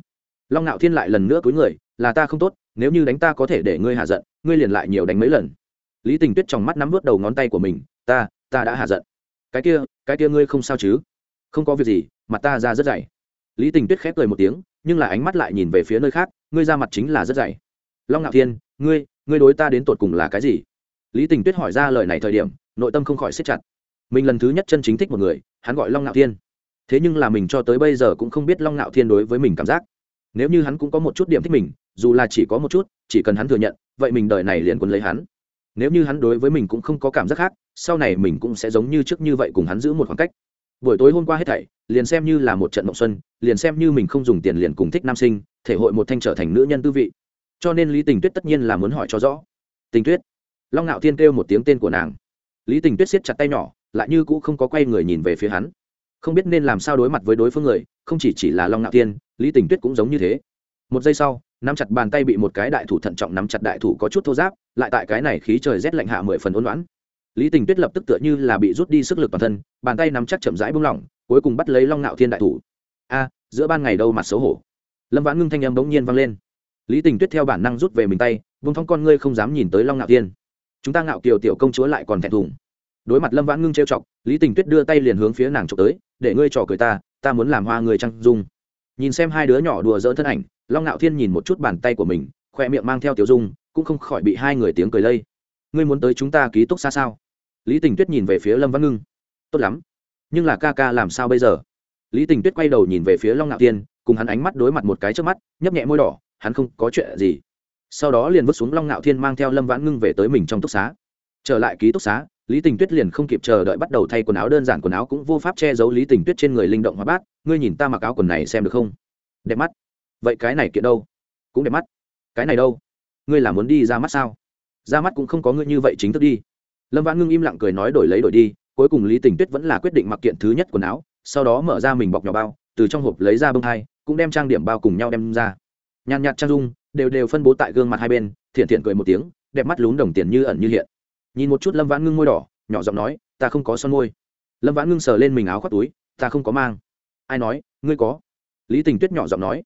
Long ngạo thiên lại lần nữa cúi người, là ta không tốt, nếu như đánh ta có thể để ngươi hạ giận, ngươi liền lại nhiều đánh mấy lần lý tình tuyết trong mắt nắm vớt đầu ngón tay của mình, ta ta đã hạ giận. Cái kia cái kia ngươi không sao chứ? Không có việc gì, mặt ta ra rất dày. Lý tình tuyết khép cười một tiếng, nhưng là ánh mắt lại nhìn về phía nơi khác, ngươi ra mặt chính là rất dày. Long ngạo thiên, ngươi ngươi đối ta đến tột cùng là cái gì? Lý tình tuyết hỏi ra lời này thời điểm, nội tâm không khỏi xếp chặt. Mình lần thứ nhất chân chính thích một người, hắn gọi long ngạo thiên. Thế nhưng là mình cho tới bây giờ cũng không biết long ngạo thiên đối với mình cảm giác. Nếu như hắn cũng có một chút điểm thích mình, dù là chỉ có một chút, chỉ cần hắn thừa nhận, vậy mình đời này liền quấn lấy hắn nếu như hắn đối với mình cũng không có cảm giác khác, sau này mình cũng sẽ giống như trước như vậy cùng hắn giữ một khoảng cách. Buổi tối hôm qua hết thảy, liền xem như là một trận mộng xuân, liền xem như mình không dùng tiền liền cùng thích nam sinh, thể hội một thanh trở thành nữ nhân tư vị. Cho nên lý tình tuyết tất nhiên là muốn hỏi cho rõ. Tình tuyết. Long ngạo thiên kêu một tiếng tên của nàng. Lý tình tuyết siết chặt tay nhỏ, lại như cũ không có quay người nhìn về phía hắn. Không biết nên làm sao đối mặt với đối phương người, không chỉ chỉ là long ngạo thiên, lý tình tuyết cũng giống như thế. Một giây sau nắm chặt bàn tay bị một cái đại thủ thận trọng nắm chặt đại thủ có chút thô giáp, lại tại cái này khí trời rét lạnh hạ mười phần ôn loãn lý tình tuyết lập tức tựa như là bị rút đi sức lực toàn thân, bàn tay nắm chắc chậm rãi bung lỏng, cuối cùng bắt lấy long ngạo thiên đại thủ. A, giữa ban ngày đâu mặt xấu hổ. Lâm vãn ngưng thanh âm bỗng nhiên vang lên. Lý tình tuyết theo bản năng rút về mình tay vung thong con ngươi không dám nhìn tới long ngạo thiên. Chúng ta ngạo kiều tiểu công chúa lại còn thẹn thùng. Đối mặt lâm vãn ngưng trêu chọc, lý tình tuyết đưa tay liền hướng phía nàng trộm tới, để ngươi trò cười ta ta muốn làm hoa người trăng dung. Nhìn xem hai đứa nhỏ đùa dỡn thân ảnh long ngạo thiên nhìn một chút bàn tay của mình, khoe miệng mang theo tiểu dung, cũng không khỏi bị hai người tiếng cười lây. Ngươi muốn tới chúng ta ký túc xa sao? Lý tình tuyết nhìn về phía lâm văn ngưng. Tốt lắm. Nhưng là ca ca làm sao bây giờ? Lý tình tuyết quay đầu nhìn về phía long ngạo thiên, cùng hắn ánh mắt đối mặt một cái trước mắt, nhấp nhẹ môi đỏ, hắn không có chuyện gì. Sau đó liền vứt xuống long ngạo thiên mang theo lâm vãn ngưng về tới mình trong túc xá. Trở lại ký túc xá, lý tình tuyết liền không kịp chờ đợi bắt đầu thay quần áo, đơn giản quần áo cũng vô pháp che giấu lý tình tuyết trên người linh động hóa bát. Ngươi nhìn ta mặc áo quần này xem được không? Đẹp mắt vậy cái này kiện đâu? Cũng đẹp mắt. Cái này đâu? Ngươi là muốn đi ra mắt sao? Ra mắt cũng không có ngươi như vậy chính thức đi. Lâm vãn ngưng im lặng cười nói đổi lấy đổi đi, cuối cùng lý tình tuyết vẫn là quyết định mặc kiện thứ nhất quần áo, sau đó mở ra mình bọc nhỏ bao, từ trong hộp lấy ra bông hai, cũng đem trang điểm bao cùng nhau đem ra. Nhàn nhạt trang dung, đều đều phân bố tại gương mặt hai bên, thiện thiện cười một tiếng, đẹp mắt lún đồng tiền như ẩn như hiện. Nhìn một chút lâm vãn ngưng môi đỏ, nhỏ giọng nói, ta không có son môi. Lâm vãn ngưng sờ lên mình áo khoác túi, ta không có mang. Ai nói? Ngươi có? Lý tình tuyết nhỏ giọng nói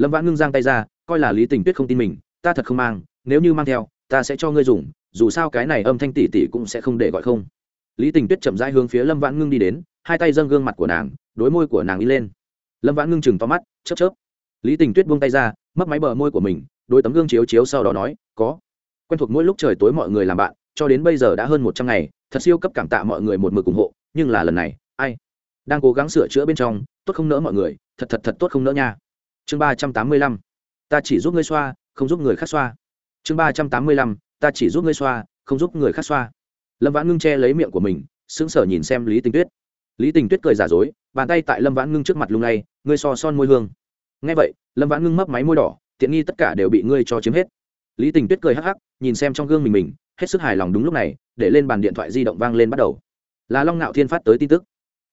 lâm vãn ngưng giang tay ra, coi là lý tình tuyết không tin mình, ta thật không mang, nếu như mang theo, ta sẽ cho ngươi dùng, dù sao cái này âm thanh tỉ tỉ cũng sẽ không để gọi không. Lý tình tuyết chậm rãi hướng phía lâm vãn ngưng đi đến, hai tay dâng gương mặt của nàng, đối môi của nàng đi lên. Lâm vãn ngưng chừng to mắt, chớp chớp. Lý tình tuyết buông tay ra mất máy bờ môi của mình đôi tấm gương chiếu chiếu sau đó nói, có. Quen thuộc mỗi lúc trời tối mọi người làm bạn, cho đến bây giờ đã hơn một trăm ngày, thật siêu cấp cảm tạ mọi người một mực ủng hộ, nhưng là lần này, ai đang cố gắng sửa chữa bên trong, tốt không nỡ mọi người, thật thật thật tốt không nỡ nha chương ba trăm tám mươi lăm, ta chỉ giúp ngươi xoa, không giúp người khác xoa. Chương ba trăm tám mươi lăm, ta chỉ giúp ngươi xoa, không giúp người khác xoa. Lâm vãn ngưng che lấy miệng của mình, sững sờ nhìn xem lý tình tuyết. Lý tình tuyết cười giả dối, bàn tay tại lâm vãn ngưng trước mặt lung lay, ngươi so son môi hương. Ngay vậy, lâm vãn ngưng mấp máy môi đỏ, tiện nghi tất cả đều bị ngươi cho chiếm hết. Lý tình tuyết cười hắc hắc, nhìn xem trong gương mình mình, hết sức hài lòng đúng lúc này, để lên bàn điện thoại di động vang lên bắt đầu. Là long ngạo thiên phát tới tin tức.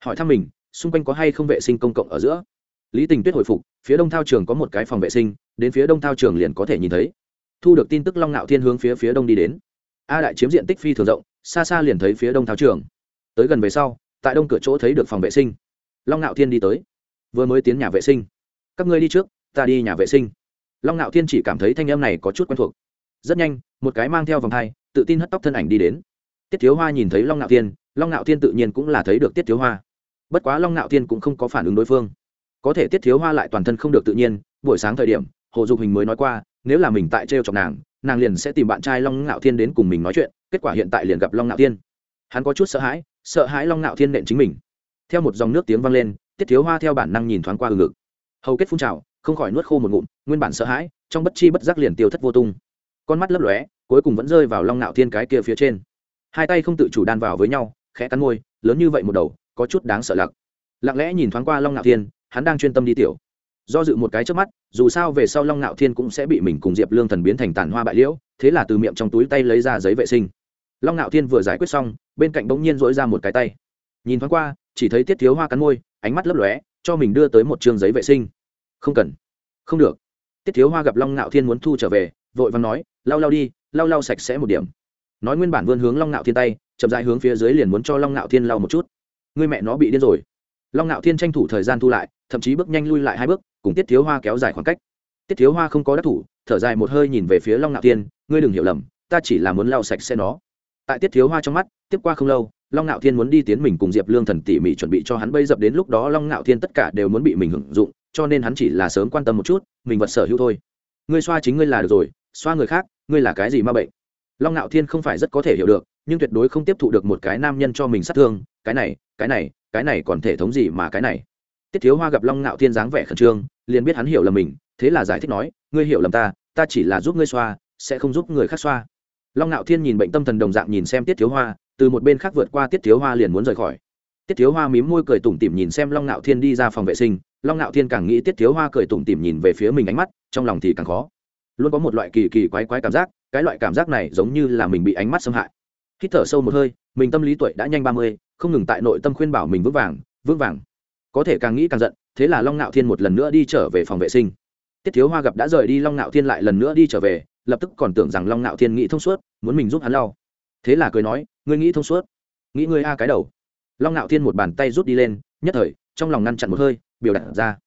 Hỏi thăm mình, xung quanh có hay không vệ sinh công cộng ở giữa? Lý tình tuyết hồi phục, phía đông thao trường có một cái phòng vệ sinh, đến phía đông thao trường liền có thể nhìn thấy. Thu được tin tức long ngạo thiên hướng phía phía đông đi đến. A đại chiếm diện tích phi thường rộng, xa xa liền thấy phía đông thao trường. Tới gần về sau, tại đông cửa chỗ thấy được phòng vệ sinh. Long ngạo thiên đi tới. Vừa mới tiến nhà vệ sinh. Các ngươi đi trước, ta đi nhà vệ sinh. Long ngạo thiên chỉ cảm thấy thanh em này có chút quen thuộc. Rất nhanh, một cái mang theo vòng thai, tự tin hất tóc thân ảnh đi đến. Tiết thiếu hoa nhìn thấy long ngạo thiên, long ngạo thiên tự nhiên cũng là thấy được tiết thiếu hoa. Bất quá long ngạo thiên cũng không có phản ứng đối phương có thể tiết thiếu hoa lại toàn thân không được tự nhiên, buổi sáng thời điểm, hồ dục hình mới nói qua, nếu là mình tại t r e o chọc nàng nàng liền sẽ tìm bạn trai long ngạo thiên đến cùng mình nói chuyện, kết quả hiện tại liền gặp long ngạo thiên. Hắn có chút sợ hãi sợ hãi long ngạo thiên nện chính mình. Theo một dòng nước tiếng vang lên, tiết thiếu hoa theo bản năng nhìn thoáng qua ngực hầu kết phun trào, không khỏi nuốt khô một ngụm, nguyên bản sợ hãi, trong bất chi bất giác liền tiêu thất vô tung. Con mắt lấp lóe, cuối cùng vẫn rơi vào long ngạo thiên cái kia phía trên. Hai tay không tự chủ đan vào với nhau, khẽ cắn môi, lớn như vậy một đầu, có chút đáng sợ lặc. Lặng lẽ nhìn thoáng qua long ngạo thiên hắn đang chuyên tâm đi tiểu. Do dự một cái trước mắt, dù sao về sau long ngạo thiên cũng sẽ bị mình cùng diệp lương thần biến thành tàn hoa bại liễu, thế là từ miệng trong túi tay lấy ra giấy vệ sinh. Long ngạo thiên vừa giải quyết xong, bên cạnh bỗng nhiên dỗi ra một cái tay. Nhìn thoáng qua, chỉ thấy tiết thiếu hoa cắn môi, ánh mắt lấp lóe, cho mình đưa tới một chương giấy vệ sinh. Không cần. Không được. Tiết thiếu hoa gặp long ngạo thiên muốn thu trở về, vội và nói, lau lau đi, lau lau sạch sẽ một điểm. Nói nguyên bản vươn hướng long ngạo thiên tay, chậm dại hướng phía dưới liền muốn cho long ngạo thiên lau một chút. Người mẹ nó bị điên rồi long ngạo thiên tranh thủ thời gian thu lại, thậm chí bước nhanh lui lại hai bước, cùng tiết thiếu hoa kéo dài khoảng cách. Tiết thiếu hoa không có đắc thủ, thở dài một hơi nhìn về phía long ngạo thiên, ngươi đừng hiểu lầm, ta chỉ là muốn lau sạch xe nó. Tại tiết thiếu hoa trong mắt, tiếp qua không lâu, long ngạo thiên muốn đi tiến mình cùng diệp lương thần tỉ mỉ chuẩn bị cho hắn bây dập đến lúc đó long ngạo thiên tất cả đều muốn bị mình hưởng dụng, cho nên hắn chỉ là sớm quan tâm một chút, mình vật sở hữu thôi. Ngươi xoa chính ngươi là được rồi, xoa người khác, ngươi là cái gì ma bệnh? Long ngạo thiên không phải rất có thể hiểu được, nhưng tuyệt đối không tiếp thụ được một cái nam nhân cho mình sát thương, cái này cái này cái này còn thể thống gì mà cái này? Tiết thiếu hoa gặp long ngạo thiên dáng vẻ khẩn trương, liền biết hắn hiểu lầm mình, thế là giải thích nói, ngươi hiểu lầm ta ta chỉ là giúp ngươi xoa, sẽ không giúp người khác xoa. Long ngạo thiên nhìn bệnh tâm thần đồng dạng nhìn xem tiết thiếu hoa, từ một bên khác vượt qua tiết thiếu hoa liền muốn rời khỏi. Tiết thiếu hoa mím môi cười tủm tỉm nhìn xem long ngạo thiên đi ra phòng vệ sinh, long ngạo thiên càng nghĩ tiết thiếu hoa cười tủm tỉm nhìn về phía mình ánh mắt, trong lòng thì càng khó. Luôn có một loại kỳ kỳ quái quái cảm giác, cái loại cảm giác này giống như là mình bị ánh mắt xâm hại. Hít thở sâu một hơi, mình tâm lý tuổi đã nhanh ba mươi không ngừng tại nội tâm khuyên bảo mình vững vàng vững vàng. Có thể càng nghĩ càng giận, thế là long ngạo thiên một lần nữa đi trở về phòng vệ sinh. Tiết thiếu hoa gặp đã rời đi, long ngạo thiên lại lần nữa đi trở về, lập tức còn tưởng rằng long ngạo thiên nghĩ thông suốt, muốn mình giúp hắn lau. Thế là cười nói, ngươi nghĩ thông suốt, nghĩ ngươi a cái đầu. Long ngạo thiên một bàn tay rút đi lên, nhất thời, trong lòng ngăn chặn một hơi, biểu đạt ra,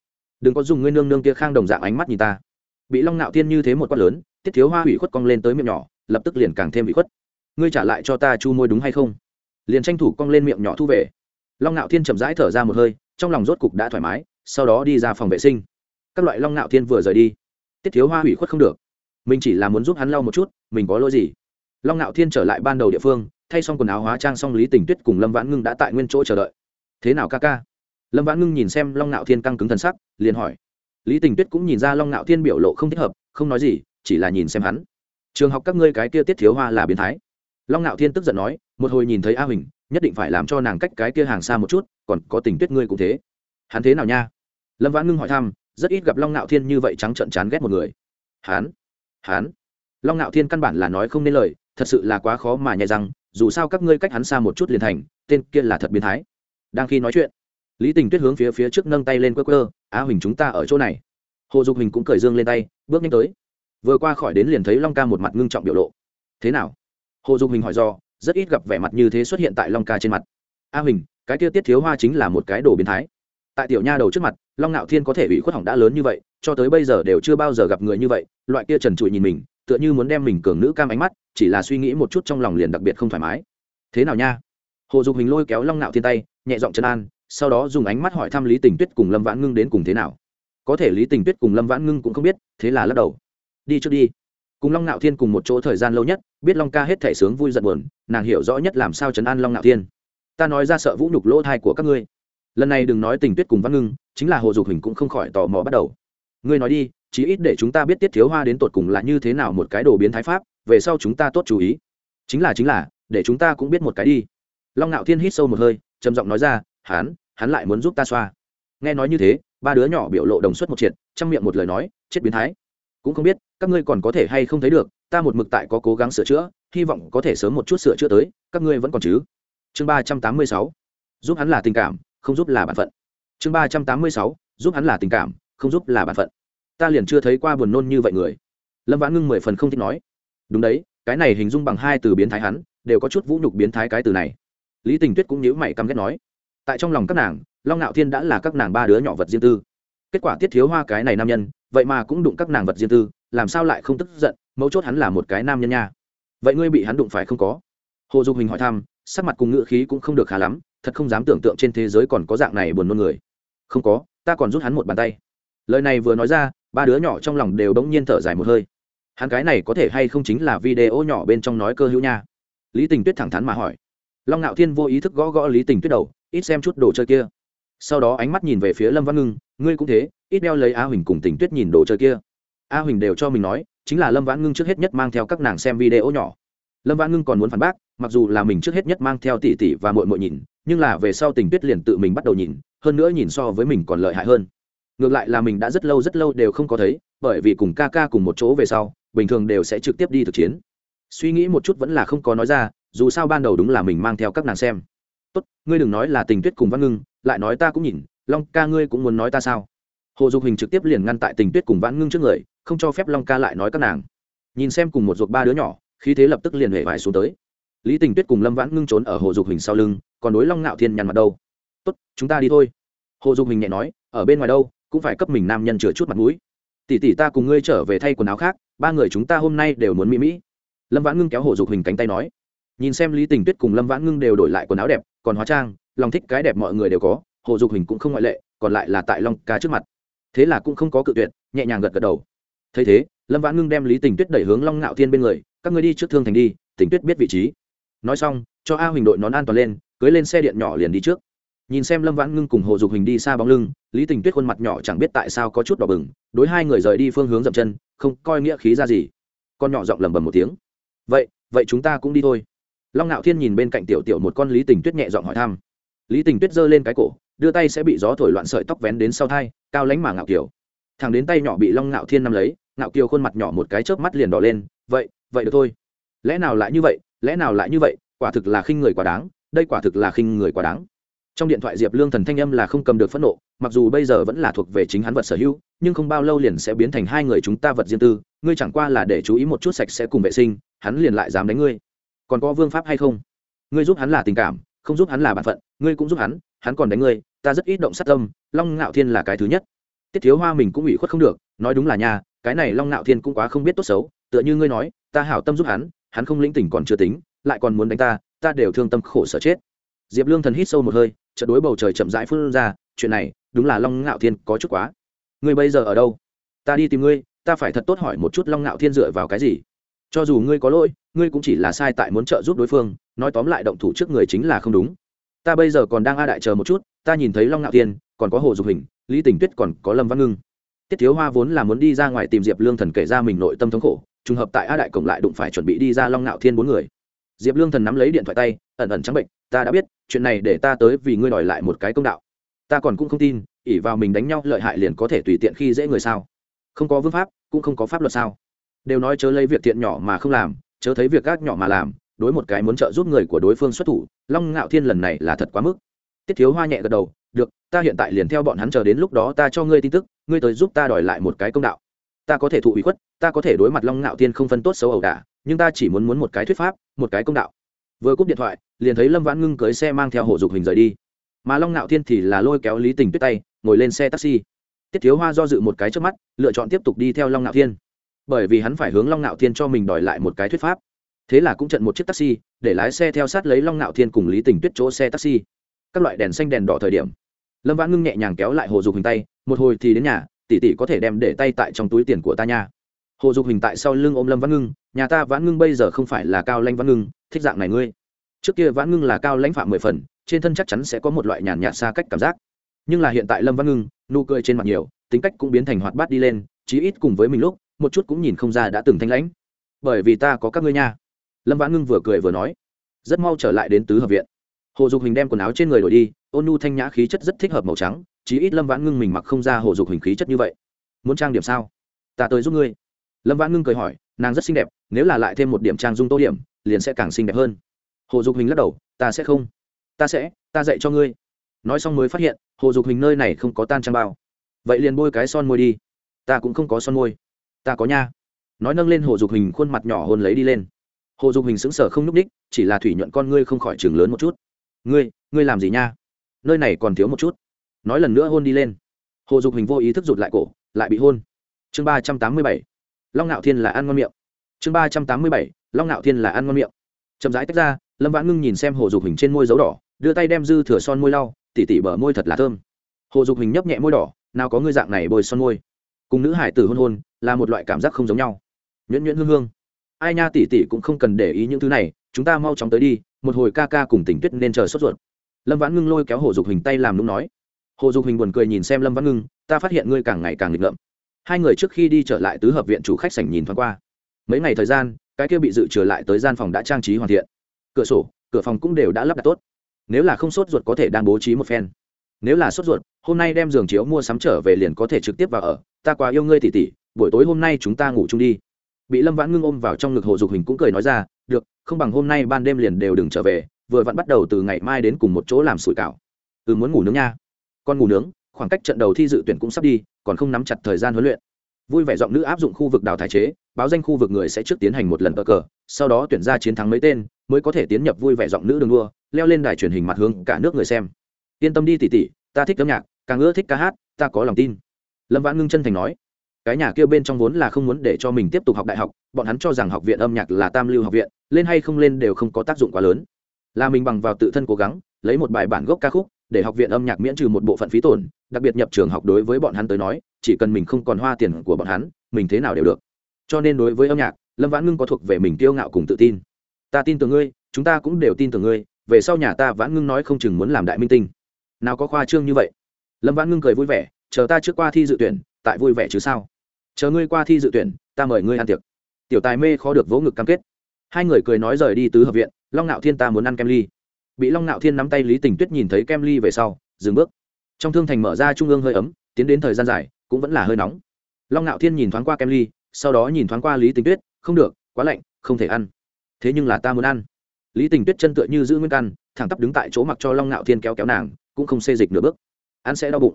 đừng có dùng ngươi nương nương kia khang đồng dạng ánh mắt nhìn ta. Bị long ngạo thiên như thế một quát lớn, tiết thiếu hoa hủy khuất cong lên tới miệng nhỏ, lập tức liền càng thêm bị khuất. Ngươi trả lại cho ta chu môi đúng hay không? Liền tranh thủ cong lên miệng nhỏ thu về. Long ngạo thiên chậm rãi thở ra một hơi, trong lòng rốt cục đã thoải mái, sau đó đi ra phòng vệ sinh. Các loại long ngạo thiên vừa rời đi, tiết thiếu hoa hủy khuất không được. Mình chỉ là muốn giúp hắn lau một chút, mình có lỗi gì? Long ngạo thiên trở lại ban đầu địa phương, thay xong quần áo hóa trang xong lý tình tuyết cùng lâm vãn ngưng đã tại nguyên chỗ chờ đợi. Thế nào ca ca? Lâm vãn ngưng nhìn xem long ngạo thiên căng cứng thần sắc, liền hỏi. Lý tình tuyết cũng nhìn ra long ngạo thiên biểu lộ không thích hợp, không nói gì, chỉ là nhìn xem hắn. Trường học các ngươi cái kia tiết thiếu hoa là biến thái. Long ngạo thiên tức giận nói một hồi nhìn thấy a huỳnh, nhất định phải làm cho nàng cách cái kia hàng xa một chút, còn có tình tuyết ngươi cũng thế. Hắn thế nào nha? Lâm vãn ngưng hỏi thăm, rất ít gặp long nạo thiên như vậy trắng trợn chán ghét một người. Hắn? Hắn? Long nạo thiên căn bản là nói không nên lời, thật sự là quá khó mà nhẹ rằng dù sao các ngươi cách hắn xa một chút liền thành, tên kia là thật biến thái. Đang khi nói chuyện, lý tình tuyết hướng phía phía trước nâng tay lên quơ quơ á huỳnh chúng ta ở chỗ này. Hồ dục huỳnh cũng cởi dương lên tay, bước nhanh tới. Vừa qua khỏi đến liền thấy long ca một mặt ngưng trọng biểu lộ. Thế nào? Hồ dục huỳnh hỏi do rất ít gặp vẻ mặt như thế xuất hiện tại long ca trên mặt. A huỳnh, cái kia tiết thiếu hoa chính là một cái đồ biến thái. Tại tiểu nha đầu trước mặt, long ngạo thiên có thể bị khuất hỏng đã lớn như vậy, cho tới bây giờ đều chưa bao giờ gặp người như vậy, loại kia trần trụi nhìn mình, tựa như muốn đem mình cường nữ cam ánh mắt, chỉ là suy nghĩ một chút trong lòng liền đặc biệt không thoải mái. Thế nào nha? Hồ dục hình lôi kéo long ngạo thiên tay, nhẹ giọng chân an, sau đó dùng ánh mắt hỏi thăm lý tình tuyết cùng lâm vãn ngưng đến cùng thế nào. Có thể lý tình tuyết cùng lâm vãn ngưng cũng không biết, thế là lắc đầu. Đi trước đi. Cùng long ngạo thiên cùng một chỗ thời gian lâu nhất biết long ca hết thể sướng vui giận buồn, nàng hiểu rõ nhất làm sao trấn an long ngạo thiên. Ta nói ra sợ vũ nhục lỗ thai của các ngươi. Lần này đừng nói tình tuyết cùng văn ngưng, chính là hồ dục hình cũng không khỏi tò mò bắt đầu. Ngươi nói đi chí ít để chúng ta biết tiết thiếu hoa đến tột cùng là như thế nào một cái đồ biến thái pháp, về sau chúng ta tốt chú ý. Chính là chính là, để chúng ta cũng biết một cái đi. Long ngạo thiên hít sâu một hơi, trầm giọng nói ra hắn hắn lại muốn giúp ta xoa. Nghe nói như thế, ba đứa nhỏ biểu lộ đồng suất một triệt, trong miệng một lời nói, chết biến thái. Cũng không biết, các ngươi còn có thể hay không thấy được ta một mực tại có cố gắng sửa chữa, hy vọng có thể sớm một chút sửa chữa tới, các ngươi vẫn còn chứ? Chương ba trăm tám mươi sáu, giúp hắn là tình cảm, không giúp là bản phận. Chương ba trăm tám mươi sáu, giúp hắn là tình cảm, không giúp là bản phận. Ta liền chưa thấy qua buồn nôn như vậy người. Lâm vãn ngưng mười phần không thích nói. Đúng đấy, cái này hình dung bằng hai từ biến thái hắn, đều có chút vũ nhục biến thái cái từ này. Lý tình tuyết cũng nhíu mày căm ghét nói. Tại trong lòng các nàng, long ngạo thiên đã là các nàng ba đứa nhỏ vật riêng tư. Kết quả tiết thiếu hoa cái này nam nhân, vậy mà cũng đụng các nàng vật riêng tư, làm sao lại không tức giận mấu chốt hắn là một cái nam nhân nha. Vậy ngươi bị hắn đụng phải không có? Hồ dục hình hỏi thăm, sắc mặt cùng ngữ khí cũng không được khá lắm, thật không dám tưởng tượng trên thế giới còn có dạng này buồn nôn người. Không có, ta còn rút hắn một bàn tay. Lời này vừa nói ra, ba đứa nhỏ trong lòng đều đống nhiên thở dài một hơi. Hắn cái này có thể hay không chính là video nhỏ bên trong nói cơ hữu nha? Lý tình tuyết thẳng thắn mà hỏi. Long ngạo thiên vô ý thức gõ gõ lý tình tuyết đầu, ít xem chút đồ chơi kia. Sau đó ánh mắt nhìn về phía lâm văn ngưng, ngươi cũng thế, ít đeo lấy a huỳnh cùng tình tuyết nhìn đồ chơi kia. A huỳnh đều cho mình nói chính là lâm vãn ngưng trước hết nhất mang theo các nàng xem video nhỏ. Lâm vãn ngưng còn muốn phản bác, mặc dù là mình trước hết nhất mang theo tỷ tỷ và mội mội nhìn, nhưng là về sau tình tuyết liền tự mình bắt đầu nhìn, hơn nữa nhìn so với mình còn lợi hại hơn. Ngược lại là mình đã rất lâu rất lâu đều không có thấy, bởi vì cùng ca ca cùng một chỗ về sau, bình thường đều sẽ trực tiếp đi thực chiến. Suy nghĩ một chút vẫn là không có nói ra, dù sao ban đầu đúng là mình mang theo các nàng xem. Tốt, ngươi đừng nói là tình tuyết cùng văn ngưng, lại nói ta cũng nhìn, long ca ngươi cũng muốn nói ta sao? Hồ dục hình trực tiếp liền ngăn tại tình tuyết cùng vãn ngưng trước người không cho phép long ca lại nói các nàng. Nhìn xem cùng một ruột ba đứa nhỏ, khí thế lập tức liền hệ vải xuống tới. Lý tình tuyết cùng lâm vãn ngưng trốn ở hồ dục hình sau lưng, còn đối long ngạo thiên nhằn mặt đâu. Tốt, chúng ta đi thôi. Hồ dục hình nhẹ nói, ở bên ngoài đâu, cũng phải cấp mình nam nhân chừa chút mặt mũi. Tỷ tỷ ta cùng ngươi trở về thay quần áo khác, ba người chúng ta hôm nay đều muốn mỹ mỹ. Lâm vãn ngưng kéo hồ dục hình cánh tay nói. Nhìn xem lý tình tuyết cùng lâm vãn ngưng đều đổi lại quần áo đẹp, còn hóa trang, lòng thích cái đẹp mọi người đều có, hồ dục hình cũng không ngoại lệ, còn lại là tại long ca trước mặt. Thế là cũng không có cự tuyệt, nhẹ nhàng gật gật đầu thấy thế, lâm vãn ngưng đem lý tình tuyết đẩy hướng long ngạo thiên bên người, các ngươi đi trước thương thành đi, tình tuyết biết vị trí. Nói xong, cho a huỳnh đội nón an toàn lên, cưới lên xe điện nhỏ liền đi trước. Nhìn xem lâm vãn ngưng cùng hồ dục hình đi xa bóng lưng, lý tình tuyết khuôn mặt nhỏ chẳng biết tại sao có chút đỏ bừng, đối hai người rời đi phương hướng dậm chân, không coi nghĩa khí ra gì. Con nhỏ giọng lầm bầm một tiếng, vậy vậy chúng ta cũng đi thôi. Long ngạo thiên nhìn bên cạnh tiểu tiểu một con lý tình tuyết nhẹ giọng hỏi thăm. Lý tình tuyết giơ lên cái cổ, đưa tay sẽ bị gió thổi loạn sợi tóc vén đến sau thai, cao lánh mà ngạo kiều thằng đến tay nhỏ bị long ngạo thiên nắm lấy, ngạo kiều khuôn mặt nhỏ một cái chớp mắt liền đỏ lên, vậy vậy được thôi. Lẽ nào lại như vậy? Lẽ nào lại như vậy? Quả thực là khinh người quá đáng, đây quả thực là khinh người quá đáng. Trong điện thoại diệp lương thần thanh âm là không cầm được phẫn nộ, mặc dù bây giờ vẫn là thuộc về chính hắn vật sở hữu, nhưng không bao lâu liền sẽ biến thành hai người chúng ta vật riêng tư, ngươi chẳng qua là để chú ý một chút sạch sẽ cùng vệ sinh, hắn liền lại dám đánh ngươi. Còn có vương pháp hay không? Ngươi giúp hắn là tình cảm, không giúp hắn là bản phận, ngươi cũng giúp hắn hắn còn đánh ngươi, ta rất ít động sát tâm, long ngạo thiên là cái thứ nhất tiết thiếu hoa mình cũng ủy khuất không được nói đúng là nhà, cái này long Nạo thiên cũng quá không biết tốt xấu tựa như ngươi nói ta hảo tâm giúp hắn hắn không lĩnh tỉnh còn chưa tính lại còn muốn đánh ta ta đều thương tâm khổ sở chết. Diệp lương thần hít sâu một hơi trận đối bầu trời chậm rãi phun ra chuyện này đúng là long ngạo thiên có chút quá. Ngươi bây giờ ở đâu? Ta đi tìm ngươi ta phải thật tốt hỏi một chút long ngạo thiên dựa vào cái gì. Cho dù ngươi có lỗi ngươi cũng chỉ là sai tại muốn trợ giúp đối phương nói tóm lại động thủ trước người chính là không đúng. Ta bây giờ còn đang a đại chờ một chút ta nhìn thấy long ngạo thiên còn có hồ dục hình, lý tình tuyết còn có lâm văn ngưng. Tiết thiếu hoa vốn là muốn đi ra ngoài tìm diệp lương thần kể ra mình nội tâm thống khổ, trùng hợp tại a đại cổng lại đụng phải chuẩn bị đi ra long ngạo thiên bốn người. Diệp lương thần nắm lấy điện thoại tay, ẩn ẩn trắng bệnh, ta đã biết, chuyện này để ta tới vì ngươi đòi lại một cái công đạo. Ta còn cũng không tin ỉ vào mình đánh nhau lợi hại liền có thể tùy tiện khi dễ người sao? Không có vương pháp, cũng không có pháp luật sao? Đều nói chớ lấy việc thiện nhỏ mà không làm, chớ thấy việc gác nhỏ mà làm, đối một cái muốn trợ giúp người của đối phương xuất thủ, long ngạo thiên lần này là thật quá mức. Tiết thiếu hoa nhẹ gật đầu được, ta hiện tại liền theo bọn hắn chờ đến lúc đó ta cho ngươi tin tức, ngươi tới giúp ta đòi lại một cái công đạo. Ta có thể thụ ủy khuất, ta có thể đối mặt long ngạo thiên không phân tốt xấu ẩu đả, nhưng ta chỉ muốn muốn một cái thuyết pháp, một cái công đạo. Vừa cúp điện thoại, liền thấy lâm vãn ngưng cưới xe mang theo hộ dục hình rời đi. Mà long ngạo thiên thì là lôi kéo lý tình tuyết tay, ngồi lên xe taxi. Tiết thiếu hoa do dự một cái trước mắt, lựa chọn tiếp tục đi theo long ngạo thiên bởi vì hắn phải hướng long ngạo thiên cho mình đòi lại một cái thuyết pháp. Thế là cũng trận một chiếc taxi, để lái xe theo sát lấy long ngạo thiên cùng lý tình tuyết chỗ xe taxi các loại đèn xanh đèn đỏ thời điểm. Lâm vãn ngưng nhẹ nhàng kéo lại hồ dục hình tay, một hồi thì đến nhà, tỷ tỷ có thể đem để tay tại trong túi tiền của ta nha. Hồ dục hình tại sau lưng ôm lâm vãn ngưng, nhà ta vãn ngưng bây giờ không phải là cao lanh vãn ngưng, thích dạng này ngươi. Trước kia vãn ngưng là cao lãnh phạm mười phần, trên thân chắc chắn sẽ có một loại nhàn nhạt xa cách cảm giác. Nhưng là hiện tại lâm vãn ngưng, nụ cười trên mặt nhiều, tính cách cũng biến thành hoạt bát đi lên, chí ít cùng với mình lúc, một chút cũng nhìn không ra đã từng thanh lãnh. Bởi vì ta có các ngươi nha. Lâm vãn ngưng vừa cười vừa nói, rất mau trở lại đến tứ hợp viện hồ dục hình đem quần áo trên người đổi đi, ôn nu thanh nhã khí chất rất thích hợp màu trắng, chí ít lâm vãn ngưng mình mặc không ra hồ dục hình khí chất như vậy. Muốn trang điểm sao? Ta tới giúp ngươi. Lâm vãn ngưng cười hỏi, nàng rất xinh đẹp, nếu là lại thêm một điểm trang dung tô điểm, liền sẽ càng xinh đẹp hơn. Hồ dục hình lắc đầu, ta sẽ không. Ta sẽ, ta dạy cho ngươi. Nói xong mới phát hiện, hồ dục hình nơi này không có tan trang bao. Vậy liền bôi cái son môi đi. Ta cũng không có son môi. Ta có nha. Nói nâng lên hồ dục hình khuôn mặt nhỏ hôn lấy đi lên. Hồ dục hình sững sờ không n ú c ních chỉ là thủy nhuận con ngươi không khỏi chừng lớn một chút ngươi ngươi làm gì nha? Nơi này còn thiếu một chút. Nói lần nữa hôn đi lên. Hồ dục hình vô ý thức rụt lại cổ, lại bị hôn. Chương ba trăm tám mươi bảy. Long ngạo thiên là ăn ngon miệng. Chương ba trăm tám mươi bảy. Long ngạo thiên là ăn ngon miệng. Chậm rãi tách ra, lâm vãn ngưng nhìn xem hồ dục hình trên môi dấu đỏ, đưa tay đem dư thừa son môi lau, tỉ tỉ bở môi thật là thơm. Hồ dục hình nhấp nhẹ môi đỏ, nào có ngươi dạng này bôi son môi. Cùng nữ hải tử hôn hôn, là một loại cảm giác không giống nhau. Nhuyễn nhuyễn hương hương. Ai nha tỉ tỉ cũng không cần để ý những thứ này, chúng ta mau chóng tới đi một hồi ca ca cùng tỉnh tuyết nên chờ sốt ruột. Lâm vãn ngưng lôi kéo hồ dục hình tay làm đúng nói, hồ dục hình buồn cười nhìn xem lâm vãn ngưng, ta phát hiện ngươi càng ngày càng nghịch ngợm. Hai người trước khi đi trở lại tứ hợp viện chủ khách sảnh nhìn thoáng qua. Mấy ngày thời gian, cái kia bị dự trở lại tới gian phòng đã trang trí hoàn thiện. Cửa sổ, cửa phòng cũng đều đã lắp đặt tốt. Nếu là không sốt ruột có thể đang bố trí một phen. Nếu là sốt ruột, hôm nay đem giường chiếu mua sắm trở về liền có thể trực tiếp vào ở. Ta quá yêu ngươi tỉ tỉ, buổi tối hôm nay chúng ta ngủ chung đi. Bị lâm vãn ngưng ôm vào trong ngực hồ dục hình cũng cười nói ra, được không bằng hôm nay ban đêm liền đều đừng trở về, vừa vặn bắt đầu từ ngày mai đến cùng một chỗ làm sủi cảo. Ừ muốn ngủ nướng nha. Con ngủ nướng, khoảng cách trận đầu thi dự tuyển cũng sắp đi, còn không nắm chặt thời gian huấn luyện. Vui vẻ giọng nữ áp dụng khu vực đào thải chế, báo danh khu vực người sẽ trước tiến hành một lần cờ cờ, sau đó tuyển ra chiến thắng mấy tên, mới có thể tiến nhập vui vẻ giọng nữ đường đua, leo lên đài truyền hình mặt hướng cả nước người xem. Yên tâm đi tỉ tỉ, ta thích âm nhạc, càng ưa thích ca hát, ta có lòng tin. Lâm vãn ngưng chân thành nói. Cái nhà kia bên trong vốn là không muốn để cho mình tiếp tục học đại học, bọn hắn cho rằng học viện âm nhạc là tam lưu học viện lên hay không lên đều không có tác dụng quá lớn. Là mình bằng vào tự thân cố gắng, lấy một bài bản gốc ca khúc, để học viện âm nhạc miễn trừ một bộ phận phí tổn, đặc biệt nhập trường học đối với bọn hắn tới nói, chỉ cần mình không còn hoa tiền của bọn hắn, mình thế nào đều được. Cho nên đối với âm nhạc, lâm vãn ngưng có thuộc về mình tiêu ngạo cùng tự tin. Ta tin tưởng ngươi, chúng ta cũng đều tin tưởng ngươi, về sau nhà ta vãn ngưng nói không chừng muốn làm đại minh tinh. Nào có khoa trương như vậy. Lâm vãn ngưng cười vui vẻ, chờ ta trước qua thi dự tuyển, tại vui vẻ chứ sao? Chờ ngươi qua thi dự tuyển, ta mời ngươi ăn tiệc. Tiểu tài mê khó được vỗ ngực cam kết hai người cười nói rời đi tứ hợp viện, long ngạo thiên ta muốn ăn kem ly. Bị long ngạo thiên nắm tay lý tình tuyết nhìn thấy kem ly về sau, dừng bước. Trong thương thành mở ra trung ương hơi ấm, tiến đến thời gian dài, cũng vẫn là hơi nóng. Long ngạo thiên nhìn thoáng qua kem ly, sau đó nhìn thoáng qua lý tình tuyết, không được, quá lạnh, không thể ăn. Thế nhưng là ta muốn ăn. Lý tình tuyết chân tựa như giữ nguyên căn, thẳng tắp đứng tại chỗ mặc cho long ngạo thiên kéo kéo nàng, cũng không xê dịch nửa bước. Ăn sẽ đau bụng.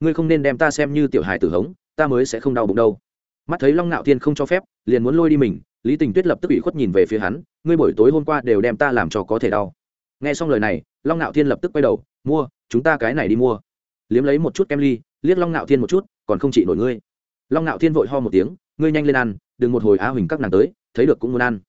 Ngươi không nên đem ta xem như tiểu hài tử hống, ta mới sẽ không đau bụng đâu. Mắt thấy long ngạo thiên không cho phép, liền muốn lôi đi mình lý tình tuyết lập tức ủy khuất nhìn về phía hắn, ngươi buổi tối hôm qua đều đem ta làm cho có thể đau. Nghe xong lời này, long Nạo thiên lập tức quay đầu, mua, chúng ta cái này đi mua. Liếm lấy một chút kem ly, liếc long Nạo thiên một chút, còn không chỉ nổi ngươi. Long Nạo thiên vội ho một tiếng, ngươi nhanh lên ăn, đừng một hồi á huỳnh các nàng tới, thấy được cũng muốn ăn.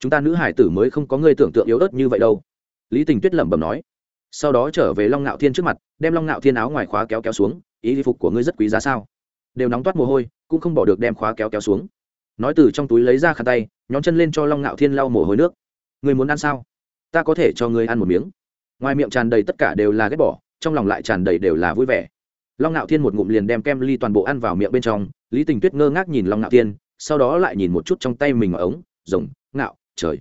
Chúng ta nữ hải tử mới không có ngươi tưởng tượng yếu ớt như vậy đâu. Lý tình tuyết lẩm bẩm nói. Sau đó trở về long Nạo thiên trước mặt, đem long Nạo thiên áo ngoài khóa kéo kéo xuống, ý phục của ngươi rất quý giá sao? Đều nóng toát mồ hôi, cũng không bỏ được đem khóa kéo kéo xuống nói từ trong túi lấy ra khăn tay, nhón chân lên cho long ngạo thiên lau mồ hôi nước. Ngươi muốn ăn sao? Ta có thể cho ngươi ăn một miếng. Ngoài miệng tràn đầy tất cả đều là ghét bỏ, trong lòng lại tràn đầy đều là vui vẻ. Long ngạo thiên một ngụm liền đem kem ly toàn bộ ăn vào miệng bên trong, lý tình tuyết ngơ ngác nhìn long ngạo thiên, sau đó lại nhìn một chút trong tay mình ở ống, rồng, ngạo, trời.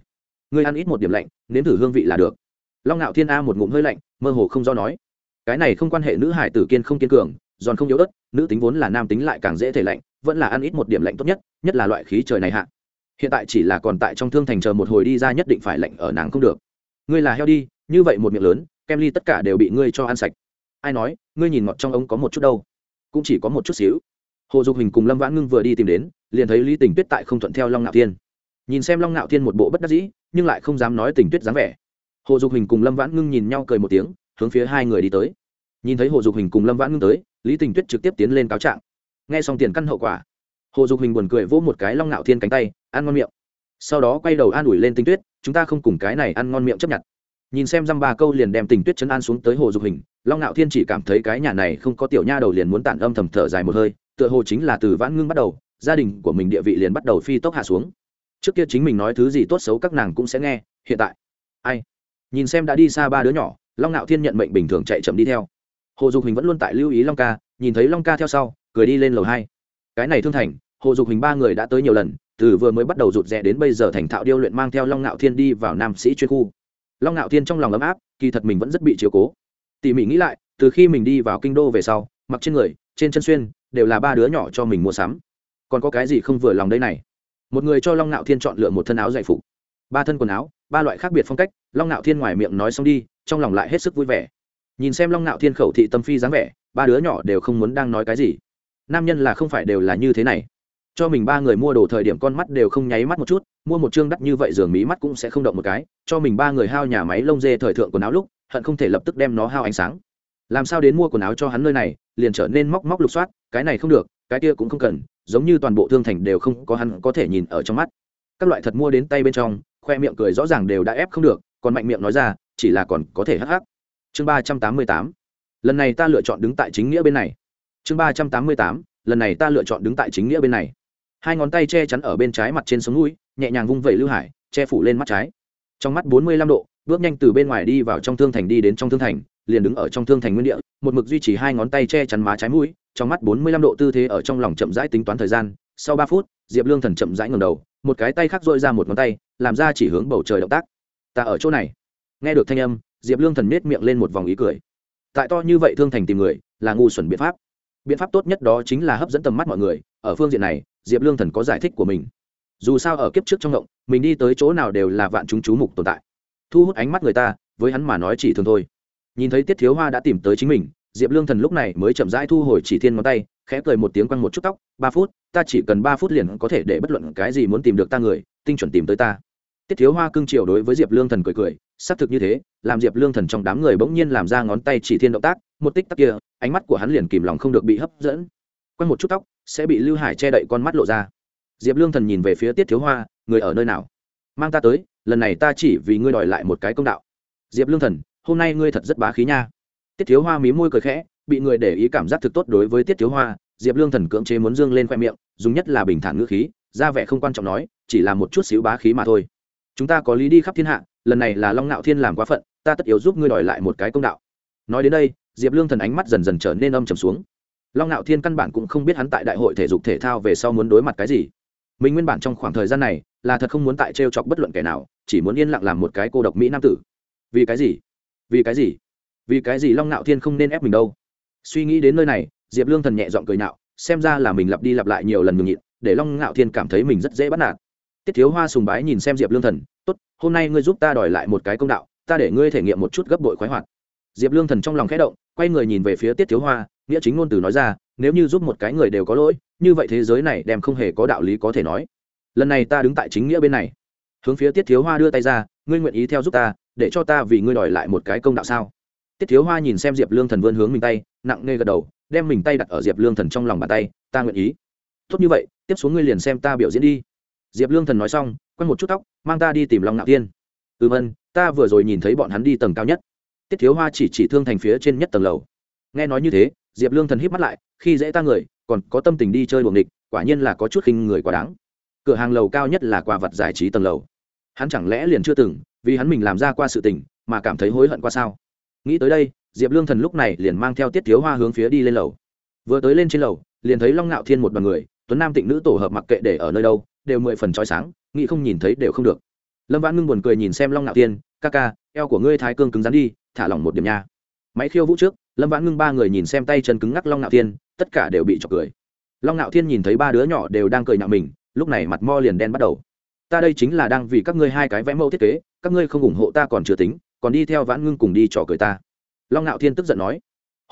Ngươi ăn ít một điểm lạnh, nếm thử hương vị là được. Long ngạo thiên a một ngụm hơi lạnh, mơ hồ không do nói. Cái này không quan hệ nữ hải tử kiên không kiên cường giòn không yếu ớt, nữ tính vốn là nam tính lại càng dễ thể lạnh, vẫn là ăn ít một điểm lạnh tốt nhất nhất là loại khí trời này hạ. Hiện tại chỉ là còn tại trong thương thành chờ một hồi đi ra nhất định phải lạnh ở nàng không được. Ngươi là heo đi, như vậy một miệng lớn, kem ly tất cả đều bị ngươi cho ăn sạch. Ai nói, ngươi nhìn ngọt trong ống có một chút đâu. Cũng chỉ có một chút xíu. Hồ dục hình cùng lâm vãn ngưng vừa đi tìm đến, liền thấy lý tình tuyết tại không thuận theo long ngạo thiên. Nhìn xem long ngạo thiên một bộ bất đắc dĩ, nhưng lại không dám nói tình tuyết dáng vẻ. Hồ dục hình cùng lâm vãn ngưng nhìn nhau cười một tiếng, hướng phía hai người đi tới. Nhìn thấy hồ dục hình cùng lâm vãn ngưng tới lý tình tuyết trực tiếp tiến lên cáo trạng. Nghe xong tiền căn hậu quả, hồ dục hình buồn cười vỗ một cái long ngạo thiên cánh tay, ăn ngon miệng. Sau đó quay đầu an ủi lên tinh tuyết, chúng ta không cùng cái này ăn ngon miệng chấp nhận. Nhìn xem dăm ba câu liền đem tình tuyết chấn an xuống tới hồ dục hình long ngạo thiên chỉ cảm thấy cái nhà này không có tiểu nha đầu liền muốn tản âm thầm thở dài một hơi, tựa hồ chính là từ vãn ngưng bắt đầu, gia đình của mình địa vị liền bắt đầu phi tốc hạ xuống. Trước kia chính mình nói thứ gì tốt xấu các nàng cũng sẽ nghe, hiện tại, ai? Nhìn xem đã đi xa ba đứa nhỏ, long ngạo thiên nhận mệnh bình thường chạy chậm đi theo hồ dục hình vẫn luôn tại lưu ý long ca, nhìn thấy long ca theo sau, cười đi lên lầu hai. Cái này thương thành, hồ dục hình ba người đã tới nhiều lần, từ vừa mới bắt đầu rụt rè đến bây giờ thành thạo điêu luyện mang theo long ngạo thiên đi vào nam sĩ chuyên khu. Long ngạo thiên trong lòng ấm áp, kỳ thật mình vẫn rất bị chiếu cố. Tỉ mỉ nghĩ lại, từ khi mình đi vào kinh đô về sau, mặc trên người, trên chân xuyên, đều là ba đứa nhỏ cho mình mua sắm. Còn có cái gì không vừa lòng đây này? Một người cho long ngạo thiên chọn lựa một thân áo dạy phục, ba thân quần áo, ba loại khác biệt phong cách. Long ngạo thiên ngoài miệng nói xong đi, trong lòng lại hết sức vui vẻ nhìn xem long ngạo thiên khẩu thị tâm phi dáng vẻ, ba đứa nhỏ đều không muốn đang nói cái gì. Nam nhân là không phải đều là như thế này. Cho mình ba người mua đồ thời điểm con mắt đều không nháy mắt một chút, mua một chương đắt như vậy giường mí mắt cũng sẽ không động một cái. Cho mình ba người hao nhà máy lông dê thời thượng quần áo lúc, hận không thể lập tức đem nó hao ánh sáng. Làm sao đến mua quần áo cho hắn nơi này, liền trở nên móc móc lục soát, cái này không được, cái kia cũng không cần, giống như toàn bộ thương thành đều không có hắn có thể nhìn ở trong mắt. Các loại thật mua đến tay bên trong, khoe miệng cười rõ ràng đều đã ép không được, còn mạnh miệng nói ra, chỉ là còn có thể hắc hắc chương ba trăm tám mươi tám. Lần này ta lựa chọn đứng tại chính nghĩa bên này. Chương ba trăm tám mươi tám. Lần này ta lựa chọn đứng tại chính nghĩa bên này. Hai ngón tay che chắn ở bên trái mặt trên sống mũi nhẹ nhàng vung vẩy lưu hải, che phủ lên mắt trái. Trong mắt bốn mươi lăm độ, bước nhanh từ bên ngoài đi vào trong thương thành đi đến trong thương thành, liền đứng ở trong thương thành nguyên địa, một mực duy trì hai ngón tay che chắn má trái mũi, trong mắt bốn mươi lăm độ tư thế ở trong lòng chậm rãi tính toán thời gian, sau ba phút, diệp lương thần chậm rãi ngầm đầu, một cái tay khác dội ra một ngón tay, làm ra chỉ hướng bầu trời động tác. Ta ở chỗ này. Nghe được thanh âm diệp lương thần nết miệng lên một vòng ý cười. Tại to như vậy thương thành tìm người, là ngu xuẩn biện pháp. Biện pháp tốt nhất đó chính là hấp dẫn tầm mắt mọi người, ở phương diện này, diệp lương thần có giải thích của mình. Dù sao ở kiếp trước trong ngộng mình đi tới chỗ nào đều là vạn chúng chú mục tồn tại. Thu hút ánh mắt người ta, với hắn mà nói chỉ thường thôi. Nhìn thấy tiết thiếu hoa đã tìm tới chính mình, diệp lương thần lúc này mới chậm rãi thu hồi chỉ thiên ngón tay, khẽ cười một tiếng quăng một chút tóc. Ba phút, ta chỉ cần ba phút liền có thể để bất luận cái gì muốn tìm được ta người, tinh chuẩn tìm tới ta tiết thiếu hoa cưng chiều đối với diệp lương thần cười cười, xác thực như thế, làm diệp lương thần trong đám người bỗng nhiên làm ra ngón tay chỉ thiên động tác, một tích tắc kia, ánh mắt của hắn liền kìm lòng không được bị hấp dẫn. Quanh một chút tóc, sẽ bị lưu hải che đậy con mắt lộ ra. Diệp lương thần nhìn về phía tiết thiếu hoa, người ở nơi nào? Mang ta tới, lần này ta chỉ vì ngươi đòi lại một cái công đạo. Diệp lương thần, hôm nay ngươi thật rất bá khí nha. Tiết thiếu hoa mí môi cười khẽ, bị người để ý cảm giác thực tốt đối với tiết thiếu hoa, diệp lương thần cưỡng chế muốn dương lên khoe miệng, dùng nhất là bình thản ngữ khí, ra vẻ không quan trọng nói, chỉ là một chút xíu bá khí mà thôi chúng ta có lý đi khắp thiên hạ, lần này là long ngạo thiên làm quá phận, ta tất yếu giúp ngươi đòi lại một cái công đạo. Nói đến đây, diệp lương thần ánh mắt dần dần trở nên âm trầm xuống. Long ngạo thiên căn bản cũng không biết hắn tại đại hội thể dục thể thao về sau muốn đối mặt cái gì. Mình nguyên bản trong khoảng thời gian này, là thật không muốn tại t chọc bất luận kẻ nào, chỉ muốn yên lặng làm một cái cô độc mỹ nam tử. Vì cái gì? Vì cái gì? Vì cái gì long ngạo thiên không nên ép mình đâu? Suy nghĩ đến nơi này, diệp lương thần nhẹ giọng cười nạo, xem ra là mình lặp đi lặp lại nhiều lần ngừng nhịn, để long ngạo thiên cảm thấy mình rất dễ bắt nạt tiết thiếu hoa sùng bái nhìn xem diệp lương thần, tốt, hôm nay ngươi giúp ta đòi lại một cái công đạo, ta để ngươi thể nghiệm một chút gấp bội khoái hoạt. Diệp lương thần trong lòng khẽ động, quay người nhìn về phía tiết thiếu hoa, nghĩa chính ngôn từ nói ra, nếu như giúp một cái người đều có lỗi, như vậy thế giới này đem không hề có đạo lý có thể nói. Lần này ta đứng tại chính nghĩa bên này. Hướng phía tiết thiếu hoa đưa tay ra, ngươi nguyện ý theo giúp ta, để cho ta vì ngươi đòi lại một cái công đạo sao? Tiết thiếu hoa nhìn xem diệp lương thần vươn hướng mình tay, nặng nề gật đầu, đem mình tay đặt ở diệp lương thần trong lòng bàn tay, ta nguyện ý. Tốt như vậy, tiếp xuống ngươi liền xem ta biểu diễn đi diệp lương thần nói xong, quăng một chút tóc, mang ta đi tìm long ngạo tiên ừm ân vâng, ta vừa rồi nhìn thấy bọn hắn đi tầng cao nhất. Tiết thiếu hoa chỉ chỉ thương thành phía trên nhất tầng lầu. Nghe nói như thế, diệp lương thần híp mắt lại, khi dễ ta người, còn có tâm tình đi chơi buồng địch quả nhiên là có chút khinh người quá đáng. Cửa hàng lầu cao nhất là quà vật giải trí tầng lầu. Hắn chẳng lẽ liền chưa từng, vì hắn mình làm ra qua sự tình, mà cảm thấy hối hận qua sao? Nghĩ tới đây, diệp lương thần lúc này liền mang theo tiết thiếu hoa hướng phía đi lên lầu. Vừa tới lên trên lầu, liền thấy long ngạo thiên một đoàn người, tuấn nam tịnh nữ tổ hợp mặc kệ để ở nơi đâu đều mười phần trói sáng, nghĩ không nhìn thấy đều không được. Lâm vãn ngưng buồn cười nhìn xem long ngạo thiên ca ca, eo của ngươi thái cương cứng rắn đi, thả lỏng một điểm nha. Máy khiêu vũ trước, lâm vãn ngưng ba người nhìn xem tay chân cứng ngắc long ngạo thiên tất cả đều bị trọc cười. Long ngạo thiên nhìn thấy ba đứa nhỏ đều đang cười nhạo mình, lúc này mặt mo liền đen bắt đầu. Ta đây chính là đang vì các ngươi hai cái vẽ mẫu thiết kế, các ngươi không ủng hộ ta còn chưa tính, còn đi theo vãn ngưng cùng đi trò cười ta. Long ngạo thiên tức giận nói.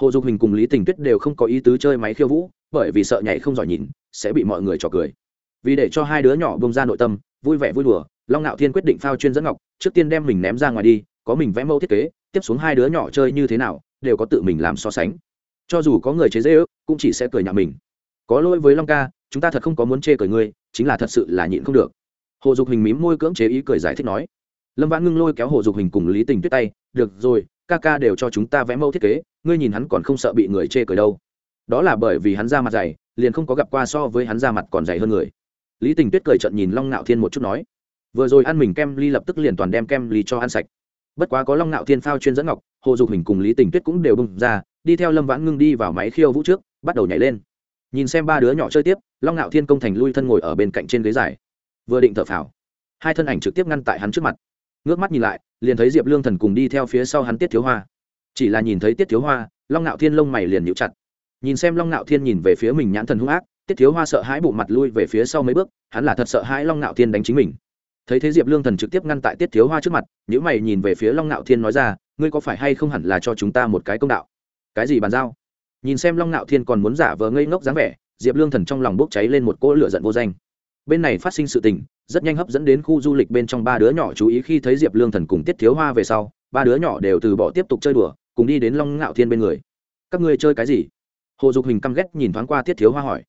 Hồ dục hình cùng lý tình tuyết đều không có ý tứ chơi máy khiêu vũ, bởi vì sợ nhảy không giỏi nhìn, sẽ bị mọi người trò cười vì để cho hai đứa nhỏ bông ra nội tâm, vui vẻ vui đùa, long ngạo thiên quyết định phao chuyên dẫn ngọc, trước tiên đem mình ném ra ngoài đi, có mình vẽ mẫu thiết kế, tiếp xuống hai đứa nhỏ chơi như thế nào, đều có tự mình làm so sánh. Cho dù có người chế dễ ước cũng chỉ sẽ cười nhạo mình. Có lỗi với long ca, chúng ta thật không có muốn chê cười ngươi, chính là thật sự là nhịn không được. Hồ dục hình mím môi cưỡng chế ý cười giải thích nói. Lâm vãn ngưng lôi kéo hồ dục hình cùng lý tình tuyết tay, được rồi, ca ca đều cho chúng ta vẽ mẫu thiết kế, ngươi nhìn hắn còn không sợ bị người chê cười đâu. Đó là bởi vì hắn ra mặt dày, liền không có gặp qua so với hắn ra mặt còn dày hơn người lý tình tuyết cười trận nhìn long ngạo thiên một chút nói, vừa rồi ăn mình kem ly lập tức liền toàn đem kem ly cho ăn sạch. Bất quá có long ngạo thiên phao chuyên dẫn ngọc, hồ dục hình cùng lý tình tuyết cũng đều bung ra, đi theo lâm vãn ngưng đi vào máy khiêu vũ trước, bắt đầu nhảy lên. Nhìn xem ba đứa nhỏ chơi tiếp, long ngạo thiên công thành lui thân ngồi ở bên cạnh trên ghế dài, vừa định thở phào. Hai thân ảnh trực tiếp ngăn tại hắn trước mặt. Ngước mắt nhìn lại, liền thấy diệp lương thần cùng đi theo phía sau hắn tiết thiếu hoa. Chỉ là nhìn thấy tiết thiếu hoa, long ngạo thiên lông mày liền nhịu chặt. Nhìn xem long ngạo thiên nhìn về phía mình nhãn thần hung ác tiết thiếu hoa sợ hãi bộ mặt lui về phía sau mấy bước, hắn là thật sợ hãi long ngạo thiên đánh chính mình. Thấy thế diệp lương thần trực tiếp ngăn tại tiết thiếu hoa trước mặt n ế u mày nhìn về phía long ngạo thiên nói ra, ngươi có phải hay không hẳn là cho chúng ta một cái công đạo? Cái gì bàn giao? Nhìn xem long ngạo thiên còn muốn giả vờ ngây ngốc dáng vẻ, diệp lương thần trong lòng bốc cháy lên một cỗ lửa giận vô danh. Bên này phát sinh sự tình, rất nhanh hấp dẫn đến khu du lịch bên trong ba đứa nhỏ chú ý khi thấy diệp lương thần cùng tiết thiếu hoa về sau, ba đứa nhỏ đều từ bỏ tiếp tục chơi đùa, cùng đi đến long ngạo thiên bên người. Các ngươi chơi cái gì? Hồ dục hình căm ghét nhìn thoáng qua tiết thiếu hoa hỏi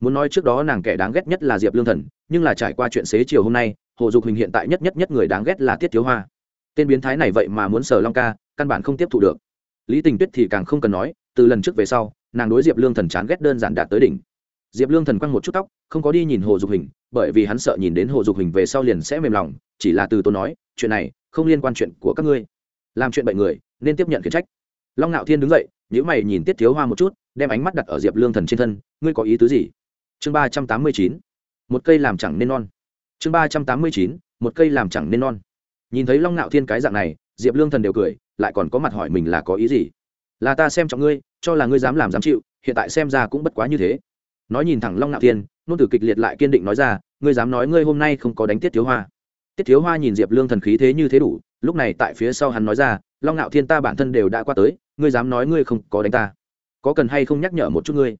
muốn nói trước đó nàng kẻ đáng ghét nhất là diệp lương thần, nhưng là trải qua chuyện xế chiều hôm nay, hồ dục hình hiện tại nhất nhất nhất người đáng ghét là tiết thiếu hoa. Tên biến thái này vậy mà muốn sờ long ca, căn bản không tiếp thu được. Lý tình tuyết thì càng không cần nói, từ lần trước về sau, nàng đối diệp lương thần chán ghét đơn giản đạt tới đỉnh. Diệp lương thần quăng một chút tóc, không có đi nhìn hồ dục hình bởi vì hắn sợ nhìn đến hồ dục hình về sau liền sẽ mềm lòng, chỉ là từ tôi nói, chuyện này không liên quan chuyện của các ngươi. Làm chuyện bệnh người, nên tiếp nhận khiển trách. Long ngạo thiên đứng dậy nếu mày nhìn tiết thiếu hoa một chút, đem ánh mắt đặt ở diệp lương thần trên thân, ngươi có ý tứ gì? Chương ba trăm tám mươi chín, một cây làm chẳng nên non. Chương ba trăm tám mươi chín, một cây làm chẳng nên non. Nhìn thấy long ngạo thiên cái dạng này, diệp lương thần đều cười, lại còn có mặt hỏi mình là có ý gì. Là ta xem trọng ngươi, cho là ngươi dám làm dám chịu, hiện tại xem ra cũng bất quá như thế. Nói nhìn thẳng long ngạo thiên, nôn tử kịch liệt lại kiên định nói ra, ngươi dám nói ngươi hôm nay không có đánh tiết thiếu hoa. Tiết thiếu hoa nhìn diệp lương thần khí thế như thế đủ, lúc này tại phía sau hắn nói ra, long ngạo thiên ta bản thân đều đã qua tới, ngươi dám nói ngươi không có đánh ta. Có cần hay không nhắc nhở một chút ngươi?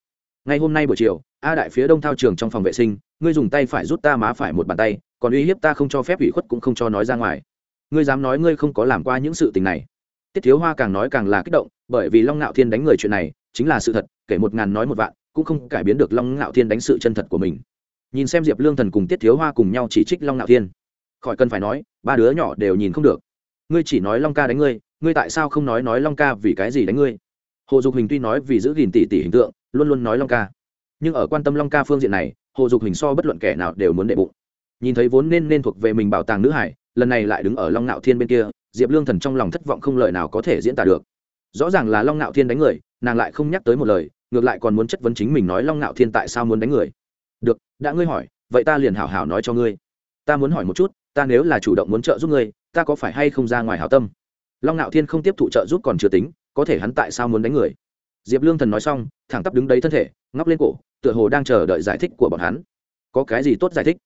Ngay hôm nay buổi chiều, a đại phía đông thao trường trong phòng vệ sinh, ngươi dùng tay phải rút ta má phải một bàn tay, còn uy hiếp ta không cho phép ủy khuất cũng không cho nói ra ngoài. Ngươi dám nói ngươi không có làm qua những sự tình này. Tiết thiếu hoa càng nói càng là kích động, bởi vì long ngạo thiên đánh người chuyện này, chính là sự thật, kể một ngàn nói một vạn, cũng không cải biến được long ngạo thiên đánh sự chân thật của mình. Nhìn xem diệp lương thần cùng tiết thiếu hoa cùng nhau chỉ trích long ngạo thiên, khỏi cần phải nói, ba đứa nhỏ đều nhìn không được. Ngươi chỉ nói long ca đánh ngươi ngươi tại sao không nói nói long ca vì cái gì đánh ngươi? Hồ dục hình tuy nói vì giữ gìn tỷ tỷ hình tượng luôn luôn nói long ca. Nhưng ở quan tâm long ca phương diện này, hồ dục hình so bất luận kẻ nào đều muốn đệ bụng. Nhìn thấy vốn nên nên thuộc về mình bảo tàng nữ hải, lần này lại đứng ở long ngạo thiên bên kia, diệp lương thần trong lòng thất vọng không lời nào có thể diễn tả được. Rõ ràng là long ngạo thiên đánh người, nàng lại không nhắc tới một lời, ngược lại còn muốn chất vấn chính mình nói long ngạo thiên tại sao muốn đánh người. Được, đã ngươi hỏi, vậy ta liền hảo hảo nói cho ngươi. Ta muốn hỏi một chút, ta nếu là chủ động muốn trợ giúp ngươi, ta có phải hay không ra ngoài hảo tâm? Long ngạo thiên không tiếp thụ trợ giúp còn chưa tính, có thể hắn tại sao muốn đánh người? Diệp lương thần nói xong, thẳng tắp đứng đấy thân thể, ngóc lên cổ, tựa hồ đang chờ đợi giải thích của bọn hắn. Có cái gì tốt giải thích?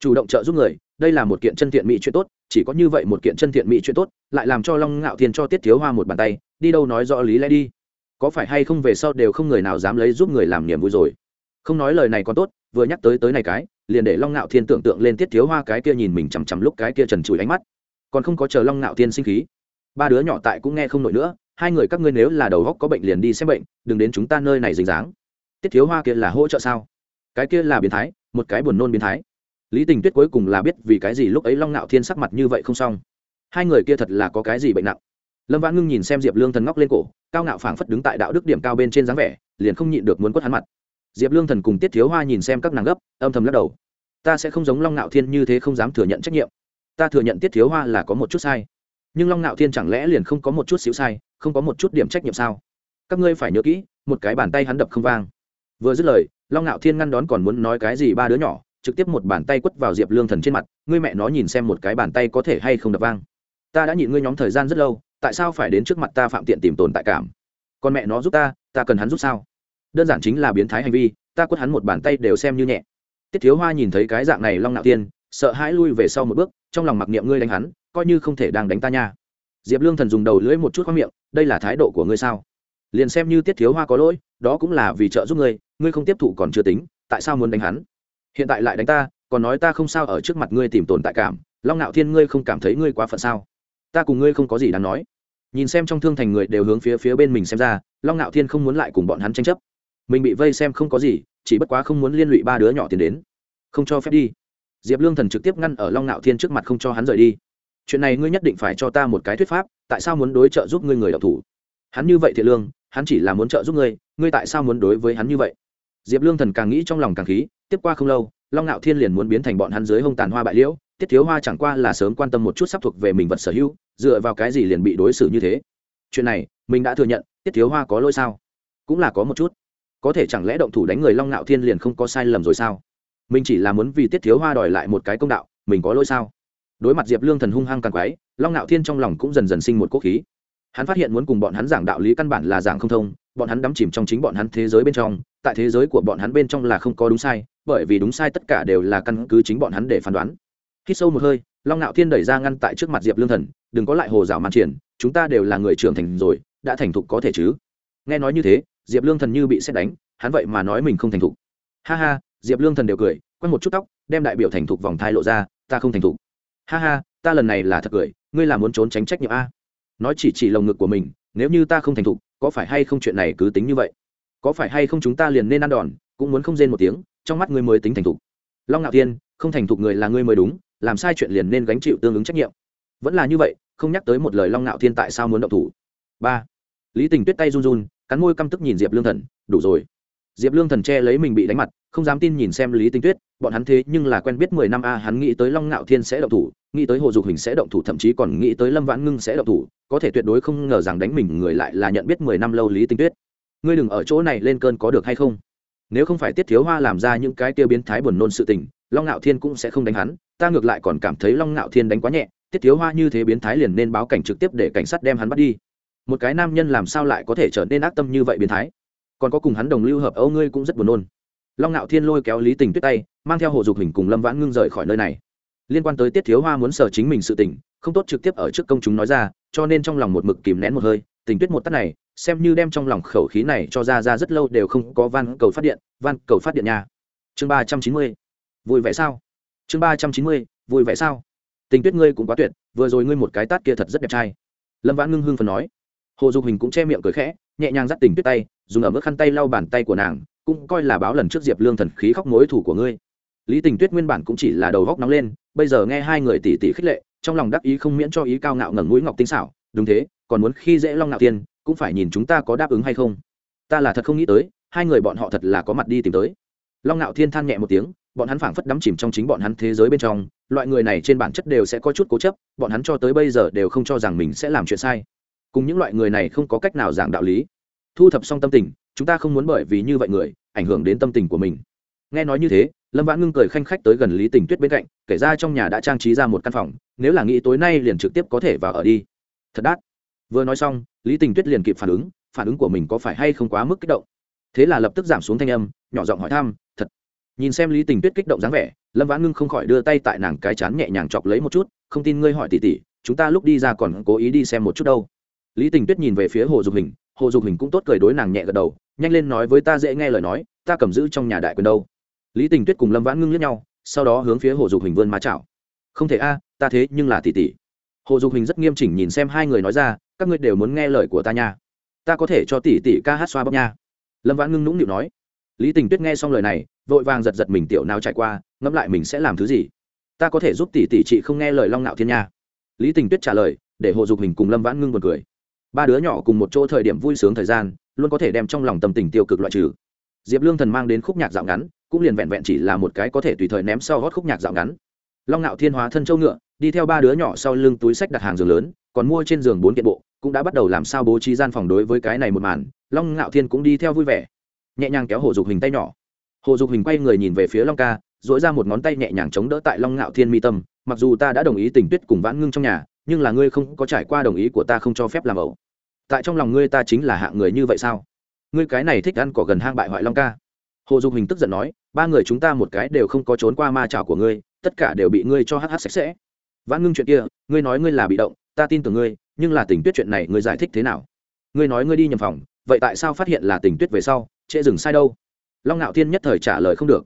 Chủ động trợ giúp người, đây là một kiện chân thiện mỹ chuyện tốt, chỉ có như vậy một kiện chân thiện mỹ chuyện tốt, lại làm cho long ngạo thiên cho tiết thiếu hoa một bàn tay, đi đâu nói rõ lý lẽ đi. Có phải hay không về sau đều không người nào dám lấy giúp người làm niềm vui rồi? Không nói lời này còn tốt, vừa nhắc tới tới này cái, liền để long ngạo thiên tưởng tượng lên tiết thiếu hoa cái kia nhìn mình chằm chằm lúc cái kia trần trụi ánh mắt. Còn không có chờ long ngạo thiên sinh khí. Ba đứa nhỏ tại cũng nghe không nổi nữa hai người các ngươi nếu là đầu góc có bệnh liền đi xem bệnh, đừng đến chúng ta nơi này dính dáng. Tiết thiếu hoa kia là hỗ trợ sao? Cái kia là biến thái, một cái buồn nôn biến thái. Lý tình tuyết cuối cùng là biết vì cái gì lúc ấy long Nạo thiên sắc mặt như vậy không xong. Hai người kia thật là có cái gì bệnh nặng. Lâm vãn ngưng nhìn xem diệp lương thần ngóc lên cổ, cao ngạo phảng phất đứng tại đạo đức điểm cao bên trên dáng vẻ, liền không nhịn được muốn quất hắn mặt. Diệp lương thần cùng tiết thiếu hoa nhìn xem các nàng gấp, âm thầm lắc đầu. Ta sẽ không giống long Nạo thiên như thế không dám thừa nhận trách nhiệm. Ta thừa nhận tiết thiếu hoa là có một chút sai nhưng long ngạo thiên chẳng lẽ liền không có một chút xíu sai, không có một chút điểm trách nhiệm sao? Các ngươi phải nhớ kỹ, một cái bàn tay hắn đập không vang. Vừa dứt lời, long ngạo thiên ngăn đón còn muốn nói cái gì ba đứa nhỏ, trực tiếp một bàn tay quất vào diệp lương thần trên mặt, ngươi mẹ nó nhìn xem một cái bàn tay có thể hay không đập vang. Ta đã nhịn ngươi nhóm thời gian rất lâu, tại sao phải đến trước mặt ta phạm tiện tìm tồn tại cảm? Còn mẹ nó giúp ta ta cần hắn giúp sao? Đơn giản chính là biến thái hành vi, ta quất hắn một bàn tay đều xem như nhẹ. Tiết thiếu hoa nhìn thấy cái dạng này long nạo tiên sợ hãi lui về sau một bước, trong lòng mặc niệm ngươi đánh hắn coi như không thể đang đánh ta nha. Diệp lương thần dùng đầu lưỡi một chút khoác miệng, đây là thái độ của ngươi sao? Liền xem như tiết thiếu hoa có lỗi, đó cũng là vì trợ giúp ngươi ngươi không tiếp thụ còn chưa tính, tại sao muốn đánh hắn? Hiện tại lại đánh ta, còn nói ta không sao ở trước mặt ngươi tìm tồn tại cảm, long ngạo thiên ngươi không cảm thấy ngươi quá phận sao? Ta cùng ngươi không có gì đáng nói. Nhìn xem trong thương thành người đều hướng phía phía bên mình xem ra, long ngạo thiên không muốn lại cùng bọn hắn tranh chấp. Mình bị vây xem không có gì, chỉ bất quá không muốn liên lụy ba đứa nhỏ tiền đến. Không cho phép đi. Diệp lương thần trực tiếp ngăn ở long ngạo thiên trước mặt không cho hắn rời đi chuyện này ngươi nhất định phải cho ta một cái thuyết pháp, tại sao muốn đối trợ giúp ngươi người đọc thủ? Hắn như vậy thiện lương, hắn chỉ là muốn trợ giúp ngươi ngươi tại sao muốn đối với hắn như vậy? Diệp lương thần càng nghĩ trong lòng càng khí, tiếp qua không lâu, long ngạo thiên liền muốn biến thành bọn hắn dưới hông tàn hoa bại liễu, tiết thiếu hoa chẳng qua là sớm quan tâm một chút sắp thuộc về mình vật sở hữu, dựa vào cái gì liền bị đối xử như thế? Chuyện này, mình đã thừa nhận, tiết thiếu hoa có lỗi sao? Cũng là có một chút. Có thể chẳng lẽ động thủ đánh người long ngạo thiên liền không có sai lầm rồi sao? Mình chỉ là muốn vì tiết thiếu hoa đòi lại một cái công đạo, mình có lỗi sao? Đối mặt diệp lương thần hung hăng càng quái, long ngạo thiên trong lòng cũng dần dần sinh một quốc khí. Hắn phát hiện muốn cùng bọn hắn giảng đạo lý căn bản là giảng không thông, bọn hắn đắm chìm trong chính bọn hắn thế giới bên trong, tại thế giới của bọn hắn bên trong là không có đúng sai, bởi vì đúng sai tất cả đều là căn cứ chính bọn hắn để phán đoán. Khi sâu một hơi, long ngạo thiên đẩy ra ngăn tại trước mặt diệp lương thần, đừng có lại hồ dạo màn triển, chúng ta đều là người trưởng thành rồi, đã thành thục có thể chứ? Nghe nói như thế, diệp lương thần như bị xét đánh, hắn vậy mà nói mình không thành thục. Ha ha, diệp lương thần đều cười, quăng một chút tóc, đem đại biểu thành thục vòng thai lộ ra, ta không thành thục ha ha, ta lần này là thật cười, ngươi là muốn trốn tránh trách nhiệm a. Nói chỉ chỉ lồng ngực của mình, nếu như ta không thành thục, có phải hay không chuyện này cứ tính như vậy? Có phải hay không chúng ta liền nên ăn đòn, cũng muốn không rên một tiếng, trong mắt ngươi mới tính thành thục. Long ngạo thiên, không thành thục người là ngươi mới đúng, làm sai chuyện liền nên gánh chịu tương ứng trách nhiệm. Vẫn là như vậy, không nhắc tới một lời long ngạo thiên tại sao muốn động thủ. Ba. Lý tình tuyết tay run run, cắn môi căm tức nhìn diệp lương thần, đủ rồi. Diệp lương thần che lấy mình bị đánh mặt, không dám tin nhìn xem lý tinh tuyết, bọn hắn thế nhưng là quen biết mười năm a, hắn nghĩ tới long ngạo thiên sẽ động thủ nghĩ tới hồ dục hình sẽ động thủ, thậm chí còn nghĩ tới lâm vãn ngưng sẽ động thủ, có thể tuyệt đối không ngờ rằng đánh mình người lại là nhận biết mười năm lâu lý tinh tuyết. Ngươi đừng ở chỗ này lên cơn có được hay không? Nếu không phải tiết thiếu hoa làm ra những cái tiêu biến thái buồn nôn sự tình, long ngạo thiên cũng sẽ không đánh hắn, ta ngược lại còn cảm thấy long ngạo thiên đánh quá nhẹ, tiết thiếu hoa như thế biến thái liền nên báo cảnh trực tiếp để cảnh sát đem hắn bắt đi. Một cái nam nhân làm sao lại có thể trở nên ác tâm như vậy biến thái? Còn có cùng hắn đồng lưu hợp âu, ngươi cũng rất buồn nôn. Long ngạo thiên lôi kéo lý tình tuyết tay, mang theo hồ dục hình cùng lâm vãn ngưng rời khỏi nơi này liên quan tới tiết thiếu hoa muốn sở chính mình sự tình, không tốt trực tiếp ở trước công chúng nói ra, cho nên trong lòng một mực kìm nén một hơi, tình tuyết một tắt này, xem như đem trong lòng khẩu khí này cho ra ra rất lâu đều không có van cầu phát điện, van cầu phát điện nhà chương ba trăm chín mươi, vui vẻ sao? Chương ba trăm chín mươi, vui vẻ sao? Tình tuyết ngươi cũng quá tuyệt, vừa rồi ngươi một cái tát kia thật rất đẹp trai. Lâm vãn ngưng hưng phần nói. Hồ dục hình cũng che miệng cười khẽ, nhẹ nhàng dắt tình tuyết tay, dùng ở mức khăn tay lau bàn tay của nàng, cũng coi là báo lần trước diệp lương thần khí khóc mối thủ của ngươi. Lý tình tuyết nguyên bản cũng chỉ là đầu góc nóng lên bây giờ nghe hai người tỉ tỉ khích lệ, trong lòng đắc ý không miễn cho ý cao ngạo ngẩng mũi ngọc tinh xảo, đúng thế, còn muốn khi dễ long ngạo tiên, cũng phải nhìn chúng ta có đáp ứng hay không. Ta là thật không nghĩ tới, hai người bọn họ thật là có mặt đi tìm tới. Long ngạo thiên than nhẹ một tiếng, bọn hắn phảng phất đắm chìm trong chính bọn hắn thế giới bên trong, loại người này trên bản chất đều sẽ có chút cố chấp, bọn hắn cho tới bây giờ đều không cho rằng mình sẽ làm chuyện sai. Cùng những loại người này không có cách nào giảng đạo lý. Thu thập xong tâm tình, chúng ta không muốn bởi vì như vậy người, ảnh hưởng đến tâm tình của mình nghe nói như thế, lâm vãn ngưng cười khanh khách tới gần lý tình tuyết bên cạnh, kể ra trong nhà đã trang trí ra một căn phòng, nếu là nghĩ tối nay liền trực tiếp có thể vào ở đi. Thật đắt. Vừa nói xong, lý tình tuyết liền kịp phản ứng phản ứng của mình có phải hay không quá mức kích động? Thế là lập tức giảm xuống thanh âm, nhỏ giọng hỏi thăm, thật. Nhìn xem lý tình tuyết kích động dáng vẻ, lâm vãn ngưng không khỏi đưa tay tại nàng cái chán nhẹ nhàng chọc lấy một chút, không tin ngươi hỏi tỉ tỉ chúng ta lúc đi ra còn cố ý đi xem một chút đâu. Lý tình tuyết nhìn về phía hồ dục hình, hồ dục hình cũng tốt cười đối nàng nhẹ gật đầu, nhanh lên nói với ta dễ nghe lời nói, ta cầm giữ trong nhà đại quyền đâu lý tình tuyết cùng lâm vãn ngưng lướt nhau, sau đó hướng phía hồ dục hình vươn má chảo. Không thể a, ta thế nhưng là tỷ tỷ. Hồ dục hình rất nghiêm chỉnh nhìn xem hai người nói ra, các ngươi đều muốn nghe lời của ta nha. Ta có thể cho tỷ tỷ ca hát xoa bóp nha. Lâm vãn ngưng nũng nịu nói. Lý tình tuyết nghe xong lời này, vội vàng giật giật mình tiểu nào trải qua, ngẫm lại mình sẽ làm thứ gì. Ta có thể giúp tỷ tỷ chị không nghe lời long nạo thiên nha. Lý tình tuyết trả lời, để hồ dục hình cùng lâm vãn ngưng buồn cười. Ba đứa nhỏ cùng một chỗ thời điểm vui sướng thời gian, luôn có thể đem trong lòng tâm tình tiêu cực loại trừ. Diệp lương thần mang đến khúc nhạc dạo ngắn cũng liền vẹn vẹn chỉ là một cái có thể tùy thời ném sau gót khúc nhạc dạo ngắn. Long ngạo thiên hóa thân châu ngựa, đi theo ba đứa nhỏ sau lưng túi sách đặt hàng giường lớn, còn mua trên giường bốn kiện bộ, cũng đã bắt đầu làm sao bố trí gian phòng đối với cái này một màn, long ngạo thiên cũng đi theo vui vẻ. Nhẹ nhàng kéo hồ dục hình tay nhỏ. Hồ dục hình quay người nhìn về phía long ca dỗi ra một ngón tay nhẹ nhàng chống đỡ tại long ngạo thiên mi tâm, mặc dù ta đã đồng ý tình tuyết cùng vãn ngưng trong nhà, nhưng là ngươi không có trải qua đồng ý của ta không cho phép làm ẩu. Tại trong lòng ngươi ta chính là hạng người như vậy sao? Ngươi cái này thích ăn cỏ gần hang bại hoại long ca hồ dục hình tức giận nói, ba người chúng ta một cái đều không có trốn qua ma trào của ngươi, tất cả đều bị ngươi cho hh sạch sẽ. Vãn ngưng chuyện kia, ngươi nói ngươi là bị động, ta tin tưởng ngươi, nhưng là tình tuyết chuyện này ngươi giải thích thế nào? Ngươi nói ngươi đi nhầm phòng, vậy tại sao phát hiện là tình tuyết về sau, trễ dừng sai đâu? Long ngạo thiên nhất thời trả lời không được.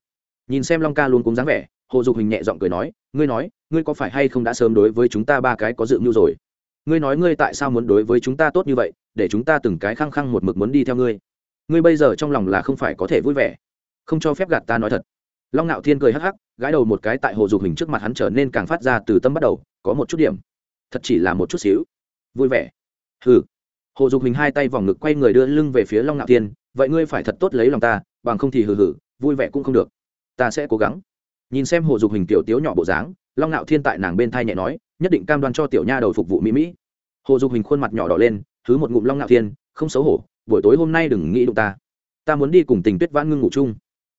Nhìn xem long ca luôn cúng dáng vẻ, hồ dục hình nhẹ giọng cười nói, ngươi nói, ngươi có phải hay không đã sớm đối với chúng ta ba cái có dự mưu rồi? Ngươi nói ngươi tại sao muốn đối với chúng ta tốt như vậy, để chúng ta từng cái khăng khăng một mực muốn đi theo ngươi? Ngươi bây giờ trong lòng là không phải có thể vui vẻ không cho phép gạt ta nói thật. Long ngạo thiên cười hắc hắc, gãi đầu một cái tại hồ dục hình trước mặt hắn trở nên càng phát ra từ tâm bắt đầu, có một chút điểm. Thật chỉ là một chút xíu. Vui vẻ. Hừ. Hồ dục hình hai tay vòng ngực quay người đưa lưng về phía long ngạo thiên, vậy ngươi phải thật tốt lấy lòng ta, bằng không thì hừ hừ, vui vẻ cũng không được. Ta sẽ cố gắng. Nhìn xem hồ dục hình tiểu tiếu nhỏ bộ dáng, long ngạo thiên tại nàng bên thai nhẹ nói, nhất định cam đoan cho tiểu nha đầu phục vụ mỹ mỹ. Hồ dục hình khuôn mặt nhỏ đỏ lên thứ một ngụm long ngạo thiên, không xấu hổ, buổi tối hôm nay đừng nghĩ đụng ta. Ta muốn đi cùng tình tuyết vãn ngưng ngủ chung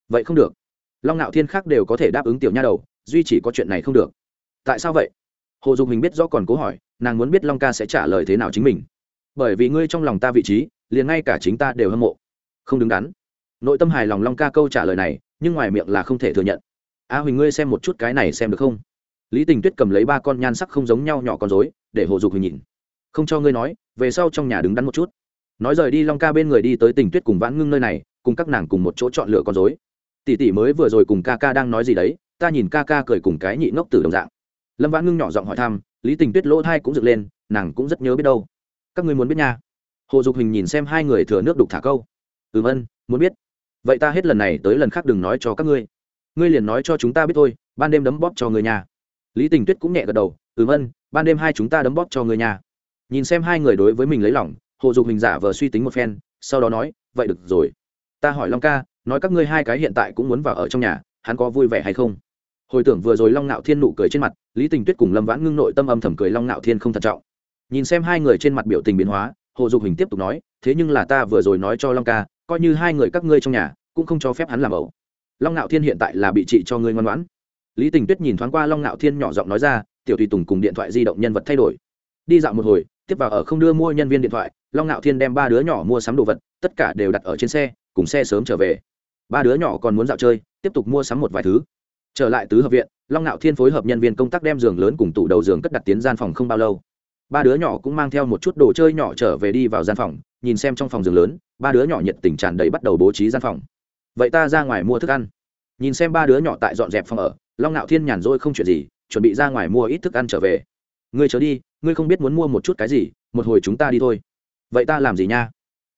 vậy không được. Long ngạo thiên khác đều có thể đáp ứng tiểu nha đầu, duy chỉ có chuyện này không được. Tại sao vậy? Hồ dục hình biết rõ còn cố hỏi, nàng muốn biết long ca sẽ trả lời thế nào chính mình. Bởi vì ngươi trong lòng ta vị trí, liền ngay cả chính ta đều hâm mộ. Không đứng đắn. Nội tâm hài lòng long ca câu trả lời này, nhưng ngoài miệng là không thể thừa nhận. A huỳnh ngươi xem một chút cái này xem được không? Lý tình tuyết cầm lấy ba con nhan sắc không giống nhau nhỏ con dối để hồ dục huỳnh nhìn. Không cho ngươi nói, về sau trong nhà đứng đắn một chút. Nói rời đi long ca bên người đi tới tình tuyết cùng vãn ngưng nơi này, cùng các nàng cùng một chỗ chọn lựa con dối tỷ tỷ mới vừa rồi cùng ca ca đang nói gì đấy, ta nhìn ca ca cười cùng cái nhị ngốc tử đồng dạng. Lâm vãn ngưng nhỏ giọng hỏi thăm, lý tình tuyết lỗ thai cũng dựng lên, nàng cũng rất nhớ biết đâu. Các ngươi muốn biết nha. Hồ dục hình nhìn xem hai người thừa nước đục thả câu. Ừ vân muốn biết. Vậy ta hết lần này tới lần khác đừng nói cho các ngươi. Ngươi liền nói cho chúng ta biết thôi, ban đêm đấm bóp cho người nhà. Lý tình tuyết cũng nhẹ gật đầu ừ vân ban đêm hai chúng ta đấm bóp cho người nhà. Nhìn xem hai người đối với mình lấy lòng, hồ dục hình giả vờ suy tính một phen, sau đó nói, vậy được rồi. Ta hỏi long ca nói các ngươi hai cái hiện tại cũng muốn vào ở trong nhà, hắn có vui vẻ hay không? Hồi tưởng vừa rồi long ngạo thiên nụ cười trên mặt, lý tình tuyết cùng lâm vãn ngưng nội tâm âm thầm cười long ngạo thiên không thận trọng. Nhìn xem hai người trên mặt biểu tình biến hóa, hồ dục hình tiếp tục nói, thế nhưng là ta vừa rồi nói cho long ca, coi như hai người các ngươi trong nhà, cũng không cho phép hắn làm ẩu. Long ngạo thiên hiện tại là bị trị cho ngươi ngoan ngoãn. Lý tình tuyết nhìn thoáng qua long ngạo thiên nhỏ giọng nói ra, tiểu tùy tùng cùng điện thoại di động nhân vật thay đổi. Đi dạo một hồi, tiếp vào ở không đưa mua nhân viên điện thoại, long ngạo thiên đem ba đứa nhỏ mua sắm đồ vật, tất cả đều đặt ở trên xe, cùng xe sớm trở về ba đứa nhỏ còn muốn dạo chơi, tiếp tục mua sắm một vài thứ. Trở lại tứ hợp viện, long ngạo thiên phối hợp nhân viên công tác đem giường lớn cùng tủ đầu giường cất đặt tiến gian phòng không bao lâu. Ba đứa nhỏ cũng mang theo một chút đồ chơi nhỏ trở về đi vào gian phòng, nhìn xem trong phòng giường lớn, ba đứa nhỏ nhiệt tình tràn đầy bắt đầu bố trí gian phòng. Vậy ta ra ngoài mua thức ăn. Nhìn xem ba đứa nhỏ tại dọn dẹp phòng ở, long ngạo thiên nhàn rỗi không chuyện gì, chuẩn bị ra ngoài mua ít thức ăn trở về. Ngươi trở đi, ngươi không biết muốn mua một chút cái gì, một hồi chúng ta đi thôi. Vậy ta làm gì nha?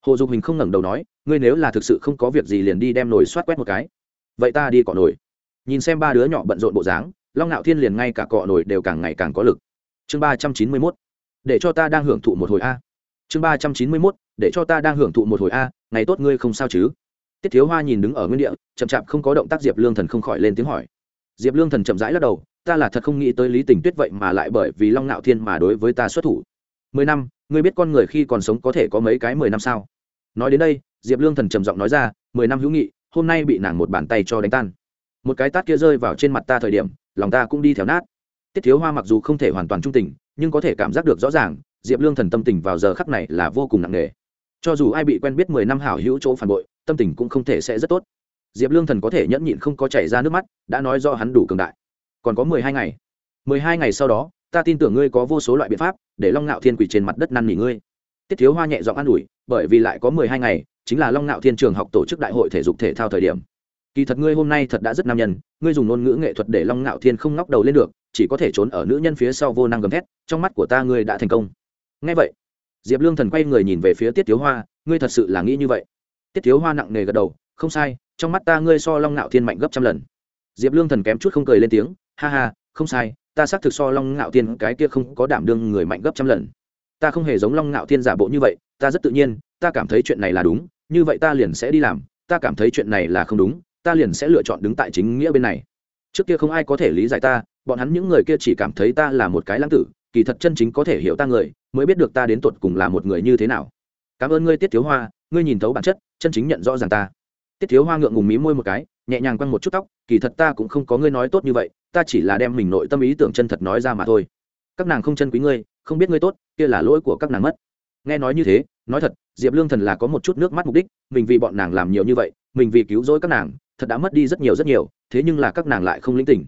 Hồ dục hình không ngẩng đầu nói ngươi nếu là thực sự không có việc gì liền đi đem nồi soát quét một cái. Vậy ta đi cọ nồi. Nhìn xem ba đứa nhỏ bận rộn bộ dáng, long ngạo thiên liền ngay cả cọ nồi đều càng ngày càng có lực. Chương ba trăm chín mươi mốt. Để cho ta đang hưởng thụ một hồi a. Chương ba trăm chín mươi mốt. Để cho ta đang hưởng thụ một hồi a, ngày tốt ngươi không sao chứ? Tiết thiếu hoa nhìn đứng ở nguyên địa, chậm chạp không có động tác diệp lương thần không khỏi lên tiếng hỏi. Diệp lương thần chậm rãi lắc đầu, ta là thật không nghĩ tới lý tình tuyết vậy mà lại bởi vì long ngạo thiên mà đối với ta xuất thủ. Mười năm, ngươi biết con người khi còn sống có thể có mấy cái mười năm sao? Nói đến đây diệp lương thần trầm giọng nói ra, mười năm hữu nghị, hôm nay bị nàng một bàn tay cho đánh tan. Một cái tát kia rơi vào trên mặt ta thời điểm, lòng ta cũng đi theo nát. Tiết thiếu hoa mặc dù không thể hoàn toàn trung tình, nhưng có thể cảm giác được rõ ràng, diệp lương thần tâm tình vào giờ khắc này là vô cùng nặng nề. Cho dù ai bị quen biết mười năm hảo hữu chỗ phản bội, tâm tình cũng không thể sẽ rất tốt. Diệp lương thần có thể nhẫn nhịn không có chảy ra nước mắt, đã nói do hắn đủ cường đại. Còn có mười hai ngày. Mười hai ngày sau đó, ta tin tưởng ngươi có vô số loại biện pháp để long ngạo thiên Quỷ trên mặt đất năn nỉ ngươi. Tiết thiếu hoa nhẹ giọng an ủi, bởi vì lại có mười hai ngày chính là long ngạo thiên trường học tổ chức đại hội thể dục thể thao thời điểm. Kỳ thật ngươi hôm nay thật đã rất nam nhân, ngươi dùng ngôn ngữ nghệ thuật để long ngạo thiên không ngóc đầu lên được, chỉ có thể trốn ở nữ nhân phía sau vô năng gầm thét, trong mắt của ta ngươi đã thành công. Ngay vậy, diệp lương thần quay người nhìn về phía tiết thiếu hoa, ngươi thật sự là nghĩ như vậy? Tiết thiếu hoa nặng nề gật đầu, không sai, trong mắt ta ngươi so long ngạo thiên mạnh gấp trăm lần. Diệp lương thần kém chút không cười lên tiếng, ha ha, không sai, ta xác thực so long ngạo thiên cái kia không có đảm đương người mạnh gấp trăm lần. Ta không hề giống long ngạo thiên giả bộ như vậy, ta rất tự nhiên, ta cảm thấy chuyện này là đúng như vậy ta liền sẽ đi làm, ta cảm thấy chuyện này là không đúng, ta liền sẽ lựa chọn đứng tại chính nghĩa bên này. Trước kia không ai có thể lý giải ta, bọn hắn những người kia chỉ cảm thấy ta là một cái lãng tử, kỳ thật chân chính có thể hiểu ta người, mới biết được ta đến tột cùng là một người như thế nào. Cảm ơn ngươi, tiết thiếu hoa, ngươi nhìn thấu bản chất, chân chính nhận rõ ràng ta. Tiết thiếu hoa ngượng ngùng mí môi một cái, nhẹ nhàng quăng một chút tóc, kỳ thật ta cũng không có ngươi nói tốt như vậy, ta chỉ là đem mình nội tâm ý tưởng chân thật nói ra mà thôi. Các nàng không chân quý ngươi, không biết ngươi tốt, kia là lỗi của các nàng mất. Nghe nói như thế nói thật, diệp lương thần là có một chút nước mắt mục đích, mình vì bọn nàng làm nhiều như vậy, mình vì cứu rỗi các nàng, thật đã mất đi rất nhiều rất nhiều, thế nhưng là các nàng lại không linh tỉnh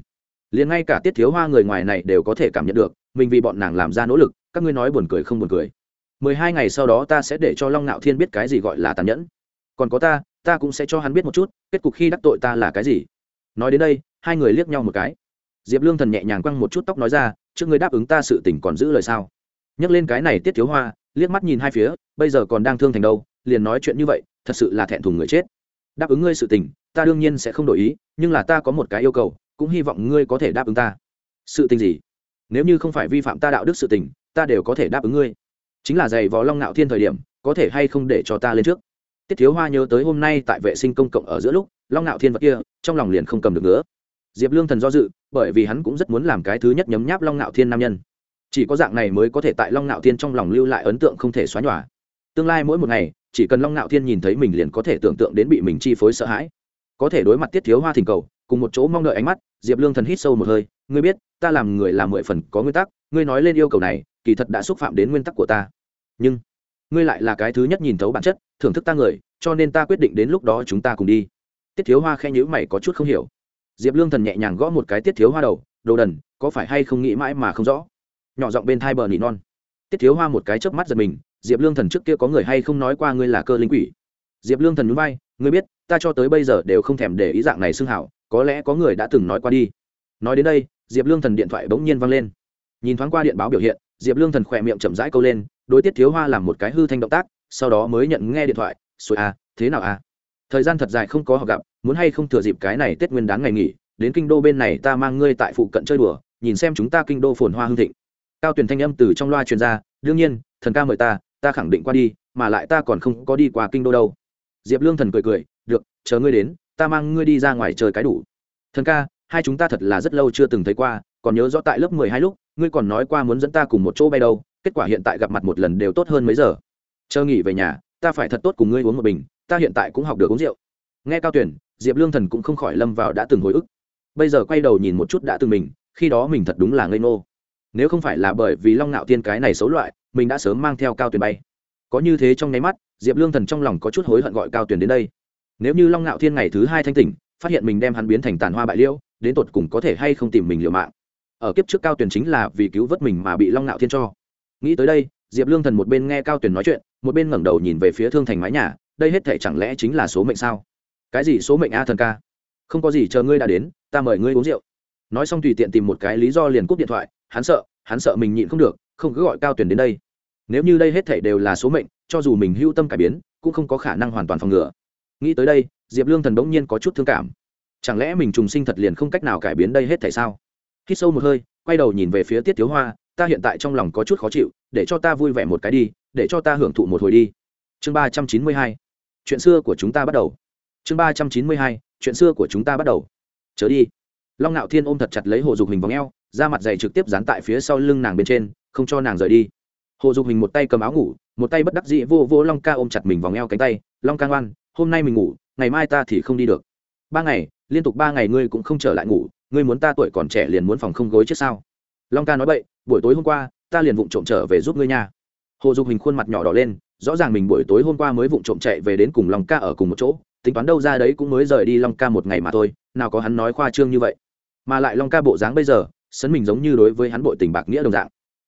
liền ngay cả tiết thiếu hoa người ngoài này đều có thể cảm nhận được, mình vì bọn nàng làm ra nỗ lực, các ngươi nói buồn cười không buồn cười. Mười hai ngày sau đó ta sẽ để cho long ngạo thiên biết cái gì gọi là tàn nhẫn. Còn có ta ta cũng sẽ cho hắn biết một chút, kết cục khi đắc tội ta là cái gì. Nói đến đây, hai người liếc nhau một cái. Diệp lương thần nhẹ nhàng quăng một chút tóc nói ra, trước người đáp ứng ta sự tình còn giữ lời sao? Nhắc lên cái này tiết thiếu hoa, liếc mắt nhìn hai phía, bây giờ còn đang thương thành đâu, liền nói chuyện như vậy, thật sự là thẹn thùng người chết. Đáp ứng ngươi sự tình, ta đương nhiên sẽ không đổi ý, nhưng là ta có một cái yêu cầu, cũng hy vọng ngươi có thể đáp ứng ta. Sự tình gì? Nếu như không phải vi phạm ta đạo đức sự tình, ta đều có thể đáp ứng ngươi. Chính là giày vò long ngạo thiên thời điểm, có thể hay không để cho ta lên trước? Tiết thiếu hoa nhớ tới hôm nay tại vệ sinh công cộng ở giữa lúc, long ngạo thiên vật kia, trong lòng liền không cầm được nữa. Diệp lương thần do dự, bởi vì hắn cũng rất muốn làm cái thứ nhất nhấm nháp long ngạo thiên nam nhân chỉ có dạng này mới có thể tại long ngạo thiên trong lòng lưu lại ấn tượng không thể xóa nhòa. Tương lai mỗi một ngày, chỉ cần long ngạo thiên nhìn thấy mình liền có thể tưởng tượng đến bị mình chi phối sợ hãi. Có thể đối mặt tiết thiếu hoa thỉnh cầu, cùng một chỗ mong đợi ánh mắt, diệp lương thần hít sâu một hơi, ngươi biết, ta làm người làm mười phần có nguyên tắc, ngươi nói lên yêu cầu này, kỳ thật đã xúc phạm đến nguyên tắc của ta. Nhưng, ngươi lại là cái thứ nhất nhìn thấu bản chất, thưởng thức ta người, cho nên ta quyết định đến lúc đó chúng ta cùng đi. Tiết thiếu hoa khe nhữ mày có chút không hiểu. Diệp lương thần nhẹ nhàng gõ một cái tiết thiếu hoa đầu, đồ đần, có phải hay không nghĩ mãi mà không rõ? Nhỏ giọng bên thai bờ nỉ non. Tiết thiếu hoa một cái chớp mắt giật mình, diệp lương thần trước kia có người hay không nói qua ngươi là cơ linh quỷ? Diệp lương thần núi bay ngươi biết, ta cho tới bây giờ đều không thèm để ý dạng này xưng hảo, có lẽ có người đã từng nói qua đi. Nói đến đây, diệp lương thần điện thoại bỗng nhiên văng lên. Nhìn thoáng qua điện báo biểu hiện, diệp lương thần khỏe miệng chậm rãi câu lên, đối tiết thiếu hoa làm một cái hư thanh động tác, sau đó mới nhận nghe điện thoại xôi à thế nào à thời gian thật dài không có họ gặp, muốn hay không thừa dịp cái này tết nguyên đán ngày nghỉ, đến kinh đô bên này ta mang ngươi tại phụ cận chơi đùa, nhìn xem chúng ta kinh đô phồn hoa hương thịnh cao tuyển thanh âm từ trong loa truyền ra, đương nhiên, thần ca mời ta ta khẳng định qua đi, mà lại ta còn không có đi qua kinh đô đâu. Diệp lương thần cười cười, được, chờ ngươi đến, ta mang ngươi đi ra ngoài chơi cái đủ. Thần ca, hai chúng ta thật là rất lâu chưa từng thấy qua, còn nhớ rõ tại lớp mười hai lúc, ngươi còn nói qua muốn dẫn ta cùng một chỗ bay đâu, kết quả hiện tại gặp mặt một lần đều tốt hơn mấy giờ. Chờ nghỉ về nhà, ta phải thật tốt cùng ngươi uống một bình, ta hiện tại cũng học được uống rượu. Nghe cao tuyển, diệp lương thần cũng không khỏi lâm vào đã từng hồi ức. Bây giờ quay đầu nhìn một chút đã từng mình, khi đó mình thật đúng là ngây ngô nếu không phải là bởi vì long ngạo tiên cái này xấu loại mình đã sớm mang theo cao Tuyền bay. Có như thế trong nháy mắt diệp lương thần trong lòng có chút hối hận gọi cao Tuyền đến đây. Nếu như long ngạo thiên ngày thứ hai thanh tỉnh phát hiện mình đem hắn biến thành tàn hoa bại liêu, đến tột cùng có thể hay không tìm mình liều mạng. Ở kiếp trước cao Tuyền chính là vì cứu vớt mình mà bị long ngạo thiên cho. Nghĩ tới đây diệp lương thần một bên nghe cao Tuyền nói chuyện một bên ngẩng đầu nhìn về phía thương thành mái nhà đây hết thể chẳng lẽ chính là số mệnh sao? Cái gì số mệnh a thần ca? Không có gì chờ ngươi đã đến ta mời ngươi uống rượu. Nói xong tùy tiện tìm một cái lý do liền cúp điện thoại hắn sợ hắn sợ mình nhịn không được, không cứ gọi cao tuyển đến đây. Nếu như đây hết thể đều là số mệnh, cho dù mình hưu tâm cải biến, cũng không có khả năng hoàn toàn phòng ngừa. Nghĩ tới đây, diệp lương thần bỗng nhiên có chút thương cảm. Chẳng lẽ mình trùng sinh thật liền không cách nào cải biến đây hết thể sao? Hít sâu một hơi, quay đầu nhìn về phía tiết thiếu hoa, ta hiện tại trong lòng có chút khó chịu, để cho ta vui vẻ một cái đi, để cho ta hưởng thụ một hồi đi. Chương ba trăm chín mươi hai, chuyện xưa của chúng ta bắt đầu. Chương ba trăm chín mươi hai, chuyện xưa của chúng ta bắt đầu. Chớ đi. Long ngạo thiên ôm thật chặt lấy hồ dục hình vòng o da mặt dày trực tiếp dán tại phía sau lưng nàng bên trên, không cho nàng rời đi. Hồ dục hình một tay cầm áo ngủ, một tay bất đắc dĩ vô vô long ca ôm chặt mình vòng eo cánh tay, long ca ngoan, hôm nay mình ngủ, ngày mai ta thì không đi được. Ba ngày, liên tục ba ngày ngươi cũng không trở lại ngủ, ngươi muốn ta tuổi còn trẻ liền muốn phòng không gối chết sao? Long ca nói vậy buổi tối hôm qua, ta liền vụng trộm trở về giúp ngươi nha. Hồ dục hình khuôn mặt nhỏ đỏ lên, rõ ràng mình buổi tối hôm qua mới vụng trộm chạy về đến cùng long ca ở cùng một chỗ, tính toán đâu ra đấy cũng mới rời đi long ca một ngày mà thôi, nào có hắn nói khoa trương như vậy. Mà lại long ca bộ dáng bây giờ sấn mình giống như đối với hắn bội tình bạc nghĩa đồng dạng.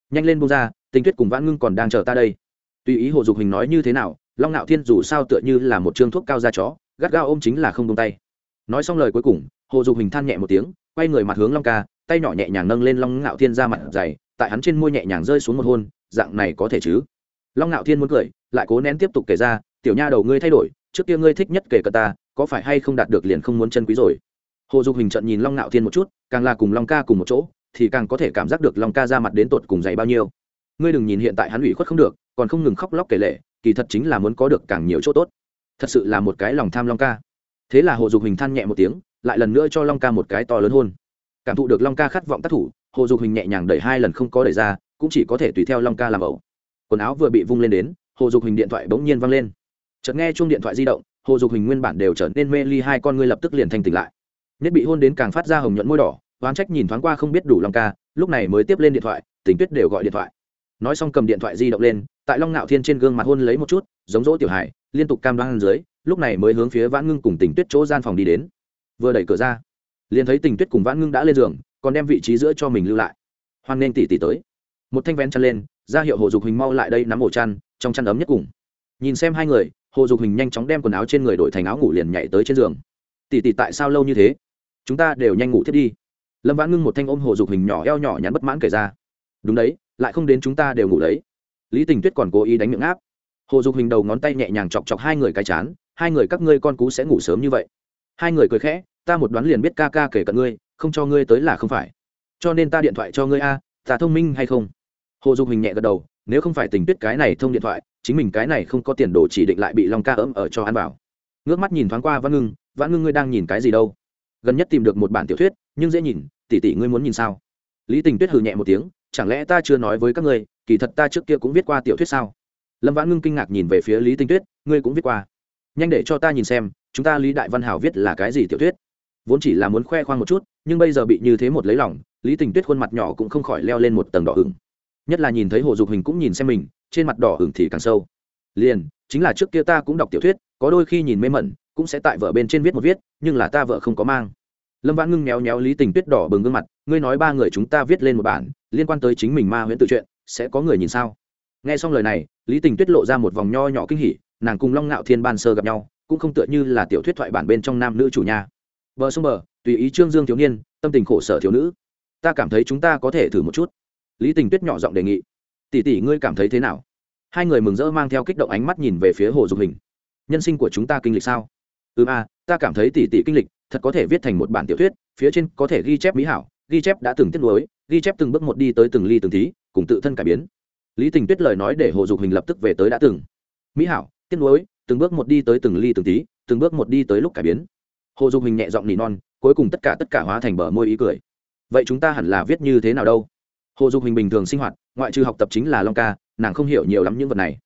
Nhanh lên buông ra, tình tuyết cùng vãn ngưng còn đang chờ ta đây. Tùy ý hồ dục hình nói như thế nào, long ngạo thiên dù sao tựa như là một chương thuốc cao da chó, gắt gao ôm chính là không tung tay. Nói xong lời cuối cùng, hồ dục hình than nhẹ một tiếng, quay người mặt hướng long ca, tay nhỏ nhẹ nhàng nâng lên long ngạo thiên ra mặt dày, tại hắn trên môi nhẹ nhàng rơi xuống một hôn, dạng này có thể chứ? Long ngạo thiên muốn cười, lại cố nén tiếp tục kể ra, tiểu nha đầu ngươi thay đổi, trước kia ngươi thích nhất kể cả ta, có phải hay không đạt được liền không muốn chân quý rồi? Hồ dục hình trận nhìn long ngạo thiên một chút, càng là cùng long ca cùng một chỗ, thì càng có thể cảm giác được long ca ra mặt đến tột cùng dày bao nhiêu. Ngươi đừng nhìn hiện tại hắn ủy khuất không được, còn không ngừng khóc lóc kể lệ kỳ thật chính là muốn có được càng nhiều chỗ tốt. Thật sự là một cái lòng tham long ca. Thế là hồ dục hình than nhẹ một tiếng, lại lần nữa cho long ca một cái to lớn hôn. Cảm thụ được long ca khát vọng tác thủ, hồ dục hình nhẹ nhàng đẩy hai lần không có đẩy ra, cũng chỉ có thể tùy theo long ca làm ẩu. Quần áo vừa bị vung lên đến, hồ dục hình điện thoại bỗng nhiên văng lên. Chợt nghe chuông điện thoại di động, hồ dục hình nguyên bản đều trở nên mê ly, hai con ngươi lập tức liền thành tỉnh lại nhất bị hôn đến càng phát ra hồng nhuận môi đỏ, oán trách nhìn thoáng qua không biết đủ lòng ca, lúc này mới tiếp lên điện thoại, tình tuyết đều gọi điện thoại. Nói xong cầm điện thoại di động lên, tại long ngạo thiên trên gương mặt hôn lấy một chút, giống dỗ tiểu hải liên tục cam đoan dưới, lúc này mới hướng phía vãn ngưng cùng tình tuyết chỗ gian phòng đi đến. Vừa đẩy cửa ra, liền thấy tình tuyết cùng vãn ngưng đã lên giường, còn đem vị trí giữa cho mình lưu lại. Hoan nên tỉ tỉ tới. Một thanh vén chăn lên, ra hiệu hồ dục hình mau lại đây nắm ổ chăn, trong chăn ấm nhất cùng. Nhìn xem hai người, hồ dục hình nhanh chóng đem quần áo trên người đổi thành áo ngủ liền nhảy tới trên giường. Tỉ tỉ tại sao lâu như thế? Chúng ta đều nhanh ngủ thiết đi. Lâm vãn ngưng một thanh ôm hồ dục hình nhỏ eo nhỏ nhắn bất mãn kể ra. Đúng đấy, lại không đến chúng ta đều ngủ đấy. Lý tình tuyết còn cố ý đánh miệng áp. Hồ dục hình đầu ngón tay nhẹ nhàng chọc chọc hai người cái chán, hai người các ngươi con cú sẽ ngủ sớm như vậy. Hai người cười khẽ, ta một đoán liền biết ca ca kể cận ngươi, không cho ngươi tới là không phải. Cho nên ta điện thoại cho ngươi a, ta thông minh hay không? Hồ dục hình nhẹ gật đầu, nếu không phải tình tuyết cái này thông điện thoại, chính mình cái này không có tiền đồ chỉ định lại bị long ca ấm ở cho ăn bảo ngước mắt nhìn thoáng qua văn ngưng, vãn ngưng ngươi đang nhìn cái gì đâu? Gần nhất tìm được một bản tiểu thuyết, nhưng dễ nhìn tỉ tỉ ngươi muốn nhìn sao? Lý tình tuyết hừ nhẹ một tiếng, chẳng lẽ ta chưa nói với các ngươi, kỳ thật ta trước kia cũng viết qua tiểu thuyết sao? Lâm vãn ngưng kinh ngạc nhìn về phía lý tinh tuyết, ngươi cũng viết qua. Nhanh để cho ta nhìn xem, chúng ta lý đại văn hảo viết là cái gì tiểu thuyết? Vốn chỉ là muốn khoe khoang một chút, nhưng bây giờ bị như thế một lấy lòng, lý tình tuyết khuôn mặt nhỏ cũng không khỏi leo lên một tầng đỏ hửng nhất là nhìn thấy hồ dục hình cũng nhìn xem mình, trên mặt đỏ hửng thì càng sâu. Liền, chính là trước kia ta cũng đọc tiểu thuyết, có đôi khi nhìn mê mẩn cũng sẽ tại vợ bên trên viết một viết, nhưng là ta vợ không có mang. Lâm vãn ngưng méo méo lý tình tuyết đỏ bừng gương mặt, ngươi nói ba người chúng ta viết lên một bản, liên quan tới chính mình ma huyễn tự chuyện sẽ có người nhìn sao? Nghe xong lời này, lý tình tuyết lộ ra một vòng nho nhỏ kinh hỉ, nàng cùng long ngạo thiên ban sơ gặp nhau, cũng không tựa như là tiểu thuyết thoại bản bên trong nam nữ chủ nhà. Bờ sông bờ, tùy ý trương dương thiếu niên, tâm tình khổ sở thiếu nữ. Ta cảm thấy chúng ta có thể thử một chút. Lý tình tuyết nhỏ giọng đề nghị. Tỷ tỷ ngươi cảm thấy thế nào? Hai người mừng rỡ mang theo kích động ánh mắt nhìn về phía hồ dục hình. Nhân sinh của chúng ta kinh lịch sao? Ừm a, ta cảm thấy tỷ tỷ kinh lịch, thật có thể viết thành một bản tiểu thuyết, phía trên có thể ghi chép mỹ hảo, ghi chép đã từng tiết lối ghi chép từng bước một đi tới từng ly từng tí cùng tự thân cải biến. Lý tình tuyết lời nói để hồ dục hình lập tức về tới đã từng. Mỹ hảo tiết lối từng bước một đi tới từng ly từng tí từng bước một đi tới lúc cải biến. Hồ dục hình nhẹ giọng nỉ non, cuối cùng tất cả tất cả hóa thành bờ môi ý cười. Vậy chúng ta hẳn là viết như thế nào đâu? Hồ dục hình bình thường sinh hoạt, ngoại trừ học tập chính là long ca, nàng không hiểu nhiều lắm những vật này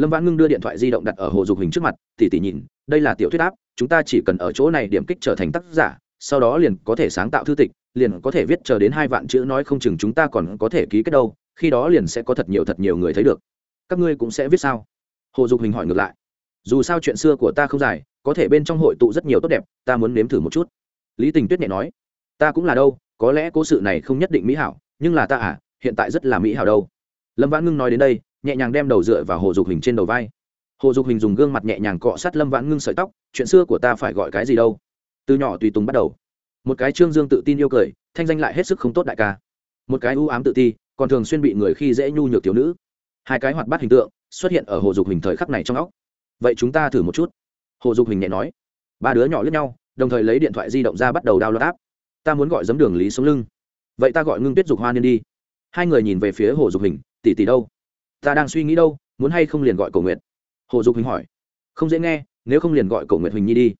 lâm vãn ngưng đưa điện thoại di động đặt ở hồ dục hình trước mặt, tỉ tỉ nhìn, đây là tiểu thuyết áp, chúng ta chỉ cần ở chỗ này điểm kích trở thành tác giả, sau đó liền có thể sáng tạo thư tịch, liền có thể viết chờ đến hai vạn chữ nói không chừng chúng ta còn có thể ký kết đâu, khi đó liền sẽ có thật nhiều thật nhiều người thấy được. Các ngươi cũng sẽ viết sao? Hồ dục hình hỏi ngược lại. Dù sao chuyện xưa của ta không dài, có thể bên trong hội tụ rất nhiều tốt đẹp, ta muốn nếm thử một chút. Lý tình tuyết nhẹ nói. Ta cũng là đâu, có lẽ cố sự này không nhất định mỹ hảo, nhưng là ta à hiện tại rất là mỹ hảo đâu. Lâm vãn ngưng nói đến đây nhẹ nhàng đem đầu dựa vào hồ dục hình trên đầu vai. Hồ dục hình dùng gương mặt nhẹ nhàng cọ sát lâm vãn ngưng sợi tóc, chuyện xưa của ta phải gọi cái gì đâu? Từ nhỏ tùy tùng bắt đầu. Một cái trương dương tự tin yêu cười, thanh danh lại hết sức không tốt đại ca. Một cái ưu ám tự ti, còn thường xuyên bị người khi dễ nhu nhược thiếu nữ. Hai cái hoạt bát hình tượng xuất hiện ở hồ dục hình thời khắc này trong óc. Vậy chúng ta thử một chút. Hồ dục hình nhẹ nói. Ba đứa nhỏ lướt nhau, đồng thời lấy điện thoại di động ra bắt đầu đao loạt áp ta muốn gọi giấm đường lý sống lưng. Vậy ta gọi ngưng tuyết dục hoa niên đi. Hai người nhìn về phía hồ dục hình, tỷ tỷ đâu? Ta đang suy nghĩ đâu, muốn hay không liền gọi cổ Nguyệt. hồ dục huỳnh hỏi. Không dễ nghe, nếu không liền gọi cổ Nguyệt huỳnh nhi đi.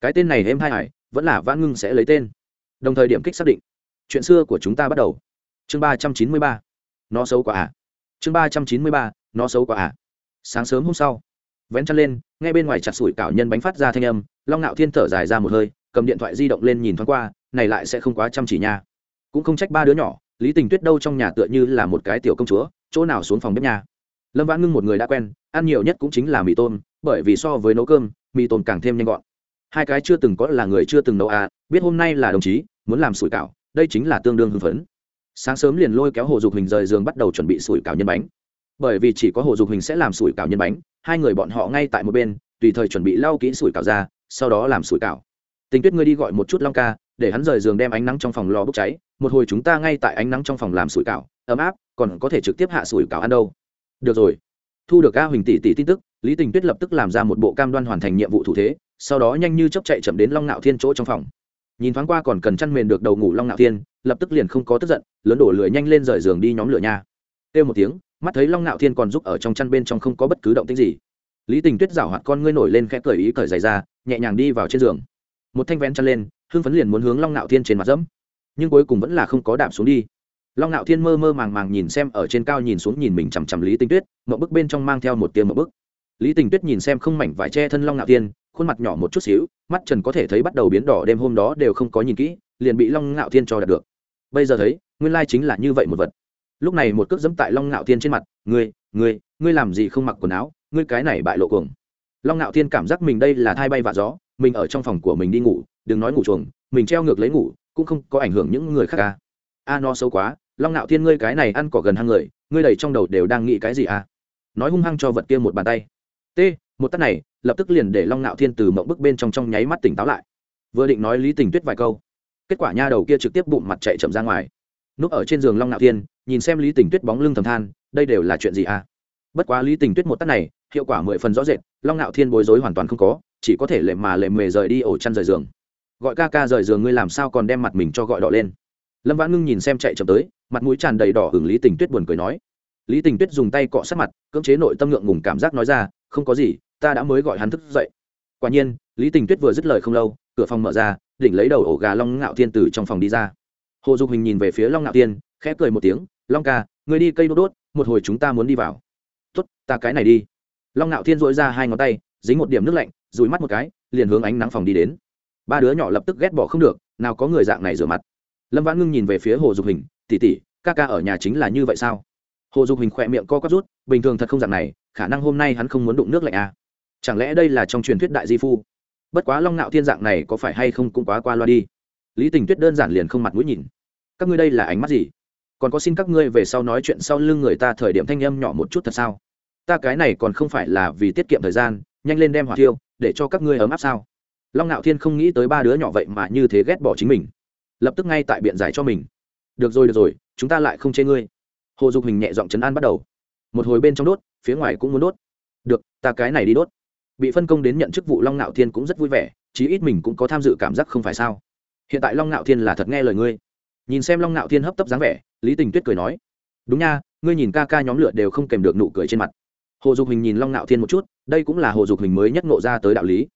Cái tên này em hai hải vẫn là vãn ngưng sẽ lấy tên. Đồng thời điểm kích xác định. Chuyện xưa của chúng ta bắt đầu. Chương ba trăm chín mươi ba. Nó xấu quá à. Chương ba trăm chín mươi ba. Nó xấu quá à. Sáng sớm hôm sau, vén chân lên ngay bên ngoài chặt sủi cảo nhân bánh phát ra thanh âm, long ngạo thiên thở dài ra một hơi, cầm điện thoại di động lên nhìn thoáng qua, này lại sẽ không quá chăm chỉ nha. Cũng không trách ba đứa nhỏ, lý tình tuyết đâu trong nhà tựa như là một cái tiểu công chúa chỗ nào xuống phòng bếp nhà. Lâm vãn ngưng một người đã quen, ăn nhiều nhất cũng chính là mì tôm, bởi vì so với nấu cơm, mì tôm càng thêm nhanh gọn. Hai cái chưa từng có là người chưa từng nấu à biết hôm nay là đồng chí, muốn làm sủi cảo, đây chính là tương đương hưng phấn. Sáng sớm liền lôi kéo hồ dục hình rời giường bắt đầu chuẩn bị sủi cảo nhân bánh. Bởi vì chỉ có hồ dục hình sẽ làm sủi cảo nhân bánh, hai người bọn họ ngay tại một bên, tùy thời chuẩn bị lau kỹ sủi cảo ra, sau đó làm sủi cảo. Tình tuyết ngươi đi gọi một chút long ca để hắn rời giường đem ánh nắng trong phòng lò bốc cháy, một hồi chúng ta ngay tại ánh nắng trong phòng làm sủi cảo, ấm áp, còn có thể trực tiếp hạ sủi cảo ăn đâu. Được rồi. Thu được a huỳnh tỷ tỷ tin tức, lý tình tuyết lập tức làm ra một bộ cam đoan hoàn thành nhiệm vụ thủ thế, sau đó nhanh như chấp chạy chậm đến long ngạo thiên chỗ trong phòng. Nhìn thoáng qua còn cần chăn mền được đầu ngủ long ngạo thiên, lập tức liền không có tức giận, lớn đổ lửa nhanh lên rời giường đi nhóm lửa nha. Kêu một tiếng, mắt thấy long ngạo thiên còn giúp ở trong chăn bên trong không có bất cứ động tĩnh gì. Lý tình tuyết rảo hoạt con ngươi nổi lên khẽ cởi ý cởi giày ra, nhẹ nhàng đi vào trên giường. Một thanh vén chăn lên hưng phấn liền muốn hướng long Nạo thiên trên mặt dẫm, nhưng cuối cùng vẫn là không có đạp xuống đi. Long Nạo thiên mơ mơ màng màng nhìn xem ở trên cao nhìn xuống nhìn mình chằm chằm lý tình tuyết mậu bức bên trong mang theo một tiếng mậu bức. Lý tình tuyết nhìn xem không mảnh vải che thân long Nạo thiên, khuôn mặt nhỏ một chút xíu, mắt trần có thể thấy bắt đầu biến đỏ, đêm hôm đó đều không có nhìn kỹ, liền bị long Nạo thiên cho đạt được. Bây giờ thấy, nguyên lai chính là như vậy một vật. Lúc này một cước dẫm tại long Nạo thiên trên mặt, ngươi ngươi ngươi làm gì không mặc quần áo? Ngươi cái này bại lộ cuồng. Long Nạo thiên cảm giác mình đây là thai bay vạ gió, mình ở trong phòng của mình đi ngủ đừng nói ngủ chuồng mình treo ngược lấy ngủ cũng không có ảnh hưởng những người khác ca a à, nó xấu quá long Nạo thiên ngươi cái này ăn cỏ gần hang người ngươi đầy trong đầu đều đang nghĩ cái gì à? Nói hung hăng cho vật kia một bàn tay. T một tắt này lập tức liền để long Nạo thiên từ mộng bức bên trong trong nháy mắt tỉnh táo lại. Vừa định nói lý tình tuyết vài câu kết quả nha đầu kia trực tiếp bụng mặt chạy chậm ra ngoài. Núp ở trên giường long Nạo thiên nhìn xem lý tình tuyết bóng lưng thầm than đây đều là chuyện gì à? Bất quá lý tình tuyết một tắt này hiệu quả mười phần rõ rệt long Nạo thiên bối rối hoàn toàn không có chỉ có thể lệ mà lệ mề rời đi ổ chăn rời giường gọi ca ca rời giường ngươi làm sao còn đem mặt mình cho gọi đỏ lên. Lâm vãn ngưng nhìn xem chạy chậm tới, mặt mũi tràn đầy đỏ hưởng lý tình tuyết buồn cười nói. Lý tình tuyết dùng tay cọ sát mặt, cưỡng chế nội tâm ngượng ngùng cảm giác nói ra, không có gì, ta đã mới gọi hắn thức dậy. Quả nhiên, lý tình tuyết vừa dứt lời không lâu, cửa phòng mở ra, đỉnh lấy đầu ổ gà long ngạo thiên từ trong phòng đi ra. Hồ dục hình nhìn về phía long ngạo thiên, khẽ cười một tiếng, long ca người đi cây đốt đốt, một hồi chúng ta muốn đi vào. Tốt, ta cái này đi. Long ngạo thiên dội ra hai ngón tay, dính một điểm nước lạnh, dùi mắt một cái, liền hướng ánh nắng phòng đi đến ba đứa nhỏ lập tức ghét bỏ không được, nào có người dạng này rửa mặt. Lâm vãn ngưng nhìn về phía hồ dục hình tỉ tỉ ca ca ở nhà chính là như vậy sao? Hồ dục hình khỏe miệng co quắp rút, bình thường thật không dạng này, khả năng hôm nay hắn không muốn đụng nước lạnh à. chẳng lẽ đây là trong truyền thuyết đại di phu? Bất quá long ngạo thiên dạng này có phải hay không cũng quá qua loa đi. Lý tình tuyết đơn giản liền không mặt mũi nhìn. Các ngươi đây là ánh mắt gì? Còn có xin các ngươi về sau nói chuyện sau lưng người ta thời điểm thanh âm nhỏ một chút thật sao? Ta cái này còn không phải là vì tiết kiệm thời gian, nhanh lên đem hỏa tiêu để cho các ngươi ấm áp sao? Long ngạo thiên không nghĩ tới ba đứa nhỏ vậy mà như thế ghét bỏ chính mình. Lập tức ngay tại biện giải cho mình. Được rồi được rồi, chúng ta lại không chê ngươi. Hồ dục hình nhẹ giọng chấn an bắt đầu. Một hồi bên trong đốt, phía ngoài cũng muốn đốt. Được, ta cái này đi đốt. Bị phân công đến nhận chức vụ long ngạo thiên cũng rất vui vẻ, chí ít mình cũng có tham dự cảm giác không phải sao. Hiện tại long ngạo thiên là thật nghe lời ngươi. Nhìn xem long ngạo thiên hấp tấp dáng vẻ, lý tình tuyết cười nói, đúng nha, ngươi nhìn ca ca nhóm lửa đều không kèm được nụ cười trên mặt. Hồ dục hình nhìn long ngạo thiên một chút, đây cũng là hồ dục hình mới nhất ngộ ra tới đạo lý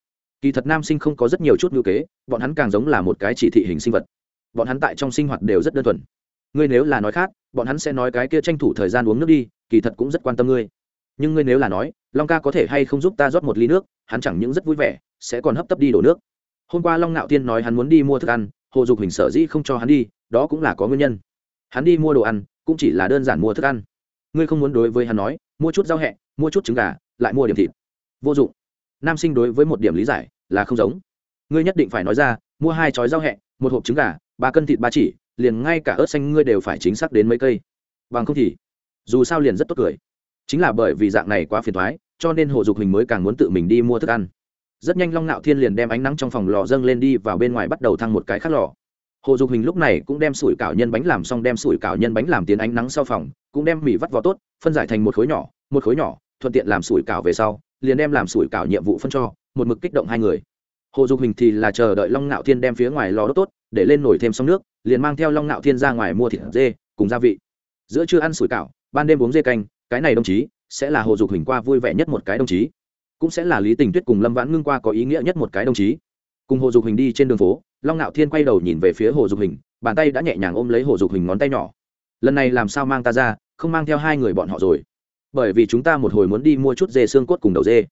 kỳ thật nam sinh không có rất nhiều chút ngữ kế, bọn hắn càng giống là một cái chỉ thị hình sinh vật. Bọn hắn tại trong sinh hoạt đều rất đơn thuần. Ngươi nếu là nói khác, bọn hắn sẽ nói cái kia tranh thủ thời gian uống nước đi, kỳ thật cũng rất quan tâm ngươi. Nhưng ngươi nếu là nói, long ca có thể hay không giúp ta rót một ly nước, hắn chẳng những rất vui vẻ, sẽ còn hấp tấp đi đổ nước. Hôm qua long Nạo tiên nói hắn muốn đi mua thức ăn, hồ dục hình sở dĩ không cho hắn đi, đó cũng là có nguyên nhân. Hắn đi mua đồ ăn, cũng chỉ là đơn giản mua thức ăn. Ngươi không muốn đối với hắn nói, mua chút rau hẹ, mua chút trứng gà, lại mua điểm thịt. Vô dụng nam sinh đối với một điểm lý giải là không giống. Ngươi nhất định phải nói ra, mua hai chói rau hẹ, một hộp trứng gà, ba cân thịt ba chỉ, liền ngay cả ớt xanh ngươi đều phải chính xác đến mấy cây. Bằng không thì, dù sao liền rất tốt cười. Chính là bởi vì dạng này quá phiền thoái cho nên hồ dục hình mới càng muốn tự mình đi mua thức ăn. Rất nhanh long nạo thiên liền đem ánh nắng trong phòng lò dâng lên đi vào bên ngoài bắt đầu thăng một cái khác lò. Hồ dục hình lúc này cũng đem sủi cảo nhân bánh làm xong, đem sủi cảo nhân bánh làm tiến ánh nắng sau phòng, cũng đem mì vắt vào tốt, phân giải thành một khối nhỏ, một khối nhỏ, thuận tiện làm sủi cảo về sau liền đem làm sủi cảo nhiệm vụ phân cho, một mực kích động hai người. Hồ dục hình thì là chờ đợi long ngạo thiên đem phía ngoài lò đốt tốt, để lên nổi thêm xong nước, liền mang theo long ngạo thiên ra ngoài mua thịt dê, cùng gia vị. Giữa trưa ăn sủi cảo, ban đêm uống dê canh, cái này đồng chí, sẽ là hồ dục hình qua vui vẻ nhất một cái đồng chí. Cũng sẽ là lý tình tuyết cùng lâm vãn ngưng qua có ý nghĩa nhất một cái đồng chí. Cùng hồ dục hình đi trên đường phố, long ngạo thiên quay đầu nhìn về phía hồ dục hình, bàn tay đã nhẹ nhàng ôm lấy hồ dục hình ngón tay nhỏ. Lần này làm sao mang ta ra, không mang theo hai người bọn họ rồi? Bởi vì chúng ta một hồi muốn đi mua chút dê xương cốt cùng đầu dê.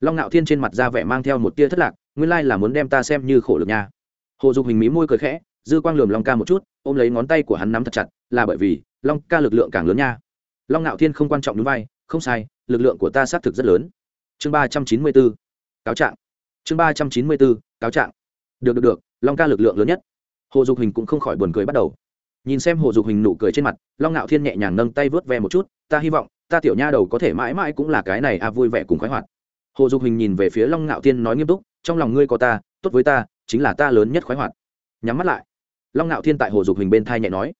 Long ngạo thiên trên mặt ra vẻ mang theo một tia thất lạc, nguyên lai là muốn đem ta xem như khổ lực nha. Hồ dục hình mí môi cười khẽ, dư quang lườm long ca một chút, ôm lấy ngón tay của hắn nắm thật chặt, là bởi vì, long ca lực lượng càng lớn nha. Long ngạo thiên không quan trọng đúng vai, không sai, lực lượng của ta xác thực rất lớn. Chương ba trăm chín mươi b ố cáo trạng. Chương ba trăm chín mươi b ố cáo trạng. Được được được, long ca lực lượng lớn nhất. Hồ dục hình cũng không khỏi buồn cười bắt đầu. Nhìn xem hồ dục hình nụ cười trên mặt, long ngạo thiên nhẹ nhàng nâng tay vớt ve một chút, ta hy vọng ta tiểu nha đầu có thể mãi mãi cũng là cái này a vui vẻ cùng khoái hoạt. Hồ dục hình nhìn về phía long ngạo thiên nói nghiêm túc trong lòng ngươi có ta tốt với ta chính là ta lớn nhất khoái hoạt. Nhắm mắt lại. Long ngạo thiên tại hồ dục hình bên thai nhẹ nói.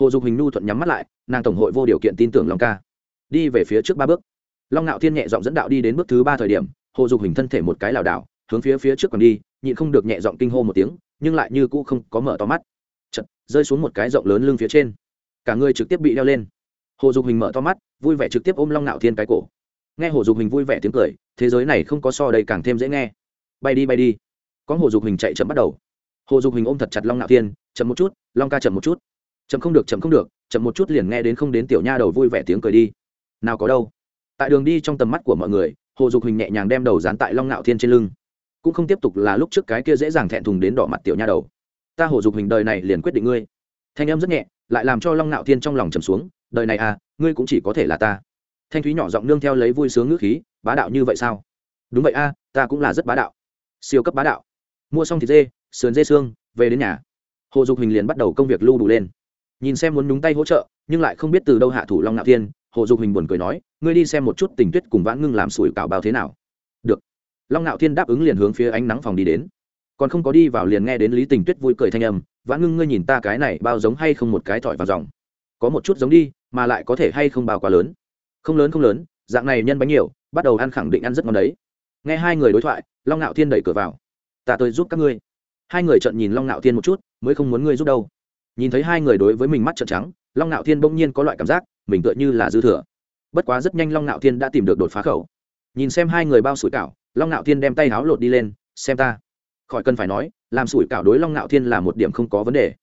Hồ dục hình nu thuận nhắm mắt lại nàng tổng hội vô điều kiện tin tưởng long ca. Đi về phía trước ba bước. Long ngạo thiên nhẹ giọng dẫn đạo đi đến bước thứ ba thời điểm hồ dục hình thân thể một cái lảo đảo hướng phía phía trước còn đi nhịn không được nhẹ giọng kinh hô một tiếng nhưng lại như cũ không có mở to mắt. Chật, rơi xuống một cái rộng lớn lưng phía trên. Cả người trực tiếp bị đeo lên hồ dục hình mở to mắt, vui vẻ trực tiếp ôm long Nạo thiên cái cổ. Nghe hồ dục hình vui vẻ tiếng cười, thế giới này không có so đây càng thêm dễ nghe. Bay đi bay đi. Có hồ dục hình chạy chậm bắt đầu. Hồ dục hình ôm thật chặt long Nạo thiên, chậm một chút, long ca chậm một chút. Chậm không được, chậm không được, chậm một chút liền nghe đến không đến tiểu nha đầu vui vẻ tiếng cười đi. Nào có đâu. Tại đường đi trong tầm mắt của mọi người, hồ dục hình nhẹ nhàng đem đầu dán tại long Nạo thiên trên lưng. Cũng không tiếp tục là lúc trước cái kia dễ dàng thẹn thùng đến đỏ mặt tiểu nha đầu. Ta hồ dục hình đời này liền quyết định ngươi. Thanh em rất nhẹ, lại làm cho long Nạo thiên trong lòng trầm xuống đời này à ngươi cũng chỉ có thể là ta. Thanh thúy nhỏ giọng nương theo lấy vui sướng ngữ khí, bá đạo như vậy sao? Đúng vậy a, ta cũng là rất bá đạo. Siêu cấp bá đạo. Mua xong thịt dê, sườn dê xương, về đến nhà. Hồ dục hình liền bắt đầu công việc lưu đủ lên. Nhìn xem muốn nhúng tay hỗ trợ, nhưng lại không biết từ đâu hạ thủ long ngạo thiên, hồ dục hình buồn cười nói, ngươi đi xem một chút tình tuyết cùng vãn ngưng làm sủi cảo bao thế nào. Được. Long ngạo thiên đáp ứng liền hướng phía ánh nắng phòng đi đến. Còn không có đi vào liền nghe đến lý tình tuyết vui cười thanh âm, vãn ngưng, ngươi nhìn ta cái này bao giống hay không một cái thỏi vào dòng? Có một chút giống đi mà lại có thể hay không bao quá lớn. Không lớn không lớn, dạng này nhân bánh nhiều, bắt đầu ăn khẳng định ăn rất ngon đấy. Nghe hai người đối thoại, long ngạo thiên đẩy cửa vào. Ta tới giúp các ngươi. Hai người trận nhìn long ngạo thiên một chút, mới không muốn ngươi giúp đâu. Nhìn thấy hai người đối với mình mắt trợn trắng, long ngạo thiên bỗng nhiên có loại cảm giác, mình tựa như là dư thừa. Bất quá rất nhanh long ngạo thiên đã tìm được đột phá khẩu. Nhìn xem hai người bao sủi cảo, long ngạo thiên đem tay háo lột đi lên, xem ta. Khỏi cần phải nói, làm sủi cảo đối long ngạo thiên là một điểm không có vấn đề.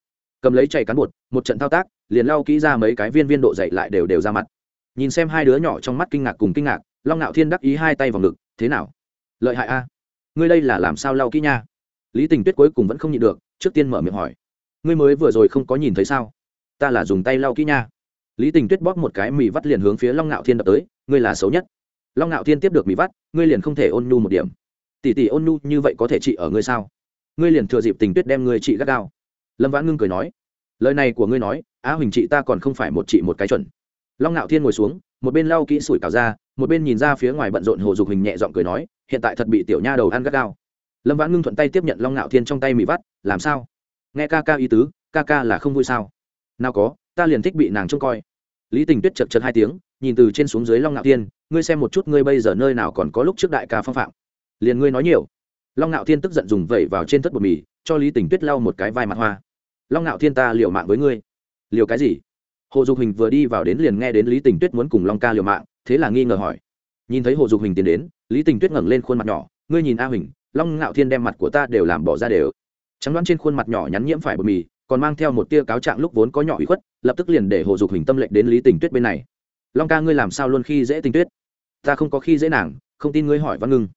Cầm lấy chày cán bột, một trận thao tác liền lau kỹ ra mấy cái viên viên độ dậy lại đều đều ra mặt. Nhìn xem hai đứa nhỏ trong mắt kinh ngạc cùng kinh ngạc, long ngạo thiên đắc ý hai tay vào ngực, thế nào? Lợi hại a? Ngươi đây là làm sao lau kỹ nha? Lý tình tuyết cuối cùng vẫn không nhịn được, trước tiên mở miệng hỏi, ngươi mới vừa rồi không có nhìn thấy sao? Ta là dùng tay lau kỹ nha. Lý tình tuyết bóp một cái mì vắt liền hướng phía long ngạo thiên đập tới, ngươi là xấu nhất. Long ngạo thiên tiếp được mì vắt, ngươi liền không thể ôn nhu một điểm. Tỷ tỷ ôn nhu như vậy có thể trị ở ngươi sao? Ngươi liền thừa dịp tình tuyết đem ngươi trị gắt gao. Lâm vãn ngưng cười nói, lời này của ngươi nói á huỳnh chị ta còn không phải một chị một cái chuẩn. Long ngạo thiên ngồi xuống, một bên lau kỹ sủi cào ra, một bên nhìn ra phía ngoài bận rộn hồ dục hình nhẹ giọng cười nói, hiện tại thật bị tiểu nha đầu ăn gắt gao. Lâm vãn ngưng thuận tay tiếp nhận long ngạo thiên trong tay mì vắt, làm sao? Nghe ca ca ý tứ, ca ca là không vui sao? Nào có, ta liền thích bị nàng trông coi. Lý tình tuyết chật chật hai tiếng, nhìn từ trên xuống dưới long ngạo thiên, ngươi xem một chút ngươi bây giờ nơi nào còn có lúc trước đại ca phong phạm. Liền ngươi nói nhiều. Long ngạo thiên tức giận dùng vẩy vào trên thất bột mì, cho lý tình tuyết lau một cái vai mặt hoa. Long ngạo thiên ta liều mạng với ngươi liều cái gì? Hồ dục hình vừa đi vào đến liền nghe đến lý tình tuyết muốn cùng long ca liều mạng, thế là nghi ngờ hỏi. Nhìn thấy hồ dục hình tiến đến, lý tình tuyết ngẩng lên khuôn mặt nhỏ, ngươi nhìn a huỳnh, long ngạo thiên đem mặt của ta đều làm bỏ ra đều. Trắng đoán trên khuôn mặt nhỏ nhắn nhiễm phải bột mì, còn mang theo một tia cáo trạng lúc vốn có nhỏ ủy khuất, lập tức liền để hồ dục hình tâm lệnh đến lý tình tuyết bên này. Long ca, ngươi làm sao luôn khi dễ tình tuyết? Ta không có khi dễ nàng, không tin ngươi hỏi văn ngưng.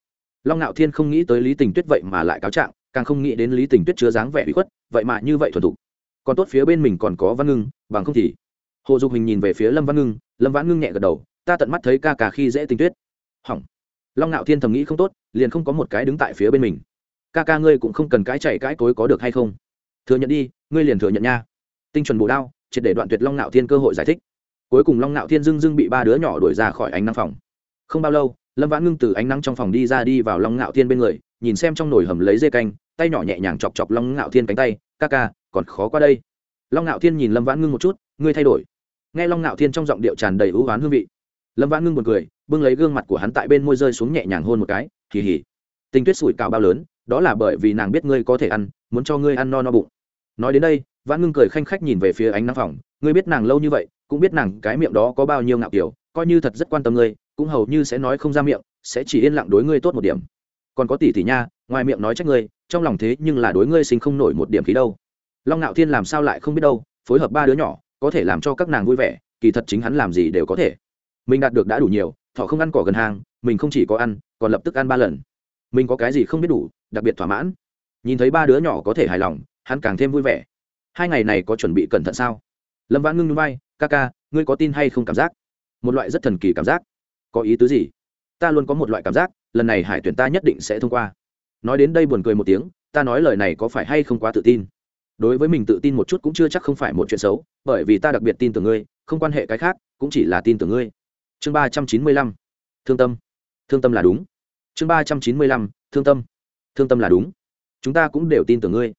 Long ngạo thiên không nghĩ tới lý tình tuyết vậy mà lại cáo trạng, càng không nghĩ đến lý tình tuyết chứa dáng vẻ ủy khuất, vậy mà như vậy thuần thục còn tốt phía bên mình còn có văn ngưng, bằng không thì. Hồ dục hình nhìn về phía lâm văn ngưng, lâm vãn ngưng nhẹ gật đầu, ta tận mắt thấy ca ca khi dễ tình tuyết. Hỏng. Long ngạo thiên thầm nghĩ không tốt, liền không có một cái đứng tại phía bên mình. Ca ca ngươi cũng không cần cái chạy cãi cối có được hay không? Thừa nhận đi, ngươi liền thừa nhận nha. Tinh chuẩn bổ đao, triệt để đoạn tuyệt long ngạo thiên cơ hội giải thích. Cuối cùng long ngạo thiên dưng dưng bị ba đứa nhỏ đuổi ra khỏi ánh nắng phòng. Không bao lâu, lâm vãn ngưng từ ánh nắng trong phòng đi ra đi vào long ngạo thiên bên người nhìn xem trong nồi hầm lấy dê canh, tay nhỏ nhẹ nhàng chọc chọc long ngạo thiên cánh tay, ca ca, còn khó qua đây. Long ngạo thiên nhìn lâm vãn ngưng một chút, ngươi thay đổi. Nghe long ngạo thiên trong giọng điệu tràn đầy ưu oán hương vị, lâm vãn ngưng một cười, bưng lấy gương mặt của hắn tại bên môi rơi xuống nhẹ nhàng hôn một cái kỳ hỉ tình tuyết sủi cào bao lớn, đó là bởi vì nàng biết ngươi có thể ăn, muốn cho ngươi ăn no no bụng. Nói đến đây, vãn ngưng cười khanh khách nhìn về phía ánh nắng phòng, ngươi biết nàng lâu như vậy, cũng biết nàng cái miệng đó có bao nhiêu ngạo kiểu, coi như thật rất quan tâm ngươi, cũng hầu như sẽ nói không ra miệng, sẽ chỉ yên lặng đối ngươi tốt một điểm còn có tỷ tỷ nha, ngoài miệng nói trách ngươi, trong lòng thế nhưng là đối ngươi sinh không nổi một điểm khí đâu. Long ngạo thiên làm sao lại không biết đâu, phối hợp ba đứa nhỏ, có thể làm cho các nàng vui vẻ, kỳ thật chính hắn làm gì đều có thể. Mình đạt được đã đủ nhiều, thọ không ăn cỏ gần hàng, mình không chỉ có ăn, còn lập tức ăn ba lần. Mình có cái gì không biết đủ, đặc biệt thỏa mãn. Nhìn thấy ba đứa nhỏ có thể hài lòng, hắn càng thêm vui vẻ. Hai ngày này có chuẩn bị cẩn thận sao? Lâm vãn ngưng vai bay, ca ca, ngươi có tin hay không cảm giác? Một loại rất thần kỳ cảm giác. Có ý tứ gì? Ta luôn có một loại cảm giác lần này hải tuyển ta nhất định sẽ thông qua. Nói đến đây buồn cười một tiếng, ta nói lời này có phải hay không quá tự tin? Đối với mình tự tin một chút cũng chưa chắc không phải một chuyện xấu, bởi vì ta đặc biệt tin tưởng ngươi, không quan hệ cái khác, cũng chỉ là tin tưởng ngươi. Chương ba trăm chín mươi lăm. Thương tâm. Thương tâm là đúng. Chương ba trăm chín mươi lăm. Thương tâm. Thương tâm là đúng. Chúng ta cũng đều tin tưởng ngươi.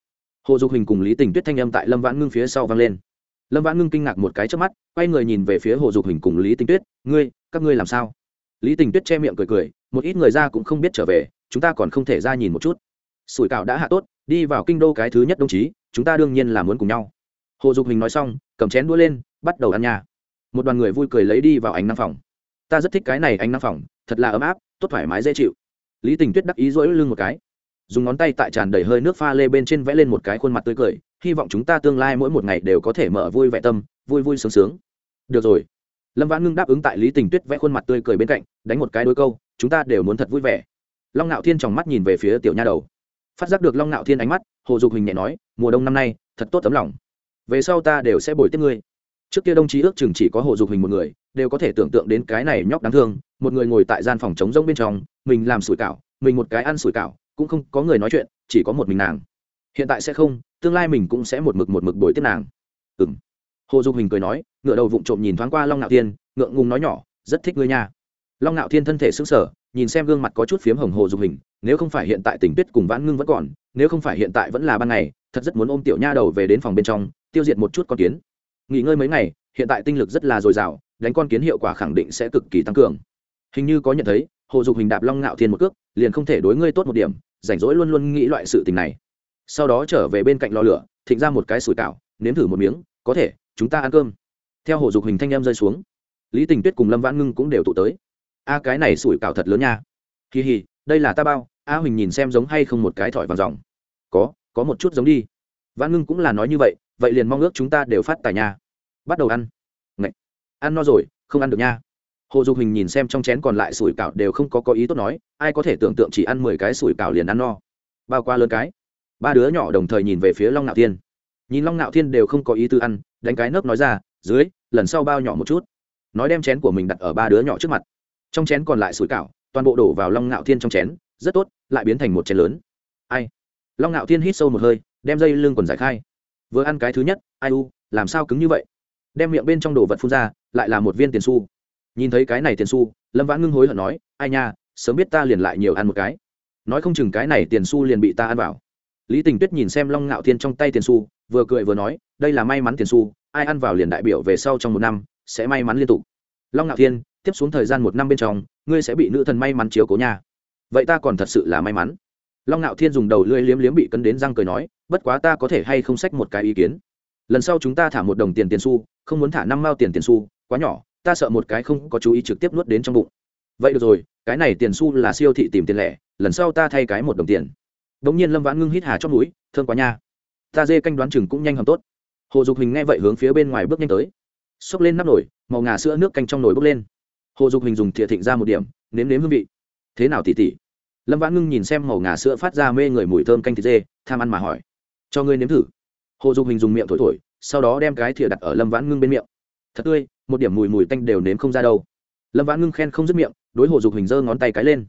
Hồ dục hình cùng lý tình tuyết thanh âm tại lâm vãn ngưng phía sau vang lên. Lâm vãn ngưng kinh ngạc một cái trước mắt, quay người nhìn về phía hồ dục hình cùng lý tình tuyết, ngươi, các ngươi làm sao? Lý tình tuyết che miệng cười cười một ít người ra cũng không biết trở về, chúng ta còn không thể ra nhìn một chút. Sủi cảo đã hạ tốt, đi vào kinh đô cái thứ nhất đồng chí, chúng ta đương nhiên là muốn cùng nhau. Hồ dục hình nói xong, cầm chén đũa lên, bắt đầu ăn nhà một đoàn người vui cười lấy đi vào ánh năng phòng. Ta rất thích cái này ánh năng phòng, thật là ấm áp, tốt thoải mái dễ chịu. Lý tình tuyết đắc ý dỗi lưng một cái. Dùng ngón tay tại tràn đầy hơi nước pha lê bên trên vẽ lên một cái khuôn mặt tươi cười, hy vọng chúng ta tương lai mỗi một ngày đều có thể mở vui vẻ tâm, vui vui sướng sướng. Được rồi. Lâm vãn ngưng đáp ứng tại lý tình tuyết vẽ khuôn mặt tươi cười bên cạnh, đánh một cái đôi câu chúng ta đều muốn thật vui vẻ. Long ngạo thiên tròng mắt nhìn về phía tiểu nha đầu. Phát giác được long ngạo thiên ánh mắt, hồ dục hình nhẹ nói, mùa đông năm nay, thật tốt tấm lòng. Về sau ta đều sẽ bồi tiếp ngươi. Trước kia đồng chí ước chừng chỉ có hồ dục hình một người, đều có thể tưởng tượng đến cái này nhóc đáng thương, một người ngồi tại gian phòng trống rông bên trong, mình làm sủi cảo, mình một cái ăn sủi cảo, cũng không có người nói chuyện, chỉ có một mình nàng. Hiện tại sẽ không, tương lai mình cũng sẽ một mực một mực bồi tiếp nàng. Ừ m hồ dục hình cười nói, ngựa đầu vụng trộm nhìn thoáng qua long ngạo thiên, ngượng ngùng nói nhỏ, rất thích ngươi nha long ngạo thiên thân thể xứng sờ, nhìn xem gương mặt có chút phiếm hồng hồ dục hình, nếu không phải hiện tại tình tuyết cùng vãn ngưng vẫn còn, nếu không phải hiện tại vẫn là ban ngày, thật rất muốn ôm tiểu nha đầu về đến phòng bên trong, tiêu diệt một chút con kiến. Nghỉ ngơi mấy ngày, hiện tại tinh lực rất là dồi dào, đánh con kiến hiệu quả khẳng định sẽ cực kỳ tăng cường. Hình như có nhận thấy, hồ dục hình đạp long ngạo thiên một cước, liền không thể đối ngươi tốt một điểm, rảnh rỗi luôn luôn nghĩ loại sự tình này. Sau đó trở về bên cạnh lò lửa, thịnh ra một cái sủi cảo, nếm thử một miếng, có thể, chúng ta ăn cơm. Theo hồ dục hình thanh em rơi xuống, lý tình tuyết cùng lâm vãn ngưng cũng đều tụ tới a, cái này sủi cảo thật lớn nha. Kỳ hì, đây là ta bao, a huỳnh nhìn xem giống hay không một cái thỏi vàng dòng. Có có một chút giống đi. Vãn ngưng cũng là nói như vậy vậy liền mong ước chúng ta đều phát tài nha. Bắt đầu ăn. Ngậy. ăn no rồi, không ăn được nha. Hồ dục hình nhìn xem trong chén còn lại sủi cảo đều không có có ý tốt nói, ai có thể tưởng tượng chỉ ăn mười cái sủi cảo liền ăn no. Bao qua lớn cái. Ba đứa nhỏ đồng thời nhìn về phía long nạo thiên. Nhìn long nạo thiên đều không có ý tư ăn, đánh cái nấc nói ra, dưới, lần sau bao nhỏ một chút. Nói đem chén của mình đặt ở ba đứa nhỏ trước mặt trong chén còn lại sủi cảo, toàn bộ đổ vào long ngạo thiên trong chén, rất tốt, lại biến thành một chén lớn. Ai? Long ngạo thiên hít sâu một hơi, đem dây lưng quần giải khai. Vừa ăn cái thứ nhất, ai u, làm sao cứng như vậy? Đem miệng bên trong đồ vật phun ra, lại là một viên tiền su nhìn thấy cái này tiền su lâm vãn ngưng hối hận nói, ai nha, sớm biết ta liền lại nhiều ăn một cái. Nói không chừng cái này tiền su liền bị ta ăn vào. Lý tình tuyết nhìn xem long ngạo thiên trong tay tiền su vừa cười vừa nói, đây là may mắn tiền su ai ăn vào liền đại biểu về sau trong một năm, sẽ may mắn liên tục. Long ngạo thiên tiếp xuống thời gian một năm bên trong, ngươi sẽ bị nữ thần may mắn chiếu cố nhà vậy ta còn thật sự là may mắn. Long ngạo thiên dùng đầu lưỡi liếm liếm bị cấn đến răng cười nói, bất quá ta có thể hay không sách một cái ý kiến. Lần sau chúng ta thả một đồng tiền tiền su không muốn thả năm mao tiền tiền su quá nhỏ, ta sợ một cái không có chú ý trực tiếp nuốt đến trong bụng. Vậy được rồi, cái này tiền su là siêu thị tìm tiền lẻ, lần sau ta thay cái một đồng tiền. Đ ỗ n g nhiên lâm vãn ngưng hít hà trong núi thương quá nha. Ta dê canh đoán chừng cũng nhanh hầm tốt. Hồ dục hình nghe vậy hướng phía bên ngoài bước nhanh tới. Xốc lên nắp nổi màu ngà sữa nước canh trong nồi bốc lên hồ dục hình dùng thìa thịnh ra một điểm, nếm nếm hương vị. Thế nào tỉ tỉ lâm vãn ngưng nhìn xem màu ngà sữa phát ra mê người mùi thơm canh thịt dê, tham ăn mà hỏi. Cho ngươi nếm thử. Hồ dục hình dùng miệng thổi thổi, sau đó đem cái thìa đặt ở lâm vãn ngưng bên miệng. Thật tươi, một điểm mùi mùi tanh đều nếm không ra đâu. Lâm vãn ngưng khen không dứt miệng, đối hồ dục hình giơ ngón tay cái lên.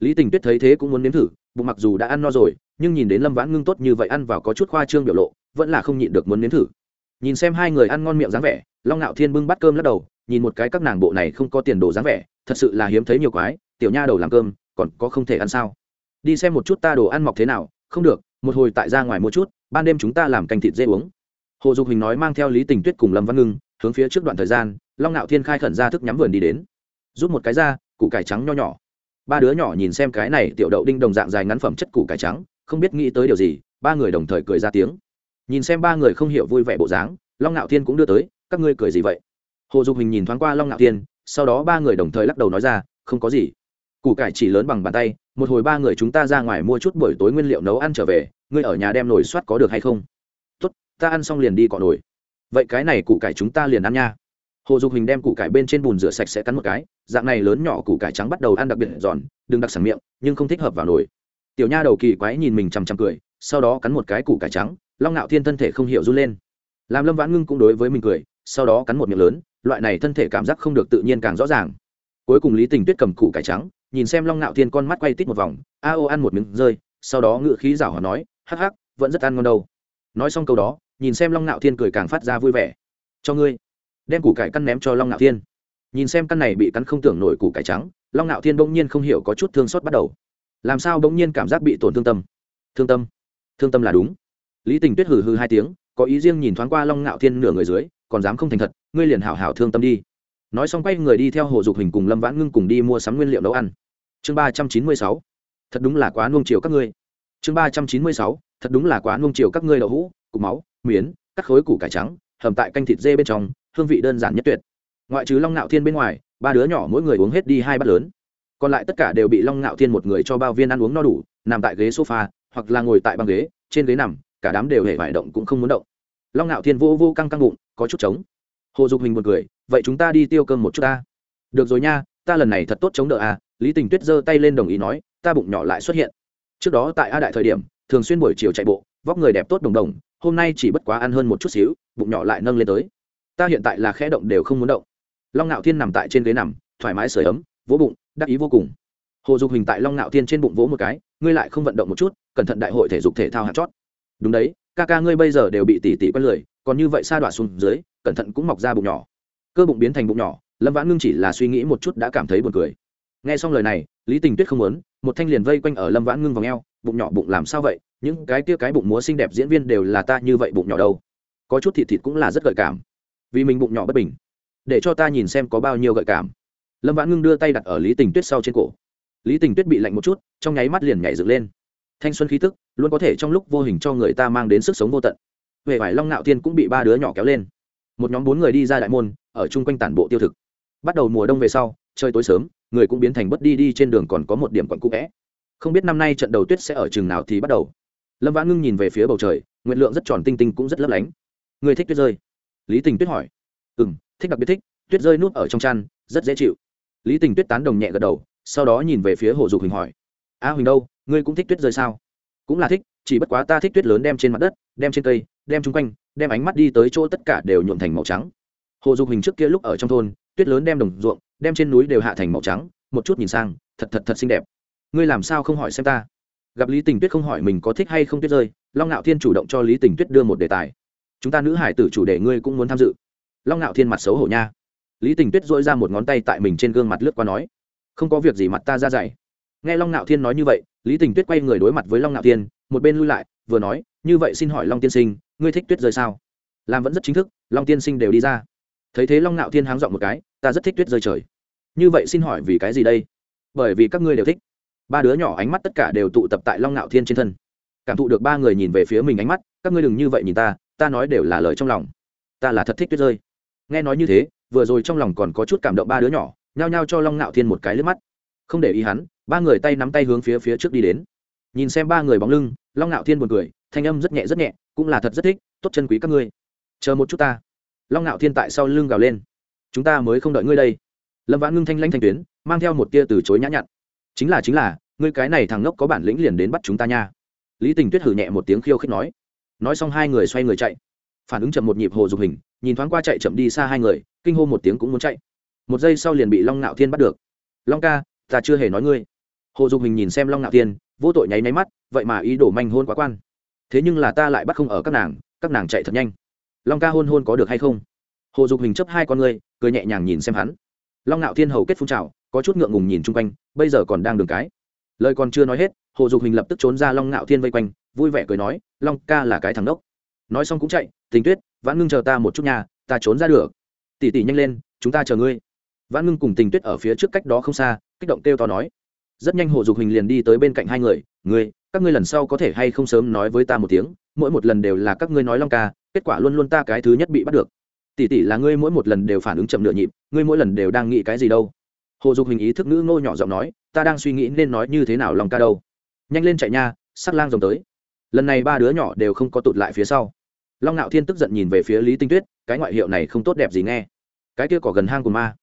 Lý tình tuyết thấy thế cũng muốn nếm thử, bụng mặc dù đã ăn no rồi, nhưng nhìn đến lâm vãn ngưng tốt như vậy ăn vào có chút khoa trương biểu lộ, vẫn là không nhịn được muốn nếm thử. Nhìn xem hai người ăn ngon miệng dáng vẻ, long ngạo thiên bưng bắt cơm lắc đầu nhìn một cái các nàng bộ này không có tiền đồ dáng vẻ, thật sự là hiếm thấy nhiều quái, tiểu nha đầu làm cơm, còn có không thể ăn sao? Đi xem một chút ta đồ ăn mọc thế nào, không được, một hồi tại ra ngoài mua chút, ban đêm chúng ta làm canh thịt dê uống. Hồ dục hình nói mang theo lý tình tuyết cùng lâm văn ngưng, hướng phía trước đoạn thời gian, long ngạo thiên khai khẩn ra thức nhắm vườn đi đến. Rút một cái ra, củ cải trắng nho nhỏ. Ba đứa nhỏ nhìn xem cái này tiểu đậu đinh đồng dạng dài ngắn phẩm chất củ cải trắng, không biết nghĩ tới điều gì, ba người đồng thời cười ra tiếng. Nhìn xem ba người không hiểu vui vẻ bộ dáng, long ngạo thiên cũng đưa tới, các ngươi cười gì vậy? Hồ dục hình nhìn thoáng qua long ngạo thiên, sau đó ba người đồng thời lắc đầu nói ra, không có gì. Củ cải chỉ lớn bằng bàn tay, một hồi ba người chúng ta ra ngoài mua chút buổi tối nguyên liệu nấu ăn trở về, ngươi ở nhà đem nồi soát có được hay không? Tốt, ta ăn xong liền đi cọ nồi. Vậy cái này củ cải chúng ta liền ăn nha. Hồ dục hình đem củ cải bên trên bùn rửa sạch sẽ cắn một cái, dạng này lớn nhỏ củ cải trắng bắt đầu ăn đặc biệt giòn, đừng đặc sản miệng, nhưng không thích hợp vào nồi. Tiểu nha đầu kỳ quái nhìn mình chằm chằm cười, sau đó cắn một cái củ cải trắng, long ngạo thiên thân thể không hiểu run lên. Làm lâm vãn ngưng cũng đối với mình cười, sau đó cắn một miệng lớn loại này thân thể cảm giác không được tự nhiên càng rõ ràng. Cuối cùng lý tình tuyết cầm củ cải trắng, nhìn xem long ngạo thiên con mắt quay tít một vòng, a ô ăn một miếng rơi. Sau đó ngự khí rảo hòa nói, hắc hắc, vẫn rất ăn ngon đâu. Nói xong câu đó, nhìn xem long ngạo thiên cười càng phát ra vui vẻ. Cho ngươi. Đem củ cải căn ném cho long ngạo thiên. Nhìn xem căn này bị cắn không tưởng nổi củ cải trắng, long ngạo thiên bỗng nhiên không hiểu có chút thương xót bắt đầu. Làm sao bỗng nhiên cảm giác bị tổn thương tâm? Thương tâm? Thương tâm là đúng. Lý tình tuyết hừ hừ hai tiếng, có ý riêng nhìn thoáng qua long ngạo thiên nửa người dưới còn dám không thành thật, ngươi liền hảo hảo thương tâm đi. Nói xong quay người đi theo hồ dục hình cùng lâm vãn ngưng cùng đi mua sắm nguyên liệu nấu ăn. Chương ba trăm chín mươi sáu, thật đúng là quá nuông chiều các ngươi. Chương ba trăm chín mươi sáu, thật đúng là quá nuông chiều các ngươi đậu hũ, cục máu, miến các khối củ cải trắng, hầm tại canh thịt dê bên trong, hương vị đơn giản nhất tuyệt. Ngoại trừ long ngạo thiên bên ngoài, ba đứa nhỏ mỗi người uống hết đi hai bát lớn. Còn lại tất cả đều bị long ngạo thiên một người cho bao viên ăn uống no đủ, nằm tại ghế sofa, hoặc là ngồi tại băng ghế, trên ghế nằm, cả đám đều hề vải động cũng không muốn động. Long ngạo thiên vô vô căng căng bụng có chút trống. Hồ dục hình một người vậy chúng ta đi tiêu cơm một chút ta. Được rồi nha, ta lần này thật tốt chống đỡ à. Lý tình tuyết giơ tay lên đồng ý nói, ta bụng nhỏ lại xuất hiện. Trước đó tại a đại thời điểm, thường xuyên buổi chiều chạy bộ, vóc người đẹp tốt đồng đồng, hôm nay chỉ bất quá ăn hơn một chút xíu, bụng nhỏ lại nâng lên tới. Ta hiện tại là khẽ động đều không muốn động. Long ngạo thiên nằm tại trên ghế nằm, thoải mái sửa ấm, vỗ bụng, đắc ý vô cùng. Hồ dục hình tại long ngạo thiên trên bụng vỗ một cái, ngươi lại không vận động một chút, cẩn thận đại hội thể dục thể thao hạt chót. Đúng đấy, ca ca ngươi bây giờ đều bị tỉ tỉ quen lười còn như vậy sa đọa xuống dưới, cẩn thận cũng mọc ra bụng nhỏ. Cơ bụng biến thành bụng nhỏ, lâm vãn ngưng chỉ là suy nghĩ một chút đã cảm thấy buồn cười. Nghe xong lời này, lý tình tuyết không muốn, một thanh liền vây quanh ở lâm vãn ngưng vòng eo, bụng nhỏ bụng làm sao vậy, những cái kia cái bụng múa xinh đẹp diễn viên đều là ta như vậy bụng nhỏ đâu. Có chút thịt thịt cũng là rất gợi cảm. Vì mình bụng nhỏ bất bình, để cho ta nhìn xem có bao nhiêu gợi cảm. Lâm vãn ngưng đưa tay đặt ở lý tình tuyết sau trên cổ. Lý tình tuyết bị lạnh một chút, trong nháy mắt liền nhảy dựng lên. Thanh xuân khí tức, luôn có thể trong lúc vô hình cho người ta mang đến sức sống vô tận về vải long ngạo tiên cũng bị ba đứa nhỏ kéo lên. Một nhóm bốn người đi ra đại môn, ở chung quanh tản bộ tiêu thực. Bắt đầu mùa đông về sau chơi tối sớm, người cũng biến thành bất đi đi trên đường còn có một điểm quận cũ vẽ. Không biết năm nay trận đầu tuyết sẽ ở chừng nào thì bắt đầu. Lâm vãn ngưng nhìn về phía bầu trời nguyện lượng rất tròn tinh tinh cũng rất lấp lánh. Người thích tuyết rơi? Lý tình tuyết hỏi. Ừ m thích đặc biệt thích, tuyết rơi núp ở trong chăn, rất dễ chịu. Lý tình tuyết tán đồng nhẹ gật đầu, sau đó nhìn về phía hồ dục huỳnh hỏi. A huỳnh đâu, ngươi cũng thích tuyết rơi sao? Cũng là thích, chỉ bất quá ta thích tuyết lớn đem trên mặt đất, đem trên cây đem chung quanh, đem ánh mắt đi tới chỗ tất cả đều nhuộm thành màu trắng. Hồ dục Hình trước kia lúc ở trong thôn, tuyết lớn đem đồng ruộng, đem trên núi đều hạ thành màu trắng, một chút nhìn sang, thật thật thật xinh đẹp. Ngươi làm sao không hỏi xem ta? Gặp lý tình tuyết không hỏi mình có thích hay không tuyết rơi, long ngạo thiên chủ động cho lý tình tuyết đưa một đề tài. Chúng ta nữ hải tử chủ đề ngươi cũng muốn tham dự. Long ngạo thiên mặt xấu hổ nha. Lý tình tuyết dỗi ra một ngón tay tại mình trên gương mặt lướt qua nói, không có việc gì mặt ta ra dày nghe long ngạo thiên nói như vậy, lý tình tuyết quay người đối mặt với long ngạo thiên, một bên lui lại, vừa nói, như vậy xin hỏi long tiên sinh ngươi thích tuyết rơi sao? Làm vẫn rất chính thức, long tiên sinh đều đi ra. Thấy thế long Nạo thiên háng dọn một cái, ta rất thích tuyết rơi trời. Như vậy xin hỏi vì cái gì đây? Bởi vì các ngươi đều thích. Ba đứa nhỏ ánh mắt tất cả đều tụ tập tại long Nạo thiên trên thân. Cảm thụ được ba người nhìn về phía mình ánh mắt, các ngươi đừng như vậy nhìn ta ta nói đều là lời trong lòng. Ta là thật thích tuyết rơi. Nghe nói như thế, vừa rồi trong lòng còn có chút cảm động ba đứa nhỏ, nhao nhao cho long Nạo thiên một cái lướt mắt. Không để ý hắn, ba người tay nắm tay hướng phía phía trước đi đến nhìn xem ba người bóng lưng, long ngạo thiên buồn cười, thanh âm rất nhẹ rất nhẹ, cũng là thật rất thích, tốt chân quý các ngươi, chờ một chút ta. Long ngạo thiên tại sau lưng gào lên, chúng ta mới không đợi ngươi đây. Lâm vãn ngưng thanh lanh thanh tuyến, mang theo một tia từ chối nhã nhặn, chính là chính là, ngươi cái này thằng ngốc có bản lĩnh liền đến bắt chúng ta nha. Lý tình tuyết hử nhẹ một tiếng khiêu khích nói. Nói xong hai người xoay người chạy. Phản ứng chậm một nhịp hồ dục hình, nhìn thoáng qua chạy chậm đi xa hai người, kinh hô một tiếng cũng muốn chạy. Một giây sau liền bị long ngạo thiên bắt được. Long ca, ta chưa hề nói ngươi. Hồ dục hình nhìn xem long ngạo thiên vô tội nháy nháy mắt, vậy mà ý đồ manh hôn quá quan. Thế nhưng là ta lại bắt không ở các nàng các nàng chạy thật nhanh. Long ca hôn hôn có được hay không? Hồ dục hình chấp hai con ngươi, cười nhẹ nhàng nhìn xem hắn. Long ngạo thiên hầu kết phun trào, có chút ngượng ngùng nhìn chung quanh, bây giờ còn đang đường cái. Lời còn chưa nói hết, hồ dục hình lập tức trốn ra long ngạo thiên vây quanh, vui vẻ cười nói, long ca là cái thằng đốc nói xong cũng chạy, tình tuyết, vãn ngưng chờ ta một chút nhà ta trốn ra được. Tỉ tỉ nhanh lên, chúng ta chờ ngươi. Vãn ngưng cùng tình tuyết ở phía trước cách đó không xa, kích động kêu to nói rất nhanh hồ dục hình liền đi tới bên cạnh hai người, ngươi, các ngươi lần sau có thể hay không sớm nói với ta một tiếng, mỗi một lần đều là các ngươi nói long ca, kết quả luôn luôn ta cái thứ nhất bị bắt được. Tỷ tỷ là ngươi mỗi một lần đều phản ứng chậm nửa nhịp, ngươi mỗi lần đều đang nghĩ cái gì đâu? Hồ dục hình ý thức ngữ ngô nhỏ giọng nói, ta đang suy nghĩ nên nói như thế nào lòng ca đâu. Nhanh lên chạy nha, sắc lang rồng tới. Lần này ba đứa nhỏ đều không có tụt lại phía sau. Long ngạo thiên tức giận nhìn về phía lý tinh tuyết, cái ngoại hiệu này không tốt đẹp gì nghe. Cái kia có gần hang của ma.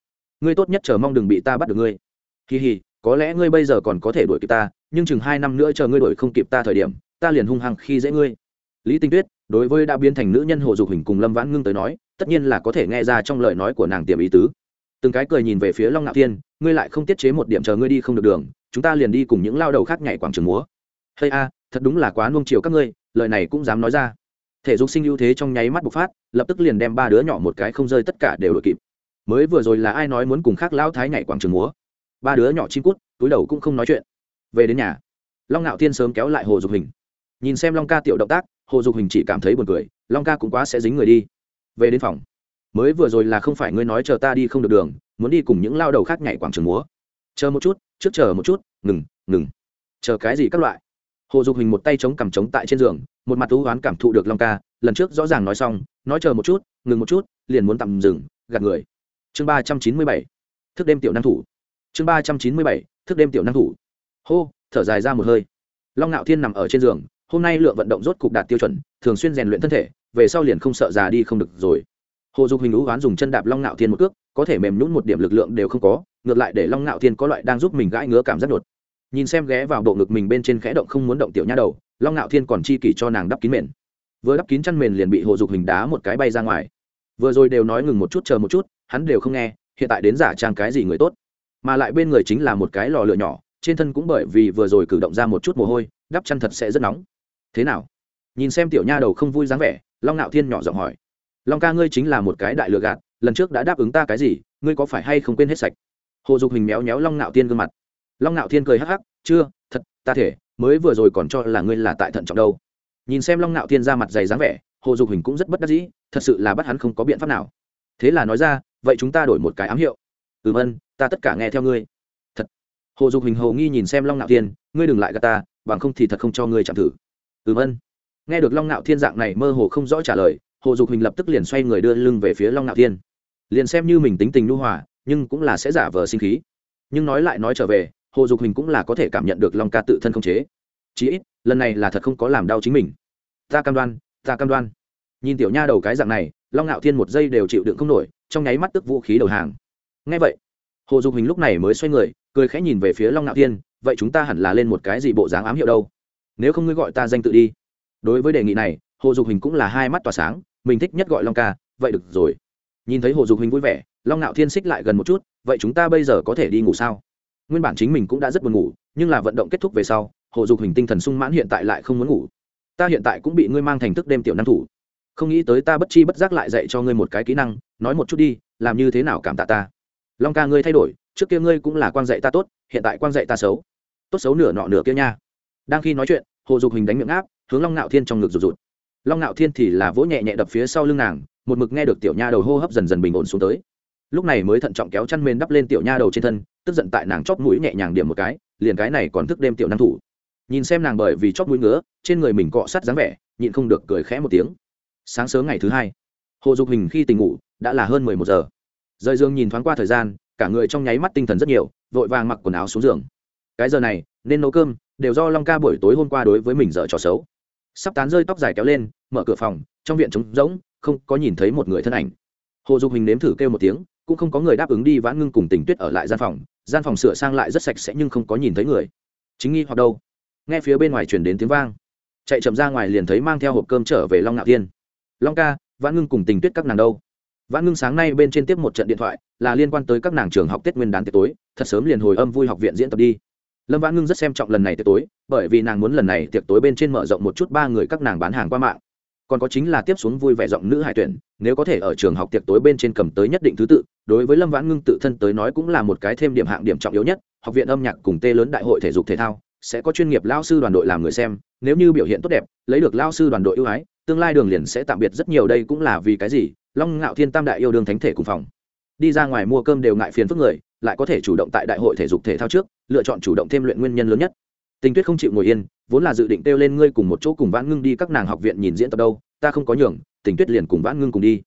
Ngươi tốt nhất chờ mong đừng bị ta bắt được ngươi. Kỳ hì có lẽ ngươi bây giờ còn có thể đuổi kịp ta, nhưng chừng hai năm nữa chờ ngươi đuổi không kịp ta thời điểm, ta liền hung hăng khi dễ ngươi. Lý tinh tuyết đối với đã biến thành nữ nhân hồ dục hình cùng lâm vãn ngưng tới nói, tất nhiên là có thể nghe ra trong lời nói của nàng tiềm ý tứ. Từng cái cười nhìn về phía long ngạo thiên, ngươi lại không tiết chế một điểm chờ ngươi đi không được đường, chúng ta liền đi cùng những lao đầu khác nhảy quảng trường múa. Hay a, thật đúng là quá nuông chiều các ngươi, lời này cũng dám nói ra. Thể dục sinh ưu thế trong nháy mắt bộc phát, lập tức liền đem ba đứa nhỏ một cái không rơi tất cả đều đội kịp. Mới vừa rồi là ai nói muốn cùng khác lao thái nhảy quảng trường múa? Ba đứa nhỏ chim cút, túi đầu cũng không nói chuyện. Về đến nhà, long ngạo thiên sớm kéo lại hồ dục hình. Nhìn xem long ca tiểu động tác, hồ dục hình chỉ cảm thấy buồn cười, long ca cũng quá sẽ dính người đi. Về đến phòng, mới vừa rồi là không phải ngươi nói chờ ta đi không được đường, muốn đi cùng những lao đầu khác nhảy quảng trường múa. Chờ một chút, trước chờ một chút, ngừng ngừng. Chờ cái gì các loại? Hồ dục hình một tay chống cằm chống tại trên giường, một mặt thú oán cảm thụ được long ca, lần trước rõ ràng nói xong, nói chờ một chút, ngừng một chút, liền muốn tạm dừng, gạt người. Chương ba trăm chín mươi bảy, thức đêm tiểu năng thủ chương ba trăm chín mươi bảy, thức đêm tiểu năng thủ. Hô, thở dài ra một hơi. Long ngạo thiên nằm ở trên giường, hôm nay lượng vận động rốt cục đạt tiêu chuẩn, thường xuyên rèn luyện thân thể, về sau liền không sợ già đi không được rồi. Hồ dục hình ú oán dùng chân đạp long ngạo thiên một cước, có thể mềm nhún một điểm lực lượng đều không có, ngược lại để long ngạo thiên có loại đang giúp mình gãi ngứa cảm giác đột. Nhìn xem ghé vào bộ ngực mình bên trên khẽ động không muốn động tiểu nha đầu, long ngạo thiên còn chi kỷ cho nàng đắp kín mền. Vừa đắp kín chăn mền liền bị hồ dục hình đá một cái bay ra ngoài. Vừa rồi đều nói ngừng một chút, chờ một chút, hắn đều không nghe, hiện tại đến giả trang cái gì người tốt mà lại bên người chính là một cái lò lửa nhỏ, trên thân cũng bởi vì vừa rồi cử động ra một chút mồ hôi đắp chăn thật sẽ rất nóng. Thế nào? Nhìn xem tiểu nha đầu không vui dáng vẻ, long ngạo thiên nhỏ giọng hỏi. Long ca ngươi chính là một cái đại lừa gạt, lần trước đã đáp ứng ta cái gì, ngươi có phải hay không quên hết sạch? Hồ dục hình méo méo long ngạo thiên gương mặt. Long ngạo thiên cười hắc hắc, chưa, thật, ta thể, mới vừa rồi còn cho là ngươi là tại thận trọng đâu. Nhìn xem long ngạo thiên ra mặt dày dáng vẻ, hồ dục hình cũng rất bất đắc dĩ, thật sự là bắt hắn không có biện pháp nào. Thế là nói ra, vậy chúng ta đổi một cái ám hiệu. Ừm ân ta tất cả nghe theo ngươi. Thật. Hồ dục hình hồ nghi nhìn xem long ngạo thiên, ngươi đừng lại gà ta, bằng không thì thật không cho ngươi chạm thử. Ừm ân nghe được long ngạo thiên dạng này mơ hồ không rõ trả lời, hồ dục hình lập tức liền xoay người đưa lưng về phía long ngạo thiên. Liền xem như mình tính tình nhu hòa, nhưng cũng là sẽ giả vờ sinh khí. Nhưng nói lại nói trở về, hồ dục hình cũng là có thể cảm nhận được long ca tự thân không chế. Chí ít, lần này là thật không có làm đau chính mình. Ta cam đoan, ta cam đoan. Nhìn tiểu nha đầu cái dạng này, long ngạo thiên một giây đều chịu đựng không nổi, trong nháy mắt tức vũ khí đầu hàng. Ngay vậy hồ dục hình lúc này mới xoay người, cười khẽ nhìn về phía long ngạo thiên, vậy chúng ta hẳn là lên một cái gì bộ dáng ám hiệu đâu? Nếu không ngươi gọi ta danh tự đi. Đối với đề nghị này, hồ dục hình cũng là hai mắt tỏa sáng, mình thích nhất gọi long ca, vậy được rồi. Nhìn thấy hồ dục hình vui vẻ, long ngạo thiên xích lại gần một chút, vậy chúng ta bây giờ có thể đi ngủ sao? Nguyên bản chính mình cũng đã rất buồn ngủ, nhưng là vận động kết thúc về sau, hồ dục hình tinh thần sung mãn hiện tại lại không muốn ngủ. Ta hiện tại cũng bị ngươi mang thành thức đêm tiểu năng thủ. Không nghĩ tới ta bất chi bất giác lại dạy cho ngươi một cái kỹ năng, nói một chút đi, làm như thế nào cảm tạ ta? Long ca ngươi thay đổi, trước kia ngươi cũng là quan dạy ta tốt, hiện tại quan dạy ta xấu. Tốt xấu nửa nọ nửa kia nha. Đang khi nói chuyện, hồ dục hình đánh miệng áp, hướng long ngạo thiên trong ngực rụt rụt. Long ngạo thiên thì là vỗ nhẹ nhẹ đập phía sau lưng nàng, một mực nghe được tiểu nha đầu hô hấp dần dần bình ổn xuống tới. Lúc này mới thận trọng kéo chăn mền đắp lên tiểu nha đầu trên thân, tức giận tại nàng chóp mũi nhẹ nhàng điểm một cái, liền cái này còn thức đêm tiểu năng thủ. Nhìn xem nàng bởi vì chóp mũi ngứa, trên người mình cọ sát dáng vẻ, nhịn không được cười khẽ một tiếng. Sáng sớm ngày thứ hai, hồ dục hình khi tỉnh ngủ, đã là hơn mười một giờ rời giường nhìn thoáng qua thời gian, cả người trong nháy mắt tinh thần rất nhiều, vội vàng mặc quần áo xuống giường. Cái giờ này, nên nấu cơm, đều do long ca buổi tối hôm qua đối với mình dở trò xấu. Sắp tán rơi tóc dài kéo lên, mở cửa phòng, trong viện trống rỗng, không có nhìn thấy một người thân ảnh. Hồ dục hình nếm thử kêu một tiếng, cũng không có người đáp ứng đi vãn ngưng cùng tình tuyết ở lại gian phòng gian phòng sửa sang lại rất sạch sẽ nhưng không có nhìn thấy người. Chính nghi hoặc đâu? Nghe phía bên ngoài chuyển đến tiếng vang. Chạy chậm ra ngoài liền thấy mang theo hộp cơm trở về long ngạo thiên. Long ca, vãn ngưng cùng tình tuyết các nàng đâu? Vãn ngưng sáng nay bên trên tiếp một trận điện thoại, là liên quan tới các nàng trường học tết nguyên đán tiệc tối, thật sớm liền hồi âm vui học viện diễn tập đi. Lâm vãn ngưng rất xem trọng lần này tiệc tối, bởi vì nàng muốn lần này tiệc tối bên trên mở rộng một chút ba người các nàng bán hàng qua mạng. Còn có chính là tiếp xuống vui vẻ giọng nữ hải tuyển, nếu có thể ở trường học tiệc tối bên trên cầm tới nhất định thứ tự, đối với lâm vãn ngưng tự thân tới nói cũng là một cái thêm điểm hạng điểm trọng yếu nhất, học viện âm nhạc cùng tê lớn đại hội thể dục thể thao, sẽ có chuyên nghiệp lao sư đoàn đội làm người xem, nếu như biểu hiện tốt đẹp, lấy được lao sư đoàn đội ưu ái, tương lai đường liền sẽ tạm biệt rất nhiều, đây cũng là vì cái gì? Long ngạo thiên tam đại yêu đương thánh thể cùng phòng. Đi ra ngoài mua cơm đều ngại phiền phức người, lại có thể chủ động tại đại hội thể dục thể thao trước, lựa chọn chủ động thêm luyện nguyên nhân lớn nhất. Tình tuyết không chịu ngồi yên, vốn là dự định kêu lên ngươi cùng một chỗ cùng vãn ngưng đi các nàng học viện nhìn diễn tập đâu, ta không có nhường, tình tuyết liền cùng vãn ngưng cùng đi.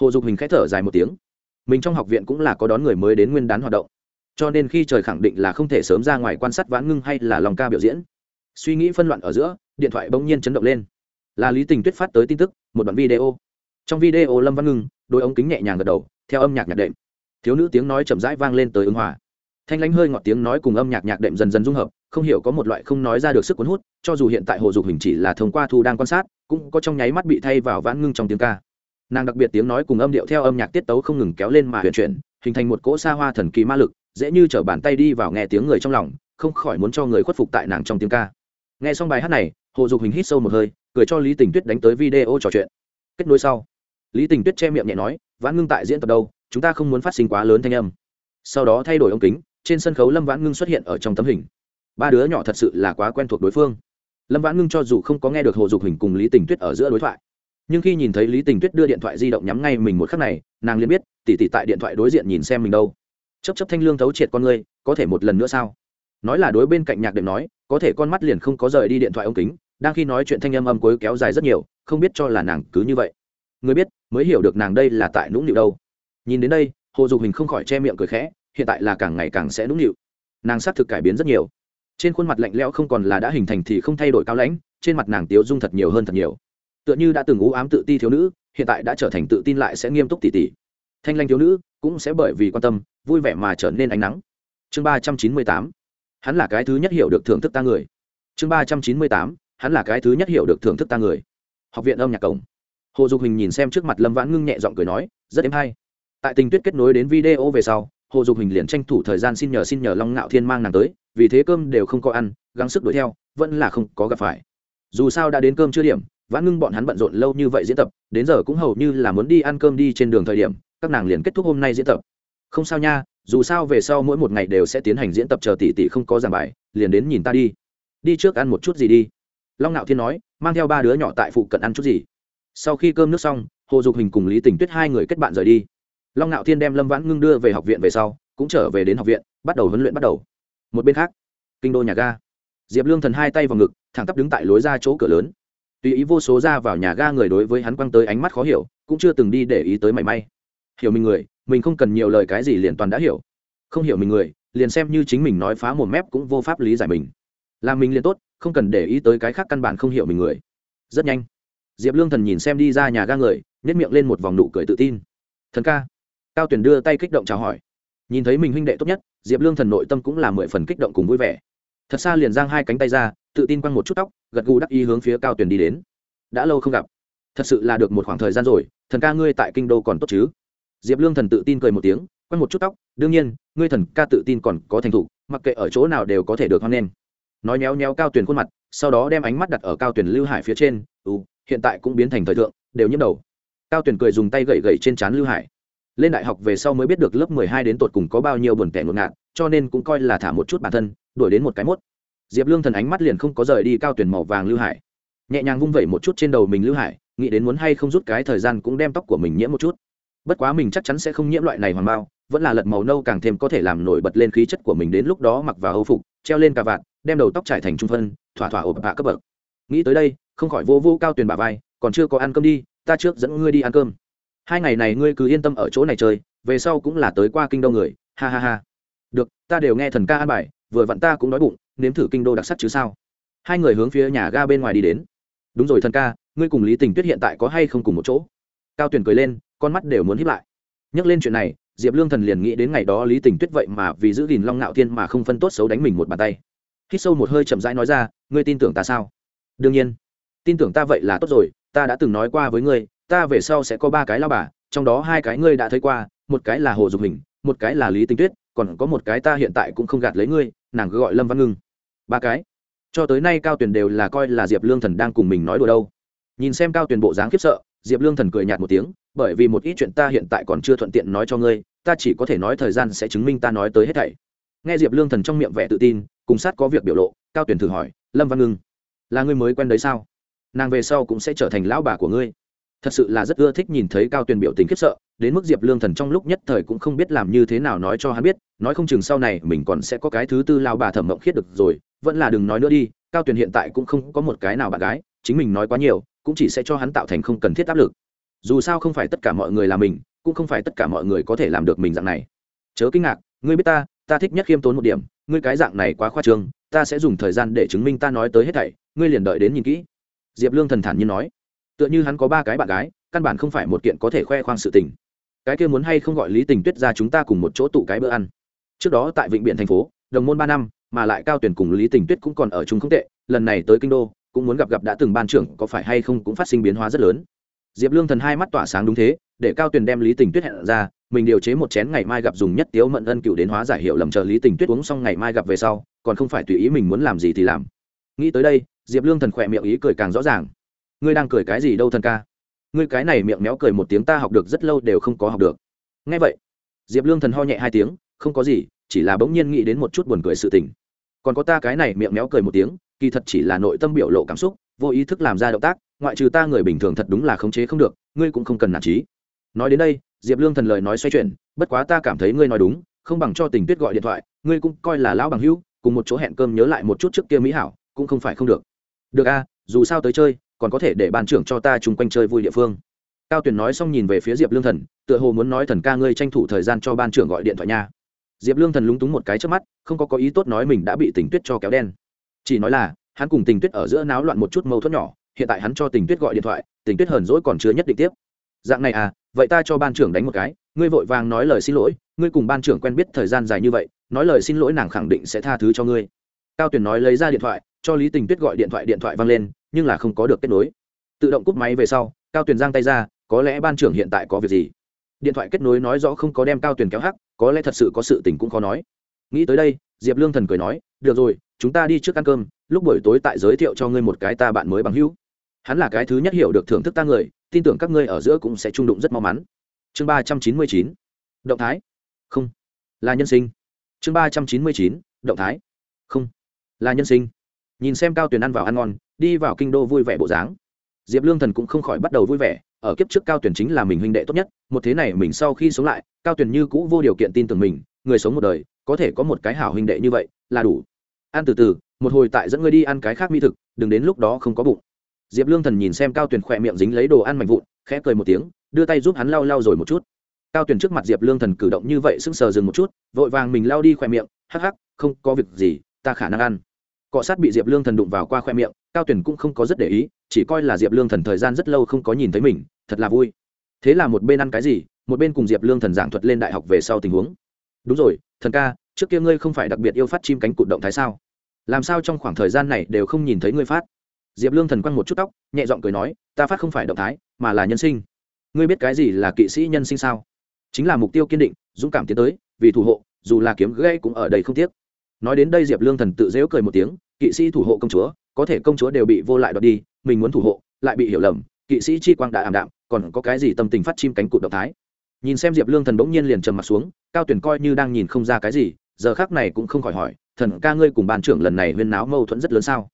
Hồ dục hình k h ẽ thở dài một tiếng. Mình trong học viện cũng là có đón người mới đến nguyên đán hoạt động. Cho nên khi trời khẳng định là không thể sớm ra ngoài quan sát vãn ngưng hay là lòng ca biểu diễn. Suy nghĩ phân loạn ở giữa, điện thoại bỗng nhiên chấn động lên. Là lý tình tuyết phát tới tin tức, một đoạn video trong video lâm văn ngưng, đôi ống kính nhẹ nhàng gật đầu, theo âm nhạc nhạc đệm. Thiếu nữ tiếng nói chậm rãi vang lên tới ứng hòa. Thanh lãnh hơi ngọt tiếng nói cùng âm nhạc nhạc đệm dần dần dung hợp, không hiểu có một loại không nói ra được sức cuốn hút, cho dù hiện tại hồ dục hình chỉ là thông qua thu đang quan sát, cũng có trong nháy mắt bị thay vào vãn ngưng trong tiếng ca. Nàng đặc biệt tiếng nói cùng âm điệu theo âm nhạc tiết tấu không ngừng kéo lên mà huyền chuyển, hình thành một cỗ xa hoa thần kỳ ma lực, dễ như chở bàn tay đi vào nghe tiếng người trong lòng, không khỏi muốn cho người khuất phục tại nàng trong tiếng ca. Nghe xong bài hát này, hồ dục hình hít sâu một hơi, cười cho lý tình tuyết đánh tới video trò chuyện. Kết nối sau lý tình tuyết che miệng nhẹ nói, vãn ngưng tại diễn tập đâu? Chúng ta không muốn phát sinh quá lớn thanh âm. Sau đó thay đổi ống kính, trên sân khấu lâm vãn ngưng xuất hiện ở trong tấm hình. Ba đứa nhỏ thật sự là quá quen thuộc đối phương. Lâm vãn ngưng cho dù không có nghe được hồ dục hình cùng lý tình tuyết ở giữa đối thoại, nhưng khi nhìn thấy lý tình tuyết đưa điện thoại di động nhắm ngay mình một khắc này, nàng liền biết tỉ tỉ tại điện thoại đối diện nhìn xem mình đâu. Chấp chấp thanh lương thấu triệt con ngươi, có thể một lần nữa sao? Nói là đối bên cạnh nhạc đệm nói, có thể con mắt liền không có rời đi điện thoại ống kính. Đang khi nói chuyện thanh âm âm cuối kéo dài rất nhiều, không biết cho là nàng cứ như vậy. Người biết mới hiểu được nàng đây là tại nũng nịu đâu. Nhìn đến đây, hồ dục hình không khỏi che miệng cười khẽ, hiện tại là càng ngày càng sẽ nũng nịu. Nàng xác thực cải biến rất nhiều. Trên khuôn mặt lạnh lẽo không còn là đã hình thành thì không thay đổi cao lãnh, trên mặt nàng tiếu dung thật nhiều hơn thật nhiều. Tựa như đã từng ú ám tự ti thiếu nữ, hiện tại đã trở thành tự tin lại sẽ nghiêm túc tỉ tỉ. Thanh lanh thiếu nữ cũng sẽ bởi vì quan tâm, vui vẻ mà trở nên ánh nắng. Chương ba trăm chín mươi tám. Hắn là cái thứ nhất hiểu được thưởng thức ta người. Chương ba trăm chín mươi tám. Hắn là cái thứ nhất hiểu được thưởng thức ta người. Học viện âm nhạc cổng hồ dục hình nhìn xem trước mặt lâm vãn ngưng nhẹ giọng cười nói, rất êm hay. Tại tình tuyết kết nối đến video về sau, hồ dục hình liền tranh thủ thời gian xin nhờ xin nhờ long ngạo thiên mang nàng tới, vì thế cơm đều không có ăn, gắng sức đuổi theo, vẫn là không có gặp phải. Dù sao đã đến cơm chưa điểm, vãn ngưng bọn hắn bận rộn lâu như vậy diễn tập, đến giờ cũng hầu như là muốn đi ăn cơm đi trên đường thời điểm, các nàng liền kết thúc hôm nay diễn tập. Không sao nha, dù sao về sau mỗi một ngày đều sẽ tiến hành diễn tập chờ tỷ tỷ không có giảng bài, liền đến nhìn ta đi. Đi trước ăn một chút gì đi. Long nạo thiên nói, mang theo ba đứa nhỏ tại phụ cận ăn chút gì sau khi cơm nước xong, hồ dục hình cùng lý tình tuyết hai người kết bạn rời đi. Long nạo thiên đem lâm vãn ngưng đưa về học viện về sau, cũng trở về đến học viện, bắt đầu huấn luyện bắt đầu. Một bên khác, kinh đô nhà ga. Diệp lương thần hai tay vào ngực, thẳng tắp đứng tại lối ra chỗ cửa lớn. Tùy ý vô số ra vào nhà ga người đối với hắn quăng tới ánh mắt khó hiểu, cũng chưa từng đi để ý tới mảy may. Hiểu mình người, mình không cần nhiều lời cái gì liền toàn đã hiểu. Không hiểu mình người, liền xem như chính mình nói phá một mép cũng vô pháp lý giải mình. Làm mình liền tốt, không cần để ý tới cái khác căn bản không hiểu mình người. Rất nhanh diệp lương thần nhìn xem đi ra nhà ga người nhét miệng lên một vòng nụ cười tự tin. Thần ca. Cao tuyển đưa tay kích động chào hỏi. Nhìn thấy mình huynh đệ tốt nhất, diệp lương thần nội tâm cũng là mười phần kích động cùng vui vẻ. Thật xa liền giang hai cánh tay ra, tự tin quăng một chút tóc, gật gù đắc y hướng phía cao tuyển đi đến. Đã lâu không gặp. Thật sự là được một khoảng thời gian rồi, thần ca ngươi tại kinh đô còn tốt chứ? Diệp lương thần tự tin cười một tiếng, quăng một chút tóc, đương nhiên, ngươi thần ca tự tin còn có thành thục, mặc kệ ở chỗ nào đều có thể được hoan nghênh. Nói nhéo nhéo cao tuyển khuôn mặt, sau đó đem ánh mắt đặt ở cao tuyển lưu hải phía trên ừ hiện tại cũng biến thành thời thượng, đều nhiễm đầu. Cao Tuyền cười dùng tay gậy gậy trên trán lưu hải. Lên đại học về sau mới biết được lớp mười hai đến tột cùng có bao nhiêu buồn tẻ ngột ngạt, cho nên cũng coi là thả một chút bản thân, đuổi đến một cái mốt. Diệp lương thần ánh mắt liền không có rời đi cao tuyển màu vàng lưu hải. Nhẹ nhàng vung vẩy một chút trên đầu mình lưu hải, nghĩ đến muốn hay không rút cái thời gian cũng đem tóc của mình nhiễm một chút. Bất quá mình chắc chắn sẽ không nhiễm loại này hoàng bao, vẫn là lật màu nâu càng thêm có thể làm nổi bật lên khí chất của mình đến lúc đó mặc vào hâu phục, treo lên cà vạt, đem đầu tóc trải thành trung phân, thỏa thỏa ộp hạ cấp bậc. Nghĩ tới đây không khỏi vô vô cao Tuyền bà vai, còn chưa có ăn cơm đi, ta trước dẫn ngươi đi ăn cơm. Hai ngày này ngươi cứ yên tâm ở chỗ này chơi, về sau cũng là tới qua kinh đô người. Ha ha ha. Được, ta đều nghe thần ca ăn bài, vừa vặn ta cũng đói bụng, nếm thử kinh đô đặc sắc chứ sao? Hai người hướng phía nhà ga bên ngoài đi đến. Đúng rồi thần ca, ngươi cùng lý tình tuyết hiện tại có hay không cùng một chỗ? Cao Tuyền cười lên, con mắt đều muốn hiếp lại. Nhắc lên chuyện này, diệp lương thần liền nghĩ đến ngày đó lý tình tuyết vậy mà vì giữ gìn long ngạo thiên mà không phân tốt xấu đánh mình một bàn tay. Hít sâu một hơi chậm rãi nói ra, ngươi tin tưởng ta sao? Đương nhiên tin tưởng ta vậy là tốt rồi, ta đã từng nói qua với ngươi, ta về sau sẽ có ba cái lao bà, trong đó hai cái ngươi đã thấy qua, một cái là hồ dục hình, một cái là lý tinh tuyết, còn có một cái ta hiện tại cũng không gạt lấy ngươi, nàng cứ gọi lâm văn ngưng. Ba cái. Cho tới nay cao tuyền đều là coi là diệp lương thần đang cùng mình nói đùa đâu. Nhìn xem cao tuyền bộ dáng khiếp sợ, diệp lương thần cười nhạt một tiếng, bởi vì một ít chuyện ta hiện tại còn chưa thuận tiện nói cho ngươi, ta chỉ có thể nói thời gian sẽ chứng minh ta nói tới hết thảy. Nghe diệp lương thần trong miệng vẻ tự tin, cùng sát có việc biểu lộ, cao tuyển thử hỏi, lâm văn ngưng, là ngươi mới quen đấy sao? Nàng về sau cũng sẽ trở thành lão bà của ngươi. Thật sự là rất ưa thích nhìn thấy cao tuyền biểu tình khiếp sợ, đến mức diệp lương thần trong lúc nhất thời cũng không biết làm như thế nào nói cho hắn biết, nói không chừng sau này mình còn sẽ có cái thứ tư lao bà thẩm mộng khiết được rồi, vẫn là đừng nói nữa đi, cao tuyền hiện tại cũng không có một cái nào bạn gái, chính mình nói quá nhiều, cũng chỉ sẽ cho hắn tạo thành không cần thiết áp lực. Dù sao không phải tất cả mọi người là mình, cũng không phải tất cả mọi người có thể làm được mình dạng này. Chớ kinh ngạc, ngươi biết ta ta thích nhất khiêm tốn một điểm, ngươi cái dạng này quá khoa trương, ta sẽ dùng thời gian để chứng minh ta nói tới hết thảy, ngươi liền đợi đến nhìn kỹ diệp lương thần thản nhiên nói, tựa như hắn có ba cái bạn gái, căn bản không phải một kiện có thể khoe khoang sự tình. Cái kia muốn hay không gọi lý tình tuyết ra chúng ta cùng một chỗ tụ cái bữa ăn. Trước đó tại vịnh biển thành phố, đồng môn ba năm, mà lại cao tuyển cùng lý tình tuyết cũng còn ở chung không tệ, lần này tới kinh đô, cũng muốn gặp gặp đã từng ban trưởng, có phải hay không cũng phát sinh biến hóa rất lớn. Diệp lương thần hai mắt tỏa sáng đúng thế, để cao Tuyền đem lý tình tuyết hẹn ra, mình điều chế một chén ngày mai gặp dùng nhất tiếu mận ân cựu đến hóa giải hiệu lầm chờ lý tình tuyết uống xong ngày mai gặp về sau, còn không phải tùy ý mình muốn làm gì thì làm. Nghĩ tới đây diệp lương thần khỏe miệng ý cười càng rõ ràng. Ngươi đang cười cái gì đâu thần ca? Ngươi cái này miệng méo cười một tiếng ta học được rất lâu đều không có học được. Ngay vậy, diệp lương thần ho nhẹ hai tiếng, không có gì, chỉ là bỗng nhiên nghĩ đến một chút buồn cười sự tình. Còn có ta cái này miệng méo cười một tiếng, kỳ thật chỉ là nội tâm biểu lộ cảm xúc, vô ý thức làm ra động tác, ngoại trừ ta người bình thường thật đúng là khống chế không được, ngươi cũng không cần nản trí nói đến đây, diệp lương thần lời nói xoay chuyển, bất quá ta cảm thấy ngươi nói đúng, không bằng cho tình tuyết gọi điện thoại, ngươi cũng coi là lão bằng hữu, cùng một chỗ hẹn cơm nhớ lại một chút trước kia mỹ hảo, cũng không phải không được được a, dù sao tới chơi, còn có thể để ban trưởng cho ta chung quanh chơi vui địa phương. Cao tuyền nói xong nhìn về phía diệp lương thần, tựa hồ muốn nói thần ca ngươi tranh thủ thời gian cho ban trưởng gọi điện thoại nha. Diệp lương thần lúng túng một cái trước mắt, không có có ý tốt nói mình đã bị tình tuyết cho kéo đen. Chỉ nói là, hắn cùng tình tuyết ở giữa náo loạn một chút mâu thuẫn nhỏ, hiện tại hắn cho tình tuyết gọi điện thoại, tình tuyết hờn dỗi còn chưa nhất định tiếp. Dạng này à vậy ta cho ban trưởng đánh một cái, ngươi vội vàng nói lời xin lỗi, ngươi cùng ban trưởng quen biết thời gian dài như vậy, nói lời xin lỗi nàng khẳng định sẽ tha thứ cho ngươi. Cao tuyền nói lấy ra điện thoại cho lý tình tuyết gọi điện thoại điện thoại văng lên, nhưng là không có được kết nối. Tự động cúp máy về sau, cao tuyền giang tay ra, có lẽ ban trưởng hiện tại có việc gì. Điện thoại kết nối nói rõ không có đem cao tuyền kéo hắc, có lẽ thật sự có sự tình cũng khó nói. Nghĩ tới đây, diệp lương thần cười nói, được rồi, chúng ta đi trước ăn cơm, lúc buổi tối tại giới thiệu cho ngươi một cái ta bạn mới bằng hữu. Hắn là cái thứ nhất hiểu được thưởng thức ta người, tin tưởng các ngươi ở giữa cũng sẽ trung đụng rất mau mắn. Chương ba trăm chín mươi chín, động thái. Không, là nhân sinh. Chương ba trăm chín mươi chín, động thái. Không, là nhân sinh nhìn xem cao tuyền ăn vào ăn ngon, đi vào kinh đô vui vẻ bộ dáng. Diệp lương thần cũng không khỏi bắt đầu vui vẻ, ở kiếp trước cao tuyển chính là mình huynh đệ tốt nhất, một thế này mình sau khi sống lại, cao tuyển như cũ vô điều kiện tin tưởng mình, người sống một đời, có thể có một cái hảo huynh đệ như vậy, là đủ. Ăn từ từ, một hồi tại dẫn ngươi đi ăn cái khác mỹ thực, đừng đến lúc đó không có bụng. Diệp lương thần nhìn xem cao tuyển khỏe miệng dính lấy đồ ăn mạnh vụn, khẽ cười một tiếng, đưa tay giúp hắn lau lau rồi một chút. Cao tuyển trước mặt diệp lương thần cử động như vậy sững sờ dừng một chút, vội vàng mình lau đi khỏe miệng, hắc hắc, không có việc gì, ta khả năng ăn cọ sát bị diệp lương thần đụng vào qua khoe miệng, cao tuyển cũng không có rất để ý, chỉ coi là diệp lương thần thời gian rất lâu không có nhìn thấy mình, thật là vui. Thế là một bên ăn cái gì, một bên cùng diệp lương thần giảng thuật lên đại học về sau tình huống. Đúng rồi, thần ca, trước kia ngươi không phải đặc biệt yêu phát chim cánh cụt động thái sao? Làm sao trong khoảng thời gian này đều không nhìn thấy ngươi phát? Diệp lương thần quăng một chút tóc, nhẹ giọng cười nói, ta phát không phải động thái, mà là nhân sinh. Ngươi biết cái gì là kỵ sĩ nhân sinh sao? Chính là mục tiêu kiên định, dũng cảm tiến tới, vì thủ hộ, dù là kiếm gãy cũng ở đây không tiếc. Nói đến đây diệp lương thần tự dễu cười một tiếng kỵ sĩ thủ hộ công chúa, có thể công chúa đều bị vô lại đoạt đi, mình muốn thủ hộ, lại bị hiểu lầm, kỵ sĩ chi quang đã ảm đạm, còn có cái gì tâm tình phát chim cánh cụt động thái? Nhìn xem diệp lương thần bỗng nhiên liền trầm mặt xuống, cao tuyển coi như đang nhìn không ra cái gì, giờ khác này cũng không khỏi hỏi, thần ca ngươi cùng ban trưởng lần này huyên náo mâu thuẫn rất lớn sao?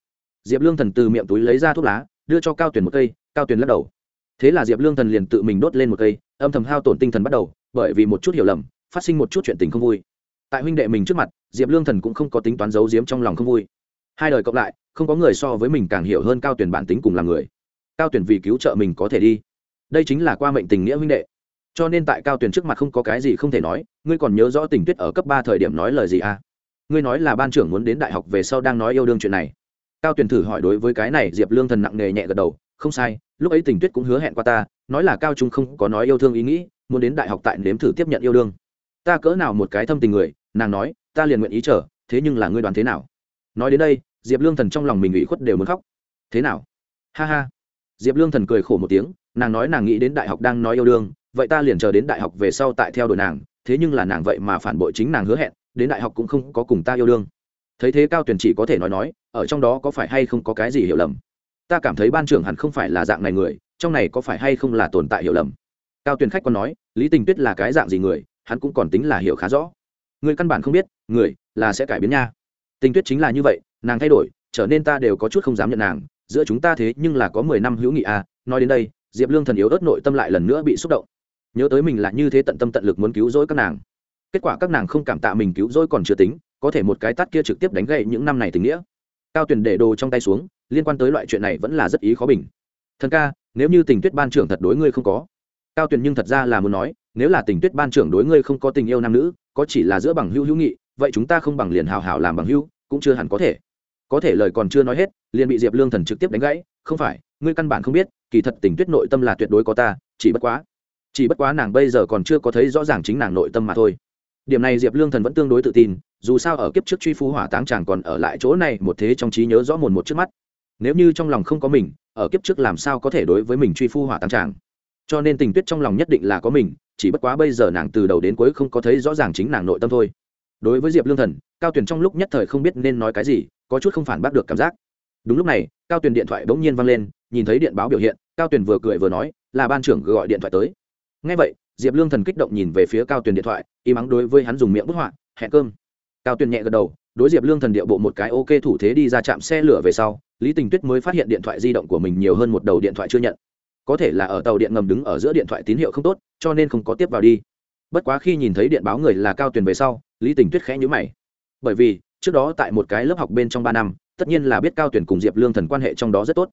Diệp lương thần từ miệng túi lấy ra thuốc lá, đưa cho cao tuyển một cây, cao tuyển lắc đầu. Thế là diệp lương thần liền tự mình đốt lên một cây, âm thầm hao tổn tinh thần bắt đầu, bởi vì một chút hiểu lầm, phát sinh một chút chuyện tình không vui. Tại huynh đệ mình trước mặt, diệp lương thần cũng không có tính toán giấu giếm trong lòng không vui hai đời cộng lại, không có người so với mình càng hiểu hơn cao tuyển bản tính cùng là người. Cao tuyển vì cứu trợ mình có thể đi. Đây chính là qua mệnh tình nghĩa huynh đệ. Cho nên tại cao tuyển trước mặt không có cái gì không thể nói, ngươi còn nhớ rõ tình tuyết ở cấp ba thời điểm nói lời gì à? Ngươi nói là ban trưởng muốn đến đại học về sau đang nói yêu đương chuyện này. Cao tuyển thử hỏi đối với cái này, diệp lương thần nặng nề nhẹ gật đầu, không sai, lúc ấy tình tuyết cũng hứa hẹn qua ta, nói là cao trung không có nói yêu thương ý nghĩ, muốn đến đại học tại nếm thử tiếp nhận yêu đương. Ta cỡ nào một cái thâm tình người, nàng nói, ta liền nguyện ý chờ, thế nhưng là ngươi đoán thế nào? Nói đến đây diệp lương thần trong lòng mình ủy khuất đều muốn khóc. Thế nào? Ha ha. Diệp lương thần cười khổ một tiếng, nàng nói nàng nghĩ đến đại học đang nói yêu đương, vậy ta liền chờ đến đại học về sau tại theo đuổi nàng, thế nhưng là nàng vậy mà phản bội chính nàng hứa hẹn, đến đại học cũng không có cùng ta yêu đương. Thấy thế cao tuyển chỉ có thể nói nói, ở trong đó có phải hay không có cái gì hiểu lầm? Ta cảm thấy ban trưởng hẳn không phải là dạng này người, trong này có phải hay không là tồn tại hiểu lầm? Cao tuyển khách còn nói, lý tình tuyết là cái dạng gì người, hắn cũng còn tính là hiểu khá rõ. Người căn bản không biết, người là sẽ cải biến nha. Tình tuyết chính là như vậy nàng thay đổi, trở nên ta đều có chút không dám nhận nàng, giữa chúng ta thế nhưng là có mười năm hữu nghị à nói đến đây, diệp lương thần yếu ớt nội tâm lại lần nữa bị xúc động. Nhớ tới mình là như thế tận tâm tận lực muốn cứu rỗi các nàng. Kết quả các nàng không cảm tạ mình cứu rỗi còn chưa tính, có thể một cái tắt kia trực tiếp đánh gậy những năm này tình nghĩa. Cao Tuyền để đồ trong tay xuống, liên quan tới loại chuyện này vẫn là rất ý khó bình. Thần ca, nếu như tình tuyết ban trưởng thật đối ngươi không có. Cao Tuyền nhưng thật ra là muốn nói, nếu là tình tuyết ban trưởng đối ngươi không có tình yêu nam nữ, có chỉ là giữa bằng hữu hữu nghị, vậy chúng ta không bằng liền hào hào làm bằng hữu, cũng chưa hẳn có thể có thể lời còn chưa nói hết, liền bị diệp lương thần trực tiếp đánh gãy, không phải, ngươi căn bản không biết, kỳ thật tình tuyết nội tâm là tuyệt đối có ta, chỉ bất quá, chỉ bất quá nàng bây giờ còn chưa có thấy rõ ràng chính nàng nội tâm mà thôi. Điểm này diệp lương thần vẫn tương đối tự tin, dù sao ở kiếp trước truy phú hỏa táng chàng còn ở lại chỗ này, một thế trong trí nhớ rõ mồn một trước mắt. Nếu như trong lòng không có mình, ở kiếp trước làm sao có thể đối với mình truy phu hỏa táng chàng? Cho nên tình tuyết trong lòng nhất định là có mình, chỉ bất quá bây giờ nàng từ đầu đến cuối không có thấy rõ ràng chính nàng nội tâm thôi. Đối với diệp lương thần, cao tuyển trong lúc nhất thời không biết nên nói cái gì có chút không phản bác được cảm giác. Đúng lúc này, cao tuyển điện thoại bỗng nhiên văng lên, nhìn thấy điện báo biểu hiện, cao tuyển vừa cười vừa nói, là ban trưởng gọi điện thoại tới. Ngay vậy, diệp lương thần kích động nhìn về phía cao tuyển điện thoại, im ắng đối với hắn dùng miệng bức họa, hẹn cơm. Cao tuyển nhẹ gật đầu, đối diệp lương thần điệu bộ một cái ok thủ thế đi ra trạm xe lửa về sau, lý tình tuyết mới phát hiện điện thoại di động của mình nhiều hơn một đầu điện thoại chưa nhận. Có thể là ở tàu điện ngầm đứng ở giữa điện thoại tín hiệu không tốt, cho nên không có tiếp vào đi. Bất quá khi nhìn thấy điện báo người là cao tuyển về sau, lý tình tuyết khẽ nhữ mày. Bởi vì trước đó tại một cái lớp học bên trong ba năm, tất nhiên là biết cao tuyển cùng diệp lương thần quan hệ trong đó rất tốt.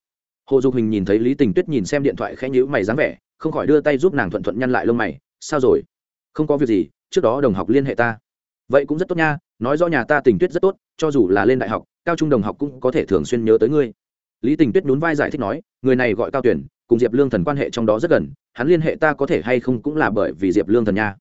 Hồ dục hình nhìn thấy lý tình tuyết nhìn xem điện thoại khẽ nhữ mày dáng vẻ, không khỏi đưa tay giúp nàng thuận thuận nhăn lại lông mày, sao rồi? Không có việc gì, trước đó đồng học liên hệ ta. Vậy cũng rất tốt nha, nói do nhà ta tình tuyết rất tốt, cho dù là lên đại học, cao trung đồng học cũng có thể thường xuyên nhớ tới ngươi. Lý tình tuyết nhún vai giải thích nói, người này gọi cao tuyển, cùng diệp lương thần quan hệ trong đó rất gần, hắn liên hệ ta có thể hay không cũng là bởi vì diệp lương thần nha.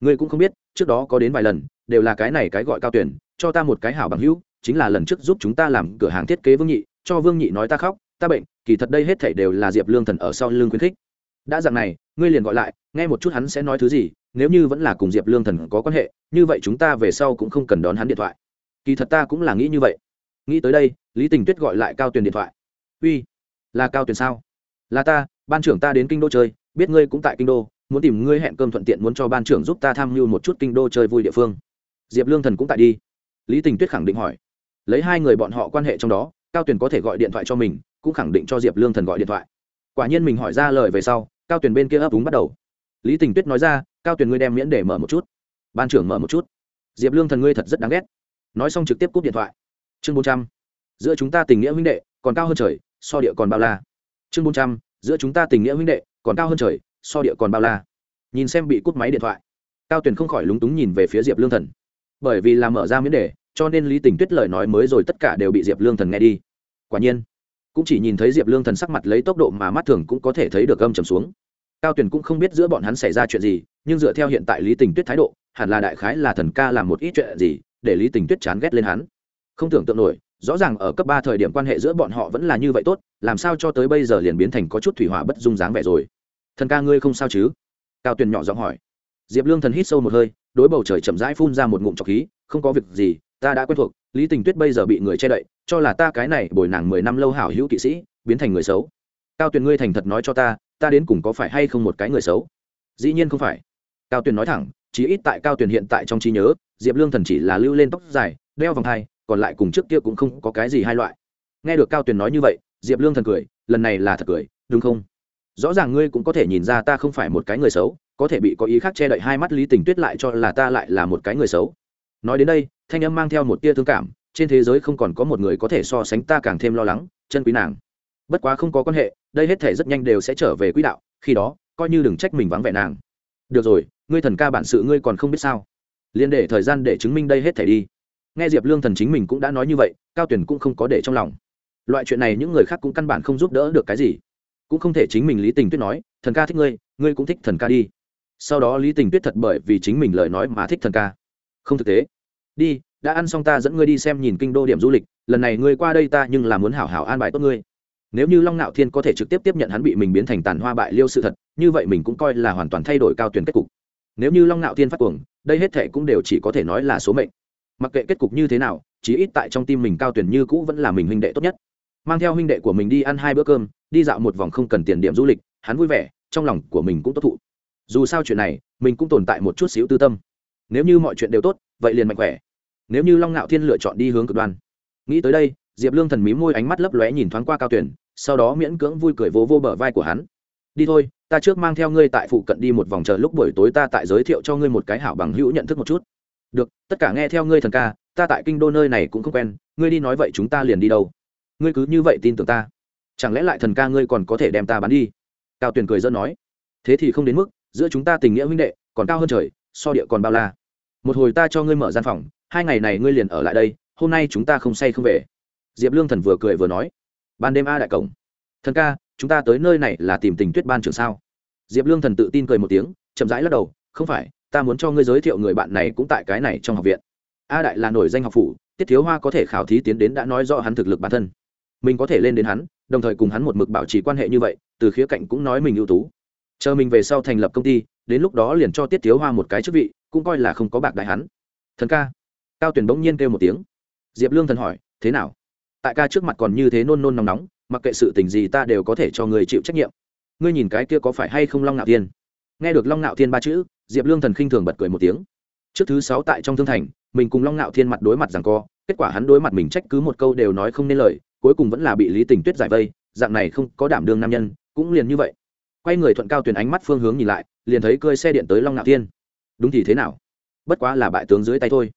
Ngươi cũng không biết, trước đó có đến vài lần, đều là cái này cái gọi cao tuyển cho ta một cái hảo bằng hữu, chính là lần trước giúp chúng ta làm cửa hàng thiết kế vương nhị, cho vương nhị nói ta khóc, ta bệnh, kỳ thật đây hết thảy đều là diệp lương thần ở sau lưng khuyến khích. Đã dạng này, ngươi liền gọi lại, nghe một chút hắn sẽ nói thứ gì, nếu như vẫn là cùng diệp lương thần có quan hệ, như vậy chúng ta về sau cũng không cần đón hắn điện thoại. Kỳ thật ta cũng là nghĩ như vậy. Nghĩ tới đây, lý tình tuyết gọi lại cao tuyền điện thoại. Uy, là cao tuyền sao? Là ta, ban trưởng ta đến kinh đô chơi, biết ngươi cũng tại kinh đô, muốn tìm ngươi hẹn cơm thuận tiện muốn cho ban trưởng giúp ta tham mưu một chút kinh đô chơi vui địa phương. Diệp lương thần cũng tại đi lý tình tuyết khẳng định hỏi. Lấy hai người bọn họ quan hệ trong đó, cao tuyền có thể gọi điện thoại cho mình, cũng khẳng định cho diệp lương thần gọi điện thoại. Quả nhiên mình hỏi ra lời về sau, cao tuyền bên kia ấp úng bắt đầu. Lý tình tuyết nói ra, cao tuyền ngươi đem miễn để mở một chút. Ban trưởng mở một chút. Diệp lương thần ngươi thật rất đáng ghét. Nói xong trực tiếp cúp điện thoại. Chương bốn trăm. Giữa chúng ta tình nghĩa huynh đệ, còn cao hơn trời, so địa còn bao la. Chương bốn trăm. Giữa chúng ta tình nghĩa huynh đệ, còn cao hơn trời, so địa còn bao la. Nhìn xem bị cúp máy điện thoại. Cao tuyền không khỏi lúng túng nhìn về phía diệp lương thần bởi vì là mở ra miễn đề, cho nên lý tình tuyết lời nói mới rồi tất cả đều bị diệp lương thần nghe đi. Quả nhiên, cũng chỉ nhìn thấy diệp lương thần sắc mặt lấy tốc độ mà mắt thường cũng có thể thấy được âm trầm xuống. Cao tuyền cũng không biết giữa bọn hắn xảy ra chuyện gì, nhưng dựa theo hiện tại lý tình tuyết thái độ, hẳn là đại khái là thần ca làm một ít chuyện gì, để lý tình tuyết chán ghét lên hắn. Không tưởng tượng nổi, rõ ràng ở cấp ba thời điểm quan hệ giữa bọn họ vẫn là như vậy tốt, làm sao cho tới bây giờ liền biến thành có chút thủy hỏa bất dung dáng vẻ rồi. Thần ca ngươi không sao chứ? Cao tuyền nhỏ giọng hỏi. Diệp lương thần hít sâu một hơi đối bầu trời chậm rãi phun ra một ngụm trọc khí, không có việc gì, ta đã quen thuộc, lý tình tuyết bây giờ bị người che đậy, cho là ta cái này bồi nàng mười năm lâu hảo hữu kỵ sĩ, biến thành người xấu. Cao tuyền ngươi thành thật nói cho ta ta đến cùng có phải hay không một cái người xấu? Dĩ nhiên không phải. Cao tuyền nói thẳng, chí ít tại cao tuyền hiện tại trong trí nhớ, diệp lương thần chỉ là lưu lên tóc dài, đeo vòng hai còn lại cùng trước kia cũng không có cái gì hai loại. Nghe được cao tuyền nói như vậy, diệp lương thần cười, lần này là thật cười, đúng không? Rõ ràng ngươi cũng có thể nhìn ra ta không phải một cái người xấu có thể bị có ý khác che đậy hai mắt lý tình tuyết lại cho là ta lại là một cái người xấu. Nói đến đây, thanh âm mang theo một tia thương cảm, trên thế giới không còn có một người có thể so sánh ta càng thêm lo lắng, chân quý nàng. Bất quá không có quan hệ, đây hết thể rất nhanh đều sẽ trở về quỹ đạo, khi đó, coi như đừng trách mình vắng vẻ nàng. Được rồi, ngươi thần ca bản sự ngươi còn không biết sao? Liên để thời gian để chứng minh đây hết thể đi. Nghe diệp lương thần chính mình cũng đã nói như vậy, cao tuyển cũng không có để trong lòng. Loại chuyện này những người khác cũng căn bản không giúp đỡ được cái gì. Cũng không thể chính mình lý tình tuyết nói, thần ca thích ngươi ngươi cũng thích thần ca đi sau đó lý tình tuyết thật bởi vì chính mình lời nói mà thích thần ca. Không thực tế. Đi, đã ăn xong ta dẫn ngươi đi xem nhìn kinh đô điểm du lịch, lần này ngươi qua đây ta nhưng là muốn hảo hảo an bài tốt ngươi. Nếu như long nạo thiên có thể trực tiếp tiếp nhận hắn bị mình biến thành tàn hoa bại liêu sự thật, như vậy mình cũng coi là hoàn toàn thay đổi cao tuyển kết cục. Nếu như long nạo thiên phát cuồng, đây hết thể cũng đều chỉ có thể nói là số mệnh. Mặc kệ kết cục như thế nào, chí ít tại trong tim mình cao tuyển như cũ vẫn là mình huynh đệ tốt nhất. Mang theo huynh đệ của mình đi ăn hai bữa cơm, đi dạo một vòng không cần tiền điểm du lịch, hắn vui vẻ, trong lòng của mình cũng tốt thụ dù sao chuyện này, mình cũng tồn tại một chút xíu tư tâm. Nếu như mọi chuyện đều tốt, vậy liền mạnh khỏe. Nếu như long ngạo thiên lựa chọn đi hướng cực đoan. Nghĩ tới đây, diệp lương thần mí môi ánh mắt lấp lóe nhìn thoáng qua cao tuyển, sau đó miễn cưỡng vui cười vỗ vô bờ vai của hắn. Đi thôi, ta trước mang theo ngươi tại phụ cận đi một vòng chờ lúc buổi tối ta tại giới thiệu cho ngươi một cái hảo bằng hữu nhận thức một chút. Được, tất cả nghe theo ngươi thần ca, ta tại kinh đô nơi này cũng không quen, ngươi đi nói vậy chúng ta liền đi đâu? Ngươi cứ như vậy tin tưởng ta. Chẳng lẽ lại thần ca ngươi còn có thể đem ta bán đi? Cao tuyền cười dân nói. Thế thì không đến mức giữa chúng ta tình nghĩa huynh đệ còn cao hơn trời, so địa còn bao la. Một hồi ta cho ngươi mở gian phòng, hai ngày này ngươi liền ở lại đây, hôm nay chúng ta không say không về. Diệp lương thần vừa cười vừa nói. Ban đêm a đại cổng. Thần ca, chúng ta tới nơi này là tìm tình tuyết ban trường sao? Diệp lương thần tự tin cười một tiếng, chậm rãi lắc đầu. Không phải, ta muốn cho ngươi giới thiệu người bạn này cũng tại cái này trong học viện. A đại là nổi danh học phủ, tiết thiếu hoa có thể khảo thí tiến đến đã nói rõ hắn thực lực bản thân. Mình có thể lên đến hắn, đồng thời cùng hắn một mực bảo trì quan hệ như vậy, từ khía cạnh cũng nói mình ưu tú chờ mình về sau thành lập công ty, đến lúc đó liền cho tiết thiếu hoa một cái chức vị, cũng coi là không có bạc đại hắn. Thần ca. Cao tuyển bỗng nhiên kêu một tiếng. Diệp lương thần hỏi, thế nào? Tại ca trước mặt còn như thế nôn nôn nóng nóng, mặc kệ sự tình gì ta đều có thể cho người chịu trách nhiệm. Ngươi nhìn cái kia có phải hay không long ngạo thiên? Nghe được long ngạo thiên ba chữ, diệp lương thần khinh thường bật cười một tiếng. Trước thứ sáu tại trong thương thành, mình cùng long ngạo thiên mặt đối mặt rằng co, kết quả hắn đối mặt mình trách cứ một câu đều nói không nên lời, cuối cùng vẫn là bị lý tình tuyết giải vây, dạng này không có đảm đương nam nhân, cũng liền như vậy quay người thuận cao tuyển ánh mắt phương hướng nhìn lại, liền thấy cơi xe điện tới long ngạo thiên. Đúng thì thế nào? Bất quá là bại tướng dưới tay thôi.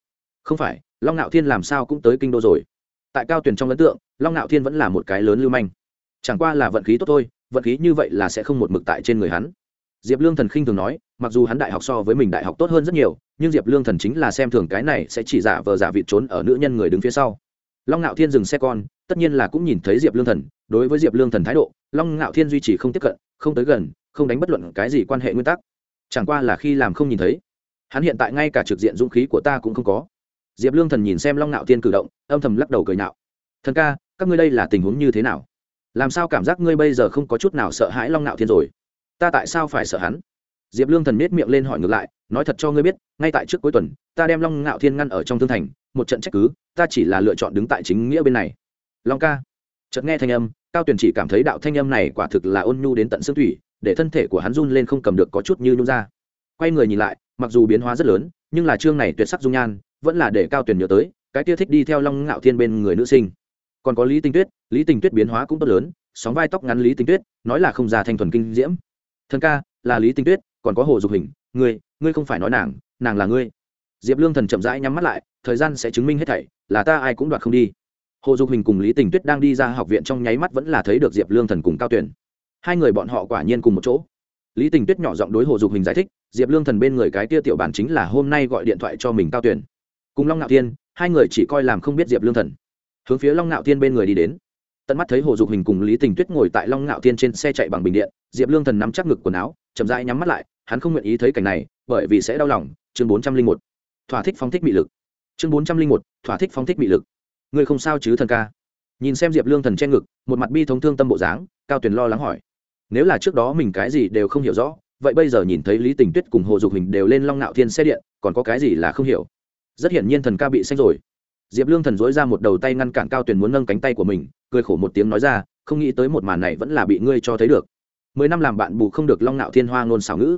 Không phải, long ngạo thiên làm sao cũng tới kinh đô rồi. Tại cao tuyển trong ấn tượng, long ngạo thiên vẫn là một cái lớn lưu manh. Chẳng qua là vận khí tốt thôi, vận khí như vậy là sẽ không một mực tại trên người hắn. Diệp lương thần khinh thường nói, mặc dù hắn đại học so với mình đại học tốt hơn rất nhiều, nhưng diệp lương thần chính là xem thường cái này sẽ chỉ giả vờ giả vịt trốn ở nữ nhân người đứng phía sau. Long ngạo thiên dừng xe con tất nhiên là cũng nhìn thấy diệp lương thần. Đối với diệp lương thần thái độ, long ngạo thiên duy trì không tiếp cận, không tới gần, không đánh bất luận cái gì quan hệ nguyên tắc. Chẳng qua là khi làm không nhìn thấy, hắn hiện tại ngay cả trực diện dũng khí của ta cũng không có. Diệp lương thần nhìn xem long ngạo thiên cử động, âm thầm lắc đầu cười nạo thần ca, các ngươi đây là tình huống như thế nào? Làm sao cảm giác ngươi bây giờ không có chút nào sợ hãi long ngạo thiên rồi? Ta tại sao phải sợ hắn? Diệp lương thần miết miệng lên hỏi ngược lại, nói thật cho ngươi biết, ngay tại trước cuối tuần, ta đem long ngạo thiên ngăn ở trong thương thành, một trận trách cứ, ta chỉ là lựa chọn đứng tại chính nghĩa bên này long ca. Chợt nghe thanh âm, cao tuyền chỉ cảm thấy đạo thanh âm này quả thực là ôn nhu đến tận xương thủy, để thân thể của hắn run lên không cầm được có chút như nhún ra. Quay người nhìn lại, mặc dù biến hóa rất lớn, nhưng là chương này tuyệt sắc dung nhan, vẫn là để cao Tuyền nhớ tới, cái kia thích đi theo long ngạo thiên bên người nữ sinh. Còn có lý tinh tuyết, lý tinh tuyết biến hóa cũng tốt lớn, sóng vai tóc ngắn lý tinh tuyết, nói là không già thanh thuần kinh diễm. Thân ca, là lý tinh tuyết, còn có hồ dục hình, ngươi ngươi không phải nói nàng nàng là ngươi. Diệp lương thần chậm rãi nhắm mắt lại, thời gian sẽ chứng minh hết thảy, là ta ai cũng đoạt không đi hồ dục hình cùng lý tình tuyết đang đi ra học viện trong nháy mắt vẫn là thấy được diệp lương thần cùng cao tuyển. Hai người bọn họ quả nhiên cùng một chỗ. Lý tình tuyết nhỏ giọng đối hồ dục hình giải thích, diệp lương thần bên người cái tia tiểu bản chính là hôm nay gọi điện thoại cho mình cao tuyển. Cùng long ngạo thiên, hai người chỉ coi làm không biết diệp lương thần. Hướng phía long ngạo thiên bên người đi đến. Tận mắt thấy hồ dục hình cùng lý tình tuyết ngồi tại long ngạo thiên trên xe chạy bằng bình điện, diệp lương thần nắm chắc ngực quần áo, chậm rãi nhắm mắt lại, hắn không nguyện ý thấy cảnh này, bởi vì sẽ đau lòng. Chương bốn trăm linh một, thỏa thích phóng thích mị lực. Chương bốn trăm linh một, thỏa thích phóng thích mị lực ngươi không sao chứ thần ca? Nhìn xem diệp lương thần che ngực, một mặt bi thống thương tâm bộ dáng, cao tuyền lo lắng hỏi. Nếu là trước đó mình cái gì đều không hiểu rõ, vậy bây giờ nhìn thấy lý tình tuyết cùng hồ dục hình đều lên long nạo thiên xe điện, còn có cái gì là không hiểu? Rất hiển nhiên thần ca bị xanh rồi. Diệp lương thần dối ra một đầu tay ngăn cản cao tuyền muốn nâng cánh tay của mình, cười khổ một tiếng nói ra, không nghĩ tới một màn này vẫn là bị ngươi cho thấy được. Mười năm làm bạn bù không được long nạo thiên hoa ngôn xảo ngữ.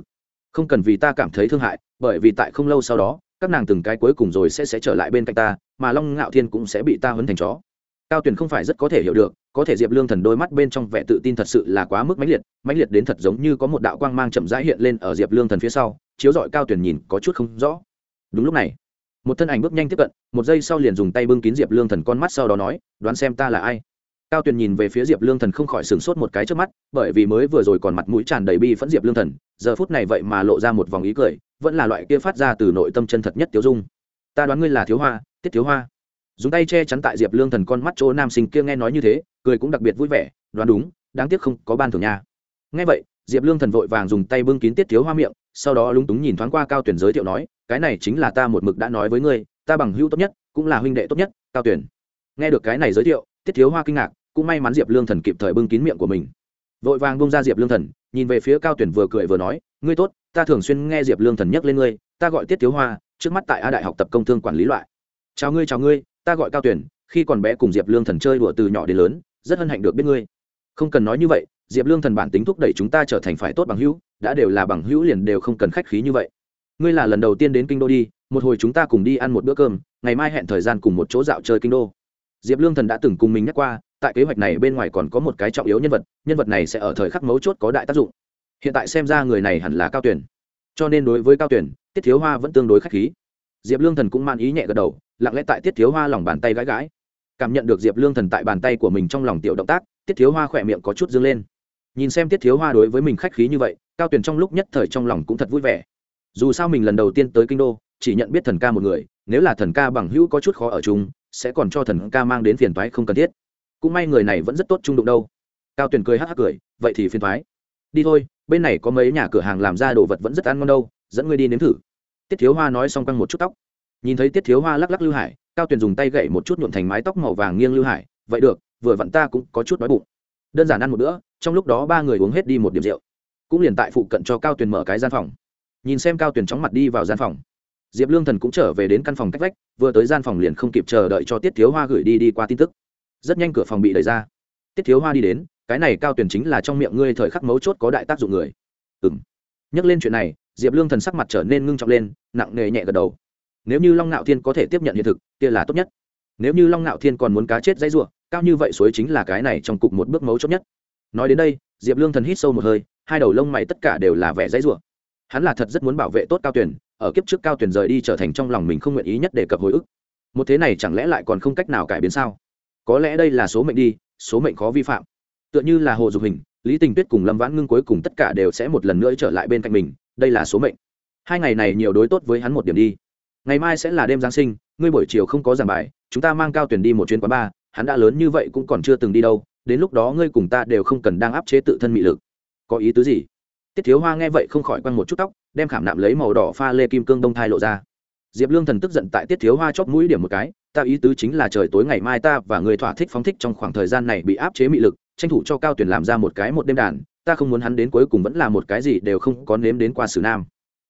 Không cần vì ta cảm thấy thương hại, bởi vì tại không lâu sau đó các nàng từng cái cuối cùng rồi sẽ sẽ trở lại bên cạnh ta, mà long ngạo thiên cũng sẽ bị ta huấn thành chó. Cao Tuyền không phải rất có thể hiểu được, có thể diệp lương thần đôi mắt bên trong vẻ tự tin thật sự là quá mức mãnh liệt mãnh liệt đến thật giống như có một đạo quang mang chậm rãi hiện lên ở diệp lương thần phía sau, chiếu dọi cao Tuyền nhìn có chút không rõ. Đúng lúc này, một thân ảnh bước nhanh tiếp cận, một giây sau liền dùng tay bưng kín diệp lương thần con mắt sau đó nói, đoán xem ta là ai? Cao tuyền nhìn về phía diệp lương thần không khỏi sửng sốt một cái trước mắt, bởi vì mới vừa rồi còn mặt mũi tràn đầy bi phẫn diệp lương thần, giờ phút này vậy mà lộ ra một vòng ý cười vẫn là loại kia phát ra từ nội tâm chân thật nhất tiêu dung. Ta đoán ngươi là thiếu hoa, tiết thiếu hoa. Dùng tay che chắn tại diệp lương thần con mắt chỗ nam sinh kia nghe nói như thế, cười cũng đặc biệt vui vẻ, đoán đúng, đáng tiếc không có ban thưởng nha. Nghe vậy, diệp lương thần vội vàng dùng tay bưng kín tiết thiếu hoa miệng, sau đó lúng túng nhìn thoáng qua cao tuyển giới thiệu nói, cái này chính là ta một mực đã nói với ngươi, ta bằng hữu tốt nhất, cũng là huynh đệ tốt nhất, cao tuyển. Nghe được cái này giới thiệu, tiết thiếu hoa kinh ngạc, cũng may mắn diệp lương thần kịp thời bưng kín miệng của mình. Vội vàng bông ra diệp lương thần, nhìn về phía cao tuyển vừa cười vừa nói, ngươi tốt ta thường xuyên nghe diệp lương thần nhắc lên ngươi, ta gọi tiết thiếu hoa, trước mắt tại a đại học tập công thương quản lý loại. Chào ngươi chào ngươi, ta gọi cao tuyển, khi còn bé cùng diệp lương thần chơi đùa từ nhỏ đến lớn, rất hân hạnh được biết ngươi. Không cần nói như vậy, diệp lương thần bản tính thúc đẩy chúng ta trở thành phải tốt bằng hữu, đã đều là bằng hữu liền đều không cần khách khí như vậy. Ngươi là lần đầu tiên đến kinh đô đi, một hồi chúng ta cùng đi ăn một bữa cơm, ngày mai hẹn thời gian cùng một chỗ dạo chơi kinh đô. Diệp lương thần đã từng cùng mình nhắc qua, tại kế hoạch này bên ngoài còn có một cái trọng yếu nhân vật nhân vật này sẽ ở thời khắc mấu chốt có đại tác dụng hiện tại xem ra người này hẳn là cao tuyển cho nên đối với cao tuyển tiết thiếu hoa vẫn tương đối k h á c h khí. Diệp lương thần cũng man ý nhẹ gật đầu, lặng lẽ tại tiết thiếu hoa lòng bàn tay gãi gãi. Cảm nhận được diệp lương thần tại bàn tay của mình trong lòng tiểu động tác, tiết thiếu hoa khỏe miệng có chút dâng lên. Nhìn xem tiết thiếu hoa đối với mình khách khí như vậy, cao tuyển trong lúc nhất thời trong lòng cũng thật vui vẻ. Dù sao mình lần đầu tiên tới kinh đô, chỉ nhận biết thần ca một người, nếu là thần ca bằng hữu có chút khó ở chung, sẽ còn cho thần ca mang đến phiền toái không cần thiết. Cũng may người này vẫn rất tốt trung đụng đâu. Cao tuyển cười hắc hắc cười, vậy thì phiền toái. Đi thôi bên này có mấy nhà cửa hàng làm ra đồ vật vẫn rất ăn ngon đâu, dẫn ngươi đi nếm thử. Tiết thiếu hoa nói xong quăng một chút tóc. Nhìn thấy tiết thiếu hoa lắc lắc lưu hải, cao tuyền dùng tay gậy một chút nhuộm thành mái tóc màu vàng nghiêng lưu hải, vậy được, vừa vặn ta cũng có chút đói bụng. Đơn giản ăn một bữa, trong lúc đó ba người uống hết đi một điểm rượu. Cũng liền tại phụ cận cho cao tuyền mở cái gian phòng. Nhìn xem cao tuyền chóng mặt đi vào gian phòng, diệp lương thần cũng trở về đến căn phòng cách vách, vừa tới gian phòng liền không kịp chờ đợi cho tiết thiếu hoa gửi đi đi qua tin tức. Rất nhanh cửa phòng bị đẩy ra. Tiết thiếu hoa đi đến cái này cao tuyển chính là trong miệng ngươi thời khắc mấu chốt có đại tác dụng người. Ừ m nhắc lên chuyện này, diệp lương thần sắc mặt trở nên ngưng trọng lên, nặng nề nhẹ gật đầu. Nếu như long ngạo thiên có thể tiếp nhận hiện thực, kia là tốt nhất. Nếu như long ngạo thiên còn muốn cá chết dãy r u ộ cao như vậy suối chính là cái này trong cục một bước mấu chốt nhất. Nói đến đây, diệp lương thần hít sâu một hơi, hai đầu lông mày tất cả đều là vẻ dãy r u ộ hắn là thật rất muốn bảo vệ tốt cao tuyển, ở kiếp trước cao tuyển rời đi trở thành trong lòng mình không nguyện ý nhất để cập hồi ức. Một thế này chẳng lẽ lại còn không cách nào cải biến sao? Có lẽ đây là số mệnh đi, số mệnh khó vi phạm tựa như là hồ dục hình, lý tình tuyết cùng lâm vãn ngưng cuối cùng tất cả đều sẽ một lần nữa trở lại bên cạnh mình, đây là số mệnh. Hai ngày này nhiều đối tốt với hắn một điểm đi. Ngày mai sẽ là đêm giáng sinh, ngươi buổi chiều không có giảng bài, chúng ta mang cao tuyển đi một chuyến quán bar, hắn đã lớn như vậy cũng còn chưa từng đi đâu, đến lúc đó ngươi cùng ta đều không cần đang áp chế tự thân mị lực. Có ý tứ gì? Tiết thiếu hoa nghe vậy không khỏi quăng một chút tóc, đem khảm nạm lấy màu đỏ pha lê kim cương đông thai lộ ra. Diệp lương thần tức giận tại tiết thiếu hoa chóp mũi điểm một cái, ta ý tứ chính là trời tối ngày mai ta và người thỏa thích phóng thích trong khoảng thời gian này bị áp chế mị lực tranh thủ cho cao tuyển làm ra một cái một đêm đàn, ta không muốn hắn đến cuối cùng vẫn là một cái gì đều không có nếm đến qua sử nam.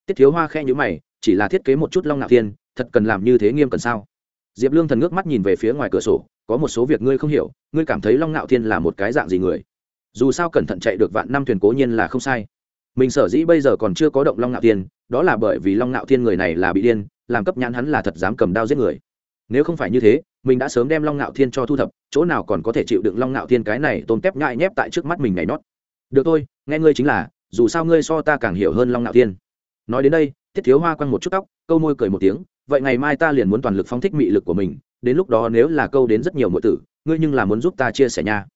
Tiết thiếu hoa khe nhữ mày, chỉ là thiết kế một chút long ngạo thiên, thật cần làm như thế nghiêm cần sao? Diệp lương thần ngước mắt nhìn về phía ngoài cửa sổ, có một số việc ngươi không hiểu, ngươi cảm thấy long ngạo thiên là một cái dạng gì người? Dù sao cẩn thận chạy được vạn năm thuyền cố nhiên là không sai. Mình sở dĩ bây giờ còn chưa có động long ngạo thiên, đó là bởi vì long ngạo thiên người này là bị điên, làm cấp nhãn hắn là thật dám cầm đao giết người. Nếu không phải như thế mình đã sớm đem long ngạo thiên cho thu thập, chỗ nào còn có thể chịu đựng long ngạo thiên cái này tôm tép nhại nhép tại trước mắt mình nhảy nót được thôi, nghe ngươi chính là, dù sao ngươi so ta càng hiểu hơn long ngạo thiên. Nói đến đây thiết thiếu hoa quăng một chút tóc, câu môi cười một tiếng, vậy ngày mai ta liền muốn toàn lực phóng thích mị lực của mình, đến lúc đó nếu là câu đến rất nhiều mọi tử, ngươi nhưng là muốn giúp ta chia sẻ nha.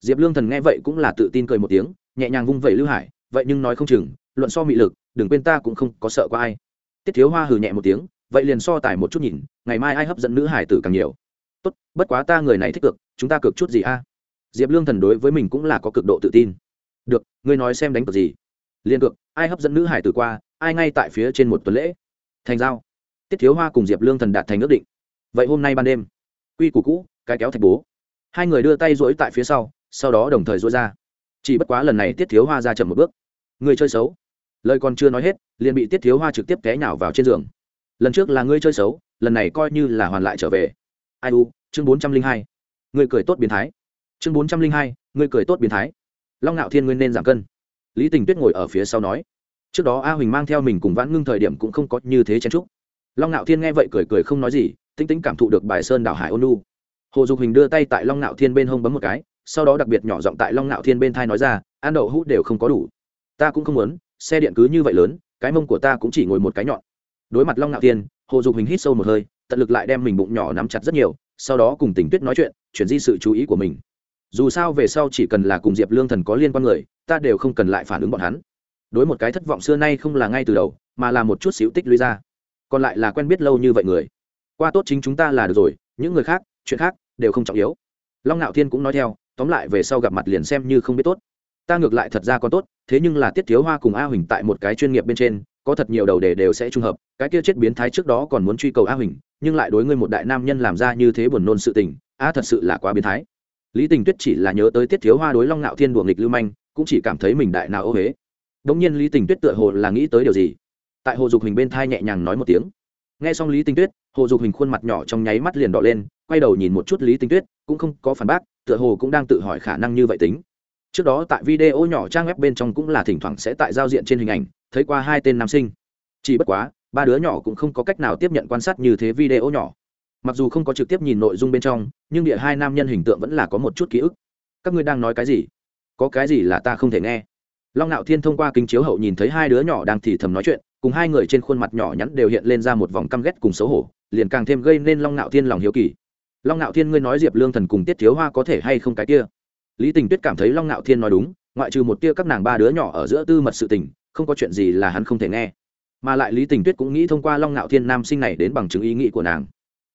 Diệp lương thần nghe vậy cũng là tự tin cười một tiếng, nhẹ nhàng vung vẩy lưu hải, vậy nhưng nói không chừng, luận so mị lực, đừng quên ta cũng không có sợ có ai. Tiết thiếu hoa hừ nhẹ một tiếng, vậy liền so tài một chút nhìn, ngày mai ai hấp dẫn nữ hải tử càng nhiều tốt, bất quá ta người này thích cực, chúng ta cực chút gì a? À? Diệp lương thần đối với mình cũng là có cực độ tự tin. Được, ngươi nói xem đánh cực gì? Liên cực ai hấp dẫn nữ hải tử qua, ai ngay tại phía trên một tuần lễ? Thành giao. Tiết thiếu hoa cùng diệp lương thần đạt thành ước định. Vậy hôm nay ban đêm, quy củ cũ, cái kéo thạch bố. Hai người đưa tay rỗi tại phía sau sau đó đồng thời rỗi ra. Chỉ bất quá lần này tiết thiếu hoa ra chậm một bước. Người chơi xấu. Lời còn chưa nói hết, liền bị tiết thiếu hoa trực tiếp té nhào vào trên giường. Lần trước là ngươi chơi xấu, lần này coi như là hoàn lại trở về ai u, chương bốn trăm linh hai. Người cười tốt biến thái. Chương bốn trăm linh hai, người cười tốt biến thái. Long ngạo thiên nguyên nên giảm cân. Lý tình tuyết ngồi ở phía sau nói. Trước đó a huỳnh mang theo mình cùng vãn ngưng thời điểm cũng không có như thế chen trúc long ngạo thiên nghe vậy cười cười không nói gì, tinh tĩnh cảm thụ được bài sơn đảo hải ôn lu hồ dục Huỳnh đưa tay tại long ngạo thiên bên hông bấm một cái, sau đó đặc biệt nhỏ giọng tại long ngạo thiên bên thai nói ra ăn đậu hũ đều không có đủ. Ta cũng không muốn, xe điện cứ như vậy lớn, cái mông của ta cũng chỉ ngồi một cái nhọn. Đối mặt long ngạo thiên, hồ dục Huỳnh hít sâu một hơi tận lực lại đem mình bụng nhỏ nắm chặt rất nhiều, sau đó cùng tình tuyết nói chuyện, chuyển di sự chú ý của mình. Dù sao về sau chỉ cần là cùng diệp lương thần có liên quan người, ta đều không cần lại phản ứng bọn hắn. Đối một cái thất vọng xưa nay không là ngay từ đầu, mà là một chút xíu tích lũy ra. Còn lại là quen biết lâu như vậy người. Qua tốt chính chúng ta là được rồi, những người khác, chuyện khác đều không trọng yếu. Long ngạo thiên cũng nói theo, tóm lại về sau gặp mặt liền xem như không biết tốt. Ta ngược lại thật ra còn tốt, thế nhưng là tiết thiếu hoa cùng a huỳnh tại một cái chuyên nghiệp bên trên có thật nhiều đầu đề đều sẽ trung hợp, cái kia chết biến thái trước đó còn muốn truy cầu a huỳnh, nhưng lại đối ngươi một đại nam nhân làm ra như thế buồn nôn sự tình, a thật sự là quá biến thái. Lý tình tuyết chỉ là nhớ tới tiết thiếu hoa đối long ngạo thiên đùa nghịch lưu manh, cũng chỉ cảm thấy mình đại nào ô huế đống nhiên lý tình tuyết tựa hồ là nghĩ tới điều gì? Tại hồ dục hình bên thai nhẹ nhàng nói một tiếng. Nghe xong lý tình tuyết, hồ dục hình khuôn mặt nhỏ trong nháy mắt liền đỏ lên, quay đầu nhìn một chút lý tình tuyết, cũng không có phản bác, tựa hồ cũng đang tự hỏi khả năng như vậy tính. Trước đó tại video nhỏ trang web bên trong cũng là thỉnh thoảng sẽ tại giao diện trên hình ảnh thấy qua hai tên nam sinh. Chỉ bất quá, ba đứa nhỏ cũng không có cách nào tiếp nhận quan sát như thế video nhỏ. Mặc dù không có trực tiếp nhìn nội dung bên trong, nhưng địa hai nam nhân hình tượng vẫn là có một chút ký ức. Các ngươi đang nói cái gì? Có cái gì là ta không thể nghe? Long Nạo thiên thông qua kính chiếu hậu nhìn thấy hai đứa nhỏ đang thì thầm nói chuyện, cùng hai người trên khuôn mặt nhỏ nhắn đều hiện lên ra một vòng căm ghét cùng xấu hổ, liền càng thêm gây nên long Nạo thiên lòng hiếu kỳ. Long Nạo thiên ngươi nói diệp lương thần cùng tiết thiếu hoa có thể hay không cái kia? Lý tình tuyết cảm thấy long Nạo thiên nói đúng, ngoại trừ một tia các nàng ba đứa nhỏ ở giữa tư mật sự tình không có chuyện gì là hắn không thể nghe. Mà lại lý tình tuyết cũng nghĩ thông qua long ngạo thiên nam sinh này đến bằng chứng ý nghĩ của nàng.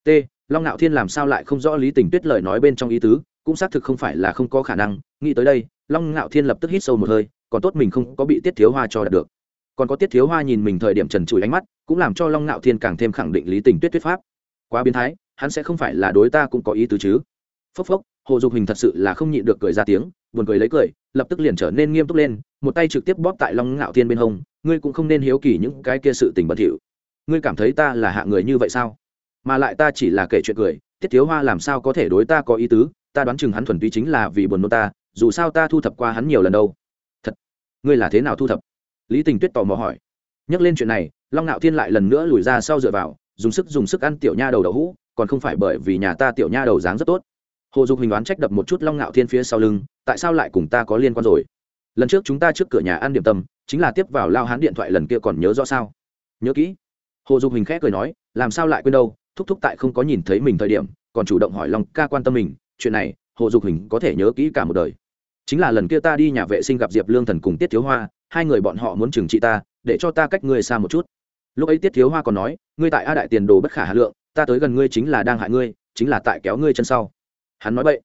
T, long ngạo thiên làm sao lại không rõ lý tình tuyết lời nói bên trong ý tứ, cũng xác thực không phải là không có khả năng, nghĩ tới đây, long ngạo thiên lập tức hít sâu một hơi, còn tốt mình không có bị tiết thiếu hoa cho đạt được. Còn có tiết thiếu hoa nhìn mình thời điểm trần trụi ánh mắt, cũng làm cho long ngạo thiên càng thêm khẳng định lý tình tuyết tuyết pháp. Quá biến thái, hắn sẽ không phải là đối ta cũng có ý tứ chứ. Phốc phốc, hồ dục hình thật sự là không nhịn được cười ra tiếng buồn cười lấy cười, lập tức liền trở nên nghiêm túc lên, một tay trực tiếp bóp tại long ngạo thiên bên hông, ngươi cũng không nên hiếu kỳ những cái kia sự tình bẩn thỉu. Ngươi cảm thấy ta là hạ người như vậy sao? Mà lại ta chỉ là kể chuyện cười, tiết thiếu hoa làm sao có thể đối ta có ý tứ? Ta đoán chừng hắn thuần túy chính là vì buồn nôn ta, dù sao ta thu thập qua hắn nhiều lần đâu. Thật, ngươi là thế nào thu thập? Lý tình tuyết tò mò hỏi. Nhắc lên chuyện này, long ngạo thiên lại lần nữa lùi ra sau dựa vào, dùng sức dùng sức ăn tiểu nha đầu đậu hũ, còn không phải bởi vì nhà ta tiểu nha đầu dáng rất tốt hồ dục hình đoán trách đập một chút long ngạo thiên phía sau lưng, tại sao lại cùng ta có liên quan rồi? Lần trước chúng ta trước cửa nhà ăn điểm tâm, chính là tiếp vào lao hán điện thoại lần kia còn nhớ rõ sao? Nhớ kỹ. Hồ dục hình khẽ cười nói, làm sao lại quên đâu, thúc thúc tại không có nhìn thấy mình thời điểm, còn chủ động hỏi long ca quan tâm mình, chuyện này, hồ dục hình có thể nhớ kỹ cả một đời. Chính là lần kia ta đi nhà vệ sinh gặp diệp lương thần cùng tiết thiếu hoa, hai người bọn họ muốn trừng trị ta, để cho ta cách ngươi xa một chút. Lúc ấy tiết thiếu hoa còn nói, ngươi tại a đại tiền đồ bất khả hà lượng, ta tới gần ngươi chính là đang hại ngươi, chính là tại kéo ngươi chân sau hắn nói vậy.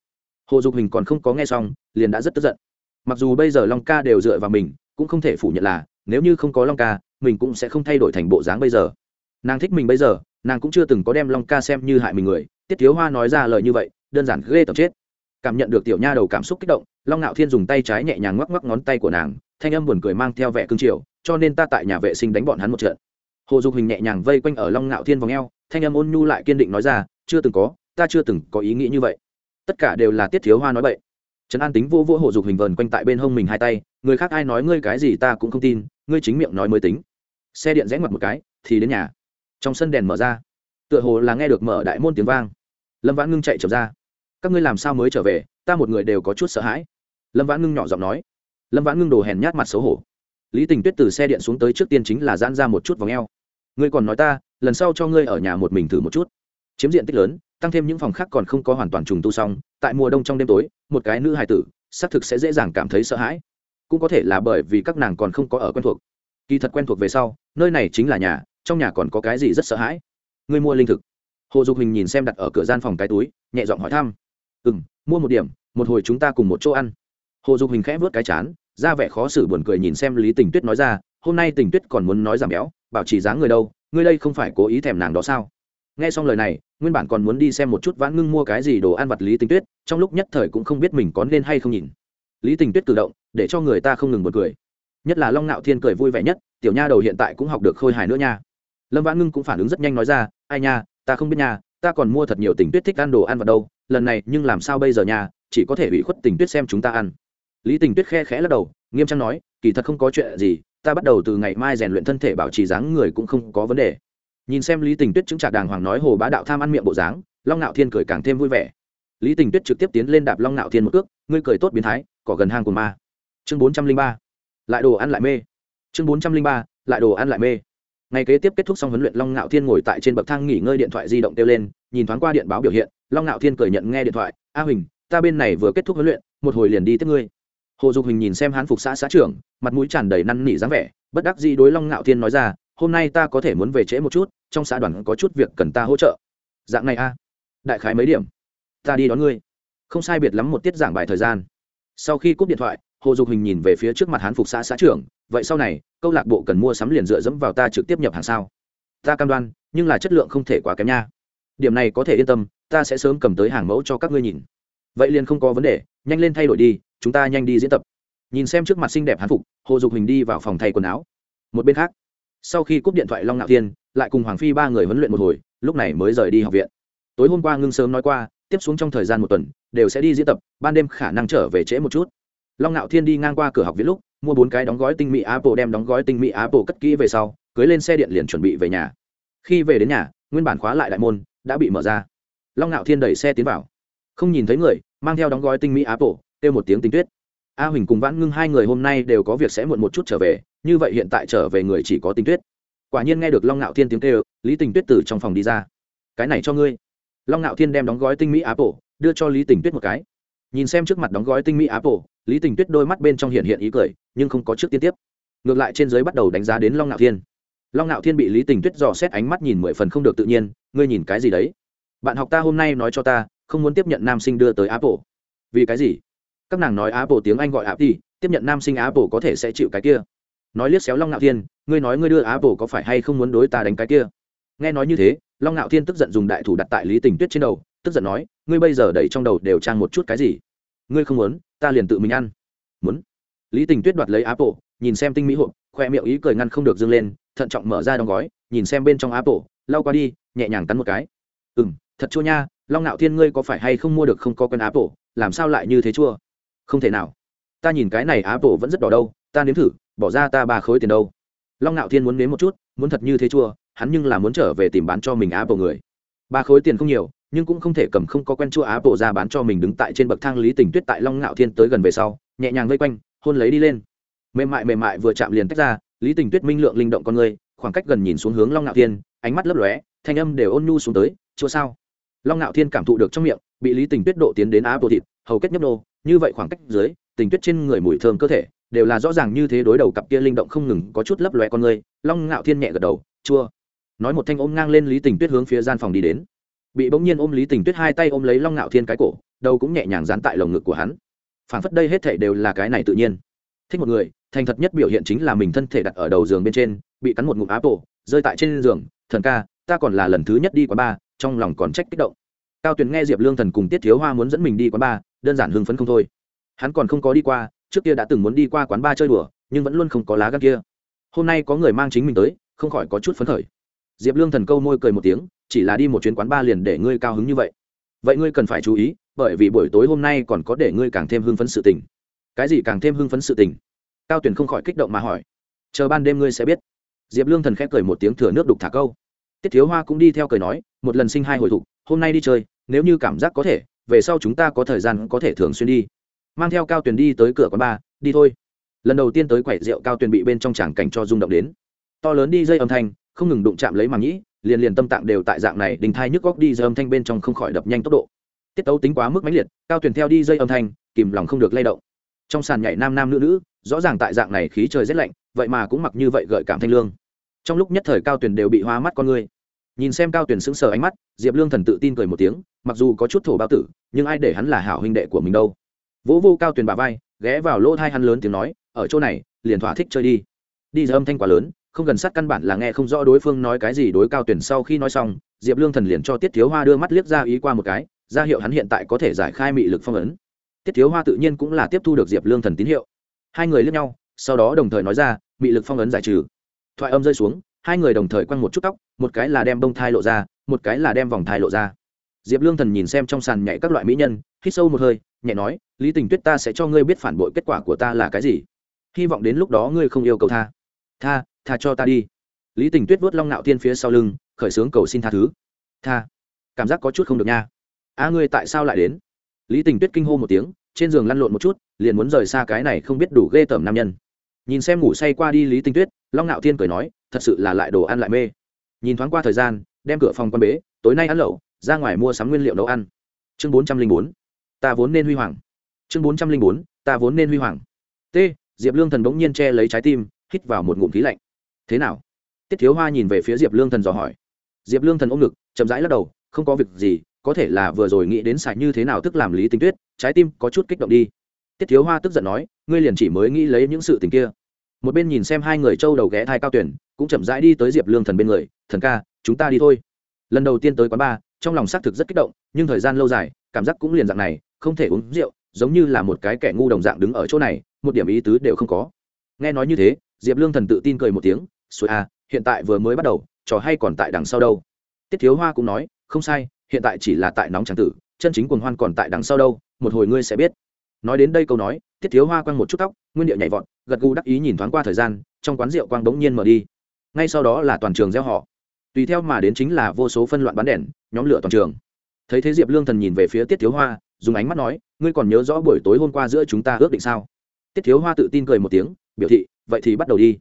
Hồ dục hình còn không có nghe xong, liền đã rất tức giận. Mặc dù bây giờ long ca đều dựa vào mình, cũng không thể phủ nhận là, nếu như không có long ca, mình cũng sẽ không thay đổi thành bộ dáng bây giờ. Nàng thích mình bây giờ, nàng cũng chưa từng có đem long ca xem như hại mình người. Tiết thiếu hoa nói ra lời như vậy, đơn giản ghê tập chết. Cảm nhận được tiểu nha đầu cảm xúc kích động, long ngạo thiên dùng tay trái nhẹ nhàng ngoắc ngoắc ngón tay của nàng, thanh âm buồn cười mang theo vẻ cương triều cho nên ta tại nhà vệ sinh đánh bọn hắn một trận. Hồ dục hình nhẹ nhàng vây quanh ở long ngạo thiên vòng eo, thanh âm ôn nhu lại kiên định nói ra, chưa từng có, ta chưa từng có ý nghĩ như vậy tất cả đều là tiết thiếu hoa nói vậy trấn an tính vô vô hộ dục hình vờn quanh tại bên hông mình hai tay, người khác ai nói ngươi cái gì ta cũng không tin, ngươi chính miệng nói mới tính. Xe điện rẽ ngoặt một cái, thì đến nhà. Trong sân đèn mở ra, tựa hồ là nghe được mở đại môn tiếng vang. Lâm vãn ngưng chạy trở ra. Các ngươi làm sao mới trở về, ta một người đều có chút sợ hãi. Lâm vãn ngưng nhỏ giọng nói. Lâm vãn ngưng đồ hèn nhát mặt xấu hổ. Lý tình tuyết từ xe điện xuống tới trước tiên chính là giãn ra một chút v ò ngươi còn nói ta, lần sau cho ngươi ở nhà một mình thử một chút. Chiếm diện tích lớn tăng thêm những phòng khác còn không có hoàn toàn trùng tu xong, tại mùa đông trong đêm tối, một cái nữ hài tử, xác thực sẽ dễ dàng cảm thấy sợ hãi. Cũng có thể là bởi vì các nàng còn không có ở quen thuộc. Kỳ thật quen thuộc về sau, nơi này chính là nhà, trong nhà còn có cái gì rất sợ hãi? Người mua linh thực. Hồ dục hình nhìn xem đặt ở cửa gian phòng cái túi, nhẹ giọng hỏi thăm. Ừ m mua một điểm, một hồi chúng ta cùng một chỗ ăn. Hồ dục hình khẽ vớt cái chán, ra vẻ khó xử buồn cười nhìn xem lý tình tuyết nói ra, hôm nay tình tuyết còn muốn nói giảm béo, bảo trì dáng người đâu, ngươi đây không phải cố ý thèm nàng đó sao? Nghe xong lời này, nguyên bản còn muốn đi xem một chút vãn ngưng mua cái gì đồ ăn vặt lý tình tuyết, trong lúc nhất thời cũng không biết mình có nên hay không nhìn. Lý tình tuyết cử động, để cho người ta không ngừng một cười. Nhất là long nạo thiên cười vui vẻ nhất, tiểu nha đầu hiện tại cũng học được khôi hài nữa nha. Lâm vãn ngưng cũng phản ứng rất nhanh nói ra, ai nha, ta không biết nha, ta còn mua thật nhiều tình tuyết thích ăn đồ ăn vào đâu, lần này nhưng làm sao bây giờ nha, chỉ có thể ủy khuất tình tuyết xem chúng ta ăn. Lý tình tuyết khe khẽ lắc đầu, nghiêm trang nói, kỳ thật không có chuyện gì, ta bắt đầu từ ngày mai rèn luyện thân thể bảo trì dáng người cũng không có vấn đề nhìn xem lý tình tuyết chứng trả đàng hoàng nói hồ bá đạo tham ăn miệng bộ dáng, long nạo thiên cười càng thêm vui vẻ. Lý tình tuyết trực tiếp tiến lên đạp long nạo thiên một cước, ngươi cười tốt biến thái, cỏ gần hang của ma. Chương bốn trăm linh ba, lại đồ ăn lại mê. Chương bốn trăm linh ba, lại đồ ăn lại mê. Ngày kế tiếp kết thúc xong huấn luyện, long ngạo thiên ngồi tại trên bậc thang nghỉ ngơi điện thoại di động kêu lên, nhìn thoáng qua điện báo biểu hiện, long ngạo thiên cười nhận nghe điện thoại, a huỳnh, ta bên này vừa kết thúc huấn luyện, một hồi liền đi tiếp ngươi. Hồ dục huỳnh nhìn xem hán phục xã xã trưởng, mặt mũi tràn đầy năn nỉ dáng vẻ, bất đắc dĩ đối long ngạo thiên nói ra hôm nay ta có thể muốn về trễ một chút, trong xã đoàn có chút việc cần ta hỗ trợ. Dạng này a. Đại khái mấy điểm? Ta đi đón ngươi. Không sai biệt lắm một tiết giảng bài thời gian. Sau khi cúp điện thoại, hồ dục hình nhìn về phía trước mặt hán phục xã xã trưởng, vậy sau này, câu lạc bộ cần mua sắm liền dựa dẫm vào ta trực tiếp nhập hàng sao? Ta cam đoan, nhưng là chất lượng không thể quá kém nha. Điểm này có thể yên tâm, ta sẽ sớm cầm tới hàng mẫu cho các ngươi nhìn. Vậy liền không có vấn đề, nhanh lên thay đổi đi, chúng ta nhanh đi diễn tập. Nhìn xem trước mặt xinh đẹp hán phục, hồ dục hình đi vào phòng thay quần áo. Một bên khác sau khi cúp điện thoại long ngạo thiên, lại cùng hoàng phi ba người huấn luyện một hồi, lúc này mới rời đi học viện. Tối hôm qua ngưng sớm nói qua, tiếp xuống trong thời gian một tuần, đều sẽ đi diễn tập, ban đêm khả năng trở về trễ một chút. Long ngạo thiên đi ngang qua cửa học viện lúc, mua bốn cái đóng gói tinh mỹ apple đem đóng gói tinh mỹ apple cất kỹ về sau, cưới lên xe điện liền chuẩn bị về nhà. Khi về đến nhà, nguyên bản khóa lại đại môn, đã bị mở ra. Long ngạo thiên đẩy xe tiến vào. Không nhìn thấy người, mang theo đóng gói tinh mỹ apple, kêu một tiếng tinh tuyết a huỳnh cùng vãn ngưng hai người hôm nay đều có việc sẽ muộn một chút trở về, như vậy hiện tại trở về người chỉ có tinh tuyết. Quả nhiên nghe được long ngạo thiên tiếng kêu, lý tình tuyết từ trong phòng đi ra. Cái này cho ngươi. Long ngạo thiên đem đóng gói tinh mỹ apple đưa cho lý tình tuyết một cái. Nhìn xem trước mặt đóng gói tinh mỹ apple lý tình tuyết đôi mắt bên trong hiện hiện ý cười, nhưng không có trước tiên tiếp. Ngược lại trên giới bắt đầu đánh giá đến long ngạo thiên. Long ngạo thiên bị lý tình tuyết dò xét ánh mắt nhìn mười phần không được tự nhiên, ngươi nhìn cái gì đấy? Bạn học ta hôm nay nói cho ta, không muốn tiếp nhận nam sinh đưa tới apple vì cái gì? Các nàng nói apple tiếng anh gọi apple, tiếp nhận nam sinh apple có thể sẽ chịu cái kia. Nói liếc xéo long ngạo thiên, ngươi nói ngươi đưa apple có phải hay không muốn đối ta đánh cái kia? Nghe nói như thế, long ngạo thiên tức giận dùng đại thủ đặt tại lý tình tuyết trên đầu, tức giận nói, ngươi bây giờ đẩy trong đầu đều trang một chút cái gì? Ngươi không muốn, ta liền tự mình ăn. Muốn. Lý tình tuyết đoạt lấy apple, nhìn xem tinh mỹ hộp, khoe miệng ý cười ngăn không được dâng lên, thận trọng mở ra đóng gói, nhìn xem bên trong apple, lau qua đi, nhẹ nhàng cắn một cái. Ừ m thật chua nha, long ngạo thiên ngươi có phải hay không mua được không có con bộ làm sao lại như thế chua? Không thể nào. Ta nhìn cái này apple vẫn rất đỏ đâu, ta nếm thử, bỏ ra ta ba khối tiền đâu. Long ngạo thiên muốn nếm một chút, muốn thật như thế chua, hắn nhưng là muốn trở về tìm bán cho mình apple người. Ba khối tiền không nhiều, nhưng cũng không thể cầm không có quen chua apple ra bán cho mình đứng tại trên bậc thang lý tình tuyết tại long ngạo thiên tới gần về sau, nhẹ nhàng vây quanh, hôn lấy đi lên. Mềm mại mềm mại vừa chạm liền tách ra, lý tình tuyết minh lượng linh động con người, khoảng cách gần nhìn xuống hướng long ngạo thiên, ánh mắt lấp lóe, thanh âm đều ôn nhu xuống tới, chua sao? Long ngạo thiên cảm thụ được trong miệng, bị lý tình tuyết độ tiến đến apple thịt, hầu kết nhấp nô như vậy khoảng cách dưới, tình tuyết trên người mùi thơm cơ thể đều là rõ ràng như thế đối đầu cặp kia linh động không ngừng có chút lấp lóe con người. Long ngạo thiên nhẹ gật đầu, chua. Nói một thanh ôm ngang lên lý tình tuyết hướng phía gian phòng đi đến. Bị bỗng nhiên ôm lý tình tuyết hai tay ôm lấy long ngạo thiên cái cổ, đầu cũng nhẹ nhàng dán tại lồng ngực của hắn. Phản phất đây hết thể đều là cái này tự nhiên. Thích một người, thành thật nhất biểu hiện chính là mình thân thể đặt ở đầu giường bên trên, bị cắn một ngụm apple rơi tại trên giường. Thần ca, ta còn là lần thứ nhất đi quán ba trong lòng còn trách kích động cao tuyền nghe diệp lương thần cùng tiết thiếu hoa muốn dẫn mình đi quán ba, đơn giản hưng phấn không thôi. Hắn còn không có đi qua, trước kia đã từng muốn đi qua quán ba chơi đùa, nhưng vẫn luôn không có lá gan kia. Hôm nay có người mang chính mình tới, không khỏi có chút phấn khởi. Diệp lương thần câu môi cười một tiếng, chỉ là đi một chuyến quán ba liền để ngươi cao hứng như vậy. Vậy ngươi cần phải chú ý, bởi vì buổi tối hôm nay còn có để ngươi càng thêm hưng phấn sự tình. Cái gì càng thêm hưng phấn sự tình? Cao Tuyền không khỏi kích động mà hỏi. Chờ ban đêm ngươi sẽ biết. Diệp lương thần khép cười một tiếng thừa nước đục thả câu. Tiết thiếu hoa cũng đi theo cười nói, một lần sinh hai hồi thục, hôm nay đi chơi nếu như cảm giác có thể, về sau chúng ta có thời gian có thể thường xuyên đi. Mang theo cao tuyền đi tới cửa quán bar đi thôi. Lần đầu tiên tới quẩy rượu cao tuyền bị bên trong tràng cảnh cho rung động đến. To lớn đi dây âm thanh, không ngừng đụng chạm lấy màng nhĩ, liền liền tâm tạng đều tại dạng này đình thai nhức góc đi dây âm thanh bên trong không khỏi đập nhanh tốc độ. Tiết tấu tính quá mức mãnh liệt, cao tuyền theo đi dây âm thanh, kìm lòng không được lay động. Trong sàn nhảy nam nam nữ nữ, rõ ràng tại dạng này khí trời rét lạnh, vậy mà cũng mặc như vậy gợi cảm thanh lương. Trong lúc nhất thời cao tuyền đều bị hoa mắt con người nhìn xem cao tuyền sững sờ ánh mắt, diệp lương thần tự tin cười một tiếng, mặc dù có chút thổ bao tử, nhưng ai để hắn là hảo huynh đệ của mình đâu. Vỗ vô cao tuyền bà vai, ghé vào lỗ thai hắn lớn tiếng nói, ở chỗ này, liền thỏa thích chơi đi. Đi giờ âm thanh quá lớn, không gần sát căn bản là nghe không rõ đối phương nói cái gì đối cao tuyển sau khi nói xong, diệp lương thần liền cho tiết thiếu hoa đưa mắt liếc ra ý qua một cái, ra hiệu hắn hiện tại có thể giải khai mị lực phong ấn. Tiết thiếu hoa tự nhiên cũng là tiếp thu được diệp lương thần tín hiệu. Hai người liếc nhau, sau đó đồng thời nói ra, mị lực phong ấn giải trừ. Thoại âm rơi xuống hai người đồng thời quăng một chút tóc, một cái là đem bông thai lộ ra, một cái là đem vòng thai lộ ra. Diệp lương thần nhìn xem trong sàn nhảy các loại mỹ nhân, hít sâu một hơi, nhẹ nói, lý tình tuyết ta sẽ cho ngươi biết phản bội kết quả của ta là cái gì. Hy vọng đến lúc đó ngươi không yêu cầu tha. Tha tha cho ta đi. Lý tình tuyết vớt long nạo thiên phía sau lưng, khởi xướng cầu xin tha thứ. Tha, cảm giác có chút không được nha. A, ngươi tại sao lại đến? Lý tình tuyết kinh hô một tiếng, trên giường lăn lộn một chút, liền muốn rời xa cái này không biết đủ ghê tởm nam nhân. Nhìn xem ngủ say qua đi lý tinh tuyết, long nạo thiên cười nói thật sự là lại đồ ăn lại mê. Nhìn thoáng qua thời gian, đem cửa phòng quan bế, tối nay ăn lẩu, ra ngoài mua sắm nguyên liệu nấu ăn. Chương bốn trăm linh bốn, ta vốn nên huy hoàng. Chương bốn trăm linh bốn, ta vốn nên huy hoàng. T, diệp lương thần bỗng nhiên che lấy trái tim, hít vào một ngụm khí lạnh. Thế nào? Tiết thiếu hoa nhìn về phía diệp lương thần dò hỏi. Diệp lương thần ôm ngực, chậm rãi lắc đầu, không có việc gì, có thể là vừa rồi nghĩ đến sạch như thế nào tức làm lý tinh tuyết, trái tim có chút kích động đi. Tiết thiếu hoa tức giận nói, ngươi liền chỉ mới nghĩ lấy những sự tình kia một bên nhìn xem hai người châu đầu ghé thai cao tuyển, cũng chậm rãi đi tới diệp lương thần bên người, thần ca, chúng ta đi thôi. Lần đầu tiên tới quán bar, trong lòng xác thực rất kích động, nhưng thời gian lâu dài, cảm giác cũng liền dạng này, không thể uống rượu, giống như là một cái kẻ ngu đồng dạng đứng ở chỗ này, một điểm ý tứ đều không có. Nghe nói như thế, diệp lương thần tự tin cười một tiếng suối a, hiện tại vừa mới bắt đầu, trò hay còn tại đằng sau đâu? Tiết thiếu hoa cũng nói, không sai, hiện tại chỉ là tại nóng tràng tử, chân chính quần hoan còn tại đằng sau đâu, một hồi ngươi sẽ biết nói đến đây câu nói, tiết thiếu hoa quăng một chút tóc, nguyên điệu nhảy vọt, gật gù đắc ý nhìn thoáng qua thời gian, trong quán rượu quang bỗng nhiên mở đi. Ngay sau đó là toàn trường gieo họ. Tùy theo mà đến chính là vô số phân loạn bắn đèn, nhóm lửa toàn trường. Thấy thế diệp lương thần nhìn về phía tiết thiếu hoa, dùng ánh mắt nói, ngươi còn nhớ rõ buổi tối hôm qua giữa chúng ta ước định sao? Tiết thiếu hoa tự tin cười một tiếng, biểu thị, vậy thì bắt đầu đi.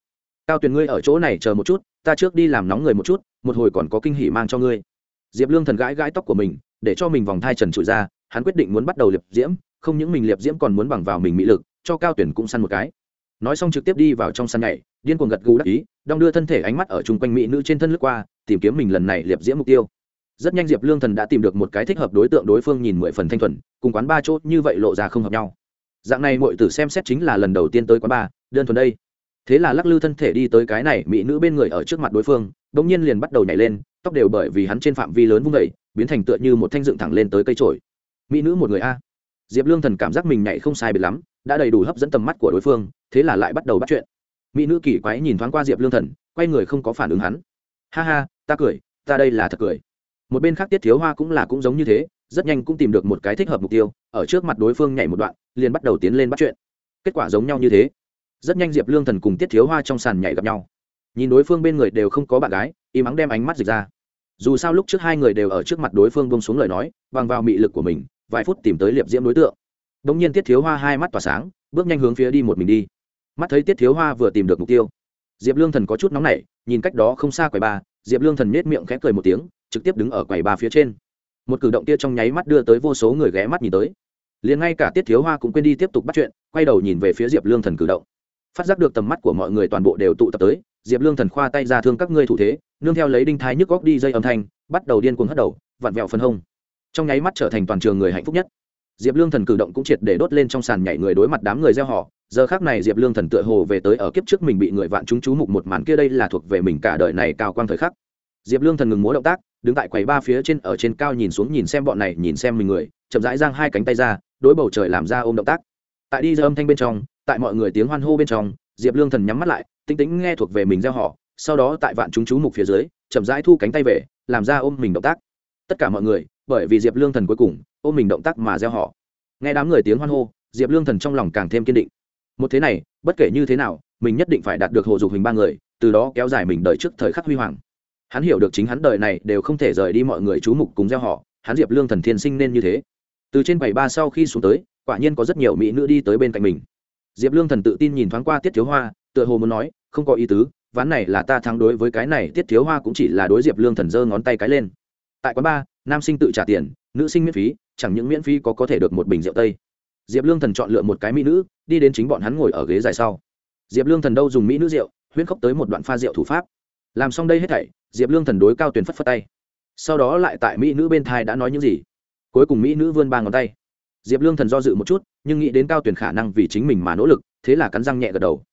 Cao tuyền ngươi ở chỗ này chờ một chút, ta trước đi làm nóng người một chút, một hồi còn có kinh hỉ mang cho ngươi. Diệp lương thần gãi gãi tóc của mình, để cho mình vòng thai trần trụi ra, hắn quyết định muốn bắt đầu liệp diễm không những mình liệp diễm còn muốn bằng vào mình mỹ lực, cho cao tuyển cũng săn một cái. Nói xong trực tiếp đi vào trong săn nhảy, điên cuồng gật gù đắc ý, đong đưa thân thể ánh mắt ở chung quanh mỹ nữ trên thân lướt qua, tìm kiếm mình lần này liệp diễm mục tiêu. Rất nhanh diệp lương thần đã tìm được một cái thích hợp đối tượng đối phương nhìn mười phần thanh thuần, cùng quán ba chốt như vậy lộ ra không hợp nhau. Dạng này mọi tử xem xét chính là lần đầu tiên tới quán ba, đơn thuần đây. Thế là lắc lư thân thể đi tới cái này, mỹ nữ bên người ở trước mặt đối phương đ ỗ n g nhiên liền bắt đầu nhảy lên, tóc đều bởi vì hắn trên phạm vi lớn vung vẩy biến thành tựa như một thanh dựng thẳng lên tới cây trổi mỹ nữ một người a diệp lương thần cảm giác mình nhảy không sai biệt lắm, đã đầy đủ hấp dẫn tầm mắt của đối phương, thế là lại bắt đầu bắt chuyện. Mỹ nữ kỳ quái nhìn thoáng qua diệp lương thần, quay người không có phản ứng hắn. Ha ha, ta cười, ta đây là thật cười. Một bên khác tiết thiếu hoa cũng là cũng giống như thế, rất nhanh cũng tìm được một cái thích hợp mục tiêu, ở trước mặt đối phương nhảy một đoạn, liền bắt đầu tiến lên bắt chuyện. Kết quả giống nhau như thế. Rất nhanh diệp lương thần cùng tiết thiếu hoa trong sàn nhảy gặp nhau. Nhìn đối phương bên người đều không có bạn gái, im ắng đem ánh mắt dịch ra. Dù sao lúc trước hai người đều ở trước mặt đối phương bông xuống lời nói, bằng vào mị lực của mình vài phút tìm tới liệp diễm đối tượng. Đ ỗ n g nhiên tiết thiếu hoa hai mắt tỏa sáng, bước nhanh hướng phía đi một mình đi. Mắt thấy tiết thiếu hoa vừa tìm được mục tiêu, diệp lương thần có chút nóng nảy, nhìn cách đó không xa quầy ba diệp lương thần nết miệng khẽ cười một tiếng, trực tiếp đứng ở quầy ba phía trên. Một cử động kia trong nháy mắt đưa tới vô số người ghé mắt nhìn tới. Liền ngay cả tiết thiếu hoa cũng quên đi tiếp tục bắt chuyện, quay đầu nhìn về phía diệp lương thần cử động. Phát giác được tầm mắt của mọi người toàn bộ đều tụ tập tới, diệp lương thần khoa tay ra thương các ngươi thủ thế, nương theo lấy đinh thái nhức góc đi dây âm thanh, bắt đầu điên cuồng hất đầu, vặn vẹo phân hông trong nháy mắt trở thành toàn trường người hạnh phúc nhất. Diệp lương thần cử động cũng triệt để đốt lên trong sàn nhảy người đối mặt đám người gieo họ. Giờ khác này diệp lương thần tựa hồ về tới ở kiếp trước mình bị người vạn chúng chú mục một màn kia đây là thuộc về mình cả đời này cao quang thời khắc. Diệp lương thần ngừng múa động tác, đứng tại quầy ba phía trên ở trên cao nhìn xuống nhìn xem bọn này, nhìn xem mình người, chậm rãi giang hai cánh tay ra, đối bầu trời làm ra ôm động tác. Tại đi ra âm thanh bên trong, tại mọi người tiếng hoan hô bên trong, diệp lương thần nhắm mắt lại, tinh tĩnh nghe thuộc về mình gieo họ, sau đó tại vạn chúng chú mục phía dưới, chậm rãi thu cánh tay về, làm ra ôm mình động tác. Tất cả mọi người bởi vì diệp lương thần cuối cùng, ôm mình động tác mà gieo họ nghe đám người tiếng hoan hô, diệp lương thần trong lòng càng thêm kiên định. Một thế này, bất kể như thế nào, mình nhất định phải đạt được hồ dục hình ba người, từ đó kéo dài mình đợi trước thời khắc huy hoàng. Hắn hiểu được chính hắn đời này đều không thể rời đi mọi người chú mục cùng gieo họ hắn diệp lương thần thiên sinh nên như thế. Từ trên bảy ba sau khi xuống tới, quả nhiên có rất nhiều mỹ nữ đi tới bên cạnh mình. Diệp lương thần tự tin nhìn thoáng qua tiết thiếu hoa, tựa hồ muốn nói, không có ý tứ, ván này là ta thắng đối với cái này, tiết thiếu hoa cũng chỉ là đối diệp lương thần giơ ngón tay cái lên. Tại quán ba nam sinh tự trả tiền, nữ sinh miễn phí, chẳng những miễn phí có có thể được một bình rượu tây. Diệp lương thần chọn lựa một cái mỹ nữ, đi đến chính bọn hắn ngồi ở ghế dài sau. Diệp lương thần đâu dùng mỹ nữ rượu, huyễn khóc tới một đoạn pha rượu thủ pháp. Làm xong đây hết thảy, diệp lương thần đối cao tuyền phất phất tay. Sau đó lại tại mỹ nữ bên thai đã nói những gì? Cuối cùng mỹ nữ vươn ba ngón tay. Diệp lương thần do dự một chút, nhưng nghĩ đến cao tuyền khả năng vì chính mình mà nỗ lực, thế là cắn răng nhẹ gật đầu.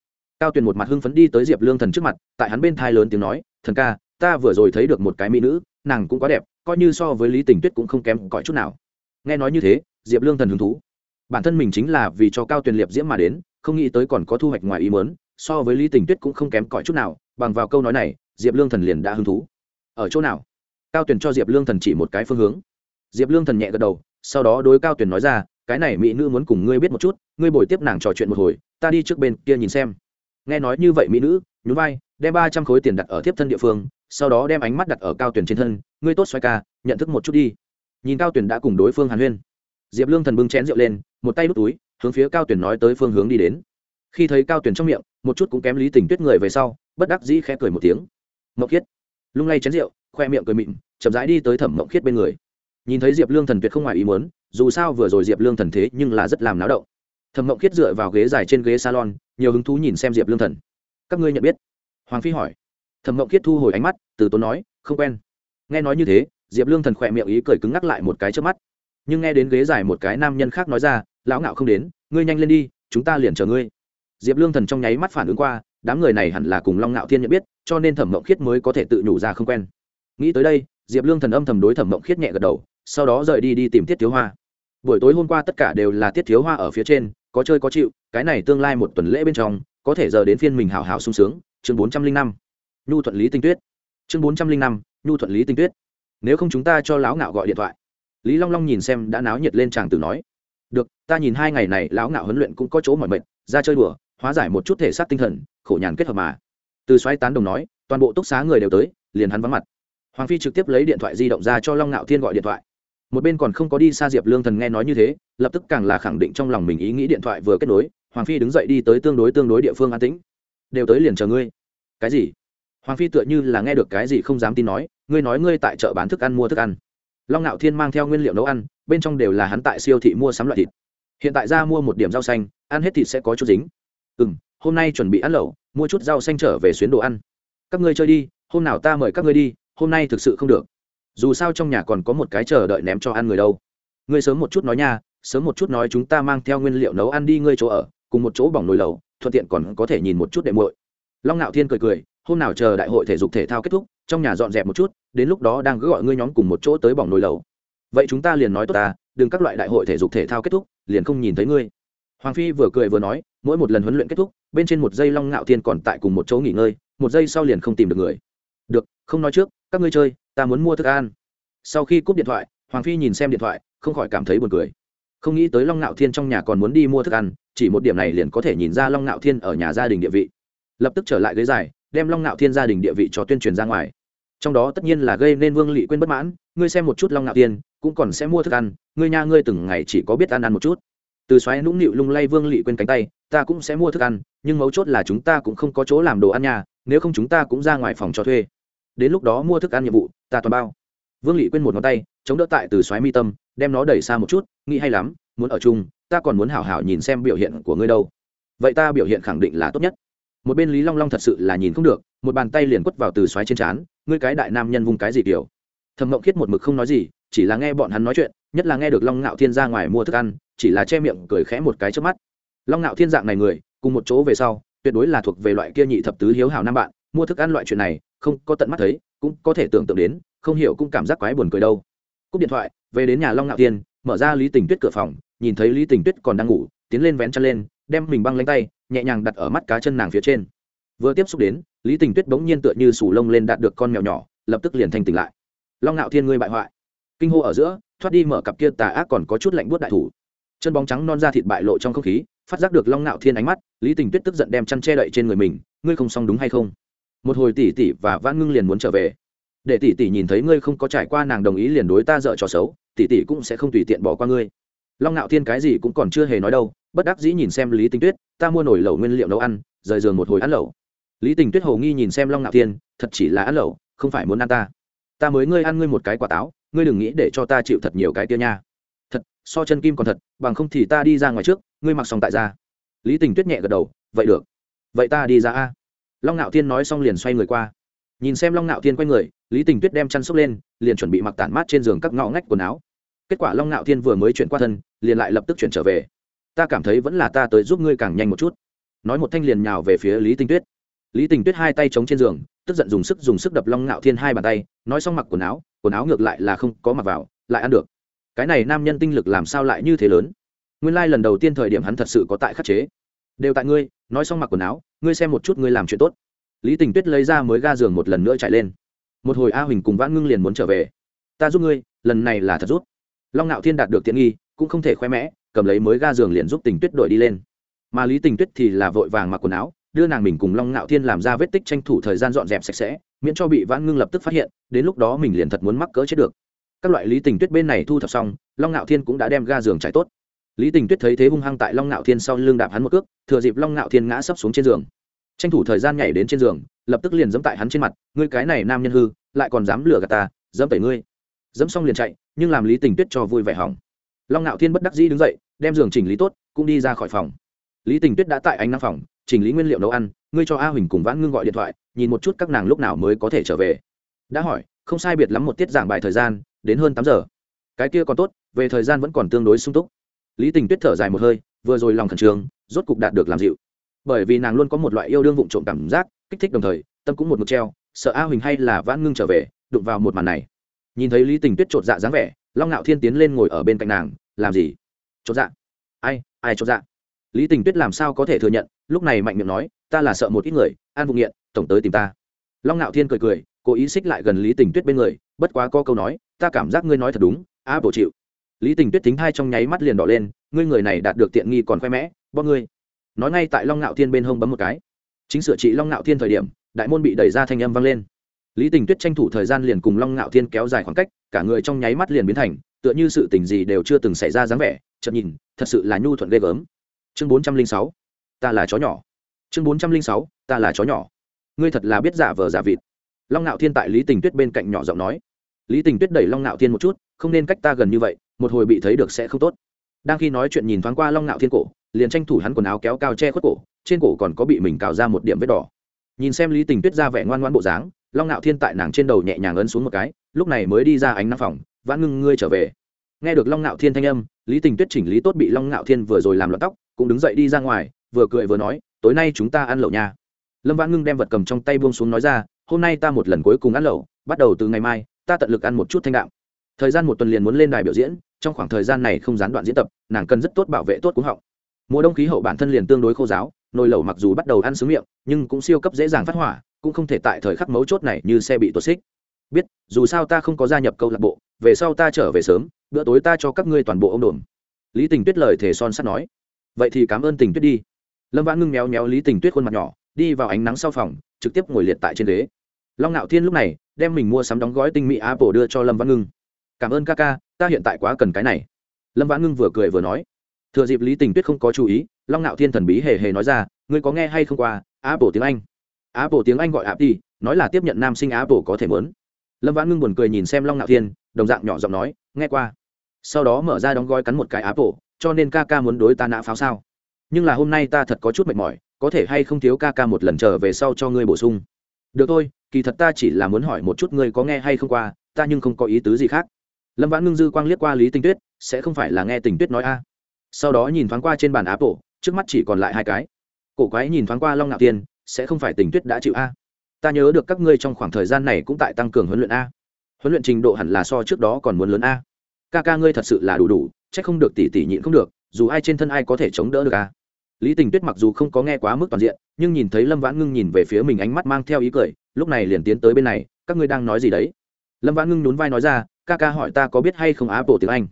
Cao tuyền một mặt hưng phấn đi tới diệp lương thần trước mặt, tại hắn bên thai lớn tiếng nói, thần ca, ta vừa rồi thấy được một cái mỹ nữ nàng cũng quá đẹp, coi như so với lý tình tuyết cũng không kém cỏi chút nào. Nghe nói như thế, diệp lương thần hứng thú. Bản thân mình chính là vì cho cao tuyền liệp diễm mà đến, không nghĩ tới còn có thu hoạch ngoài ý mớn so với lý tình tuyết cũng không kém cỏi chút nào, bằng vào câu nói này, diệp lương thần liền đã hứng thú. Ở chỗ nào? Cao tuyền cho diệp lương thần chỉ một cái phương hướng. Diệp lương thần nhẹ gật đầu, sau đó đối cao tuyền nói ra, cái này mỹ nữ muốn cùng ngươi biết một chút, ngươi bồi tiếp nàng trò chuyện một hồi, ta đi trước bên kia nhìn xem. Nghe nói như vậy mỹ nữ, nhún vai đem ba trăm khối tiền đặt ở tiếp thân địa phương, sau đó đem ánh mắt đặt ở cao tuyển trên thân, ngươi tốt xoay ca, nhận thức một chút đi. Nhìn cao tuyển đã cùng đối phương hàn huyên. Diệp lương thần bưng chén rượu lên, một tay đút túi, hướng phía cao tuyển nói tới phương hướng đi đến. Khi thấy cao tuyển trong miệng, một chút cũng kém lý tình tuyết người về sau, bất đắc dĩ khẽ cười một tiếng. Mậu khiết. Lung lay chén rượu, khoe miệng cười mịn, chậm rãi đi tới thẩm mậu khiết bên người. Nhìn thấy diệp lương thần tuyệt không ngoài ý muốn, dù sao vừa rồi diệp lương thần thế nhưng là rất làm náo động. Thẩm mậu khiết dựa vào ghế dài trên ghế salon, nhiều hứng thú nhìn xem diệp lương thần. Các ngươi nhận biết hoàng phi hỏi. Thẩm mộng kiết thu hồi ánh mắt, từ tốn nói, không quen. Nghe nói như thế, diệp lương thần khỏe miệng ý cười cứng ngắc lại một cái trước mắt. Nhưng nghe đến ghế dài một cái nam nhân khác nói ra, lão ngạo không đến, ngươi nhanh lên đi, chúng ta liền chờ ngươi. Diệp lương thần trong nháy mắt phản ứng qua, đám người này hẳn là cùng long ngạo thiên nhận biết, cho nên thẩm mộng khiết mới có thể tự nhủ ra không quen. Nghĩ tới đây, diệp lương thần âm thầm đối thẩm mộng khiết nhẹ gật đầu, sau đó rời đi đi tìm tiết thiếu hoa. Buổi tối hôm qua tất cả đều là tiết thiếu hoa ở phía trên, có chơi có chịu, cái này tương lai một tuần lễ bên trong, có thể giờ đến phiên mình hào hào sung sướng chương bốn trăm linh năm, nhu thuận lý tinh tuyết. chương bốn trăm linh năm, nhu thuận lý tinh tuyết. Nếu không chúng ta cho lão ngạo gọi điện thoại. Lý long long nhìn xem đã náo nhiệt lên chàng tử nói. Được, ta nhìn hai ngày này lão ngạo huấn luyện cũng có chỗ mỏi mệt, ra chơi đùa, hóa giải một chút thể xác tinh thần, khổ nhàn kết hợp mà. Từ xoáy tán đồng nói, toàn bộ túc xá người đều tới, liền hắn vắng mặt. Hoàng phi trực tiếp lấy điện thoại di động ra cho long ngạo thiên gọi điện thoại. Một bên còn không có đi xa diệp lương thần nghe nói như thế, lập tức càng là khẳng định trong lòng mình ý nghĩ điện thoại vừa kết nối, hoàng phi đứng dậy đi tới tương đối tương đối địa phương an tĩnh đều tới liền chờ ngươi. Cái gì? Hoàng phi tựa như là nghe được cái gì không dám tin nói, ngươi nói ngươi tại chợ bán thức ăn mua thức ăn. Long ngạo thiên mang theo nguyên liệu nấu ăn, bên trong đều là hắn tại siêu thị mua sắm loại thịt. Hiện tại ra mua một điểm rau xanh, ăn hết thịt sẽ có chút dính. Ừ m hôm nay chuẩn bị ăn lẩu, mua chút rau xanh trở về xuyến đồ ăn. Các ngươi chơi đi, hôm nào ta mời các ngươi đi, hôm nay thực sự không được. Dù sao trong nhà còn có một cái chờ đợi ném cho ăn người đâu. Ngươi sớm một chút nói nha, sớm một chút nói chúng ta mang theo nguyên liệu nấu ăn đi ngươi chỗ ở, cùng một chỗ bỏng nồi lẩu thuận tiện còn có thể nhìn một chút đệm muội. Long ngạo thiên cười cười, hôm nào chờ đại hội thể dục thể thao kết thúc, trong nhà dọn dẹp một chút, đến lúc đó đang cứ gọi ngươi nhóm cùng một chỗ tới bỏng nồi lẩu. Vậy chúng ta liền nói tốt ta, đừng các loại đại hội thể dục thể thao kết thúc, liền không nhìn thấy ngươi. Hoàng phi vừa cười vừa nói, mỗi một lần huấn luyện kết thúc, bên trên một giây long ngạo thiên còn tại cùng một chỗ nghỉ ngơi, một giây sau liền không tìm được người. Được, không nói trước, các ngươi chơi, ta muốn mua thức ăn. Sau khi cúp điện thoại, hoàng phi nhìn xem điện thoại, không khỏi cảm thấy buồn cười không nghĩ tới long ngạo thiên trong nhà còn muốn đi mua thức ăn, chỉ một điểm này liền có thể nhìn ra long ngạo thiên ở nhà gia đình địa vị. Lập tức trở lại ghế dài, đem long ngạo thiên gia đình địa vị cho tuyên truyền ra ngoài. Trong đó tất nhiên là gây nên vương lị quên bất mãn, ngươi xem một chút long ngạo thiên, cũng còn sẽ mua thức ăn, ngươi nha ngươi từng ngày chỉ có biết ăn ăn một chút. Từ xoáy nũng nịu lung lay vương lị quên cánh tay, ta cũng sẽ mua thức ăn, nhưng mấu chốt là chúng ta cũng không có chỗ làm đồ ăn nhà nếu không chúng ta cũng ra ngoài phòng cho thuê. Đến lúc đó mua thức ăn nhiệm vụ, ta toàn bao. Vương lị quên một ngón tay, chống đỡ tại từ xoáy mi tâm đem nó đẩy xa một chút, nghĩ hay lắm, muốn ở chung, ta còn muốn hảo hảo nhìn xem biểu hiện của ngươi đâu. Vậy ta biểu hiện khẳng định là tốt nhất. Một bên lý long long thật sự là nhìn không được, một bàn tay liền quất vào từ xoáy trên trán, ngươi cái đại nam nhân vung cái gì kiểu. Thầm mộng khiết một mực không nói gì, chỉ là nghe bọn hắn nói chuyện, nhất là nghe được long ngạo thiên ra ngoài mua thức ăn, chỉ là che miệng cười khẽ một cái trước mắt. Long ngạo thiên dạng này người, cùng một chỗ về sau, tuyệt đối là thuộc về loại kia nhị thập tứ hiếu hảo nam bạn, mua thức ăn loại chuyện này, không có tận mắt thấy, cũng có thể tưởng tượng đến, không hiểu cũng cảm giác quái buồn cười đâu cúp điện thoại, về đến nhà long ngạo thiên, mở ra lý tình tuyết cửa phòng, nhìn thấy lý tình tuyết còn đang ngủ, tiến lên vén chân lên, đem mình băng lanh tay, nhẹ nhàng đặt ở mắt cá chân nàng phía trên. Vừa tiếp xúc đến, lý tình tuyết bỗng nhiên tựa như sủ lông lên đạt được con mèo nhỏ, lập tức liền thành tỉnh lại. Long ngạo thiên ngươi bại hoại. Kinh hô ở giữa, thoát đi mở cặp kia tà ác còn có chút lạnh buốt đại thủ. Chân bóng trắng non ra thịt bại lộ trong không khí, phát giác được long ngạo thiên ánh mắt, lý tình tuyết tức giận đem chăn che đậy trên người mình, ngươi không xong đúng hay không? Một hồi tỉ tỉ và vãn ngưng liền muốn trở về để tỷ tỷ nhìn thấy ngươi không có trải qua nàng đồng ý liền đối ta dợ trò xấu, tỷ tỷ cũng sẽ không tùy tiện bỏ qua ngươi. Long ngạo thiên cái gì cũng còn chưa hề nói đâu, bất đắc dĩ nhìn xem lý tình tuyết, ta mua nổi lẩu nguyên liệu nấu ăn, rời giường một hồi ăn lẩu. Lý tình tuyết hồ nghi nhìn xem long ngạo thiên, thật chỉ là ăn lẩu, không phải muốn ăn ta. Ta mới ngươi ăn ngươi một cái quả táo, ngươi đừng nghĩ để cho ta chịu thật nhiều cái tia nha. Thật, so chân kim còn thật, bằng không thì ta đi ra ngoài trước, ngươi mặc xong tại ra. Lý tình tuyết nhẹ gật đầu, vậy được. Vậy ta đi ra a. Long ngạo thiên nói xong liền xoay người qua nhìn xem long ngạo thiên quay người, lý tình tuyết đem chăn xốc lên, liền chuẩn bị mặc tản mát trên giường các ngõ ngách quần áo. Kết quả long ngạo thiên vừa mới chuyển qua thân, liền lại lập tức chuyển trở về. Ta cảm thấy vẫn là ta tới giúp ngươi càng nhanh một chút. Nói một thanh liền nhào về phía lý tinh tuyết. Lý tình tuyết hai tay chống trên giường, tức giận dùng sức dùng sức đập long ngạo thiên hai bàn tay, nói xong mặc quần áo quần áo ngược lại là không có mặc vào, lại ăn được. Cái này nam nhân tinh lực làm sao lại như thế lớn? Nguyên lai、like、lần đầu tiên thời điểm hắn thật sự có tại khắc chế. Đều tại ngươi, nói xong mặc quần áo, ngươi xem một chút ngươi làm chuyện tốt lý tình tuyết lấy ra mới ga giường một lần nữa chạy lên. Một hồi a huỳnh cùng vãn ngưng liền muốn trở về. Ta giúp ngươi, lần này là thật rút. Long ngạo thiên đạt được tiện nghi, cũng không thể khoe mẽ, cầm lấy mới ga giường liền giúp tình tuyết đổi đi lên. Mà lý tình tuyết thì là vội vàng mặc quần áo, đưa nàng mình cùng long ngạo thiên làm ra vết tích tranh thủ thời gian dọn dẹp sạch sẽ, miễn cho bị vãn ngưng lập tức phát hiện, đến lúc đó mình liền thật muốn mắc cỡ chết được. Các loại lý tình tuyết bên này thu thập xong, long ngạo thiên cũng đã đem ga giường trải tốt. Lý tình tuyết thấy thế hung hăng tại long ngạo thiên sau lưng đạp hắn một cước, thừa dịp long ngạo thiên ngã sấp xuống trên giường tranh thủ thời gian nhảy đến trên giường, lập tức liền dẫm tại hắn trên mặt, ngươi cái này nam nhân hư, lại còn dám lừa gạt ta dẫm tẩy ngươi. Dẫm xong liền chạy, nhưng làm lý tình tuyết cho vui vẻ hỏng. Long ngạo thiên bất đắc dĩ đứng dậy, đem giường chỉnh lý tốt, cũng đi ra khỏi phòng. Lý tình tuyết đã tại ánh năng phòng, chỉnh lý nguyên liệu nấu ăn, ngươi cho a huỳnh cùng vãn ngưng gọi điện thoại, nhìn một chút các nàng lúc nào mới có thể trở về. Đã hỏi, không sai biệt lắm một tiết giảng bài thời gian, đến hơn tám giờ. Cái kia còn tốt, về thời gian vẫn còn tương đối sung túc. Lý tình tuyết thở dài một hơi, vừa rồi lòng khẩn trương, rốt cục đạt được làm dịu bởi vì nàng luôn có một loại yêu đương vụng trộm cảm giác, kích thích đồng thời, tâm cũng một mực treo, sợ a huỳnh hay là vãn ngưng trở về, đụng vào một màn này. Nhìn thấy lý tình tuyết chột dạ dáng vẻ, long ngạo thiên tiến lên ngồi ở bên cạnh nàng, làm gì? Chột dạ. Ai ai chột dạ? Lý tình tuyết làm sao có thể thừa nhận, lúc này mạnh miệng nói, ta là sợ một ít người, an vụ nghiện, tổng tới tìm ta. Long ngạo thiên cười cười, cố ý xích lại gần lý tình tuyết bên người, bất quá có câu nói, ta cảm giác ngươi nói thật đúng, a bổ chịu. Lý tình tuyết thính hai trong nháy mắt liền đỏ lên, ngươi người này đạt được tiện nghi còn khoe mẽ bom ngươi nói ngay tại long ngạo thiên bên hông bấm một cái. Chính sửa trị long ngạo thiên thời điểm, đại môn bị đẩy ra thanh âm vang lên. Lý tình tuyết tranh thủ thời gian liền cùng long ngạo thiên kéo dài khoảng cách, cả người trong nháy mắt liền biến thành, tựa như sự tình gì đều chưa từng xảy ra dáng vẻ chậm nhìn, thật sự là nhu thuận ghê gớm. Chương bốn trăm linh sáu, ta là chó nhỏ. Chương bốn trăm linh sáu, ta là chó nhỏ. Ngươi thật là biết giả vờ giả vịt. Long ngạo thiên tại lý tình tuyết bên cạnh nhỏ giọng nói. Lý tình tuyết đẩy long ngạo thiên một chút, không nên cách ta gần như vậy, một hồi bị thấy được sẽ không tốt. Đang khi nói chuyện nhìn thoáng qua long ngạo thiên cổ liền tranh thủ hắn quần áo kéo cao che khuất cổ, trên cổ còn có bị mình cào ra một điểm vết đỏ. Nhìn xem lý tình tuyết ra vẻ ngoan ngoan bộ dáng, long ngạo thiên tại nàng trên đầu nhẹ nhàng ấn xuống một cái, lúc này mới đi ra ánh nắng phòng, vãn ngưng, ngươi trở về. Nghe được long ngạo thiên thanh âm, lý tình tuyết chỉnh lý tốt bị long ngạo thiên vừa rồi làm loạn tóc, cũng đứng dậy đi ra ngoài, vừa cười vừa nói, tối nay chúng ta ăn lẩu nha. Lâm vãn ngưng đem vật cầm trong tay buông xuống nói ra, hôm nay ta một lần cuối cùng ăn lẩu, bắt đầu từ ngày mai, ta tận lực ăn một chút thanh đạm. Thời gian một tuần liền muốn lên đài biểu diễn, trong khoảng thời gian này không gián đoạn diễn tập, nàng cần rất tốt bảo vệ tốt cúng họng mùa đông khí hậu bản thân liền tương đối khô giáo, nồi lẩu mặc dù bắt đầu ăn sướng miệng, nhưng cũng siêu cấp dễ dàng phát hỏa, cũng không thể tại thời khắc mấu chốt này như xe bị tuột xích. Biết, dù sao ta không có gia nhập câu lạc bộ, về sau ta trở về sớm, bữa tối ta cho các ngươi toàn bộ ông đồn lý tình tuyết lời thề son sắt nói. Vậy thì cảm ơn tình tuyết đi. Lâm vãn ngưng méo méo lý tình tuyết khuôn mặt nhỏ, đi vào ánh nắng sau phòng, trực tiếp ngồi liệt tại trên ghế. Long ngạo thiên lúc này, đem mình mua sắm đóng gói tinh mỹ apple đưa cho lâm vãn ngưng. Cảm ơn ca ca, ta hiện tại quá cần cái này. Lâm vãn ngưng vừa cười vừa nói thừa dịp lý tình tuyết không có chú ý, long ngạo thiên thần bí hề hề nói ra, ngươi có nghe hay không qua apple tiếng anh? Apple tiếng anh gọi ạp đi nói là tiếp nhận nam sinh apple có thể mớn lâm vãn ngưng buồn cười nhìn xem long ngạo thiên, đồng dạng nhỏ giọng nói, nghe qua. Sau đó mở ra đóng gói cắn một cái apple cho nên ca ca muốn đối ta nã pháo sao. Nhưng là hôm nay ta thật có chút mệt mỏi, có thể hay không thiếu ca ca một lần trở về sau cho ngươi bổ sung. Được thôi, kỳ thật ta chỉ là muốn hỏi một chút ngươi có nghe hay không qua, ta nhưng không có ý tứ gì khác. Lâm vãn ngưng dư quang liếc qua lý tinh tuyết, sẽ không phải là nghe tình tuyết nói a sau đó nhìn thoáng qua trên bàn áp bộ trước mắt chỉ còn lại hai cái. Cổ quái nhìn thoáng qua long ngạo tiên, sẽ không phải tình tuyết đã chịu a. Ta nhớ được các ngươi trong khoảng thời gian này cũng tại tăng cường huấn luyện a. Huấn luyện trình độ hẳn là so trước đó còn muốn lớn a. Ca ca ngươi thật sự là đủ đủ c h ắ c không được tỉ tỉ nhịn không được, dù ai trên thân ai có thể chống đỡ được a. Lý tình tuyết mặc dù không có nghe quá mức toàn diện, nhưng nhìn thấy lâm vãn ngưng nhìn về phía mình ánh mắt mang theo ý cười, lúc này liền tiến tới bên này, các ngươi đang nói gì đấy? Lâm vãn ngưng nhún vai nói ra, ca ca hỏi ta có biết hay không á bộ tiếng anh?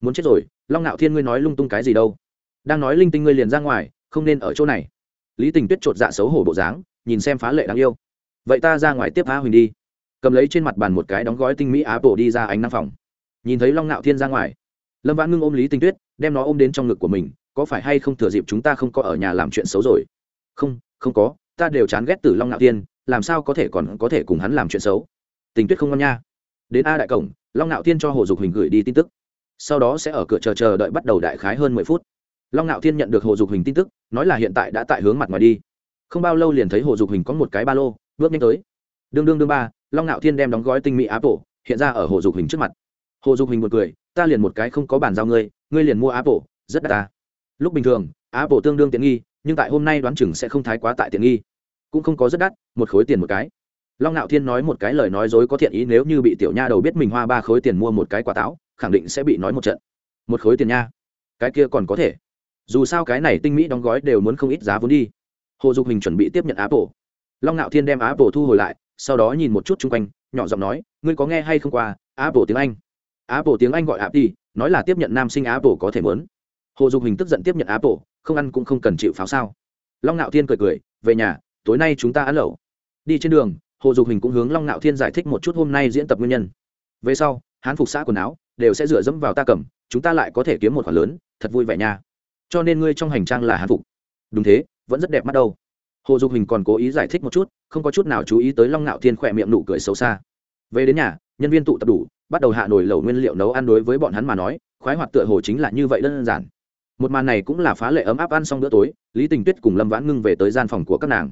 Muốn chết rồi, long ngạo thiên ngươi nói lung tung cái gì đâu? Đang nói linh tinh ngươi liền ra ngoài, không nên ở chỗ này. Lý tình tuyết chột dạ xấu hổ bộ dáng, nhìn xem phá lệ đáng yêu. Vậy ta ra ngoài tiếp a huỳnh đi. Cầm lấy trên mặt bàn một cái đóng gói tinh mỹ á bộ đi ra ánh năng phòng. Nhìn thấy long ngạo thiên ra ngoài, lâm vãn ngưng ôm lý tinh tuyết, đem nó ôm đến trong ngực của mình, có phải hay không thừa dịp chúng ta không có ở nhà làm chuyện xấu rồi? Không không có, ta đều chán ghét từ long ngạo thiên, làm sao có thể còn có thể cùng hắn làm chuyện xấu? Tình tuyết không ngon nha. Đến a đại cổng, long ngạo thiên cho hồ dục huỳnh gửi đi tin tức sau đó sẽ ở cửa chờ chờ đợi bắt đầu đại khái hơn mười phút. Long ngạo thiên nhận được hồ dục hình tin tức, nói là hiện tại đã tại hướng mặt ngoài đi. Không bao lâu liền thấy hồ dục hình có một cái ba lô, bước nhanh tới. Đương đương đương ba, long ngạo thiên đem đóng gói tinh mỹ áp bộ hiện ra ở hồ dục hình trước mặt. Hồ dục hình một cười, ta liền một cái không có bàn giao ngươi ngươi liền mua áp bộ rất đắt ta. Lúc bình thường áp bộ tương đương tiện nghi, nhưng tại hôm nay đoán chừng sẽ không thái quá tại tiện nghi. Cũng không có rất đắt, một khối tiền một cái. Long ngạo thiên nói một cái lời nói dối có thiện ý nếu như bị tiểu nha đầu biết mình hoa ba khối tiền mua một cái quả táo khẳng định sẽ bị nói một trận. Một khối tiền nha. Cái kia còn có thể. Dù sao cái này tinh mỹ đóng gói đều muốn không ít giá vốn đi. Hồ dục hình chuẩn bị tiếp nhận apple. Long ngạo thiên đem apple thu hồi lại, sau đó nhìn một chút chung quanh, nhỏ giọng nói, ngươi có nghe hay không qua apple tiếng anh? Apple tiếng anh gọi app đi, nói là tiếp nhận nam sinh apple có thể mớn hồ dục hình tức giận tiếp nhận apple, không ăn cũng không cần chịu pháo sao. Long ngạo thiên cười cười, về nhà, tối nay chúng ta ăn lẩu. Đi trên đường, hồ dục hình cũng hướng long ngạo thiên giải thích một chút hôm nay diễn tập nguyên nhân. Về sau hán phục xã quần áo đều sẽ dựa dẫm vào ta cầm, chúng ta lại có thể kiếm một khoản lớn, thật vui vẻ nha. Cho nên ngươi trong hành trang là hán phục. Đúng thế, vẫn rất đẹp mắt đâu. Hồ dục hình còn cố ý giải thích một chút, không có chút nào chú ý tới long ngạo thiên khỏe miệng nụ cười xấu xa. Về đến nhà, nhân viên tụ tập đủ, bắt đầu hạ nổi lẩu nguyên liệu nấu ăn đối với bọn hắn mà nói, khoái hoạt tựa hồ chính là như vậy đơn giản. Một màn này cũng là phá lệ ấm áp ăn xong bữa tối, lý tình tuyết cùng lâm vãn ngưng về tới gian phòng của các nàng.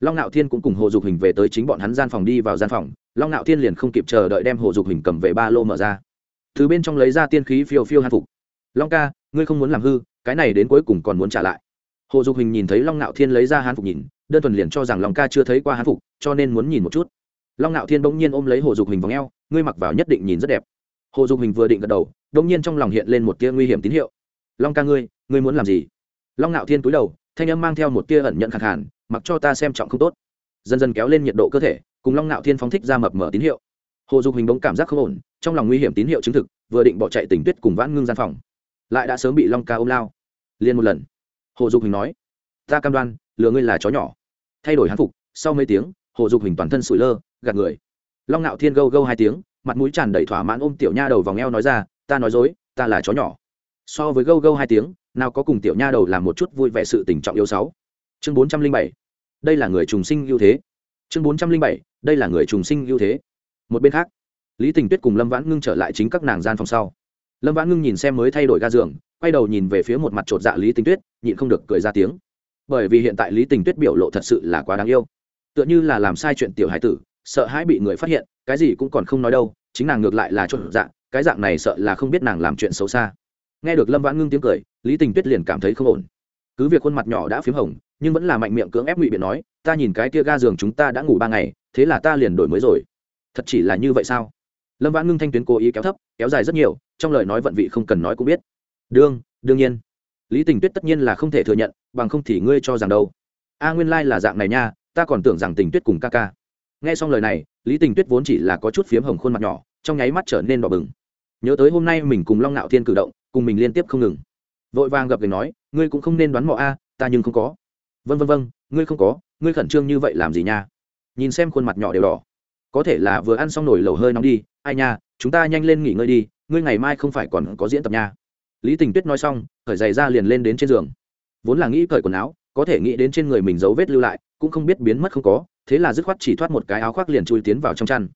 Long ngạo thiên cũng cùng hồ dục hình về tới chính bọn hắn gian phòng đi vào gian phòng, long ngạo thiên liền không kịp chờ đợi đem hồ dục hình cầm về ba lô mở ra từ bên trong lấy ra tiên khí phiêu phiêu hàn phục. Long ca, ngươi không muốn làm hư, cái này đến cuối cùng còn muốn trả lại. Hồ dục hình nhìn thấy long ngạo thiên lấy ra hán phục nhìn, đơn thuần liền cho rằng long ca chưa thấy qua hán phục, cho nên muốn nhìn một chút. Long ngạo thiên bỗng nhiên ôm lấy hồ dục hình v ò ngươi mặc vào nhất định nhìn rất đẹp. Hồ dục hình vừa định gật đầu, bỗng nhiên trong lòng hiện lên một tia nguy hiểm tín hiệu. Long ca ngươi ngươi muốn làm gì? Long ngạo thiên cúi đầu, thanh âm mang theo một tia ẩn nhận khẳng hẳn mặc cho ta xem trọng không tốt. Dần dần kéo lên nhiệt độ cơ thể, cùng long ngạo thiên phóng thích ra mập mở tín hiệu. Hồ dục hình bỗng cảm giác không ổn trong lòng nguy hiểm tín hiệu chứng thực, vừa định bỏ chạy tình tuyết cùng vãn ngưng gian phòng, lại đã sớm bị long ca ôm lao. Liên một lần. Hồ dục hình nói, ta cam đoan, lừa ngươi là chó nhỏ. Thay đổi hán phục, sau mấy tiếng, hồ dục hình toàn thân sủi lơ, gạt người. Long ngạo thiên gâu gâu hai tiếng, mặt mũi tràn đầy thỏa mãn ôm tiểu nha đầu vòng eo nói ra, ta nói dối, ta là chó nhỏ. So với gâu gâu hai tiếng, nào có cùng tiểu nha đầu làm một chút vui vẻ sự tình trọng yêu sáu. Chương bốn trăm linh bảy. Đây là người trùng sinh ưu thế. Chương bốn trăm linh bảy, đây là người trùng sinh ưu thế. Một bên khác lý tình tuyết cùng lâm vãn ngưng trở lại chính các nàng gian phòng sau. Lâm vãn ngưng nhìn xem mới thay đổi ga giường, quay đầu nhìn về phía một mặt chột dạ lý tình tuyết, nhịn không được cười ra tiếng. Bởi vì hiện tại lý tình tuyết biểu lộ thật sự là quá đáng yêu. Tựa như là làm sai chuyện tiểu hải tử, sợ hãi bị người phát hiện, cái gì cũng còn không nói đâu, chính nàng ngược lại là chột dạ cái dạng này sợ là không biết nàng làm chuyện xấu xa. Nghe được lâm vãn ngưng tiếng cười, lý tình tuyết liền cảm thấy không ổn. Cứ việc khuôn mặt nhỏ đã p h í m hồng, nhưng vẫn là mạnh miệng cưỡng ép ngụy biện nói, ta nhìn cái kia ga giường chúng ta đã ngủ ba ngày, thế là ta liền đổi mới rồi. Thật chỉ là như vậy sao? Lâm vãn ngưng thanh tuyến cố ý kéo thấp, kéo dài rất nhiều, trong lời nói vận vị không cần nói cũng biết. Đương đương nhiên. Lý tình tuyết tất nhiên là không thể thừa nhận, bằng không thì ngươi cho rằng đâu. A nguyên lai、like、là dạng này nha, ta còn tưởng rằng tình tuyết cùng ca ca. Nghe xong lời này, lý tình tuyết vốn chỉ là có chút phiếm hồng khuôn mặt nhỏ, trong nháy mắt trở nên đỏ bừng. Nhớ tới hôm nay mình cùng long ngạo thiên cử động, cùng mình liên tiếp không ngừng. Vội vàng gặp người nói, ngươi cũng không nên đoán mò a, ta nhưng không có. Vân vân vân ngươi không có, ngươi khẩn trương như vậy làm gì nha? Nhìn xem khuôn mặt nhỏ đều đỏ có thể là vừa ăn xong nổi lầu hơi nóng đi, ai nha, chúng ta nhanh lên nghỉ ngơi đi, ngươi ngày mai không phải còn có diễn tập nha. Lý tình tuyết nói xong khởi giày ra liền lên đến trên giường. Vốn là nghĩ cởi quần áo, có thể nghĩ đến trên người mình dấu vết lưu lại, cũng không biết biến mất không có, thế là dứt khoát chỉ thoát một cái áo khoác liền chui tiến vào trong chăn.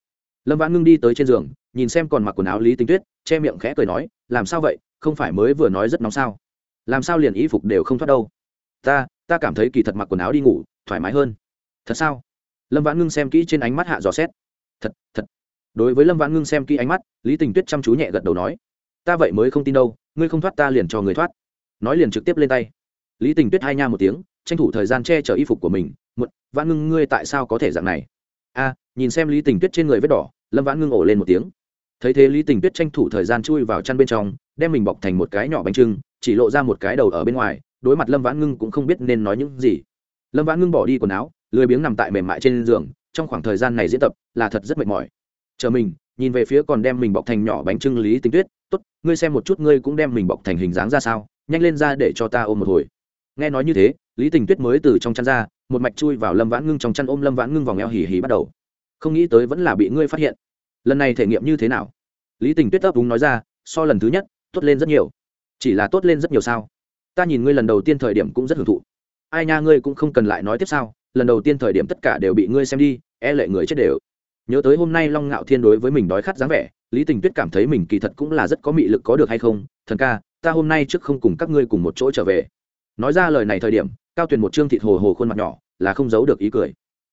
Lâm vãn ngưng đi tới trên giường, nhìn xem còn mặc quần áo lý tình tuyết, che miệng khẽ cười nói, làm sao vậy, không phải mới vừa nói rất nóng sao? Làm sao liền y phục đều không thoát đâu? Ta ta cảm thấy kỳ thật mặc quần áo đi ngủ, thoải mái hơn. Thật sao? Lâm vãn ngưng xem kỹ trên ánh mắt hạ dò xét thật thật. Đối với lâm vãn ngưng xem kỹ ánh mắt, lý tình tuyết chăm chú nhẹ gật đầu nói, ta vậy mới không tin đâu, ngươi không thoát ta liền cho người thoát. Nói liền trực tiếp lên tay. Lý tình tuyết hai nha một tiếng, tranh thủ thời gian che chở y phục của mình một vãn ngưng, ngươi tại sao có thể dạng này? A, nhìn xem lý tình tuyết trên người vết đỏ, lâm vãn ngưng ổ lên một tiếng. Thấy thế lý tình tuyết tranh thủ thời gian chui vào chăn bên trong, đem mình bọc thành một cái nhỏ bánh trưng, chỉ lộ ra một cái đầu ở bên ngoài, đối mặt lâm vãn ngưng cũng không biết nên nói những gì. Lâm vãn ngưng bỏ đi quần áo, lười biếng nằm tại mềm mại trên giường trong khoảng thời gian này diễn tập là thật rất mệt mỏi. Chờ mình, nhìn về phía còn đem mình bọc thành nhỏ bánh trưng lý tính tuyết, tốt, ngươi xem một chút ngươi cũng đem mình bọc thành hình dáng ra sao, nhanh lên ra để cho ta ôm một hồi. Nghe nói như thế, lý tình tuyết mới từ trong chăn ra, một mạch chui vào lâm vãn ngưng trong chăn ôm lâm vãn ngưng vòng eo hỉ hỉ bắt đầu. Không nghĩ tới vẫn là bị ngươi phát hiện. Lần này thể nghiệm như thế nào? Lý tình tuyết ấp úng nói ra, so lần thứ nhất, tốt lên rất nhiều. Chỉ là tốt lên rất nhiều sao? Ta nhìn ngươi lần đầu tiên thời điểm cũng rất hưởng thụ. Ai nha, ngươi cũng không cần lại nói tiếp sao? Lần đầu tiên thời điểm tất cả đều bị ngươi xem đi e lệ người chết đều. Nhớ tới hôm nay long ngạo thiên đối với mình đói khát dáng vẻ, lý tình tuyết cảm thấy mình kỳ thật cũng là rất có mị lực có được hay không? Thần ca, ta hôm nay trước không cùng các ngươi cùng một chỗ trở về. Nói ra lời này thời điểm, cao tuyền một trương thịt hồ hồ khuôn mặt nhỏ, là không giấu được ý cười.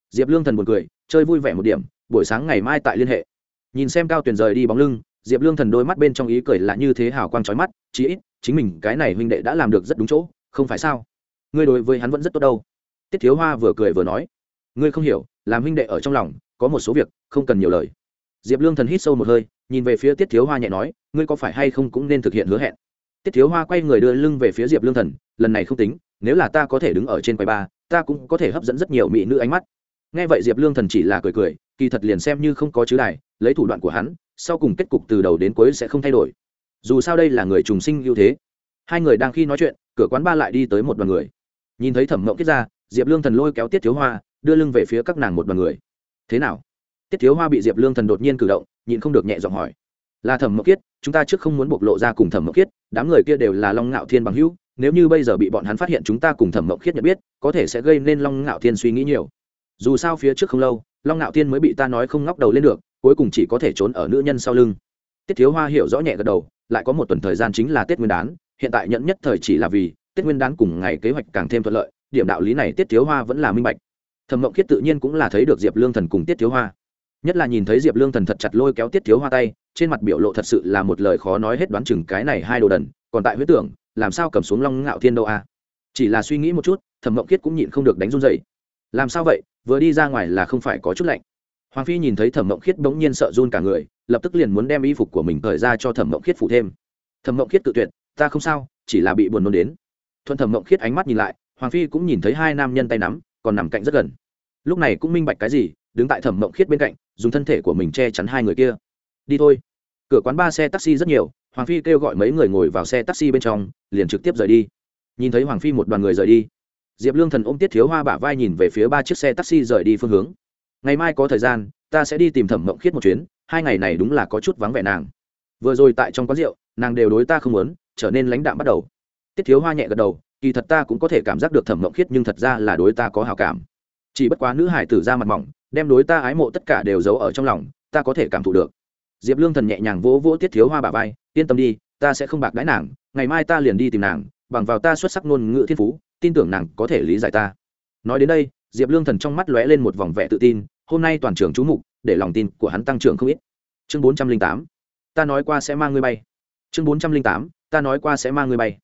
Diệp lương thần buồn cười, chơi vui vẻ một điểm, buổi sáng ngày mai tại liên hệ. Nhìn xem cao tuyền rời đi bóng lưng, diệp lương thần đôi mắt bên trong ý cười là như thế hào quang trói mắt, chí ít, chính mình cái này huynh đệ đã làm được rất đúng chỗ, không phải sao? Ngươi đối với hắn vẫn rất tốt đâu tiết thiếu hoa vừa cười vừa nói, ngươi không hiểu, làm huynh đệ ở trong lòng, có một số việc không cần nhiều lời. Diệp lương thần hít sâu một hơi, nhìn về phía tiết thiếu hoa nhẹ nói, ngươi có phải hay không cũng nên thực hiện hứa hẹn? Tiết thiếu hoa quay người đưa lưng về phía diệp lương thần, lần này không tính, nếu là ta có thể đứng ở trên quầy ba ta cũng có thể hấp dẫn rất nhiều mỹ nữ ánh mắt. Nghe vậy diệp lương thần chỉ là cười cười, kỳ thật liền xem như không có chứ đài, lấy thủ đoạn của hắn, sau cùng kết cục từ đầu đến cuối sẽ không thay đổi. Dù sao đây là người trùng sinh ưu thế. Hai người đang khi nói chuyện, cửa quán ba lại đi tới một đoàn người. Nhìn thấy thẩm mộng kết ra diệp lương thần lôi kéo tiết thiếu hoa, đưa lưng về phía các nàng một đoàn người. Thế nào? Tiết thiếu hoa bị diệp lương thần đột nhiên cử động, nhịn không được nhẹ giọng hỏi. Là thẩm Mộc kiết, chúng ta trước không muốn bộc lộ ra cùng thẩm Mộc kiết, đám người kia đều là long ngạo thiên bằng hữu, nếu như bây giờ bị bọn hắn phát hiện chúng ta cùng thẩm Mộc Kiết nhận biết, có thể sẽ gây nên long ngạo thiên suy nghĩ nhiều. Dù sao phía trước không lâu, long ngạo thiên mới bị ta nói không ngóc đầu lên được, cuối cùng chỉ có thể trốn ở nữ nhân sau lưng. Tiết thiếu hoa hiểu rõ nhẹ gật đầu, lại có một tuần thời gian chính là tết nguyên đán, hiện tại nhận nhất thời chỉ là vì tết nguyên đán cùng ngày kế hoạch càng thêm thuận lợi điểm đạo lý này tiết thiếu hoa vẫn là minh bạch. Thẩm mộng khiết tự nhiên cũng là thấy được diệp lương thần cùng tiết thiếu hoa. Nhất là nhìn thấy diệp lương thần thật chặt lôi kéo tiết thiếu hoa tay, trên mặt biểu lộ thật sự là một lời khó nói hết đoán chừng cái này hai đồ đần, còn tại huyết tưởng, làm sao cầm xuống long ngạo thiên đâu à chỉ là suy nghĩ một chút, thẩm mộng khiết cũng nhịn không được đánh run dậy làm sao vậy? Vừa đi ra ngoài là không phải có chút lạnh. Hoàng phi nhìn thấy thẩm mộng khiết bỗng nhiên sợ run cả người, lập tức liền muốn đem y phục của mình thời ra cho thẩm mộng khiết phụ thêm. Thẩm mộng khiết tự tuyệt, ta không sao, chỉ là bị buồn nôn đến. Thuận thẩm mộng khiết ánh mắt nhìn lại hoàng phi cũng nhìn thấy hai nam nhân tay nắm, còn nằm cạnh rất gần. Lúc này cũng minh bạch cái gì, đứng tại thẩm mộng khiết bên cạnh, dùng thân thể của mình che chắn hai người kia. Đi thôi. Cửa quán ba xe taxi rất nhiều, hoàng phi kêu gọi mấy người ngồi vào xe taxi bên trong, liền trực tiếp rời đi. Nhìn thấy hoàng phi một đoàn người rời đi, diệp lương thần ôm tiết thiếu hoa bả vai nhìn về phía ba chiếc xe taxi rời đi phương hướng. Ngày mai có thời gian, ta sẽ đi tìm thẩm mộng khiết một chuyến, hai ngày này đúng là có chút vắng vẻ nàng. Vừa rồi tại trong quán rượu, nàng đều đối ta không muốn, trở nên lãnh đạm bắt đầu. Tiết thiếu hoa nhẹ gật đầu kỳ thật ta cũng có thể cảm giác được thẩm mộng khiết nhưng thật ra là đối ta có hào cảm. Chỉ bất quá nữ hải tử ra mặt mỏng, đem đối ta ái mộ tất cả đều giấu ở trong lòng, ta có thể cảm thụ được. Diệp lương thần nhẹ nhàng vỗ vỗ tiết thiếu hoa bà vai, yên tâm đi, ta sẽ không bạc đãi nàng, ngày mai ta liền đi tìm nàng, bằng vào ta xuất sắc ngôn ngữ thiên phú, tin tưởng nàng có thể lý giải ta. Nói đến đây, diệp lương thần trong mắt lóe lên một vòng vẻ tự tin, hôm nay toàn trường chú mục, để lòng tin của hắn tăng trưởng không ít. Chương bốn trăm linh tám, ta nói qua sẽ mang ngươi bay. Chương bốn trăm linh tám, ta nói qua sẽ mang ngươi bay.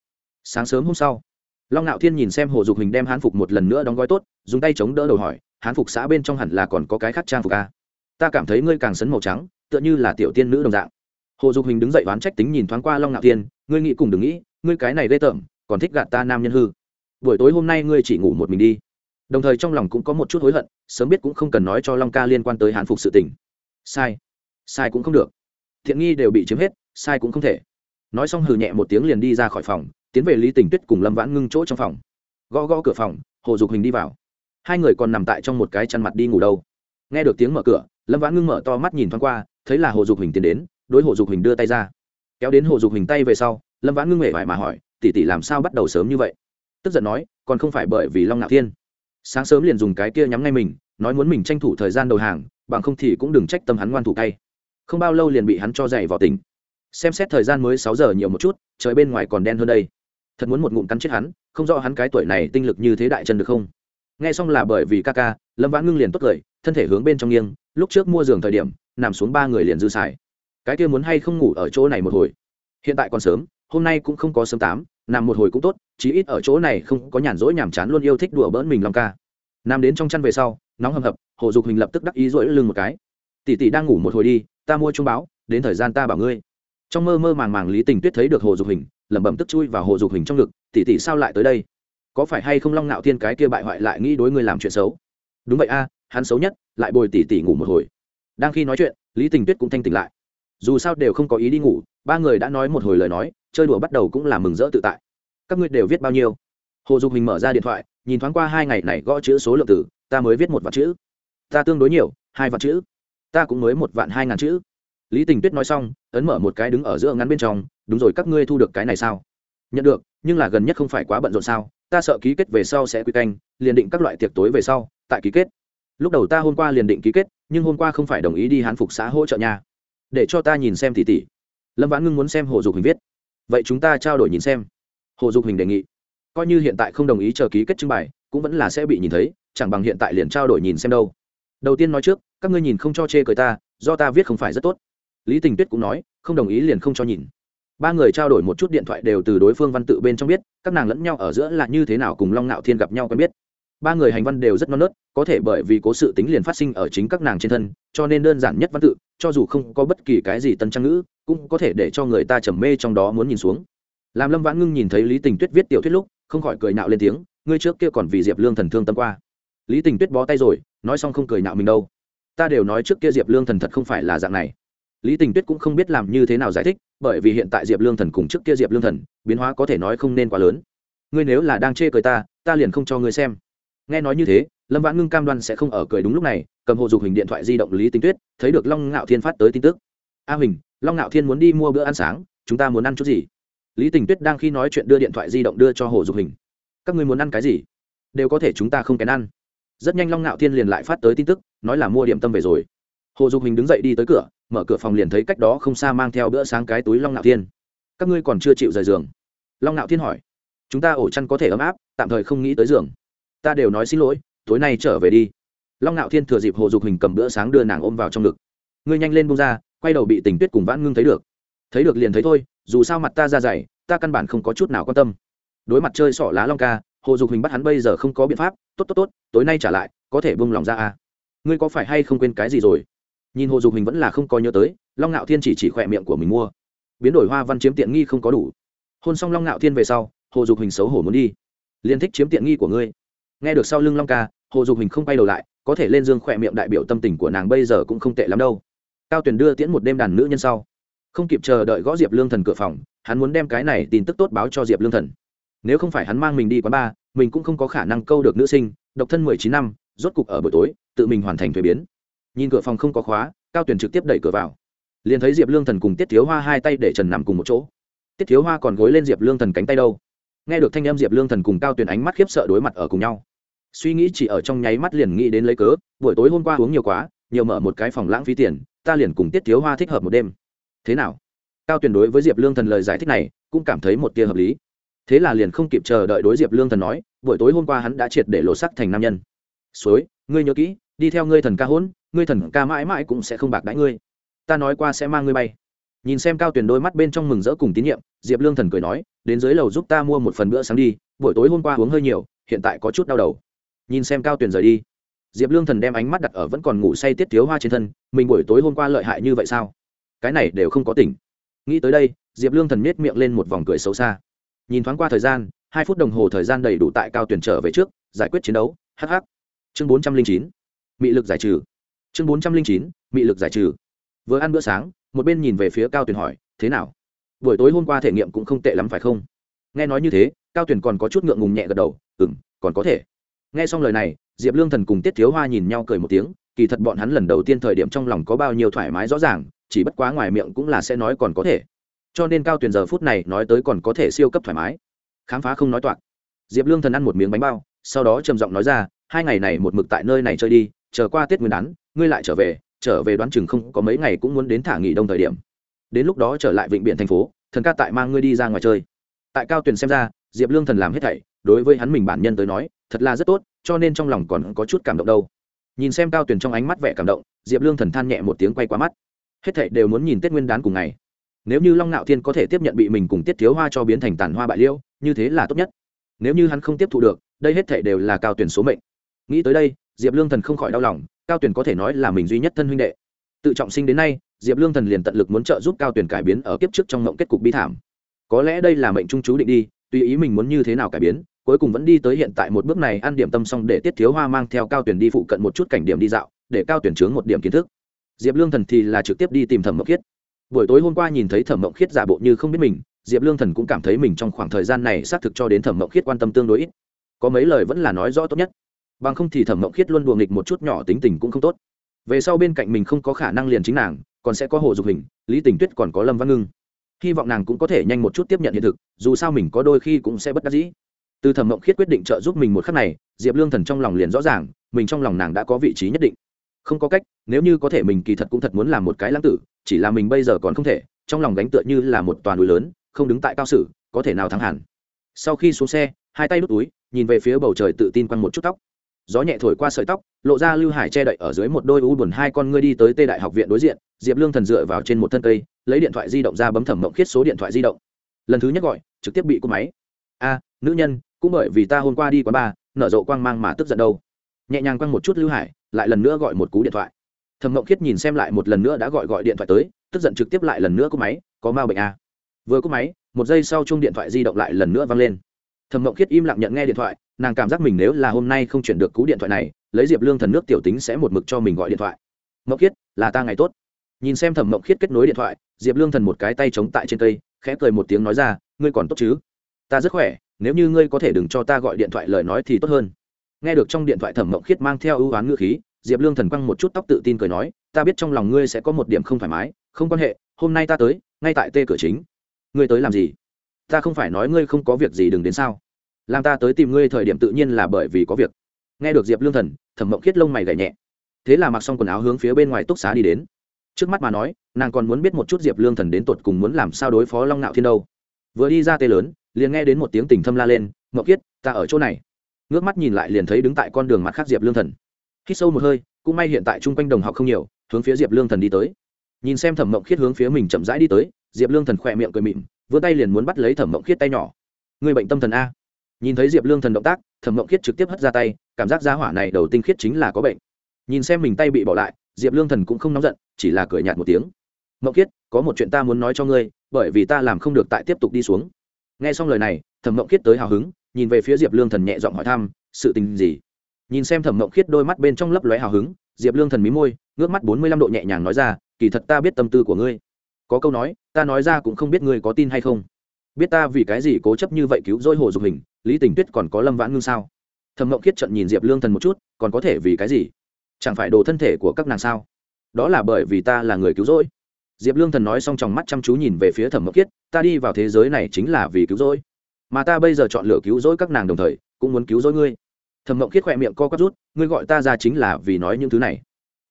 Sáng sớm hôm sau long ngạo thiên nhìn xem hồ dục hình đem hán phục một lần nữa đóng gói tốt, dùng tay chống đỡ đầu hỏi, hán phục xã bên trong hẳn là còn có cái khác trang phục a à? ta cảm thấy ngươi càng sấn màu trắng, tựa như là tiểu tiên nữ đồng dạng. Hồ dục hình đứng dậy oán trách tính nhìn thoáng qua long ngạo thiên, ngươi nghĩ cùng đừng nghĩ, ngươi cái này ghê tởm, còn thích gạt ta nam nhân hư. Buổi tối hôm nay ngươi chỉ ngủ một mình đi. Đồng thời trong lòng cũng có một chút hối hận, sớm biết cũng không cần nói cho long ca liên quan tới hán phục sự tình. Sai. Sai cũng không được. Thiện nghi đều bị chiếm hết, sai cũng không thể. Nói xong hừ nhẹ một tiếng liền đi ra khỏi phòng tiến về lý tình tuyết cùng lâm vãn ngưng chỗ trong phòng. Gõ gõ cửa phòng, hồ dục hình đi vào. Hai người còn nằm tại trong một cái chăn mặt đi ngủ đâu. Nghe được tiếng mở cửa, lâm vãn ngưng mở to mắt nhìn thoáng qua, thấy là hồ dục hình tiến đến, đối hồ dục hình đưa tay ra. Kéo đến hồ dục hình tay về sau, lâm vãn ngưng mể vải mà hỏi tỉ tỉ làm sao bắt đầu sớm như vậy? Tức giận nói, còn không phải bởi vì long ngạo thiên. Sáng sớm liền dùng cái kia nhắm ngay mình, nói muốn mình tranh thủ thời gian đầu hàng, bằng không thì cũng đừng trách tâm hắn ngoan thủ tay không bao lâu liền bị hắn cho dày vào tỉnh. Xem xét thời gian mới sáu giờ nhiều một chút, trời bên ngoài còn đen hơn đây thật muốn một ngụm cắn chết hắn, không rõ hắn cái tuổi này tinh lực như thế đại chân được không. Nghe xong là bởi vì ca ca, lâm vãn ngưng liền tốt cười, thân thể hướng bên trong nghiêng, lúc trước mua giường thời điểm, nằm xuống ba người liền dư xài. Cái kia muốn hay không ngủ ở chỗ này một hồi? Hiện tại còn sớm, hôm nay cũng không có sớm tám, nằm một hồi cũng tốt, chí ít ở chỗ này không có nhàn rỗi nhàm chán luôn yêu thích đùa bỡn mình lòng ca. Nằm đến trong chăn về sau, nóng hầm hập, hồ dục hình lập tức đắc ý rỗi lưng một cái. Tỷ tỷ đang ngủ một hồi đi, ta mua trung báo, đến thời gian ta bảo ngươi trong mơ mơ màng màng lý tình tuyết thấy được hồ dục hình, lẩm bẩm tức chui vào hồ dục hình trong ngực, tỷ tỷ sao lại tới đây? Có phải hay không long nạo thiên cái kia bại hoại lại nghĩ đối ngươi làm chuyện xấu? Đúng vậy a, hắn xấu nhất, lại bồi tỷ tỷ ngủ một hồi. Đang khi nói chuyện, lý tình tuyết cũng thanh tỉnh lại. Dù sao đều không có ý đi ngủ, ba người đã nói một hồi lời nói, chơi đùa bắt đầu cũng là mừng rỡ tự tại. Các ngươi đều viết bao nhiêu? Hồ dục hình mở ra điện thoại, nhìn thoáng qua hai ngày này gõ chữ số lượng từ ta mới viết một vạn chữ. Ta tương đối nhiều, hai vạn chữ. Ta cũng mới một vạn hai ngàn chữ lý tình tuyết nói xong, ấn mở một cái đứng ở giữa ngắn bên trong, đúng rồi, các ngươi thu được cái này sao? Nhận được, nhưng là gần nhất không phải quá bận rộn sao? Ta sợ ký kết về sau sẽ quy canh, liền định các loại tiệc tối về sau, tại ký kết. Lúc đầu ta hôm qua liền định ký kết, nhưng hôm qua không phải đồng ý đi hán phục xã hỗ trợ nhà để cho ta nhìn xem tỉ tỉ lâm vãn ngưng muốn xem hồ dục hình viết. Vậy chúng ta trao đổi nhìn xem. Hồ dục hình đề nghị. Coi như hiện tại không đồng ý chờ ký kết trưng bày, cũng vẫn là sẽ bị nhìn thấy, chẳng bằng hiện tại liền trao đổi nhìn xem đâu. Đầu tiên nói trước, các ngươi nhìn không cho chê cười ta, do ta viết không phải rất tốt lý tình tuyết cũng nói, không đồng ý liền không cho nhìn. Ba người trao đổi một chút điện thoại đều từ đối phương văn tự bên trong biết, các nàng lẫn nhau ở giữa là như thế nào cùng long ngạo thiên gặp nhau quen biết. Ba người hành văn đều rất non nớt, có thể bởi vì cố sự tính liền phát sinh ở chính các nàng trên thân, cho nên đơn giản nhất văn tự, cho dù không có bất kỳ cái gì tân trang ngữ, cũng có thể để cho người ta trầm mê trong đó muốn nhìn xuống. Làm lâm vãn ngưng nhìn thấy lý tình tuyết viết tiểu thuyết lúc, không khỏi cười nạo lên tiếng, ngươi trước kia còn vì diệp lương thần thương tâm qua. Lý tình tuyết bó tay rồi, nói xong không cười nạo mình đâu. Ta đều nói trước kia diệp lương thần thật không phải là dạng này lý tình tuyết cũng không biết làm như thế nào giải thích, bởi vì hiện tại diệp lương thần cùng trước kia diệp lương thần, biến hóa có thể nói không nên quá lớn. Ngươi nếu là đang chê cười ta ta liền không cho ngươi xem. Nghe nói như thế, lâm vãn ngưng cam đoan sẽ không ở cười đúng lúc này, cầm hộ dục hình điện thoại di động lý tình tuyết, thấy được long ngạo thiên phát tới tin tức. A huỳnh, long ngạo thiên muốn đi mua bữa ăn sáng, chúng ta muốn ăn chút gì? Lý tình tuyết đang khi nói chuyện đưa điện thoại di động đưa cho hồ dục hình. Các ngươi muốn ăn cái gì? Đều có thể chúng ta không kén ăn. Rất nhanh long ngạo thiên liền lại phát tới tin tức, nói là mua điểm tâm về rồi. Hồ dục hình đứng dậy đi tới cửa mở cửa phòng liền thấy cách đó không xa mang theo bữa sáng cái túi long Nạo thiên. Các ngươi còn chưa chịu rời giường? Long Nạo thiên hỏi. Chúng ta ổ chăn có thể ấm áp, tạm thời không nghĩ tới giường. Ta đều nói xin lỗi, tối nay trở về đi. Long Nạo thiên thừa dịp hồ dục hình cầm bữa sáng đưa nàng ôm vào trong ngực. Ngươi nhanh lên bông ra, quay đầu bị tình tuyết cùng vãn ngưng thấy được. Thấy được liền thấy thôi, dù sao mặt ta ra dày, ta căn bản không có chút nào quan tâm. Đối mặt chơi sỏ lá long ca, hồ dục hình bắt hắn bây giờ không có biện pháp, tốt tốt tốt, tối nay trả lại, có thể bông lòng ra à. Ngươi có phải hay không quên cái gì rồi? Nhìn hồ dục hình vẫn là không có nhớ tới, long ngạo thiên chỉ chỉ khỏe miệng của mình mua. Biến đổi hoa văn chiếm tiện nghi không có đủ. Hôn xong long ngạo thiên về sau, hồ dục hình xấu hổ muốn đi. Liên thích chiếm tiện nghi của ngươi. Nghe được sau lưng long ca, hồ dục hình không bay đầu lại, có thể lên dương khỏe miệng đại biểu tâm tình của nàng bây giờ cũng không tệ lắm đâu. Cao tuyền đưa tiễn một đêm đàn nữ nhân sau. Không kịp chờ đợi gõ diệp lương thần cửa phòng, hắn muốn đem cái này tin tức tốt báo cho diệp lương thần. Nếu không phải hắn mang mình đi quán bar, mình cũng không có khả năng câu được nữ sinh, độc thân mười chín năm, rốt cục ở buổi tối, tự mình hoàn thành thuế biến nhìn cửa phòng không có khóa, cao tuyển trực tiếp đẩy cửa vào. Liền thấy diệp lương thần cùng tiết thiếu hoa hai tay để trần nằm cùng một chỗ. Tiết thiếu hoa còn gối lên diệp lương thần cánh tay đâu? Nghe được thanh em diệp lương thần cùng cao tuyển ánh mắt khiếp sợ đối mặt ở cùng nhau. Suy nghĩ chỉ ở trong nháy mắt liền nghĩ đến lấy cớ, buổi tối hôm qua uống nhiều quá, nhiều mở một cái phòng lãng phí tiền, ta liền cùng tiết thiếu hoa thích hợp một đêm. Thế nào? Cao tuyển đối với diệp lương thần lời giải thích này, cũng cảm thấy một tia hợp lý. Thế là liền không kịp chờ đợi đối diệp lương thần nói, buổi tối hôm qua hắn đã triệt để lộ sắc thành nam nhân. Suối, ngươi nhớ kỹ đi theo ngươi thần ca hỗn, ngươi thần ca mãi mãi cũng sẽ không bạc đãi ngươi. Ta nói qua sẽ mang ngươi bay. Nhìn xem cao Tuyền đôi mắt bên trong mừng rỡ cùng tín nhiệm, diệp lương thần cười nói, đến dưới lầu giúp ta mua một phần bữa sáng đi, buổi tối hôm qua uống hơi nhiều, hiện tại có chút đau đầu. Nhìn xem cao Tuyền rời đi, diệp lương thần đem ánh mắt đặt ở vẫn còn ngủ say tiết thiếu hoa trên thân, mình buổi tối hôm qua lợi hại như vậy sao? Cái này đều không có tỉnh. Nghĩ tới đây, diệp lương thần miết miệng lên một vòng cười xấu xa. Nhìn thoáng qua thời gian, hai phút đồng hồ thời gian đầy đủ tại cao tuyển trở về trước, giải quyết chiến đấu hh chương bốn trăm linh chín mị lực giải trừ. Chương bốn trăm linh chín, mị lực giải trừ. Vừa ăn bữa sáng, một bên nhìn về phía cao Tuyền hỏi, thế nào? Buổi tối hôm qua thể nghiệm cũng không tệ lắm phải không? Nghe nói như thế, cao Tuyền còn có chút ngượng ngùng nhẹ gật đầu ừ m còn có thể. Nghe xong lời này, diệp lương thần cùng tiết thiếu hoa nhìn nhau cười một tiếng, kỳ thật bọn hắn lần đầu tiên thời điểm trong lòng có bao nhiêu thoải mái rõ ràng, chỉ bất quá ngoài miệng cũng là sẽ nói còn có thể. Cho nên cao Tuyền giờ phút này nói tới còn có thể siêu cấp thoải mái. Khám phá không nói toạc. Diệp lương thần ăn một miếng bánh bao, sau đó trầm giọng nói ra, hai ngày này một mực tại nơi này chơi đi chờ qua tết nguyên đán, ngươi lại trở về trở về đoán chừng không có mấy ngày cũng muốn đến thả nghỉ đông thời điểm. Đến lúc đó trở lại vịnh biển thành phố, thần ca tại mang ngươi đi ra ngoài chơi. Tại cao Tuyền xem ra, diệp lương thần làm hết thảy, đối với hắn mình bản nhân tới nói, thật là rất tốt, cho nên trong lòng còn có chút cảm động đâu. Nhìn xem cao Tuyền trong ánh mắt vẻ cảm động, diệp lương thần than nhẹ một tiếng quay qua mắt. Hết thảy đều muốn nhìn tết nguyên đán cùng ngày. Nếu như long ngạo thiên có thể tiếp nhận bị mình cùng tiết thiếu hoa cho biến thành tàn hoa bại liêu, như thế là tốt nhất. Nếu như hắn không tiếp thu được, đây hết thảy đều là cao tuyển số mệnh. Nghĩ tới đây diệp lương thần không khỏi đau lòng, cao tuyển có thể nói là mình duy nhất thân huynh đệ. Tự trọng sinh đến nay, diệp lương thần liền tận lực muốn trợ giúp cao tuyển cải biến ở kiếp trước trong mộng kết cục bi thảm. Có lẽ đây là mệnh trung chú định đi, tùy ý mình muốn như thế nào cải biến, cuối cùng vẫn đi tới hiện tại một bước này, ăn điểm tâm xong để tiết thiếu hoa mang theo cao tuyển đi phụ cận một chút cảnh điểm đi dạo, để cao tuyển chướng một điểm kiến thức. Diệp lương thần thì là trực tiếp đi tìm thẩm mộng khiết. Buổi tối hôm qua nhìn thấy thẩm mộng khiết giả bộ như không biết mình, diệp lương thần cũng cảm thấy mình trong khoảng thời gian này xác thực cho đến thẩm mộng khiết quan tâm tương đối ít. Có mấy lời vẫn là nói rõ tốt nhất bằng không thì thẩm mộng khiết luôn đùa nghịch một chút nhỏ tính tình cũng không tốt. Về sau bên cạnh mình không có khả năng liền chính nàng, còn sẽ có hồ dục hình, lý tình tuyết còn có lâm văn ngưng. Hy vọng nàng cũng có thể nhanh một chút tiếp nhận hiện thực, dù sao mình có đôi khi cũng sẽ bất đắc dĩ. Từ thẩm mộng khiết quyết định trợ giúp mình một khắc này, diệp lương thần trong lòng liền rõ ràng, mình trong lòng nàng đã có vị trí nhất định. Không có cách, nếu như có thể mình kỳ thật cũng thật muốn làm một cái lãng tử, chỉ là mình bây giờ còn không thể, trong lòng đánh tựa như là một toàn núi lớn, không đứng tại cao sử, có thể nào thắng hẳn. Sau khi xuống xe, hai tay đút túi, nhìn về phía bầu trời tự tin quăng một chút tóc gió nhẹ thổi qua sợi tóc, lộ ra lưu hải che đậy ở dưới một đôi u buồn hai con ngươi đi tới tê đại học viện đối diện, diệp lương thần dựa vào trên một thân cây, lấy điện thoại di động ra bấm thẩm mộng khiết số điện thoại di động. Lần thứ nhất gọi, trực tiếp bị cúp máy. A, nữ nhân, cũng bởi vì ta hôm qua đi quán bar, nở rộ quang mang mà tức giận đâu. Nhẹ nhàng quăng một chút lưu hải, lại lần nữa gọi một cú điện thoại. Thẩm mộng khiết nhìn xem lại một lần nữa đã gọi gọi điện thoại tới, tức giận trực tiếp lại lần nữa cúp máy, có ma bệnh a vừa cúp máy, một giây sau chung điện thoại di động lại lần nữa vang lên. Thẩm mộng khiết im lặng nhận nghe điện thoại nàng cảm giác mình nếu là hôm nay không chuyển được cú điện thoại này, lấy diệp lương thần nước tiểu tính sẽ một mực cho mình gọi điện thoại. Mộng khiết, là ta ngày tốt. Nhìn xem thẩm mộng khiết kết nối điện thoại, diệp lương thần một cái tay chống tại trên cây, khẽ cười một tiếng nói ra, ngươi còn tốt chứ? Ta rất khỏe, nếu như ngươi có thể đừng cho ta gọi điện thoại lời nói thì tốt hơn. Nghe được trong điện thoại thẩm mộng khiết mang theo ưu oán ngữ khí, diệp lương thần quăng một chút tóc tự tin cười nói, ta biết trong lòng ngươi sẽ có một điểm không thoải mái, không quan hệ, hôm nay ta tới, ngay tại tê cửa chính. Ngươi tới làm gì? Ta không phải nói ngươi không có việc gì đừng đến sao làm ta tới tìm ngươi thời điểm tự nhiên là bởi vì có việc. Nghe được diệp lương thần, thẩm mộng khiết lông mày gảy nhẹ. Thế là mặc xong quần áo hướng phía bên ngoài túc xá đi đến. Trước mắt mà nói, nàng còn muốn biết một chút diệp lương thần đến tột cùng muốn làm sao đối phó long nạo thiên đâu. Vừa đi ra tê lớn, liền nghe đến một tiếng tình thâm la lên, mộng khiết, ta ở chỗ này. Ngước mắt nhìn lại liền thấy đứng tại con đường mặt khác diệp lương thần. Hít sâu một hơi, cũng may hiện tại chung quanh đồng học không nhiều, hướng phía diệp lương thần đi tới. Nhìn xem thẩm mộng khiết hướng phía mình chậm rãi đi tới, diệp lương thần khỏe miệng cười mịm vươn tay liền muốn bắt lấy thẩm mộng khiết tay nhỏ. Người bệnh tâm thần a? Nhìn thấy diệp lương thần động tác, thẩm mộng khiết trực tiếp hất ra tay, cảm giác giá hỏa này đầu tinh khiết chính là có bệnh. Nhìn xem mình tay bị bỏ lại, diệp lương thần cũng không nóng giận, chỉ là cười nhạt một tiếng. Mộng khiết, có một chuyện ta muốn nói cho ngươi, bởi vì ta làm không được tại tiếp tục đi xuống. Nghe xong lời này, thẩm mộng khiết tới hào hứng, nhìn về phía diệp lương thần nhẹ giọng hỏi thăm, sự tình gì? Nhìn xem thẩm mộng khiết đôi mắt bên trong lấp lóe hào hứng, diệp lương thần mí môi, ngước mắt bốn mươi lăm độ nhẹ nhàng nói ra, kỳ thật ta biết tâm tư của ngươi. Có câu nói, ta nói ra cũng không biết ngươi có tin hay không. Biết ta vì cái gì cố chấp như vậy cứu dỗi hồ dục hình lý tình tuyết còn có lâm vãn ngưng sao? Thẩm mộng khiết trận nhìn diệp lương thần một chút, còn có thể vì cái gì? Chẳng phải đồ thân thể của các nàng sao? Đó là bởi vì ta là người cứu rỗi. Diệp lương thần nói xong trong mắt chăm chú nhìn về phía thẩm mộng khiết, ta đi vào thế giới này chính là vì cứu rỗi. Mà ta bây giờ chọn lựa cứu rỗi các nàng đồng thời, cũng muốn cứu rỗi ngươi. Thẩm mộng khiết khỏe miệng co quắp rút, ngươi gọi ta ra chính là vì nói những thứ này.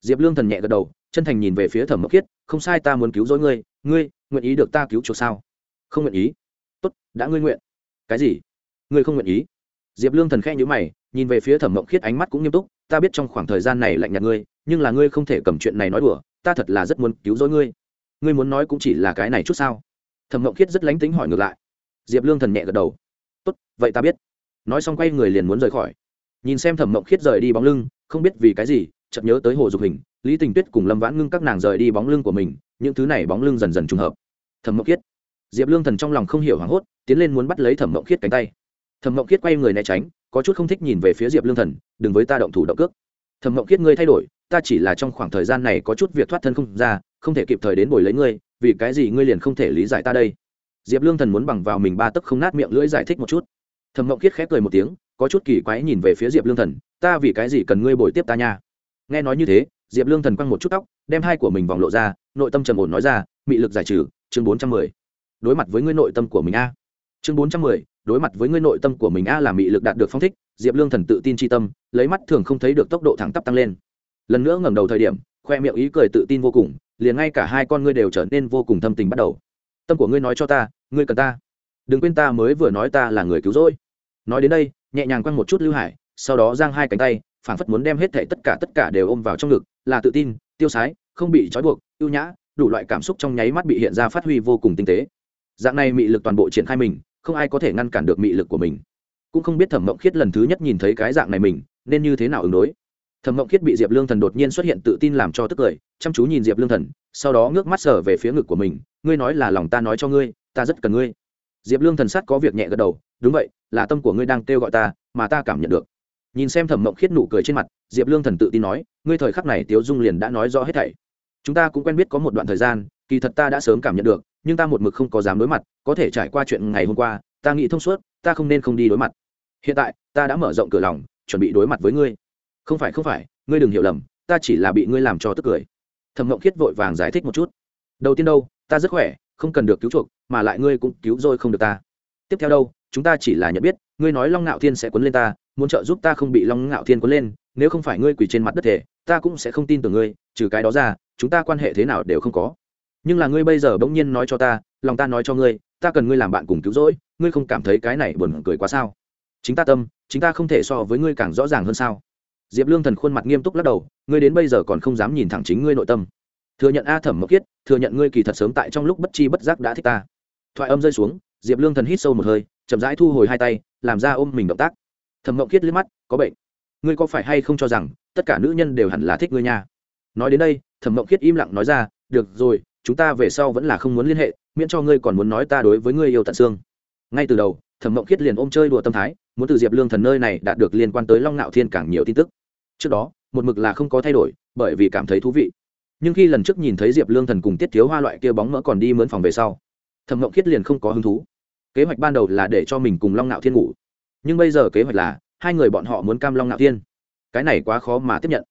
Diệp lương thần nhẹ gật đầu, chân thành nhìn về phía thẩm mộng khiết, không sai ta muốn cứu rỗi ngươi ngươi nguyện ý được ta cứu chuộc sao? Không nguyện ý. Tốt, đã ngươi nguyện. Cái gì? Ngươi không nguyện ý. Diệp lương thần khe nhữ mày, nhìn về phía thẩm mộng khiết ánh mắt cũng nghiêm túc, ta biết trong khoảng thời gian này lạnh nhạt ngươi, nhưng là ngươi không thể cầm chuyện này nói đùa, ta thật là rất muốn cứu rỗi ngươi. Ngươi muốn nói cũng chỉ là cái này chút sao? Thẩm mộng khiết rất lánh tính hỏi ngược lại. Diệp lương thần nhẹ gật đầu. Tốt, vậy ta biết. Nói xong quay người liền muốn rời khỏi. Nhìn xem thẩm mộng khiết rời đi bóng lưng, không biết vì cái gì, chợt nhớ tới hồ dục hình, lý tình tuyết cùng lâm vãn ngưng các nàng rời đi bóng lưng của mình, những thứ này bóng lưng dần dần trùng hợp. Thẩm mộng khiết. Diệp lương thần trong lòng không hiểu hoảng hốt, tiến lên muốn bắt lấy thẩm mộng khiết cánh tay thẩm mộng khiết quay người né tránh, có chút không thích nhìn về phía diệp lương thần, đừng với ta động thủ động cước. Thẩm mộng khiết ngươi thay đổi, ta chỉ là trong khoảng thời gian này có chút việc thoát thân không ra, không thể kịp thời đến bồi lấy ngươi, vì cái gì ngươi liền không thể lý giải ta đây? Diệp lương thần muốn bằng vào mình ba tấc không nát miệng lưỡi giải thích một chút. Thẩm mộng khiết khép cười một tiếng, có chút kỳ quái nhìn về phía diệp lương thần, ta vì cái gì cần ngươi bồi tiếp ta nha? Nghe nói như thế, diệp lương thần quăng một chút tóc, đem hai của mình vòng lộ ra, nội tâm trầm ổn nói ra, mị lực giải trừ, chương bốn trăm mười. Đối mặt với ngươi nội tâm của mình a. Chương bốn trăm mười đối mặt với ngươi nội tâm của mình a là mị lực đạt được phong thích, diệp lương thần tự tin tri tâm, lấy mắt thường không thấy được tốc độ thẳng tắp tăng lên. Lần nữa ngẩng đầu thời điểm, khoe miệng ý cười tự tin vô cùng, liền ngay cả hai con ngươi đều trở nên vô cùng thâm tình bắt đầu. Tâm của ngươi nói cho ta, ngươi cần ta. Đừng quên ta mới vừa nói ta là người cứu rỗi. Nói đến đây, nhẹ nhàng quăng một chút lưu hải, sau đó giang hai cánh tay, phảng phất muốn đem hết thảy tất cả tất cả đều ôm vào trong ngực, là tự tin, tiêu sái, không bị trói buộc, ưu nhã, đủ loại cảm xúc trong nháy mắt bị hiện ra phát huy vô cùng tinh tế. Dạng này mị lực toàn bộ triển khai mình không ai có thể ngăn cản được mị lực của mình. Cũng không biết thẩm mộng khiết lần thứ nhất nhìn thấy cái dạng này mình, nên như thế nào ứng đối. Thẩm mộng khiết bị diệp lương thần đột nhiên xuất hiện tự tin làm cho tức cười, chăm chú nhìn diệp lương thần, sau đó ngước mắt sở về phía ngực của mình, ngươi nói là lòng ta nói cho ngươi, ta rất cần ngươi. Diệp lương thần sát có việc nhẹ gật đầu, đúng vậy, là tâm của ngươi đang kêu gọi ta, mà ta cảm nhận được. Nhìn xem thẩm mộng khiết nụ cười trên mặt, diệp lương thần tự tin nói, ngươi thời khắc này tiếu dung liền đã nói rõ hết thảy. Chúng ta cũng quen biết có một đoạn thời gian, kỳ thật ta đã sớm cảm nhận được nhưng ta một mực không có dám đối mặt, có thể trải qua chuyện ngày hôm qua, ta nghĩ thông suốt, ta không nên không đi đối mặt. Hiện tại, ta đã mở rộng cửa lòng, chuẩn bị đối mặt với ngươi. Không phải không phải, ngươi đừng hiểu lầm, ta chỉ là bị ngươi làm cho tức cười. Thẩm ngộng khiết vội vàng giải thích một chút. Đầu tiên đâu, ta rất khỏe, không cần được cứu chuộc, mà lại ngươi cũng cứu rồi không được ta. Tiếp theo đâu, chúng ta chỉ là nhận biết, ngươi nói long ngạo thiên sẽ quấn lên ta, muốn trợ giúp ta không bị long ngạo thiên quấn lên, nếu không phải ngươi quỳ trên mặt đất thể ta cũng sẽ không tin tưởng ngươi, trừ cái đó ra, chúng ta quan hệ thế nào đều không có nhưng là ngươi bây giờ bỗng nhiên nói cho ta, lòng ta nói cho ngươi, ta cần ngươi làm bạn cùng cứu rỗi, ngươi không cảm thấy cái này buồn cười quá sao? Chính ta tâm, chính ta không thể so với ngươi càng rõ ràng hơn sao? Diệp lương thần khuôn mặt nghiêm túc lắc đầu, ngươi đến bây giờ còn không dám nhìn thẳng chính ngươi nội tâm. Thừa nhận a thẩm mộc kiết, thừa nhận ngươi kỳ thật sớm tại trong lúc bất chi bất giác đã thích ta. Thoại âm rơi xuống, diệp lương thần hít sâu một hơi, chậm rãi thu hồi hai tay, làm ra ôm mình động tác. Thẩm mộc kiết liếc mắt, có bệnh. Ngươi có phải hay không cho rằng, tất cả nữ nhân đều hẳn là thích ngươi nha? Nói đến đây, thẩm mộc kiết im lặng nói ra, được rồi chúng ta về sau vẫn là không muốn liên hệ, miễn cho ngươi còn muốn nói ta đối với ngươi yêu tận xương. Ngay từ đầu, thẩm mộng khiết liền ôm chơi đùa tâm thái, muốn từ diệp lương thần nơi này đạt được liên quan tới long ngạo thiên càng nhiều tin tức. Trước đó, một mực là không có thay đổi, bởi vì cảm thấy thú vị. Nhưng khi lần trước nhìn thấy diệp lương thần cùng tiết thiếu hoa loại kia bóng mỡ còn đi mướn phòng về sau, thẩm mộng khiết liền không có hứng thú. Kế hoạch ban đầu là để cho mình cùng long ngạo thiên ngủ. Nhưng bây giờ kế hoạch là, hai người bọn họ muốn cam long ngạo thiên. Cái này quá khó mà tiếp nhận.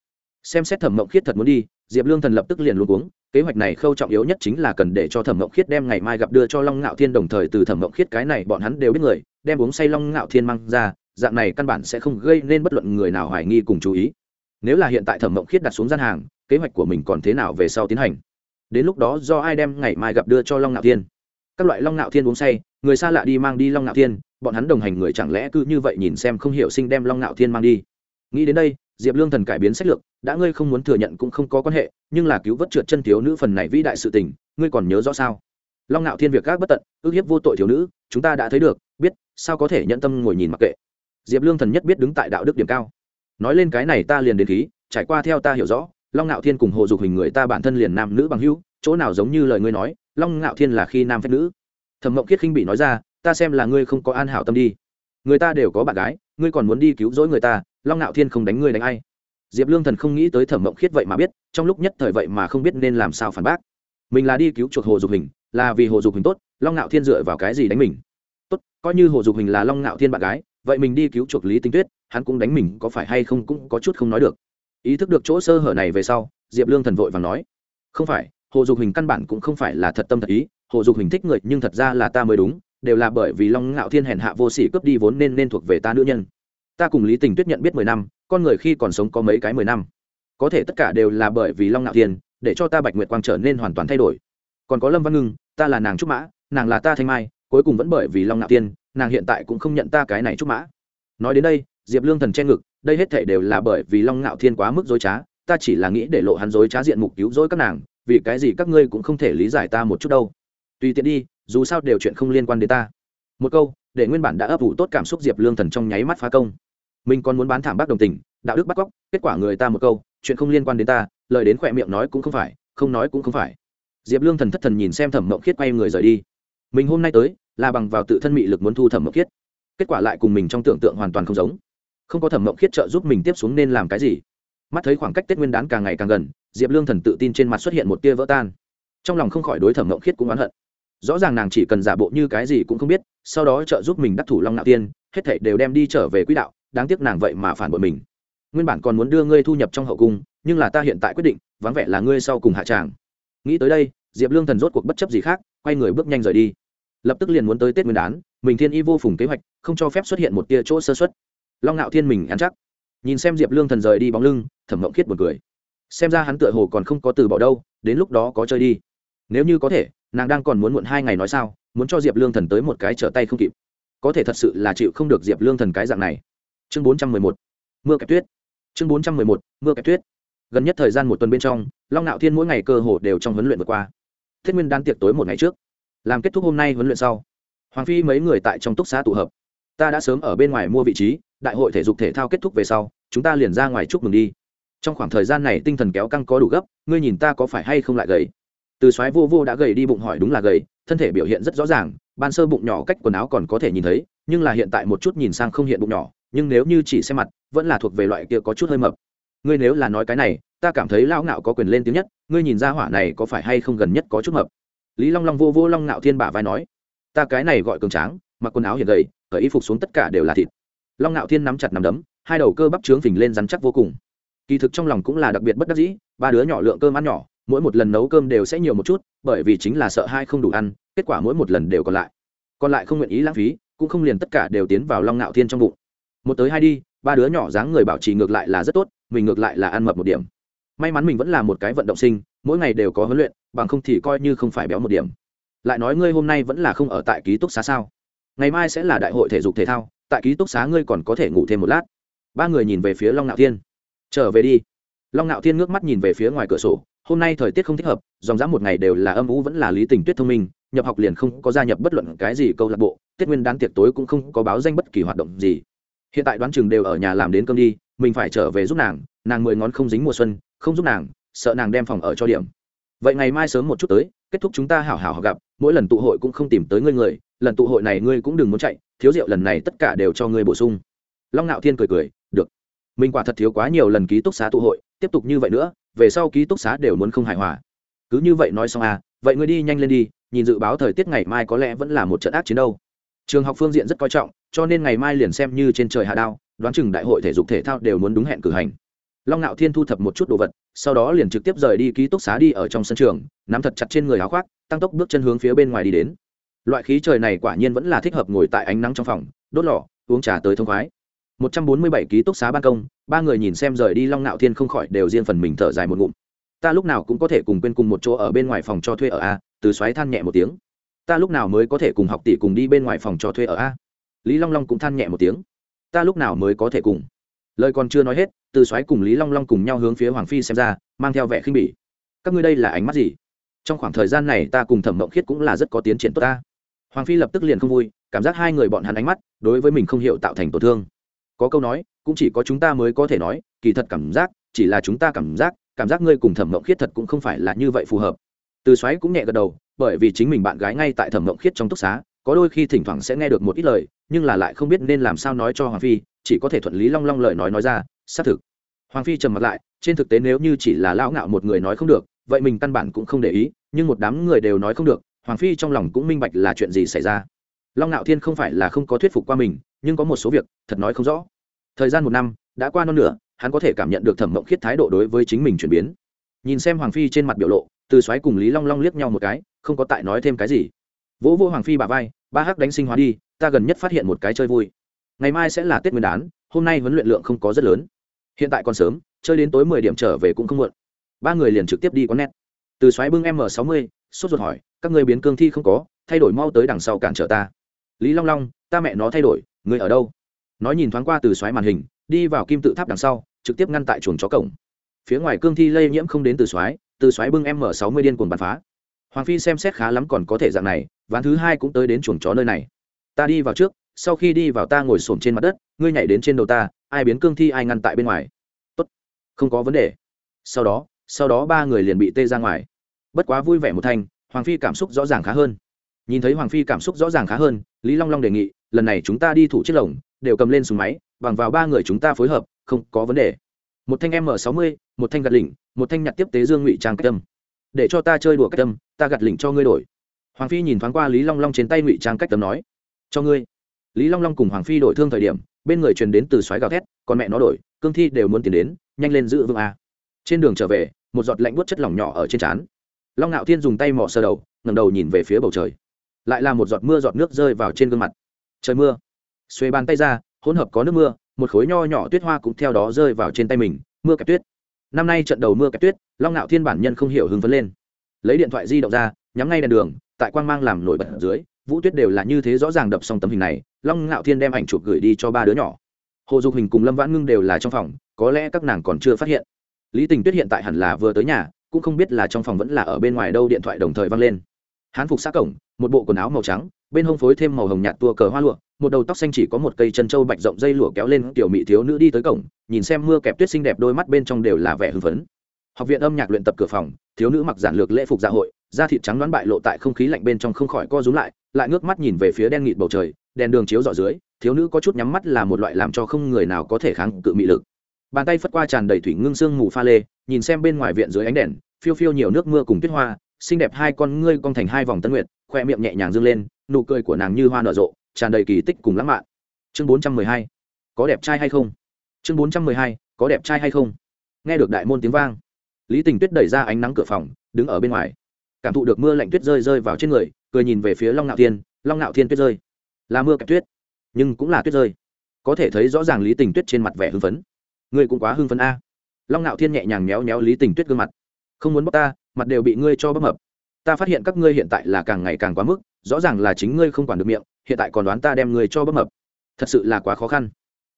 Xem xét thẩm mộng khiết thật muốn đi diệp lương thần lập tức liền luôn uống kế hoạch này khâu trọng yếu nhất chính là cần để cho thẩm mộng khiết đem ngày mai gặp đưa cho long ngạo thiên đồng thời từ thẩm mộng khiết cái này bọn hắn đều biết người, đem uống say long ngạo thiên mang ra, dạng này căn bản sẽ không gây nên bất luận người nào hoài nghi cùng chú ý. Nếu là hiện tại thẩm mộng khiết đặt xuống gian hàng, kế hoạch của mình còn thế nào về sau tiến hành? Đến lúc đó do ai đem ngày mai gặp đưa cho long ngạo thiên? Các loại long ngạo thiên uống say, người xa lạ đi mang đi long ngạo thiên, bọn hắn đồng hành người chẳng lẽ cứ như vậy nhìn xem không hiểu sinh đem long ngạo thiên mang đi? Nghĩ đến đây diệp lương thần cải biến sách lược, đã ngươi không muốn thừa nhận cũng không có quan hệ, nhưng là cứu vớt trượt chân thiếu nữ phần này vĩ đại sự tình, ngươi còn nhớ rõ sao? Long ngạo thiên việc các bất tận, ước hiếp vô tội thiếu nữ, chúng ta đã thấy được, biết, sao có thể nhận tâm ngồi nhìn mặc kệ. Diệp lương thần nhất biết đứng tại đạo đức điểm cao. Nói lên cái này ta liền đến khí, trải qua theo ta hiểu rõ, long ngạo thiên cùng hồ dục hình người ta bản thân liền nam nữ bằng hữu, chỗ nào giống như lời ngươi nói, long ngạo thiên là khi nam phép nữ. Thẩm mộng kiết khinh bị nói ra, ta xem là ngươi không có an hảo tâm đi. Người ta đều có bạn gái, ngươi còn muốn đi cứu rỗi người ta long ngạo thiên không đánh ngươi đánh ai? Diệp lương thần không nghĩ tới thẩm mộng khiết vậy mà biết, trong lúc nhất thời vậy mà không biết nên làm sao phản bác. Mình là đi cứu chuộc hồ dục hình, là vì hồ dục hình tốt, long ngạo thiên dựa vào cái gì đánh mình? Tốt, coi như hồ dục hình là long ngạo thiên bạn gái, vậy mình đi cứu chuộc lý tinh tuyết, hắn cũng đánh mình có phải hay không cũng có chút không nói được. Ý thức được chỗ sơ hở này về sau, diệp lương thần vội và nói, không phải, hồ dục hình căn bản cũng không phải là thật tâm thật ý, hồ dục hình thích người, nhưng thật ra là ta mới đúng, đều là bởi vì long ngạo thiên hèn hạ vô sỉ cướp đi vốn nên nên thuộc về ta nữ nhân ta cùng lý tình tuyết nhận biết mười năm, con người khi còn sống có mấy cái mười năm. Có thể tất cả đều là bởi vì long ngạo thiên, để cho ta bạch nguyệt quang trở nên hoàn toàn thay đổi. Còn có lâm văn ngưng, ta là nàng trúc mã, nàng là ta thanh mai, cuối cùng vẫn bởi vì long ngạo thiên, nàng hiện tại cũng không nhận ta cái này trúc mã. Nói đến đây, diệp lương thần che ngực, đây hết thể đều là bởi vì long ngạo thiên quá mức dối trá, ta chỉ là nghĩ để lộ hắn dối trá diện mục cứu dối các nàng, vì cái gì các ngươi cũng không thể lý giải ta một chút đâu. Tùy tiện đi, dù sao đều chuyện không liên quan đến ta. Một câu để nguyên bản đã ấp ủ tốt cảm xúc diệp lương thần trong nháy mắt phá công. Mình còn muốn bán thảm bác đồng tình, đạo đức bắt cóc, kết quả người ta một câu, chuyện không liên quan đến ta, lời đến khỏe miệng nói cũng không phải, không nói cũng không phải. Diệp lương thần thất thần nhìn xem thẩm mộng khiết quay người rời đi. Mình hôm nay tới, là bằng vào tự thân mị lực muốn thu thẩm mộng khiết. Kết quả lại cùng mình trong tưởng tượng hoàn toàn không giống. Không có thẩm mộng khiết trợ giúp mình tiếp xuống nên làm cái gì? Mắt thấy khoảng cách tết nguyên đán càng ngày càng gần, diệp lương thần tự tin trên mặt xuất hiện một tia vỡ tan. Trong lòng không khỏi đối thẩm mộng khiết cũng oán hận rõ ràng nàng chỉ cần giả bộ như cái gì cũng không biết, sau đó trợ giúp mình đắc thủ long nạo tiên, hết thảy đều đem đi trở về quỹ đạo, đáng tiếc nàng vậy mà phản bội mình. Nguyên bản còn muốn đưa ngươi thu nhập trong hậu cung, nhưng là ta hiện tại quyết định, vắng vẻ là ngươi sau cùng hạ tràng. Nghĩ tới đây, diệp lương thần rốt cuộc bất chấp gì khác, quay người bước nhanh rời đi. Lập tức liền muốn tới tết nguyên đán, mình thiên y vô phùng kế hoạch, không cho phép xuất hiện một tia chỗ sơ xuất long ngạo thiên mình ăn chắc. Nhìn xem diệp lương thần rời đi bóng lưng, thẩm mộng khiết một cười. Xem ra hắn tựa hồ còn không có từ bỏ đâu, đến lúc đó có chơi đi. Nếu như có thể nàng đang còn muốn muộn hai ngày nói sao, muốn cho diệp lương thần tới một cái trở tay không kịp. Có thể thật sự là chịu không được diệp lương thần cái dạng này. Chương bốn trăm mười một, mưa kẹp tuyết. Chương bốn trăm mười một, mưa kẹp tuyết. Gần nhất thời gian một tuần bên trong, long nạo thiên mỗi ngày cơ hồ đều trong huấn luyện vượt qua. Thiết nguyên đang tiệc tối một ngày trước. Làm kết thúc hôm nay huấn luyện sau, hoàng phi mấy người tại trong túc xá tụ hợp. Ta đã sớm ở bên ngoài mua vị trí, đại hội thể dục thể thao kết thúc về sau, chúng ta liền ra ngoài chúc mừng đi. Trong khoảng thời gian này tinh thần kéo căng có đủ gấp, ngươi nhìn ta có phải hay không lại gầy? Từ soái vô vô đã gầy đi bụng hỏi đúng là gầy, thân thể biểu hiện rất rõ ràng, ban sơ bụng nhỏ cách quần áo còn có thể nhìn thấy, nhưng là hiện tại một chút nhìn sang không hiện bụng nhỏ, nhưng nếu như chỉ xem mặt, vẫn là thuộc về loại kia có chút hơi mập. Ngươi nếu là nói cái này, ta cảm thấy lão ngạo có quyền lên tiếng nhất, ngươi nhìn ra hỏa này có phải hay không gần nhất có chút mập? Lý long long vô vô long ngạo thiên bả vai nói, ta cái này gọi cường tráng, mặc quần áo hiện gầy, cởi y phục xuống tất cả đều là thịt. Long ngạo thiên nắm chặt nắm đấm, hai đầu cơ bắp trướng phình lên rắn chắc vô cùng. Kỳ thực trong lòng cũng là đặc biệt bất đắc dĩ, ba đứa nhỏ lượng cơm ăn nhỏ mỗi một lần nấu cơm đều sẽ nhiều một chút, bởi vì chính là sợ hai không đủ ăn, kết quả mỗi một lần đều còn lại. Còn lại không nguyện ý lãng phí, cũng không liền tất cả đều tiến vào long ngạo thiên trong bụng. Một tới hai đi, ba đứa nhỏ dáng người bảo trì ngược lại là rất tốt, mình ngược lại là ăn mập một điểm. May mắn mình vẫn là một cái vận động sinh, mỗi ngày đều có huấn luyện, bằng không thì coi như không phải béo một điểm. Lại nói ngươi hôm nay vẫn là không ở tại ký túc xá sao? Ngày mai sẽ là đại hội thể dục thể thao, tại ký túc xá ngươi còn có thể ngủ thêm một lát. Ba người nhìn về phía long ngạo thiên. Trở về đi. Long ngạo thiên ngước mắt nhìn về phía ngoài cửa sổ hôm nay thời tiết không thích hợp, dòng dã một ngày đều là âm ú vẫn là lý tình tuyết thông minh, nhập học liền không có gia nhập bất luận cái gì câu lạc bộ, tết nguyên đán tiệc tối cũng không có báo danh bất kỳ hoạt động gì. Hiện tại đoán chừng đều ở nhà làm đến cơm đi, mình phải trở về giúp nàng nàng mười ngón không dính mùa xuân, không giúp nàng, sợ nàng đem phòng ở cho điểm. Vậy ngày mai sớm một chút tới, kết thúc chúng ta hảo hảo gặp, mỗi lần tụ hội cũng không tìm tới ngươi người, lần tụ hội này ngươi cũng đừng muốn chạy, thiếu rượu lần này tất cả đều cho ngươi bổ sung. Long ngạo thiên cười cười, được. Mình quả thật thiếu quá nhiều lần ký túc xá tụ hội, tiếp tục như vậy nữa về sau ký túc xá đều muốn không hài hòa. Cứ như vậy nói xong à vậy ngươi đi nhanh lên đi, nhìn dự báo thời tiết ngày mai có lẽ vẫn là một trận ác chiến đâu. Trường học phương diện rất coi trọng, cho nên ngày mai liền xem như trên trời hạ đao, đoán chừng đại hội thể dục thể thao đều muốn đúng hẹn cử hành. Long ngạo thiên thu thập một chút đồ vật, sau đó liền trực tiếp rời đi ký túc xá đi ở trong sân trường, nắm thật chặt trên người áo khoác, tăng tốc bước chân hướng phía bên ngoài đi đến. Loại khí trời này quả nhiên vẫn là thích hợp ngồi tại ánh nắng trong phòng, đốt lò, uống trà tới thông khoái. 147 ký túc xá ban công ba người nhìn xem rời đi long Nạo thiên không khỏi đều riêng phần mình thở dài một ngụm. Ta lúc nào cũng có thể cùng quên cùng một chỗ ở bên ngoài phòng cho thuê ở a, từ xoáy than nhẹ một tiếng. Ta lúc nào mới có thể cùng học tỷ cùng đi bên ngoài phòng cho thuê ở a? Lý long long cũng than nhẹ một tiếng. Ta lúc nào mới có thể cùng? Lời còn chưa nói hết, từ xoáy cùng lý long long cùng nhau hướng phía hoàng phi xem ra, mang theo vẻ khinh bỉ. Các ngươi đây là ánh mắt gì? Trong khoảng thời gian này ta cùng thẩm mộng khiết cũng là rất có tiến triển tốt ta hoàng phi lập tức liền không vui, cảm giác hai người bọn hắn ánh mắt đối với mình không hiểu tạo thành tổn thương. Có câu nói cũng chỉ có chúng ta mới có thể nói, kỳ thật cảm giác, chỉ là chúng ta cảm giác cảm giác ngươi cùng thẩm mộng khiết thật cũng không phải là như vậy phù hợp. Từ xoáy cũng nhẹ gật đầu, bởi vì chính mình bạn gái ngay tại thẩm mộng khiết trong túc xá, có đôi khi thỉnh thoảng sẽ nghe được một ít lời, nhưng là lại không biết nên làm sao nói cho hoàng phi, chỉ có thể thuận lý long long lời nói nói ra, xác thực. Hoàng phi trầm mặt lại, trên thực tế nếu như chỉ là lão ngạo một người nói không được, vậy mình căn bản cũng không để ý, nhưng một đám người đều nói không được, hoàng phi trong lòng cũng minh bạch là chuyện gì xảy ra. Long ngạo thiên không phải là không có thuyết phục qua mình, nhưng có một số việc, thật nói không rõ thời gian một năm, đã qua non nửa, hắn có thể cảm nhận được thẩm mộng khiết thái độ đối với chính mình chuyển biến. Nhìn xem hoàng phi trên mặt biểu lộ, từ xoáy cùng lý long long liếc nhau một cái, không có tại nói thêm cái gì. Vỗ vô hoàng phi bà vai, ba hắc đánh sinh hóa đi, ta gần nhất phát hiện một cái chơi vui. Ngày mai sẽ là tết nguyên đán, hôm nay huấn luyện lượng không có rất lớn. Hiện tại còn sớm, chơi đến tối mười điểm trở về cũng không muộn. Ba người liền trực tiếp đi có nét từ xoáy bưng m sáu mươi, sốt ruột hỏi, các người biến cương thi không có, thay đổi mau tới đằng sau cản trở ta. Lý long long, ta mẹ nó thay đổi, người ở đâu? Nói nhìn thoáng qua từ xoáy màn hình, đi vào kim tự tháp đằng sau, trực tiếp ngăn tại chuồng chó cổng. Phía ngoài cương thi lây nhiễm không đến từ xoáy từ xoáy bưng m sáu mươi điên cuồng bắn phá. Hoàng phi xem xét khá lắm còn có thể dạng này, ván thứ hai cũng tới đến chuồng chó nơi này. Ta đi vào trước, sau khi đi vào ta ngồi xổm trên mặt đất, ngươi nhảy đến trên đầu ta, ai biến cương thi ai ngăn tại bên ngoài. Tốt, không có vấn đề. Sau đó sau đó ba người liền bị tê ra ngoài. Bất quá vui vẻ một thanh hoàng phi cảm xúc rõ ràng khá hơn. Nhìn thấy hoàng phi cảm xúc rõ ràng khá hơn, lý long long đề nghị, lần này chúng ta đi thủ chiếc lồng đều cầm lên súng máy, bằng vào ba người chúng ta phối hợp, không có vấn đề. Một thanh m sáu mươi, một thanh gạt lỉnh, một thanh nhặt tiếp tế dương ngụy trang cách tâm để cho ta chơi đùa cách tâm ta gạt lỉnh cho ngươi đổi. Hoàng phi nhìn thoáng qua lý long long trên tay ngụy trang cách tâm nói, cho ngươi. Lý long long cùng hoàng phi đổi thương thời điểm, bên người truyền đến từ xoáy gào thét còn mẹ nó đổi, cương thi đều muốn tiến đến, nhanh lên giữ vương a. Trên đường trở về, một giọt lạnh buốt chất lỏng nhỏ ở trên trán. Long ngạo thiên dùng tay mỏ sơ đầu ngầm đầu nhìn về phía bầu trời. Lại là một giọt mưa giọt nước rơi vào trên gương mặt. Trời mưa xuê bàn tay ra, hỗn hợp có nước mưa, một khối nho nhỏ tuyết hoa cũng theo đó rơi vào trên tay mình, mưa kẹp tuyết. Năm nay trận đầu mưa kẹp tuyết, long ngạo thiên bản nhân không hiểu hứng phấn lên. Lấy điện thoại di động ra, nhắm ngay đèn đường, tại quang mang làm nổi bật ở dưới, vũ tuyết đều là như thế rõ ràng đập xong tấm hình này, long ngạo thiên đem ảnh chụp gửi đi cho ba đứa nhỏ. Hồ dục hình cùng lâm vãn ngưng đều là trong phòng, có lẽ các nàng còn chưa phát hiện. Lý tình tuyết hiện tại hẳn là vừa tới nhà, cũng không biết là trong phòng vẫn là ở bên ngoài đâu, điện thoại đồng thời văng lên. Hán phục xác cổng, một bộ quần áo màu trắng, bên hông phối thêm màu hồng nhạt tua cờ hoa lụa một đầu tóc xanh chỉ có một cây chân trâu bạch rộng dây lụa kéo lên tiểu mỹ thiếu nữ đi tới cổng, nhìn xem mưa kẹp tuyết xinh đẹp, đôi mắt bên trong đều là vẻ hưng phấn. Học viện âm nhạc luyện tập cửa phòng, thiếu nữ mặc giản lược lễ phục dạ hội, da thịt trắng đoán bại lộ tại không khí lạnh bên trong không khỏi co rúm lại lại ngước mắt nhìn về phía đen nghịt bầu trời, đèn đường chiếu dọ dưới, thiếu nữ có chút nhắm mắt là một loại làm cho không người nào có thể kháng cự mị lực. Bàn tay phất qua tràn đầy thủy ngưng sương mù pha lê, nhìn xem bên ngoài viện dưới ánh đèn, phiêu phiêu nhiều nước mưa cùng tuyết hoa, xinh đẹp hai con ngươi cong thành hai vòng tân nguyệt, khoe miệng nhẹ nhàng dương lên, nụ cười của nàng như hoa nở rộ tràn đầy kỳ tích cùng lãng mạn. Chương bốn trăm mười hai, có đẹp trai hay không? Chương bốn trăm mười hai, có đẹp trai hay không? Nghe được đại môn tiếng vang, lý tình tuyết đẩy ra ánh nắng cửa phòng, đứng ở bên ngoài. Cảm thụ được mưa lạnh tuyết rơi rơi vào trên người, cười nhìn về phía long ngạo thiên, long ngạo thiên tuyết rơi, là mưa kẹp tuyết, nhưng cũng là tuyết rơi. Có thể thấy rõ ràng lý tình tuyết trên mặt vẻ hưng phấn. Ngươi cũng quá hưng phấn a. Long ngạo thiên nhẹ nhàng méo méo lý tình tuyết gương mặt. Không muốn bóc ta, mặt đều bị ngươi cho bấm mập. Ta phát hiện các ngươi hiện tại là càng ngày càng quá mức, rõ ràng là chính ngươi không quản được miệng hiện tại còn đoán ta đem người cho bấm mập. Thật sự là quá khó khăn.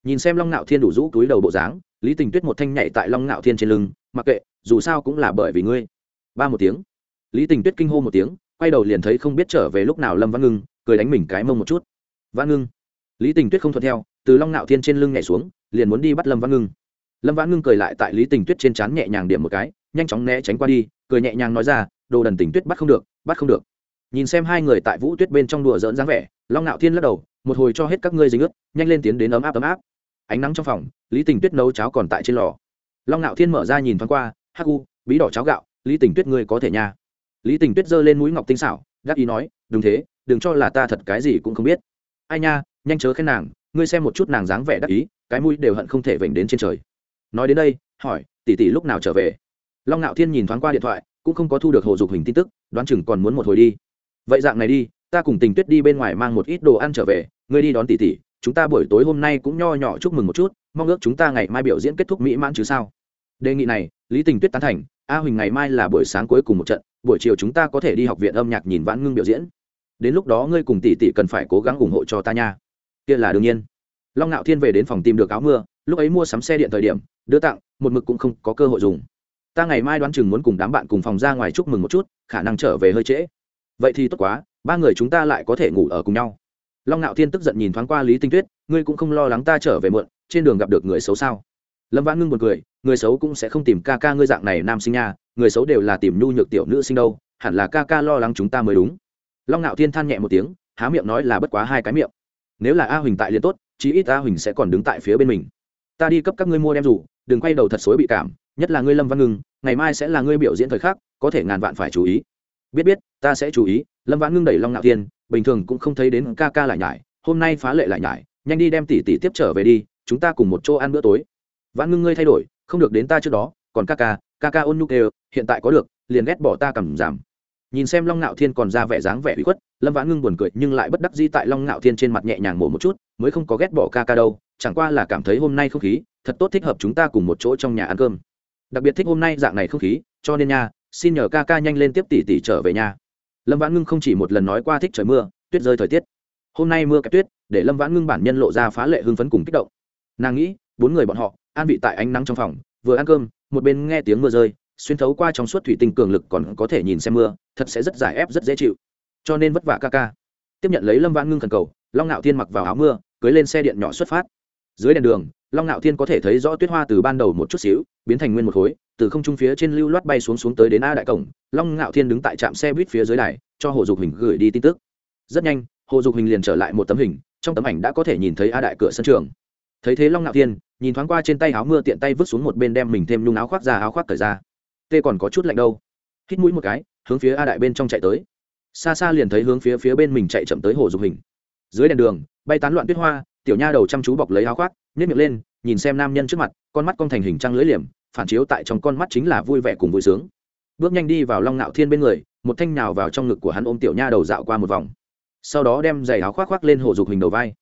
Nhìn xem long ngạo thiên đủ rũ túi đầu bộ dáng, lý tình tuyết một thanh nhảy tại long ngạo thiên trên lưng, mặc kệ, dù sao cũng là bởi vì ngươi. Ba một tiếng. Lý tình tuyết kinh hô một tiếng, quay đầu liền thấy không biết trở về lúc nào lâm văn ngưng, cười đánh mình cái mông một chút. Văn ngưng. Lý tình tuyết không thuận theo, từ long ngạo thiên trên lưng nhảy xuống, liền muốn đi bắt lâm văn ngưng. Lâm văn ngưng cười lại tại lý tình tuyết trên trán nhẹ nhàng điểm một cái, nhanh chóng né tránh qua đi, cười nhẹ nhàng nói ra, đồ đần tình tuyết bắt không được, bắt không được nhìn xem hai người tại vũ tuyết bên trong đùa dỡn dáng vẻ, long ngạo thiên lắc đầu, một hồi cho hết các ngươi dính ướt, nhanh lên tiến đến ấm áp ấm áp. Ánh nắng trong phòng, lý tình tuyết nấu cháo còn tại trên lò. Long ngạo thiên mở ra nhìn thoáng qua, hắc u, bí đỏ cháo gạo, lý tình tuyết ngươi có thể nha. Lý tình tuyết giơ lên mũi ngọc tinh xảo gác ý nói, đúng thế, đừng cho là ta thật cái gì cũng không biết. Ai nha, nhanh chớ khen nàng, ngươi xem một chút nàng dáng vẻ đắc ý, cái mũi đều hận không thể vểnh đến trên trời. Nói đến đây, hỏi, tỷ tỷ lúc nào trở về? Long ngạo thiên nhìn thoáng qua điện thoại, cũng không có thu được hồ dục hình tin tức, đoán chừng còn muốn một hồi đi vậy dạng này đi, ta cùng tình tuyết đi bên ngoài mang một ít đồ ăn trở về, ngươi đi đón tỷ tỷ, chúng ta buổi tối hôm nay cũng nho nhỏ chúc mừng một chút, mong ước chúng ta ngày mai biểu diễn kết thúc mỹ mãn chứ sao? Đề nghị này, lý tình tuyết tán thành, a huỳnh ngày mai là buổi sáng cuối cùng một trận, buổi chiều chúng ta có thể đi học viện âm nhạc nhìn vãn ngưng biểu diễn. Đến lúc đó ngươi cùng tỷ tỷ cần phải cố gắng ủng hộ cho ta nha. Kia là đương nhiên. Long ngạo thiên về đến phòng tìm được áo mưa, lúc ấy mua sắm xe điện thời điểm, đưa tặng, một mực cũng không có cơ hội dùng. Ta ngày mai đoán chừng muốn cùng đám bạn cùng phòng ra ngoài chúc mừng một chút, khả năng trở về hơi trễ vậy thì tốt quá, ba người chúng ta lại có thể ngủ ở cùng nhau. Long ngạo thiên tức giận nhìn thoáng qua lý tinh tuyết, ngươi cũng không lo lắng ta trở về muộn, trên đường gặp được người xấu sao? Lâm vãn ngưng một cười, người xấu cũng sẽ không tìm ca ca ngươi dạng này nam sinh nha, người xấu đều là tìm nhu nhược tiểu nữ sinh đâu, hẳn là ca ca lo lắng chúng ta mới đúng. Long ngạo thiên than nhẹ một tiếng, há miệng nói là bất quá hai cái miệng. Nếu là a huỳnh tại liền tốt, chí ít a huỳnh sẽ còn đứng tại phía bên mình. Ta đi cấp các ngươi mua đem rủ đừng quay đầu thật xối bị cảm, nhất là ngươi lâm văn ngưng, ngày mai sẽ là ngươi biểu diễn thời khắc, có thể ngàn vạn phải chú ý. Biết biết ta sẽ chú ý, lâm vãn ngưng đẩy long ngạo thiên, bình thường cũng không thấy đến ca ca lại nhải, hôm nay phá lệ lại nhải, nhanh đi đem tỷ tỷ tiếp trở về đi, chúng ta cùng một chỗ ăn bữa tối. Vãn ngưng ngươi thay đổi, không được đến ta trước đó, còn ca ca ca ca ôn nhu kêu, hiện tại có được, liền ghét bỏ ta cầm giảm. Nhìn xem long ngạo thiên còn ra vẻ dáng vẻ bị khuất, lâm vãn ngưng buồn cười, nhưng lại bất đắc dĩ tại long ngạo thiên trên mặt nhẹ nhàng mổ một chút, mới không có ghét bỏ ca ca đâu, chẳng qua là cảm thấy hôm nay không khí, thật tốt thích hợp chúng ta cùng một chỗ trong nhà ăn cơm. Đặc biệt thích hôm nay dạng này không khí, cho nên nha, xin nhờ ca ca nhanh lên tiếp tỷ tỷ trở về nhà lâm vãn ngưng không chỉ một lần nói qua thích trời mưa, tuyết rơi thời tiết. Hôm nay mưa kẹp tuyết, để lâm vãn ngưng bản nhân lộ ra phá lệ hưng phấn cùng kích động. Nàng nghĩ, bốn người bọn họ, an vị tại ánh nắng trong phòng, vừa ăn cơm, một bên nghe tiếng mưa rơi, xuyên thấu qua trong suốt thủy tinh cường lực còn có thể nhìn xem mưa, thật sẽ rất giải ép, rất dễ chịu. Cho nên vất vả ca ca. Tiếp nhận lấy lâm vãn ngưng khẩn cầu, long ngạo thiên mặc vào áo mưa, cưới lên xe điện nhỏ xuất phát dưới đèn đường, long ngạo thiên có thể thấy rõ tuyết hoa từ ban đầu một chút xíu, biến thành nguyên một khối, từ không trung phía trên lưu loát bay xuống xuống tới đến a đại cổng. Long ngạo thiên đứng tại trạm xe buýt phía dưới đài, cho hồ dục hình gửi đi tin tức. Rất nhanh, hồ dục hình liền trở lại một tấm hình, trong tấm ảnh đã có thể nhìn thấy a đại cửa sân trường. Thấy thế long ngạo thiên, nhìn thoáng qua trên tay áo mưa tiện tay vứt xuống một bên đem mình thêm nhung áo khoác ra, áo khoác thời ra. Tê còn có chút lạnh đâu. Hít mũi một cái, hướng phía a đại bên trong chạy tới. Xa xa liền thấy hướng phía phía bên mình chạy chậm tới hồ dục hình. Dưới đèn đường, bay tán loạn tuyết hoa tiểu nha đầu chăm chú bọc lấy áo khoác nhét miệng lên, nhìn xem nam nhân trước mặt, con mắt con thành hình trăng lưỡi liềm, phản chiếu tại trong con mắt chính là vui vẻ cùng vui sướng. Bước nhanh đi vào long ngạo thiên bên người, một thanh nhào vào trong ngực của hắn ôm tiểu nha đầu dạo qua một vòng. Sau đó đem giày áo khoác khoác lên hồ dục hình đầu vai.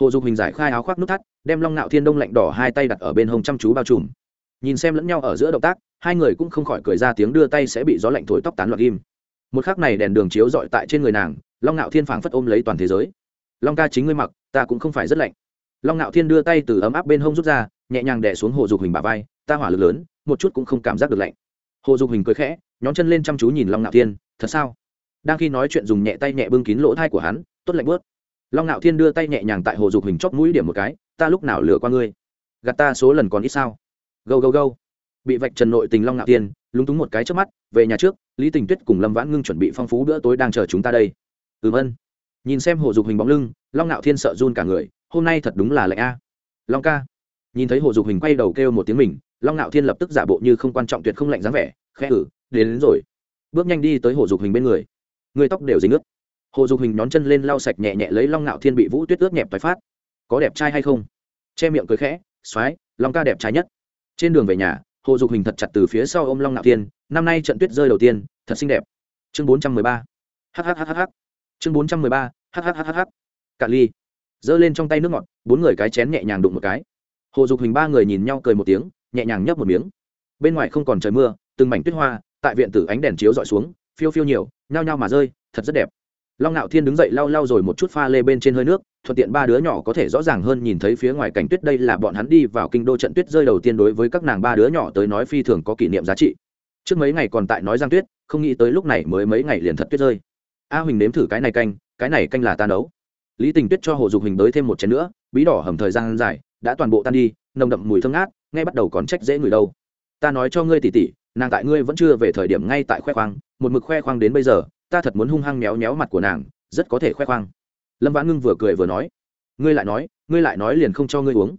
Hồ dục hình giải khai áo khoác nút thắt, đem long ngạo thiên đông lạnh đỏ hai tay đặt ở bên hông chăm chú bao trùm. Nhìn xem lẫn nhau ở giữa động tác, hai người cũng không khỏi cười ra tiếng đưa tay sẽ bị gió lạnh thổi tóc tán loạn im. Một khắc này đèn đường chiếu dọi tại trên người nàng, long ngạo thiên phảng phất ôm lấy toàn thế giới long ca chính ngươi mặc, ta cũng không phải rất lạnh. Long ngạo thiên đưa tay từ ấm áp bên hông rút ra, nhẹ nhàng đẻ xuống hồ dục hình bà vai, ta hỏa lực lớn, một chút cũng không cảm giác được lạnh. Hồ dục hình cười khẽ, nhón chân lên chăm chú nhìn long ngạo thiên, thật sao? Đang khi nói chuyện dùng nhẹ tay nhẹ bưng kín lỗ thai của hắn, tốt lạnh bớt. Long ngạo thiên đưa tay nhẹ nhàng tại hồ dục hình chóp mũi điểm một cái, ta lúc nào lừa qua ngươi? Gạt ta số lần còn ít sao? Gâu gâu gâu. Bị vạch trần nội tình long ngạo thiên, lúng túng một cái trước mắt, về nhà trước, lý tình tuyết cùng lâm vãn ngưng chuẩn bị phong phú bữa tối đang chờ chúng ta đây. Ừm ân nhìn xem hồ dục hình bóng lưng long ngạo thiên sợ run cả người hôm nay thật đúng là lạnh a. Long ca. Nhìn thấy hồ dục hình quay đầu kêu một tiếng mình long ngạo thiên lập tức giả bộ như không quan trọng tuyệt không lạnh dáng vẻ khẽ ử đến, đến rồi. Bước nhanh đi tới hồ dục hình bên người. Người tóc đều dính ướt. Hồ dục hình nhón chân lên lau sạch nhẹ nhẹ lấy long ngạo thiên bị vũ tuyết ướt nhẹp tái phát. Có đẹp trai hay không? Che miệng cười khẽ xoái long ca đẹp trai nhất. Trên đường về nhà hồ dục hình thật chặt từ phía sau ô m long ngạo thiên năm nay trận tuyết rơi đầu tiên thật xinh đẹp. Chương bốn trăm mười ba. Hhhh chương bốn trăm mười ba hhhhh cạn ly. Giơ lên trong tay nước ngọt, bốn người cái chén nhẹ nhàng đụng một cái. Hồ dục hình ba người nhìn nhau cười một tiếng, nhẹ nhàng nhấp một miếng. Bên ngoài không còn trời mưa, từng mảnh tuyết hoa, tại viện tử ánh đèn chiếu dọi xuống, phiêu phiêu nhiều, nhao nhao mà rơi, thật rất đẹp. Long ngạo thiên đứng dậy lau lau rồi một chút pha lê bên trên hơi nước, thuận tiện ba đứa nhỏ có thể rõ ràng hơn nhìn thấy phía ngoài cảnh tuyết đây là bọn hắn đi vào kinh đô trận tuyết rơi đầu tiên đối với các nàng ba đứa nhỏ tới nói phi thường có kỷ niệm giá trị. Trước mấy ngày còn tại nói giang tuyết, không nghĩ tới lúc này mới mấy ngày liền thật tuyết rơi. A huỳnh nếm thử cái này canh cái này canh là ta nấu. Lý tình tuyết cho hồ dục hình tới thêm một chén nữa, bí đỏ hầm thời gian dài, đã toàn bộ tan đi, nồng đậm mùi thơm ngát ngay bắt đầu còn trách dễ người đâu. Ta nói cho ngươi tỉ tỉ, nàng tại ngươi vẫn chưa về thời điểm ngay tại khoe khoang, một mực khoe khoang đến bây giờ, ta thật muốn hung hăng méo méo mặt của nàng, rất có thể khoe khoang. Lâm vãn ngưng vừa cười vừa nói, ngươi lại nói, ngươi lại nói liền không cho ngươi uống.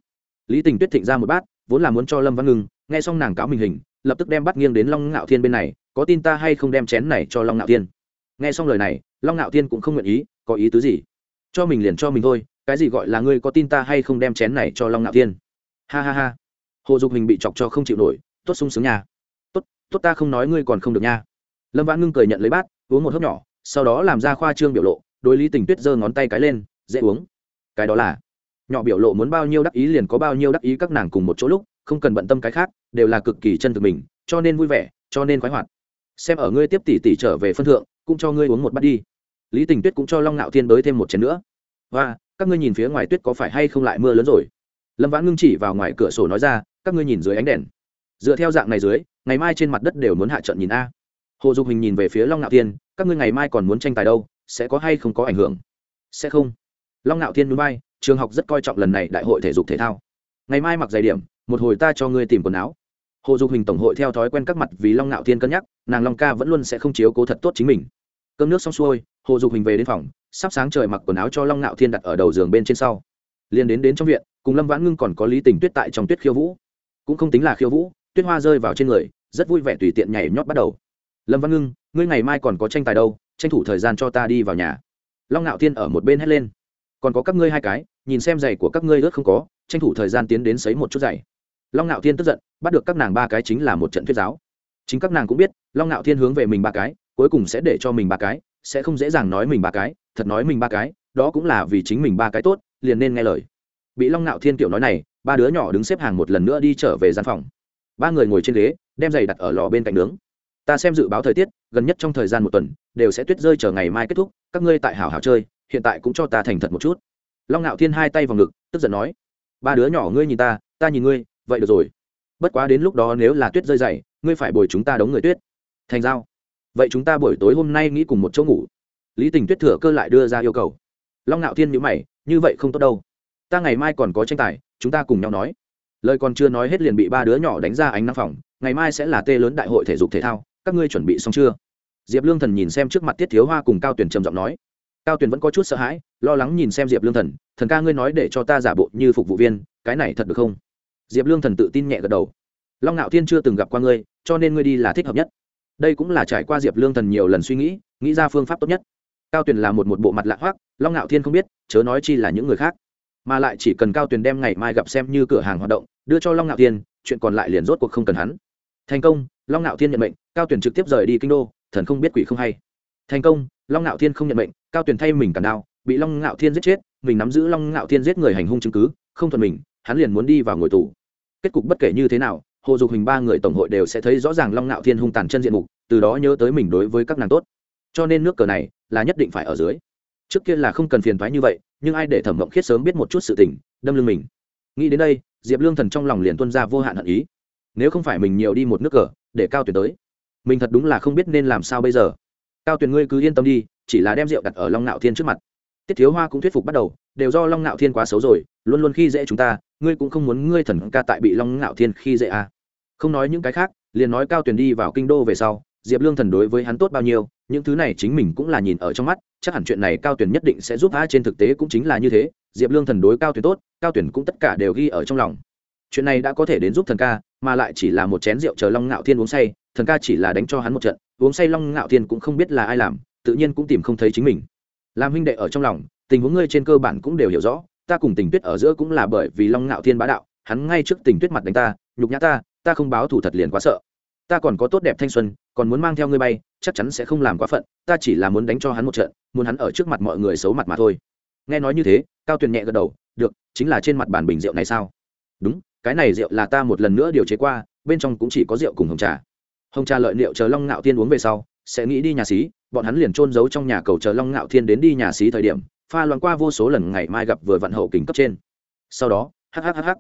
Lý tình tuyết thịnh ra một bát, vốn là muốn cho lâm Vãn ngưng, nghe xong nàng cáo mình hình, lập tức đem bắt nghiêng đến long ngạo thiên bên này, có tin ta hay không đem chén này cho long ngạo thiên. Nghe xong lời này long ngạo thiên cũng không nguyện ý, có ý tứ gì? Cho mình liền cho mình thôi, cái gì gọi là ngươi có tin ta hay không đem chén này cho long ngạo thiên? Ha ha ha. Hồ dục hình bị chọc cho không chịu nổi, tốt sung sướng nha. Tốt tốt ta không nói ngươi còn không được nha. Lâm vãn ngưng cười nhận lấy bát, uống một hớp nhỏ, sau đó làm ra khoa trương biểu lộ, đối lý tình tuyết giơ ngón tay cái lên, dễ uống. Cái đó là, nhỏ biểu lộ muốn bao nhiêu đắc ý liền có bao nhiêu đắc ý các nàng cùng một chỗ lúc, không cần bận tâm cái khác, đều là cực kỳ chân thực mình, cho nên vui vẻ, cho nên khoái hoạt. Xem ở ngươi tiếp tỷ tỷ trở về phân thượng, cũng cho ngươi uống một bát đi lý tình tuyết cũng cho long ngạo thiên đới thêm một chén nữa. Và các ngươi nhìn phía ngoài tuyết có phải hay không lại mưa lớn rồi? Lâm vãn ngưng chỉ vào ngoài cửa sổ nói ra, các ngươi nhìn dưới ánh đèn. Dựa theo dạng này dưới, ngày mai trên mặt đất đều muốn hạ trận nhìn a. Hồ dục hình nhìn về phía long ngạo thiên, các ngươi ngày mai còn muốn tranh tài đâu, sẽ có hay không có ảnh hưởng? Sẽ không. Long ngạo thiên núi bay trường học rất coi trọng lần này đại hội thể dục thể thao. Ngày mai mặc giày điểm, một hồi ta cho ngươi tìm quần áo. Hồ dục hình tổng hội theo thói quen các mặt vì long ngạo thiên cân nhắc, nàng long ca vẫn luôn sẽ không chiếu cố thật tốt chính mình. Cơm nước xong xuôi hồ dục hình về đến phòng, sắp sáng trời mặc quần áo cho long ngạo thiên đặt ở đầu giường bên trên sau. Liền đến đến trong viện, cùng lâm vãn ngưng còn có lý tình tuyết tại trong tuyết khiêu vũ. Cũng không tính là khiêu vũ, tuyết hoa rơi vào trên người, rất vui vẻ tùy tiện nhảy nhót bắt đầu. Lâm văn ngưng, ngươi ngày mai còn có tranh tài đâu, tranh thủ thời gian cho ta đi vào nhà. Long ngạo thiên ở một bên hét lên. Còn có các ngươi hai cái, nhìn xem giày của các ngươi ướt không có, tranh thủ thời gian tiến đến sấy một chút giày. Long ngạo thiên tức giận, bắt được các nàng ba cái chính là một trận thuyết giáo. Chính các nàng cũng biết, long ngạo thiên hướng về mình ba cái, cuối cùng sẽ để cho mình ba cái sẽ không dễ dàng nói mình ba cái, thật nói mình ba cái, đó cũng là vì chính mình ba cái tốt, liền nên nghe lời. Bị long Nạo thiên kiểu nói này, ba đứa nhỏ đứng xếp hàng một lần nữa đi trở về gian phòng. Ba người ngồi trên ghế, đem giày đặt ở lò bên cạnh nướng. Ta xem dự báo thời tiết, gần nhất trong thời gian một tuần, đều sẽ tuyết rơi chờ ngày mai kết thúc, các ngươi tại hảo hảo chơi, hiện tại cũng cho ta thành thật một chút. Long Nạo thiên hai tay vào ngực, tức giận nói, ba đứa nhỏ ngươi nhìn ta ta nhìn ngươi, vậy được rồi. Bất quá đến lúc đó nếu là tuyết rơi dày, ngươi phải bồi chúng ta đóng người tuyết. Thành giao vậy chúng ta buổi tối hôm nay nghĩ cùng một chỗ ngủ. Lý tình tuyết thừa cơ lại đưa ra yêu cầu. Long ngạo thiên nhữ mày, như vậy không tốt đâu. Ta ngày mai còn có tranh tài, chúng ta cùng nhau nói. Lời còn chưa nói hết liền bị ba đứa nhỏ đánh ra ánh nắng phòng, ngày mai sẽ là tê lớn đại hội thể dục thể thao, các ngươi chuẩn bị xong chưa? Diệp lương thần nhìn xem trước mặt tiết thiếu hoa cùng cao Tuyền trầm giọng nói. Cao Tuyền vẫn có chút sợ hãi, lo lắng nhìn xem diệp lương thần thần ca ngươi nói để cho ta giả bộ như phục vụ viên, cái này thật được không? Diệp lương thần tự tin nhẹ gật đầu. Long ngạo thiên chưa từng gặp qua ngươi, cho nên ngươi đi là thích hợp nhất đây cũng là trải qua diệp lương thần nhiều lần suy nghĩ nghĩ ra phương pháp tốt nhất. Cao tuyền là một một bộ mặt lạ hoác long ngạo thiên không biết, chớ nói chi là những người khác. Mà lại chỉ cần cao tuyền đem ngày mai gặp xem như cửa hàng hoạt động, đưa cho long ngạo thiên, chuyện còn lại liền rốt cuộc không cần hắn. Thành công, long ngạo thiên nhận mệnh, cao Tuyền trực tiếp rời đi kinh đô, thần không biết quỷ không hay. Thành công, long ngạo thiên không nhận mệnh, cao Tuyền thay mình cản đao, bị long ngạo thiên giết chết, mình nắm giữ long ngạo thiên giết người hành hung chứng cứ, không thuận mình, hắn liền muốn đi vào ngồi tù. Kết cục bất kể như thế nào hồ dục hình ba người tổng hội đều sẽ thấy rõ ràng long ngạo thiên hung tàn chân diện mục, từ đó nhớ tới mình đối với các nàng tốt. Cho nên nước cờ này là nhất định phải ở dưới. Trước kia là không cần phiền thoái như vậy, nhưng ai để thẩm mộng khiết sớm biết một chút sự tình, đâm lưng mình. Nghĩ đến đây, diệp lương thần trong lòng liền tuân ra vô hạn hận ý. Nếu không phải mình nhiều đi một nước cờ, để cao tuyển tới, mình thật đúng là không biết nên làm sao bây giờ. Cao tuyển ngươi cứ yên tâm đi, chỉ là đem rượu đặt ở long Nạo thiên trước mặt. Tiết thiếu hoa cũng thuyết phục bắt đầu, đều do long Nạo thiên quá xấu rồi, luôn luôn khi dễ chúng ta ngươi cũng không muốn ngươi thần ca tại bị long ngạo thiên khi dễ à. không nói những cái khác, liền nói cao Tuyền đi vào kinh đô về sau, diệp lương thần đối với hắn tốt bao nhiêu, những thứ này chính mình cũng là nhìn ở trong mắt, chắc hẳn chuyện này cao Tuyền nhất định sẽ giúp a trên thực tế cũng chính là như thế, diệp lương thần đối cao Tuyền tốt, cao Tuyền cũng tất cả đều ghi ở trong lòng chuyện này đã có thể đến giúp thần ca, mà lại chỉ là một chén rượu chờ long ngạo thiên uống say, thần ca chỉ là đánh cho hắn một trận, uống say long ngạo thiên cũng không biết là ai làm, tự nhiên cũng tìm không thấy chính mình làm huynh đệ ở trong lòng, tình huống ngươi trên cơ bản cũng đều hiểu rõ ta cùng tình tuyết ở giữa cũng là bởi vì long ngạo thiên bá đạo, hắn ngay trước tình tuyết mặt đánh ta, nhục nhã ta ta không báo thủ thật liền quá sợ. Ta còn có tốt đẹp thanh xuân, còn muốn mang theo ngươi bay, chắc chắn sẽ không làm quá phận, ta chỉ là muốn đánh cho hắn một trận, muốn hắn ở trước mặt mọi người xấu mặt mà thôi. Nghe nói như thế, cao tuyền nhẹ gật đầu, được, chính là trên mặt bàn bình rượu này sao? Đúng, cái này rượu là ta một lần nữa điều chế qua, bên trong cũng chỉ có rượu cùng hồng trà. Hồng trà lợi liệu chờ long ngạo thiên uống về sau, sẽ nghĩ đi nhà xí, bọn hắn liền trôn giấu trong nhà cầu chờ long ngạo thiên đến đi nhà xí thời điểm pha loạn qua vô số lần ngày mai gặp vừa vặn hậu kình cấp trên. Sau đó hhhh